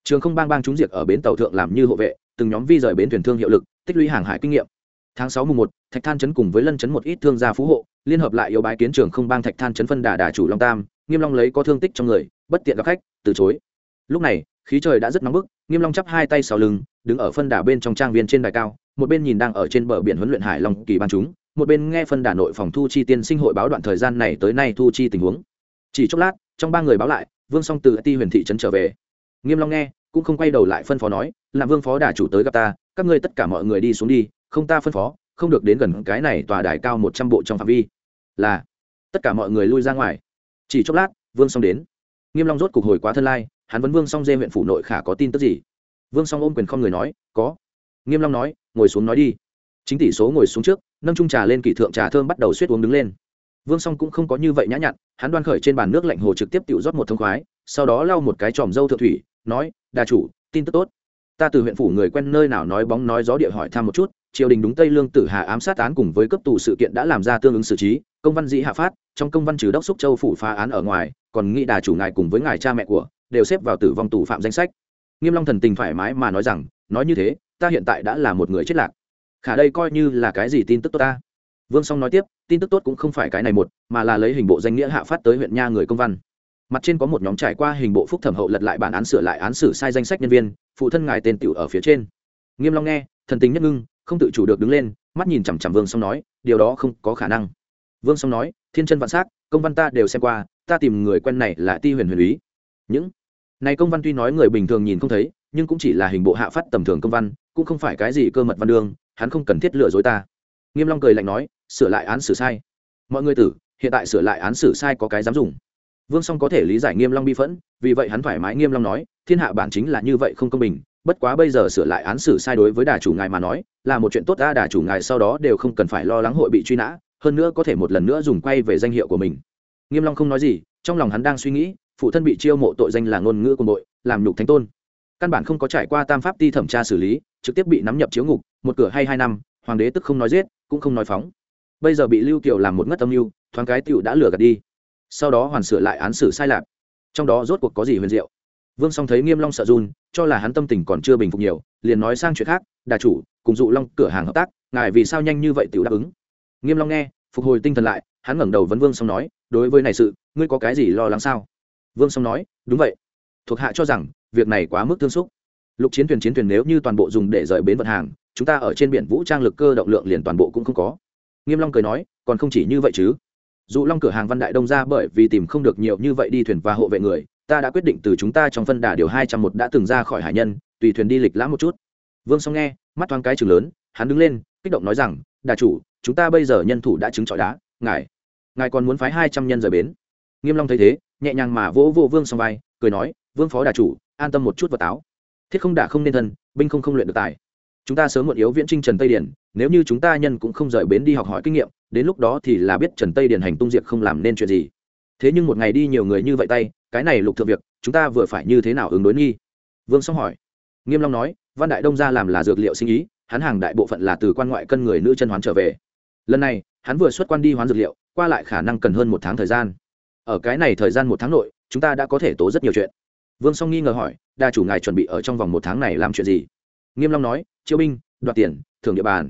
trường không bang bang trúng diệt ở bến tàu thượng làm như hộ vệ, từng nhóm vi rời bến thuyền thương hiệu lực, tích lũy hàng hải kinh nghiệm. Tháng sáu mùng một, thạch than chấn cùng với lân chấn một ít thương gia phú hộ, liên hợp lại yêu bái kiến trường không bang thạch than chấn phân đà đà chủ long tam, nghiêm long lấy có thương tích trong người, bất tiện gặp khách, từ chối. Lúc này, khí trời đã rất nóng bức, nghiêm long chắp hai tay sau lưng, đứng ở phân đà bên trong trang viên trên đài cao, một bên nhìn đang ở trên bờ biển huấn luyện hải long kỳ ban chúng, một bên nghe phân đà nội phòng thu chi tiên sinh hội báo đoạn thời gian này tới nay thu chi tình huống. Chỉ chốc lát, trong ba người báo lại, vương song từ ti huyền thị trấn trở về nghiêm long nghe, cũng không quay đầu lại phân phó nói làm vương phó đà chủ tới gặp ta, các ngươi tất cả mọi người đi xuống đi, không ta phân phó, không được đến gần cái này tòa đài cao một trăm bộ trong phạm vi. Là. Tất cả mọi người lui ra ngoài. Chỉ chốc lát, vương song đến. Nghiêm long rốt cục hồi quá thân lai, hắn vấn vương song dê huyện phủ nội khả có tin tức gì? Vương song ôm quyền không người nói, có. Nghiêm long nói, ngồi xuống nói đi. Chính tỷ số ngồi xuống trước, nâng chung trà lên kỷ thượng trà thơm bắt đầu suýt uống đứng lên. Vương song cũng không có như vậy nhã nhặn, hắn đoan khởi trên bàn nước lạnh hồ trực tiếp tự rót một thông khoái, sau đó lau một cái tròm dâu thượng thủy nói, đà chủ, tin tức tốt. Ta từ huyện phủ người quen nơi nào nói bóng nói gió địa hỏi thăm một chút, triều đình đúng tây lương tử hà ám sát án cùng với cấp tù sự kiện đã làm ra tương ứng xử trí, công văn dĩ hạ phát, trong công văn trừ đốc xúc châu phủ phá án ở ngoài, còn nghĩ đà chủ ngài cùng với ngài cha mẹ của, đều xếp vào tử vong tù phạm danh sách. Nghiêm long thần tình thoải mái mà nói rằng, nói như thế, ta hiện tại đã là một người chết lạc. Khả đây coi như là cái gì tin tức tốt ta? Vương song nói tiếp, tin tức tốt cũng không phải cái này một, mà là lấy hình bộ danh nghĩa hạ phát tới huyện nha người công văn mặt trên có một nhóm trải qua hình bộ phúc thẩm hậu lật lại bản án sửa lại án xử sai danh sách nhân viên, phụ thân ngài tên tiểu ở phía trên. Nghiêm long nghe, thần tình nhất ngưng, không tự chủ được đứng lên, mắt nhìn chằm chằm vương song nói, điều đó không có khả năng. Vương song nói, thiên chân vạn s công văn ta đều xem qua, ta tìm người quen này là ti huyền huyền úy. Những, này công văn tuy nói người bình thường nhìn không thấy, nhưng cũng chỉ là hình bộ hạ phát tầm thường công văn, cũng không phải cái gì cơ mật văn đương hắn không cần thiết lừa dối ta. Nghiêm long cười lạnh nói, sửa lại án xử sai. Mọi người tử, hiện tại sửa lại án xử sai có cái dám dùng vương song có thể lý giải nghiêm long bi phẫn, vì vậy hắn thoải mái nghiêm long nói, thiên hạ bản chính là như vậy không công bình, bất quá bây giờ sửa lại án xử sai đối với đà chủ ngài mà nói, là một chuyện tốt ta, đà chủ ngài sau đó đều không cần phải lo lắng hội bị truy nã, hơn nữa có thể một lần nữa dùng quay về danh hiệu của mình. Nghiêm long không nói gì, trong lòng hắn đang suy nghĩ, phụ thân bị chiêu mộ tội danh là ngôn ngữ của bội làm nhục thánh tôn. Căn bản không có trải qua tam pháp ti thẩm tra xử lý, trực tiếp bị nắm nhập chiếu ngục, một cửa hay hai năm, hoàng đế tức không nói giết, cũng không nói phóng. Bây giờ bị lưu kiều làm một ngất âm mưu, thoáng cái tiểu đã lừa gạt đi sau đó hoàn sửa lại án xử sai lạc. Trong đó rốt cuộc có gì huyền diệu? Vương song thấy nghiêm long sợ run, cho là hắn tâm tình còn chưa bình phục nhiều, liền nói sang chuyện khác, đà chủ, cùng dụ long cửa hàng hợp tác, ngài vì sao nhanh như vậy tiểu đáp ứng? Nghiêm long nghe, phục hồi tinh thần lại, hắn ngẩng đầu vấn vương song nói, đối với này sự, ngươi có cái gì lo lắng sao? Vương song nói, đúng vậy. Thuộc hạ cho rằng, việc này quá mức tương xúc. Lục chiến thuyền chiến thuyền nếu như toàn bộ dùng để rời bến vận hàng, chúng ta ở trên biển vũ trang lực cơ động lượng liền toàn bộ cũng không có. Nghiêm long cười nói, còn không chỉ như vậy chứ dù long cửa hàng văn đại đông ra bởi vì tìm không được nhiều như vậy đi thuyền và hộ vệ người, ta đã quyết định từ chúng ta trong phân đà điều hai trăm một đã từng ra khỏi hải nhân, tùy thuyền đi lịch lãm một chút. Vương song nghe, mắt thoáng cái chừng lớn, hắn đứng lên, kích động nói rằng, đà chủ, chúng ta bây giờ nhân thủ đã chứng trọi đá, ngài ngài còn muốn phái hai trăm nhân rời bến? Nghiêm long thấy thế, nhẹ nhàng mà vỗ vỗ vương song vai, cười nói, vương phó đà chủ, an tâm một chút vào táo. Thiết không đả không nên thân, binh không không luyện được tài chúng ta sớm muộn yếu viễn trinh trần tây điền, nếu như chúng ta nhân cũng không rời bến đi học hỏi kinh nghiệm, đến lúc đó thì là biết trần tây điền hành tung diệt không làm nên chuyện gì. Thế nhưng một ngày đi nhiều người như vậy tay, cái này lục thượng việc, chúng ta vừa phải như thế nào ứng đối nghi? Vương song hỏi. Nghiêm long nói, văn đại đông gia làm là dược liệu sinh ý, hắn hàng đại bộ phận là từ quan ngoại cân người nữ chân hoán trở về. Lần này, hắn vừa xuất quan đi hoán dược liệu, qua lại khả năng cần hơn một tháng thời gian. Ở cái này thời gian một tháng nội, chúng ta đã có thể tố rất nhiều chuyện. Vương song nghi ngờ hỏi, đa chủ ngài chuẩn bị ở trong vòng một tháng này làm chuyện gì? Nghiêm long nói, chiêu binh, đoạt tiền, thưởng địa bàn.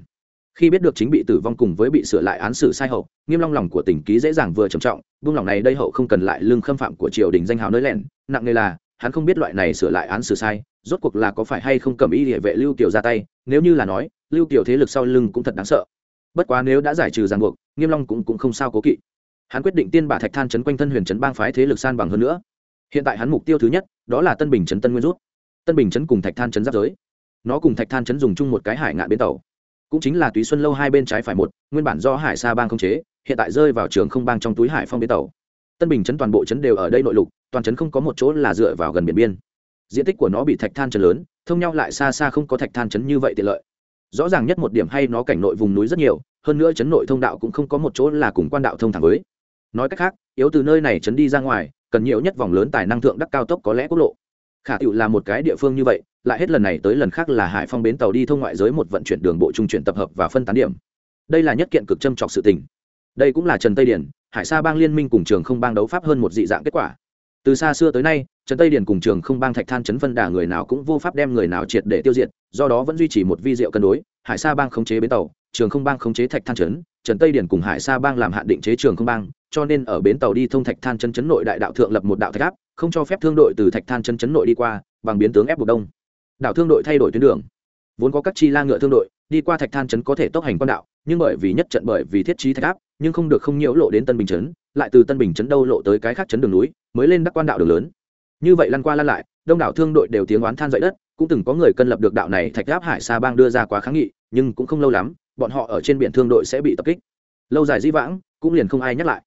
Khi biết được chính bị tử vong cùng với bị sửa lại án xử sai hậu, nghiêm long lòng của tỉnh ký dễ dàng vừa trầm trọng, buông lòng này đây hậu không cần lại lương khâm phạm của triều đình danh hào nơi lẻn, nặng nề là, hắn không biết loại này sửa lại án xử sai, rốt cuộc là có phải hay không cầm ý địa vệ lưu kiều ra tay, nếu như là nói, lưu kiều thế lực sau lưng cũng thật đáng sợ. Bất quá nếu đã giải trừ ràng buộc, nghiêm long cũng cũng không sao cố kỵ. Hắn quyết định tiên bả thạch than chấn quanh thân huyền chấn bang phái thế lực san bằng hơn nữa. Hiện tại hắn mục tiêu thứ nhất, đó là tân bình chấn tân nguyên rút. Tân bình chấn cùng thạch than chấn giáp giới nó cùng thạch than chấn dùng chung một cái hải ngạn bến tàu. Cũng chính là túy xuân lâu hai bên trái phải một, nguyên bản do hải sa bang không chế, hiện tại rơi vào trường không bang trong túi hải phong bến tàu. Tân bình chấn toàn bộ chấn đều ở đây nội lục, toàn chấn không có một chỗ là dựa vào gần biển biên. Diện tích của nó bị thạch than chấn lớn, thông nhau lại xa xa không có thạch than chấn như vậy tiện lợi. Rõ ràng nhất một điểm hay nó cảnh nội vùng núi rất nhiều, hơn nữa chấn nội thông đạo cũng không có một chỗ là cùng quan đạo thông thẳng với. Nói cách khác, yếu từ nơi này chấn đi ra ngoài, cần nhiều nhất vòng lớn tài năng thượng đắc cao tốc có lẽ quốc lộ. Khả tựu là một cái địa phương như vậy lại hết lần này tới lần khác là hải phong bến tàu đi thông ngoại giới một vận chuyển đường bộ trung chuyển tập hợp và phân tán điểm. Đây là nhất kiện cực châm trọc sự tình. Đây cũng là trần tây điển, hải sa bang liên minh cùng trường không bang đấu pháp hơn một dị dạng kết quả. Từ xa xưa tới nay, trần tây điển cùng trường không bang thạch than chấn phân đà người nào cũng vô pháp đem người nào triệt để tiêu diệt, do đó vẫn duy trì một vi diệu cân đối, hải sa bang khống chế bến tàu, trường không bang khống chế thạch than chấn, trần tây điển cùng hải sa bang làm hạn định chế trường không bang, cho nên ở bến tàu đi thông thạch than chấn chấn nội đại đạo thượng lập một đạo thạch áp, không cho phép thương đội từ thạch than chấn chấn nội đi qua, bằng biến tướng ép buộc đông đảo thương đội thay đổi tuyến đường. Vốn có các chi la ngựa thương đội, đi qua thạch than chấn có thể tốc hành quan đạo, nhưng bởi vì nhất trận bởi vì thiết trí thạch áp, nhưng không được không nhiễu lộ đến tân bình chấn lại từ tân bình chấn đâu lộ tới cái khác chấn đường núi, mới lên đắc quan đạo đường lớn. Như vậy lăn qua lăn lại, đông đảo thương đội đều tiếng oán than dậy đất, cũng từng có người cân lập được đạo này thạch áp hải xa bang đưa ra quá kháng nghị, nhưng cũng không lâu lắm, bọn họ ở trên biển thương đội sẽ bị tập kích. Lâu dài di vãng, cũng liền không ai nhắc lại.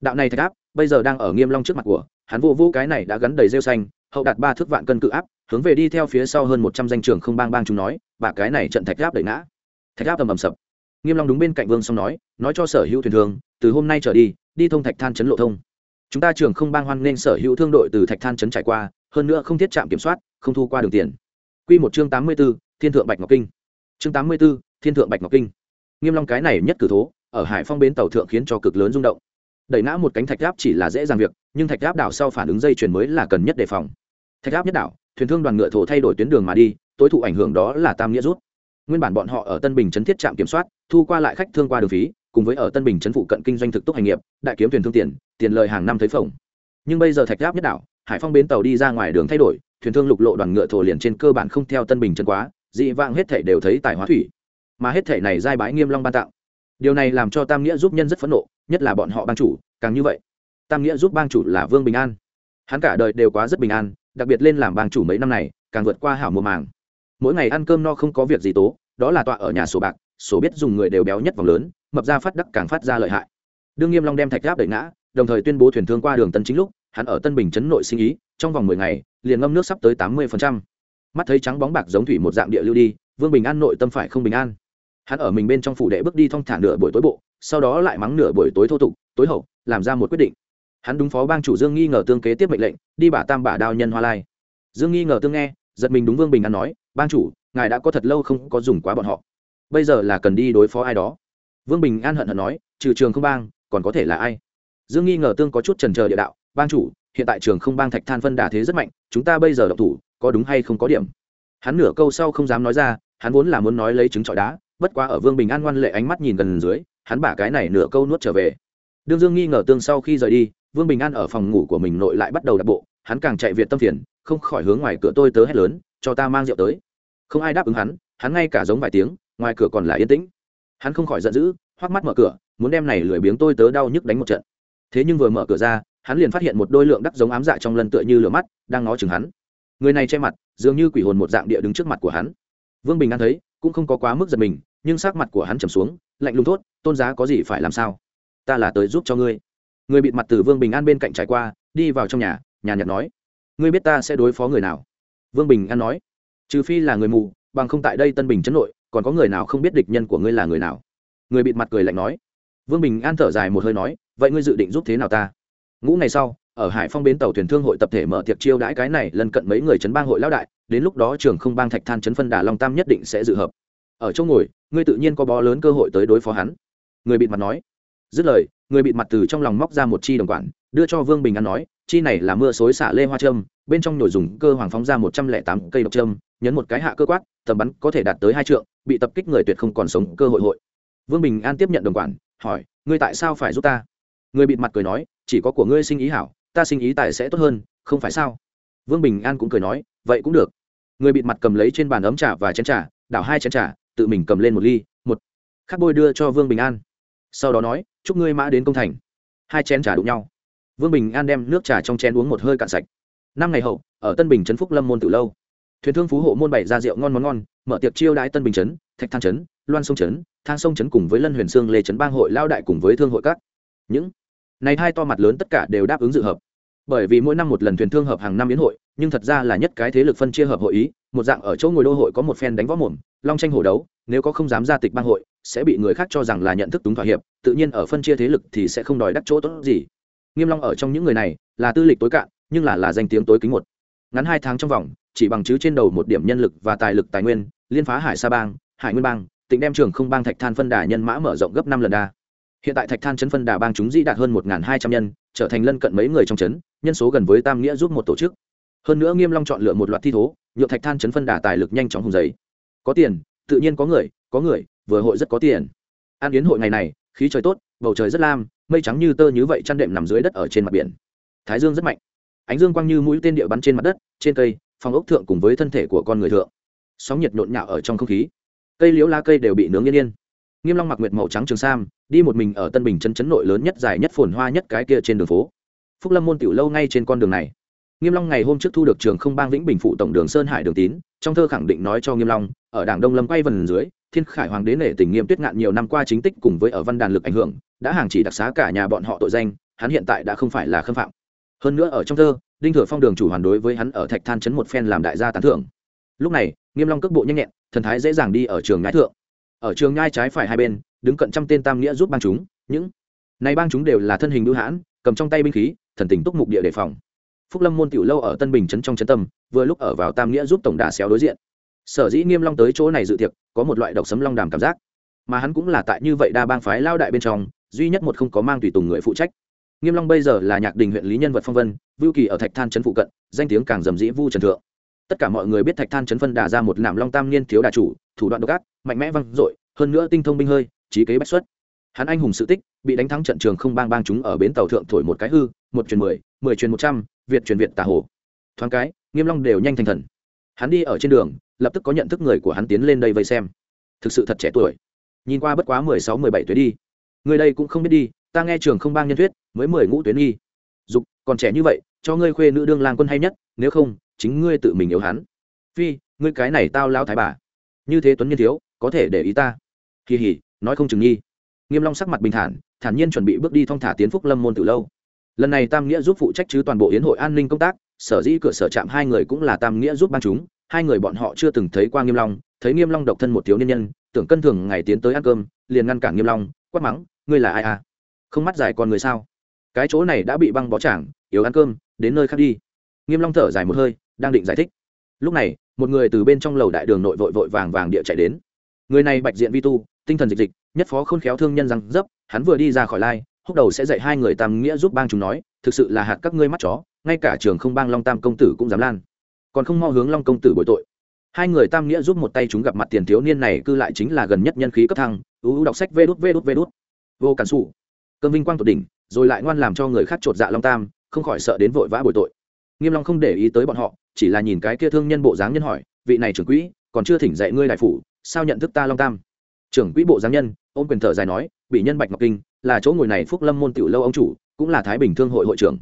Đạo này thạch áp, bây giờ đang ở nghiêm long trước mặt của, hắn vô vô cái này đã gắn đầy rêu xanh, hậu đạt ba thước vạn cân cự áp hướng về đi theo phía sau hơn một trăm danh trưởng không bang bang chúng nói bà cái này trận thạch áp đẩy ngã. Thạch áp ầm ầm sập. Nghiêm long đúng bên cạnh vương song nói nói cho sở hữu thuyền thương từ hôm nay trở đi đi thông thạch than chấn lộ thông. Chúng ta trường không bang hoan nên sở hữu thương đội từ thạch than chấn trải qua hơn nữa không thiết trạm kiểm soát không thu qua đường tiền. Quy một chương tám mươi 84, thiên thượng bạch ngọc kinh. Chương tám mươi 84, thiên thượng bạch ngọc kinh. Nghiêm long cái này nhất cử thố ở hải phong bến tàu thượng khiến cho cực lớn rung động. Đẩy ngã một cánh thạch áp chỉ là dễ dàng việc nhưng thạch áp đảo sau phản ứng dây chuyền mới là cần nhất đề phòng. Thạch áp nhất đảo thuyền thương đoàn ngựa thổ thay đổi tuyến đường mà đi, tối thụ ảnh hưởng đó là tam nghĩa rút. Nguyên bản bọn họ ở tân bình chấn thiết trạm kiểm soát, thu qua lại khách thương qua đường phí, cùng với ở tân bình chấn phụ cận kinh doanh thực túc hành nghiệp, đại kiếm thuyền thương tiền tiền lời hàng năm thấy phồng. Nhưng bây giờ thạch giáp nhất đảo, hải phong bến tàu đi ra ngoài đường thay đổi, thuyền thương lục lộ đoàn ngựa thổ liền trên cơ bản không theo tân bình chấn quá, dị vang hết thể đều thấy tài hóa thủy. Mà hết thể này giai bái nghiêm long ban tặng điều này làm cho tam nghĩa giúp nhân rất phẫn nộ, nhất là bọn họ bang chủ, càng như vậy. Tam nghĩa giúp bang chủ là vương bình an. Hắn cả đời đều quá rất bình an đặc biệt lên làm bang chủ mấy năm này, càng vượt qua hảo mùa màng. Mỗi ngày ăn cơm no không có việc gì tố, đó là tọa ở nhà sổ bạc, sổ biết dùng người đều béo nhất vòng lớn, mập ra phát đắc càng phát ra lợi hại. Đương nghiêm long đem thạch gáp đẩy ngã, đồng thời tuyên bố thuyền thương qua đường tân chính lúc, hắn ở tân bình chấn nội sinh ý, trong vòng mười ngày, liền ngâm nước sắp tới tám mươi mắt thấy trắng bóng bạc giống thủy một dạng địa lưu đi, vương bình an nội tâm phải không bình an. Hắn ở mình bên trong phủ đệ bước đi thong thả nửa buổi tối bộ, sau đó lại mắng nửa buổi tối thô tục, tối hậu, làm ra một quyết định hắn đúng phó bang chủ dương nghi ngờ tương kế tiếp mệnh lệnh, đi bả tam bả đao nhân hoa lai. Dương nghi ngờ tương nghe, giật mình đúng vương bình an nói, bang chủ, ngài đã có thật lâu không có dùng quá bọn họ. Bây giờ là cần đi đối phó ai đó. Vương bình an hận hận nói, trừ trường không bang, còn có thể là ai? Dương nghi ngờ tương có chút trần chờ địa đạo, bang chủ, hiện tại trường không bang thạch than phân đà thế rất mạnh, chúng ta bây giờ độc thủ, có đúng hay không có điểm? Hắn nửa câu sau không dám nói ra, hắn vốn là muốn nói lấy trứng trọi đá, bất quá ở vương bình an ngoan lệ ánh mắt nhìn gần dưới, hắn bả cái này nửa câu nuốt trở về. Đương dương nghi ngờ tương sau khi rời đi vương bình an ở phòng ngủ của mình nội lại bắt đầu đạp bộ, hắn càng chạy việt tâm phiền, không khỏi hướng ngoài cửa tôi tớ hét lớn, cho ta mang rượu tới. Không ai đáp ứng hắn hắn ngay cả giống vài tiếng, ngoài cửa còn là yên tĩnh. Hắn không khỏi giận dữ, hoắc mắt mở cửa, muốn đem này lười biếng tôi tớ đau nhức đánh một trận. Thế nhưng vừa mở cửa ra, hắn liền phát hiện một đôi lượng đắc giống ám dạ trong lần tựa như lửa mắt, đang ngó chừng hắn. Người này che mặt, dường như quỷ hồn một dạng địa đứng trước mặt của hắn. Vương bình an thấy, cũng không có quá mức giật mình, nhưng sắc mặt của hắn trầm xuống, lạnh lùng thốt, tôn giá có gì phải làm sao? Ta là tới giúp cho ngươi người bịt mặt từ vương bình an bên cạnh trải qua, đi vào trong nhà nhà nhật nói, ngươi biết ta sẽ đối phó người nào? Vương bình an nói, trừ phi là người mù, bằng không tại đây tân bình chấn nội, còn có người nào không biết địch nhân của ngươi là người nào? Người bịt mặt cười lạnh nói. Vương bình an thở dài một hơi nói, vậy ngươi dự định giúp thế nào ta? Ngũ ngày sau, ở hải phong bến tàu thuyền thương hội tập thể mở tiệc chiêu đãi cái này lần cận mấy người chấn bang hội lão đại, đến lúc đó trường không bang thạch than chấn phân đà long tam nhất định sẽ dự hợp. Ở chỗ ngồi, ngươi tự nhiên có bó lớn cơ hội tới đối phó hắn. Người bịt mặt nói, dứt lời người bịt mặt từ trong lòng móc ra một chi đồng quản, đưa cho vương bình an nói, chi này là mưa xối xả lê hoa trâm bên trong nhồi dùng cơ hoàng phóng ra một trăm lẻ tám cây độc trâm nhấn một cái hạ cơ quát, tầm bắn có thể đạt tới hai trượng, bị tập kích người tuyệt không còn sống, cơ hội hội. Vương bình an tiếp nhận đồng quản, hỏi, ngươi tại sao phải giúp ta? Người bịt mặt cười nói, chỉ có của ngươi sinh ý hảo, ta sinh ý tài sẽ tốt hơn, không phải sao? Vương bình an cũng cười nói, vậy cũng được. Người bịt mặt cầm lấy trên bàn ấm trà và chén trà, đảo hai chén trà, tự mình cầm lên một ly, một khắc bôi đưa cho vương bình an sau đó nói, chúc ngươi mã đến công thành. Hai chén trà đụng nhau. Vương bình an đem nước trà trong chén uống một hơi cạn sạch. Năm ngày hậu, ở tân bình trấn phúc lâm môn từ lâu. Thuyền thương phú hộ môn bày ra rượu ngon món ngon, mở tiệc chiêu đãi tân bình trấn, thạch thang trấn, loan sông trấn, thang sông trấn cùng với lân huyền sương lê trấn bang hội lao đại cùng với thương hội các. Những này hai to mặt lớn tất cả đều đáp ứng dự hợp. Bởi vì mỗi năm một lần thuyền thương hợp hàng năm biến hội, nhưng thật ra là nhất cái thế lực phân chia hợp hội ý, một dạng ở chỗ ngồi đô hội có một phen đánh võ mồm, long tranh hổ đấu, nếu có không dám ra tịch bang hội sẽ bị người khác cho rằng là nhận thức túng thỏa hiệp, tự nhiên ở phân chia thế lực thì sẽ không đòi đắc chỗ tốt gì. Nghiêm long ở trong những người này là tư lịch tối cạn, nhưng là là danh tiếng tối kính một. Ngắn hai tháng trong vòng, chỉ bằng chứ trên đầu một điểm nhân lực và tài lực tài nguyên, liên phá hải sa bang, hải nguyên bang tỉnh đem trường không bang thạch than phân đà nhân mã mở rộng gấp năm lần đa. Hiện tại thạch than chấn phân đà bang chúng dĩ đạt hơn một hai trăm nhân, trở thành lân cận mấy người trong chấn, nhân số gần với tam nghĩa giúp một tổ chức. Hơn nữa nghiêm long chọn lựa một loạt thi thố nhựa thạch than chấn phân đà tài lực nhanh chóng hùng giấy có tiền, tự nhiên có người có người vừa hội rất có tiền. An yến hội ngày này, khí trời tốt, bầu trời rất lam, mây trắng như tơ như vậy chăn đệm nằm dưới đất ở trên mặt biển. Thái dương rất mạnh. Ánh dương quang như mũi tên địa bắn trên mặt đất, trên cây, phòng ốc thượng cùng với thân thể của con người thượng. Sóng nhiệt nhộn nhạo ở trong không khí. Cây liễu lá cây đều bị nướng yên yên. Nghiêm long mặc nguyệt màu trắng trường sam, đi một mình ở tân bình chân chấn nội lớn nhất dài nhất phồn hoa nhất cái kia trên đường phố. Phúc lâm môn tiểu lâu ngay trên con đường này. Nghiêm long ngày hôm trước thu được trường không bang vĩnh bình phụ tổng đường sơn hải đường tín, trong thơ khẳng định nói cho nghiêm long, ở đảng đông lâm quay vần dưới thiên khải hoàng đế nể tình nghiêm tuyết ngạn nhiều năm qua chính tích cùng với ở văn đàn lực ảnh hưởng, đã hàng chỉ đặc xá cả nhà bọn họ tội danh, hắn hiện tại đã không phải là khâm phạm. Hơn nữa ở trong thơ, đinh thừa phong đường chủ hoàn đối với hắn ở thạch than chấn một phen làm đại gia tán thưởng. Lúc này, nghiêm long cước bộ nhanh nhẹn, thần thái dễ dàng đi ở trường ngai thượng. Ở trường nhai trái phải hai bên, đứng cận trăm tên tam nghĩa giúp bang chúng, những này bang chúng đều là thân hình đưu hãn, cầm trong tay binh khí, thần tình túc mục địa đề phòng. Phúc lâm môn tiểu lâu ở tân bình trấn trong trấn tâm, vừa lúc ở vào tam nghĩa giúp tổng đà xéo đối diện sở dĩ nghiêm long tới chỗ này dự tiệc, có một loại độc sấm long đàm cảm giác. Mà hắn cũng là tại như vậy đa bang phái lao đại bên trong, duy nhất một không có mang tùy tùng người phụ trách. Nghiêm long bây giờ là nhạc đình huyện lý nhân vật phong vân, vưu kỳ ở thạch than trấn phụ cận, danh tiếng càng dầm dĩ vu trần thượng. Tất cả mọi người biết thạch than trấn phân đà ra một nạm long tam niên thiếu đà chủ, thủ đoạn độc ác, mạnh mẽ văng dội, hơn nữa tinh thông binh hơi, trí kế bách xuất. Hắn anh hùng sự tích, bị đánh thắng trận trường không bang bang chúng ở bến tàu thượng thổi một cái hư, một truyền mười mười truyền một trăm, việt truyền việt tà hồ. Thoáng cái, nghiêm long đều nhanh thành thần. Hắn đi ở trên đường lập tức có nhận thức người của hắn tiến lên đây vây xem. Thực sự thật trẻ tuổi. Nhìn qua bất quá mười sáu, mười bảy tuổi đi. Người đây cũng không biết đi, ta nghe trường không bang nhân thuyết, mới mười ngũ tuyến nghi dục, còn trẻ như vậy, cho ngươi khuê nữ đương lang quân hay nhất, nếu không, chính ngươi tự mình yếu hắn. Phi, ngươi cái này tao lao thái bà. Như thế tuấn nhiên thiếu, có thể để ý ta. Kỳ hỉ, nói không chừng nghi. Nghiêm long sắc mặt bình thản thản nhiên chuẩn bị bước đi thong thả tiến phúc lâm môn từ lâu. Lần này tam nghĩa giúp phụ trách chứ toàn bộ yến hội an ninh công tác, sở dĩ cửa sở trạm hai người cũng là tam nghĩa giúp ban chúng hai người bọn họ chưa từng thấy qua nghiêm long, thấy nghiêm long độc thân một thiếu niên nhân, tưởng cân thường ngày tiến tới ăn cơm, liền ngăn cản nghiêm long, quát mắng, ngươi là ai à? Không mắt dài con người sao? Cái chỗ này đã bị băng bó chảng, yếu ăn cơm, đến nơi khác đi. Nghiêm long thở dài một hơi, đang định giải thích. Lúc này, một người từ bên trong lầu đại đường nội vội vội vàng vàng địa chạy đến. Người này bạch diện vi tu, tinh thần dịch dịch, nhất phó khôn khéo thương nhân răng dấp, hắn vừa đi ra khỏi lai, húc đầu sẽ dạy hai người tam nghĩa giúp bang chúng nói, thực sự là hạt các ngươi mắt chó, ngay cả trường không bang long tam công tử cũng dám lan còn không mau hướng long công tử bội tội. Hai người tam nghĩa giúp một tay chúng gặp mặt tiền thiếu niên này cư lại chính là gần nhất nhân khí cấp thăng ưu đọc sách vê đút vê đút vê đút. Vô cản xù cơn vinh quang tột đỉnh, rồi lại ngoan làm cho người khác chột dạ long tam, không khỏi sợ đến vội vã bội tội. Nghiêm long không để ý tới bọn họ, chỉ là nhìn cái kia thương nhân bộ dáng nhân hỏi, vị này trưởng quỹ, còn chưa thỉnh dạy ngươi đại phủ, sao nhận thức ta long tam? Trưởng quỹ bộ giám nhân, ôm quyền thở dài nói, bị nhân bạch ngọc kinh, là chỗ ngồi này phúc lâm môn tiểu lâu ông chủ, cũng là thái bình thương hội hội trưởng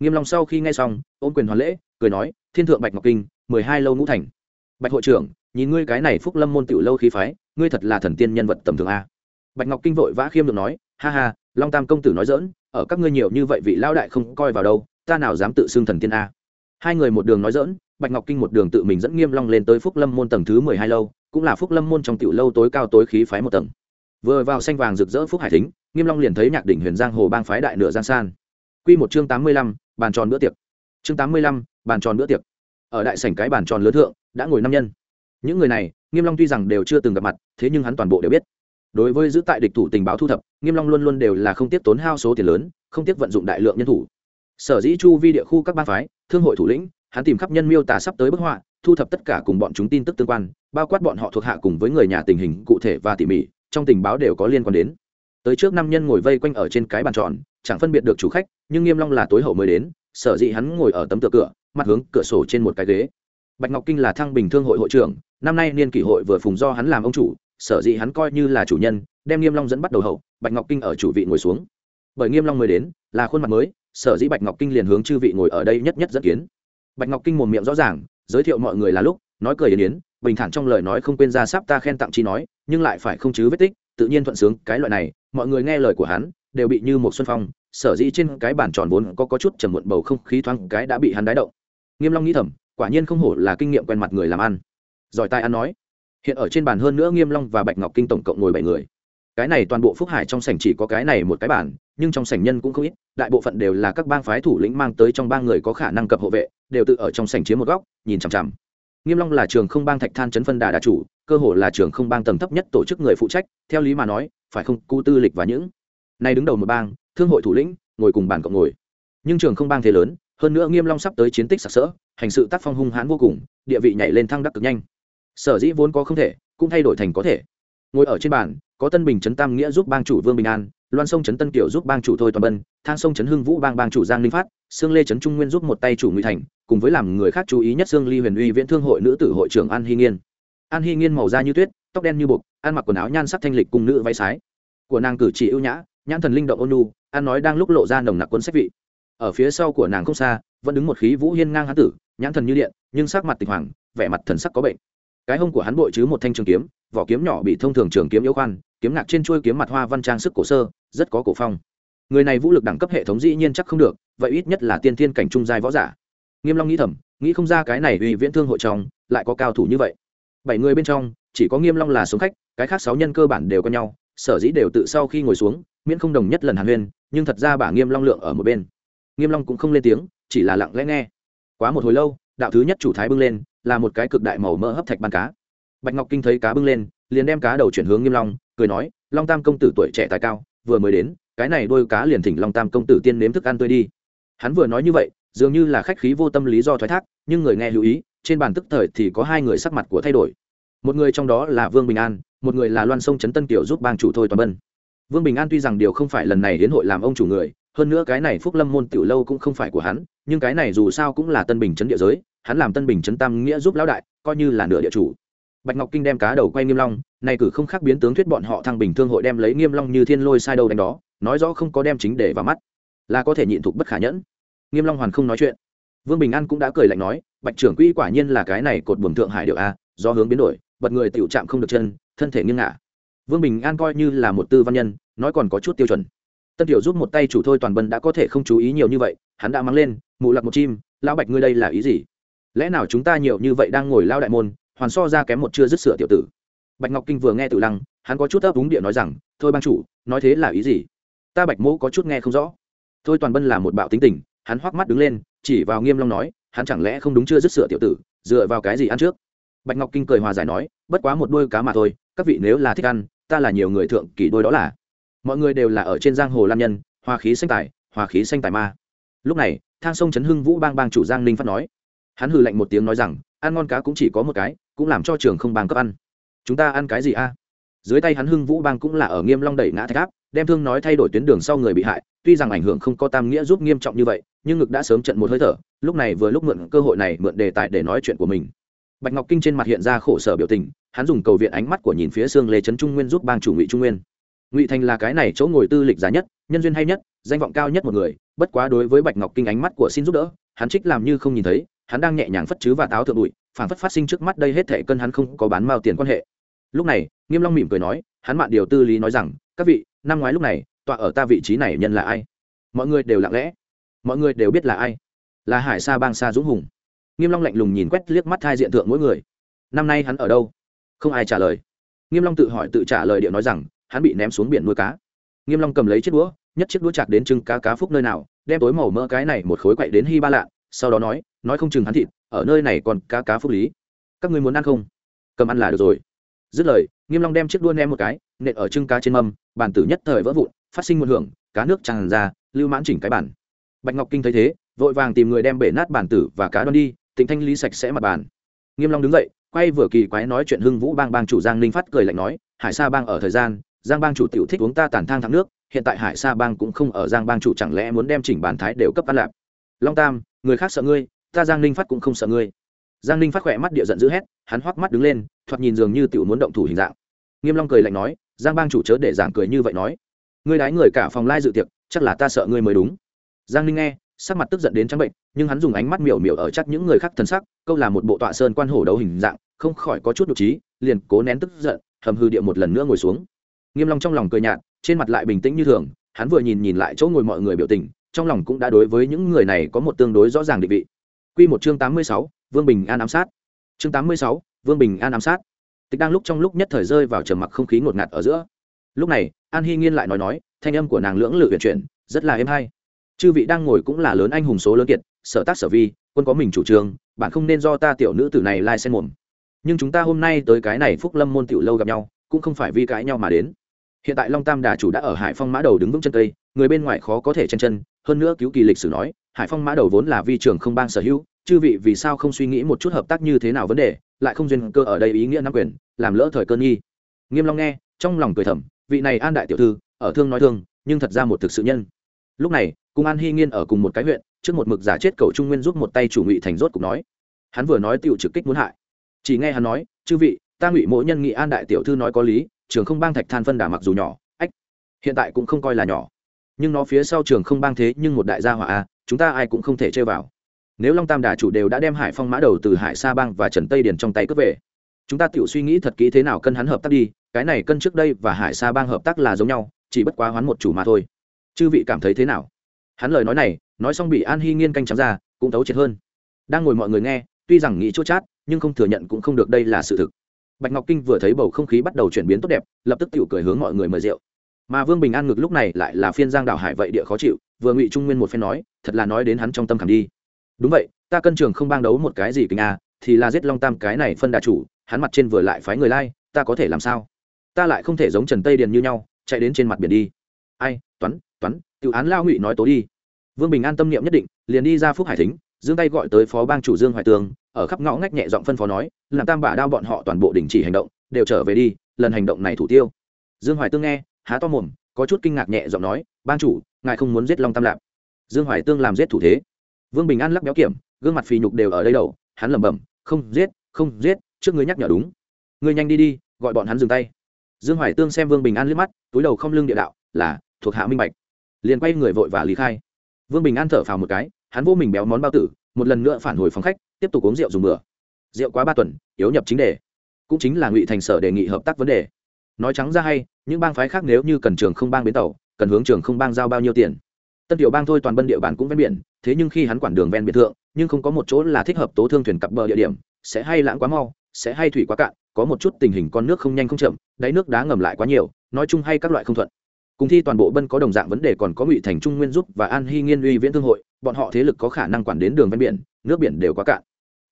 nghiêm long sau khi nghe xong, ôm quyền hoàn lễ, cười nói, thiên thượng bạch ngọc kinh, mười hai lâu ngũ thành. Bạch hội trưởng, nhìn ngươi cái này phúc lâm môn tiểu lâu khí phái, ngươi thật là thần tiên nhân vật tầm thường a. Bạch ngọc kinh vội vã khiêm được nói, ha ha, long tam công tử nói dỡn ở các ngươi nhiều như vậy vị lao đại không coi vào đâu, ta nào dám tự xưng thần tiên a? Hai người một đường nói dỡn bạch ngọc kinh một đường tự mình dẫn nghiêm long lên tới phúc lâm môn tầng thứ mười hai lâu, cũng là phúc lâm môn trong tiểu lâu tối cao tối khí phái một tầng. Vừa vào xanh vàng rực rỡ phúc hải thính, nghiêm long liền thấy nhạc đỉnh huyền giang hồ bang phái đại nửa giang san quy một chương tám mươi lăm, bàn tròn bữa tiệc. Chương tám mươi lăm, bàn tròn bữa tiệc. Ở đại sảnh cái bàn tròn lớn thượng đã ngồi năm nhân. Những người này nghiêm long tuy rằng đều chưa từng gặp mặt thế nhưng hắn toàn bộ đều biết. Đối với giữ tại địch thủ tình báo thu thập nghiêm long luôn luôn đều là không tiếp tốn hao số tiền lớn không tiếp vận dụng đại lượng nhân thủ. Sở dĩ chu vi địa khu các bang phái thương hội thủ lĩnh hắn tìm khắp nhân miêu tả sắp tới bức họa thu thập tất cả cùng bọn chúng tin tức tương quan bao quát bọn họ thuộc hạ cùng với người nhà tình hình cụ thể và tỉ mỉ trong tình báo đều có liên quan đến. Tới trước năm nhân ngồi vây quanh ở trên cái bàn tròn chẳng phân biệt được chủ khách, nhưng nghiêm long là tối hậu mới đến, sở dĩ hắn ngồi ở tấm tựa cửa, mặt hướng cửa sổ trên một cái ghế. Bạch ngọc kinh là thăng bình thương hội hội trưởng, năm nay niên kỷ hội vừa phùng do hắn làm ông chủ, sở dĩ hắn coi như là chủ nhân, đem nghiêm long dẫn bắt đầu hậu, bạch ngọc kinh ở chủ vị ngồi xuống. Bởi nghiêm long mới đến, là khuôn mặt mới, sở dĩ bạch ngọc kinh liền hướng chư vị ngồi ở đây nhất nhất dẫn kiến. Bạch ngọc kinh mồm miệng rõ ràng, giới thiệu mọi người là lúc, nói cười yến yến, bình thản trong lời nói không quên ra sắp ta khen tặng chi nói, nhưng lại phải không chứ vết tích, tự nhiên thuận sướng, cái loại này, mọi người nghe lời của hắn đều bị như một xuân phong, sở dĩ trên cái bàn tròn vốn có có chút trầm muộn bầu không khí thoáng cái đã bị hắn đái động. Nghiêm long nghĩ thầm, quả nhiên không hổ là kinh nghiệm quen mặt người làm ăn. Giỏi tai ăn nói. Hiện ở trên bàn hơn nữa nghiêm long và bạch ngọc kinh tổng cộng ngồi bảy người. Cái này toàn bộ phúc hải trong sảnh chỉ có cái này một cái bàn nhưng trong sảnh nhân cũng không ít, đại bộ phận đều là các bang phái thủ lĩnh mang tới trong ba người có khả năng cập hộ vệ, đều tự ở trong sảnh chiếm một góc, nhìn chằm chằm. Nghiêm long là trường không bang thạch than chấn phân đà đà chủ, cơ hồ là trường không bang tầng thấp nhất tổ chức người phụ trách, theo lý mà nói, phải không cu tư lịch và những nay đứng đầu một bang, thương hội thủ lĩnh, ngồi cùng bàn cộng ngồi. Nhưng trường không bang thế lớn, hơn nữa nghiêm long sắp tới chiến tích sặc sỡ, hành sự tác phong hung hãn vô cùng, địa vị nhảy lên thăng đắc cực nhanh. Sở dĩ vốn có không thể, cũng thay đổi thành có thể. Ngồi ở trên bàn, có tân bình trấn tam nghĩa giúp bang chủ vương bình an, loan sông trấn tân kiều giúp bang chủ thôi toàn bân, thang sông trấn hưng vũ bang bang chủ giang linh phát, sương lê trấn trung nguyên giúp một tay chủ ngụy thành, cùng với làm người khác chú ý nhất sương ly huyền uy viễn thương hội nữ tử hội trưởng an hy nghiên. An hy nghiên màu da như tuyết, tóc đen như bột ăn mặc quần áo nhan sắc thanh lịch cùng nữ váy sái. Của nàng cử chỉ ưu nhã nhãn thần linh động ôn nu an nói đang lúc lộ ra nồng nặc quân sách vị. Ở phía sau của nàng không xa, vẫn đứng một khí vũ hiên ngang hán tử, nhãn thần như điện, nhưng sắc mặt tịch hoàng, vẻ mặt thần sắc có bệnh. Cái hông của hắn bội chứ một thanh trường kiếm, vỏ kiếm nhỏ bị thông thường trường kiếm yếu khoan, kiếm ngạc trên chuôi kiếm mặt hoa văn trang sức cổ sơ, rất có cổ phong. Người này vũ lực đẳng cấp hệ thống dĩ nhiên chắc không được, vậy ít nhất là tiên thiên cảnh trung giai võ giả. Nghiêm long nghĩ thầm, nghĩ không ra cái này uy viễn thương hội trong, lại có cao thủ như vậy. Bảy người bên trong, chỉ có nghiêm long là số khách, cái khác sáu nhân cơ bản đều có nhau, sở dĩ đều tự sau khi ngồi xuống miễn không đồng nhất lần hàn huyên, nhưng thật ra bà nghiêm long lượng ở một bên. Nghiêm long cũng không lên tiếng, chỉ là lặng lẽ nghe. Quá một hồi lâu, đạo thứ nhất chủ thái bưng lên, là một cái cực đại màu mỡ hấp thạch ban cá. Bạch ngọc kinh thấy cá bưng lên, liền đem cá đầu chuyển hướng nghiêm long, cười nói, long tam công tử tuổi trẻ tài cao, vừa mới đến, cái này đôi cá liền thỉnh long tam công tử tiên nếm thức ăn tươi đi. Hắn vừa nói như vậy, dường như là khách khí vô tâm lý do thoái thác, nhưng người nghe lưu ý, trên bàn tức thời thì có hai người sắc mặt của thay đổi. Một người trong đó là vương bình an, một người là loan sông trấn tân kiều giúp bang chủ thôi toàn bân vương bình an tuy rằng điều không phải lần này đến hội làm ông chủ người, hơn nữa cái này phúc lâm môn tiểu lâu cũng không phải của hắn, nhưng cái này dù sao cũng là tân bình trấn địa giới, hắn làm tân bình trấn tam nghĩa giúp lão đại, coi như là nửa địa chủ. Bạch ngọc kinh đem cá đầu quay nghiêm long này cử không khác biến tướng thuyết bọn họ thăng bình thương hội đem lấy nghiêm long như thiên lôi sai đâu đánh đó, nói rõ không có đem chính để vào mắt, là có thể nhịn thục bất khả nhẫn. Nghiêm long hoàn không nói chuyện. Vương bình an cũng đã cười lạnh nói, bạch trưởng quỹ quả nhiên là cái này cột buồm thượng hải điệu a, do hướng biến đổi, bật người tiểu chạm không được chân, thân thể nghiêng ngả vương bình an coi như là một tư văn nhân, nói còn có chút tiêu chuẩn. Tân tiểu giúp một tay chủ thôi toàn bân đã có thể không chú ý nhiều như vậy, hắn đã mang lên, mụ lặc một chim, lão bạch ngươi đây là ý gì? Lẽ nào chúng ta nhiều như vậy đang ngồi lao đại môn, hoàn so ra kém một chưa dứt sửa tiểu tử? Bạch ngọc kinh vừa nghe tự lăng, hắn có chút ấp úng địa nói rằng, thôi ban chủ, nói thế là ý gì? Ta bạch mẫu có chút nghe không rõ. Thôi toàn bân là một bạo tính tình, hắn hoắc mắt đứng lên, chỉ vào nghiêm long nói, hắn chẳng lẽ không đúng chưa dứt sửa tiểu tử, dựa vào cái gì ăn trước? Bạch ngọc kinh cười hòa giải nói, bất quá một đôi cá mà thôi, các vị nếu là thích ăn ta là nhiều người thượng kỷ đôi đó là. Mọi người đều là ở trên giang hồ lan nhân hòa khí xanh tài hòa khí xanh tài ma. Lúc này, thang sông trấn hưng vũ bang bang chủ giang ninh phát nói. Hắn hừ lạnh một tiếng nói rằng, ăn ngon cá cũng chỉ có một cái, cũng làm cho trường không bang cấp ăn. Chúng ta ăn cái gì a? Dưới tay hắn hưng vũ bang cũng là ở nghiêm long đẩy ngã thạch áp, đem thương nói thay đổi tuyến đường sau người bị hại. Tuy rằng ảnh hưởng không có tam nghĩa giúp nghiêm trọng như vậy, nhưng ngực đã sớm trận một hơi thở, lúc này vừa lúc mượn cơ hội này mượn đề tài để nói chuyện của mình bạch ngọc kinh trên mặt hiện ra khổ sở biểu tình, hắn dùng cầu viện ánh mắt của nhìn phía xương lê trấn trung nguyên giúp bang chủ ngụy trung nguyên. Ngụy thành là cái này chỗ ngồi tư lịch giá nhất, nhân duyên hay nhất, danh vọng cao nhất một người, bất quá đối với bạch ngọc kinh ánh mắt của xin giúp đỡ, hắn trích làm như không nhìn thấy, hắn đang nhẹ nhàng phất chứ và táo thượng bụi phản phất phát sinh trước mắt đây hết thể cân hắn không có bán mao tiền quan hệ. Lúc này, nghiêm long mỉm cười nói, hắn mạn điều tư lý nói rằng, các vị, năm ngoái lúc này, tọa ở ta vị trí này nhân là ai? Mọi người đều lặng lẽ. Mọi người đều biết là ai? Là hải sa bang sa dũng hùng nghiêm long lạnh lùng nhìn quét liếc mắt hai diện thượng mỗi người. Năm nay hắn ở đâu? Không ai trả lời. Nghiêm long tự hỏi tự trả lời điệu nói rằng, hắn bị ném xuống biển nuôi cá. Nghiêm long cầm lấy chiếc đũa, nhất chiếc đũa chạc đến trưng cá cá phúc nơi nào, đem tối màu mỡ cái này một khối quậy đến hy ba lạ, sau đó nói nói không chừng hắn thịt, ở nơi này còn cá cá phúc lý. Các ngươi muốn ăn không? Cầm ăn là được rồi. Dứt lời, nghiêm long đem chiếc đũa ném một cái, nện ở trưng cá trên mâm, bàn tử nhất thời vỡ vụn, phát sinh một hưởng, cá nước tràn ra, lưu mãn chỉnh cái bản bạch ngọc kinh thấy thế, vội vàng tìm người đem bể nát bản tử và cá đoan đi tịnh thanh lý sạch sẽ mặt bàn. Nghiêm long đứng dậy, quay vừa kỳ quái nói chuyện hưng vũ bang bang chủ giang ninh phát cười lạnh nói, hải sa bang ở thời gian, giang bang chủ tiểu thích uống ta tàn thang thắng nước, hiện tại hải sa bang cũng không ở, giang bang chủ chẳng lẽ muốn đem chỉnh bản thái đều cấp ăn lạp? Long tam, người khác sợ ngươi, ta giang ninh phát cũng không sợ ngươi. Giang ninh phát khỏe mắt địa giận dữ hét, hắn hoắc mắt đứng lên, thoạt nhìn dường như tiểu muốn động thủ hình dạng. Nghiêm long cười lạnh nói, giang bang chủ chớ để giảng cười như vậy nói. Ngươi đái người cả phòng lai dự tiệc, chắc là ta sợ ngươi mới đúng. Giang ninh nghe sắc mặt tức giận đến trắng bệnh nhưng hắn dùng ánh mắt miểu miểu ở chắc những người khác thân sắc câu là một bộ tọa sơn quan hổ đấu hình dạng không khỏi có chút nhục trí liền cố nén tức giận hầm hư địa một lần nữa ngồi xuống. Nghiêm long trong lòng cười nhạt trên mặt lại bình tĩnh như thường hắn vừa nhìn nhìn lại chỗ ngồi mọi người biểu tình trong lòng cũng đã đối với những người này có một tương đối rõ ràng định vị. Quy một chương tám mươi sáu, vương bình an ám sát. Chương tám mươi sáu, vương bình an ám sát. Tịch đang lúc trong lúc nhất thời rơi vào trầm mặc không khí ngột ngạt ở giữa. Lúc này an hy nghiên lại nói nói thanh âm của nàng lưỡng lự huyền chuyển rất là êm hay chư vị đang ngồi cũng là lớn anh hùng số lớn kiệt, sở tác sở vi, quân có mình chủ trương, bạn không nên do ta tiểu nữ tử này lai xen mồm. Nhưng chúng ta hôm nay tới cái này phúc lâm môn tiểu lâu gặp nhau, cũng không phải vì cãi nhau mà đến. Hiện tại long tam đà chủ đã ở hải phong mã đầu đứng vững chân cây, người bên ngoài khó có thể chen chân. Hơn nữa cứu kỳ lịch sử nói, hải phong mã đầu vốn là vi trường không bang sở hữu, chư vị vì sao không suy nghĩ một chút hợp tác như thế nào vấn đề, lại không duyên cơ ở đây ý nghĩa nắm quyền, làm lỡ thời cơn nghi. Nghiêm long nghe, trong lòng cười thầm, vị này an đại tiểu thư, ở thương nói thương, nhưng thật ra một thực sự nhân. Lúc này cùng an hy nghiên ở cùng một cái huyện, trước một mực giả chết cầu trung nguyên giúp một tay chủ ngụy thành rốt cục nói. Hắn vừa nói tiểu trực kích muốn hại. Chỉ nghe hắn nói, chư vị, ta ngụy mỗi nhân nghị an đại tiểu thư nói có lý, trường không bang thạch than phân đà mặc dù nhỏ, ách, hiện tại cũng không coi là nhỏ. Nhưng nó phía sau trường không bang thế nhưng một đại gia hỏa a, chúng ta ai cũng không thể chơi vào. Nếu long tam đà chủ đều đã đem hải phong mã đầu từ hải sa bang và trần tây điền trong tay cướp về, chúng ta tự suy nghĩ thật kỹ thế nào cân hắn hợp tác đi, cái này cân trước đây và hải sa bang hợp tác là giống nhau, chỉ bất quá hoán một chủ mà thôi. Chư vị cảm thấy thế nào? Hắn lời nói này, nói xong bị an hy nghiên canh trắng ra, cũng thấu triệt hơn. Đang ngồi mọi người nghe, tuy rằng nghĩ chốt chát, nhưng không thừa nhận cũng không được đây là sự thực. Bạch ngọc kinh vừa thấy bầu không khí bắt đầu chuyển biến tốt đẹp, lập tức tự cười hướng mọi người mời rượu. Mà vương bình an ngược lúc này lại là phiên giang đảo hải vậy địa khó chịu, vừa ngụy trung nguyên một phen nói, thật là nói đến hắn trong tâm khảm đi. Đúng vậy, ta cân trường không bang đấu một cái gì kinh à thì là giết long tam cái này phân đà chủ, hắn mặt trên vừa lại phái người lai, ta có thể làm sao? Ta lại không thể giống trần tây điền như nhau, chạy đến trên mặt biển đi. Ai toán toán tự án lao ngụy nói tố đi. Vương bình an tâm niệm nhất định, liền đi ra phúc hải thính, giương tay gọi tới phó bang chủ dương hoài tường, ở khắp ngõ ngách nhẹ giọng phân phó nói, làm tam bả đao bọn họ toàn bộ đình chỉ hành động, đều trở về đi, lần hành động này thủ tiêu. Dương hoài tương nghe, há to mồm, có chút kinh ngạc nhẹ giọng nói ban chủ, ngài không muốn giết long tam lạp. Dương hoài tương làm giết thủ thế. Vương bình an lắc béo kiểm, gương mặt phì nhục đều ở đây đầu, hắn lẩm bẩm, không giết không giết, trước người nhắc nhở đúng. Người nhanh đi đi, gọi bọn hắn dừng tay. Dương hoài tương xem vương bình an liếc mắt, túi đầu không lưng địa đạo, là thuộc hạ minh bạch. Liền quay người vội và lý khai. Vương bình an thở phào một cái, hắn vô mình béo món bao tử, một lần nữa phản hồi phòng khách, tiếp tục uống rượu dùng bữa. Rượu quá ba tuần, yếu nhập chính đề. Cũng chính là ngụy thành sở đề nghị hợp tác vấn đề. Nói trắng ra hay, những bang phái khác nếu như cần trường không bang bến tàu, cần hướng trường không bang giao bao nhiêu tiền. Tân tiểu bang thôi toàn bân địa bàn cũng ven biển, thế nhưng khi hắn quản đường ven biệt thượng, nhưng không có một chỗ là thích hợp tố thương thuyền cặp bờ địa điểm, sẽ hay lãng quá mau, sẽ hay thủy quá cạn, có một chút tình hình con nước không nhanh không chậm, đáy nước đá ngầm lại quá nhiều, nói chung hay các loại không thuận cùng thi toàn bộ bân có đồng dạng vấn đề còn có ngụy thành trung nguyên giúp và an hy nghiên uy viễn thương hội, bọn họ thế lực có khả năng quản đến đường ven biển, nước biển đều quá cạn.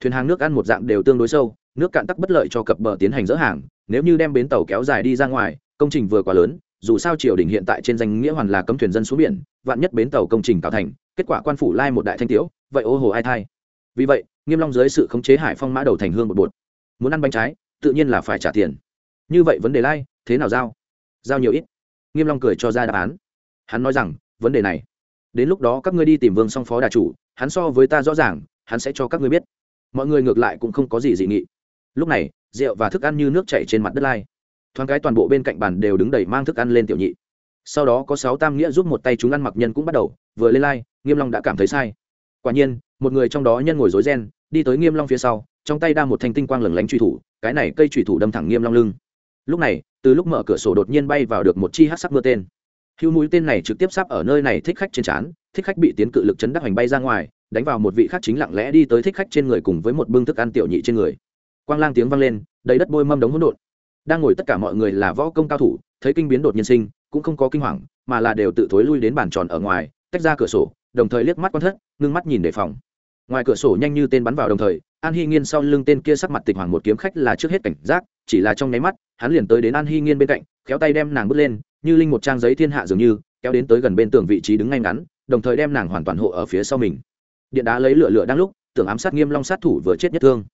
Thuyền hàng nước ăn một dạng đều tương đối sâu, nước cạn tắc bất lợi cho cập bờ tiến hành dỡ hàng, nếu như đem bến tàu kéo dài đi ra ngoài, công trình vừa quá lớn, dù sao triều đình hiện tại trên danh nghĩa hoàn là cấm thuyền dân xuống biển, vạn nhất bến tàu công trình tạo thành, kết quả quan phủ lai một đại thanh tiếu, vậy ô hồ ai thai. Vì vậy, nghiêm long dưới sự khống chế hải phong mã đầu thành hương một bột. Muốn ăn bánh trái, tự nhiên là phải trả tiền. Như vậy vấn đề lai, thế nào giao? Giao nhiều ít nghiêm long cười cho ra đáp án. Hắn nói rằng, vấn đề này, đến lúc đó các ngươi đi tìm vương song phó đà chủ, hắn so với ta rõ ràng, hắn sẽ cho các ngươi biết. Mọi người ngược lại cũng không có gì dị nghị. Lúc này, rượu và thức ăn như nước chảy trên mặt đất lai. Thoáng cái toàn bộ bên cạnh bàn đều đứng đầy mang thức ăn lên tiểu nhị. Sau đó có sáu tam nghĩa giúp một tay chúng ăn mặc nhân cũng bắt đầu, vừa lên lai, nghiêm long đã cảm thấy sai. Quả nhiên, một người trong đó nhân ngồi rối ren, đi tới nghiêm long phía sau, trong tay đa một thanh tinh quang lửng lánh truy thủ, cái này cây truy thủ đâm thẳng nghiêm long lưng lúc này, từ lúc mở cửa sổ đột nhiên bay vào được một chi hắc sắc mưa tên. Hưu mũi tên này trực tiếp sắp ở nơi này thích khách trên chán thích khách bị tiến cự lực chấn đắc hành bay ra ngoài, đánh vào một vị khác chính lặng lẽ đi tới thích khách trên người cùng với một bưng thức ăn tiểu nhị trên người. Quang lang tiếng vang lên, đầy đất bôi mâm đống hỗn độn. Đang ngồi tất cả mọi người là võ công cao thủ, thấy kinh biến đột nhiên sinh, cũng không có kinh hoàng, mà là đều tự thối lui đến bàn tròn ở ngoài, tách ra cửa sổ, đồng thời liếc mắt quan thất, ngưng mắt nhìn đề phòng. Ngoài cửa sổ nhanh như tên bắn vào đồng thời, an hy nghiên sau lưng tên kia sắc mặt tịch hoàng một kiếm khách là trước hết cảnh giác, chỉ là trong nháy mắt hắn liền tới đến an hy nghiên bên cạnh kéo tay đem nàng bước lên, như linh một trang giấy thiên hạ dường như, kéo đến tới gần bên tường vị trí đứng ngay ngắn, đồng thời đem nàng hoàn toàn hộ ở phía sau mình. Điện đá lấy lửa lửa đang lúc, tưởng ám sát nghiêm long sát thủ vừa chết nhất thương.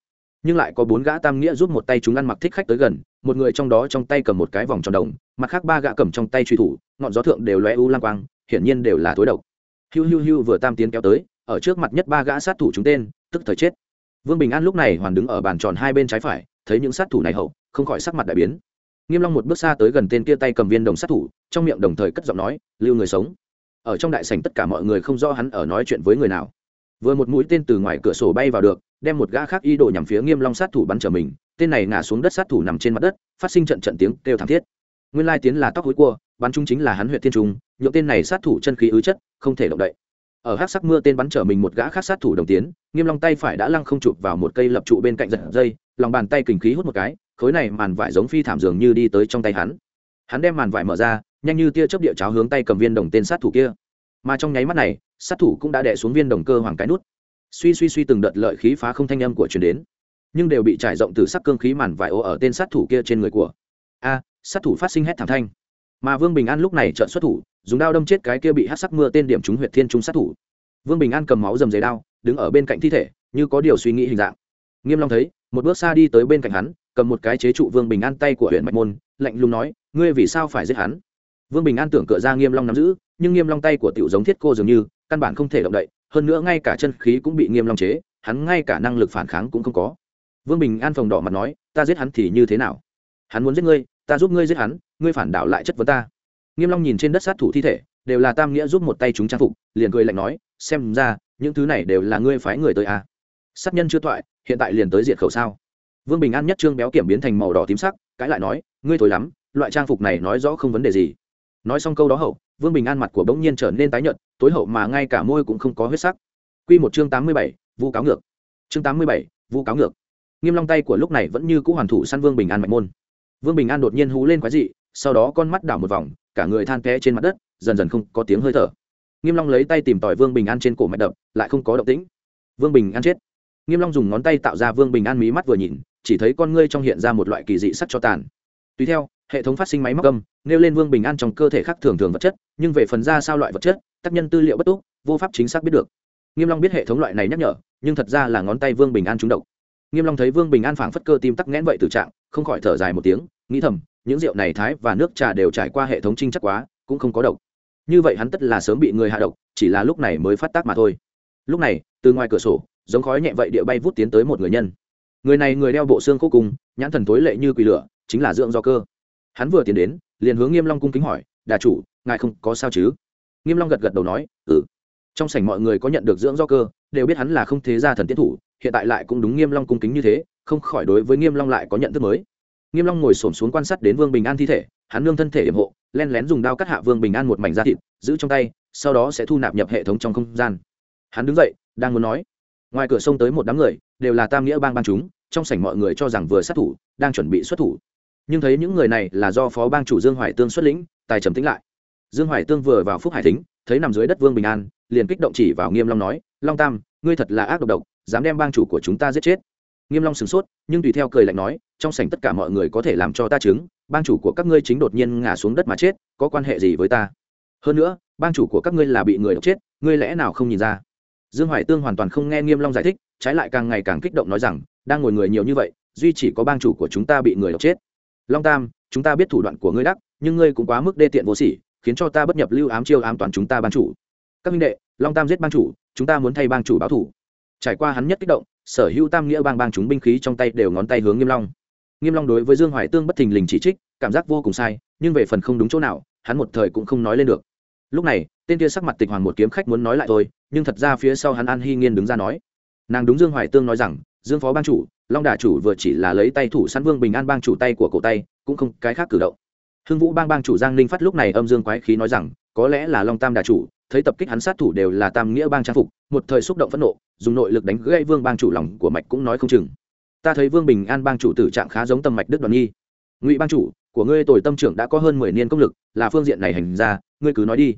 Nhưng lại có bốn gã tam nghĩa giúp một tay chúng ăn mặc thích khách tới gần, một người trong đó trong tay cầm một cái vòng tròn đồng, mặt khác ba gã cầm trong tay truy thủ, ngọn gió thượng đều loe u lang quang, hiển nhiên đều là tối độc. Hiu hiu hiu vừa tam tiến kéo tới, ở trước mặt nhất ba gã sát thủ chúng tên, tức thời chết. Vương bình an lúc này hoàn đứng ở bàn tròn hai bên trái phải, thấy những sát thủ này hậu không khỏi sắc mặt đại biến. Nghiêm long một bước xa tới gần tên kia tay cầm viên đồng sát thủ, trong miệng đồng thời cất giọng nói, lưu người sống. Ở trong đại sảnh tất cả mọi người không rõ hắn ở nói chuyện với người nào. Vừa một mũi tên từ ngoài cửa sổ bay vào được, đem một gã khác y đổ nhằm phía nghiêm long sát thủ bắn trở mình, tên này ngã xuống đất sát thủ nằm trên mặt đất, phát sinh trận trận tiếng kêu thảm thiết. Nguyên lai tiến là tóc hối cua, bắn trung chính là hắn huyện thiên trung nhượng tên này sát thủ chân khí ứ chất, không thể động đậy. Ở hắc sắc mưa tên bắn trở mình một gã khác sát thủ đồng tiến, nghiêm long tay phải đã lăng không chụp vào một cây lập trụ bên cạnh giật dây, lòng bàn tay kình khí hút một cái khối này màn vải giống phi thảm dường như đi tới trong tay hắn. Hắn đem màn vải mở ra, nhanh như tia chớp địa cháo hướng tay cầm viên đồng tên sát thủ kia. Mà trong nháy mắt này, sát thủ cũng đã đè xuống viên đồng cơ hoàng cái nút. Suy suy suy từng đợt lợi khí phá không thanh âm của truyền đến. Nhưng đều bị trải rộng từ sắc cương khí màn vải ô ở tên sát thủ kia trên người của. A, sát thủ phát sinh hét thảm thanh. Mà vương bình an lúc này trợn xuất thủ, dùng đao đâm chết cái kia bị hát sắc mưa tên điểm trúng huyện thiên trung sát thủ. Vương bình an cầm máu dầm dày đao, đứng ở bên cạnh thi thể, như có điều suy nghĩ hình dạng. Nghiêm long thấy, một bước xa đi tới bên cạnh hắn cầm một cái chế trụ vương bình an tay của huyện mạch môn, lạnh lùng nói, ngươi vì sao phải giết hắn? Vương bình an tưởng cựa ra nghiêm long nắm giữ, nhưng nghiêm long tay của tiểu giống thiết cô dường như, căn bản không thể động đậy, hơn nữa ngay cả chân khí cũng bị nghiêm long chế, hắn ngay cả năng lực phản kháng cũng không có. Vương bình an phòng đỏ mặt nói, ta giết hắn thì như thế nào? Hắn muốn giết ngươi, ta giúp ngươi giết hắn, ngươi phản đảo lại chất vấn ta. Nghiêm long nhìn trên đất sát thủ thi thể, đều là tam nghĩa giúp một tay chúng trang phục, liền cười lạnh nói, xem ra, những thứ này đều là ngươi phái người tới à. sát nhân chưa thoại, hiện tại liền tới diệt khẩu sao? Vương bình an nhất trương béo kiểm biến thành màu đỏ tím sắc cãi lại nói ngươi thối lắm loại trang phục này nói rõ không vấn đề gì. Nói xong câu đó hậu vương bình an mặt của bỗng nhiên trở nên tái nhợt tối hậu mà ngay cả môi cũng không có huyết sắc. Quy một chương tám mươi bảy, vu cáo ngược. Chương tám mươi bảy, vu cáo ngược. Nghiêm long tay của lúc này vẫn như cũ hoàn thủ săn vương bình an mạnh môn. Vương bình an đột nhiên hú lên quái dị sau đó con mắt đảo một vòng cả người than té trên mặt đất dần dần không có tiếng hơi thở. Nghiêm long lấy tay tìm tỏi vương bình an trên cổ mạch đập lại không có động tĩnh. Vương bình an chết. Nghiêm long dùng ngón tay tạo ra vương bình an mí mắt vừa nhìn chỉ thấy con ngươi trong hiện ra một loại kỳ dị sắc cho tàn. Tùy theo, hệ thống phát sinh máy móc âm, nêu lên vương bình an trong cơ thể khác thường thường vật chất, nhưng về phần ra sao loại vật chất, tác nhân tư liệu bất túc, vô pháp chính xác biết được. Nghiêm long biết hệ thống loại này nhắc nhở, nhưng thật ra là ngón tay vương bình an trúng độc. Nghiêm long thấy vương bình an phảng phất cơ tim tắc nghẽn vậy tử trạng, không khỏi thở dài một tiếng, nghĩ thầm, những rượu này thái và nước trà đều trải qua hệ thống trinh chắc quá, cũng không có độc. Như vậy hắn tất là sớm bị người hạ độc, chỉ là lúc này mới phát tác mà thôi. Lúc này, từ ngoài cửa sổ, giống khói nhẹ vậy địa bay vút tiến tới một người nhân người này người đeo bộ xương khô cùng, nhãn thần tối lệ như quỷ lửa, chính là dưỡng do cơ. Hắn vừa tiến đến, liền hướng nghiêm long cung kính hỏi, đà chủ, ngài không có sao chứ? Nghiêm long gật gật đầu nói ừ. Trong sảnh mọi người có nhận được dưỡng do cơ, đều biết hắn là không thế gia thần tiến thủ, hiện tại lại cũng đúng nghiêm long cung kính như thế, không khỏi đối với nghiêm long lại có nhận thức mới. Nghiêm long ngồi sồn xuống quan sát đến vương bình an thi thể, hắn nương thân thể hiểm hộ, len lén dùng đao cắt hạ vương bình an một mảnh da thịt, giữ trong tay, sau đó sẽ thu nạp nhập hệ thống trong không gian. Hắn đứng dậy, đang muốn nói, ngoài cửa sông tới một đám người đều là tam nghĩa bang bang chúng, trong sảnh mọi người cho rằng vừa sát thủ, đang chuẩn bị xuất thủ. Nhưng thấy những người này là do phó bang chủ dương hoài tương xuất lĩnh, tài trầm tĩnh lại. Dương hoài tương vừa vào phúc hải thính, thấy nằm dưới đất vương bình an, liền kích động chỉ vào nghiêm long nói, long tam, ngươi thật là ác độc độc, dám đem bang chủ của chúng ta giết chết. Nghiêm long sửng sốt, nhưng tùy theo cười lạnh nói, trong sảnh tất cả mọi người có thể làm cho ta chứng, bang chủ của các ngươi chính đột nhiên ngã xuống đất mà chết, có quan hệ gì với ta? Hơn nữa, bang chủ của các ngươi là bị người độc chết, ngươi lẽ nào không nhìn ra? Dương hoài tương hoàn toàn không nghe nghiêm long giải thích trái lại càng ngày càng kích động nói rằng, đang ngồi người nhiều như vậy, duy chỉ có bang chủ của chúng ta bị người độc chết. Long tam, chúng ta biết thủ đoạn của ngươi đắc, nhưng ngươi cũng quá mức đê tiện vô sỉ, khiến cho ta bất nhập lưu ám chiêu ám toàn chúng ta bang chủ. Các minh đệ, long tam giết bang chủ, chúng ta muốn thay bang chủ báo thủ. Trải qua hắn nhất kích động, sở hữu tam nghĩa bang bang chúng binh khí trong tay đều ngón tay hướng nghiêm long. Nghiêm long đối với dương hoài tương bất thình lình chỉ trích, cảm giác vô cùng sai, nhưng về phần không đúng chỗ nào, hắn một thời cũng không nói lên được. Lúc này, tên kia sắc mặt tịch hoàng một kiếm khách muốn nói lại thôi, nhưng thật ra phía sau hắn an hy nghiên đứng ra nói nàng đúng dương hoài tương nói rằng, dương phó bang chủ, long đà chủ vừa chỉ là lấy tay thủ săn vương bình an bang chủ tay của cổ tay, cũng không cái khác cử động. Hưng vũ bang bang chủ giang ninh phát lúc này âm dương quái khí nói rằng, có lẽ là long tam đà chủ, thấy tập kích hắn sát thủ đều là tam nghĩa bang trang phục, một thời xúc động phẫn nộ, dùng nội lực đánh gãy vương bang chủ lòng của mạch cũng nói không chừng. Ta thấy vương bình an bang chủ tử trạng khá giống tâm mạch đức đoàn nghi ngụy bang chủ, của ngươi tồi tâm trưởng đã có hơn mười niên công lực, là phương diện này hành ra, ngươi cứ nói đi.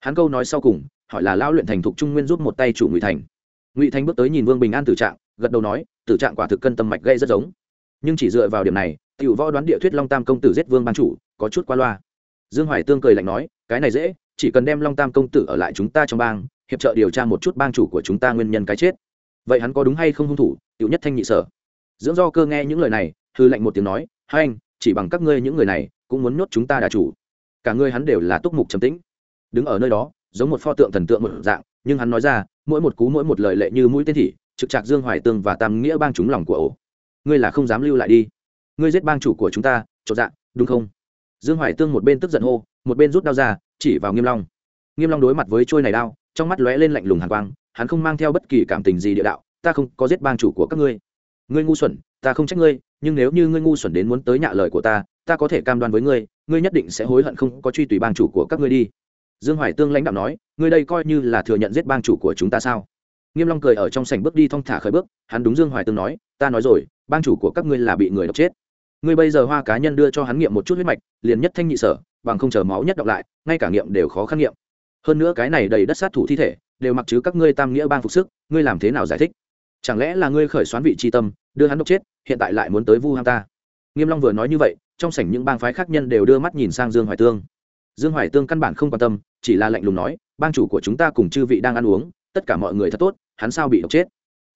Hắn câu nói sau cùng, hỏi là lão luyện thành thục trung nguyên giúp một tay chủ ngụy thành ngụy Thanh bước tới nhìn vương bình an tử trạng gật đầu nói tử trạng quả thực cân tâm mạch gây rất giống nhưng chỉ dựa vào điểm này tiểu võ đoán địa thuyết long tam công tử giết vương ban chủ có chút qua loa dương hoài tương cười lạnh nói cái này dễ chỉ cần đem long tam công tử ở lại chúng ta trong bang hiệp trợ điều tra một chút bang chủ của chúng ta nguyên nhân cái chết vậy hắn có đúng hay không hung thủ tiểu nhất thanh nhị sở dưỡng do cơ nghe những lời này hư lạnh một tiếng nói hai anh chỉ bằng các ngươi những người này cũng muốn nhốt chúng ta đà chủ cả ngươi hắn đều là túc mục trầm tĩnh đứng ở nơi đó giống một pho tượng thần tượng một dạng nhưng hắn nói ra mỗi một cú, mỗi một lời lệ như mũi tên thị trực trạc dương hoài tương và tam nghĩa bang chúng lòng của ổ. Ngươi là không dám lưu lại đi. Ngươi giết bang chủ của chúng ta trộm dạng đúng không? Dương hoài tương một bên tức giận hô, một bên rút đao ra, chỉ vào nghiêm long. Nghiêm long đối mặt với trôi này đao, trong mắt lóe lên lạnh lùng hàn quang, hắn không mang theo bất kỳ cảm tình gì địa đạo, ta không, có giết bang chủ của các ngươi. Ngươi ngu xuẩn, ta không trách ngươi, nhưng nếu như ngươi ngu xuẩn đến muốn tới nhạ lời của ta ta có thể cam đoan với ngươi ngươi nhất định sẽ hối hận không có truy tùy bang chủ của các ngươi đi dương hoài tương lãnh đạo nói, ngươi đây coi như là thừa nhận giết bang chủ của chúng ta sao? Nghiêm long cười ở trong sảnh bước đi thong thả khởi bước, hắn đúng dương hoài tương nói, ta nói rồi, bang chủ của các ngươi là bị người độc chết. Ngươi bây giờ hoa cá nhân đưa cho hắn nghiệm một chút huyết mạch, liền nhất thanh nhị sở, bằng không chờ máu nhất đọc lại, ngay cả nghiệm đều khó khăn nghiệm. Hơn nữa cái này đầy đất sát thủ thi thể, đều mặc chứ các ngươi tam nghĩa bang phục sức, ngươi làm thế nào giải thích? Chẳng lẽ là ngươi khởi xoán vị tri tâm, đưa hắn độc chết, hiện tại lại muốn tới vu ham ta? Nghiêm long vừa nói như vậy, trong sảnh những bang phái khác nhân đều đưa mắt nhìn sang dương hoài tương dương hoài tương căn bản không quan tâm, chỉ là lạnh lùng nói, bang chủ của chúng ta cùng chư vị đang ăn uống, tất cả mọi người thật tốt, hắn sao bị độc chết?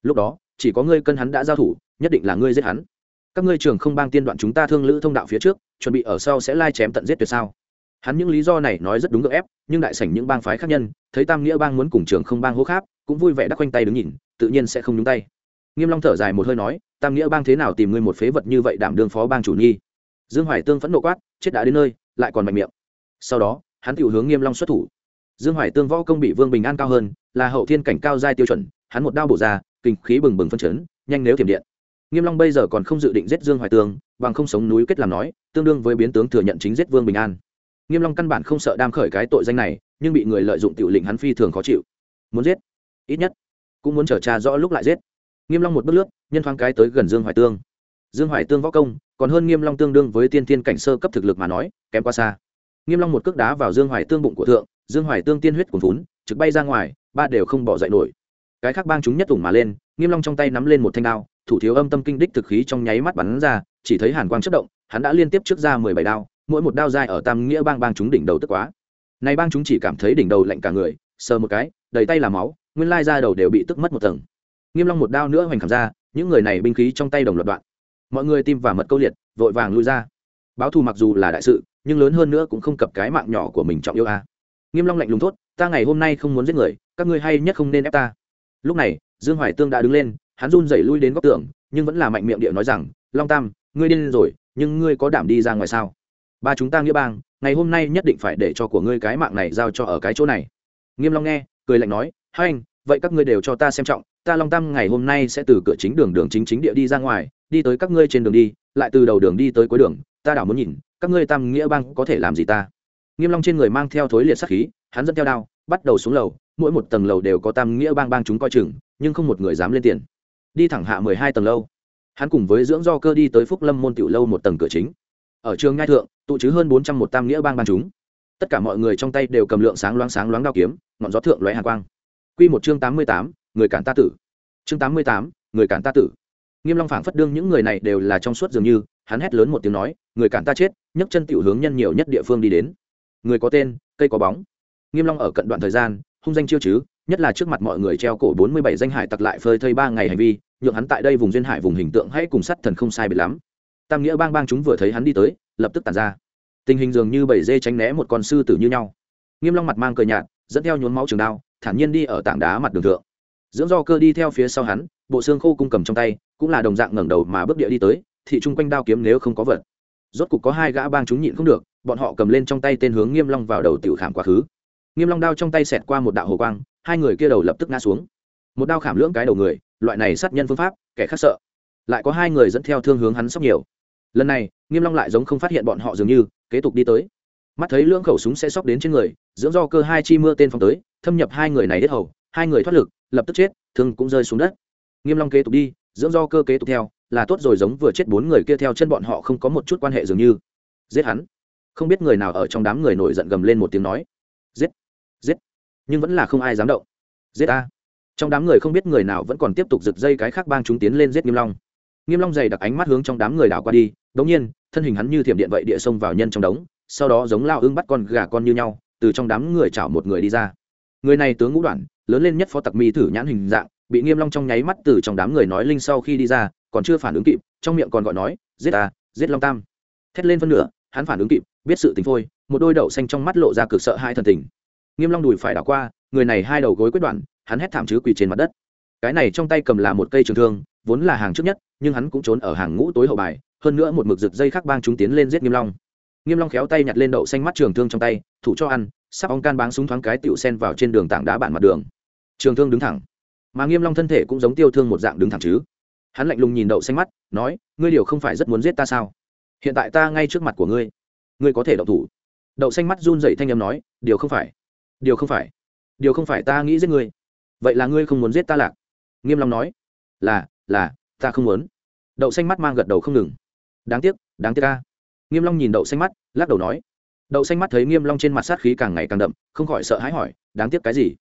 Lúc đó, chỉ có ngươi cân hắn đã giao thủ, nhất định là ngươi giết hắn. Các ngươi trường không bang tiên đoạn chúng ta thương lữ thông đạo phía trước, chuẩn bị ở sau sẽ lai chém tận giết tuyệt sao? Hắn những lý do này nói rất đúng gợ ép, nhưng đại sảnh những bang phái khác nhân, thấy tam nghĩa bang muốn cùng trường không bang hô khác cũng vui vẻ đắc quanh tay đứng nhìn, tự nhiên sẽ không nhúng tay. Nghiêm long thở dài một hơi nói, tam nghĩa bang thế nào tìm ngươi một phế vật như vậy đảm đương phó bang chủ nhi dương hoài tương phẫn nộ quát, chết đã đến nơi, lại còn mạnh miệng sau đó, hắn tự hướng nghiêm long xuất thủ. Dương hoài tương võ công bị vương bình an cao hơn, là hậu thiên cảnh cao giai tiêu chuẩn, hắn một đao bổ ra, kinh khí bừng bừng phân chấn, nhanh nếu thiểm điện. Nghiêm long bây giờ còn không dự định giết dương hoài tương, bằng không sống núi kết làm nói, tương đương với biến tướng thừa nhận chính giết vương bình an. Nghiêm long căn bản không sợ đam khởi cái tội danh này, nhưng bị người lợi dụng tiểu lệnh hắn phi thường khó chịu. Muốn giết? Ít nhất, cũng muốn trở tra rõ lúc lại giết. Nghiêm long một bước lướt, nhân thoáng cái tới gần dương hoài tương. Dương hoài tương võ công, còn hơn nghiêm long tương đương với tiên thiên cảnh sơ cấp thực lực mà nói, kém quá xa nghiêm long một cước đá vào dương hoài tương bụng của thượng, dương hoài tương tiên huyết cuồn vốn trực bay ra ngoài, ba đều không bỏ dậy nổi. Cái khác bang chúng nhất tủng mà lên, nghiêm long trong tay nắm lên một thanh đao, thủ thiếu âm tâm kinh đích thực khí trong nháy mắt bắn ra, chỉ thấy hàn quang chớp động, hắn đã liên tiếp trước ra mười bảy đao, mỗi một đao dài ở tam nghĩa bang bang chúng đỉnh đầu tức quá. Này bang chúng chỉ cảm thấy đỉnh đầu lạnh cả người, sờ một cái, đầy tay là máu, nguyên lai ra đầu đều bị tức mất một tầng. Nghiêm long một đao nữa hoành khảm ra, những người này binh khí trong tay đồng loạt đoạn. Mọi người tim và mật câu liệt, vội vàng lui ra báo thù mặc dù là đại sự, nhưng lớn hơn nữa cũng không cập cái mạng nhỏ của mình trọng yêu a à. nghiêm long lạnh lùng thốt, ta ngày hôm nay không muốn giết người, các ngươi hay nhất không nên ép ta. Lúc này, dương hoài tương đã đứng lên, hắn run rẩy lui đến góc tường, nhưng vẫn là mạnh miệng địa nói rằng, long tam, ngươi điên rồi, nhưng ngươi có đảm đi ra ngoài sao? Ba chúng ta nghĩa bang, ngày hôm nay nhất định phải để cho của ngươi cái mạng này giao cho ở cái chỗ này. Nghiêm long nghe, cười lạnh nói, hai anh, vậy các ngươi đều cho ta xem trọng, ta long tam ngày hôm nay sẽ từ cửa chính đường đường chính chính địa đi ra ngoài, đi tới các ngươi trên đường đi, lại từ đầu đường đi tới cuối đường ta đảo muốn nhìn, các ngươi tam nghĩa bang có thể làm gì ta? Nghiêm long trên người mang theo thối liệt sát khí, hắn dẫn theo đao, bắt đầu xuống lầu, mỗi một tầng lầu đều có tam nghĩa bang bang chúng coi chừng, nhưng không một người dám lên tiền. Đi thẳng hạ mười hai tầng lâu. Hắn cùng với dưỡng do cơ đi tới phúc lâm môn tiểu lâu một tầng cửa chính. Ở trường ngai thượng, tụ chứ hơn bốn trăm một tam nghĩa bang bang chúng. Tất cả mọi người trong tay đều cầm lượng sáng loáng sáng loáng đao kiếm, ngọn gió thượng lóe hàn quang. Quy một chương tám mươi tám, người cản ta tử. Chương tám mươi tám, người cản ta tử. Nghiêm long phảng phất đương những người này đều là trong suốt dường như hắn hét lớn một tiếng nói, người cản ta chết, nhấc chân tiểu hướng nhân nhiều nhất địa phương đi đến. Người có tên, cây có bóng. Nghiêm long ở cận đoạn thời gian, hung danh chiêu chứ, nhất là trước mặt mọi người treo cổ bốn mươi bảy danh hải tặc lại phơi thây ba ngày hành vi, nhượng hắn tại đây vùng duyên hải vùng hình tượng hãy cùng sắt thần không sai biệt lắm. Tam nghĩa bang bang chúng vừa thấy hắn đi tới, lập tức tàn ra. Tình hình dường như bảy dê tránh né một con sư tử như nhau. Nghiêm long mặt mang cờ nhạt, dẫn theo nhuốm máu trường đao, thản nhiên đi ở tảng đá mặt đường thượng. Dưỡng do cơ đi theo phía sau hắn, bộ xương khô cung cầm trong tay, cũng là đồng dạng ngẩng đầu mà bước địa đi tới thị trung quanh đao kiếm nếu không có vật. Rốt cục có hai gã bang chúng nhịn không được, bọn họ cầm lên trong tay tên hướng nghiêm long vào đầu tiểu khảm quá khứ. Nghiêm long đao trong tay xẹt qua một đạo hồ quang, hai người kia đầu lập tức ngã xuống. Một đao khảm lưỡng cái đầu người, loại này sát nhân phương pháp, kẻ khác sợ. Lại có hai người dẫn theo thương hướng hắn sốc nhiều. Lần này, nghiêm long lại giống không phát hiện bọn họ dường như, kế tục đi tới. Mắt thấy lưỡng khẩu súng sẽ sóc đến trên người, dưỡng do cơ hai chi mưa tên phong tới, thâm nhập hai người này hết hầu, hai người thoát lực, lập tức chết, thương cũng rơi xuống đất. Nghiêm long kế tục đi, dưỡng do cơ kế tục theo là tốt rồi giống vừa chết bốn người kia theo chân bọn họ không có một chút quan hệ dường như. Giết hắn. Không biết người nào ở trong đám người nổi giận gầm lên một tiếng nói. Giết. Giết. Nhưng vẫn là không ai dám động. Giết a trong đám người không biết người nào vẫn còn tiếp tục giật dây cái khác bang chúng tiến lên giết nghiêm long. Nghiêm long dày đặc ánh mắt hướng trong đám người đảo qua đi. Đống nhiên, thân hình hắn như thiểm điện vậy địa xông vào nhân trong đống, sau đó giống lao ưng bắt con gà con như nhau, từ trong đám người chảo một người đi ra. Người này tướng ngũ đoạn, lớn lên nhất phó tặc mi thử nhãn hình dạng, bị nghiêm long trong nháy mắt từ trong đám người nói linh sau khi đi ra còn chưa phản ứng kịp, trong miệng còn gọi nói, giết ta, giết long tam. Thét lên phân nửa, hắn phản ứng kịp, biết sự tình phôi một đôi đậu xanh trong mắt lộ ra cực sợ hai thần tình. Nghiêm long đùi phải đảo qua, người này hai đầu gối quyết đoạn, hắn hét thảm chứ quỳ trên mặt đất. Cái này trong tay cầm là một cây trường thương, vốn là hàng trước nhất, nhưng hắn cũng trốn ở hàng ngũ tối hậu bài, hơn nữa một mực rực dây khác bang chúng tiến lên giết nghiêm long. Nghiêm long khéo tay nhặt lên đậu xanh mắt trường thương trong tay, thủ cho ăn, sắp ong can báng súng thoáng cái tiểu sen vào trên đường tảng đá bản mặt đường. Trường thương đứng thẳng, mà nghiêm long thân thể cũng giống tiêu thương một dạng đứng thẳng chứ hắn lạnh lùng nhìn đậu xanh mắt, nói, ngươi điều không phải rất muốn giết ta sao? Hiện tại ta ngay trước mặt của ngươi. Ngươi có thể động thủ. Đậu xanh mắt run rẩy thanh âm nói, điều không phải. Điều không phải. Điều không phải ta nghĩ giết ngươi. Vậy là ngươi không muốn giết ta lạc. Nghiêm long nói, là là, ta không muốn. Đậu xanh mắt mang gật đầu không ngừng. Đáng tiếc đáng tiếc ca nghiêm long nhìn đậu xanh mắt, lắc đầu nói. Đậu xanh mắt thấy nghiêm long trên mặt sát khí càng ngày càng đậm, không khỏi sợ hãi hỏi, đáng tiếc cái gì?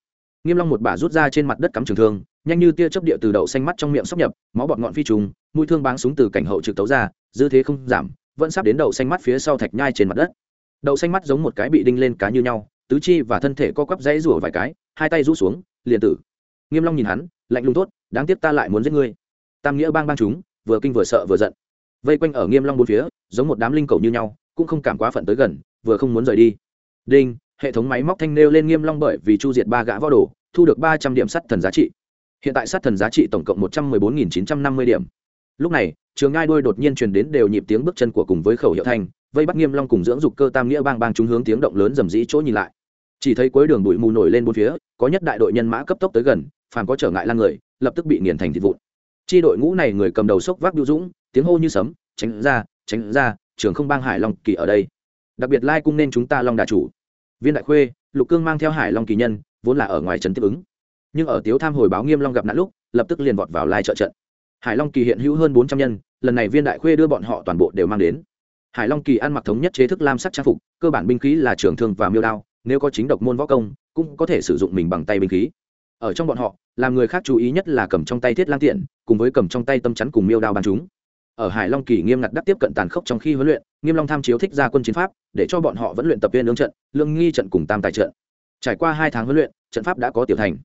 Nghiêm long một bả rút ra trên mặt đất cắm trường thương, nhanh như tia chớp địa từ đậu xanh mắt trong miệng sốc nhập, máu bọt ngọn phi trùng, mũi thương báng súng từ cảnh hậu trực tấu ra, dư thế không giảm, vẫn sắp đến đậu xanh mắt phía sau thạch nhai trên mặt đất. Đậu xanh mắt giống một cái bị đinh lên cá như nhau, tứ chi và thân thể co quắp dãy rủa vài cái, hai tay rũ xuống, liền tử. Nghiêm long nhìn hắn, lạnh lùng tốt đáng tiếc ta lại muốn giết ngươi. Tam nghĩa bang bang chúng, vừa kinh vừa sợ vừa giận. Vây quanh ở nghiêm long bốn phía, giống một đám linh cầu như nhau, cũng không cảm quá phận tới gần, vừa không muốn rời đi. Đinh hệ thống máy móc thanh nêu lên nghiêm long bởi vì chu diệt ba gã võ đồ, thu được ba trăm điểm sắt thần giá trị. Hiện tại sát thần giá trị tổng cộng một trăm mười bốn nghìn chín trăm năm mươi điểm. Lúc này, trường ngai đôi đột nhiên truyền đến đều nhịp tiếng bước chân của cùng với khẩu hiệu thanh, vây bắt nghiêm long cùng dưỡng dục cơ tam nghĩa bang bang chúng hướng tiếng động lớn rầm rĩ chỗ nhìn lại. Chỉ thấy cuối đường bụi mù nổi lên bốn phía, có nhất đại đội nhân mã cấp tốc tới gần, phàm có trở ngại lan người, lập tức bị nghiền thành thịt vụn. Chi đội ngũ này người cầm đầu sốc vác biểu dũng, tiếng hô như sấm, tránh ra tránh ra, trường không bang hải long kỳ ở đây. Đặc biệt lai cung nên chúng ta long đà chủ viên đại khuê, lục cương mang theo hải long kỳ nhân, vốn là ở ngoài trấn tiếp ứng. Nhưng ở tiếu tham hồi báo nghiêm long gặp nạn lúc, lập tức liền vọt vào lai trợ trận. Hải long kỳ hiện hữu hơn bốn trăm nhân, lần này viên đại khuê đưa bọn họ toàn bộ đều mang đến. Hải long kỳ ăn mặc thống nhất chế thức lam sắc trang phục, cơ bản binh khí là trường thương và miêu đao, nếu có chính độc môn võ công, cũng có thể sử dụng mình bằng tay binh khí. Ở trong bọn họ, làm người khác chú ý nhất là cầm trong tay thiết lang tiện, cùng với cầm trong tay tâm chắn cùng miêu đao bắn chúng ở hải long kỳ nghiêm ngặt đắc tiếp cận tàn khốc trong khi huấn luyện, nghiêm long tham chiếu thích ra quân chiến pháp, để cho bọn họ vẫn luyện tập viên lương trận lương nghi trận cùng tam tài trận. Trải qua hai tháng huấn luyện, trận pháp đã có tiểu thành.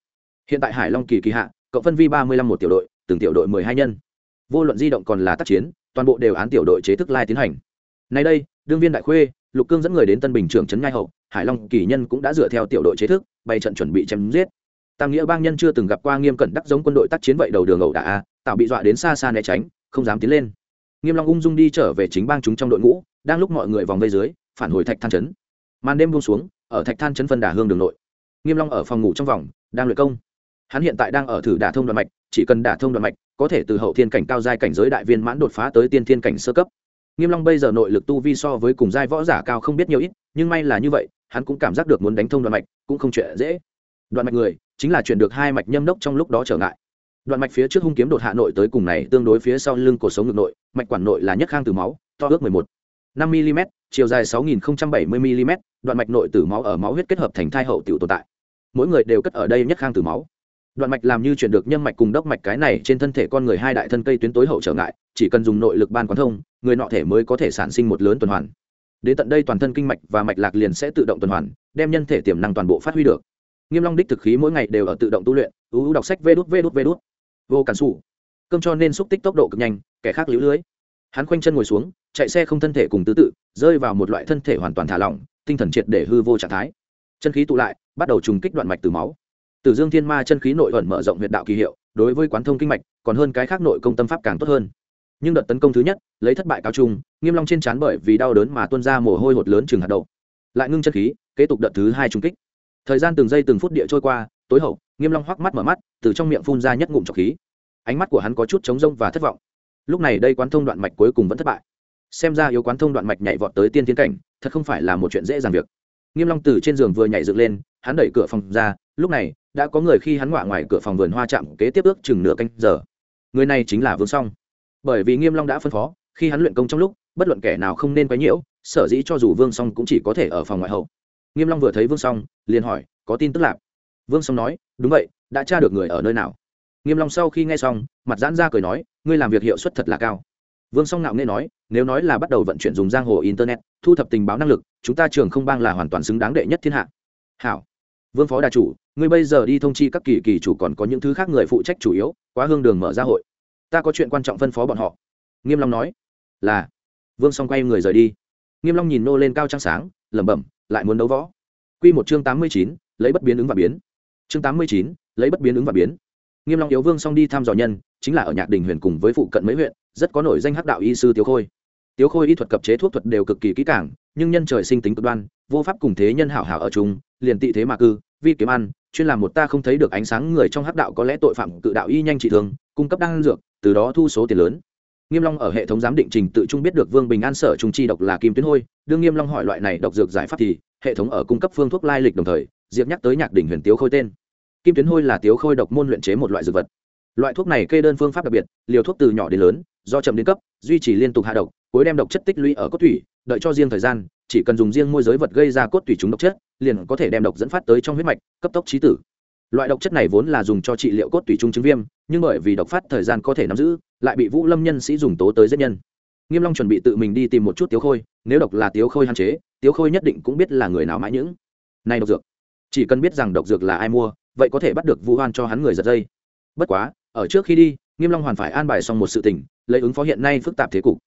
Hiện tại hải long kỳ kỳ hạ, cộng phân vi ba mươi lăm một tiểu đội, từng tiểu đội mười hai nhân. Vô luận di động còn là tác chiến, toàn bộ đều án tiểu đội chế thức lai tiến hành. Nay đây, đương viên đại khuê, lục cương dẫn người đến tân bình trưởng trấn ngay hậu, hải long kỳ nhân cũng đã dựa theo tiểu đội chế thức, bày trận chuẩn bị chém giết. Tam nghĩa bang nhân chưa từng gặp qua nghiêm cẩn đắc giống quân đội tác chiến vậy đầu đường ẩu đả a, tạo bị dọa đến xa xa né tránh, không dám tiến lên nghiêm long ung dung đi trở về chính bang chúng trong đội ngũ, đang lúc mọi người vòng vây dưới, phản hồi thạch than chấn màn đêm buông xuống, ở thạch than chấn phân đà hương đường nội. Nghiêm long ở phòng ngủ trong vòng, đang luyện công. Hắn hiện tại đang ở thử đả thông đoạn mạch, chỉ cần đả thông đoạn mạch, có thể từ hậu thiên cảnh cao giai cảnh giới đại viên mãn đột phá tới tiên thiên cảnh sơ cấp. Nghiêm long bây giờ nội lực tu vi so với cùng giai võ giả cao không biết nhiều ít, nhưng may là như vậy, hắn cũng cảm giác được muốn đánh thông đoạn mạch, cũng không chuyện dễ. Đoạn mạch người, chính là chuyển được hai mạch nhâm đốc trong lúc đó trở ngại đoạn mạch phía trước hung kiếm đột hạ nội tới cùng này, tương đối phía sau lưng cổ sống ngực nội, mạch quản nội là nhất khang từ máu, to ước 11 5 mm chiều dài 6070 mm đoạn mạch nội tử máu ở máu huyết kết hợp thành thai hậu tiểu tồn tại. Mỗi người đều cất ở đây nhất khang từ máu. Đoạn mạch làm như chuyển được nhân mạch cùng đốc mạch cái này, trên thân thể con người hai đại thân cây tuyến tối hậu trở ngại, chỉ cần dùng nội lực ban quán thông, người nọ thể mới có thể sản sinh một lớn tuần hoàn. Đến tận đây toàn thân kinh mạch và mạch lạc liền sẽ tự động tuần hoàn, đem nhân thể tiềm năng toàn bộ phát huy được. Nghiêm long đích thực khí mỗi ngày đều ở tự động tu luyện ưu đọc sách vê đút vê đút vê đút vô cản sủ. Cơm cho nên xúc tích tốc độ cực nhanh, kẻ khác lũ lưới. Hắn khoanh chân ngồi xuống, chạy xe không thân thể cùng tứ tự, rơi vào một loại thân thể hoàn toàn thả lỏng, tinh thần triệt để hư vô trạng thái. Chân khí tụ lại, bắt đầu trùng kích đoạn mạch từ máu. Từ dương thiên ma chân khí nội thuận mở rộng huyệt đạo kỳ hiệu, đối với quán thông kinh mạch, còn hơn cái khác nội công tâm pháp càng tốt hơn. Nhưng đợt tấn công thứ nhất, lấy thất bại cao trung, nghiêm long trên chán bởi vì đau đớn mà tuôn ra mồ hôi hột lớn chừng hạt đậu. Lại ngưng chân khí, kế tục đợt thứ hai trung kích. Thời gian từng giây từng phút địa trôi qua, tối hậu nghiêm long hoắc mắt mở mắt, từ trong miệng phun ra nhất ngụm trọc khí. Ánh mắt của hắn có chút trống rông và thất vọng. Lúc này đây quán thông đoạn mạch cuối cùng vẫn thất bại. Xem ra yếu quán thông đoạn mạch nhảy vọt tới tiên tiến cảnh, thật không phải là một chuyện dễ dàng việc. Nghiêm long từ trên giường vừa nhảy dựng lên, hắn đẩy cửa phòng ra, lúc này, đã có người khi hắn ngoạ ngoài cửa phòng vườn hoa chạm kế tiếp ước chừng nửa canh giờ. Người này chính là vương song. Bởi vì nghiêm long đã phân phó, khi hắn luyện công trong lúc, bất luận kẻ nào không nên quấy nhiễu, sở dĩ cho dù vương song cũng chỉ có thể ở phòng ngoại hậu. Nghiêm long vừa thấy vương song, liền hỏi, có tin tức lạc vương song nói đúng vậy đã tra được người ở nơi nào? Nghiêm long sau khi nghe xong mặt giãn ra cười nói ngươi làm việc hiệu suất thật là cao. Vương song nạo nghe nói nếu nói là bắt đầu vận chuyển dùng giang hồ internet thu thập tình báo năng lực chúng ta trường không bang là hoàn toàn xứng đáng đệ nhất thiên hạ. Hảo. Vương phó đà chủ ngươi bây giờ đi thông chi các kỳ kỳ chủ còn có những thứ khác người phụ trách chủ yếu quá hương đường mở ra hội. Ta có chuyện quan trọng phân phó bọn họ. Nghiêm long nói là. Vương song quay người rời đi. Nghiêm long nhìn nô lên cao trăng sáng lẩm bẩm lại muốn đấu võ. Quy một chương tám mươi chín, lấy bất biến ứng và biến chương tám mươi chín, lấy bất biến ứng và biến. Nghiêm long yếu vương song đi thăm dò nhân chính là ở nhạc đình huyền cùng với phụ cận mấy huyện rất có nổi danh hắc đạo y sư tiếu khôi. Tiếu khôi y thuật cập chế thuốc thuật đều cực kỳ kỹ càng nhưng nhân trời sinh tính cực đoan vô pháp cùng thế nhân hảo hảo ở chung liền tị thế mà cư vi kiếm ăn chuyên làm một ta không thấy được ánh sáng người trong hắc đạo có lẽ tội phạm cự đạo y nhanh trị thương cung cấp đan dược từ đó thu số tiền lớn. Nghiêm long ở hệ thống giám định trình tự trung biết được vương bình an sở trung chi độc là kim tuyến hôi đương nghiêm long hỏi loại này độc dược giải pháp thì hệ thống ở cung cấp phương thuốc lai lịch đồng thời diệp nhắc tới nhạc đỉnh huyền tiếu khôi tên kim tuyến hôi là tiếu khôi độc môn luyện chế một loại dược vật loại thuốc này kê đơn phương pháp đặc biệt liều thuốc từ nhỏ đến lớn do chậm đến cấp duy trì liên tục hạ độc cuối đem độc chất tích lũy ở cốt thủy đợi cho riêng thời gian chỉ cần dùng riêng môi giới vật gây ra cốt thủy chúng độc chất liền có thể đem độc dẫn phát tới trong huyết mạch cấp tốc trí tử loại độc chất này vốn là dùng cho trị liệu cốt tủy trung chứng viêm nhưng bởi vì độc phát thời gian có thể nắm giữ lại bị vũ lâm nhân sĩ dùng tố tới giết nhân nghiêm long chuẩn bị tự mình đi tìm một chút tiếu khôi nếu độc là tiếu khôi hạn chế tiếu khôi nhất định cũng biết là người nào mãi những này độc dược chỉ cần biết rằng độc dược là ai mua, vậy có thể bắt được vu hoan cho hắn người giật dây. Bất quá, ở trước khi đi, nghiêm long hoàn phải an bài xong một sự tình, lấy ứng phó hiện nay phức tạp thế cục.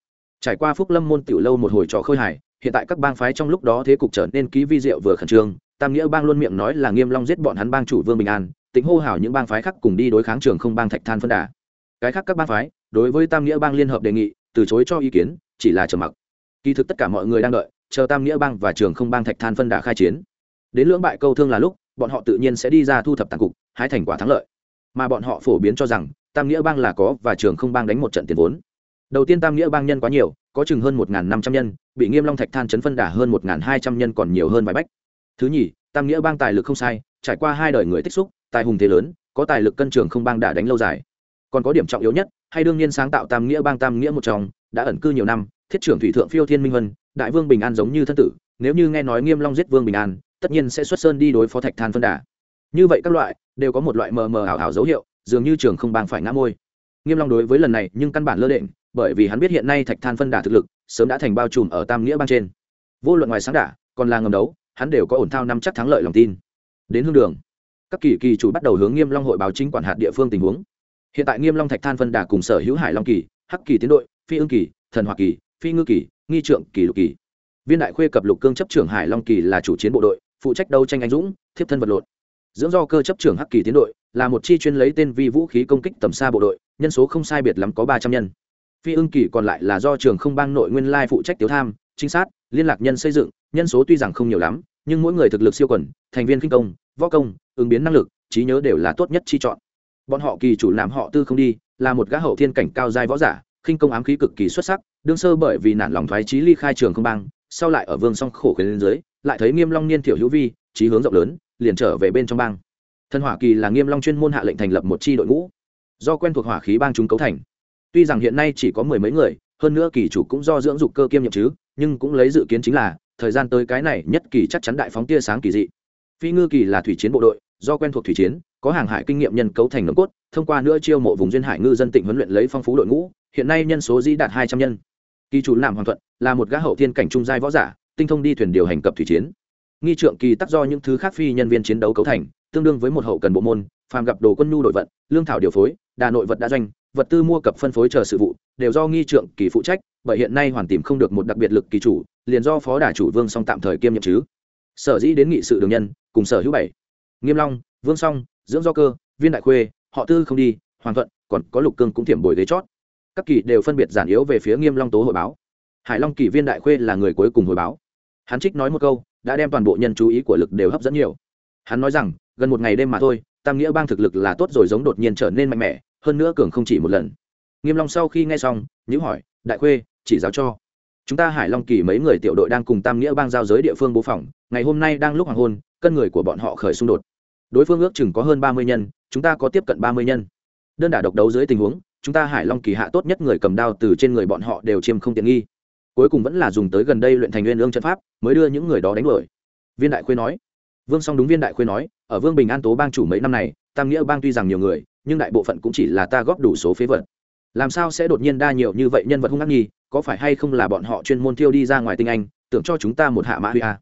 Trải qua phúc lâm môn tiểu lâu một hồi trò khơi hài, hiện tại các bang phái trong lúc đó thế cục trở nên ký vi diệu vừa khẩn trương, tam nghĩa bang luôn miệng nói là nghiêm long giết bọn hắn bang chủ vương bình an, tính hô hào những bang phái khác cùng đi đối kháng trường không bang thạch than phân đà. Cái khác các bang phái, đối với tam nghĩa bang liên hợp đề nghị, từ chối cho ý kiến, chỉ là trầm mặc. Kỳ thực tất cả mọi người đang đợi, chờ tam nghĩa bang và trường không bang thạch than phân đà khai chiến đến lưỡng bại câu thương là lúc, bọn họ tự nhiên sẽ đi ra thu thập tàn cục, hái thành quả thắng lợi. Mà bọn họ phổ biến cho rằng, tam nghĩa bang là có và trường không bang đánh một trận tiền vốn. Đầu tiên tam nghĩa bang nhân quá nhiều, có chừng hơn một năm trăm nhân, bị nghiêm long thạch than chấn phân đả hơn một hai trăm nhân còn nhiều hơn vài bách. Thứ nhì, tam nghĩa bang tài lực không sai, trải qua hai đời người tích xúc, tài hùng thế lớn, có tài lực cân trường không bang đả đánh lâu dài. Còn có điểm trọng yếu nhất, hay đương nhiên sáng tạo tam nghĩa bang tam nghĩa một trong, đã ẩn cư nhiều năm, thiết trưởng thủy thượng phiêu thiên minh vân đại vương bình an giống như thân tử, nếu như nghe nói nghiêm long giết vương bình an tất nhiên sẽ xuất sơn đi đối phó thạch than phân đà. Như vậy các loại đều có một loại mờ mờ ảo ảo dấu hiệu dường như trường không bang phải ngã môi nghiêm long đối với lần này nhưng căn bản lơ định bởi vì hắn biết hiện nay thạch than phân đà thực lực sớm đã thành bao trùm ở tam nghĩa bang trên. Vô luận ngoài sáng đà, còn là ngầm đấu hắn đều có ổn thao năm chắc thắng lợi lòng tin. Đến hương đường các kỳ kỳ chủ bắt đầu hướng nghiêm long hội báo chính quản hạt địa phương tình huống. Hiện tại nghiêm long thạch than phân đà cùng sở hữu hải long kỳ hắc kỳ tiến đội phi ương kỳ thần hoa kỳ phi ngư kỳ nghi trượng kỳ lục kỳ. Viên đại khuê cập lục cương chấp trưởng hải long kỳ là chủ chiến bộ đội phụ trách đấu tranh anh dũng, thiếp thân vật lộn. Dưỡng do cơ chấp trưởng hắc kỳ tiến đội, là một chi chuyên lấy tên vi vũ khí công kích tầm xa bộ đội, nhân số không sai biệt lắm có ba trăm nhân. Phi ưng kỳ còn lại là do trường không bang nội nguyên lai phụ trách tiểu tham, trinh sát, liên lạc nhân xây dựng, nhân số tuy rằng không nhiều lắm, nhưng mỗi người thực lực siêu quẩn thành viên kinh công, võ công, ứng biến năng lực, trí nhớ đều là tốt nhất chi chọn. Bọn họ kỳ chủ làm họ tư không đi, là một gã hậu thiên cảnh cao giai võ giả, khinh công ám khí cực kỳ xuất sắc, đương sơ bởi vì nản lòng thoái trí ly khai trường không bang, sau lại ở vương song khổ khuyến lên dưới lại thấy nghiêm long niên thiểu hữu vi trí hướng rộng lớn, liền trở về bên trong bang. Thần hỏa kỳ là nghiêm long chuyên môn hạ lệnh thành lập một chi đội ngũ, do quen thuộc hỏa khí bang chúng cấu thành. Tuy rằng hiện nay chỉ có mười mấy người, hơn nữa kỳ chủ cũng do dưỡng dục cơ kiêm nhiệm chứ, nhưng cũng lấy dự kiến chính là, thời gian tới cái này nhất kỳ chắc chắn đại phóng tia sáng kỳ dị. Phi ngư kỳ là thủy chiến bộ đội, do quen thuộc thủy chiến, có hàng hải kinh nghiệm nhân cấu thành nồng cốt, thông qua nữa chiêu mộ vùng duyên hải ngư dân tỉnh huấn luyện lấy phong phú đội ngũ, hiện nay nhân số dĩ đạt hai trăm nhân. Kỳ chủ làm hoàng thuận là một gã hậu thiên cảnh trung giai võ giả tinh thông đi thuyền điều hành cập thủy chiến. Nghi trượng kỳ tắc do những thứ khác phi nhân viên chiến đấu cấu thành, tương đương với một hậu cần bộ môn, phàm gặp đồ quân nhu đội vận, lương thảo điều phối, đà nội vật đã doanh, vật tư mua cập phân phối chờ sự vụ, đều do nghi trượng kỳ phụ trách, bởi hiện nay hoàn tìm không được một đặc biệt lực kỳ chủ, liền do phó đà chủ vương song tạm thời kiêm nhiệm chứ. Sở dĩ đến nghị sự đường nhân, cùng sở hữu bảy. Nghiêm long, vương song, dưỡng do cơ, viên đại khuê, họ tư không đi, hoàng thuận, còn có lục cương cũng thiểm bồi ghế chót. Các kỳ đều phân biệt giản yếu về phía nghiêm long tố hội báo. Hải long kỳ viên đại khuê là người cuối cùng hồi báo hắn trích nói một câu, đã đem toàn bộ nhân chú ý của lực đều hấp dẫn nhiều. Hắn nói rằng, gần một ngày đêm mà thôi, tam nghĩa bang thực lực là tốt rồi giống đột nhiên trở nên mạnh mẽ, hơn nữa cường không chỉ một lần. Nghiêm long sau khi nghe xong nhữ hỏi, đại khuê, chỉ giáo cho. Chúng ta hải long kỳ mấy người tiểu đội đang cùng tam nghĩa bang giao giới địa phương bố phòng, ngày hôm nay đang lúc hoàng hôn, cân người của bọn họ khởi xung đột. Đối phương ước chừng có hơn ba mươi nhân, chúng ta có tiếp cận ba mươi nhân. Đơn đả độc đấu dưới tình huống, chúng ta hải long kỳ hạ tốt nhất người cầm đao từ trên người bọn họ đều chiêm không tiện nghi cuối cùng vẫn là dùng tới gần đây luyện thành nguyên lương trận pháp, mới đưa những người đó đánh đuổi. Viên đại khuê nói. Vương song đúng viên đại khuê nói, ở vương bình an tố bang chủ mấy năm này, tam nghĩa bang tuy rằng nhiều người, nhưng đại bộ phận cũng chỉ là ta góp đủ số phế vật. Làm sao sẽ đột nhiên đa nhiều như vậy nhân vật hung ác nghi, có phải hay không là bọn họ chuyên môn thiêu đi ra ngoài tinh anh, tưởng cho chúng ta một hạ mã huy a?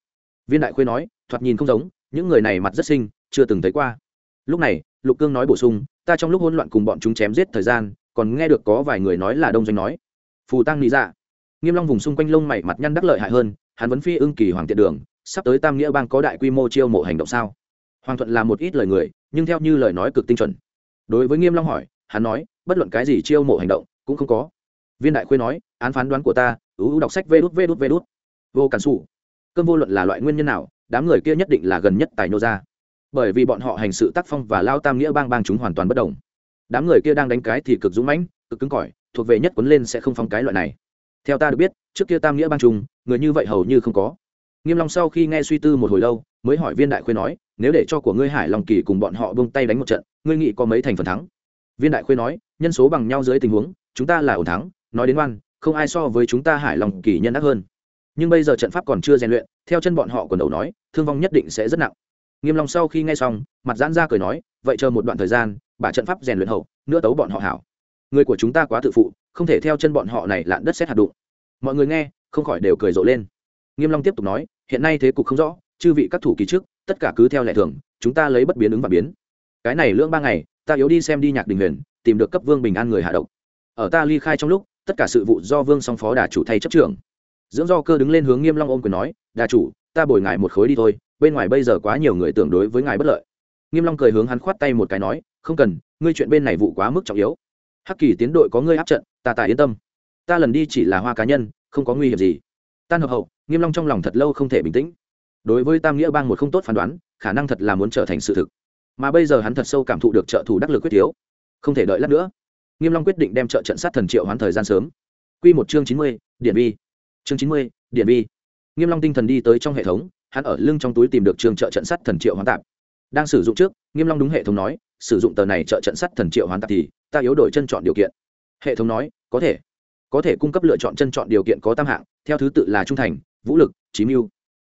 Viên đại khuê nói, thoạt nhìn không giống, những người này mặt rất sinh chưa từng thấy qua. Lúc này, lục cương nói bổ sung, ta trong lúc hỗn loạn cùng bọn chúng chém giết thời gian, còn nghe được có vài người nói là đông doanh nói. Phù tăng lý dạ nghiêm long vùng xung quanh lông mày mặt nhăn đắc lợi hại hơn, hắn vẫn phi ưng kỳ hoàng tiện đường, sắp tới tam nghĩa bang có đại quy mô chiêu mộ hành động sao? Hoàng thuận là một ít lời người, nhưng theo như lời nói cực tinh chuẩn. Đối với nghiêm long hỏi, hắn nói, bất luận cái gì chiêu mộ hành động, cũng không có. Viên đại khuê nói, án phán đoán của ta ưu đọc sách vê đút vê đút vê đút. Vô cản sụ cơn vô luận là loại nguyên nhân nào, đám người kia nhất định là gần nhất tài nô ra. Bởi vì bọn họ hành sự tác phong và lao tam nghĩa bang bang chúng hoàn toàn bất đồng. Đám người kia đang đánh cái thì cực dũng mãnh, cực cứng cỏi, thuộc về nhất cuốn lên sẽ không phong cái loại này theo ta được biết trước kia tam nghĩa bang trung người như vậy hầu như không có. Nghiêm long sau khi nghe suy tư một hồi lâu mới hỏi viên đại khuê nói nếu để cho của ngươi hải long kỳ cùng bọn họ buông tay đánh một trận ngươi nghĩ có mấy thành phần thắng? Viên đại khuê nói nhân số bằng nhau dưới tình huống chúng ta là ổn thắng nói đến oan, không ai so với chúng ta hải long kỳ nhân đắc hơn. Nhưng bây giờ trận pháp còn chưa rèn luyện theo chân bọn họ còn đầu nói thương vong nhất định sẽ rất nặng. Nghiêm long sau khi nghe xong mặt giãn ra cười nói vậy chờ một đoạn thời gian bà trận pháp rèn luyện hậu nữa tấu bọn họ hảo người của chúng ta quá tự phụ, không thể theo chân bọn họ này lạn đất xét hạt đụng. Mọi người nghe, không khỏi đều cười rộ lên. Nghiêm long tiếp tục nói, hiện nay thế cục không rõ, chư vị các thủ kỳ trước, tất cả cứ theo lệ thường, chúng ta lấy bất biến ứng và biến. Cái này lưỡng ba ngày, ta yếu đi xem đi nhạc đình huyền, tìm được cấp vương bình an người hạ độc. Ở ta ly khai trong lúc, tất cả sự vụ do vương song phó đà chủ thay chấp trưởng. Dưỡng do cơ đứng lên hướng nghiêm long ôm quyền nói, đà chủ, ta bồi ngài một khối đi thôi, bên ngoài bây giờ quá nhiều người tưởng đối với ngài bất lợi. Nghiêm long cười hướng hắn khoát tay một cái nói, không cần, ngươi chuyện bên này vụ quá mức trọng yếu hắc kỳ tiến đội có ngươi áp trận ta tài yên tâm. Ta lần đi chỉ là hoa cá nhân không có nguy hiểm gì. Tan hợp hậu nghiêm long trong lòng thật lâu không thể bình tĩnh. Đối với tam nghĩa bang một không tốt phán đoán khả năng thật là muốn trở thành sự thực. Mà bây giờ hắn thật sâu cảm thụ được trợ thủ đắc lực quyết thiếu không thể đợi lát nữa. Nghiêm long quyết định đem trợ trận sát thần triệu hoán thời gian sớm. Quy một chương chín mươi, điện vi. Chương chín mươi, điện vi. Nghiêm long tinh thần đi tới trong hệ thống hắn ở lưng trong túi tìm được trường trợ trận sát thần triệu hoán tạm đang sử dụng trước nghiêm long đúng hệ thống nói sử dụng tờ này trợ trận sát thần triệu hoán tạm thì ta yếu đổi chân chọn điều kiện. Hệ thống nói, có thể. Có thể cung cấp lựa chọn chân chọn điều kiện có tam hạng, theo thứ tự là trung thành, vũ lực trí mưu.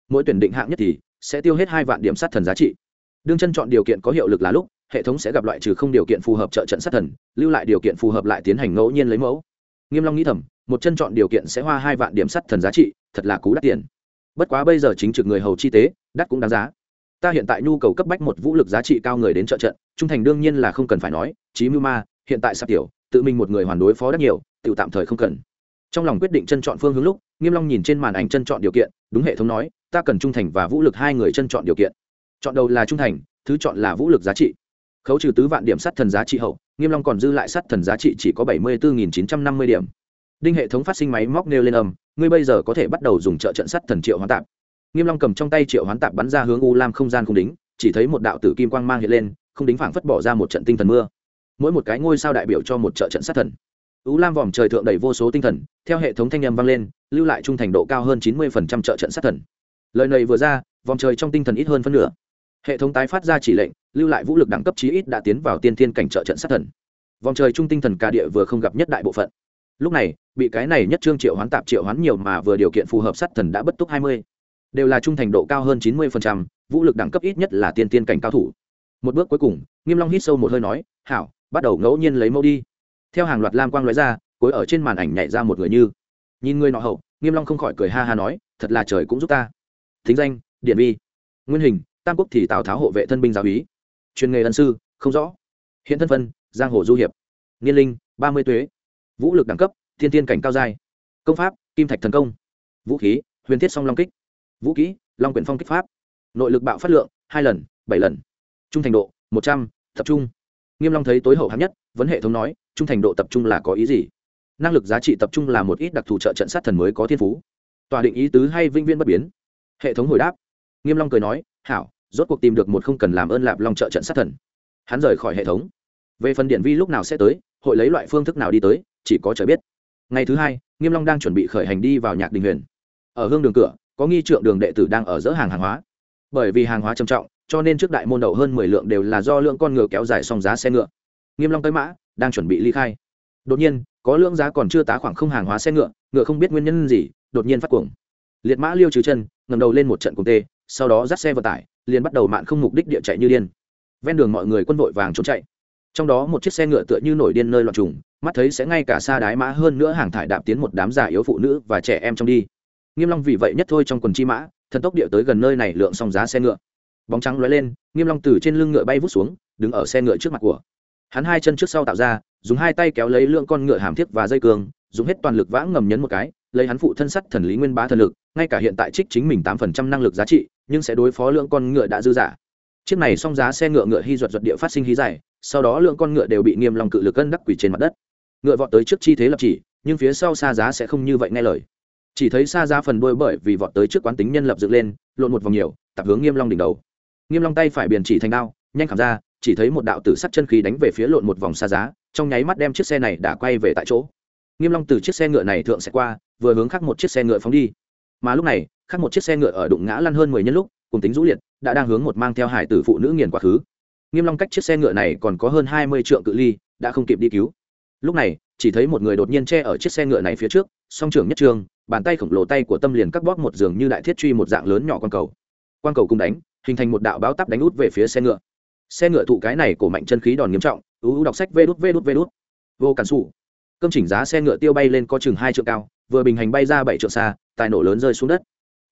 Mỗi tuyển định hạng nhất thì sẽ tiêu hết hai vạn điểm sát thần giá trị. Đương chân chọn điều kiện có hiệu lực là lúc, hệ thống sẽ gặp loại trừ không điều kiện phù hợp trợ trận sát thần, lưu lại điều kiện phù hợp lại tiến hành ngẫu nhiên lấy mẫu. Nghiêm long nghĩ thầm, một chân chọn điều kiện sẽ hoa hai vạn điểm sát thần giá trị, thật là cú đắt tiền. Bất quá bây giờ chính trực người hầu chi tế, đắt cũng đáng giá. Ta hiện tại nhu cầu cấp bách một vũ lực giá trị cao người đến trợ trận, trung thành đương nhiên là không cần phải nói trí mưu ma hiện tại sạp tiểu, tự mình một người hoàn đối phó đắt nhiều tự tạm thời không cần. Trong lòng quyết định chân chọn phương hướng lúc, nghiêm long nhìn trên màn ảnh chân chọn điều kiện, đúng hệ thống nói, ta cần trung thành và vũ lực hai người chân chọn điều kiện. Chọn đầu là trung thành, thứ chọn là vũ lực giá trị. Khấu trừ tứ vạn điểm sắt thần giá trị hậu, nghiêm long còn dư lại sắt thần giá trị chỉ có bảy mươi bốn chín trăm năm mươi điểm. Đinh hệ thống phát sinh máy móc nêu lên âm, ngươi bây giờ có thể bắt đầu dùng trợ trận sắt thần triệu hoán tạp. Nghiêm long cầm trong tay triệu hoán tạp bắn ra hướng u lam không gian không đính, chỉ thấy một đạo tử kim quang mang hiện lên, không đính phảng phất bỏ ra một trận tinh thần mưa mỗi một cái ngôi sao đại biểu cho một trợ trận sát thần. U lam vòm trời thượng đầy vô số tinh thần, theo hệ thống thanh âm vang lên, lưu lại trung thành độ cao hơn chín mươi trợ trận sát thần. Lời này vừa ra, vòm trời trong tinh thần ít hơn phân nửa. Hệ thống tái phát ra chỉ lệnh, lưu lại vũ lực đẳng cấp chí ít đã tiến vào tiên thiên cảnh trợ trận sát thần. Vòng trời trung tinh thần cả địa vừa không gặp nhất đại bộ phận. Lúc này, bị cái này nhất trương triệu hoán tạp triệu hoán nhiều mà vừa điều kiện phù hợp sát thần đã bất túc hai mươi. Đều là trung thành độ cao hơn chín mươi vũ lực đẳng cấp ít nhất là tiên tiên cảnh cao thủ. Một bước cuối cùng, nghiêm long hít sâu một hơi nói, hảo bắt đầu ngẫu nhiên lấy mẫu đi. Theo hàng loạt lam quang lóe ra, cuối ở trên màn ảnh nhảy ra một người như. Nhìn người nọ hậu, nghiêm long không khỏi cười ha ha nói, thật là trời cũng giúp ta. Thính danh điện vi. Nguyên hình, tam quốc thì tào tháo hộ vệ thân binh giáo úy chuyên nghề ân sư, không rõ. Hiện thân phân, giang hồ du hiệp. Niên linh, ba mươi tuế. Vũ lực đẳng cấp, thiên tiên cảnh cao giai. Công pháp, kim thạch thần công. Vũ khí, huyền thiết song long kích. Vũ kỹ, long quyển phong kích pháp. Nội lực bạo phát lượng, hai lần, bảy lần. Trung thành độ, một trăm, tập trung nghiêm long thấy tối hậu hám nhất vấn hệ thống nói, trung thành độ tập trung là có ý gì? Năng lực giá trị tập trung là một ít đặc thù trợ trận sát thần mới có thiên phú. Tòa định ý tứ hay vinh viên bất biến. Hệ thống hồi đáp. Nghiêm long cười nói, hảo, rốt cuộc tìm được một không cần làm ơn lạp long trợ trận sát thần. Hắn rời khỏi hệ thống. Về phần điện vi lúc nào sẽ tới, hội lấy loại phương thức nào đi tới, chỉ có trời biết. Ngày thứ hai, nghiêm long đang chuẩn bị khởi hành đi vào nhạc đình huyền. Ở hương đường cửa, có nghi trượng đường đệ tử đang ở dỡ hàng hàng hóa. Bởi vì hàng hóa trầm trọng cho nên trước đại môn đậu hơn mười lượng đều là do lượng con ngựa kéo dài xong giá xe ngựa. Nghiêm long tới mã, đang chuẩn bị ly khai. Đột nhiên, có lượng giá còn chưa tá khoảng không hàng hóa xe ngựa ngựa không biết nguyên nhân gì, đột nhiên phát cuồng. Liệt mã liêu trừ chân ngầm đầu lên một trận cùng tê, sau đó dắt xe vận tải, liền bắt đầu mạn không mục đích địa chạy như điên. Ven đường mọi người quân vội vàng trốn chạy. Trong đó một chiếc xe ngựa tựa như nổi điên nơi loạn trùng, mắt thấy sẽ ngay cả xa đái mã hơn nữa hàng thải đạp tiến một đám già yếu phụ nữ và trẻ em trong đi. Nghiêm long vì vậy nhất thôi trong quần chi mã, thần tốc địa tới gần nơi này lượng xong giá xe ngựa bóng trắng lóe lên, nghiêm long từ trên lưng ngựa bay vút xuống, đứng ở xe ngựa trước mặt của. Hắn hai chân trước sau tạo ra, dùng hai tay kéo lấy lượng con ngựa hàm thiết và dây cương, dùng hết toàn lực vãng ngầm nhấn một cái, lấy hắn phụ thân sắt thần lý nguyên bá thần lực, ngay cả hiện tại trích chính mình tám phần trăm năng lực giá trị, nhưng sẽ đối phó lượng con ngựa đã dư giả. Chiếc này song giá xe ngựa ngựa hy duật duật địa phát sinh khí dài, sau đó lượng con ngựa đều bị nghiêm long cự lực cân đắc quỷ trên mặt đất. Ngựa vọt tới trước chi thế lập chỉ, nhưng phía sau xa giá sẽ không như vậy nghe lời. Chỉ thấy xa giá phần đuôi bởi vì vọt tới trước quán tính nhân lập dựng lên, lộn một vòng nhiều, tập hướng nghiêm long đỉnh đầu nghiêm long tay phải biển chỉ thành đao, nhanh khảm ra, chỉ thấy một đạo tử sắt chân khí đánh về phía lộn một vòng xa giá, trong nháy mắt đem chiếc xe này đã quay về tại chỗ. Nghiêm long từ chiếc xe ngựa này thượng sẽ qua, vừa hướng khác một chiếc xe ngựa phóng đi. Mà lúc này, khác một chiếc xe ngựa ở đụng ngã lăn hơn mười nhân lúc, cùng tính rũ liệt, đã đang hướng một mang theo hải tử phụ nữ nghiền quá khứ. Nghiêm long cách chiếc xe ngựa này còn có hơn hai mươi trượng cự ly, đã không kịp đi cứu. Lúc này, chỉ thấy một người đột nhiên che ở chiếc xe ngựa này phía trước, song trưởng nhất trường, bàn tay khổng lồ tay của tâm liền cắt bóp một giường như đại thiết truy một dạng lớn nhỏ quan cầu. Quan cầu cùng đánh hình thành một đạo báo tắp đánh út về phía xe ngựa. Xe ngựa thụ cái này của mạnh chân khí đòn nghiêm trọng, ú đọc sách vê đút vê đút vê đút. Vô cản xù công chỉnh giá xe ngựa tiêu bay lên có chừng hai trượng cao, vừa bình hành bay ra bảy trượng xa, tài nổ lớn rơi xuống đất.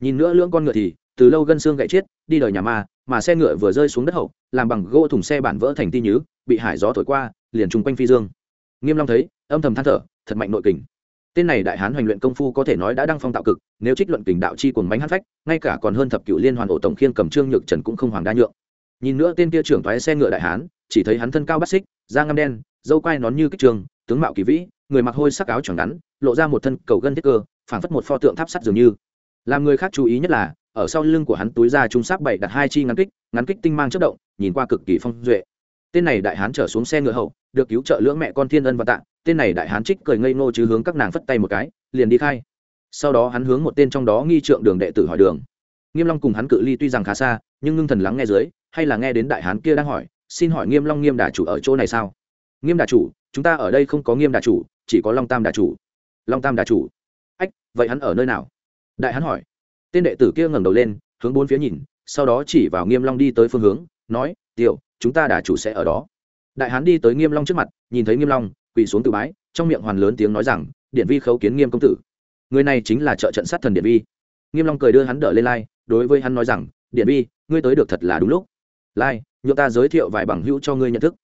Nhìn nữa lưỡng con ngựa thì, từ lâu gân xương gãy chết, đi đời nhà ma, mà xe ngựa vừa rơi xuống đất hậu, làm bằng gỗ thùng xe bản vỡ thành ti nhứ, bị hải gió thổi qua, liền chung quanh phi dương. Nghiêm long thấy, âm thầm than thở, thật mạnh nội kình tên này đại hán hoành luyện công phu có thể nói đã đăng phong tạo cực, nếu trích luận kình đạo chi cuồng bánh hát phách, ngay cả còn hơn thập cựu liên hoàn ổ tổng khiên cầm trương nhược trần cũng không hoàng đa nhượng. Nhìn nữa tên kia trưởng thoái xe ngựa đại hán, chỉ thấy hắn thân cao bắt xích, da ngăm đen, dâu quai nón như kích trường, tướng mạo kỳ vĩ, người mặc hôi sắc áo choàng ngắn, lộ ra một thân cầu gân thiết cơ, phảng phất một pho tượng tháp sắt dường như. Làm người khác chú ý nhất là, ở sau lưng của hắn túi ra trung sắc bảy đặt hai chi ngắn kích ngắn kích tinh mang chất động, nhìn qua cực kỳ phong duệ. Tên này đại hán trở xuống xe ngựa hậu, được cứu trợ lưỡng mẹ con thiên ân và tạ tên này đại hán trích cười ngây ngô chứ hướng các nàng phất tay một cái, liền đi khai. Sau đó hắn hướng một tên trong đó nghi trượng đường đệ tử hỏi đường. Nghiêm long cùng hắn cự ly tuy rằng khá xa, nhưng ngưng thần lắng nghe dưới, hay là nghe đến đại hán kia đang hỏi, xin hỏi nghiêm long nghiêm đà chủ ở chỗ này sao? Nghiêm đà chủ, chúng ta ở đây không có nghiêm đà chủ, chỉ có long tam đà chủ. Long tam đà chủ. Ách, vậy hắn ở nơi nào? Đại hán hỏi. Tên đệ tử kia ngẩng đầu lên, hướng bốn phía nhìn, sau đó chỉ vào nghiêm long đi tới phương hướng, nói, tiểu, chúng ta đà chủ sẽ ở đó. Đại hán đi tới nghiêm long trước mặt, nhìn thấy nghiêm long quỳ xuống từ bái trong miệng hoàn lớn tiếng nói rằng điện vi khấu kiến nghiêm công tử. Người này chính là trợ trận sát thần điện vi. Nghiêm long cười đưa hắn đỡ lên lai đối với hắn nói rằng điện vi ngươi tới được thật là đúng lúc. Lai nhượng ta giới thiệu vài bằng hữu cho ngươi nhận thức.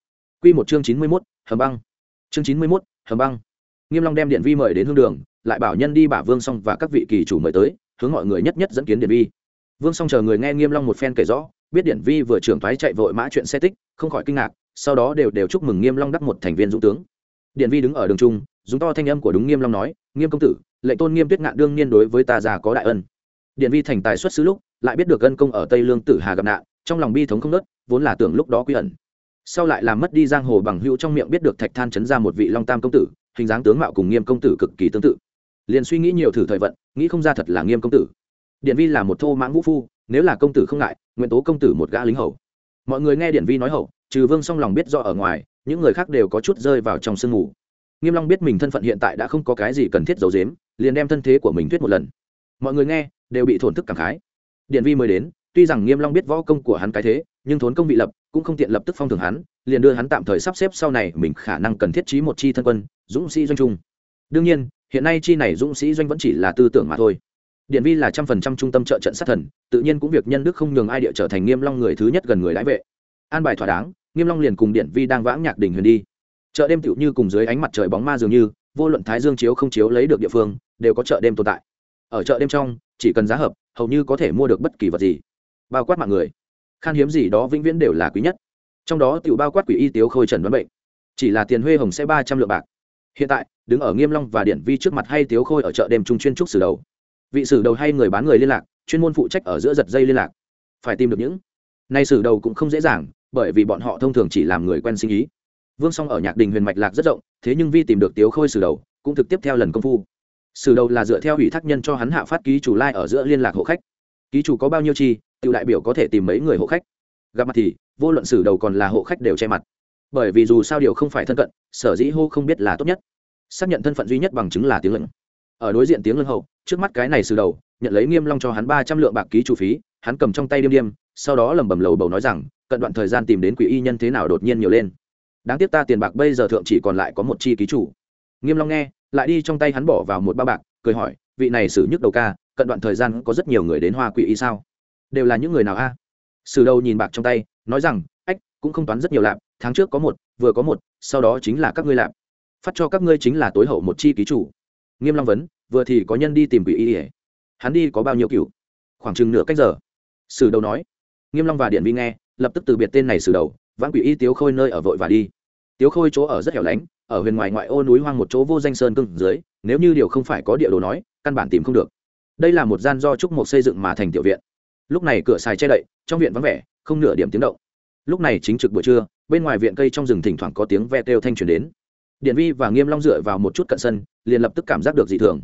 Quy một chương chín mươi 91, hầm băng. Chương chín mươi 91, hầm băng. Nghiêm long đem điện vi mời đến hương đường lại bảo nhân đi bả vương song và các vị kỳ chủ mời tới hướng mọi người nhất nhất dẫn kiến điện vi. Vương song chờ người nghe nghiêm long một phen kể rõ biết điện vi vừa trưởng thoái chạy vội mã chuyện xe tích không khỏi kinh ngạc sau đó đều đều chúc mừng nghiêm long đắc một thành viên dũng tướng điện vi đứng ở đường trung, dùng to thanh âm của đúng nghiêm long nói, nghiêm công tử, lệnh tôn nghiêm tuyết ngạn đương nhiên đối với ta già có đại ân. Điện vi thành tài xuất xứ lúc, lại biết được ân công ở tây lương tử hà gặp nạn, trong lòng bi thống không nớt vốn là tưởng lúc đó quy ẩn. Sau lại làm mất đi giang hồ bằng hữu trong miệng biết được thạch than chấn ra một vị long tam công tử, hình dáng tướng mạo cùng nghiêm công tử cực kỳ tương tự. Liền suy nghĩ nhiều thử thời vận, nghĩ không ra thật là nghiêm công tử. Điện vi là một thô mãng vũ phu, nếu là công tử không ngại, nguyện tố công tử một gã lính hầu. Mọi người nghe điện vi nói hậu, trừ vương song lòng biết do ở ngoài những người khác đều có chút rơi vào trong sương mù. Nghiêm long biết mình thân phận hiện tại đã không có cái gì cần thiết giấu giếm, liền đem thân thế của mình thuyết một lần. Mọi người nghe, đều bị thổn thức cảm khái. Điện vi mới đến, tuy rằng nghiêm long biết võ công của hắn cái thế, nhưng thốn công bị lập, cũng không tiện lập tức phong thưởng hắn, liền đưa hắn tạm thời sắp xếp sau này mình khả năng cần thiết trí một chi thân quân, dũng sĩ doanh trung. Đương nhiên, hiện nay chi này dũng sĩ doanh vẫn chỉ là tư tưởng mà thôi. Điện vi là trăm phần trăm trung tâm trợ trận sát thần, tự nhiên cũng việc nhân đức không nhường ai địa trở thành nghiêm long người thứ nhất gần người đãi vệ. An bài thỏa đáng nghiêm long liền cùng điện vi đang vãng nhạc đỉnh huyền đi. Chợ đêm tựu như cùng dưới ánh mặt trời bóng ma dường như, vô luận thái dương chiếu không chiếu lấy được địa phương, đều có chợ đêm tồn tại. Ở chợ đêm trong, chỉ cần giá hợp, hầu như có thể mua được bất kỳ vật gì. Bao quát mạng người. Khan hiếm gì đó vĩnh viễn đều là quý nhất. Trong đó tựu bao quát quỷ y tiếu khôi trần đoán bệnh. Chỉ là tiền huê hồng sẽ ba trăm lượng bạc. Hiện tại, đứng ở nghiêm long và điện vi trước mặt hay tiếu khôi ở chợ đêm trung chuyên trúc sử đầu. Vị sử đầu hay người bán người liên lạc, chuyên môn phụ trách ở giữa giật dây liên lạc. Phải tìm được những. Nay sử đầu cũng không dễ dàng bởi vì bọn họ thông thường chỉ làm người quen sinh ý. Vương song ở nhạc đình huyền mạch lạc rất rộng, thế nhưng vi tìm được tiếu khôi sử đầu, cũng thực tiếp theo lần công phu. Sử đầu là dựa theo ủy thác nhân cho hắn hạ phát ký chủ lai ở giữa liên lạc hộ khách. Ký chủ có bao nhiêu chi tự đại biểu có thể tìm mấy người hộ khách. Gặp mặt thì, vô luận sử đầu còn là hộ khách đều che mặt. Bởi vì dù sao điều không phải thân cận, sở dĩ hô không biết là tốt nhất. Xác nhận thân phận duy nhất bằng chứng là tiếng lưng ở đối diện tiếng lưng hậu, trước mắt cái này sử đầu, nhận lấy nghiêm long cho hắn ba trăm lượng bạc ký chủ phí, hắn cầm trong tay điêm điêm, sau đó lẩm bẩm lầu bầu nói rằng cận đoạn thời gian tìm đến quỷ y nhân thế nào đột nhiên nhiều lên. Đáng tiếc ta tiền bạc bây giờ thượng chỉ còn lại có một chi ký chủ. Nghiêm long nghe, lại đi trong tay hắn bỏ vào một bao bạc, cười hỏi, vị này xử nhức đầu ca, cận đoạn thời gian có rất nhiều người đến hoa quỷ y sao? Đều là những người nào a? Sử đầu nhìn bạc trong tay, nói rằng, ách, cũng không toán rất nhiều lạp, tháng trước có một, vừa có một, sau đó chính là các ngươi lạp. Phát cho các ngươi chính là tối hậu một chi ký chủ. Nghiêm long vấn, vừa thì có nhân đi tìm quỷ y hắn đi có bao nhiêu kiểu khoảng chừng nửa cách giờ. Sử đầu nói. Nghiêm long và điện vi nghe lập tức từ biệt tên này xử đầu, vãn quỷ y tiếu khôi nơi ở vội và đi. Tiếu khôi chỗ ở rất hẻo lánh, ở huyền ngoài ngoại ô núi hoang một chỗ vô danh sơn cưng dưới, nếu như điều không phải có địa đồ nói, căn bản tìm không được. Đây là một gian do trúc mục xây dựng mà thành tiểu viện. Lúc này cửa xài che đậy, trong viện vắng vẻ, không nửa điểm tiếng động. Lúc này chính trực buổi trưa, bên ngoài viện cây trong rừng thỉnh thoảng có tiếng ve kêu thanh truyền đến. Điện vi và nghiêm long dựa vào một chút cận sân, liền lập tức cảm giác được dị thường.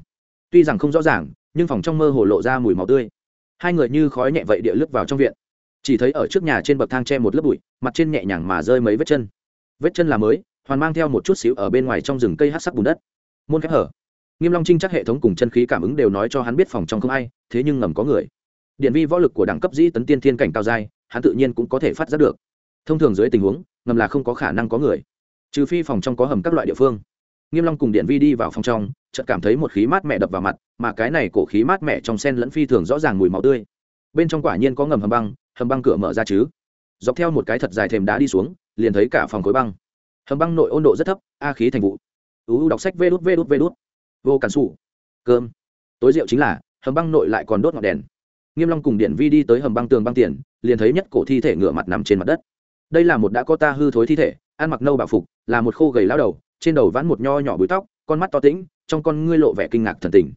Tuy rằng không rõ ràng, nhưng phòng trong mơ hồ lộ ra mùi máu tươi. Hai người như khói nhẹ vậy địa lướt vào trong viện chỉ thấy ở trước nhà trên bậc thang che một lớp bụi, mặt trên nhẹ nhàng mà rơi mấy vết chân. Vết chân là mới, hoàn mang theo một chút xíu ở bên ngoài trong rừng cây hát sắc bùn đất. Môn khép hở. Nghiêm long trinh chắc hệ thống cùng chân khí cảm ứng đều nói cho hắn biết phòng trong không ai, thế nhưng ngầm có người. Điện vi võ lực của đẳng cấp dĩ tấn tiên thiên cảnh cao giai, hắn tự nhiên cũng có thể phát giác được. Thông thường dưới tình huống, ngầm là không có khả năng có người, trừ phi phòng trong có hầm các loại địa phương. Nghiêm long cùng điện vi đi vào phòng trong, chợt cảm thấy một khí mát mẻ đập vào mặt, mà cái này cổ khí mát mẻ trong sen lẫn phi thường rõ ràng mùi máu tươi. Bên trong quả nhiên có ngầm hầm băng hầm băng cửa mở ra chứ? Dọc theo một cái thật dài thềm đá đi xuống, liền thấy cả phòng khối băng. Hầm băng nội ôn độ rất thấp, a khí thành vụ. Uu đọc sách vê đút vê đút vê đút. Vô cản sủ. Cơm. Tối rượu chính là, hầm băng nội lại còn đốt ngọn đèn. Nghiêm long cùng điện vi đi tới hầm băng tường băng tiền, liền thấy nhất cổ thi thể ngửa mặt nằm trên mặt đất. Đây là một đã có ta hư thối thi thể, ăn mặc nâu bảo phục, là một khô gầy lao đầu, trên đầu vãn một nho nhỏ búi tóc, con mắt to tĩnh, trong con ngươi lộ vẻ kinh ngạc thần tình.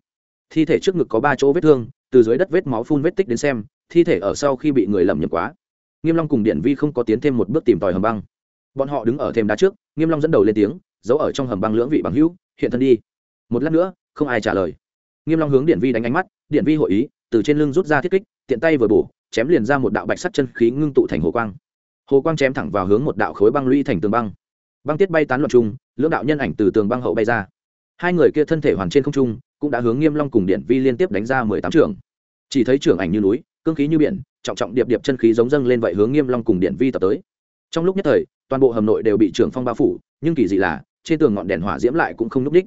Thi thể trước ngực có ba chỗ vết thương, từ dưới đất vết máu phun vết tích đến xem thi thể ở sau khi bị người lầm nhầm quá. Nghiêm long cùng điện vi không có tiến thêm một bước tìm tòi hầm băng. Bọn họ đứng ở thêm đá trước, nghiêm long dẫn đầu lên tiếng, giấu ở trong hầm băng lưỡng vị bằng hữu, hiện thân đi. Một lát nữa, không ai trả lời. Nghiêm long hướng điện vi đánh ánh mắt, điện vi hội ý, từ trên lưng rút ra thiết kích, tiện tay vừa bổ, chém liền ra một đạo bạch sắt chân khí ngưng tụ thành hồ quang. Hồ quang chém thẳng vào hướng một đạo khối băng lũy thành tường băng. Băng tiết bay tán loạn trung lưỡng đạo nhân ảnh từ tường băng hậu bay ra. Hai người kia thân thể hoàn trên không trung, cũng đã hướng nghiêm long cùng điện vi liên tiếp đánh ra mười tám trưởng. Chỉ thấy trưởng ảnh như núi cương khí như biển, trọng trọng điệp điệp chân khí giống dâng lên vậy hướng nghiêm long cùng điện vi tập tới. Trong lúc nhất thời, toàn bộ hầm nội đều bị trưởng phong bao phủ, nhưng kỳ dị là, trên tường ngọn đèn hỏa diễm lại cũng không núp đích.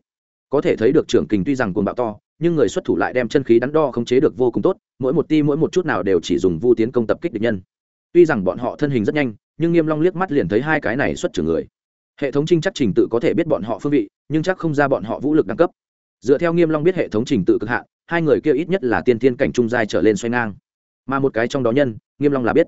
Có thể thấy được trưởng kình tuy rằng cuồng bạo to, nhưng người xuất thủ lại đem chân khí đắn đo khống chế được vô cùng tốt, mỗi một ti mỗi một chút nào đều chỉ dùng vu tiến công tập kích địch nhân. Tuy rằng bọn họ thân hình rất nhanh, nhưng nghiêm long liếc mắt liền thấy hai cái này xuất trưởng người. Hệ thống trinh chắc trình tự có thể biết bọn họ phương vị, nhưng chắc không ra bọn họ vũ lực đẳng cấp. Dựa theo nghiêm long biết hệ thống trình tự cực hạn, hai người kia ít nhất là tiên tiên cảnh trung giai trở lên xoay ngang mà một cái trong đó nhân nghiêm long là biết.